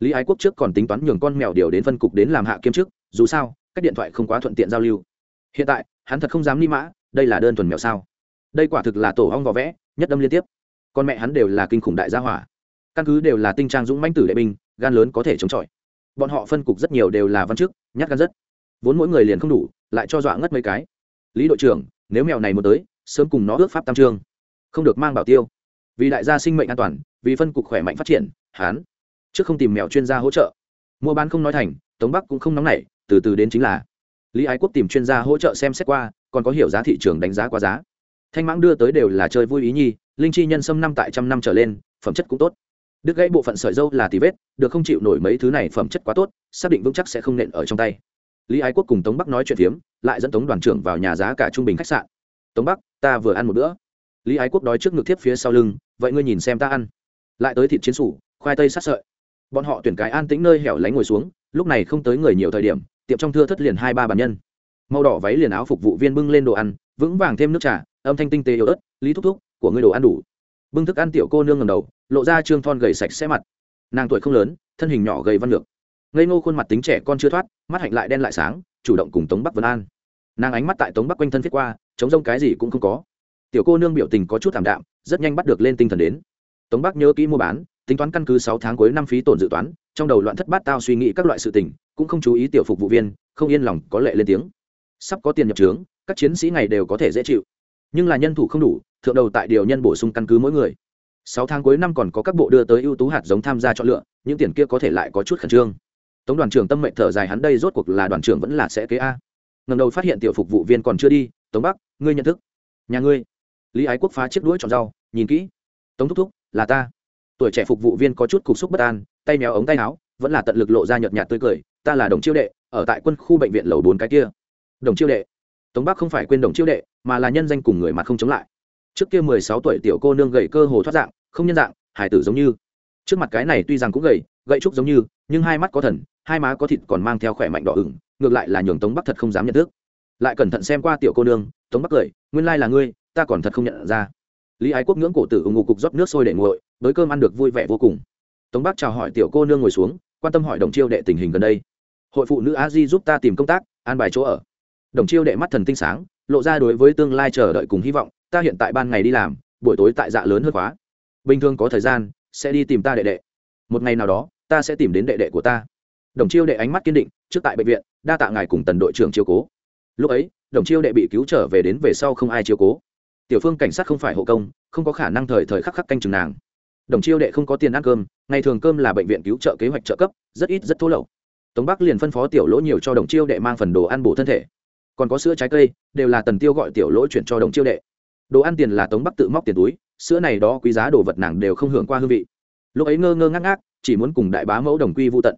Lý ái quốc trước còn tính toán nhường con mèo điều đến phân cục đến làm hạ kiêm chức, dù sao các điện thoại không quá thuận tiện giao lưu. Hiện tại, hắn thật không dám ni mã, đây là đơn thuần mèo sao? Đây quả thực là tổ hong vỏ vẽ, nhất đâm liên tiếp con mẹ hắn đều là kinh khủng đại gia hỏa. Căn cứ đều là tinh trang dũng mãnh tử đệ binh, gan lớn có thể chống chọi. Bọn họ phân cục rất nhiều đều là văn chức, nhát gan rất. Vốn mỗi người liền không đủ, lại cho dọa ngất mấy cái. Lý đội trưởng, nếu mèo này muốn tới, sớm cùng nó ước pháp tam trương. Không được mang bảo tiêu. Vì đại gia sinh mệnh an toàn, vì phân cục khỏe mạnh phát triển hán trước không tìm mèo chuyên gia hỗ trợ. Mua bán không nói thành, tống bắc cũng không nóng nảy, từ từ đến chính là. Lý ái quốc tìm chuyên gia hỗ trợ xem xét qua, còn có hiểu giá thị trường đánh giá qua giá. Thanh mãng đưa tới đều là chơi vui ý nhi linh chi nhân sâm năm tại trăm năm trở lên, phẩm chất cũng tốt. Đứt gãy bộ phận sợi dâu là tì vết, được không chịu nổi mấy thứ này phẩm chất quá tốt, xác định vững chắc sẽ không nện ở trong tay. Lý ái quốc cùng tống bắc nói chuyện phiếm, lại dẫn tống đoàn trưởng vào nhà giá cả trung bình khách sạn. Tống bắc, ta vừa ăn một bữa. Lý ái quốc đói trước ngực thiếp phía sau lưng, vậy ngươi nhìn xem ta ăn. Lại tới thịt chiến sủ, khoai tây sát sợi. Bọn họ tuyển cái an tĩnh nơi hẻo lánh ngồi xuống, lúc này không tới người nhiều thời điểm, tiệm trong thưa thất liền hai ba bàn nhân. Màu đỏ váy liền áo phục vụ viên bưng lên đồ ăn, vững vàng thêm nước trà, âm thanh tinh tế yếu ớt, lý thúc thúc của ngươi đồ ăn đủ. Bưng thức ăn tiểu cô nương ngầm đầu, lộ ra trương thon gầy sạch sẽ mặt. Nàng tuổi không lớn, thân hình nhỏ gầy văn lược. Ngây ngô khuôn mặt tính trẻ con chưa thoát, mắt hạnh lại đen lại sáng, chủ động cùng tống bắc vân an. Nàng ánh mắt tại tống bắc quanh thân thiết qua chống rông cái gì cũng không có. Tiểu cô nương biểu tình có chút thảm đạm, rất nhanh bắt được lên tinh thần đến. Tống bắc nhớ kỹ mua bán, tính toán căn cứ sáu tháng cuối năm phí tổn dự toán, trong đầu loạn thất bát tao suy nghĩ các loại sự tình, cũng không chú ý tiểu phục vụ viên, không yên lòng, có lệ lên tiếng. Sắp có tiền nhập trướng, các chiến sĩ ngày đều có thể dễ chịu. Nhưng là nhân thủ không đủ thượng đầu tại điều nhân bổ sung căn cứ mỗi người. Sáu tháng cuối năm còn có các bộ đưa tới ưu tú hạt giống tham gia chọn lựa, những tiền kia có thể lại có chút khẩn trương. Tống đoàn trưởng tâm mệnh thở dài hắn đây rốt cuộc là đoàn trưởng vẫn là sẽ kế a. Ngẩng đầu phát hiện tiểu phục vụ viên còn chưa đi, tống bắc ngươi nhận thức. Nhà ngươi. Lý ái quốc phá chiếc đuôi chọn rau, nhìn kỹ. Tống thúc thúc, là ta. Tuổi trẻ phục vụ viên có chút cục xúc bất an, tay méo ống tay áo, vẫn là tận lực lộ ra nhợt nhạt tươi cười, ta là đồng chiêu đệ, ở tại quân khu bệnh viện lầu bốn cái kia. Đồng chiêu đệ. Tống bắc không phải quên đồng chiêu đệ, mà là nhân danh cùng người mặt không chống lại trước kia mười sáu tuổi tiểu cô nương gầy cơ hồ thoát dạng, không nhân dạng hải tử giống như. Trước mặt cái này tuy rằng cũng gầy, gậy trúc giống như, nhưng hai mắt có thần, hai má có thịt còn mang theo khỏe mạnh đỏ ửng, ngược lại là nhường tống bắc thật không dám nhận thức. Lại cẩn thận xem qua tiểu cô nương, tống bắc cười, nguyên lai là ngươi, ta còn thật không nhận ra. Lý ái quốc ngưỡng cổ tử ủng ngục cục rót nước sôi để nguội với cơm ăn được vui vẻ vô cùng. Tống bắc chào hỏi tiểu cô nương ngồi xuống, quan tâm hỏi đồng chiêu đệ tình hình gần đây. Hội phụ nữ a di giúp ta tìm công tác, an bài chỗ ở. Đồng chiêu đệ mắt thần tinh sáng, lộ ra đối với tương lai chờ đợi cùng hy vọng ta hiện tại ban ngày đi làm, buổi tối tại dạ lớn hơn quá. Bình thường có thời gian, sẽ đi tìm ta đệ đệ. Một ngày nào đó, ta sẽ tìm đến đệ đệ của ta. Đồng chiêu đệ ánh mắt kiên định, trước tại bệnh viện, đa tạ ngài cùng tần đội trưởng chiếu cố. Lúc ấy, đồng chiêu đệ bị cứu trở về đến về sau không ai chiếu cố. Tiểu phương cảnh sát không phải hộ công, không có khả năng thời thời khắc khắc canh chừng nàng. Đồng chiêu đệ không có tiền ăn cơm, ngày thường cơm là bệnh viện cứu trợ kế hoạch trợ cấp, rất ít, rất thô lậu. Tống bắc liền phân phó tiểu lỗ nhiều cho đồng chiêu đệ mang phần đồ ăn bổ thân thể. Còn có sữa trái cây, đều là tần tiêu gọi tiểu lỗ chuyển cho đồng chiêu đệ đồ ăn tiền là tống bắc tự móc tiền túi, sữa này đó quý giá đồ vật nàng đều không hưởng qua hương vị. Lúc ấy ngơ ngơ ngác ngác, chỉ muốn cùng đại bá mẫu đồng quy vô tận.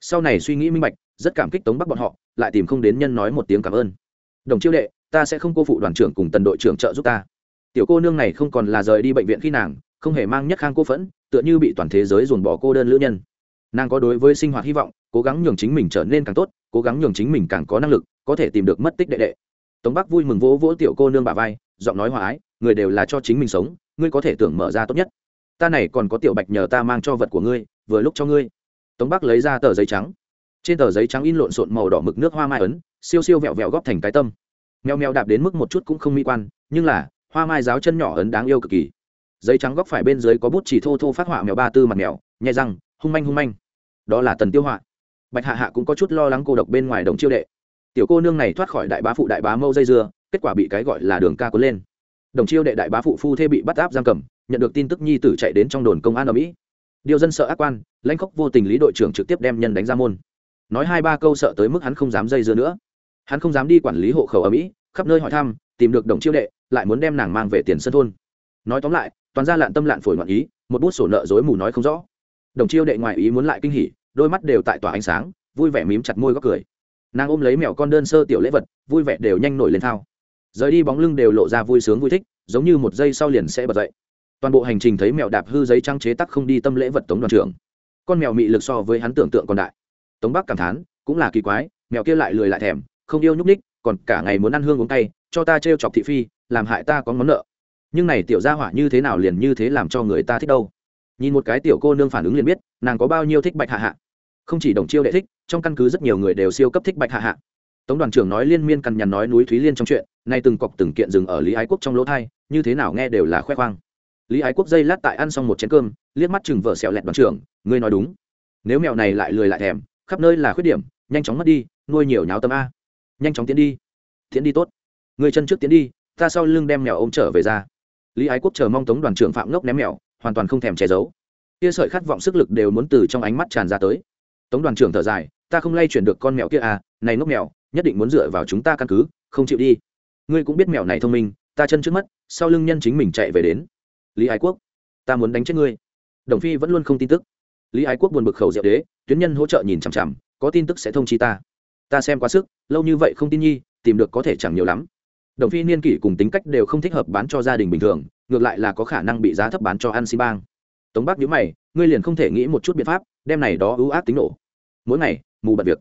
Sau này suy nghĩ minh bạch, rất cảm kích tống bắc bọn họ, lại tìm không đến nhân nói một tiếng cảm ơn. Đồng chiêu đệ, ta sẽ không cô phụ đoàn trưởng cùng tần đội trưởng trợ giúp ta. Tiểu cô nương này không còn là rời đi bệnh viện khi nàng, không hề mang nhất khang cô phẫn, tựa như bị toàn thế giới dồn bỏ cô đơn lữ nhân. Nàng có đối với sinh hoạt hy vọng, cố gắng nhường chính mình trở nên càng tốt, cố gắng nhường chính mình càng có năng lực, có thể tìm được mất tích đệ đệ. Tống bắc vui mừng vỗ vỗ tiểu cô nương bà vai giọng nói hòa ái, người đều là cho chính mình sống, ngươi có thể tưởng mở ra tốt nhất. Ta này còn có tiểu bạch nhờ ta mang cho vật của ngươi, vừa lúc cho ngươi. Tống bắc lấy ra tờ giấy trắng. Trên tờ giấy trắng in lộn xộn màu đỏ mực nước hoa mai ấn, siêu siêu vẹo vẹo góp thành cái tâm. Mèo mèo đạp đến mức một chút cũng không mỹ quan, nhưng là, hoa mai giáo chân nhỏ ấn đáng yêu cực kỳ. Giấy trắng góc phải bên dưới có bút chỉ thô thô phát họa mèo ba tư mặt mèo nhai răng, hung manh hung manh. Đó là tần tiêu họa. Bạch hạ hạ cũng có chút lo lắng cô độc bên ngoài đồng chiêu đệ tiểu cô nương này thoát khỏi đại bá phụ đại bá mâu dây dưa, kết quả bị cái gọi là đường ca cuốn lên. Đồng chiêu đệ đại bá phụ phu thê bị bắt áp giam cầm, nhận được tin tức nhi tử chạy đến trong đồn công an ở mỹ. Điều dân sợ ác quan, lãnh khốc vô tình lý đội trưởng trực tiếp đem nhân đánh ra môn. Nói hai ba câu sợ tới mức hắn không dám dây dưa nữa. Hắn không dám đi quản lý hộ khẩu ở mỹ, khắp nơi hỏi thăm, tìm được đồng chiêu đệ, lại muốn đem nàng mang về tiền sân thôn. Nói tóm lại, toàn ra lạn tâm lạn phổi ngoạn ý, một bút sổ nợ dối mù nói không rõ. Đồng chiêu đệ ngoài ý muốn lại kinh hỉ, đôi mắt đều tại tỏa ánh sáng, vui vẻ mím chặt môi góc cười nàng ôm lấy mèo con đơn sơ tiểu lễ vật, vui vẻ đều nhanh nổi lên thao. Rời đi bóng lưng đều lộ ra vui sướng vui thích, giống như một giây sau liền sẽ bật dậy. Toàn bộ hành trình thấy mèo đạp hư giấy trang chế tắc không đi tâm lễ vật tống đoàn trưởng. Con mèo mị lực so với hắn tưởng tượng còn đại. Tống bắc cảm thán, cũng là kỳ quái, mèo kia lại lười lại thèm, không yêu nhúc ních còn cả ngày muốn ăn hương uống tay cho ta trêu chọc thị phi, làm hại ta có món nợ. Nhưng này tiểu gia hỏa như thế nào liền như thế làm cho người ta thích đâu? Nhìn một cái tiểu cô nương phản ứng liền biết, nàng có bao nhiêu thích bạch hạ hạ không chỉ đồng chiêu đệ thích, trong căn cứ rất nhiều người đều siêu cấp thích bạch hạ hạ. Tống đoàn trưởng nói liên miên cằn nhằn nói núi thúy liên trong chuyện, nay từng cọc từng kiện dừng ở lý ái quốc trong lỗ thai, như thế nào nghe đều là khoe khoang. Lý ái quốc dây lát tại ăn xong một chén cơm, liếc mắt chừng vợ xẹo lẹt đoàn trưởng, ngươi nói đúng. Nếu mèo này lại lười lại thèm, khắp nơi là khuyết điểm, nhanh chóng mất đi, nuôi nhiều nháo tâm a. Nhanh chóng tiến đi. Tiến đi tốt. Người chân trước tiến đi, ta sau lưng đem mèo ôm trở về ra. Lý ái quốc chờ mong tống đoàn trưởng phạm ngốc ném mèo, hoàn toàn không thèm che giấu. Kia sợi khát vọng sức lực đều muốn từ trong ánh mắt tràn ra tới tống đoàn trưởng thở dài, ta không lay chuyển được con mèo kia à này ngốc mèo, nhất định muốn dựa vào chúng ta căn cứ, không chịu đi. Ngươi cũng biết mèo này thông minh, ta chân trước mắt, sau lưng nhân chính mình chạy về đến. Lý ái quốc, ta muốn đánh chết ngươi. Đồng phi vẫn luôn không tin tức. Lý ái quốc buồn bực khẩu diệu đế, tuyến nhân hỗ trợ nhìn chằm chằm, có tin tức sẽ thông chi ta. Ta xem quá sức, lâu như vậy không tin nhi, tìm được có thể chẳng nhiều lắm. Đồng phi niên kỷ cùng tính cách đều không thích hợp bán cho gia đình bình thường, ngược lại là có khả năng bị giá thấp bán cho ăn xin bang. Tống bắc nhữ mày, ngươi liền không thể nghĩ một chút biện pháp đem này đó ưu ác tính nổ. Mỗi ngày, mù bật việc.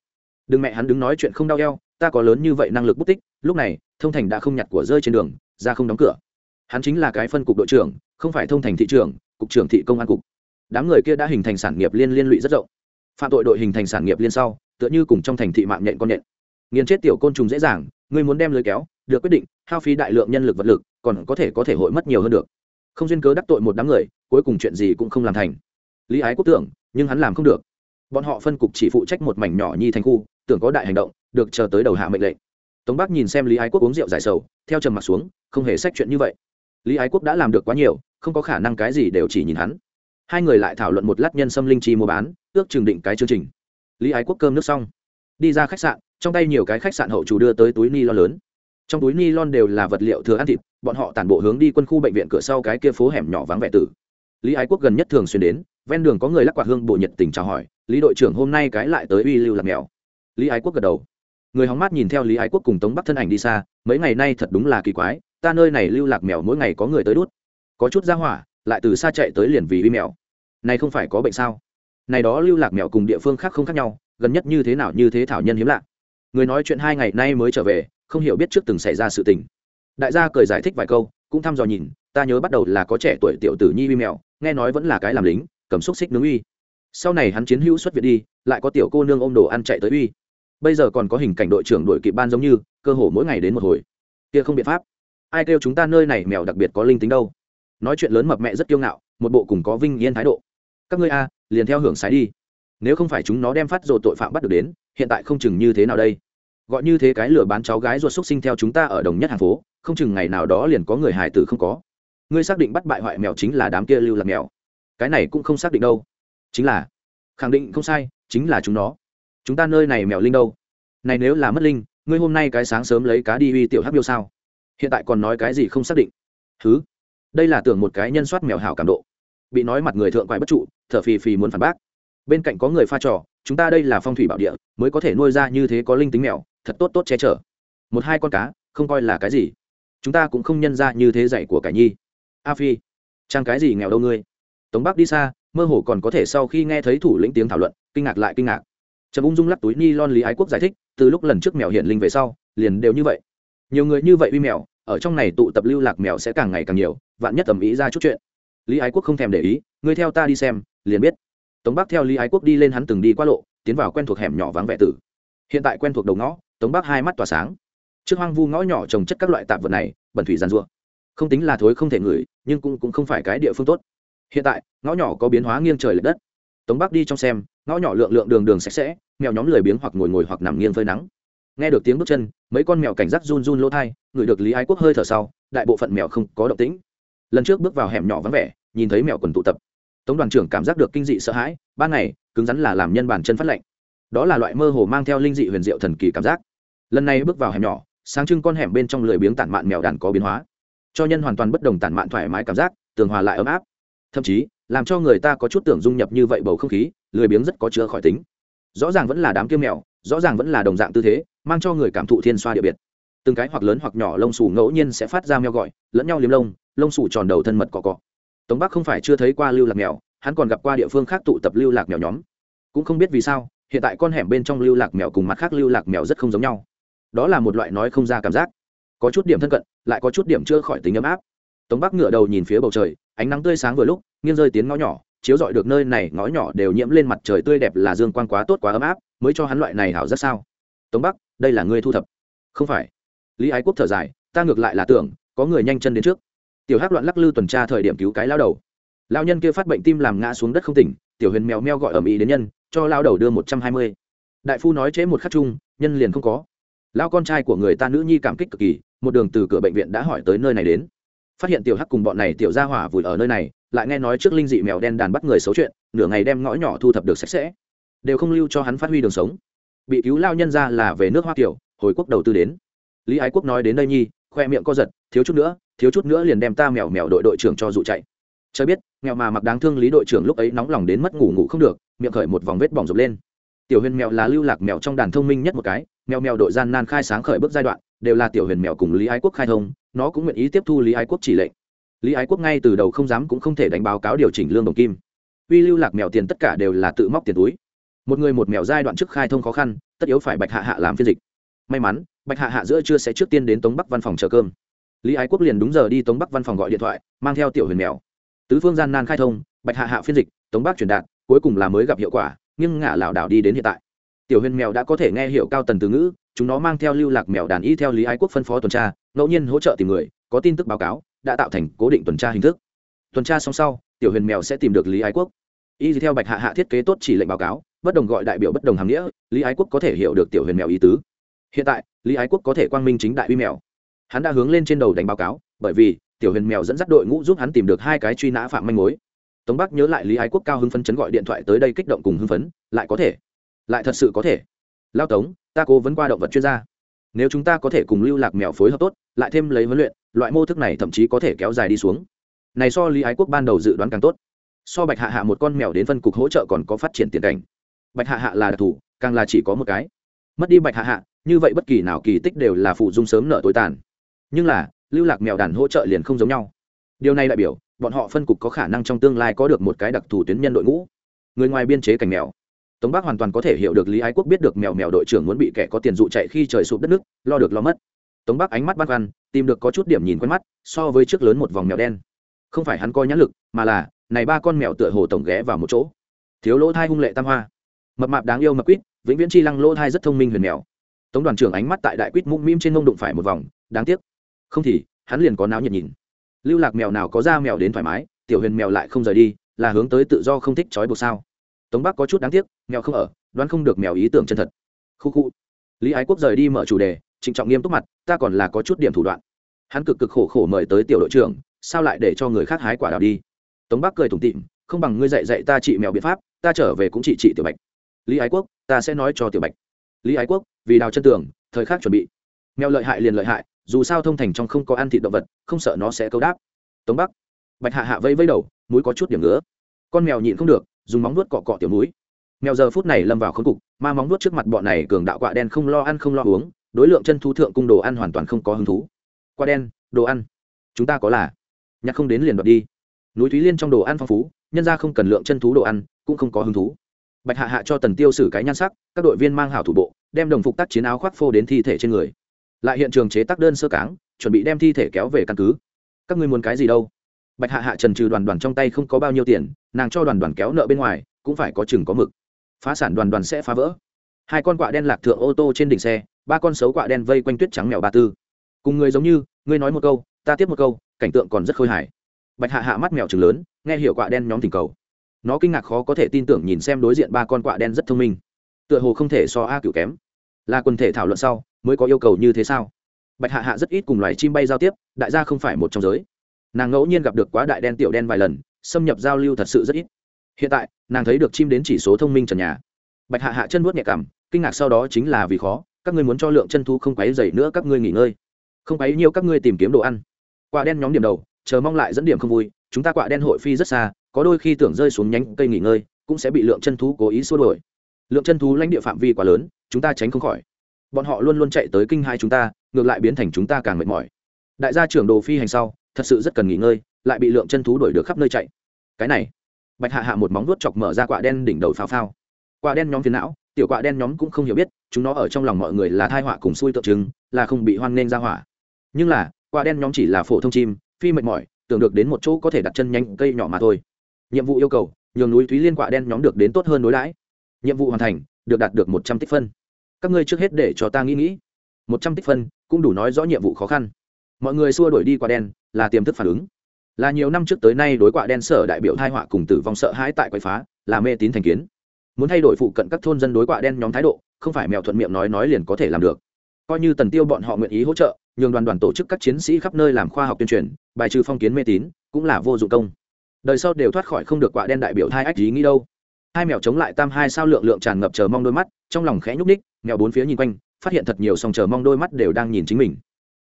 Đừng mẹ hắn đứng nói chuyện không đau eo, ta có lớn như vậy năng lực bút tích, lúc này, thông thành đã không nhặt của rơi trên đường, ra không đóng cửa. Hắn chính là cái phân cục đội trưởng, không phải thông thành thị trưởng, cục trưởng thị công an cục. Đám người kia đã hình thành sản nghiệp liên liên lụy rất rộng. Phạm tội đội hình thành sản nghiệp liên sau, tựa như cùng trong thành thị mạng nhện con nhện. Nghiền chết tiểu côn trùng dễ dàng ngươi muốn đem lưới kéo, được quyết định, hao phí đại lượng nhân lực vật lực, còn có thể có thể hội mất nhiều hơn được. Không duyên cớ đắc tội một đám người, cuối cùng chuyện gì cũng không làm thành lý ái quốc tưởng, nhưng hắn làm không được. Bọn họ phân cục chỉ phụ trách một mảnh nhỏ nhi thành khu, tưởng có đại hành động, được chờ tới đầu hạ mệnh lệnh. Tống bắc nhìn xem lý ái quốc uống rượu giải sầu, theo trầm mặt xuống, không hề sách chuyện như vậy. Lý ái quốc đã làm được quá nhiều, không có khả năng cái gì đều chỉ nhìn hắn. Hai người lại thảo luận một lát nhân xâm linh chi mua bán, ước chừng định cái chương trình. Lý ái quốc cơm nước xong, đi ra khách sạn, trong tay nhiều cái khách sạn hậu chủ đưa tới túi ni lon lớn. Trong túi ni lon đều là vật liệu thừa ăn thịt, bọn họ tản bộ hướng đi quân khu bệnh viện cửa sau cái kia phố hẻm nhỏ vắng vẻ tử. Lý ái quốc gần nhất thường xuyên đến ven đường có người lắc quạt hương bộ nhiệt tình chào hỏi, lý đội trưởng hôm nay cái lại tới uy lưu làm mèo lý ái quốc gật đầu. Người hóng mát nhìn theo lý ái quốc cùng tống bắc thân ảnh đi xa, mấy ngày nay thật đúng là kỳ quái, ta nơi này lưu lạc mèo mỗi ngày có người tới đút. Có chút ra hỏa, lại từ xa chạy tới liền vì uy mèo này không phải có bệnh sao? Này đó lưu lạc mèo cùng địa phương khác không khác nhau, gần nhất như thế nào như thế thảo nhân hiếm lạ. Người nói chuyện hai ngày nay mới trở về, không hiểu biết trước từng xảy ra sự tình. Đại gia cười giải thích vài câu, cũng thăm dò nhìn, ta nhớ bắt đầu là có trẻ tuổi tiểu tử nhi uy mèo nghe nói vẫn là cái làm lính cầm xúc xích nướng uy. Sau này hắn chiến hữu xuất viện đi, lại có tiểu cô nương ôm đồ ăn chạy tới uy. Bây giờ còn có hình cảnh đội trưởng đội kịp ban giống như, cơ hồ mỗi ngày đến một hồi. Kia không biện pháp. Ai kêu chúng ta nơi này mèo đặc biệt có linh tính đâu. Nói chuyện lớn mập mẹ rất kiêu ngạo, một bộ cùng có vinh yên thái độ. Các ngươi a, liền theo hưởng sái đi. Nếu không phải chúng nó đem phát rồi tội phạm bắt được đến, hiện tại không chừng như thế nào đây? Gọi như thế cái lửa bán cháu gái ruột xúc sinh theo chúng ta ở đồng nhất hàng phố, không chừng ngày nào đó liền có người hài tử không có. Ngươi xác định bắt bại hoại mèo chính là đám kia lưu lạc mèo cái này cũng không xác định đâu. Chính là, khẳng định không sai, chính là chúng nó. Chúng ta nơi này mèo linh đâu? Này nếu là mất linh, ngươi hôm nay cái sáng sớm lấy cá đi uy tiểu hắc miêu sao? Hiện tại còn nói cái gì không xác định? Thứ đây là tưởng một cái nhân soát mèo hảo cảm độ. Bị nói mặt người thượng quái bất trụ, thở phì phì muốn phản bác. Bên cạnh có người pha trò, chúng ta đây là phong thủy bảo địa, mới có thể nuôi ra như thế có linh tính mèo, thật tốt tốt che chở. Một hai con cá, không coi là cái gì. Chúng ta cũng không nhân ra như thế dạy của cải nhi. A phi, trang cái gì nghèo đâu ngươi? Tống bắc đi xa mơ hồ còn có thể sau khi nghe thấy thủ lĩnh tiếng thảo luận kinh ngạc lại kinh ngạc. Trầm ung dung lắc túi ni lon lý ái quốc giải thích từ lúc lần trước mèo hiện linh về sau liền đều như vậy. Nhiều người như vậy uy mèo ở trong này tụ tập lưu lạc mèo sẽ càng ngày càng nhiều vạn nhất tầm ý ra chút chuyện. Lý ái quốc không thèm để ý ngươi theo ta đi xem liền biết. Tống bắc theo lý ái quốc đi lên hắn từng đi qua lộ tiến vào quen thuộc hẻm nhỏ vắng vẻ tử. Hiện tại quen thuộc đầu ngõ tống bắc hai mắt tỏa sáng. Trước hoang vu ngõ nhỏ trồng chất các loại tạp vật này bẩn thủy giàn rua không tính là thối không thể ngửi nhưng cũng, cũng không phải cái địa phương tốt hiện tại, ngõ nhỏ có biến hóa nghiêng trời l ệ đất. Tống bắc đi trong xem, ngõ nhỏ lượng lượng đường đường sạch sẽ, mèo nhóm lười biếng hoặc ngồi ngồi hoặc nằm nghiêng phơi nắng. Nghe được tiếng bước chân, mấy con mèo cảnh giác run run lỗ thai ngửi được lý ái quốc hơi thở sau, đại bộ phận mèo không có động tĩnh. Lần trước bước vào hẻm nhỏ vắng vẻ, nhìn thấy mèo quần tụ tập. Tống đoàn trưởng cảm giác được kinh dị sợ hãi, ban ngày, cứng rắn là làm nhân bản chân phát lạnh. Đó là loại mơ hồ mang theo linh dị huyền diệu thần kỳ cảm giác. Lần này bước vào hẻm nhỏ, sáng trưng con hẻm bên trong lười biếng tản mạn mèo đàn có biến hóa. Cho nhân hoàn toàn bất đồng tản mạn thoải mái cảm giác, tường hòa lại ấm áp thậm chí làm cho người ta có chút tưởng dung nhập như vậy bầu không khí, lười biếng rất có chữa khỏi tính. Rõ ràng vẫn là đám kiêm mèo, rõ ràng vẫn là đồng dạng tư thế, mang cho người cảm thụ thiên xoa địa biệt. Từng cái hoặc lớn hoặc nhỏ lông xù ngẫu nhiên sẽ phát ra mèo gọi, lẫn nhau liếm lông lông xù tròn đầu thân mật cọ cọ. Tống bắc không phải chưa thấy qua lưu lạc mèo, hắn còn gặp qua địa phương khác tụ tập lưu lạc mèo nhóm. Cũng không biết vì sao, hiện tại con hẻm bên trong lưu lạc mèo cùng mặt khác lưu lạc mèo rất không giống nhau. Đó là một loại nói không ra cảm giác. Có chút điểm thân cận, lại có chút điểm chưa khỏi tính ấm áp. Tống bắc ngửa đầu nhìn phía bầu trời ánh nắng tươi sáng vừa lúc, nghiêng rơi tiếng ngõ nhỏ, chiếu dọi được nơi này, ngõ nhỏ đều nhiễm lên mặt trời tươi đẹp là dương quang quá tốt, quá ấm áp, mới cho hắn loại này hảo rất sao. Tống bắc, đây là ngươi thu thập. Không phải. Lý ái quốc thở dài, ta ngược lại là tưởng, có người nhanh chân đến trước. Tiểu hắc loạn lắc lư tuần tra thời điểm cứu cái lao đầu. Lao nhân kia phát bệnh tim làm ngã xuống đất không tỉnh, tiểu huyền mèo meo gọi ở mỹ đến nhân, cho lao đầu đưa một trăm hai mươi. Đại phu nói chế một khắc chung, nhân liền không có. Lao con trai của người ta nữ nhi cảm kích cực kỳ, một đường từ cửa bệnh viện đã hỏi tới nơi này đến phát hiện tiểu hắc cùng bọn này tiểu gia hỏa vùi ở nơi này, lại nghe nói trước linh dị mèo đen đàn bắt người xấu chuyện, nửa ngày đem ngõ nhỏ thu thập được sạch sẽ. Đều không lưu cho hắn phát huy đường sống. Bị cứu lao nhân ra là về nước hoa tiểu hồi quốc đầu tư đến. Lý ái quốc nói đến đây nhi, khoe miệng co giật, thiếu chút nữa, thiếu chút nữa liền đem ta mèo mèo đội đội trưởng cho dụ chạy. Cho biết, mèo mà mặc đáng thương lý đội trưởng lúc ấy nóng lòng đến mất ngủ ngủ không được, miệng khởi một vòng vết bỏng rộp lên. Tiểu huyền mèo là lưu lạc mèo trong đàn thông minh nhất một cái, mèo mèo đội gian nan khai sáng khởi bước giai đoạn đều là tiểu huyền mèo cùng lý ái quốc khai thông, nó cũng nguyện ý tiếp thu lý ái quốc chỉ lệnh. Lý ái quốc ngay từ đầu không dám cũng không thể đánh báo cáo điều chỉnh lương đồng kim. Uy lưu lạc mèo tiền tất cả đều là tự móc tiền túi. Một người một mèo giai đoạn trước khai thông khó khăn, tất yếu phải bạch hạ hạ làm phiên dịch. May mắn, bạch hạ hạ giữa trưa sẽ trước tiên đến tống bắc văn phòng chờ cơm. Lý ái quốc liền đúng giờ đi tống bắc văn phòng gọi điện thoại, mang theo tiểu huyền mèo tứ phương gian nan khai thông, bạch hạ hạ phiên dịch, tống bắc truyền đạt, cuối cùng là mới gặp hiệu quả, nhưng ngả lảo đảo đi đến hiện tại. Tiểu huyền mèo đã có thể nghe hiệu cao tần từ ngữ chúng nó mang theo lưu lạc mèo đàn y theo lý ái quốc phân phó tuần tra, ngẫu nhiên hỗ trợ tìm người, có tin tức báo cáo, đã tạo thành cố định tuần tra hình thức. Tuần tra xong sau, tiểu huyền mèo sẽ tìm được lý ái quốc. Y theo bạch hạ hạ thiết kế tốt chỉ lệnh báo cáo, bất đồng gọi đại biểu bất đồng hàm nghĩa, lý ái quốc có thể hiểu được tiểu huyền mèo ý tứ. Hiện tại, lý ái quốc có thể quang minh chính đại uy mèo. Hắn đã hướng lên trên đầu đánh báo cáo, bởi vì tiểu huyền mèo dẫn dắt đội ngũ giúp hắn tìm được hai cái truy nã phạm manh mối. Tống bắc nhớ lại lý ái quốc cao hưng phấn chấn gọi điện thoại tới đây kích động cùng hưng phấn, lại có thể, lại thật sự có thể. Lao tống ta cố vấn qua động vật chuyên gia. Nếu chúng ta có thể cùng lưu lạc mèo phối hợp tốt, lại thêm lấy huấn luyện, loại mô thức này thậm chí có thể kéo dài đi xuống. Này so lý ái quốc ban đầu dự đoán càng tốt. So bạch hạ hạ một con mèo đến phân cục hỗ trợ còn có phát triển tiền cảnh. Bạch hạ hạ là đặc thù, càng là chỉ có một cái. Mất đi bạch hạ hạ, như vậy bất kỳ nào kỳ tích đều là phụ dung sớm nợ tối tàn. Nhưng là, lưu lạc mèo đàn hỗ trợ liền không giống nhau. Điều này đại biểu, bọn họ phân cục có khả năng trong tương lai có được một cái đặc thù tuyến nhân đội ngũ. Người ngoài biên chế cảnh mèo tống bắc hoàn toàn có thể hiểu được lý ái quốc biết được mèo mèo đội trưởng muốn bị kẻ có tiền dụ chạy khi trời sụp đất nước, lo được lo mất. Tống bắc ánh mắt bắt văn tìm được có chút điểm nhìn quen mắt, so với trước lớn một vòng mèo đen. Không phải hắn coi nhãn lực, mà là, này ba con mèo tựa hồ tổng ghé vào một chỗ. Thiếu lỗ thai hung lệ tam hoa. Mập mạp đáng yêu mập quýt, vĩnh viễn chi lăng lỗ thai rất thông minh huyền mèo. Tống đoàn trưởng ánh mắt tại đại quýt mũm mĩm trên mông đụng phải một vòng, đáng tiếc. Không thì, hắn liền có náo nhiệt nhìn. Lưu lạc mèo nào có ra mèo đến thoải mái, tiểu huyền mèo lại không rời đi, là hướng tới tự do không thích trói buộc sao? Tống bắc có chút đáng tiếc, mèo không ở, đoán không được mèo ý tưởng chân thật. Khu khu. Lý ái quốc rời đi mở chủ đề, trịnh trọng nghiêm túc mặt, ta còn là có chút điểm thủ đoạn. Hắn cực cực khổ khổ mời tới tiểu đội trưởng, sao lại để cho người khác hái quả đào đi? Tống bắc cười tủm tịm không bằng ngươi dạy dạy ta trị mèo biện pháp, ta trở về cũng trị trị tiểu bạch. Lý ái quốc, ta sẽ nói cho tiểu bạch. Lý ái quốc, vì đào chân tường, thời khắc chuẩn bị. Mèo lợi hại liền lợi hại, dù sao thông thành trong không có ăn thịt động vật, không sợ nó sẽ câu đáp. Tống bắc. Bạch hạ hạ vây vây đầu, mũi có chút điểm nữa con mèo nhịn không được dùng móng nuốt cọ cọ tiểu mũi. Mèo giờ phút này lâm vào khốn cục, ma móng nuốt trước mặt bọn này cường đạo quạ đen không lo ăn không lo uống, đối lượng chân thú thượng cung đồ ăn hoàn toàn không có hứng thú. Quạ đen, đồ ăn. Chúng ta có là. Nhặt không đến liền đoạt đi. Núi thúy liên trong đồ ăn phong phú, nhân ra không cần lượng chân thú đồ ăn, cũng không có hứng thú. Bạch hạ hạ cho tần tiêu xử cái nhan sắc, các đội viên mang hảo thủ bộ, đem đồng phục tác chiến áo khoác phô đến thi thể trên người. Lại hiện trường chế tác đơn sơ cáng, chuẩn bị đem thi thể kéo về căn cứ. Các ngươi muốn cái gì đâu? Bạch hạ hạ trần trừ đoàn đoàn trong tay không có bao nhiêu tiền, nàng cho đoàn đoàn kéo nợ bên ngoài, cũng phải có chừng có mực. Phá sản đoàn đoàn sẽ phá vỡ. Hai con quạ đen lạc thượng ô tô trên đỉnh xe, ba con xấu quạ đen vây quanh tuyết trắng mèo ba tư. Cùng người giống như, ngươi nói một câu, ta tiếp một câu, cảnh tượng còn rất khôi hài. Bạch hạ hạ mắt mèo trừng lớn, nghe hiểu quạ đen nhóm thỉnh cầu. Nó kinh ngạc khó có thể tin tưởng nhìn xem đối diện ba con quạ đen rất thông minh. Tựa hồ không thể so a cựu kém. Là quần thể thảo luận sau, mới có yêu cầu như thế sao? Bạch hạ hạ rất ít cùng loài chim bay giao tiếp, đại gia không phải một trong giới nàng ngẫu nhiên gặp được quá đại đen tiểu đen vài lần, xâm nhập giao lưu thật sự rất ít. Hiện tại, nàng thấy được chim đến chỉ số thông minh trần nhà. Bạch hạ hạ chân vuốt nhẹ cảm, kinh ngạc sau đó chính là vì khó, các ngươi muốn cho lượng chân thu không quấy dày nữa, các ngươi nghỉ ngơi. Không quấy nhiều các ngươi tìm kiếm đồ ăn. Quả đen nhóm điểm đầu, chờ mong lại dẫn điểm không vui, chúng ta quả đen hội phi rất xa, có đôi khi tưởng rơi xuống nhánh cây nghỉ ngơi, cũng sẽ bị lượng chân thú cố ý xua đổi lượng chân thú lãnh địa phạm vi quá lớn, chúng ta tránh không khỏi. Bọn họ luôn luôn chạy tới kinh hai chúng ta, ngược lại biến thành chúng ta càng mệt mỏi. Đại gia trưởng đồ phi hành sau thật sự rất cần nghỉ ngơi, lại bị lượng chân thú đuổi được khắp nơi chạy. Cái này, bạch hạ hạ một móng vuốt chọc mở ra quả đen đỉnh đầu phao phao. Quả đen nhóm phiền não, tiểu quả đen nhóm cũng không hiểu biết, chúng nó ở trong lòng mọi người là thai họa cùng xui tượng trưng, là không bị hoan nghênh ra hỏa. Nhưng là, quả đen nhóm chỉ là phổ thông chim, phi mệt mỏi, tưởng được đến một chỗ có thể đặt chân nhanh cây nhỏ mà thôi. Nhiệm vụ yêu cầu, nhường núi thúy liên quả đen nhóm được đến tốt hơn đối đãi. Nhiệm vụ hoàn thành, được đạt được một trăm tích phân. Các ngươi trước hết để cho ta nghĩ nghĩ. Một trăm tích phân, cũng đủ nói rõ nhiệm vụ khó khăn. Mọi người xua đuổi đi quả đen là tiềm thức phản ứng. Là nhiều năm trước tới nay đối quạ đen sở đại biểu thai họa cùng tử vong sợ hãi tại quậy phá là mê tín thành kiến. Muốn thay đổi phụ cận các thôn dân đối quạ đen nhóm thái độ không phải mèo thuận miệng nói nói liền có thể làm được. Coi như tần tiêu bọn họ nguyện ý hỗ trợ nhường đoàn đoàn tổ chức các chiến sĩ khắp nơi làm khoa học tuyên truyền bài trừ phong kiến mê tín cũng là vô dụng công. Đời sau đều thoát khỏi không được quạ đen đại biểu thai ách ý nghĩ đâu. Hai mèo chống lại tam hai sao lượng lượng tràn ngập chờ mong đôi mắt trong lòng khẽ nhúc ních mèo bốn phía nhìn quanh phát hiện thật nhiều song chờ mong đôi mắt đều đang nhìn chính mình.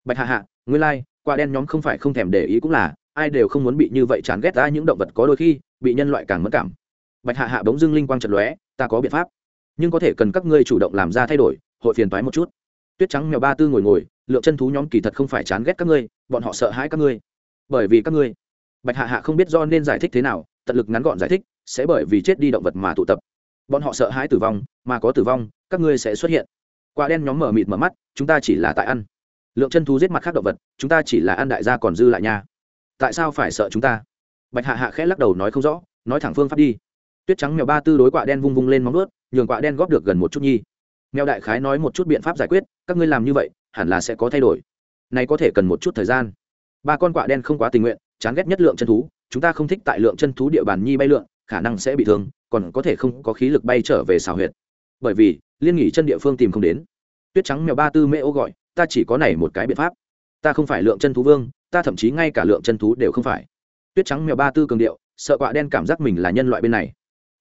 Bạch hạ hạ nguyên lai、like, quả đen nhóm không phải không thèm để ý cũng là, ai đều không muốn bị như vậy chán ghét ra những động vật có đôi khi, bị nhân loại càng mất cảm. Bạch hạ hạ bỗng dưng linh quang trật lóe, ta có biện pháp, nhưng có thể cần các ngươi chủ động làm ra thay đổi, hội phiền toái một chút. Tuyết trắng mèo ba tư ngồi ngồi, lượng chân thú nhóm kỳ thật không phải chán ghét các ngươi, bọn họ sợ hãi các ngươi. Bởi vì các ngươi, bạch hạ hạ không biết do nên giải thích thế nào, tận lực ngắn gọn giải thích, sẽ bởi vì chết đi động vật mà tụ tập. Bọn họ sợ hãi tử vong, mà có tử vong, các ngươi sẽ xuất hiện. Quả đen nhóm mở mịt mở mắt, chúng ta chỉ là tại ăn lượng chân thú giết mặt khác động vật, chúng ta chỉ là ăn đại gia còn dư lại nha. Tại sao phải sợ chúng ta? Bạch hạ hạ khẽ lắc đầu nói không rõ, nói thẳng phương pháp đi. Tuyết trắng mèo ba tư đối quạ đen vung vung lên móng ướt nhường quạ đen góp được gần một chút nhi. Mèo đại khái nói một chút biện pháp giải quyết, các ngươi làm như vậy, hẳn là sẽ có thay đổi. Này có thể cần một chút thời gian. Ba con quạ đen không quá tình nguyện, chán ghét nhất lượng chân thú, chúng ta không thích tại lượng chân thú địa bàn nhi bay lượn, khả năng sẽ bị thương, còn có thể không có khí lực bay trở về xào huyệt. Bởi vì, liên nghỉ chân địa phương tìm không đến. Tuyết trắng mèo ba tư mễ ô gọi ta chỉ có này một cái biện pháp. Ta không phải lượng chân thú vương, ta thậm chí ngay cả lượng chân thú đều không phải. Tuyết trắng mèo ba tư cường điệu, sợ quạ đen cảm giác mình là nhân loại bên này.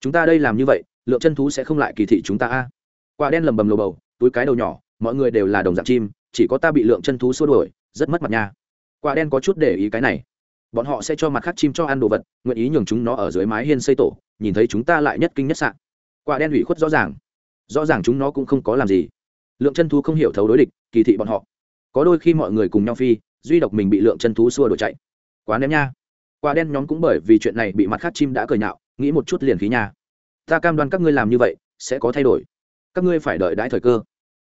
Chúng ta đây làm như vậy, lượng chân thú sẽ không lại kỳ thị chúng ta a. Quạ đen lầm bầm lồ bầu, túi cái đầu nhỏ, mọi người đều là đồng dạng chim, chỉ có ta bị lượng chân thú xua đuổi, rất mất mặt nha. Quạ đen có chút để ý cái này. Bọn họ sẽ cho mặt khác chim cho ăn đồ vật, nguyện ý nhường chúng nó ở dưới mái hiên xây tổ, nhìn thấy chúng ta lại nhất kinh nhất sạn quạ đen ủy khuất rõ ràng. Rõ ràng chúng nó cũng không có làm gì lượng chân thú không hiểu thấu đối địch, kỳ thị bọn họ. Có đôi khi mọi người cùng nhau phi, duy độc mình bị lượng chân thú xua đuổi chạy. Quá ném nha. Quả đen nhóm cũng bởi vì chuyện này bị mặt khác chim đã cười nhạo, nghĩ một chút liền khí nha. Ta cam đoan các ngươi làm như vậy, sẽ có thay đổi. Các ngươi phải đợi đãi thời cơ.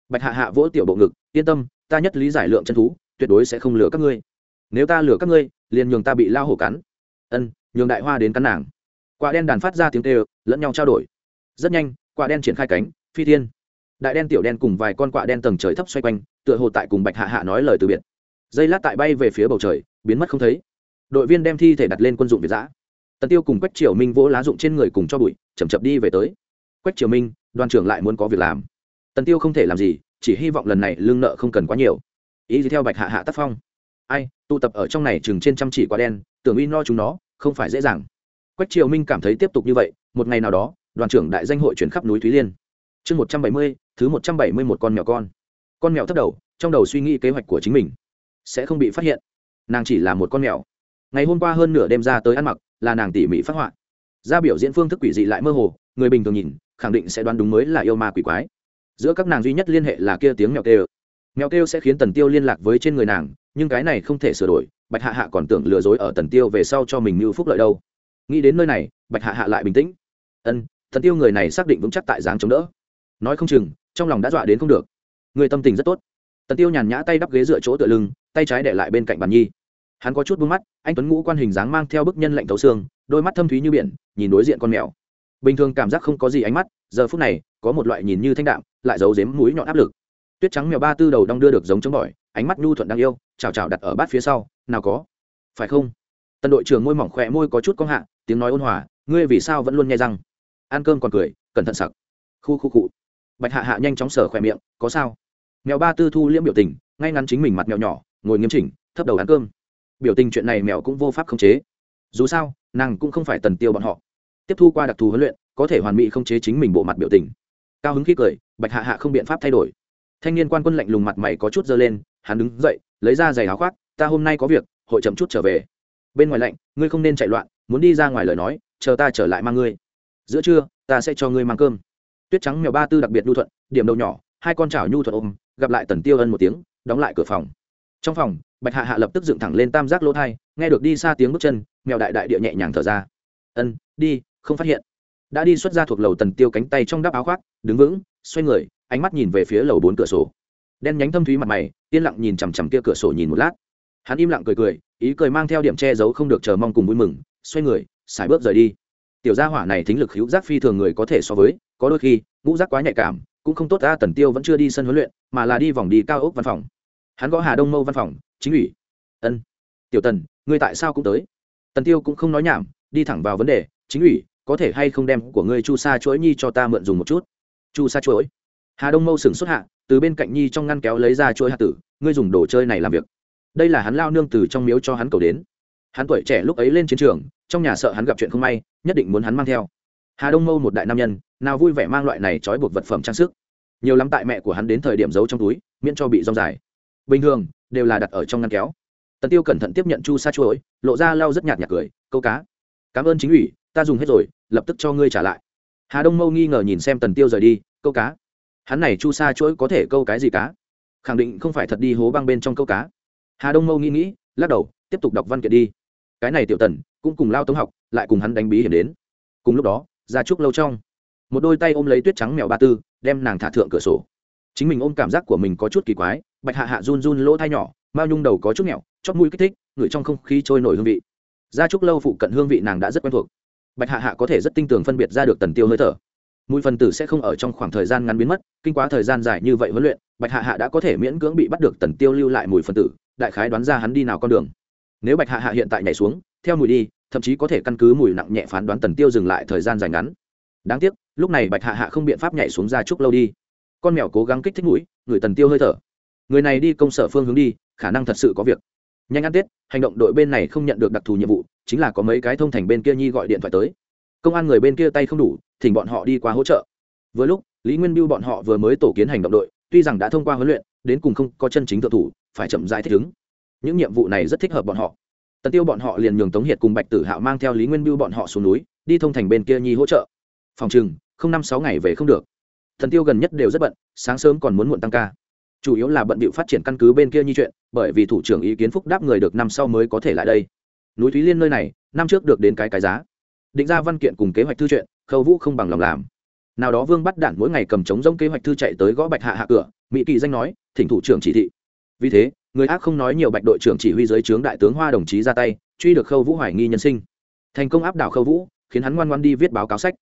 Bạch hạ hạ vỗ tiểu bộ ngực, yên tâm, ta nhất lý giải lượng chân thú, tuyệt đối sẽ không lừa các ngươi. Nếu ta lừa các ngươi, liền nhường ta bị lao hổ cắn. Ân, nhường đại hoa đến cắn nàng. Quả đen đàn phát ra tiếng tê lẫn nhau trao đổi. Rất nhanh, quả đen triển khai cánh, phi thiên đại đen tiểu đen cùng vài con quạ đen tầng trời thấp xoay quanh, tựa hồ tại cùng bạch hạ hạ nói lời từ biệt. Dây lát tại bay về phía bầu trời, biến mất không thấy. Đội viên đem thi thể đặt lên quân dụng việt giã. Tần tiêu cùng quách triều minh vỗ lá dụng trên người cùng cho bụi chầm chập đi về tới. Quách triều minh, đoàn trưởng lại muốn có việc làm. Tần tiêu không thể làm gì, chỉ hy vọng lần này lương nợ không cần quá nhiều. Ý gì theo bạch hạ hạ tác phong? Ai, tụ tập ở trong này chừng trên trăm chỉ quá đen, tưởng uy no chúng nó, không phải dễ dàng. Quách triều minh cảm thấy tiếp tục như vậy, một ngày nào đó, đoàn trưởng đại danh hội chuyển khắp núi thúy liên. Chương một trăm bảy mươi thứ một trăm bảy mươi một con mèo con. Con mèo thấp đầu, trong đầu suy nghĩ kế hoạch của chính mình. Sẽ không bị phát hiện. Nàng chỉ là một con mèo. Ngày hôm qua hơn nửa đêm ra tới ăn mặc, là nàng tỉ mỉ phát họa. Ra biểu diễn phương thức quỷ dị lại mơ hồ, người bình thường nhìn, khẳng định sẽ đoán đúng mới là yêu ma quỷ quái. Giữa các nàng duy nhất liên hệ là kia tiếng mèo kêu. Mèo kêu sẽ khiến tần tiêu liên lạc với trên người nàng, nhưng cái này không thể sửa đổi, bạch hạ hạ còn tưởng lừa dối ở tần tiêu về sau cho mình mưu phúc lợi đâu. Nghĩ đến nơi này, bạch hạ hạ lại bình tĩnh. Ân, tần tiêu người này xác định vững chắc tại dáng chống đỡ. Nói không chừng trong lòng đã dọa đến không được. Người tâm tình rất tốt. Tần tiêu nhàn nhã tay đắp ghế dựa chỗ tựa lưng, tay trái để lại bên cạnh bàn nhi. Hắn có chút buông mắt, anh tuấn ngũ quan hình dáng mang theo bức nhân lạnh thấu xương, đôi mắt thâm thúy như biển, nhìn đối diện con mèo. Bình thường cảm giác không có gì ánh mắt, giờ phút này, có một loại nhìn như thanh đạm, lại giấu giếm mũi nhọn áp lực. Tuyết trắng mèo ba tư đầu đong đưa được giống chống bỏi, ánh mắt nhu thuận đang yêu, chào chào đặt ở bát phía sau, nào có. Phải không? Tần đội trưởng môi mỏng khỏe môi có chút cong hạ, tiếng nói ôn hòa, ngươi vì sao vẫn luôn nghe răng? Ăn cơm còn cười, cẩn thận sặc. Khu khu cụ bạch hạ hạ nhanh chóng sở khỏe miệng, có sao? Mèo ba tư thu liễm biểu tình, ngay ngắn chính mình mặt mèo nhỏ, ngồi nghiêm chỉnh, thấp đầu ăn cơm. Biểu tình chuyện này mèo cũng vô pháp khống chế. Dù sao, nàng cũng không phải tần tiêu bọn họ. Tiếp thu qua đặc thù huấn luyện, có thể hoàn mỹ khống chế chính mình bộ mặt biểu tình. Cao hứng khi cười, bạch hạ hạ không biện pháp thay đổi. Thanh niên quan quân lạnh lùng mặt mày có chút dơ lên, hắn đứng dậy, lấy ra giày áo khoác, ta hôm nay có việc, hội chậm chút trở về. Bên ngoài lạnh, ngươi không nên chạy loạn, muốn đi ra ngoài lời nói, chờ ta trở lại mang ngươi. Giữa trưa, ta sẽ cho ngươi mang cơm tuyết trắng mèo ba tư đặc biệt nhu thuận, điểm đầu nhỏ, hai con chảo nhu thuận ôm, gặp lại tần tiêu ân một tiếng, đóng lại cửa phòng. Trong phòng, bạch hạ hạ lập tức dựng thẳng lên tam giác lỗ thai, nghe được đi xa tiếng bước chân, mèo đại đại địa nhẹ nhàng thở ra. Ân, đi, không phát hiện. Đã đi xuất ra thuộc lầu tần tiêu cánh tay trong đắp áo khoác, đứng vững, xoay người, ánh mắt nhìn về phía lầu bốn cửa sổ. Đen nhánh thâm thúy mặt mày, yên lặng nhìn chằm chằm kia cửa sổ nhìn một lát. Hắn im lặng cười cười, ý cười mang theo điểm che giấu không được chờ mong cùng vui mừng, xoay người, xài bước rời đi tiểu gia hỏa này thính lực hữu giác phi thường người có thể so với, có đôi khi, ngũ giác quá nhạy cảm, cũng không tốt ta tần tiêu vẫn chưa đi sân huấn luyện, mà là đi vòng đi cao ốc văn phòng. Hắn gõ hà đông mâu văn phòng, chính ủy. Ân. Tiểu tần, ngươi tại sao cũng tới? Tần tiêu cũng không nói nhảm, đi thẳng vào vấn đề, chính ủy, có thể hay không đem của ngươi chu sa chuỗi nhi cho ta mượn dùng một chút? Chu sa chuỗi. Hà đông mâu sừng xuất hạ, từ bên cạnh nhi trong ngăn kéo lấy ra chuỗi hạt tử, ngươi dùng đồ chơi này làm việc. Đây là hắn lao nương từ trong miếu cho hắn cầu đến. Hắn tuổi trẻ lúc ấy lên chiến trường trong nhà sợ hắn gặp chuyện không may, nhất định muốn hắn mang theo. Hà đông mâu một đại nam nhân, nào vui vẻ mang loại này trói buộc vật phẩm trang sức. Nhiều lắm tại mẹ của hắn đến thời điểm giấu trong túi, miễn cho bị rong dài. Bình thường, đều là đặt ở trong ngăn kéo. Tần tiêu cẩn thận tiếp nhận chu sa chuỗi lộ ra lau rất nhạt nhạt cười, câu cá, cảm ơn chính ủy, ta dùng hết rồi, lập tức cho ngươi trả lại. Hà đông mâu nghi ngờ nhìn xem tần tiêu rời đi, câu cá? Hắn này chu sa chuỗi có thể câu cái gì cá? Khẳng định không phải thật đi hố băng bên trong câu cá. Hà đông mâu nghĩ nghĩ, lắc đầu, tiếp tục đọc văn kiện đi cái này tiểu tần cũng cùng lao tống học lại cùng hắn đánh bí hiểm đến. Cùng lúc đó ra trúc lâu trong, một đôi tay ôm lấy tuyết trắng mèo ba tư, đem nàng thả thượng cửa sổ. Chính mình ôm cảm giác của mình có chút kỳ quái, bạch hạ hạ run run lỗ thai nhỏ, mao nhung đầu có chút nghẹo, chót mũi kích thích, ngửi trong không khí trôi nổi hương vị. Gia trúc lâu phụ cận hương vị nàng đã rất quen thuộc. Bạch hạ hạ có thể rất tinh tường phân biệt ra được tần tiêu hơi thở. Mùi phần tử sẽ không ở trong khoảng thời gian ngắn biến mất, kinh quá thời gian dài như vậy huấn luyện, bạch hạ hạ đã có thể miễn cưỡng bị bắt được tần tiêu lưu lại mùi phần tử, đại khái đoán ra hắn đi nào con đường nếu bạch hạ hạ hiện tại nhảy xuống, theo mùi đi, thậm chí có thể căn cứ mùi nặng nhẹ phán đoán tần tiêu dừng lại thời gian dài ngắn. Đáng tiếc, lúc này bạch hạ hạ không biện pháp nhảy xuống ra chúc lâu đi. Con mèo cố gắng kích thích mũi, người tần tiêu hơi thở. Người này đi công sở phương hướng đi, khả năng thật sự có việc. Nhanh ăn tết, hành động đội bên này không nhận được đặc thù nhiệm vụ, chính là có mấy cái thông thành bên kia nhi gọi điện thoại tới. Công an người bên kia tay không đủ, thỉnh bọn họ đi qua hỗ trợ. Vừa lúc, lý nguyên biêu bọn họ vừa mới tổ kiến hành động đội, tuy rằng đã thông qua huấn luyện, đến cùng không có chân chính tự thủ, phải chậm rãi thích ứng những nhiệm vụ này rất thích hợp bọn họ. Tần tiêu bọn họ liền nhường tống hiệt cùng bạch tử hạo mang theo lý nguyên biêu bọn họ xuống núi, đi thông thành bên kia nhi hỗ trợ. Phòng chừng không năm sáu ngày về không được. Thần tiêu gần nhất đều rất bận, sáng sớm còn muốn muộn tăng ca. Chủ yếu là bận bịu phát triển căn cứ bên kia nhi chuyện, bởi vì thủ trưởng ý kiến phúc đáp người được năm sau mới có thể lại đây. Núi thúy liên nơi này, năm trước được đến cái cái giá. Định ra văn kiện cùng kế hoạch thư chuyện, khâu vũ không bằng lòng làm. Nào đó vương bắt đản mỗi ngày cầm trống rông kế hoạch thư chạy tới gõ bạch hạ hạ cửa mỹ kỳ danh nói, thỉnh thủ trưởng chỉ thị. Vì thế người ác không nói nhiều bạch đội trưởng chỉ huy dưới trướng đại tướng hoa đồng chí ra tay, truy được khâu vũ hoài nghi nhân sinh. Thành công áp đảo khâu vũ, khiến hắn ngoan ngoan đi viết báo cáo sách.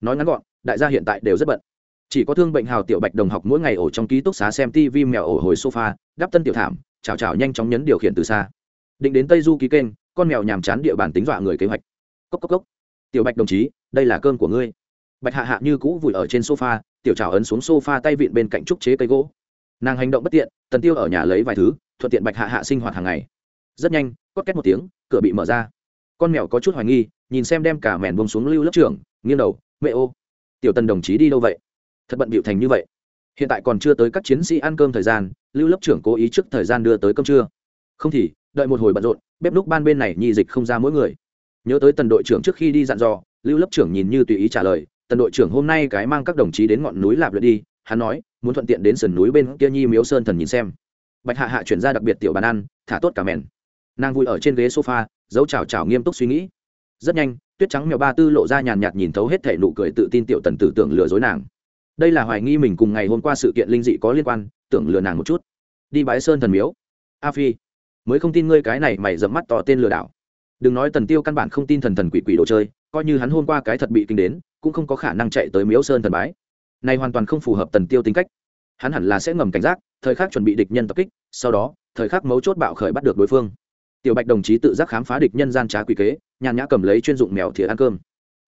Nói ngắn gọn, đại gia hiện tại đều rất bận. Chỉ có thương bệnh hào tiểu bạch đồng học mỗi ngày ổ trong ký túc xá xem tv mèo ổ hồi sofa, đắp tân tiểu thảm, chào chào nhanh chóng nhấn điều khiển từ xa. Định đến tây du ký kênh, con mèo nhàm chán địa bàn tính dọa người kế hoạch. Cốc cốc cốc. Tiểu bạch đồng chí, đây là cơm của ngươi. Bạch hạ hạ như cũ vùi ở trên sofa, tiểu trào ấn xuống sofa tay vịn bên cạnh trúc chế cây gỗ nàng hành động bất tiện, tần tiêu ở nhà lấy vài thứ, thuận tiện bạch hạ hạ sinh hoạt hàng ngày. Rất nhanh, cót két một tiếng, cửa bị mở ra. Con mèo có chút hoài nghi, nhìn xem đem cả mèn bông xuống lưu lớp trưởng, nghiêng đầu, mẹ ô, tiểu tần đồng chí đi đâu vậy? Thật bận bịu thành như vậy. Hiện tại còn chưa tới các chiến sĩ ăn cơm thời gian, lưu lớp trưởng cố ý trước thời gian đưa tới cơm trưa. Không thì, đợi một hồi bận rộn, bếp lúc ban bên này nhi dịch không ra mỗi người. Nhớ tới tần đội trưởng trước khi đi dặn dò, lưu lớp trưởng nhìn như tùy ý trả lời, tần đội trưởng hôm nay cái mang các đồng chí đến ngọn núi lạp luyện đi, hắn nói muốn thuận tiện đến sườn núi bên kia nhi miếu sơn thần nhìn xem. Bạch hạ hạ chuyển ra đặc biệt tiểu bàn ăn, thả tốt cả mèn. Nàng vui ở trên ghế sofa dấu chào chào nghiêm túc suy nghĩ. Rất nhanh, tuyết trắng mèo ba tư lộ ra nhàn nhạt nhìn thấu hết thể nụ cười tự tin tiểu tần tử tưởng lừa dối nàng. Đây là hoài nghi mình cùng ngày hôm qua sự kiện linh dị có liên quan, tưởng lừa nàng một chút. Đi bái sơn thần miếu. A phi, mới không tin ngươi cái này mày dẫm mắt tỏ tên lừa đảo. Đừng nói tần tiêu căn bản không tin thần thần quỷ quỷ đồ chơi, coi như hắn hôm qua cái thật bị kinh đến, cũng không có khả năng chạy tới miếu sơn thần bái này hoàn toàn không phù hợp tần tiêu tính cách. Hắn hẳn là sẽ ngầm cảnh giác, thời khắc chuẩn bị địch nhân tập kích, sau đó, thời khắc mấu chốt bạo khởi bắt được đối phương. Tiểu bạch đồng chí tự giác khám phá địch nhân gian trá quỷ kế, nhàn nhã cầm lấy chuyên dụng mèo thìa ăn cơm.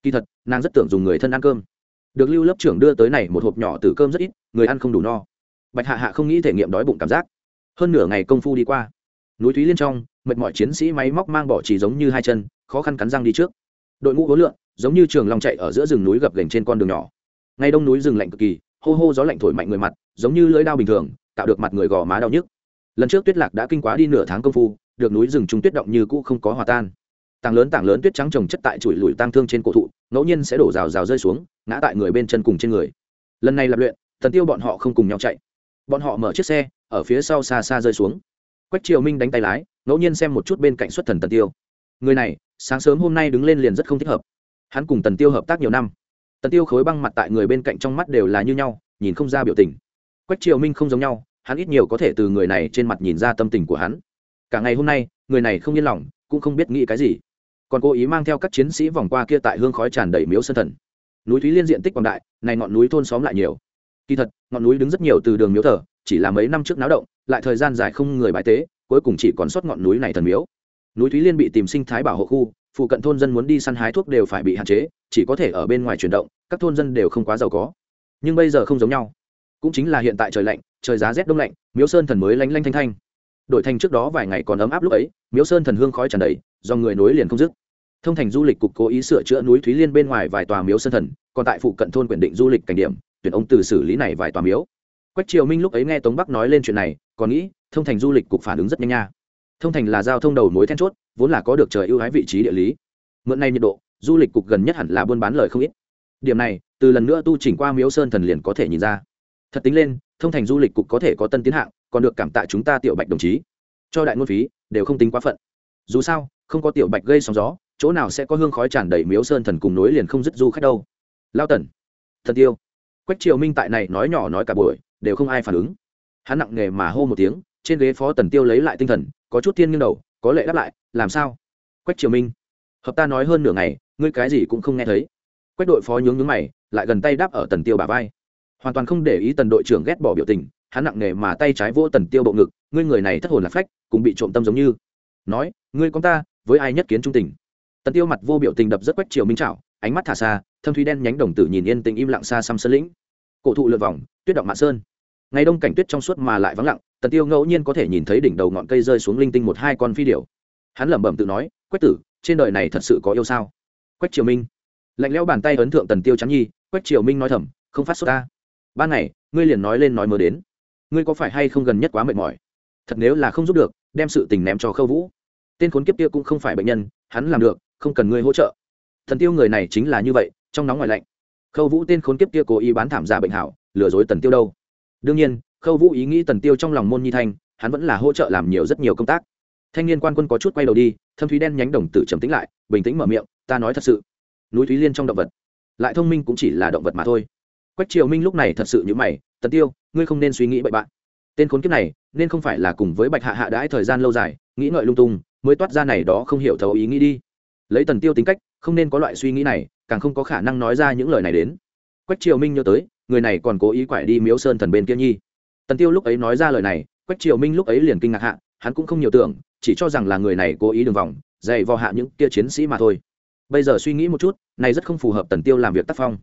Kỳ thật, nàng rất tưởng dùng người thân ăn cơm. Được lưu lớp trưởng đưa tới này một hộp nhỏ từ cơm rất ít, người ăn không đủ no. Bạch hạ hạ không nghĩ thể nghiệm đói bụng cảm giác. Hơn nửa ngày công phu đi qua, núi thúy liên trong, mệt mỏi chiến sĩ máy móc mang bỏ chỉ giống như hai chân, khó khăn cắn răng đi trước. Đội ngũ hối lượng giống như trường long chạy ở giữa rừng núi gập gành trên con đường nhỏ ngay đông núi rừng lạnh cực kỳ, hô hô gió lạnh thổi mạnh người mặt, giống như lưỡi đao bình thường, tạo được mặt người gò má đau nhức. Lần trước tuyết lạc đã kinh quá đi nửa tháng công phu, được núi rừng trung tuyết động như cũ không có hòa tan. Tảng lớn tảng lớn tuyết trắng trồng chất tại chuỗi lùi tang thương trên cổ thụ, ngẫu nhiên sẽ đổ rào rào rơi xuống, ngã tại người bên chân cùng trên người. Lần này lập luyện, thần tiêu bọn họ không cùng nhau chạy. Bọn họ mở chiếc xe, ở phía sau xa xa rơi xuống. Quách triều minh đánh tay lái, ngẫu nhiên xem một chút bên cạnh xuất thần tần tiêu. Người này, sáng sớm hôm nay đứng lên liền rất không thích hợp. Hắn cùng tần tiêu hợp tác nhiều năm tần tiêu khối băng mặt tại người bên cạnh trong mắt đều là như nhau, nhìn không ra biểu tình. Quách triều minh không giống nhau, hắn ít nhiều có thể từ người này trên mặt nhìn ra tâm tình của hắn. Cả ngày hôm nay, người này không yên lòng, cũng không biết nghĩ cái gì. Còn cố ý mang theo các chiến sĩ vòng qua kia tại hương khói tràn đầy miếu sân thần. Núi thúy liên diện tích quảng đại, này ngọn núi thôn xóm lại nhiều. Kỳ thật, ngọn núi đứng rất nhiều từ đường miếu thờ, chỉ là mấy năm trước náo động, lại thời gian dài không người bài tế, cuối cùng chỉ còn sót ngọn núi này thần miếu. Núi thúy liên bị tìm sinh thái bảo hộ khu phụ cận thôn dân muốn đi săn hái thuốc đều phải bị hạn chế, chỉ có thể ở bên ngoài chuyển động, các thôn dân đều không quá giàu có. Nhưng bây giờ không giống nhau. Cũng chính là hiện tại trời lạnh, trời giá rét đông lạnh, miếu sơn thần mới lanh lanh thanh thanh. Đổi thành trước đó vài ngày còn ấm áp lúc ấy, miếu sơn thần hương khói tràn đầy, do người nối liền không dứt. Thông thành du lịch cục cố ý sửa chữa núi thúy liên bên ngoài vài tòa miếu sơn thần, còn tại phụ cận thôn quyền định du lịch cảnh điểm, tuyển ông từ xử lý này vài tòa miếu. Quách triều minh lúc ấy nghe tống bắc nói lên chuyện này, còn nghĩ, thông thành du lịch cục phản ứng rất nhanh nha. Thông thành là giao thông đầu mối then chốt vốn là có được trời ưu ái vị trí địa lý. Mượn này nhiệt độ, du lịch cục gần nhất hẳn là buôn bán lời không ít. Điểm này, từ lần nữa tu chỉnh qua miếu sơn thần liền có thể nhìn ra. Thật tính lên, thông thành du lịch cục có thể có tân tiến hạng, còn được cảm tạ chúng ta tiểu bạch đồng chí. Cho đại ngôn phí, đều không tính quá phận. Dù sao, không có tiểu bạch gây sóng gió, chỗ nào sẽ có hương khói tràn đầy miếu sơn thần cùng nối liền không dứt du khách đâu. Lao tần, thần tiêu, quách triều minh tại này nói nhỏ nói cả buổi, đều không ai phản ứng. Hắn nặng nề mà hô một tiếng, trên ghế phó tần tiêu lấy lại tinh thần, có chút thiên nghiêng đầu có lệ đáp lại, làm sao? Quách triều minh, hợp ta nói hơn nửa ngày, ngươi cái gì cũng không nghe thấy. Quách đội phó nhướng nhướng mày, lại gần tay đáp ở tần tiêu bà vai. Hoàn toàn không để ý tần đội trưởng ghét bỏ biểu tình, hắn nặng nề mà tay trái vỗ tần tiêu bộ ngực, ngươi người này thất hồn lạc phách cũng bị trộm tâm giống như. Nói, ngươi con ta, với ai nhất kiến trung tình? Tần tiêu mặt vô biểu tình đập rất quách triều minh trảo ánh mắt thả xa, thâm thúy đen nhánh đồng tử nhìn yên tình im lặng xa xăm sơn lĩnh. Cổ thụ lượt vòng, tuyết động mạ sơn. Ngày đông cảnh tuyết trong suốt mà lại vắng lặng tần tiêu ngẫu nhiên có thể nhìn thấy đỉnh đầu ngọn cây rơi xuống linh tinh một hai con phi điểu. Hắn lẩm bẩm tự nói, quách tử, trên đời này thật sự có yêu sao? Quách triều minh, lạnh lẽo bàn tay ấn thượng tần tiêu chắn nhi, quách triều minh nói thầm, không phát xuất ta. Ban ngày, ngươi liền nói lên nói mơ đến. Ngươi có phải hay không gần nhất quá mệt mỏi? Thật nếu là không giúp được, đem sự tình ném cho khâu vũ. Tên khốn kiếp kia cũng không phải bệnh nhân, hắn làm được, không cần ngươi hỗ trợ. Thần tiêu người này chính là như vậy, trong nóng ngoài lạnh. Khâu vũ tên khốn kiếp kia cố ý bán thảm giả bệnh hảo, lừa dối tần tiêu đâu. Đương nhiên khâu vũ ý nghĩ tần tiêu trong lòng môn nhi thanh, hắn vẫn là hỗ trợ làm nhiều rất nhiều công tác. Thanh niên quan quân có chút quay đầu đi, thâm thúy đen nhánh đồng tử trầm tĩnh lại, bình tĩnh mở miệng, ta nói thật sự, núi thúy liên trong động vật, lại thông minh cũng chỉ là động vật mà thôi. Quách triều minh lúc này thật sự như mày, tần tiêu, ngươi không nên suy nghĩ bậy bạn. Tên khốn kiếp này, nên không phải là cùng với bạch hạ hạ đãi thời gian lâu dài, nghĩ ngợi lung tung, mới toát ra này đó không hiểu thấu ý nghĩ đi. Lấy tần tiêu tính cách, không nên có loại suy nghĩ này, càng không có khả năng nói ra những lời này đến. Quách triều minh nhớ tới, người này còn cố ý quải đi miếu sơn thần bên kia nhi tần tiêu lúc ấy nói ra lời này, quách triều minh lúc ấy liền kinh ngạc hạ, hắn cũng không nhiều tưởng, chỉ cho rằng là người này cố ý đường vòng, dày vò hạ những kia chiến sĩ mà thôi. Bây giờ suy nghĩ một chút, này rất không phù hợp tần tiêu làm việc tác phong.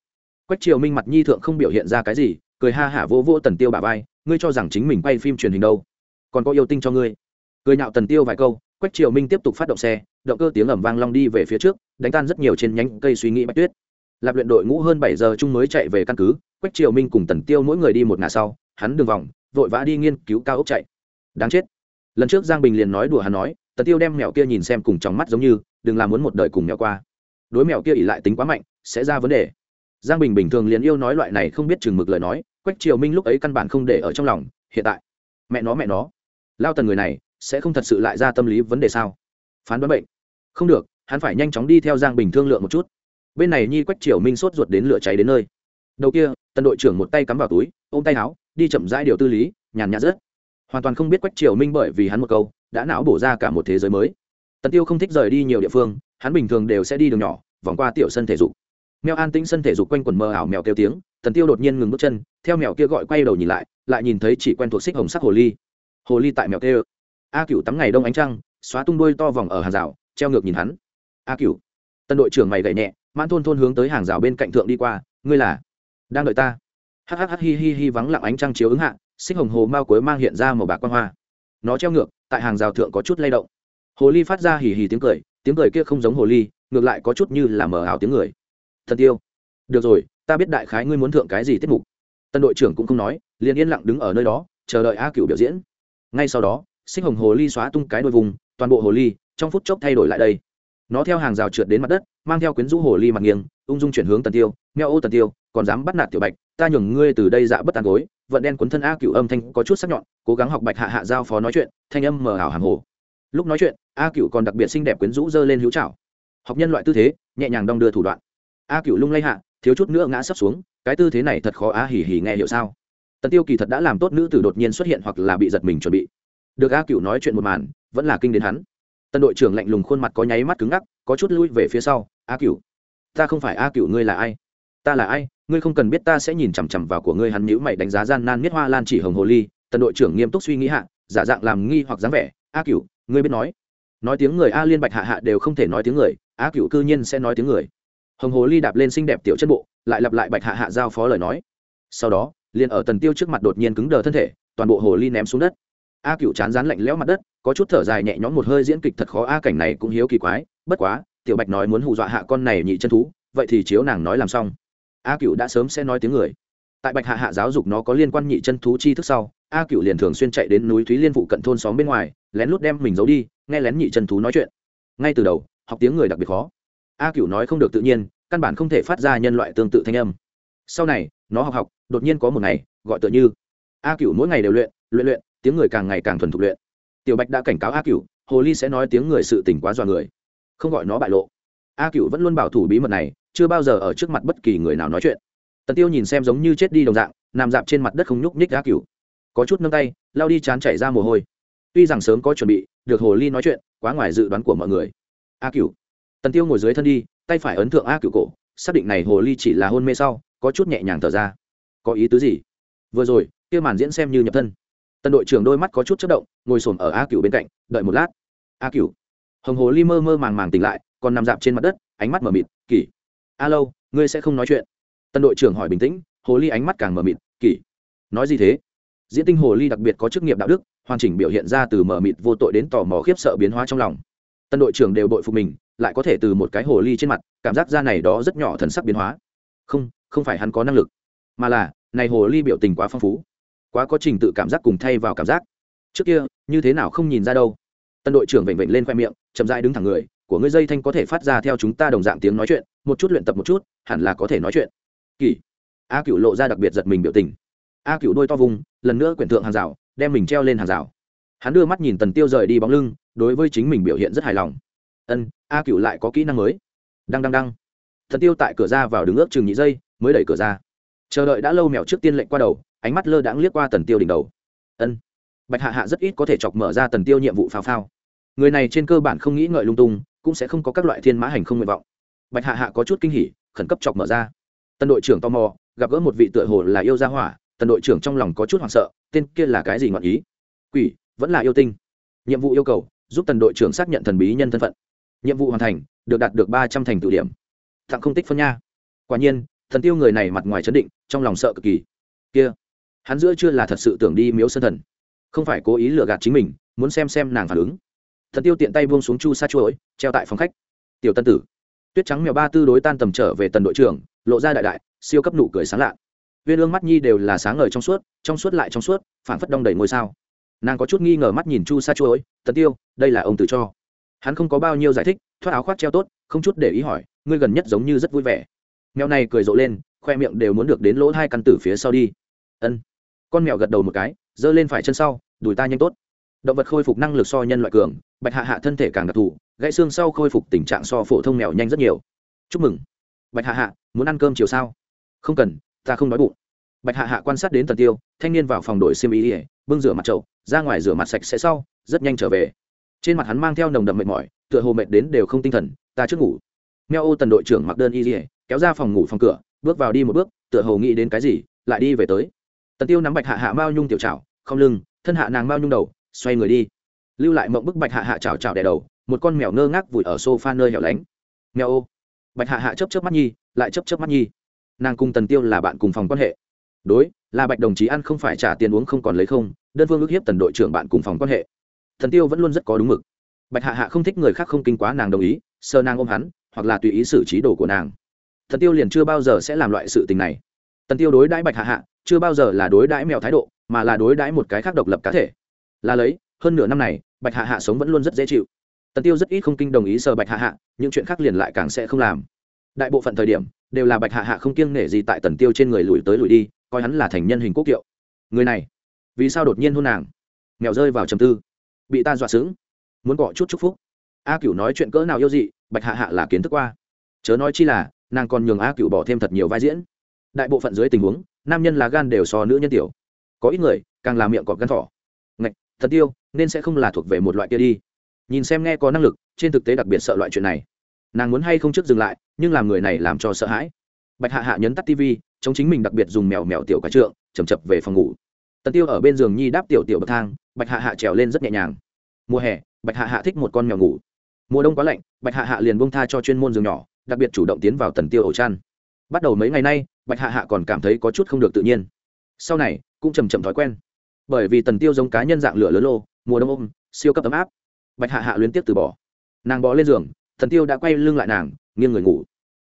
Quách triều minh mặt nhi thượng không biểu hiện ra cái gì, cười ha hả vô vô tần tiêu bà vai, ngươi cho rằng chính mình quay phim truyền hình đâu? Còn có yêu tinh cho ngươi. Cười nhạo tần tiêu vài câu, quách triều minh tiếp tục phát động xe, động cơ tiếng ầm vang long đi về phía trước, đánh tan rất nhiều trên nhánh cây suy nghĩ bạch tuyết. Lạp luyện đội ngũ hơn bảy giờ chung mới chạy về căn cứ, quách triều minh cùng tần tiêu mỗi người đi một ngã sau hắn đường vòng, vội vã đi nghiên cứu cao ốc chạy. Đáng chết. Lần trước giang bình liền nói đùa hắn nói, tần tiêu đem mèo kia nhìn xem cùng trong mắt giống như, đừng làm muốn một đời cùng mèo qua. Đối mèo kia ỉ lại tính quá mạnh, sẽ ra vấn đề. Giang bình bình thường liền yêu nói loại này không biết chừng mực lời nói, quách triều minh lúc ấy căn bản không để ở trong lòng, hiện tại, mẹ nó mẹ nó, lao tần người này sẽ không thật sự lại ra tâm lý vấn đề sao? Phán đoán bệnh. Không được, hắn phải nhanh chóng đi theo giang bình thương lượng một chút. Bên này nhi quách triều minh sốt ruột đến lửa cháy đến nơi. Đầu kia tần đội trưởng một tay cắm vào túi, ôm tay áo, đi chậm rãi điều tư lý, nhàn nhạt rất hoàn toàn không biết quách triều minh bởi vì hắn một câu, đã não bổ ra cả một thế giới mới. Tần tiêu không thích rời đi nhiều địa phương, hắn bình thường đều sẽ đi đường nhỏ, vòng qua tiểu sân thể dục. Mèo an tĩnh sân thể dục quanh quần mờ ảo mèo kêu tiếng, tần tiêu đột nhiên ngừng bước chân, theo mèo kia gọi quay đầu nhìn lại lại nhìn thấy chỉ quen thuộc xích hồng sắc hồ ly. Hồ ly tại mèo kêu a cựu tắm ngày đông ánh trăng, xóa tung đuôi to vòng ở hàng rào, treo ngược nhìn hắn. A cựu tân đội trưởng mày gậy nhẹ, mãn thôn thôn hướng tới hàng rào bên cạnh thượng đi qua, ngươi là? Đang đợi ta. Hhh hi hi hi vắng lặng ánh trăng chiếu ứng hạ, xích hồng hồ mao cuối mang hiện ra màu bạc quan hoa. Nó treo ngược, tại hàng rào thượng có chút lay động. Hồ ly phát ra hì hì tiếng cười tiếng cười kia không giống hồ ly, ngược lại có chút như là mờ ảo tiếng người. Thần tiêu, được rồi, ta biết đại khái ngươi muốn thượng cái gì tiết mục. Tân đội trưởng cũng không nói, liền yên lặng đứng ở nơi đó, chờ đợi a cựu biểu diễn. Ngay sau đó, xích hồng hồ ly xóa tung cái đôi vùng, toàn bộ hồ ly, trong phút chốc thay đổi lại đây. Nó theo hàng rào trượt đến mặt đất, mang theo quyến rũ hồ ly mặt nghiêng ung dung chuyển hướng tần tiêu nghèo ô tần tiêu, còn dám bắt nạt tiểu bạch, ta nhường ngươi từ đây dạ bất tàn gối, vận đen cuốn thân a cựu âm thanh có chút sắc nhọn, cố gắng học bạch hạ hạ giao phó nói chuyện, thanh âm mờ ảo hàm hồ. Lúc nói chuyện, a cựu còn đặc biệt xinh đẹp quyến rũ dơ lên hữu trảo. Học nhân loại tư thế, nhẹ nhàng đong đưa thủ đoạn. A cựu lung lay hạ, thiếu chút nữa ngã sấp xuống, cái tư thế này thật khó a hỉ hỉ nghe hiểu sao? Tần tiêu kỳ thật đã làm tốt nữ tử đột nhiên xuất hiện hoặc là bị giật mình chuẩn bị. Được a cựu nói chuyện một màn, vẫn là kinh đến hắn. Tân đội trưởng lạnh lùng khuôn mặt có nháy mắt cứng ngắc, có chút lui về phía sau, a cựu ta không phải a cựu ngươi là ai? Ta là ai? Ngươi không cần biết, ta sẽ nhìn chằm chằm vào của ngươi, hắn nhữ mày đánh giá gian nan miết hoa lan chỉ hồng hồ ly. Tần đội trưởng nghiêm túc suy nghĩ hạ, giả dạng làm nghi hoặc dáng vẻ. A cựu ngươi biết nói. Nói tiếng người a liên bạch hạ hạ đều không thể nói tiếng người. A cựu cư nhiên sẽ nói tiếng người. Hồng hồ ly đạp lên xinh đẹp tiểu chân bộ, lại lặp lại bạch hạ hạ giao phó lời nói. Sau đó, liền ở tần tiêu trước mặt đột nhiên cứng đờ thân thể, toàn bộ hồ ly ném xuống đất. A cựu chán rán lạnh lẽo mặt đất, có chút thở dài nhẹ nhõm, một hơi diễn kịch thật khó. A cảnh này cũng hiếu kỳ quái, bất quá tiểu bạch nói muốn hù dọa hạ con này nhị chân thú, vậy thì chiếu nàng nói làm xong. A cựu đã sớm sẽ nói tiếng người. Tại bạch hạ hạ giáo dục nó có liên quan nhị chân thú chi thức sau, a cựu liền thường xuyên chạy đến núi thúy liên phụ cận thôn xóm bên ngoài, lén lút đem mình giấu đi, nghe lén nhị chân thú nói chuyện. Ngay từ đầu, học tiếng người đặc biệt khó. A cựu nói không được tự nhiên, căn bản không thể phát ra nhân loại tương tự thanh âm. Sau này, nó học học, đột nhiên có một ngày, gọi tựa như. A cựu mỗi ngày đều luyện luyện luyện, tiếng người càng ngày càng thuần thục luyện. Tiểu bạch đã cảnh cáo a cựu hồ ly sẽ nói tiếng người sự tỉnh quá dọa người không gọi nó bại lộ. A cựu vẫn luôn bảo thủ bí mật này, chưa bao giờ ở trước mặt bất kỳ người nào nói chuyện. Tần tiêu nhìn xem giống như chết đi đồng dạng, nằm dạp trên mặt đất không nhúc nhích a cựu có chút nâng tay, lao đi chán chảy ra mồ hôi. Tuy rằng sớm có chuẩn bị, được hồ ly nói chuyện, quá ngoài dự đoán của mọi người. A cựu tần tiêu ngồi dưới thân đi, tay phải ấn thượng a cựu cổ, xác định này hồ ly chỉ là hôn mê sau, có chút nhẹ nhàng thở ra. Có ý tứ gì? Vừa rồi, kia màn diễn xem như nhập thân. Tần đội trưởng đôi mắt có chút chất động, ngồi xổm ở a cựu bên cạnh, đợi một lát. A cựu hồng hồ ly mơ mơ màng màng tỉnh lại, còn nằm dạp trên mặt đất, ánh mắt mờ mịt kỳ a lâu ngươi sẽ không nói chuyện. Tân đội trưởng hỏi bình tĩnh, hồ ly ánh mắt càng mờ mịt kỳ nói gì thế? Diễn tinh hồ ly đặc biệt có chức nghiệp đạo đức, hoàn chỉnh biểu hiện ra từ mờ mịt vô tội đến tò mò khiếp sợ biến hóa trong lòng. Tân đội trưởng đều bội phục mình, lại có thể từ một cái hồ ly trên mặt, cảm giác ra này đó rất nhỏ thần sắc biến hóa. Không không phải hắn có năng lực, mà là, này hồ ly biểu tình quá phong phú, quá có trình tự cảm giác cùng thay vào cảm giác. Trước kia, như thế nào không nhìn ra đâu tân đội trưởng vểnh vểnh lên khoe miệng chậm dai đứng thẳng người của ngươi dây thanh có thể phát ra theo chúng ta đồng dạng tiếng nói chuyện một chút luyện tập một chút hẳn là có thể nói chuyện. Kỳ. A cựu lộ ra đặc biệt giật mình biểu tình. A cựu đôi to vùng lần nữa quyển thượng hàng rào đem mình treo lên hàng rào. Hắn đưa mắt nhìn tần tiêu rời đi bóng lưng đối với chính mình biểu hiện rất hài lòng. Ân a cựu lại có kỹ năng mới. Đăng đăng đăng. Thần tiêu tại cửa ra vào đứng ước chừng nhị dây, mới đẩy cửa ra. Chờ đợi đã lâu mèo trước tiên lệnh qua đầu ánh mắt lơ đãng liếc qua tần tiêu đỉnh đầu. Ân bạch hạ hạ rất ít có thể chọc mở ra tần tiêu nhiệm vụ phao phao. Người này trên cơ bản không nghĩ ngợi lung tung, cũng sẽ không có các loại thiên mã hành không nguyện vọng. Bạch hạ hạ có chút kinh hỉ, khẩn cấp chọc mở ra. Tân đội trưởng tò mò, gặp gỡ một vị tựa hồ là yêu gia hỏa, tần đội trưởng trong lòng có chút hoảng sợ, tên kia là cái gì ngọn ý? Quỷ, vẫn là yêu tinh. Nhiệm vụ yêu cầu, giúp tần đội trưởng xác nhận thần bí nhân thân phận. Nhiệm vụ hoàn thành, được đạt được ba trăm thành tự điểm. Tặng không tích phân nha. Quả nhiên, thần tiêu người này mặt ngoài chấn định, trong lòng sợ cực kỳ. Kia, hắn giữa chưa là thật sự tưởng đi miếu sân thần không phải cố ý lừa gạt chính mình, muốn xem xem nàng phản ứng. Thần tiêu tiện tay buông xuống chu sa chuỗi treo tại phòng khách. Tiểu tân tử. Tuyết trắng mèo ba tư đối tan tầm trở về tần đội trưởng, lộ ra đại đại, siêu cấp nụ cười sáng lạ. Viên ương mắt nhi đều là sáng ngời trong suốt trong suốt lại trong suốt phản phất đông đầy ngôi sao. Nàng có chút nghi ngờ mắt nhìn chu sa chuỗi tần tiêu, đây là ông tự cho. Hắn không có bao nhiêu giải thích, thoát áo khoác treo tốt, không chút để ý hỏi, ngươi gần nhất giống như rất vui vẻ. Mèo này cười rộ lên, khoe miệng đều muốn được đến lỗ hai căn tử phía sau đi. Ân. Con mèo gật đầu một cái giơ lên phải chân sau, đùi ta nhanh tốt. Động vật khôi phục năng lực so nhân loại cường, bạch hạ hạ thân thể càng đặc thù, gãy xương sau khôi phục tình trạng so phổ thông mèo nhanh rất nhiều. Chúc mừng. Bạch hạ hạ, muốn ăn cơm chiều sao? Không cần, ta không đói bụng. Bạch hạ hạ quan sát đến tần tiêu, thanh niên vào phòng đổi xiêm ý ỉa bưng rửa mặt trậu ra ngoài rửa mặt sạch sẽ sau, rất nhanh trở về. Trên mặt hắn mang theo nồng đậm mệt mỏi, tựa hồ mệt đến đều không tinh thần, ta trước ngủ. Mèo ô tần đội trưởng mặc đơn y ỉa kéo ra phòng ngủ phòng cửa, bước vào đi một bước, tựa hồ nghĩ đến cái gì, lại đi về tới. Tần tiêu nắm bạch hạ hạ mao nhung tiểu trào không lưng, thân hạ nàng mao nhung đầu, xoay người đi. Lưu lại mộng bức bạch hạ hạ chào chào đè đầu, một con mèo ngơ ngác vùi ở sofa nơi hẻo lánh. Mèo ô. Bạch hạ hạ chấp chấp mắt nhi, lại chấp chấp mắt nhi. Nàng cùng tần tiêu là bạn cùng phòng quan hệ. Đối, là bạch đồng chí ăn không phải trả tiền uống không còn lấy không, đơn phương ước hiếp tần đội trưởng bạn cùng phòng quan hệ. Thần tiêu vẫn luôn rất có đúng mực. Bạch hạ hạ không thích người khác không kinh quá nàng đồng ý sơ nàng ôm hắn, hoặc là tùy ý xử trí đồ của nàng. Thần tiêu liền chưa bao giờ sẽ làm loại sự tình này. Tần tiêu đối đãi bạch hạ hạ, chưa bao giờ là đối đãi mèo thái độ mà là đối đãi một cái khác độc lập cá thể. Là lấy, hơn nửa năm này, bạch hạ hạ sống vẫn luôn rất dễ chịu. Tần tiêu rất ít không kinh đồng ý sờ bạch hạ hạ, những chuyện khác liền lại càng sẽ không làm. Đại bộ phận thời điểm, đều là bạch hạ hạ không kiêng nể gì tại tần tiêu trên người lùi tới lùi đi, coi hắn là thành nhân hình quốc kiệu. Người này, vì sao đột nhiên hôn nàng? Mèo rơi vào trầm tư. Bị ta dọa sững. Muốn gọi chút chúc phúc. A cửu nói chuyện cỡ nào yêu dị, bạch hạ hạ là kiến thức qua. Chớ nói chi là, nàng còn nhường a cửu bỏ thêm thật nhiều vai diễn. Đại bộ phận dưới tình huống, nam nhân là gan đều so nữ nhân tiểu có ít người, càng làm miệng cọp gan thỏ. Ngạch, thật tiêu, nên sẽ không là thuộc về một loại kia đi. Nhìn xem nghe có năng lực, trên thực tế đặc biệt sợ loại chuyện này. Nàng muốn hay không trước dừng lại, nhưng làm người này làm cho sợ hãi. Bạch hạ hạ nhấn tắt tv chống chính mình đặc biệt dùng mèo mèo tiểu cá trượng chầm chập về phòng ngủ. Tần tiêu ở bên giường nhi đáp tiểu tiểu bậc thang, bạch hạ hạ trèo lên rất nhẹ nhàng. Mùa hè, bạch hạ hạ thích một con mèo ngủ. Mùa đông quá lạnh, bạch hạ hạ liền bông tha cho chuyên môn giường nhỏ, đặc biệt chủ động tiến vào tần tiêu ổ chăn. Bắt đầu mấy ngày nay, bạch hạ hạ còn cảm thấy có chút không được tự nhiên. Sau này cũng chầm chậm thói quen. Bởi vì tần tiêu giống cá nhân dạng lửa lớn lô, mùa đông ôm, siêu cấp ấm áp. Bạch hạ hạ liên tiếp từ bỏ. Nàng bò lên giường, tần tiêu đã quay lưng lại nàng, nghiêng người ngủ.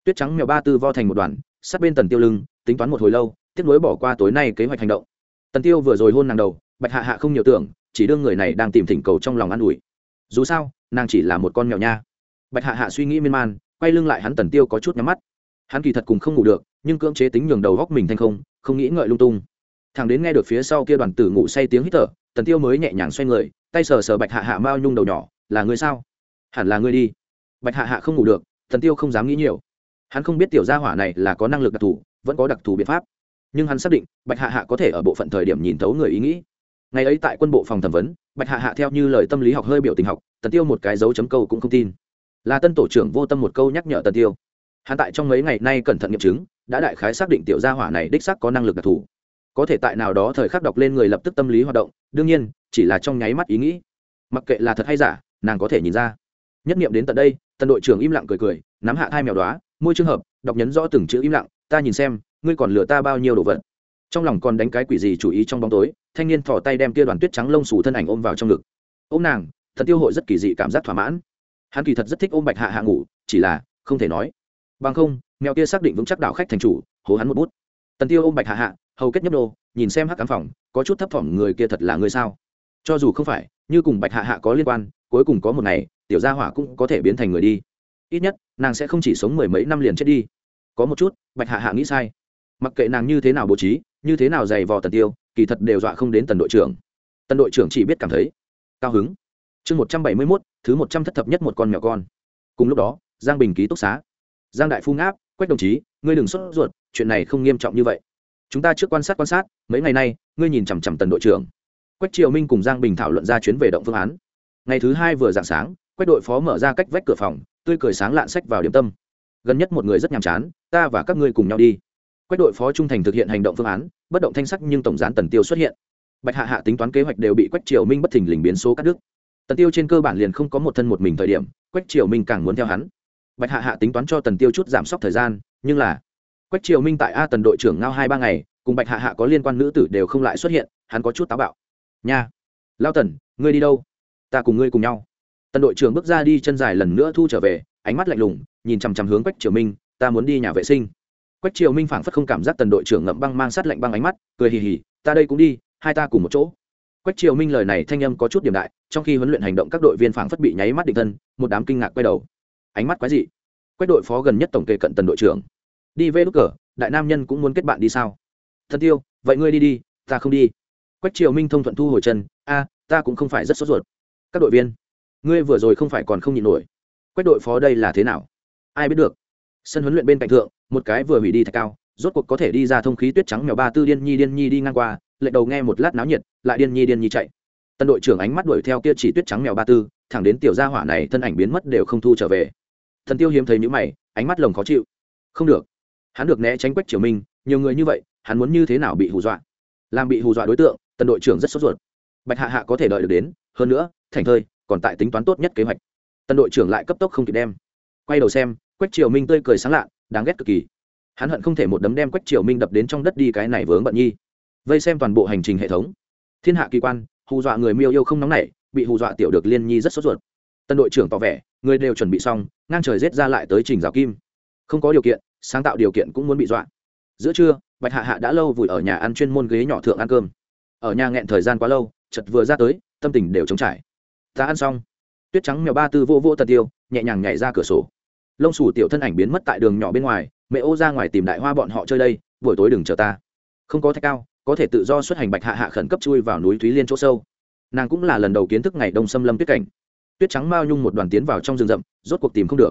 Tuyết trắng mèo ba tư vo thành một đoàn, sát bên tần tiêu lưng, tính toán một hồi lâu tiếp nối bỏ qua tối nay kế hoạch hành động. Tần tiêu vừa rồi hôn nàng đầu, bạch hạ hạ không nhiều tưởng, chỉ đương người này đang tìm thỉnh cầu trong lòng an ủi. Dù sao, nàng chỉ là một con mèo nha. Bạch hạ hạ suy nghĩ miên man, quay lưng lại hắn tần tiêu có chút nhắm mắt. Hắn kỳ thật cùng không ngủ được, nhưng cưỡng chế tính nhường đầu góc mình thành không không nghĩ ngợi lung tung thằng đến nghe được phía sau kia đoàn tử ngủ say tiếng hít thở, tần tiêu mới nhẹ nhàng xoay người, tay sờ sờ bạch hạ hạ mao nhung đầu nhỏ, là người sao? Hẳn là người đi. Bạch hạ hạ không ngủ được, tần tiêu không dám nghĩ nhiều. Hắn không biết tiểu gia hỏa này là có năng lực đặc thù, vẫn có đặc thù biện pháp. Nhưng hắn xác định, bạch hạ hạ có thể ở bộ phận thời điểm nhìn thấu người ý nghĩ. Ngày ấy tại quân bộ phòng thẩm vấn, bạch hạ hạ theo như lời tâm lý học hơi biểu tình học, tần tiêu một cái dấu chấm câu cũng không tin. Là tân tổ trưởng vô tâm một câu nhắc nhở tần tiêu. Hắn tại trong mấy ngày nay cẩn thận nghiệm chứng, đã đại khái xác định tiểu gia hỏa này đích xác có năng lực đặc thù có thể tại nào đó thời khắc đọc lên người lập tức tâm lý hoạt động, đương nhiên, chỉ là trong nháy mắt ý nghĩ. Mặc kệ là thật hay giả, nàng có thể nhìn ra. Nhất nghiệm đến tận đây, tần đội trưởng im lặng cười cười, nắm hạ hai mèo đoá môi trường hợp, đọc nhấn rõ từng chữ im lặng, ta nhìn xem, ngươi còn lừa ta bao nhiêu đồ vật. Trong lòng còn đánh cái quỷ gì chủ ý trong bóng tối, thanh niên thò tay đem kia đoàn tuyết trắng lông xù thân ảnh ôm vào trong ngực. Ôm nàng, thật tiêu hội rất kỳ dị cảm giác thỏa mãn. Hắn kỳ thật rất thích ôm bạch hạ hạ ngủ, chỉ là, không thể nói. Bằng không, mèo kia xác định vững chắc đạo khách thành chủ, hố hắn một bút. Tần tiêu ôm bạch hạ hạ hầu kết nhấp đô, nhìn xem hắc cám phòng, có chút thấp thỏm người kia thật là người sao? Cho dù không phải, như cùng bạch hạ hạ có liên quan, cuối cùng có một ngày, tiểu gia hỏa cũng có thể biến thành người đi. Ít nhất, nàng sẽ không chỉ sống mười mấy năm liền chết đi. Có một chút, bạch hạ hạ nghĩ sai. Mặc kệ nàng như thế nào bố trí, như thế nào dày vò tần tiêu, kỳ thật đều dọa không đến tần đội trưởng. Tần đội trưởng chỉ biết cảm thấy cao hứng. Chương một trăm bảy mươi mốt, thứ một trăm thất thập nhất một con mèo con. Cùng lúc đó, giang bình ký túc xá. Giang đại phu ngáp, quách đồng chí, ngươi đừng sốt ruột, chuyện này không nghiêm trọng như vậy chúng ta trước quan sát quan sát, mấy ngày nay, ngươi nhìn chằm chằm tần đội trưởng. Quách triều minh cùng giang bình thảo luận ra chuyến về động phương án. Ngày thứ hai vừa dạng sáng, quách đội phó mở ra cách vách cửa phòng, tươi cười sáng lạn sách vào điểm tâm. Gần nhất một người rất nhàm chán, ta và các ngươi cùng nhau đi. Quách đội phó trung thành thực hiện hành động phương án, bất động thanh sắc nhưng tổng gián tần tiêu xuất hiện. Bạch hạ hạ tính toán kế hoạch đều bị quách triều minh bất thình lình biến số cắt đứt. Tần tiêu trên cơ bản liền không có một thân một mình thời điểm, quách triều minh càng muốn theo hắn. Bạch hạ hạ tính toán cho tần tiêu chút giảm sốc thời gian, nhưng là quách triều minh tại a tần đội trưởng ngao hai ba ngày, cùng bạch hạ hạ có liên quan nữ tử đều không lại xuất hiện, hắn có chút táo bạo. Nha, lao tần, ngươi đi đâu? Ta cùng ngươi cùng nhau. Tần đội trưởng bước ra đi chân dài lần nữa thu trở về, ánh mắt lạnh lùng, nhìn chằm chằm hướng quách triều minh, ta muốn đi nhà vệ sinh. Quách triều minh phảng phất không cảm giác tần đội trưởng ngậm băng mang sát lạnh băng ánh mắt, cười hì hì, ta đây cũng đi, hai ta cùng một chỗ. Quách triều minh lời này thanh âm có chút điểm đại, trong khi huấn luyện hành động các đội viên phảng phất bị nháy mắt định thân, một đám kinh ngạc quay đầu. Ánh mắt quái dị. Quách đội phó gần nhất tổng kê cận tần đội trưởng đi về lúc cờ, đại nam nhân cũng muốn kết bạn đi sao? Thân tiêu, vậy ngươi đi đi, ta không đi. Quách triều minh thông thuận thu hồi chân, a, ta cũng không phải rất sốt ruột. Các đội viên, ngươi vừa rồi không phải còn không nhịn nổi. Quách đội phó đây là thế nào? Ai biết được. Sân huấn luyện bên cạnh thượng, một cái vừa hủy đi thạch cao, rốt cuộc có thể đi ra thông khí tuyết trắng mèo ba tư điên nhi điên nhi đi ngang qua lệ đầu nghe một lát náo nhiệt, lại điên nhi điên nhi chạy. Tân đội trưởng ánh mắt đuổi theo kia chỉ tuyết trắng mèo ba tư, thẳng đến tiểu gia hỏa này thân ảnh biến mất đều không thu trở về. Thần tiêu hiếm thấy những mày, ánh mắt lồng khó chịu. Không được hắn được né tránh quách triều minh, nhiều người như vậy, hắn muốn như thế nào bị hù dọa? Làm bị hù dọa đối tượng tần đội trưởng rất sốt ruột. Bạch hạ hạ có thể đợi được đến, hơn nữa, thành thơi còn tại tính toán tốt nhất kế hoạch. Tần đội trưởng lại cấp tốc không kịp đem. Quay đầu xem, quách triều minh tươi cười sáng lạ, đáng ghét cực kỳ. Hắn hận không thể một đấm đem quách triều minh đập đến trong đất đi cái này vướng bận nhi. Vây xem toàn bộ hành trình hệ thống. Thiên hạ kỳ quan, hù dọa người miêu yêu không nóng nảy, bị hù dọa tiểu được liên nhi rất sốt ruột. Tân đội trưởng tỏ vẻ, người đều chuẩn bị xong, ngang trời rết ra lại tới trình rào kim. Không có điều kiện sáng tạo điều kiện cũng muốn bị dọa. Giữa trưa, bạch hạ hạ đã lâu vùi ở nhà ăn chuyên môn ghế nhỏ thượng ăn cơm. Ở nhà nghẹn thời gian quá lâu chật vừa ra tới, tâm tình đều trống trải. Ta ăn xong. Tuyết trắng mèo ba tư vô vô tật tiêu, nhẹ nhàng nhảy ra cửa sổ. Lông sủ tiểu thân ảnh biến mất tại đường nhỏ bên ngoài, mẹ ô ra ngoài tìm đại hoa bọn họ chơi đây, buổi tối đừng chờ ta. Không có thạch cao, có thể tự do xuất hành bạch hạ hạ khẩn cấp chui vào núi thúy liên chỗ sâu. Nàng cũng là lần đầu kiến thức ngày đông xâm lâm tuyết cảnh. Tuyết trắng mao nhung một đoàn tiến vào trong rừng rậm, rốt cuộc tìm không được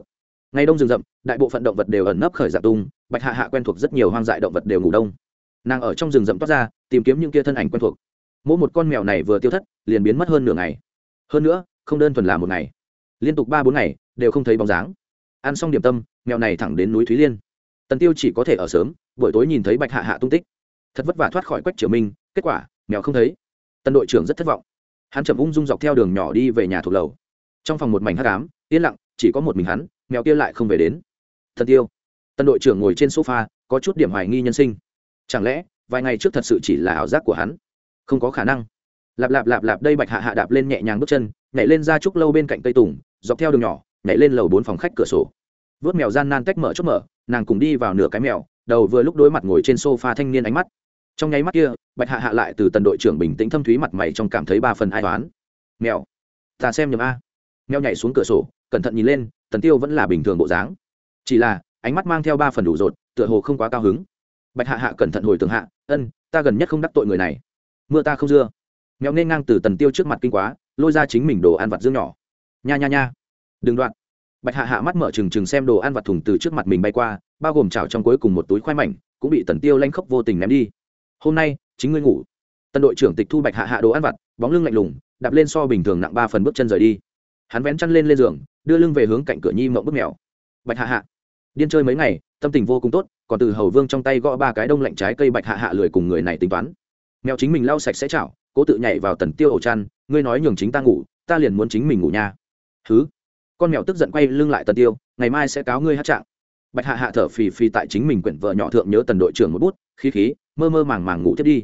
ngày đông rừng rậm, đại bộ phận động vật đều ẩn nấp khởi dạng tung, bạch hạ hạ quen thuộc rất nhiều hoang dại động vật đều ngủ đông. Nàng ở trong rừng rậm toát ra, tìm kiếm những kia thân ảnh quen thuộc. Mỗi một con mèo này vừa tiêu thất, liền biến mất hơn nửa ngày. Hơn nữa, không đơn thuần là một ngày. Liên tục ba bốn ngày, đều không thấy bóng dáng. Ăn xong điểm tâm, mèo này thẳng đến núi thúy liên. Tần tiêu chỉ có thể ở sớm, buổi tối nhìn thấy bạch hạ hạ tung tích. Thật vất vả thoát khỏi quách triều minh, kết quả, mèo không thấy. Tân đội trưởng rất thất vọng. Hắn chậm ung dung dọc theo đường nhỏ đi về nhà thuộc lầu. Trong phòng một mảnh hắc ám, yên lặng, chỉ có một mình hắn mèo kia lại không về đến. Thần tiêu, tân đội trưởng ngồi trên sofa, có chút điểm hoài nghi nhân sinh. Chẳng lẽ, vài ngày trước thật sự chỉ là ảo giác của hắn? Không có khả năng. Lạp lạp lạp lạp đây bạch hạ hạ đạp lên nhẹ nhàng bước chân, nhảy lên ra trúc lâu bên cạnh cây tùng, dọc theo đường nhỏ, nhảy lên lầu bốn phòng khách cửa sổ. Vớt mèo gian nan tách mở chốt mở, nàng cùng đi vào nửa cái mèo, đầu vừa lúc đối mặt ngồi trên sofa thanh niên ánh mắt. Trong nháy mắt kia, bạch hạ hạ lại từ tần đội trưởng bình tĩnh thâm thúy mặt mày trong cảm thấy ba phần ai toán mèo, ta xem nhầm a. Mèo nhảy xuống cửa sổ, cẩn thận nhìn lên tần tiêu vẫn là bình thường bộ dáng. Chỉ là, ánh mắt mang theo ba phần đủ rột, tựa hồ không quá cao hứng. Bạch hạ hạ cẩn thận hồi tường hạ, ân, ta gần nhất không đắc tội người này. Mưa ta không dưa. Mèo nên ngang từ tần tiêu trước mặt kinh quá, lôi ra chính mình đồ ăn vặt dương nhỏ. Nha nha nha. Đừng đoạn. Bạch hạ hạ mắt mở trừng trừng xem đồ ăn vặt thùng từ trước mặt mình bay qua, bao gồm chảo trong cuối cùng một túi khoai mảnh, cũng bị tần tiêu lanh khóc vô tình ném đi. Hôm nay, chính ngươi ngủ. Tân đội trưởng tịch thu bạch hạ hạ đồ ăn vặt, bóng lưng lạnh lùng, đạp lên so bình thường nặng ba phần bước chân rời đi. Hắn vén chăn lên lên giường đưa lưng về hướng cạnh cửa nhi mộng bức mèo. Bạch hạ hạ, điên chơi mấy ngày, tâm tình vô cùng tốt, còn từ hầu vương trong tay gõ ba cái đông lạnh trái cây bạch hạ hạ lười cùng người này tính toán. Mèo chính mình lau sạch sẽ chảo, cố tự nhảy vào tần tiêu ổ chăn, ngươi nói nhường chính ta ngủ, ta liền muốn chính mình ngủ nha. Thứ con mèo tức giận quay lưng lại tần tiêu, ngày mai sẽ cáo ngươi hát trạng. Bạch hạ hạ thở phì phì tại chính mình quyển vợ nhỏ thượng nhớ tần đội trưởng một bút, khí khí, mơ mơ màng màng ngủ tiếp đi.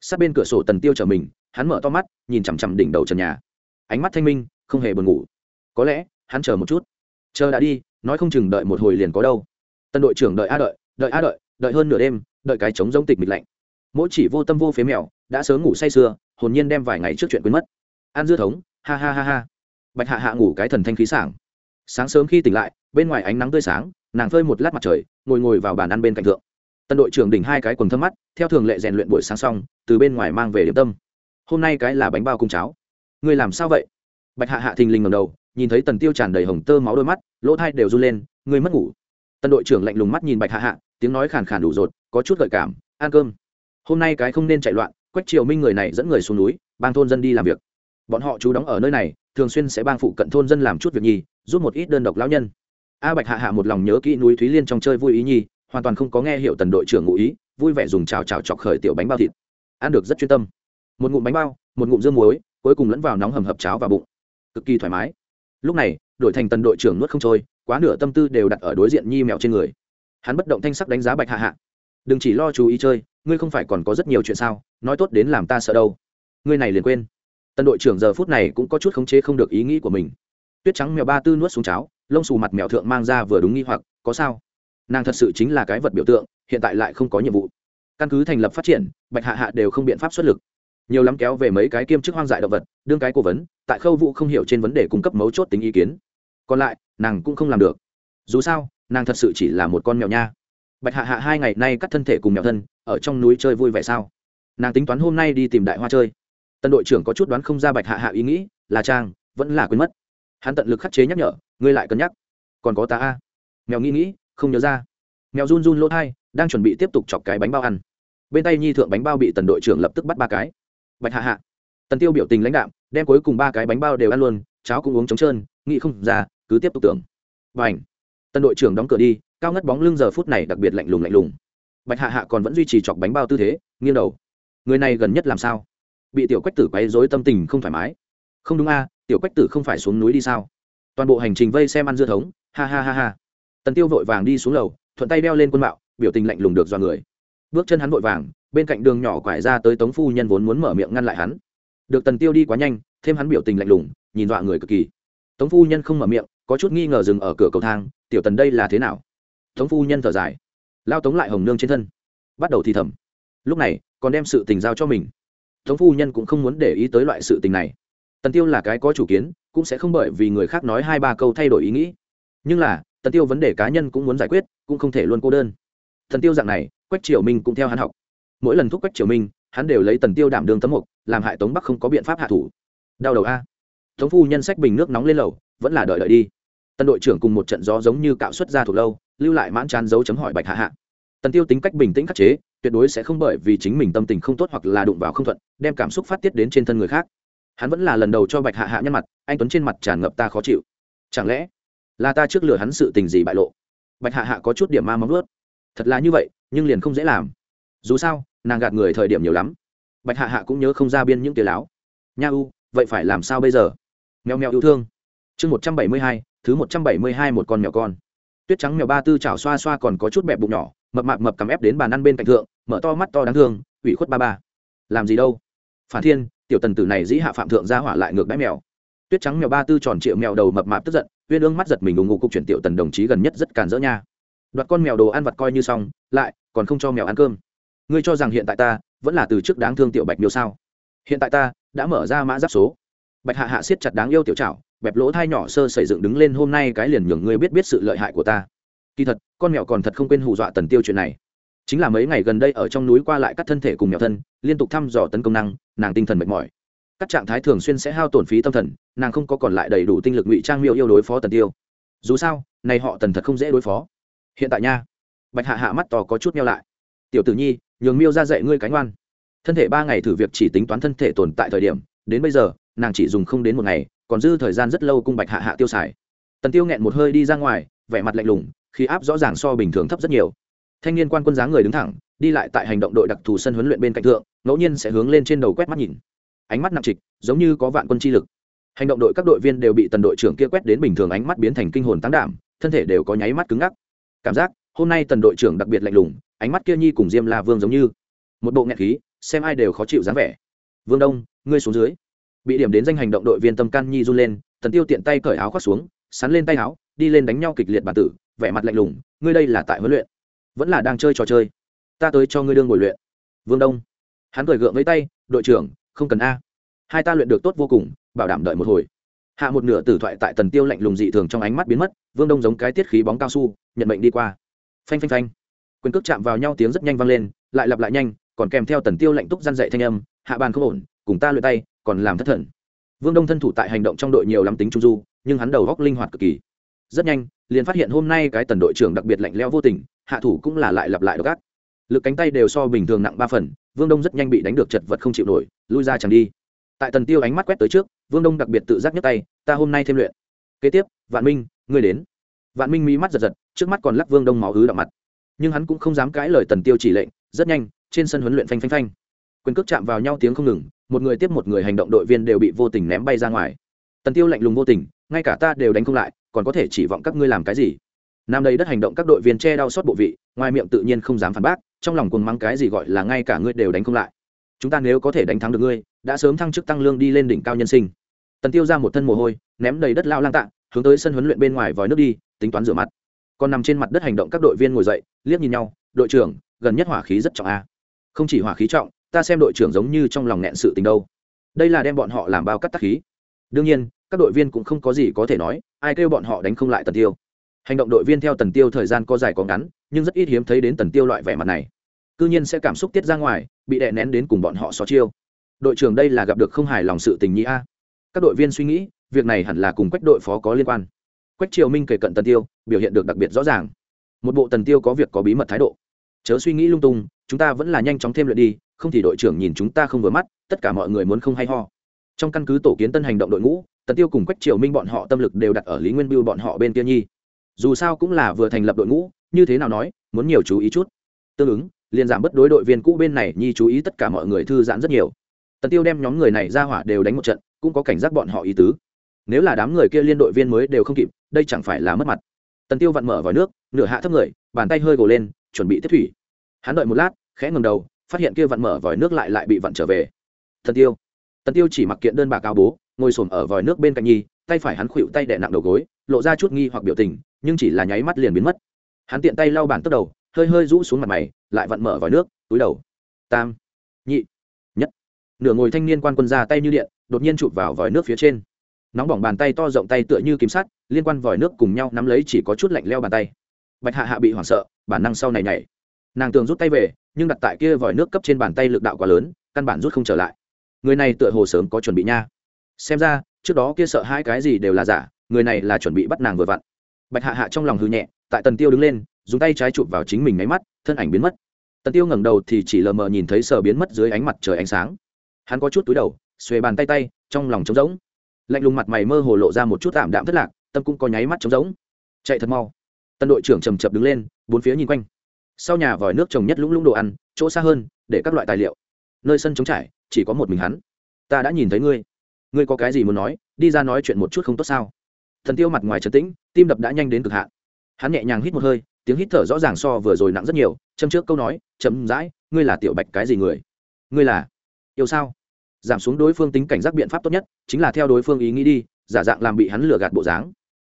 Sát bên cửa sổ tần tiêu trở mình, hắn mở to mắt, nhìn chằm chằm đỉnh đầu trần nhà. Ánh mắt thanh minh, không hề buồn ngủ. Có lẽ hắn chờ một chút. Chờ đã đi, nói không chừng đợi một hồi liền có đâu. Tân đội trưởng đợi a đợi đợi a đợi đợi hơn nửa đêm, đợi cái trống giống tịch mịch lạnh. Mỗi chỉ vô tâm vô phế mèo, đã sớm ngủ say sưa, hồn nhiên đem vài ngày trước chuyện quên mất. An dưa thống, ha ha ha ha. Bạch hạ hạ ngủ cái thần thanh khí sảng. Sáng sớm khi tỉnh lại, bên ngoài ánh nắng tươi sáng, nàng phơi một lát mặt trời, ngồi ngồi vào bàn ăn bên cạnh thượng. Tân đội trưởng đỉnh hai cái quần thâm mắt, theo thường lệ rèn luyện buổi sáng xong, từ bên ngoài mang về điểm tâm. Hôm nay cái là bánh bao cung cháo. Ngươi làm sao vậy? Bạch hạ hạ thình lình ngầm đầu nhìn thấy tần tiêu tràn đầy hồng tơ máu đôi mắt, lỗ thai đều run lên ngươi mất ngủ. Tần đội trưởng lạnh lùng mắt nhìn bạch hạ hạ, tiếng nói khàn khàn đủ rột, có chút gợi cảm, ăn cơm. Hôm nay cái không nên chạy loạn, quách triều minh người này dẫn người xuống núi, bang thôn dân đi làm việc. Bọn họ chú đóng ở nơi này, thường xuyên sẽ bang phụ cận thôn dân làm chút việc nhi giúp một ít đơn độc lão nhân. A bạch hạ hạ một lòng nhớ kỹ núi thúy liên trong chơi vui ý nhi hoàn toàn không có nghe hiệu tần đội trưởng ngụ ý, vui vẻ dùng chào chào chọc khởi tiểu bánh bao thịt. Ăn được rất chuyên tâm. Một ngụm bánh bao, một ngụm dương muối, cuối cùng lẫn vào nóng hầm hập cháo và bụng. Cực kỳ thoải mái lúc này đổi thành tần đội trưởng nuốt không trôi, quá nửa tâm tư đều đặt ở đối diện nhi mèo trên người. Hắn bất động thanh sắc đánh giá bạch hạ hạ. Đừng chỉ lo chú ý chơi, ngươi không phải còn có rất nhiều chuyện sao, nói tốt đến làm ta sợ đâu. Ngươi này liền quên. Tần đội trưởng giờ phút này cũng có chút khống chế không được ý nghĩ của mình. Tuyết trắng mèo ba tư nuốt xuống cháo, lông xù mặt mèo thượng mang ra vừa đúng nghi hoặc, có sao? Nàng thật sự chính là cái vật biểu tượng, hiện tại lại không có nhiệm vụ. Căn cứ thành lập phát triển, bạch hạ hạ đều không biện pháp xuất lực nhiều lắm kéo về mấy cái kiêm chức hoang dại động vật, đương cái cố vấn, tại khâu vụ không hiểu trên vấn đề cung cấp mấu chốt tính ý kiến. Còn lại, nàng cũng không làm được. Dù sao, nàng thật sự chỉ là một con mèo nha. Bạch hạ hạ hai ngày nay cắt thân thể cùng mèo thân, ở trong núi chơi vui vẻ sao? Nàng tính toán hôm nay đi tìm đại hoa chơi. Tân đội trưởng có chút đoán không ra bạch hạ hạ ý nghĩ, là trang, vẫn là quên mất. Hắn tận lực khắc chế nhắc nhở, ngươi lại cân nhắc. Còn có ta a. Mèo nghĩ nghĩ, không nhớ ra. Mèo run run lỗ thai, đang chuẩn bị tiếp tục chọc cái bánh bao ăn. Bên tay nhi thượng bánh bao bị tần đội trưởng lập tức bắt ba cái bạch hạ hạ. Tần tiêu biểu tình lãnh đạm, đem cuối cùng ba cái bánh bao đều ăn luôn, cháo cũng uống trống trơn, nghĩ không ra, cứ tiếp tục tưởng. Và ảnh tần đội trưởng đóng cửa đi, cao ngất bóng lưng giờ phút này đặc biệt lạnh lùng lạnh lùng. Bạch hạ hạ còn vẫn duy trì chọc bánh bao tư thế, nghiêng đầu. Người này gần nhất làm sao? Bị tiểu quách tử quấy dối tâm tình không thoải mái. Không đúng a, tiểu quách tử không phải xuống núi đi sao? Toàn bộ hành trình vây xem ăn dưa thống, ha ha ha ha. Tần tiêu vội vàng đi xuống lầu, thuận tay đeo lên quân mạo, biểu tình lạnh lùng được do người bước chân hắn vội vàng, bên cạnh đường nhỏ quải ra tới tống phu nhân vốn muốn mở miệng ngăn lại hắn. Được tần tiêu đi quá nhanh, thêm hắn biểu tình lạnh lùng, nhìn dọa người cực kỳ. Tống phu nhân không mở miệng, có chút nghi ngờ dừng ở cửa cầu thang, tiểu tần đây là thế nào? Tống phu nhân thở dài. Lao tống lại hồng nương trên thân. Bắt đầu thì thầm. Lúc này, còn đem sự tình giao cho mình. Tống phu nhân cũng không muốn để ý tới loại sự tình này. Tần tiêu là cái có chủ kiến, cũng sẽ không bởi vì người khác nói hai ba câu thay đổi ý nghĩ. Nhưng là, tần tiêu vấn đề cá nhân cũng muốn giải quyết, cũng không thể luôn cô đơn. Thần tiêu dạng này quách triều minh cũng theo hắn học. Mỗi lần thúc quách triều minh, hắn đều lấy tần tiêu đảm đường tấm mục, làm hại tống bắc không có biện pháp hạ thủ. Đau đầu a. Tống phu nhân sách bình nước nóng lên lầu, vẫn là đợi đợi đi. Tân đội trưởng cùng một trận gió giống như cạo xuất ra thuộc lâu, lưu lại mãn chán dấu chấm hỏi bạch hạ hạ. Tần tiêu tính cách bình tĩnh khắc chế, tuyệt đối sẽ không bởi vì chính mình tâm tình không tốt hoặc là đụng vào không thuận, đem cảm xúc phát tiết đến trên thân người khác. Hắn vẫn là lần đầu cho bạch hạ hạ nhân mặt, anh tuấn trên mặt tràn ngập ta khó chịu. Chẳng lẽ là ta trước lừa hắn sự tình gì bại lộ? Bạch hạ hạ có chút điểm ma móng ướt thật là như vậy, nhưng liền không dễ làm. Dù sao, nàng gạt người thời điểm nhiều lắm. Bạch hạ hạ cũng nhớ không ra biên những tiền láo. Nha u, vậy phải làm sao bây giờ? Mèo mèo yêu thương. Chương một trăm bảy mươi hai, thứ một trăm bảy mươi hai một con mèo con. Tuyết trắng mèo ba tư chảo xoa xoa còn có chút bẹp bụng nhỏ, mập mạp mập cắm ép đến bàn ăn bên cạnh thượng, mở to mắt to đáng thương, ủy khuất ba ba. Làm gì đâu? Phản thiên, tiểu tần tử này dĩ hạ phạm thượng ra hỏa lại ngược đáy mèo. Tuyết trắng mèo ba tư tròn triệu mèo đầu mập mạp tức giận, uyên ương mắt giật mình ủng ngụ cục chuyển tiểu tần đồng chí gần nhất rất càn rỡ nha đoạt con mèo đồ ăn vặt coi như xong, lại còn không cho mèo ăn cơm. Ngươi cho rằng hiện tại ta vẫn là từ trước đáng thương tiểu bạch miêu sao? Hiện tại ta đã mở ra mã giáp số. Bạch hạ hạ siết chặt đáng yêu tiểu trảo, bẹp lỗ thai nhỏ sơ xây dựng đứng lên hôm nay cái liền nhường ngươi biết biết sự lợi hại của ta. Kỳ thật, con mèo còn thật không quên hù dọa tần tiêu chuyện này. Chính là mấy ngày gần đây ở trong núi qua lại các thân thể cùng mèo thân, liên tục thăm dò tấn công năng, nàng tinh thần mệt mỏi. Các trạng thái thường xuyên sẽ hao tổn phí tâm thần, nàng không có còn lại đầy đủ tinh lực ngụy trang miêu yêu đối phó tần tiêu. Dù sao, này họ tần thật không dễ đối phó hiện tại nha. Bạch hạ hạ mắt to có chút meo lại. Tiểu tử nhi, nhường miêu ra dạy ngươi cánh oan thân thể ba ngày thử việc chỉ tính toán thân thể tồn tại thời điểm, đến bây giờ, nàng chỉ dùng không đến một ngày, còn dư thời gian rất lâu cung bạch hạ hạ tiêu xài. Tần tiêu nghẹn một hơi đi ra ngoài, vẻ mặt lạnh lùng, khí áp rõ ràng so bình thường thấp rất nhiều. Thanh niên quan quân dáng người đứng thẳng, đi lại tại hành động đội đặc thù sân huấn luyện bên cạnh thượng, ngẫu nhiên sẽ hướng lên trên đầu quét mắt nhìn. Ánh mắt nặng trịch, giống như có vạn quân chi lực. Hành động đội các đội viên đều bị tần đội trưởng kia quét đến bình thường ánh mắt biến thành kinh hồn tăng đảm, thân thể đều có nháy mắt cứng ngắc cảm giác, hôm nay tần đội trưởng đặc biệt lạnh lùng, ánh mắt kia nhi cùng diêm la vương giống như một bộ nghẹn khí, xem ai đều khó chịu dáng vẻ. Vương đông, ngươi xuống dưới. Bị điểm đến danh hành động đội viên tâm can nhi run lên, tần tiêu tiện tay cởi áo khoác xuống, sắn lên tay áo, đi lên đánh nhau kịch liệt bản tử, vẻ mặt lạnh lùng, ngươi đây là tại huấn luyện, vẫn là đang chơi trò chơi. Ta tới cho ngươi đương ngồi luyện. Vương đông, hắn cười gượng với tay, đội trưởng, không cần a. Hai ta luyện được tốt vô cùng, bảo đảm đợi một hồi hạ một nửa tử thoại tại tần tiêu lạnh lùng dị thường trong ánh mắt biến mất, vương đông giống cái tiết khí bóng cao su, nhận mệnh đi qua. Phanh phanh phanh. Quyền cước chạm vào nhau tiếng rất nhanh vang lên, lại lặp lại nhanh, còn kèm theo tần tiêu lạnh túc gian dậy thanh âm, hạ bàn không ổn, cùng ta luyện tay, còn làm thất thần. Vương đông thân thủ tại hành động trong đội nhiều lắm tính trung du, nhưng hắn đầu góc linh hoạt cực kỳ. Rất nhanh, liền phát hiện hôm nay cái tần đội trưởng đặc biệt lạnh lẽo vô tình, hạ thủ cũng là lại lặp lại độc ác. Lực cánh tay đều so bình thường nặng ba phần, vương đông rất nhanh bị đánh được chật vật không chịu nổi, lui ra chẳng đi tại tần tiêu ánh mắt quét tới trước, vương đông đặc biệt tự giác nhấc tay, ta hôm nay thêm luyện. Kế tiếp, vạn minh, ngươi đến. Vạn minh mí mắt giật giật, trước mắt còn lắc vương đông máu ứ đậm mặt. Nhưng hắn cũng không dám cãi lời tần tiêu chỉ lệnh, rất nhanh, trên sân huấn luyện phanh phanh phanh. Quyền cước chạm vào nhau tiếng không ngừng, một người tiếp một người hành động đội viên đều bị vô tình ném bay ra ngoài. Tần tiêu lạnh lùng vô tình, ngay cả ta đều đánh không lại, còn có thể chỉ vọng các ngươi làm cái gì? Nam đây đất hành động các đội viên che đau xót bộ vị, ngoài miệng tự nhiên không dám phản bác, trong lòng cuồng mắng cái gì gọi là ngay cả ngươi đều đánh không lại chúng ta nếu có thể đánh thắng được ngươi đã sớm thăng chức tăng lương đi lên đỉnh cao nhân sinh. Tần tiêu ra một thân mồ hôi ném đầy đất lao lang tạng, hướng tới sân huấn luyện bên ngoài vòi nước đi tính toán rửa mặt. Còn nằm trên mặt đất hành động các đội viên ngồi dậy liếc nhìn nhau đội trưởng gần nhất hỏa khí rất trọng a. Không chỉ hỏa khí trọng ta xem đội trưởng giống như trong lòng nghẹn sự tình đâu. Đây là đem bọn họ làm bao cắt tắc khí. Đương nhiên các đội viên cũng không có gì có thể nói ai kêu bọn họ đánh không lại tần tiêu. Hành động đội viên theo tần tiêu thời gian có dài có ngắn nhưng rất ít hiếm thấy đến tần tiêu loại vẻ mặt này cư nhiên sẽ cảm xúc tiết ra ngoài, bị đè nén đến cùng bọn họ xó chiêu. Đội trưởng đây là gặp được không hài lòng sự tình nhĩ a. Các đội viên suy nghĩ, việc này hẳn là cùng quách đội phó có liên quan. Quách triều minh kể cận tần tiêu, biểu hiện được đặc biệt rõ ràng. Một bộ tần tiêu có việc có bí mật thái độ. Chớ suy nghĩ lung tung, chúng ta vẫn là nhanh chóng thêm luyện đi, không thì đội trưởng nhìn chúng ta không vừa mắt, tất cả mọi người muốn không hay ho. Trong căn cứ tổ kiến tân hành động đội ngũ, tần tiêu cùng quách triều minh bọn họ tâm lực đều đặt ở lý nguyên biêu bọn họ bên kia nhi. Dù sao cũng là vừa thành lập đội ngũ, như thế nào nói, muốn nhiều chú ý chút. Tương ứng liền giảm bất đối đội viên cũ bên này nhi chú ý tất cả mọi người thư giãn rất nhiều. Tần tiêu đem nhóm người này ra hỏa đều đánh một trận, cũng có cảnh giác bọn họ ý tứ. Nếu là đám người kia liên đội viên mới đều không kịp, đây chẳng phải là mất mặt. Tần tiêu vặn mở vòi nước, nửa hạ thấp người, bàn tay hơi gồ lên, chuẩn bị tiếp thủy. Hắn đợi một lát, khẽ ngầm đầu, phát hiện kia vặn mở vòi nước lại lại bị vặn trở về. Tần tiêu. Tần tiêu chỉ mặc kiện đơn bạc cao bố, ngồi xổm ở vòi nước bên cạnh nhi, tay phải hắn khuỵu tay đè nặng đầu gối, lộ ra chút nghi hoặc biểu tình, nhưng chỉ là nháy mắt liền biến mất. Hắn tiện tay lau bàn tức đầu hơi hơi rũ xuống mặt mày, lại vặn mở vòi nước, túi đầu. Tam, nhị, nhất. Nửa ngồi thanh niên quan quân ra tay như điện, đột nhiên chụp vào vòi nước phía trên. Nóng bỏng bàn tay to rộng tay tựa như kim sắt, liên quan vòi nước cùng nhau nắm lấy chỉ có chút lạnh leo bàn tay. Bạch hạ hạ bị hoảng sợ, bản năng sau này nhảy. Nàng tường rút tay về, nhưng đặt tại kia vòi nước cấp trên bàn tay lực đạo quá lớn, căn bản rút không trở lại. Người này tựa hồ sớm có chuẩn bị nha. Xem ra, trước đó kia sợ hai cái gì đều là giả, người này là chuẩn bị bắt nàng vừa vặn. Bạch hạ hạ trong lòng hư nhẹ, tại tần tiêu đứng lên dùng tay trái chụp vào chính mình máy mắt, thân ảnh biến mất. Tần tiêu ngẩng đầu thì chỉ lờ mờ nhìn thấy sờ biến mất dưới ánh mặt trời ánh sáng. Hắn có chút túi đầu, xuề bàn tay tay, trong lòng trống rỗng. Lạnh lùng mặt mày mơ hồ lộ ra một chút tạm đạm thất lạc, tâm cũng có nháy mắt trống rỗng. Chạy thật mau. Tân đội trưởng trầm chập đứng lên, bốn phía nhìn quanh. Sau nhà vòi nước trồng nhất lũng lũng đồ ăn, chỗ xa hơn, để các loại tài liệu. Nơi sân trống trải, chỉ có một mình hắn. Ta đã nhìn thấy ngươi. Ngươi có cái gì muốn nói? Đi ra nói chuyện một chút không tốt sao? Thần tiêu mặt ngoài trấn tĩnh, tim đập đã nhanh đến cực hạn. Hắn nhẹ nhàng hít một hơi tiếng hít thở rõ ràng so vừa rồi nặng rất nhiều, châm trước câu nói chấm dãi ngươi là tiểu bạch cái gì người? Ngươi là yêu sao? Giảm xuống đối phương tính cảnh giác biện pháp tốt nhất, chính là theo đối phương ý nghĩ đi, giả dạng làm bị hắn lừa gạt bộ dáng.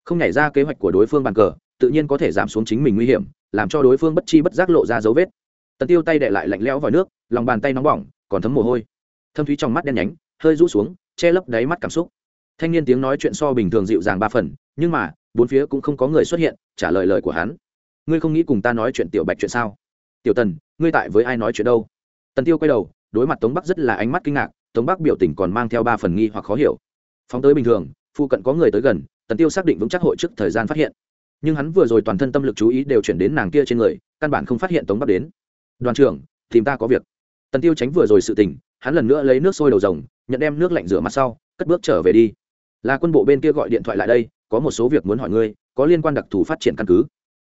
Không nhảy ra kế hoạch của đối phương bàn cờ, tự nhiên có thể giảm xuống chính mình nguy hiểm, làm cho đối phương bất chi bất giác lộ ra dấu vết. Tần tiêu tay đệ lại lạnh lẽo vào nước, lòng bàn tay nóng bỏng, còn thấm mồ hôi. Thâm thúy trong mắt đen nhánh, hơi rũ xuống, che lấp đáy mắt cảm xúc. Thanh niên tiếng nói chuyện so bình thường dịu dàng ba phần, nhưng mà, bốn phía cũng không có người xuất hiện, trả lời lời của hắn ngươi không nghĩ cùng ta nói chuyện tiểu bạch chuyện sao? Tiểu tần, ngươi tại với ai nói chuyện đâu? Tần tiêu quay đầu, đối mặt tống bắc rất là ánh mắt kinh ngạc, tống bắc biểu tình còn mang theo ba phần nghi hoặc khó hiểu. Phóng tới bình thường phụ cận có người tới gần, tần tiêu xác định vững chắc hội trước thời gian phát hiện. Nhưng hắn vừa rồi toàn thân tâm lực chú ý đều chuyển đến nàng kia trên người, căn bản không phát hiện tống bắc đến. Đoàn trưởng, tìm ta có việc. Tần tiêu tránh vừa rồi sự tình, hắn lần nữa lấy nước sôi đầu rồng, nhận đem nước lạnh rửa mặt sau, cất bước trở về đi. Là quân bộ bên kia gọi điện thoại lại đây, có một số việc muốn hỏi ngươi, có liên quan đặc thù phát triển căn cứ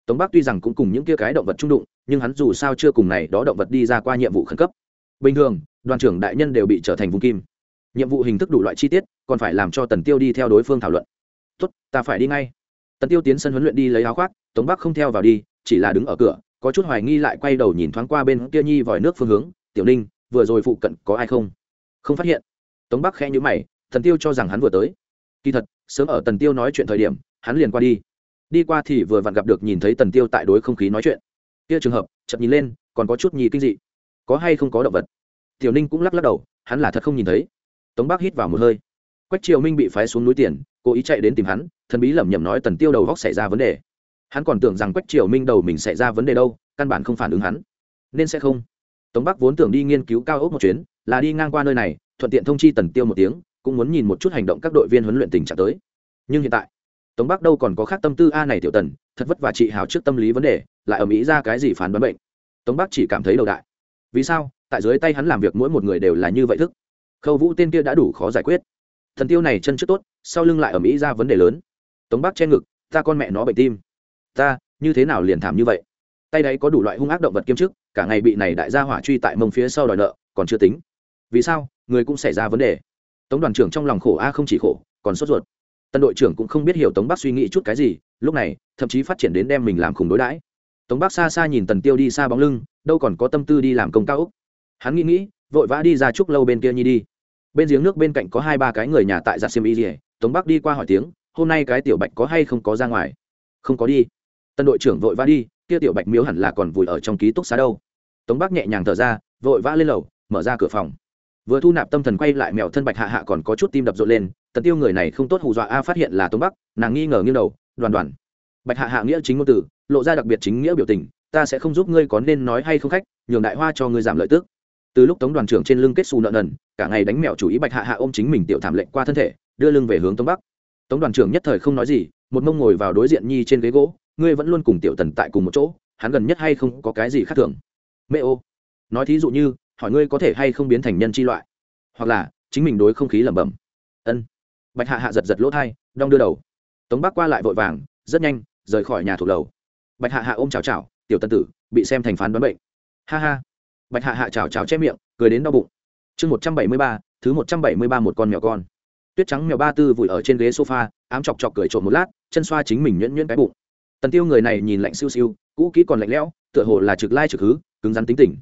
tống bắc tuy rằng cũng cùng những kia cái động vật trung đụng, nhưng hắn dù sao chưa cùng này đó động vật đi ra qua nhiệm vụ khẩn cấp. Bình thường, đoàn trưởng đại nhân đều bị trở thành vùng kim. Nhiệm vụ hình thức đủ loại chi tiết, còn phải làm cho tần tiêu đi theo đối phương thảo luận. Tốt, ta phải đi ngay. Tần tiêu tiến sân huấn luyện đi lấy áo khoác, tống bắc không theo vào đi, chỉ là đứng ở cửa, có chút hoài nghi lại quay đầu nhìn thoáng qua bên kia nhi vòi nước phương hướng, tiểu ninh, vừa rồi phụ cận có ai không? Không phát hiện. Tống bắc khẽ nhữ mày thần tiêu cho rằng hắn vừa tới. Kỳ thật, sớm ở tần tiêu nói chuyện thời điểm, hắn liền qua đi đi qua thì vừa vặn gặp được nhìn thấy tần tiêu tại đối không khí nói chuyện. Kia trường hợp chậm nhìn lên, còn có chút nhì kinh dị. Có hay không có động vật? Tiểu ninh cũng lắc lắc đầu, hắn là thật không nhìn thấy. Tống bác hít vào một hơi. Quách triều minh bị phái xuống núi tiền, cố ý chạy đến tìm hắn, thần bí lẩm nhẩm nói tần tiêu đầu góc xảy ra vấn đề. Hắn còn tưởng rằng quách triều minh đầu mình xảy ra vấn đề đâu, căn bản không phản ứng hắn. Nên sẽ không. Tống bắc vốn tưởng đi nghiên cứu cao ốc một chuyến, là đi ngang qua nơi này, thuận tiện thông chi tần tiêu một tiếng, cũng muốn nhìn một chút hành động các đội viên huấn luyện tình trạng tới. Nhưng hiện tại tống bắc đâu còn có khác tâm tư a này tiểu tần, thật vất vả chị hào trước tâm lý vấn đề, lại ở mỹ ra cái gì phán đoán bệnh. Tống bắc chỉ cảm thấy đầu đại. Vì sao? Tại dưới tay hắn làm việc mỗi một người đều là như vậy thức. Khâu vũ tên kia đã đủ khó giải quyết. Thần tiêu này chân trước tốt, sau lưng lại ở mỹ ra vấn đề lớn. Tống bắc che ngực, ta con mẹ nó bệnh tim. Ta, như thế nào liền thảm như vậy? Tay đấy có đủ loại hung ác động vật kiêm chức, cả ngày bị này đại gia hỏa truy tại mông phía sau đòi nợ, còn chưa tính. Vì sao? Người cũng xảy ra vấn đề. Tống đoàn trưởng trong lòng khổ a không chỉ khổ, còn sốt ruột tân đội trưởng cũng không biết hiểu tống bắc suy nghĩ chút cái gì, lúc này, thậm chí phát triển đến đem mình làm khủng đối đãi. Tống bắc xa xa nhìn tần tiêu đi xa bóng lưng, đâu còn có tâm tư đi làm công cao úc. Hắn nghĩ nghĩ, vội vã đi ra chúc lâu bên kia nhi đi. Bên giếng nước bên cạnh có hai ba cái người nhà tại giặt xiêm y dỉa tống bắc đi qua hỏi tiếng, hôm nay cái tiểu bạch có hay không có ra ngoài? Không có đi. Tân đội trưởng vội vã đi, kia tiểu bạch miếu hẳn là còn vùi ở trong ký túc xá đâu. Tống bắc nhẹ nhàng thở ra, vội vã lên lầu, mở ra cửa phòng vừa thu nạp tâm thần quay lại mèo thân bạch hạ hạ còn có chút tim đập rộn lên, tần tiêu người này không tốt hù dọa a phát hiện là tống bắc, nàng nghi ngờ nghiêng đầu, đoàn đoàn, bạch hạ hạ nghĩa chính ngôn từ lộ ra đặc biệt chính nghĩa biểu tình, ta sẽ không giúp ngươi có nên nói hay không khách, nhường đại hoa cho ngươi giảm lợi tức. Từ lúc tống đoàn trưởng trên lưng kết xù nợ nần, cả ngày đánh mèo chủ ý bạch hạ hạ ôm chính mình tiểu thảm lệnh qua thân thể, đưa lưng về hướng tống bắc. Tống đoàn trưởng nhất thời không nói gì, một mông ngồi vào đối diện nhi trên ghế gỗ, ngươi vẫn luôn cùng tiểu tần tại cùng một chỗ, hắn gần nhất hay không có cái gì khác thường? Mê ô, nói thí dụ như hỏi ngươi có thể hay không biến thành nhân chi loại? Hoặc là, chính mình đối không khí lẩm bẩm. Ân. Bạch hạ hạ giật giật lỗ thai, đong đưa đầu. Tống bắc qua lại vội vàng, rất nhanh, rời khỏi nhà thuộc đầu bạch hạ hạ ôm chào chào tiểu tân tử, bị xem thành phán đoán bệnh. Ha ha. Bạch hạ hạ chào chào che miệng, cười đến đau bụng. Chương một trăm bảy mươi ba, thứ một trăm bảy mươi ba một con mèo con. Tuyết trắng mèo ba tư vùi ở trên ghế sofa, ám chọc chọc cười trộm một lát, chân xoa chính mình nhuyễn nhuyễn cái bụng. Tần tiêu người này nhìn lạnh siêu siêu, cũ kỹ còn lạnh lẽo, tựa hồ là trực lai trực hứ, cứng rắn tính tình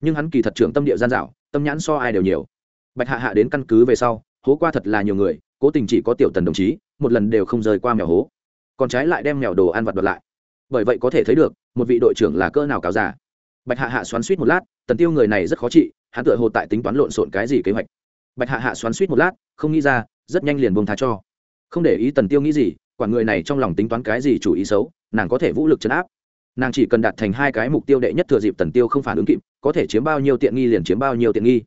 nhưng hắn kỳ thật trưởng tâm địa gian dạo tâm nhãn so ai đều nhiều. Bạch hạ hạ đến căn cứ về sau, hố qua thật là nhiều người, cố tình chỉ có tiểu tần đồng chí, một lần đều không rời qua mèo hố. Còn trái lại đem mèo đồ ăn vặt đoạt lại. Bởi vậy có thể thấy được, một vị đội trưởng là cỡ nào cáo giả bạch hạ hạ xoắn suýt một lát, tần tiêu người này rất khó trị, hắn tựa hồ tại tính toán lộn xộn cái gì kế hoạch. Bạch hạ hạ xoắn suýt một lát, không nghĩ ra, rất nhanh liền buông tha cho. Không để ý tần tiêu nghĩ gì quản người này trong lòng tính toán cái gì chủ ý xấu, nàng có thể vũ lực chấn áp. Nàng chỉ cần đạt thành hai cái mục tiêu đệ nhất thừa dịp tần tiêu không phản ứng kịp có thể chiếm bao nhiêu tiện nghi liền chiếm bao nhiêu tiện nghi.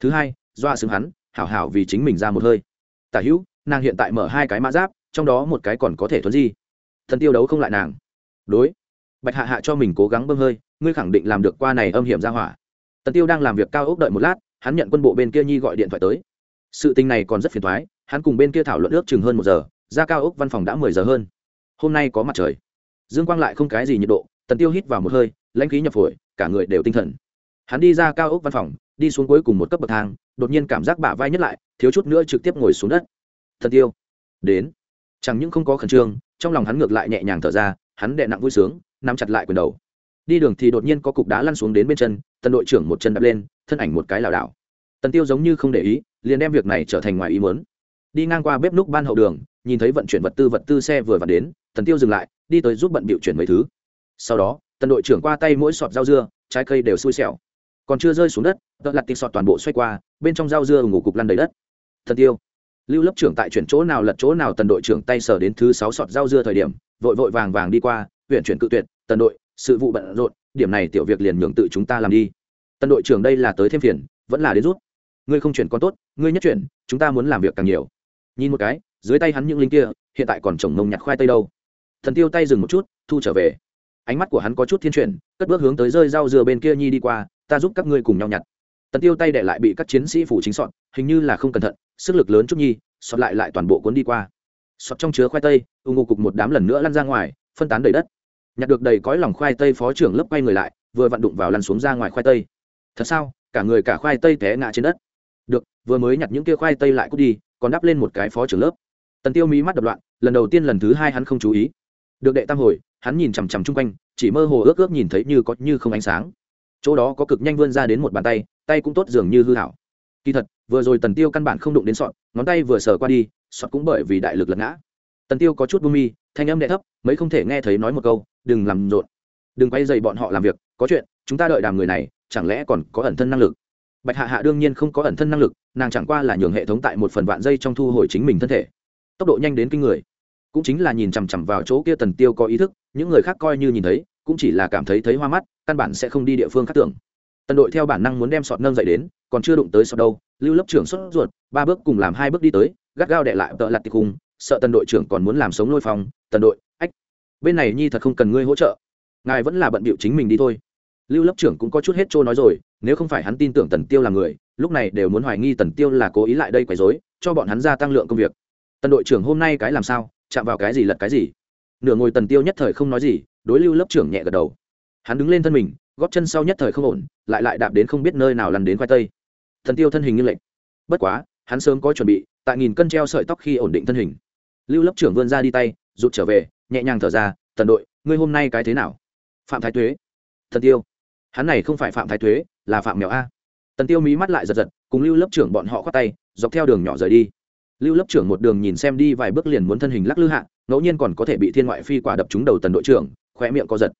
Thứ hai, doa xứng hắn, hảo hảo vì chính mình ra một hơi. Tả hữu, nàng hiện tại mở hai cái mã giáp, trong đó một cái còn có thể thuấn di. Thần tiêu đấu không lại nàng. Đối. Bạch hạ hạ cho mình cố gắng bơm hơi, ngươi khẳng định làm được qua này âm hiểm ra hỏa. Tần tiêu đang làm việc cao ốc đợi một lát, hắn nhận quân bộ bên kia nhi gọi điện thoại tới. Sự tình này còn rất phiền thoái hắn cùng bên kia thảo luận ước chừng hơn một giờ, ra cao ốc văn phòng đã mười giờ hơn. Hôm nay có mặt trời. Dương quang lại không cái gì nhiệt độ, tần tiêu hít vào một hơi, lãnh khí nhập phổi, cả người đều tinh thần hắn đi ra cao ốc văn phòng, đi xuống cuối cùng một cấp bậc thang, đột nhiên cảm giác bả vai nhất lại, thiếu chút nữa trực tiếp ngồi xuống đất. Thần tiêu đến. Chẳng những không có khẩn trương, trong lòng hắn ngược lại nhẹ nhàng thở ra, hắn đệ nặng vui sướng, nắm chặt lại quyền đầu. Đi đường thì đột nhiên có cục đá lăn xuống đến bên chân tần đội trưởng một chân đập lên, thân ảnh một cái lảo đảo. Tần tiêu giống như không để ý, liền đem việc này trở thành ngoài ý muốn. Đi ngang qua bếp núc ban hậu đường, nhìn thấy vận chuyển vật tư vật tư xe vừa vặn đến, tần tiêu dừng lại, đi tới giúp bận bịu chuyển mấy thứ. Sau đó tần đội trưởng qua tay mỗi sọt rau dưa, trái cây đều xui xẻo còn chưa rơi xuống đất, tợ lặt tịt sọt toàn bộ xoay qua, bên trong rau dưa ngủ cục lăn đầy đất. Thần tiêu, lưu lớp trưởng tại chuyển chỗ nào lật chỗ nào tần đội trưởng tay sờ đến thứ sáu sọt rau dưa thời điểm, vội vội vàng vàng đi qua, huyện chuyển cự tuyệt, tần đội, sự vụ bận rộn, điểm này tiểu việc liền nhường tự chúng ta làm đi. Tần đội trưởng đây là tới thêm phiền, vẫn là đến rút. Ngươi không chuyển con tốt, ngươi nhất chuyển, chúng ta muốn làm việc càng nhiều. Nhìn một cái, dưới tay hắn những linh kia, hiện tại còn trồng mông nhặt khoai tây đâu. Thần tiêu tay dừng một chút, thu trở về. Ánh mắt của hắn có chút thiên chuyển, cất bước hướng tới rơi rau dừa bên kia nhi đi qua ta giúp các ngươi cùng nhau nhặt. Tần tiêu tay để lại bị các chiến sĩ phủ chính sọn hình như là không cẩn thận, sức lực lớn chút nhi, sọt lại lại toàn bộ cuốn đi qua. Sọt trong chứa khoai tây ung ngô cục một đám lần nữa lăn ra ngoài, phân tán đầy đất. Nhặt được đầy cõi lòng khoai tây phó trưởng lớp quay người lại, vừa vặn đụng vào lăn xuống ra ngoài khoai tây. Thật sao, cả người cả khoai tây té ngã trên đất. Được, vừa mới nhặt những kia khoai tây lại cút đi, còn đắp lên một cái phó trưởng lớp. Tần tiêu mí mắt đập loạn, lần đầu tiên lần thứ hai hắn không chú ý. Được đệ tam hồi, hắn nhìn chằm chằm chung quanh, chỉ mơ hồ ước ước nhìn thấy như có như không ánh sáng chỗ đó có cực nhanh vươn ra đến một bàn tay tay cũng tốt dường như hư hảo. Kỳ thật, vừa rồi tần tiêu căn bản không đụng đến sọt, ngón tay vừa sờ qua đi, sọt cũng bởi vì đại lực lật ngã. Tần tiêu có chút bumi mi, thanh âm đệ thấp, mấy không thể nghe thấy nói một câu, đừng làm rộn, đừng quay dày bọn họ làm việc, có chuyện, chúng ta đợi đàm người này, chẳng lẽ còn có ẩn thân năng lực? Bạch hạ hạ đương nhiên không có ẩn thân năng lực, nàng chẳng qua là nhường hệ thống tại một phần vạn dây trong thu hồi chính mình thân thể. Tốc độ nhanh đến kinh người. Cũng chính là nhìn chằm chằm vào chỗ kia tần tiêu có ý thức, những người khác coi như nhìn thấy, cũng chỉ là cảm thấy thấy hoa mắt căn bản sẽ không đi địa phương khác tưởng. Tần đội theo bản năng muốn đem sọt nâng dậy đến, còn chưa đụng tới sọt đâu, lưu lớp trưởng sốt ruột, ba bước cùng làm hai bước đi tới, gắt gao đệ lại tợ lặt tịch cùng, sợ tần đội trưởng còn muốn làm sống lôi phòng tần đội, ách, bên này nhi thật không cần ngươi hỗ trợ. Ngài vẫn là bận bịu chính mình đi thôi. Lưu lớp trưởng cũng có chút hết trôi nói rồi, nếu không phải hắn tin tưởng tần tiêu là người, lúc này đều muốn hoài nghi tần tiêu là cố ý lại đây quấy rối, cho bọn hắn gia tăng lượng công việc. Tần đội trưởng hôm nay cái làm sao, chạm vào cái gì lật cái gì? Nửa ngồi tần tiêu nhất thời không nói gì, đối lưu lớp trưởng nhẹ gật đầu hắn đứng lên thân mình góp chân sau nhất thời không ổn lại lại đạp đến không biết nơi nào lăn đến khoai tây. Thần tiêu thân hình như lệnh. Bất quá hắn sớm có chuẩn bị tại nghìn cân treo sợi tóc khi ổn định thân hình. Lưu lớp trưởng vươn ra đi tay rụt trở về nhẹ nhàng thở ra tần đội ngươi hôm nay cái thế nào? Phạm thái thuế. thần tiêu. Hắn này không phải phạm thái thuế, là phạm mèo a. Tần tiêu mí mắt lại giật giật cùng lưu lớp trưởng bọn họ khoác tay dọc theo đường nhỏ rời đi. Lưu lớp trưởng một đường nhìn xem đi vài bước liền muốn thân hình lắc lư hạ ngẫu nhiên còn có thể bị thiên ngoại phi quả đập trúng đầu tần đội trưởng khoe miệng co giật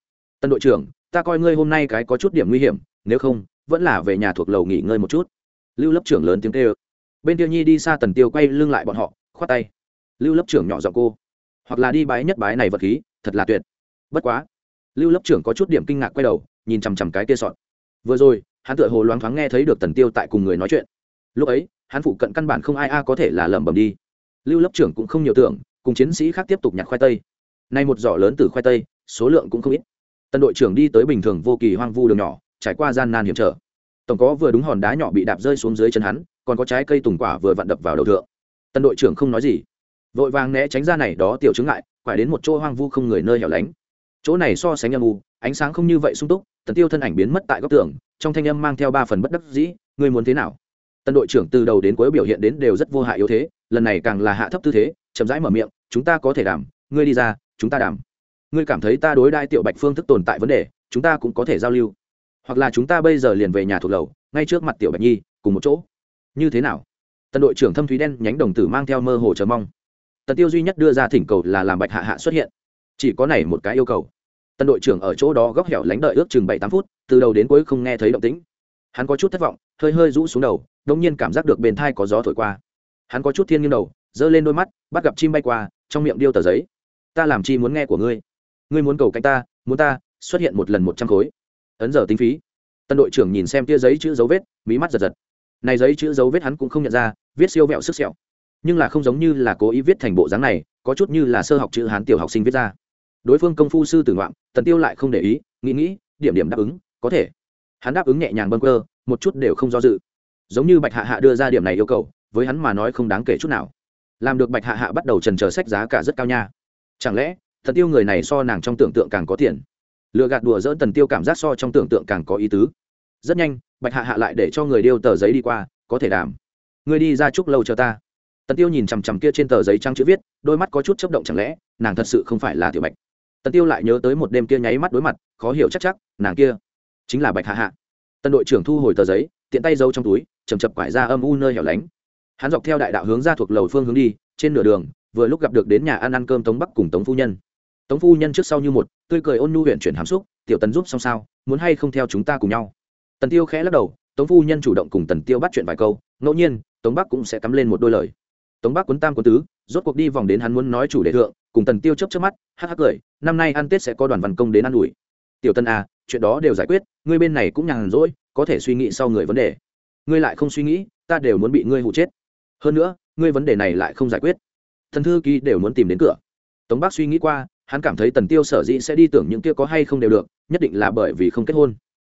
tần đội trưởng, ta coi ngươi hôm nay cái có chút điểm nguy hiểm, nếu không, vẫn là về nhà thuộc lầu nghỉ ngơi một chút. Lưu lớp trưởng lớn tiếng kêu. Bên tiêu nhi đi xa tần tiêu quay lưng lại bọn họ, khoát tay. Lưu lớp trưởng nhỏ giọng cô. Hoặc là đi bái nhất bái này vật khí, thật là tuyệt. Bất quá. Lưu lớp trưởng có chút điểm kinh ngạc quay đầu, nhìn chằm chằm cái kia sọt. Vừa rồi, hắn tựa hồ loáng thoáng nghe thấy được tần tiêu tại cùng người nói chuyện. Lúc ấy, hắn phụ cận căn bản không ai a có thể là lẩm bẩm đi. Lưu lớp trưởng cũng không nhiều tưởng, cùng chiến sĩ khác tiếp tục nhặt khoai tây. Nay một giỏ lớn từ khoai tây, số lượng cũng không ít. Tân đội trưởng đi tới bình thường vô kỳ hoang vu đường nhỏ, trải qua gian nan hiểm trở. Tổng có vừa đúng hòn đá nhỏ bị đạp rơi xuống dưới chân hắn, còn có trái cây tùng quả vừa vặn đập vào đầu thượng. Tân đội trưởng không nói gì. Vội vàng né tránh ra này đó tiểu chứng ngại, quải đến một chỗ hoang vu không người nơi hẻo lánh. Chỗ này so sánh âm u, ánh sáng không như vậy sung túc, tần tiêu thân ảnh biến mất tại góc tường, trong thanh âm mang theo ba phần bất đắc dĩ, ngươi muốn thế nào? Tân đội trưởng từ đầu đến cuối biểu hiện đến đều rất vô hại yếu thế, lần này càng là hạ thấp tư thế, chậm rãi mở miệng, chúng ta có thể đảm, ngươi đi ra, chúng ta đảm ngươi cảm thấy ta đối đai tiểu bạch phương thức tồn tại vấn đề, chúng ta cũng có thể giao lưu. Hoặc là chúng ta bây giờ liền về nhà thuộc lầu, ngay trước mặt tiểu bạch nhi, cùng một chỗ. Như thế nào? Tần đội trưởng thâm thúy đen nhánh đồng tử mang theo mơ hồ chờ mong. Tần tiêu duy nhất đưa ra thỉnh cầu là làm bạch hạ hạ xuất hiện. Chỉ có này một cái yêu cầu. Tần đội trưởng ở chỗ đó góc hẻo lánh đợi ước chừng bảy tám phút, từ đầu đến cuối không nghe thấy động tĩnh. Hắn có chút thất vọng, hơi hơi rũ xuống đầu đông nhiên cảm giác được bên thai có gió thổi qua. Hắn có chút thiên nghiêng đầu, giơ lên đôi mắt, bắt gặp chim bay qua, trong miệng điêu tờ giấy. Ta làm chi muốn nghe của ngươi? Ngươi muốn cầu cạnh ta, muốn ta xuất hiện một lần một trăm khối. Ấn giờ tính phí. Tân đội trưởng nhìn xem tia giấy chữ dấu vết, mí mắt giật giật. Này giấy chữ dấu vết hắn cũng không nhận ra, viết siêu vẹo sức sẹo. Nhưng là không giống như là cố ý viết thành bộ dáng này, có chút như là sơ học chữ hán tiểu học sinh viết ra. Đối phương công phu sư tử ngoạm, tần tiêu lại không để ý, nghĩ nghĩ, điểm điểm đáp ứng, có thể. Hắn đáp ứng nhẹ nhàng bâng cơ một chút đều không do dự. Giống như bạch hạ hạ đưa ra điểm này yêu cầu, với hắn mà nói không đáng kể chút nào. Làm được bạch hạ hạ bắt đầu trần chờ sách giá cả rất cao nha. Chẳng lẽ thần tiêu người này so nàng trong tưởng tượng càng có tiền. Lừa gạt đùa dỡ tần tiêu cảm giác so trong tưởng tượng càng có ý tứ. Rất nhanh, bạch hạ hạ lại để cho người điêu tờ giấy đi qua, có thể đảm người đi ra chúc lâu cho ta. Tần tiêu nhìn chằm chằm kia trên tờ giấy trắng chữ viết, đôi mắt có chút chấp động chẳng lẽ, nàng thật sự không phải là tiểu bạch. Tần tiêu lại nhớ tới một đêm kia nháy mắt đối mặt, khó hiểu chắc chắc, nàng kia chính là bạch hạ hạ. Tần đội trưởng thu hồi tờ giấy, tiện tay giấu trong túi chầm chập quải ra âm u nơi hẻo lánh. Hắn dọc theo đại đạo hướng ra thuộc lầu phương hướng đi, trên nửa đường, vừa lúc gặp được đến nhà ăn ăn cơm tống bắc cùng tống phu nhân tống phu nhân trước sau như một, tươi cười ôn nhu huyện chuyển hàm xúc, tiểu tần giúp xong sao, muốn hay không theo chúng ta cùng nhau? Tần tiêu khẽ lắc đầu, tống phu nhân chủ động cùng tần tiêu bắt chuyện vài câu, ngẫu nhiên, tống bắc cũng sẽ cắm lên một đôi lời. Tống bắc quấn tam quấn tứ, rốt cuộc đi vòng đến hắn muốn nói chủ đề thượng, cùng tần tiêu chớp chớp mắt, hắc hắc cười, năm nay ăn tết sẽ có đoàn văn công đến ăn ủi. Tiểu tân à chuyện đó đều giải quyết, ngươi bên này cũng nhàn rỗi, có thể suy nghĩ sau người vấn đề. Ngươi lại không suy nghĩ, ta đều muốn bị ngươi hụ chết. Hơn nữa, ngươi vấn đề này lại không giải quyết. Thần thư ký đều muốn tìm đến cửa. Tống bắc suy nghĩ qua hắn cảm thấy tần tiêu sở dĩ sẽ đi tưởng những kia có hay không đều được, nhất định là bởi vì không kết hôn.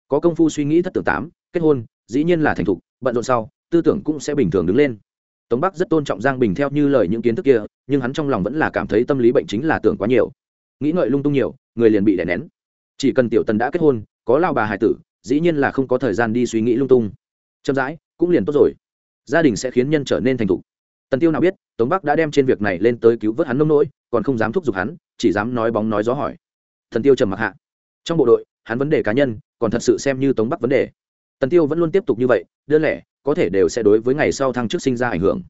Có công phu suy nghĩ thất tưởng tám, kết hôn, dĩ nhiên là thành thục, bận rộn sau, tư tưởng cũng sẽ bình thường đứng lên. Tống bắc rất tôn trọng giang bình theo như lời những kiến thức kia, nhưng hắn trong lòng vẫn là cảm thấy tâm lý bệnh chính là tưởng quá nhiều. Nghĩ ngợi lung tung nhiều, người liền bị đè nén. Chỉ cần tiểu tần đã kết hôn, có lao bà hải tử, dĩ nhiên là không có thời gian đi suy nghĩ lung tung. Chậm rãi, cũng liền tốt rồi. Gia đình sẽ khiến nhân trở nên thành thục. Tần tiêu nào biết, tống bắc đã đem trên việc này lên tới cứu vớt hắn nông nỗi còn không dám thúc giục hắn, chỉ dám nói bóng nói gió hỏi. Thần tiêu trầm mặc hạ. Trong bộ đội, hắn vấn đề cá nhân, còn thật sự xem như tống bắc vấn đề. Tần tiêu vẫn luôn tiếp tục như vậy, đơn lẻ, có thể đều sẽ đối với ngày sau thăng chức sinh ra ảnh hưởng.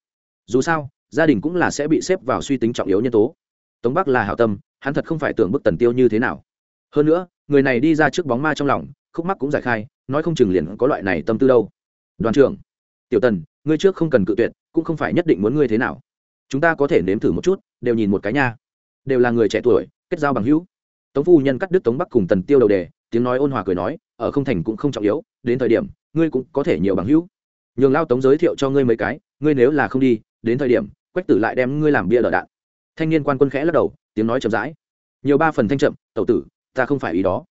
Dù sao, gia đình cũng là sẽ bị xếp vào suy tính trọng yếu nhân tố. Tống bắc là hảo tâm, hắn thật không phải tưởng bức tần tiêu như thế nào. Hơn nữa, người này đi ra trước bóng ma trong lòng, khúc mắc cũng giải khai, nói không chừng liền có loại này tâm tư đâu. Đoàn trưởng, tiểu tần, ngươi trước không cần cự tuyệt, cũng không phải nhất định muốn ngươi thế nào chúng ta có thể nếm thử một chút, đều nhìn một cái nha. Đều là người trẻ tuổi, kết giao bằng hữu. Tống phu nhân cắt đứt tống bắc cùng tần tiêu đầu đề, tiếng nói ôn hòa cười nói, ở không thành cũng không trọng yếu, đến thời điểm, ngươi cũng có thể nhiều bằng hữu. Nhường lao tống giới thiệu cho ngươi mấy cái, ngươi nếu là không đi, đến thời điểm, quách tử lại đem ngươi làm bia lở đạn. Thanh niên quan quân khẽ lắc đầu, tiếng nói chậm rãi. Nhiều ba phần thanh chậm, tẩu tử, ta không phải ý đó.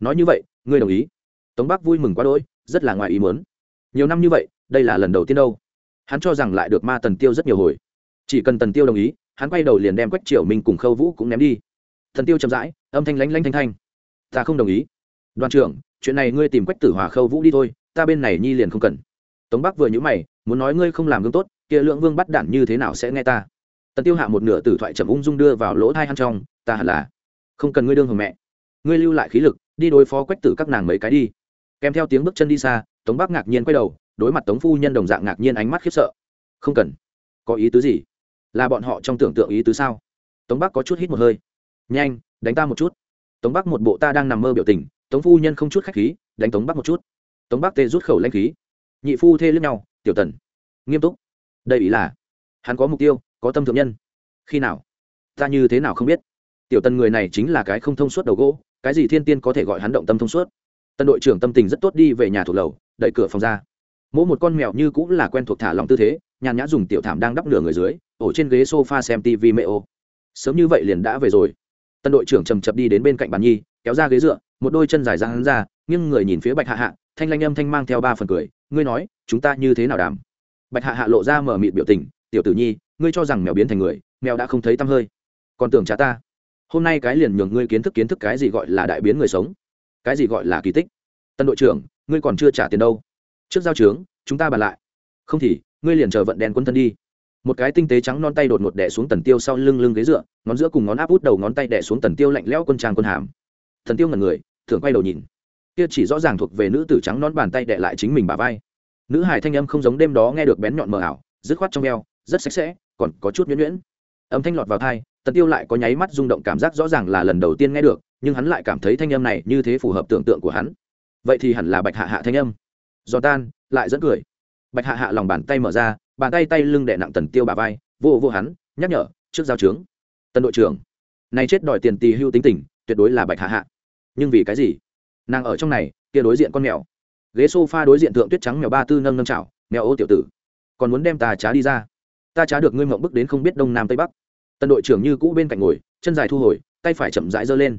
Nói như vậy, ngươi đồng ý. Tống bắc vui mừng quá đỗi, rất là ngoài ý muốn. Nhiều năm như vậy, đây là lần đầu tiên đâu. Hắn cho rằng lại được ma tần tiêu rất nhiều hồi chỉ cần tần tiêu đồng ý, hắn quay đầu liền đem quách triều minh cùng khâu vũ cũng ném đi. Thần tiêu chậm rãi, âm thanh lánh lánh thanh thanh. Ta không đồng ý. Đoàn trưởng, chuyện này ngươi tìm quách tử hòa, khâu vũ đi thôi, ta bên này nhi liền không cần. Tống bắc vừa nhữ mày, muốn nói ngươi không làm gương tốt, kia lượng vương bắt đản như thế nào sẽ nghe ta? Tần tiêu hạ một nửa tử thoại chậm ung dung đưa vào lỗ thai hắn trong, ta hẳn là không cần ngươi đương hồng mẹ. Ngươi lưu lại khí lực, đi đối phó quách tử các nàng mấy cái đi. Kèm theo tiếng bước chân đi xa, tống bắc ngạc nhiên quay đầu, đối mặt tống phu nhân đồng dạng ngạc nhiên ánh mắt khiếp sợ. Không cần. Có ý tứ gì? Là bọn họ trong tưởng tượng ý tứ sao? Tống bắc có chút hít một hơi. Nhanh, đánh ta một chút. Tống bắc một bộ ta đang nằm mơ biểu tình, tống phu nhân không chút khách khí, đánh tống bắc một chút. Tống bắc tê rút khẩu lanh khí. Nhị phu thê lướt nhau, tiểu tần, nghiêm túc. Đây ý là, hắn có mục tiêu, có tâm thượng nhân. Khi nào? Ta như thế nào không biết. Tiểu tần người này chính là cái không thông suốt đầu gỗ, cái gì thiên tiên có thể gọi hắn động tâm thông suốt. Tân đội trưởng tâm tình rất tốt đi về nhà thuộc lầu, đẩy cửa phòng ra. Mỗi một con mèo như cũng là quen thuộc thả lòng tư thế nhàn nhã dùng tiểu thảm đang đắp nửa người dưới, ổ trên ghế sofa xem tv mê ô sớm như vậy liền đã về rồi. Tân đội trưởng chầm chập đi đến bên cạnh bàn nhi, kéo ra ghế dựa, một đôi chân dài ra hắn ra nhưng người nhìn phía bạch hạ hạ, thanh lanh âm thanh mang theo ba phần cười, ngươi nói, chúng ta như thế nào đàm? Bạch hạ hạ lộ ra mở mịt biểu tình, tiểu tử nhi, ngươi cho rằng mèo biến thành người, mèo đã không thấy tăm hơi. Còn tưởng cha ta. Hôm nay cái liền nhường ngươi kiến thức kiến thức cái gì gọi là đại biến người sống, cái gì gọi là kỳ tích. Tân đội trưởng, ngươi còn chưa trả tiền đâu. Trước giao trướng chúng ta bàn lại. Không thì ngươi liền chờ vận đen quân thân đi. Một cái tinh tế trắng non tay đột ngột đẻ xuống tần tiêu sau lưng lưng ghế dựa, ngón giữa cùng ngón áp út đầu ngón tay đẻ xuống tần tiêu lạnh lẽo quân trang quân hàm. Thần tiêu ngẩn người thường quay đầu nhìn. Kia chỉ rõ ràng thuộc về nữ tử trắng non bàn tay đẻ lại chính mình bà vai. Nữ hải thanh âm không giống đêm đó nghe được bén nhọn mờ ảo, dứt khoát trong eo, rất sạch sẽ, còn có chút nhuyễn nhuyễn. Âm thanh lọt vào thai tần tiêu lại có nháy mắt rung động cảm giác rõ ràng là lần đầu tiên nghe được, nhưng hắn lại cảm thấy thanh âm này như thế phù hợp tưởng tượng của hắn. Vậy thì hẳn là bạch hạ hạ thanh âm. Giò tan, lại dẫn cười bạch hạ hạ lòng bàn tay mở ra, bàn tay tay lưng đè nặng tần tiêu bà vai, vô vô hắn, nhắc nhở, trước giao trướng. Tân đội trưởng, này chết đòi tiền tì hưu tính tình, tuyệt đối là bạch hạ hạ. Nhưng vì cái gì? Nàng ở trong này, kia đối diện con mèo. Ghế sofa đối diện thượng tuyết trắng mèo ba tư nâng nâng chảo, mèo ô tiểu tử, còn muốn đem ta trá đi ra? Ta trá được ngươi mộng bức đến không biết đông nam tây bắc. Tân đội trưởng như cũ bên cạnh ngồi, chân dài thu hồi, tay phải chậm rãi giơ lên.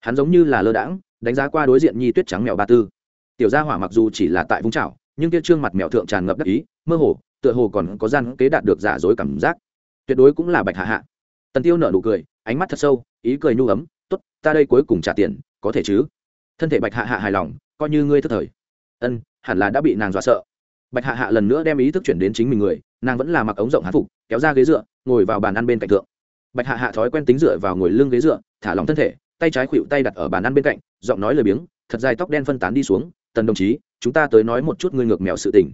Hắn giống như là lơ đãng, đánh giá qua đối diện nhi tuyết trắng mèo ba tư. Tiểu gia hỏa mặc dù chỉ là tại vũng chảo nhưng kia trương mặt mèo thượng tràn ngập đắc ý, mơ hồ, tựa hồ còn có gian kế đạt được giả dối cảm giác. Tuyệt đối cũng là bạch hạ hạ. Tần tiêu nở nụ cười, ánh mắt thật sâu, ý cười nhu ấm, tốt, ta đây cuối cùng trả tiền, có thể chứ? Thân thể bạch hạ hạ hài lòng, coi như ngươi thức thời. Ân, hẳn là đã bị nàng dọa sợ. Bạch hạ hạ lần nữa đem ý thức chuyển đến chính mình người, nàng vẫn là mặc ống rộng hán phục, kéo ra ghế dựa, ngồi vào bàn ăn bên cạnh thượng. Bạch hạ hạ thói quen tính dựa vào ngồi lưng ghế dựa, thả lỏng thân thể, tay trái khuỵu tay đặt ở bàn ăn bên cạnh, giọng nói lời biếng, thật dài tóc đen phân tán đi xuống, tần đồng chí chúng ta tới nói một chút ngươi ngược mèo sự tình.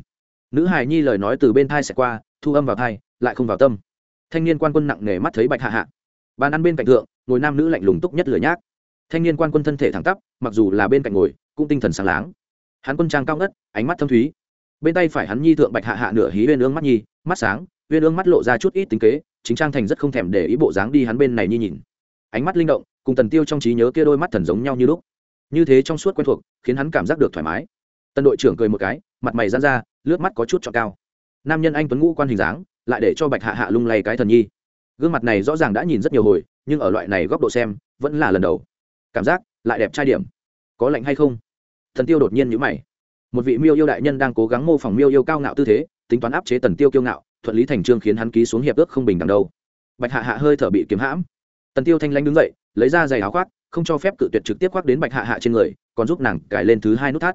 Nữ hài nhi lời nói từ bên thai sẽ qua, thu âm vào thai, lại không vào tâm. Thanh niên quan quân nặng nề mắt thấy bạch hạ hạ. Bàn ăn bên cạnh thượng, ngồi nam nữ lạnh lùng túc nhất lửa nhác. Thanh niên quan quân thân thể thẳng tắp, mặc dù là bên cạnh ngồi, cũng tinh thần sáng láng. Hắn quân trang cao ngất, ánh mắt thâm thúy. Bên tay phải hắn nhi thượng bạch hạ hạ nửa hí bên ương mắt nhi, mắt sáng viên ương mắt lộ ra chút ít tính kế, chính trang thành rất không thèm để ý bộ dáng đi hắn bên này nhi nhìn. Ánh mắt linh động, cùng tần tiêu trong trí nhớ kia đôi mắt thần giống nhau như lúc. Như thế trong suốt quen thuộc, khiến hắn cảm giác được thoải mái tân đội trưởng cười một cái, mặt mày dán ra, lướt mắt có chút cho cao. Nam nhân anh tuấn ngũ quan hình dáng, lại để cho bạch hạ hạ lung lay cái thần nhi. Gương mặt này rõ ràng đã nhìn rất nhiều hồi, nhưng ở loại này góc độ xem, vẫn là lần đầu. Cảm giác, lại đẹp trai điểm. Có lạnh hay không? Thần tiêu đột nhiên nhữ mày. Một vị miêu yêu đại nhân đang cố gắng mô phỏng miêu yêu cao ngạo tư thế, tính toán áp chế tần tiêu kiêu ngạo, thuận lý thành trương khiến hắn ký xuống hiệp ước không bình đẳng đâu. Bạch hạ hạ hơi thở bị kiếm hãm. Tần tiêu thanh lanh đứng dậy, lấy ra giày áo khoác, không cho phép cự tuyệt trực tiếp khoác đến bạch hạ hạ trên người, còn giúp nàng cài lên thứ hai nút thắt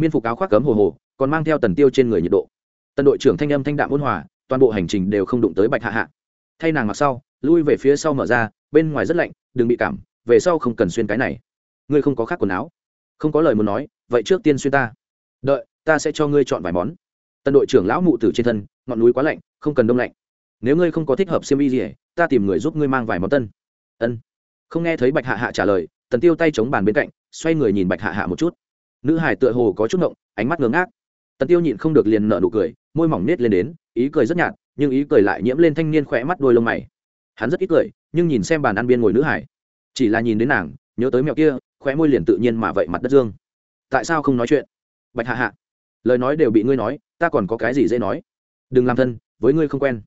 miên phục áo khoác cấm hồ hồ, còn mang theo tần tiêu trên người nhiệt độ. Tần đội trưởng thanh âm thanh đạm ôn hòa, toàn bộ hành trình đều không đụng tới bạch hạ hạ. Thay nàng mặc sau, lui về phía sau mở ra, bên ngoài rất lạnh, đừng bị cảm, về sau không cần xuyên cái này. Ngươi không có khác quần áo. Không có lời muốn nói, vậy trước tiên xuyên ta. Đợi, ta sẽ cho ngươi chọn vài món. Tân đội trưởng lão mụ tử trên thân, ngọn núi quá lạnh, không cần đông lạnh. Nếu ngươi không có thích hợp xiêm y gì ta tìm người giúp ngươi mang vài món tân. Ân. Không nghe thấy bạch hạ hạ trả lời, tần tiêu tay chống bàn bên cạnh, xoay người nhìn bạch hạ hạ một chút nữ hải tựa hồ có chút ngộng, ánh mắt ngớ ngác. Tần tiêu nhịn không được liền nở nụ cười, môi mỏng nết lên đến, ý cười rất nhạt, nhưng ý cười lại nhiễm lên thanh niên khỏe mắt đôi lông mày. Hắn rất ít cười, nhưng nhìn xem bàn ăn biên ngồi nữ hải chỉ là nhìn đến nàng, nhớ tới mẹo kia, khóe môi liền tự nhiên mà vậy mặt đất dương. Tại sao không nói chuyện? Bạch hạ hạ, lời nói đều bị ngươi nói, ta còn có cái gì dễ nói? Đừng làm thân, với ngươi không quen.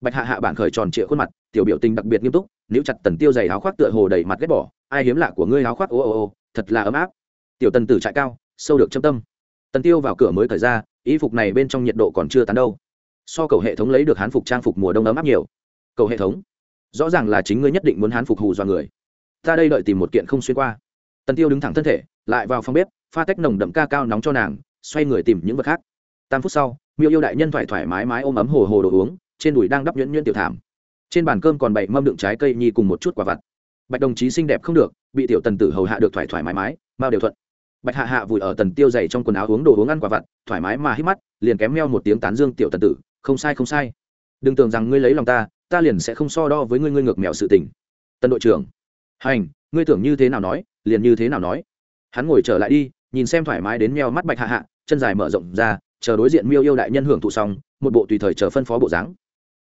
Bạch hạ hạ bản khởi tròn trịa khuôn mặt, tiểu biểu tình đặc biệt nghiêm túc nếu chặt tần tiêu dày áo khoác tựa hồ đầy mặt ghét bỏ. Ai hiếm lạ của ngươi áo khoác, ô ô ô, thật là ấm áp tiểu tần tử trại cao, sâu được châm tâm. Tần tiêu vào cửa mới thời ra ý phục này bên trong nhiệt độ còn chưa tán đâu. So cầu hệ thống lấy được hán phục trang phục mùa đông ấm áp nhiều. Cầu hệ thống, rõ ràng là chính ngươi nhất định muốn hán phục hù do người. Ta đây đợi tìm một kiện không xuyên qua. Tần tiêu đứng thẳng thân thể, lại vào phòng bếp, pha tách nồng đậm ca cao nóng cho nàng, xoay người tìm những vật khác. Tam phút sau, miêu yêu đại nhân thoải thoải mái mái ôm ấm hồ hồ đồ uống, trên đùi đang đắp nhuyễn nhuyễn tiểu thảm. Trên bàn cơm còn bảy mâm đựng trái cây nhi cùng một chút quả vặt. Bạch đồng chí xinh đẹp không được, bị tiểu tần tử hầu hạ được thoải thoải mái mái mao đều thuận bạch hạ hạ vùi ở tần tiêu dày trong quần áo uống đồ uống ăn quả vặt, thoải mái mà hít mắt, liền kém meo một tiếng tán dương tiểu tần tử, không sai không sai. Đừng tưởng rằng ngươi lấy lòng ta ta liền sẽ không so đo với ngươi ngươi ngược mèo sự tình. Tân đội trưởng, hành, ngươi tưởng như thế nào nói, liền như thế nào nói. Hắn ngồi trở lại đi, nhìn xem thoải mái đến meo mắt bạch hạ hạ, chân dài mở rộng ra, chờ đối diện miêu yêu đại nhân hưởng thụ xong, một bộ tùy thời chờ phân phó bộ dáng.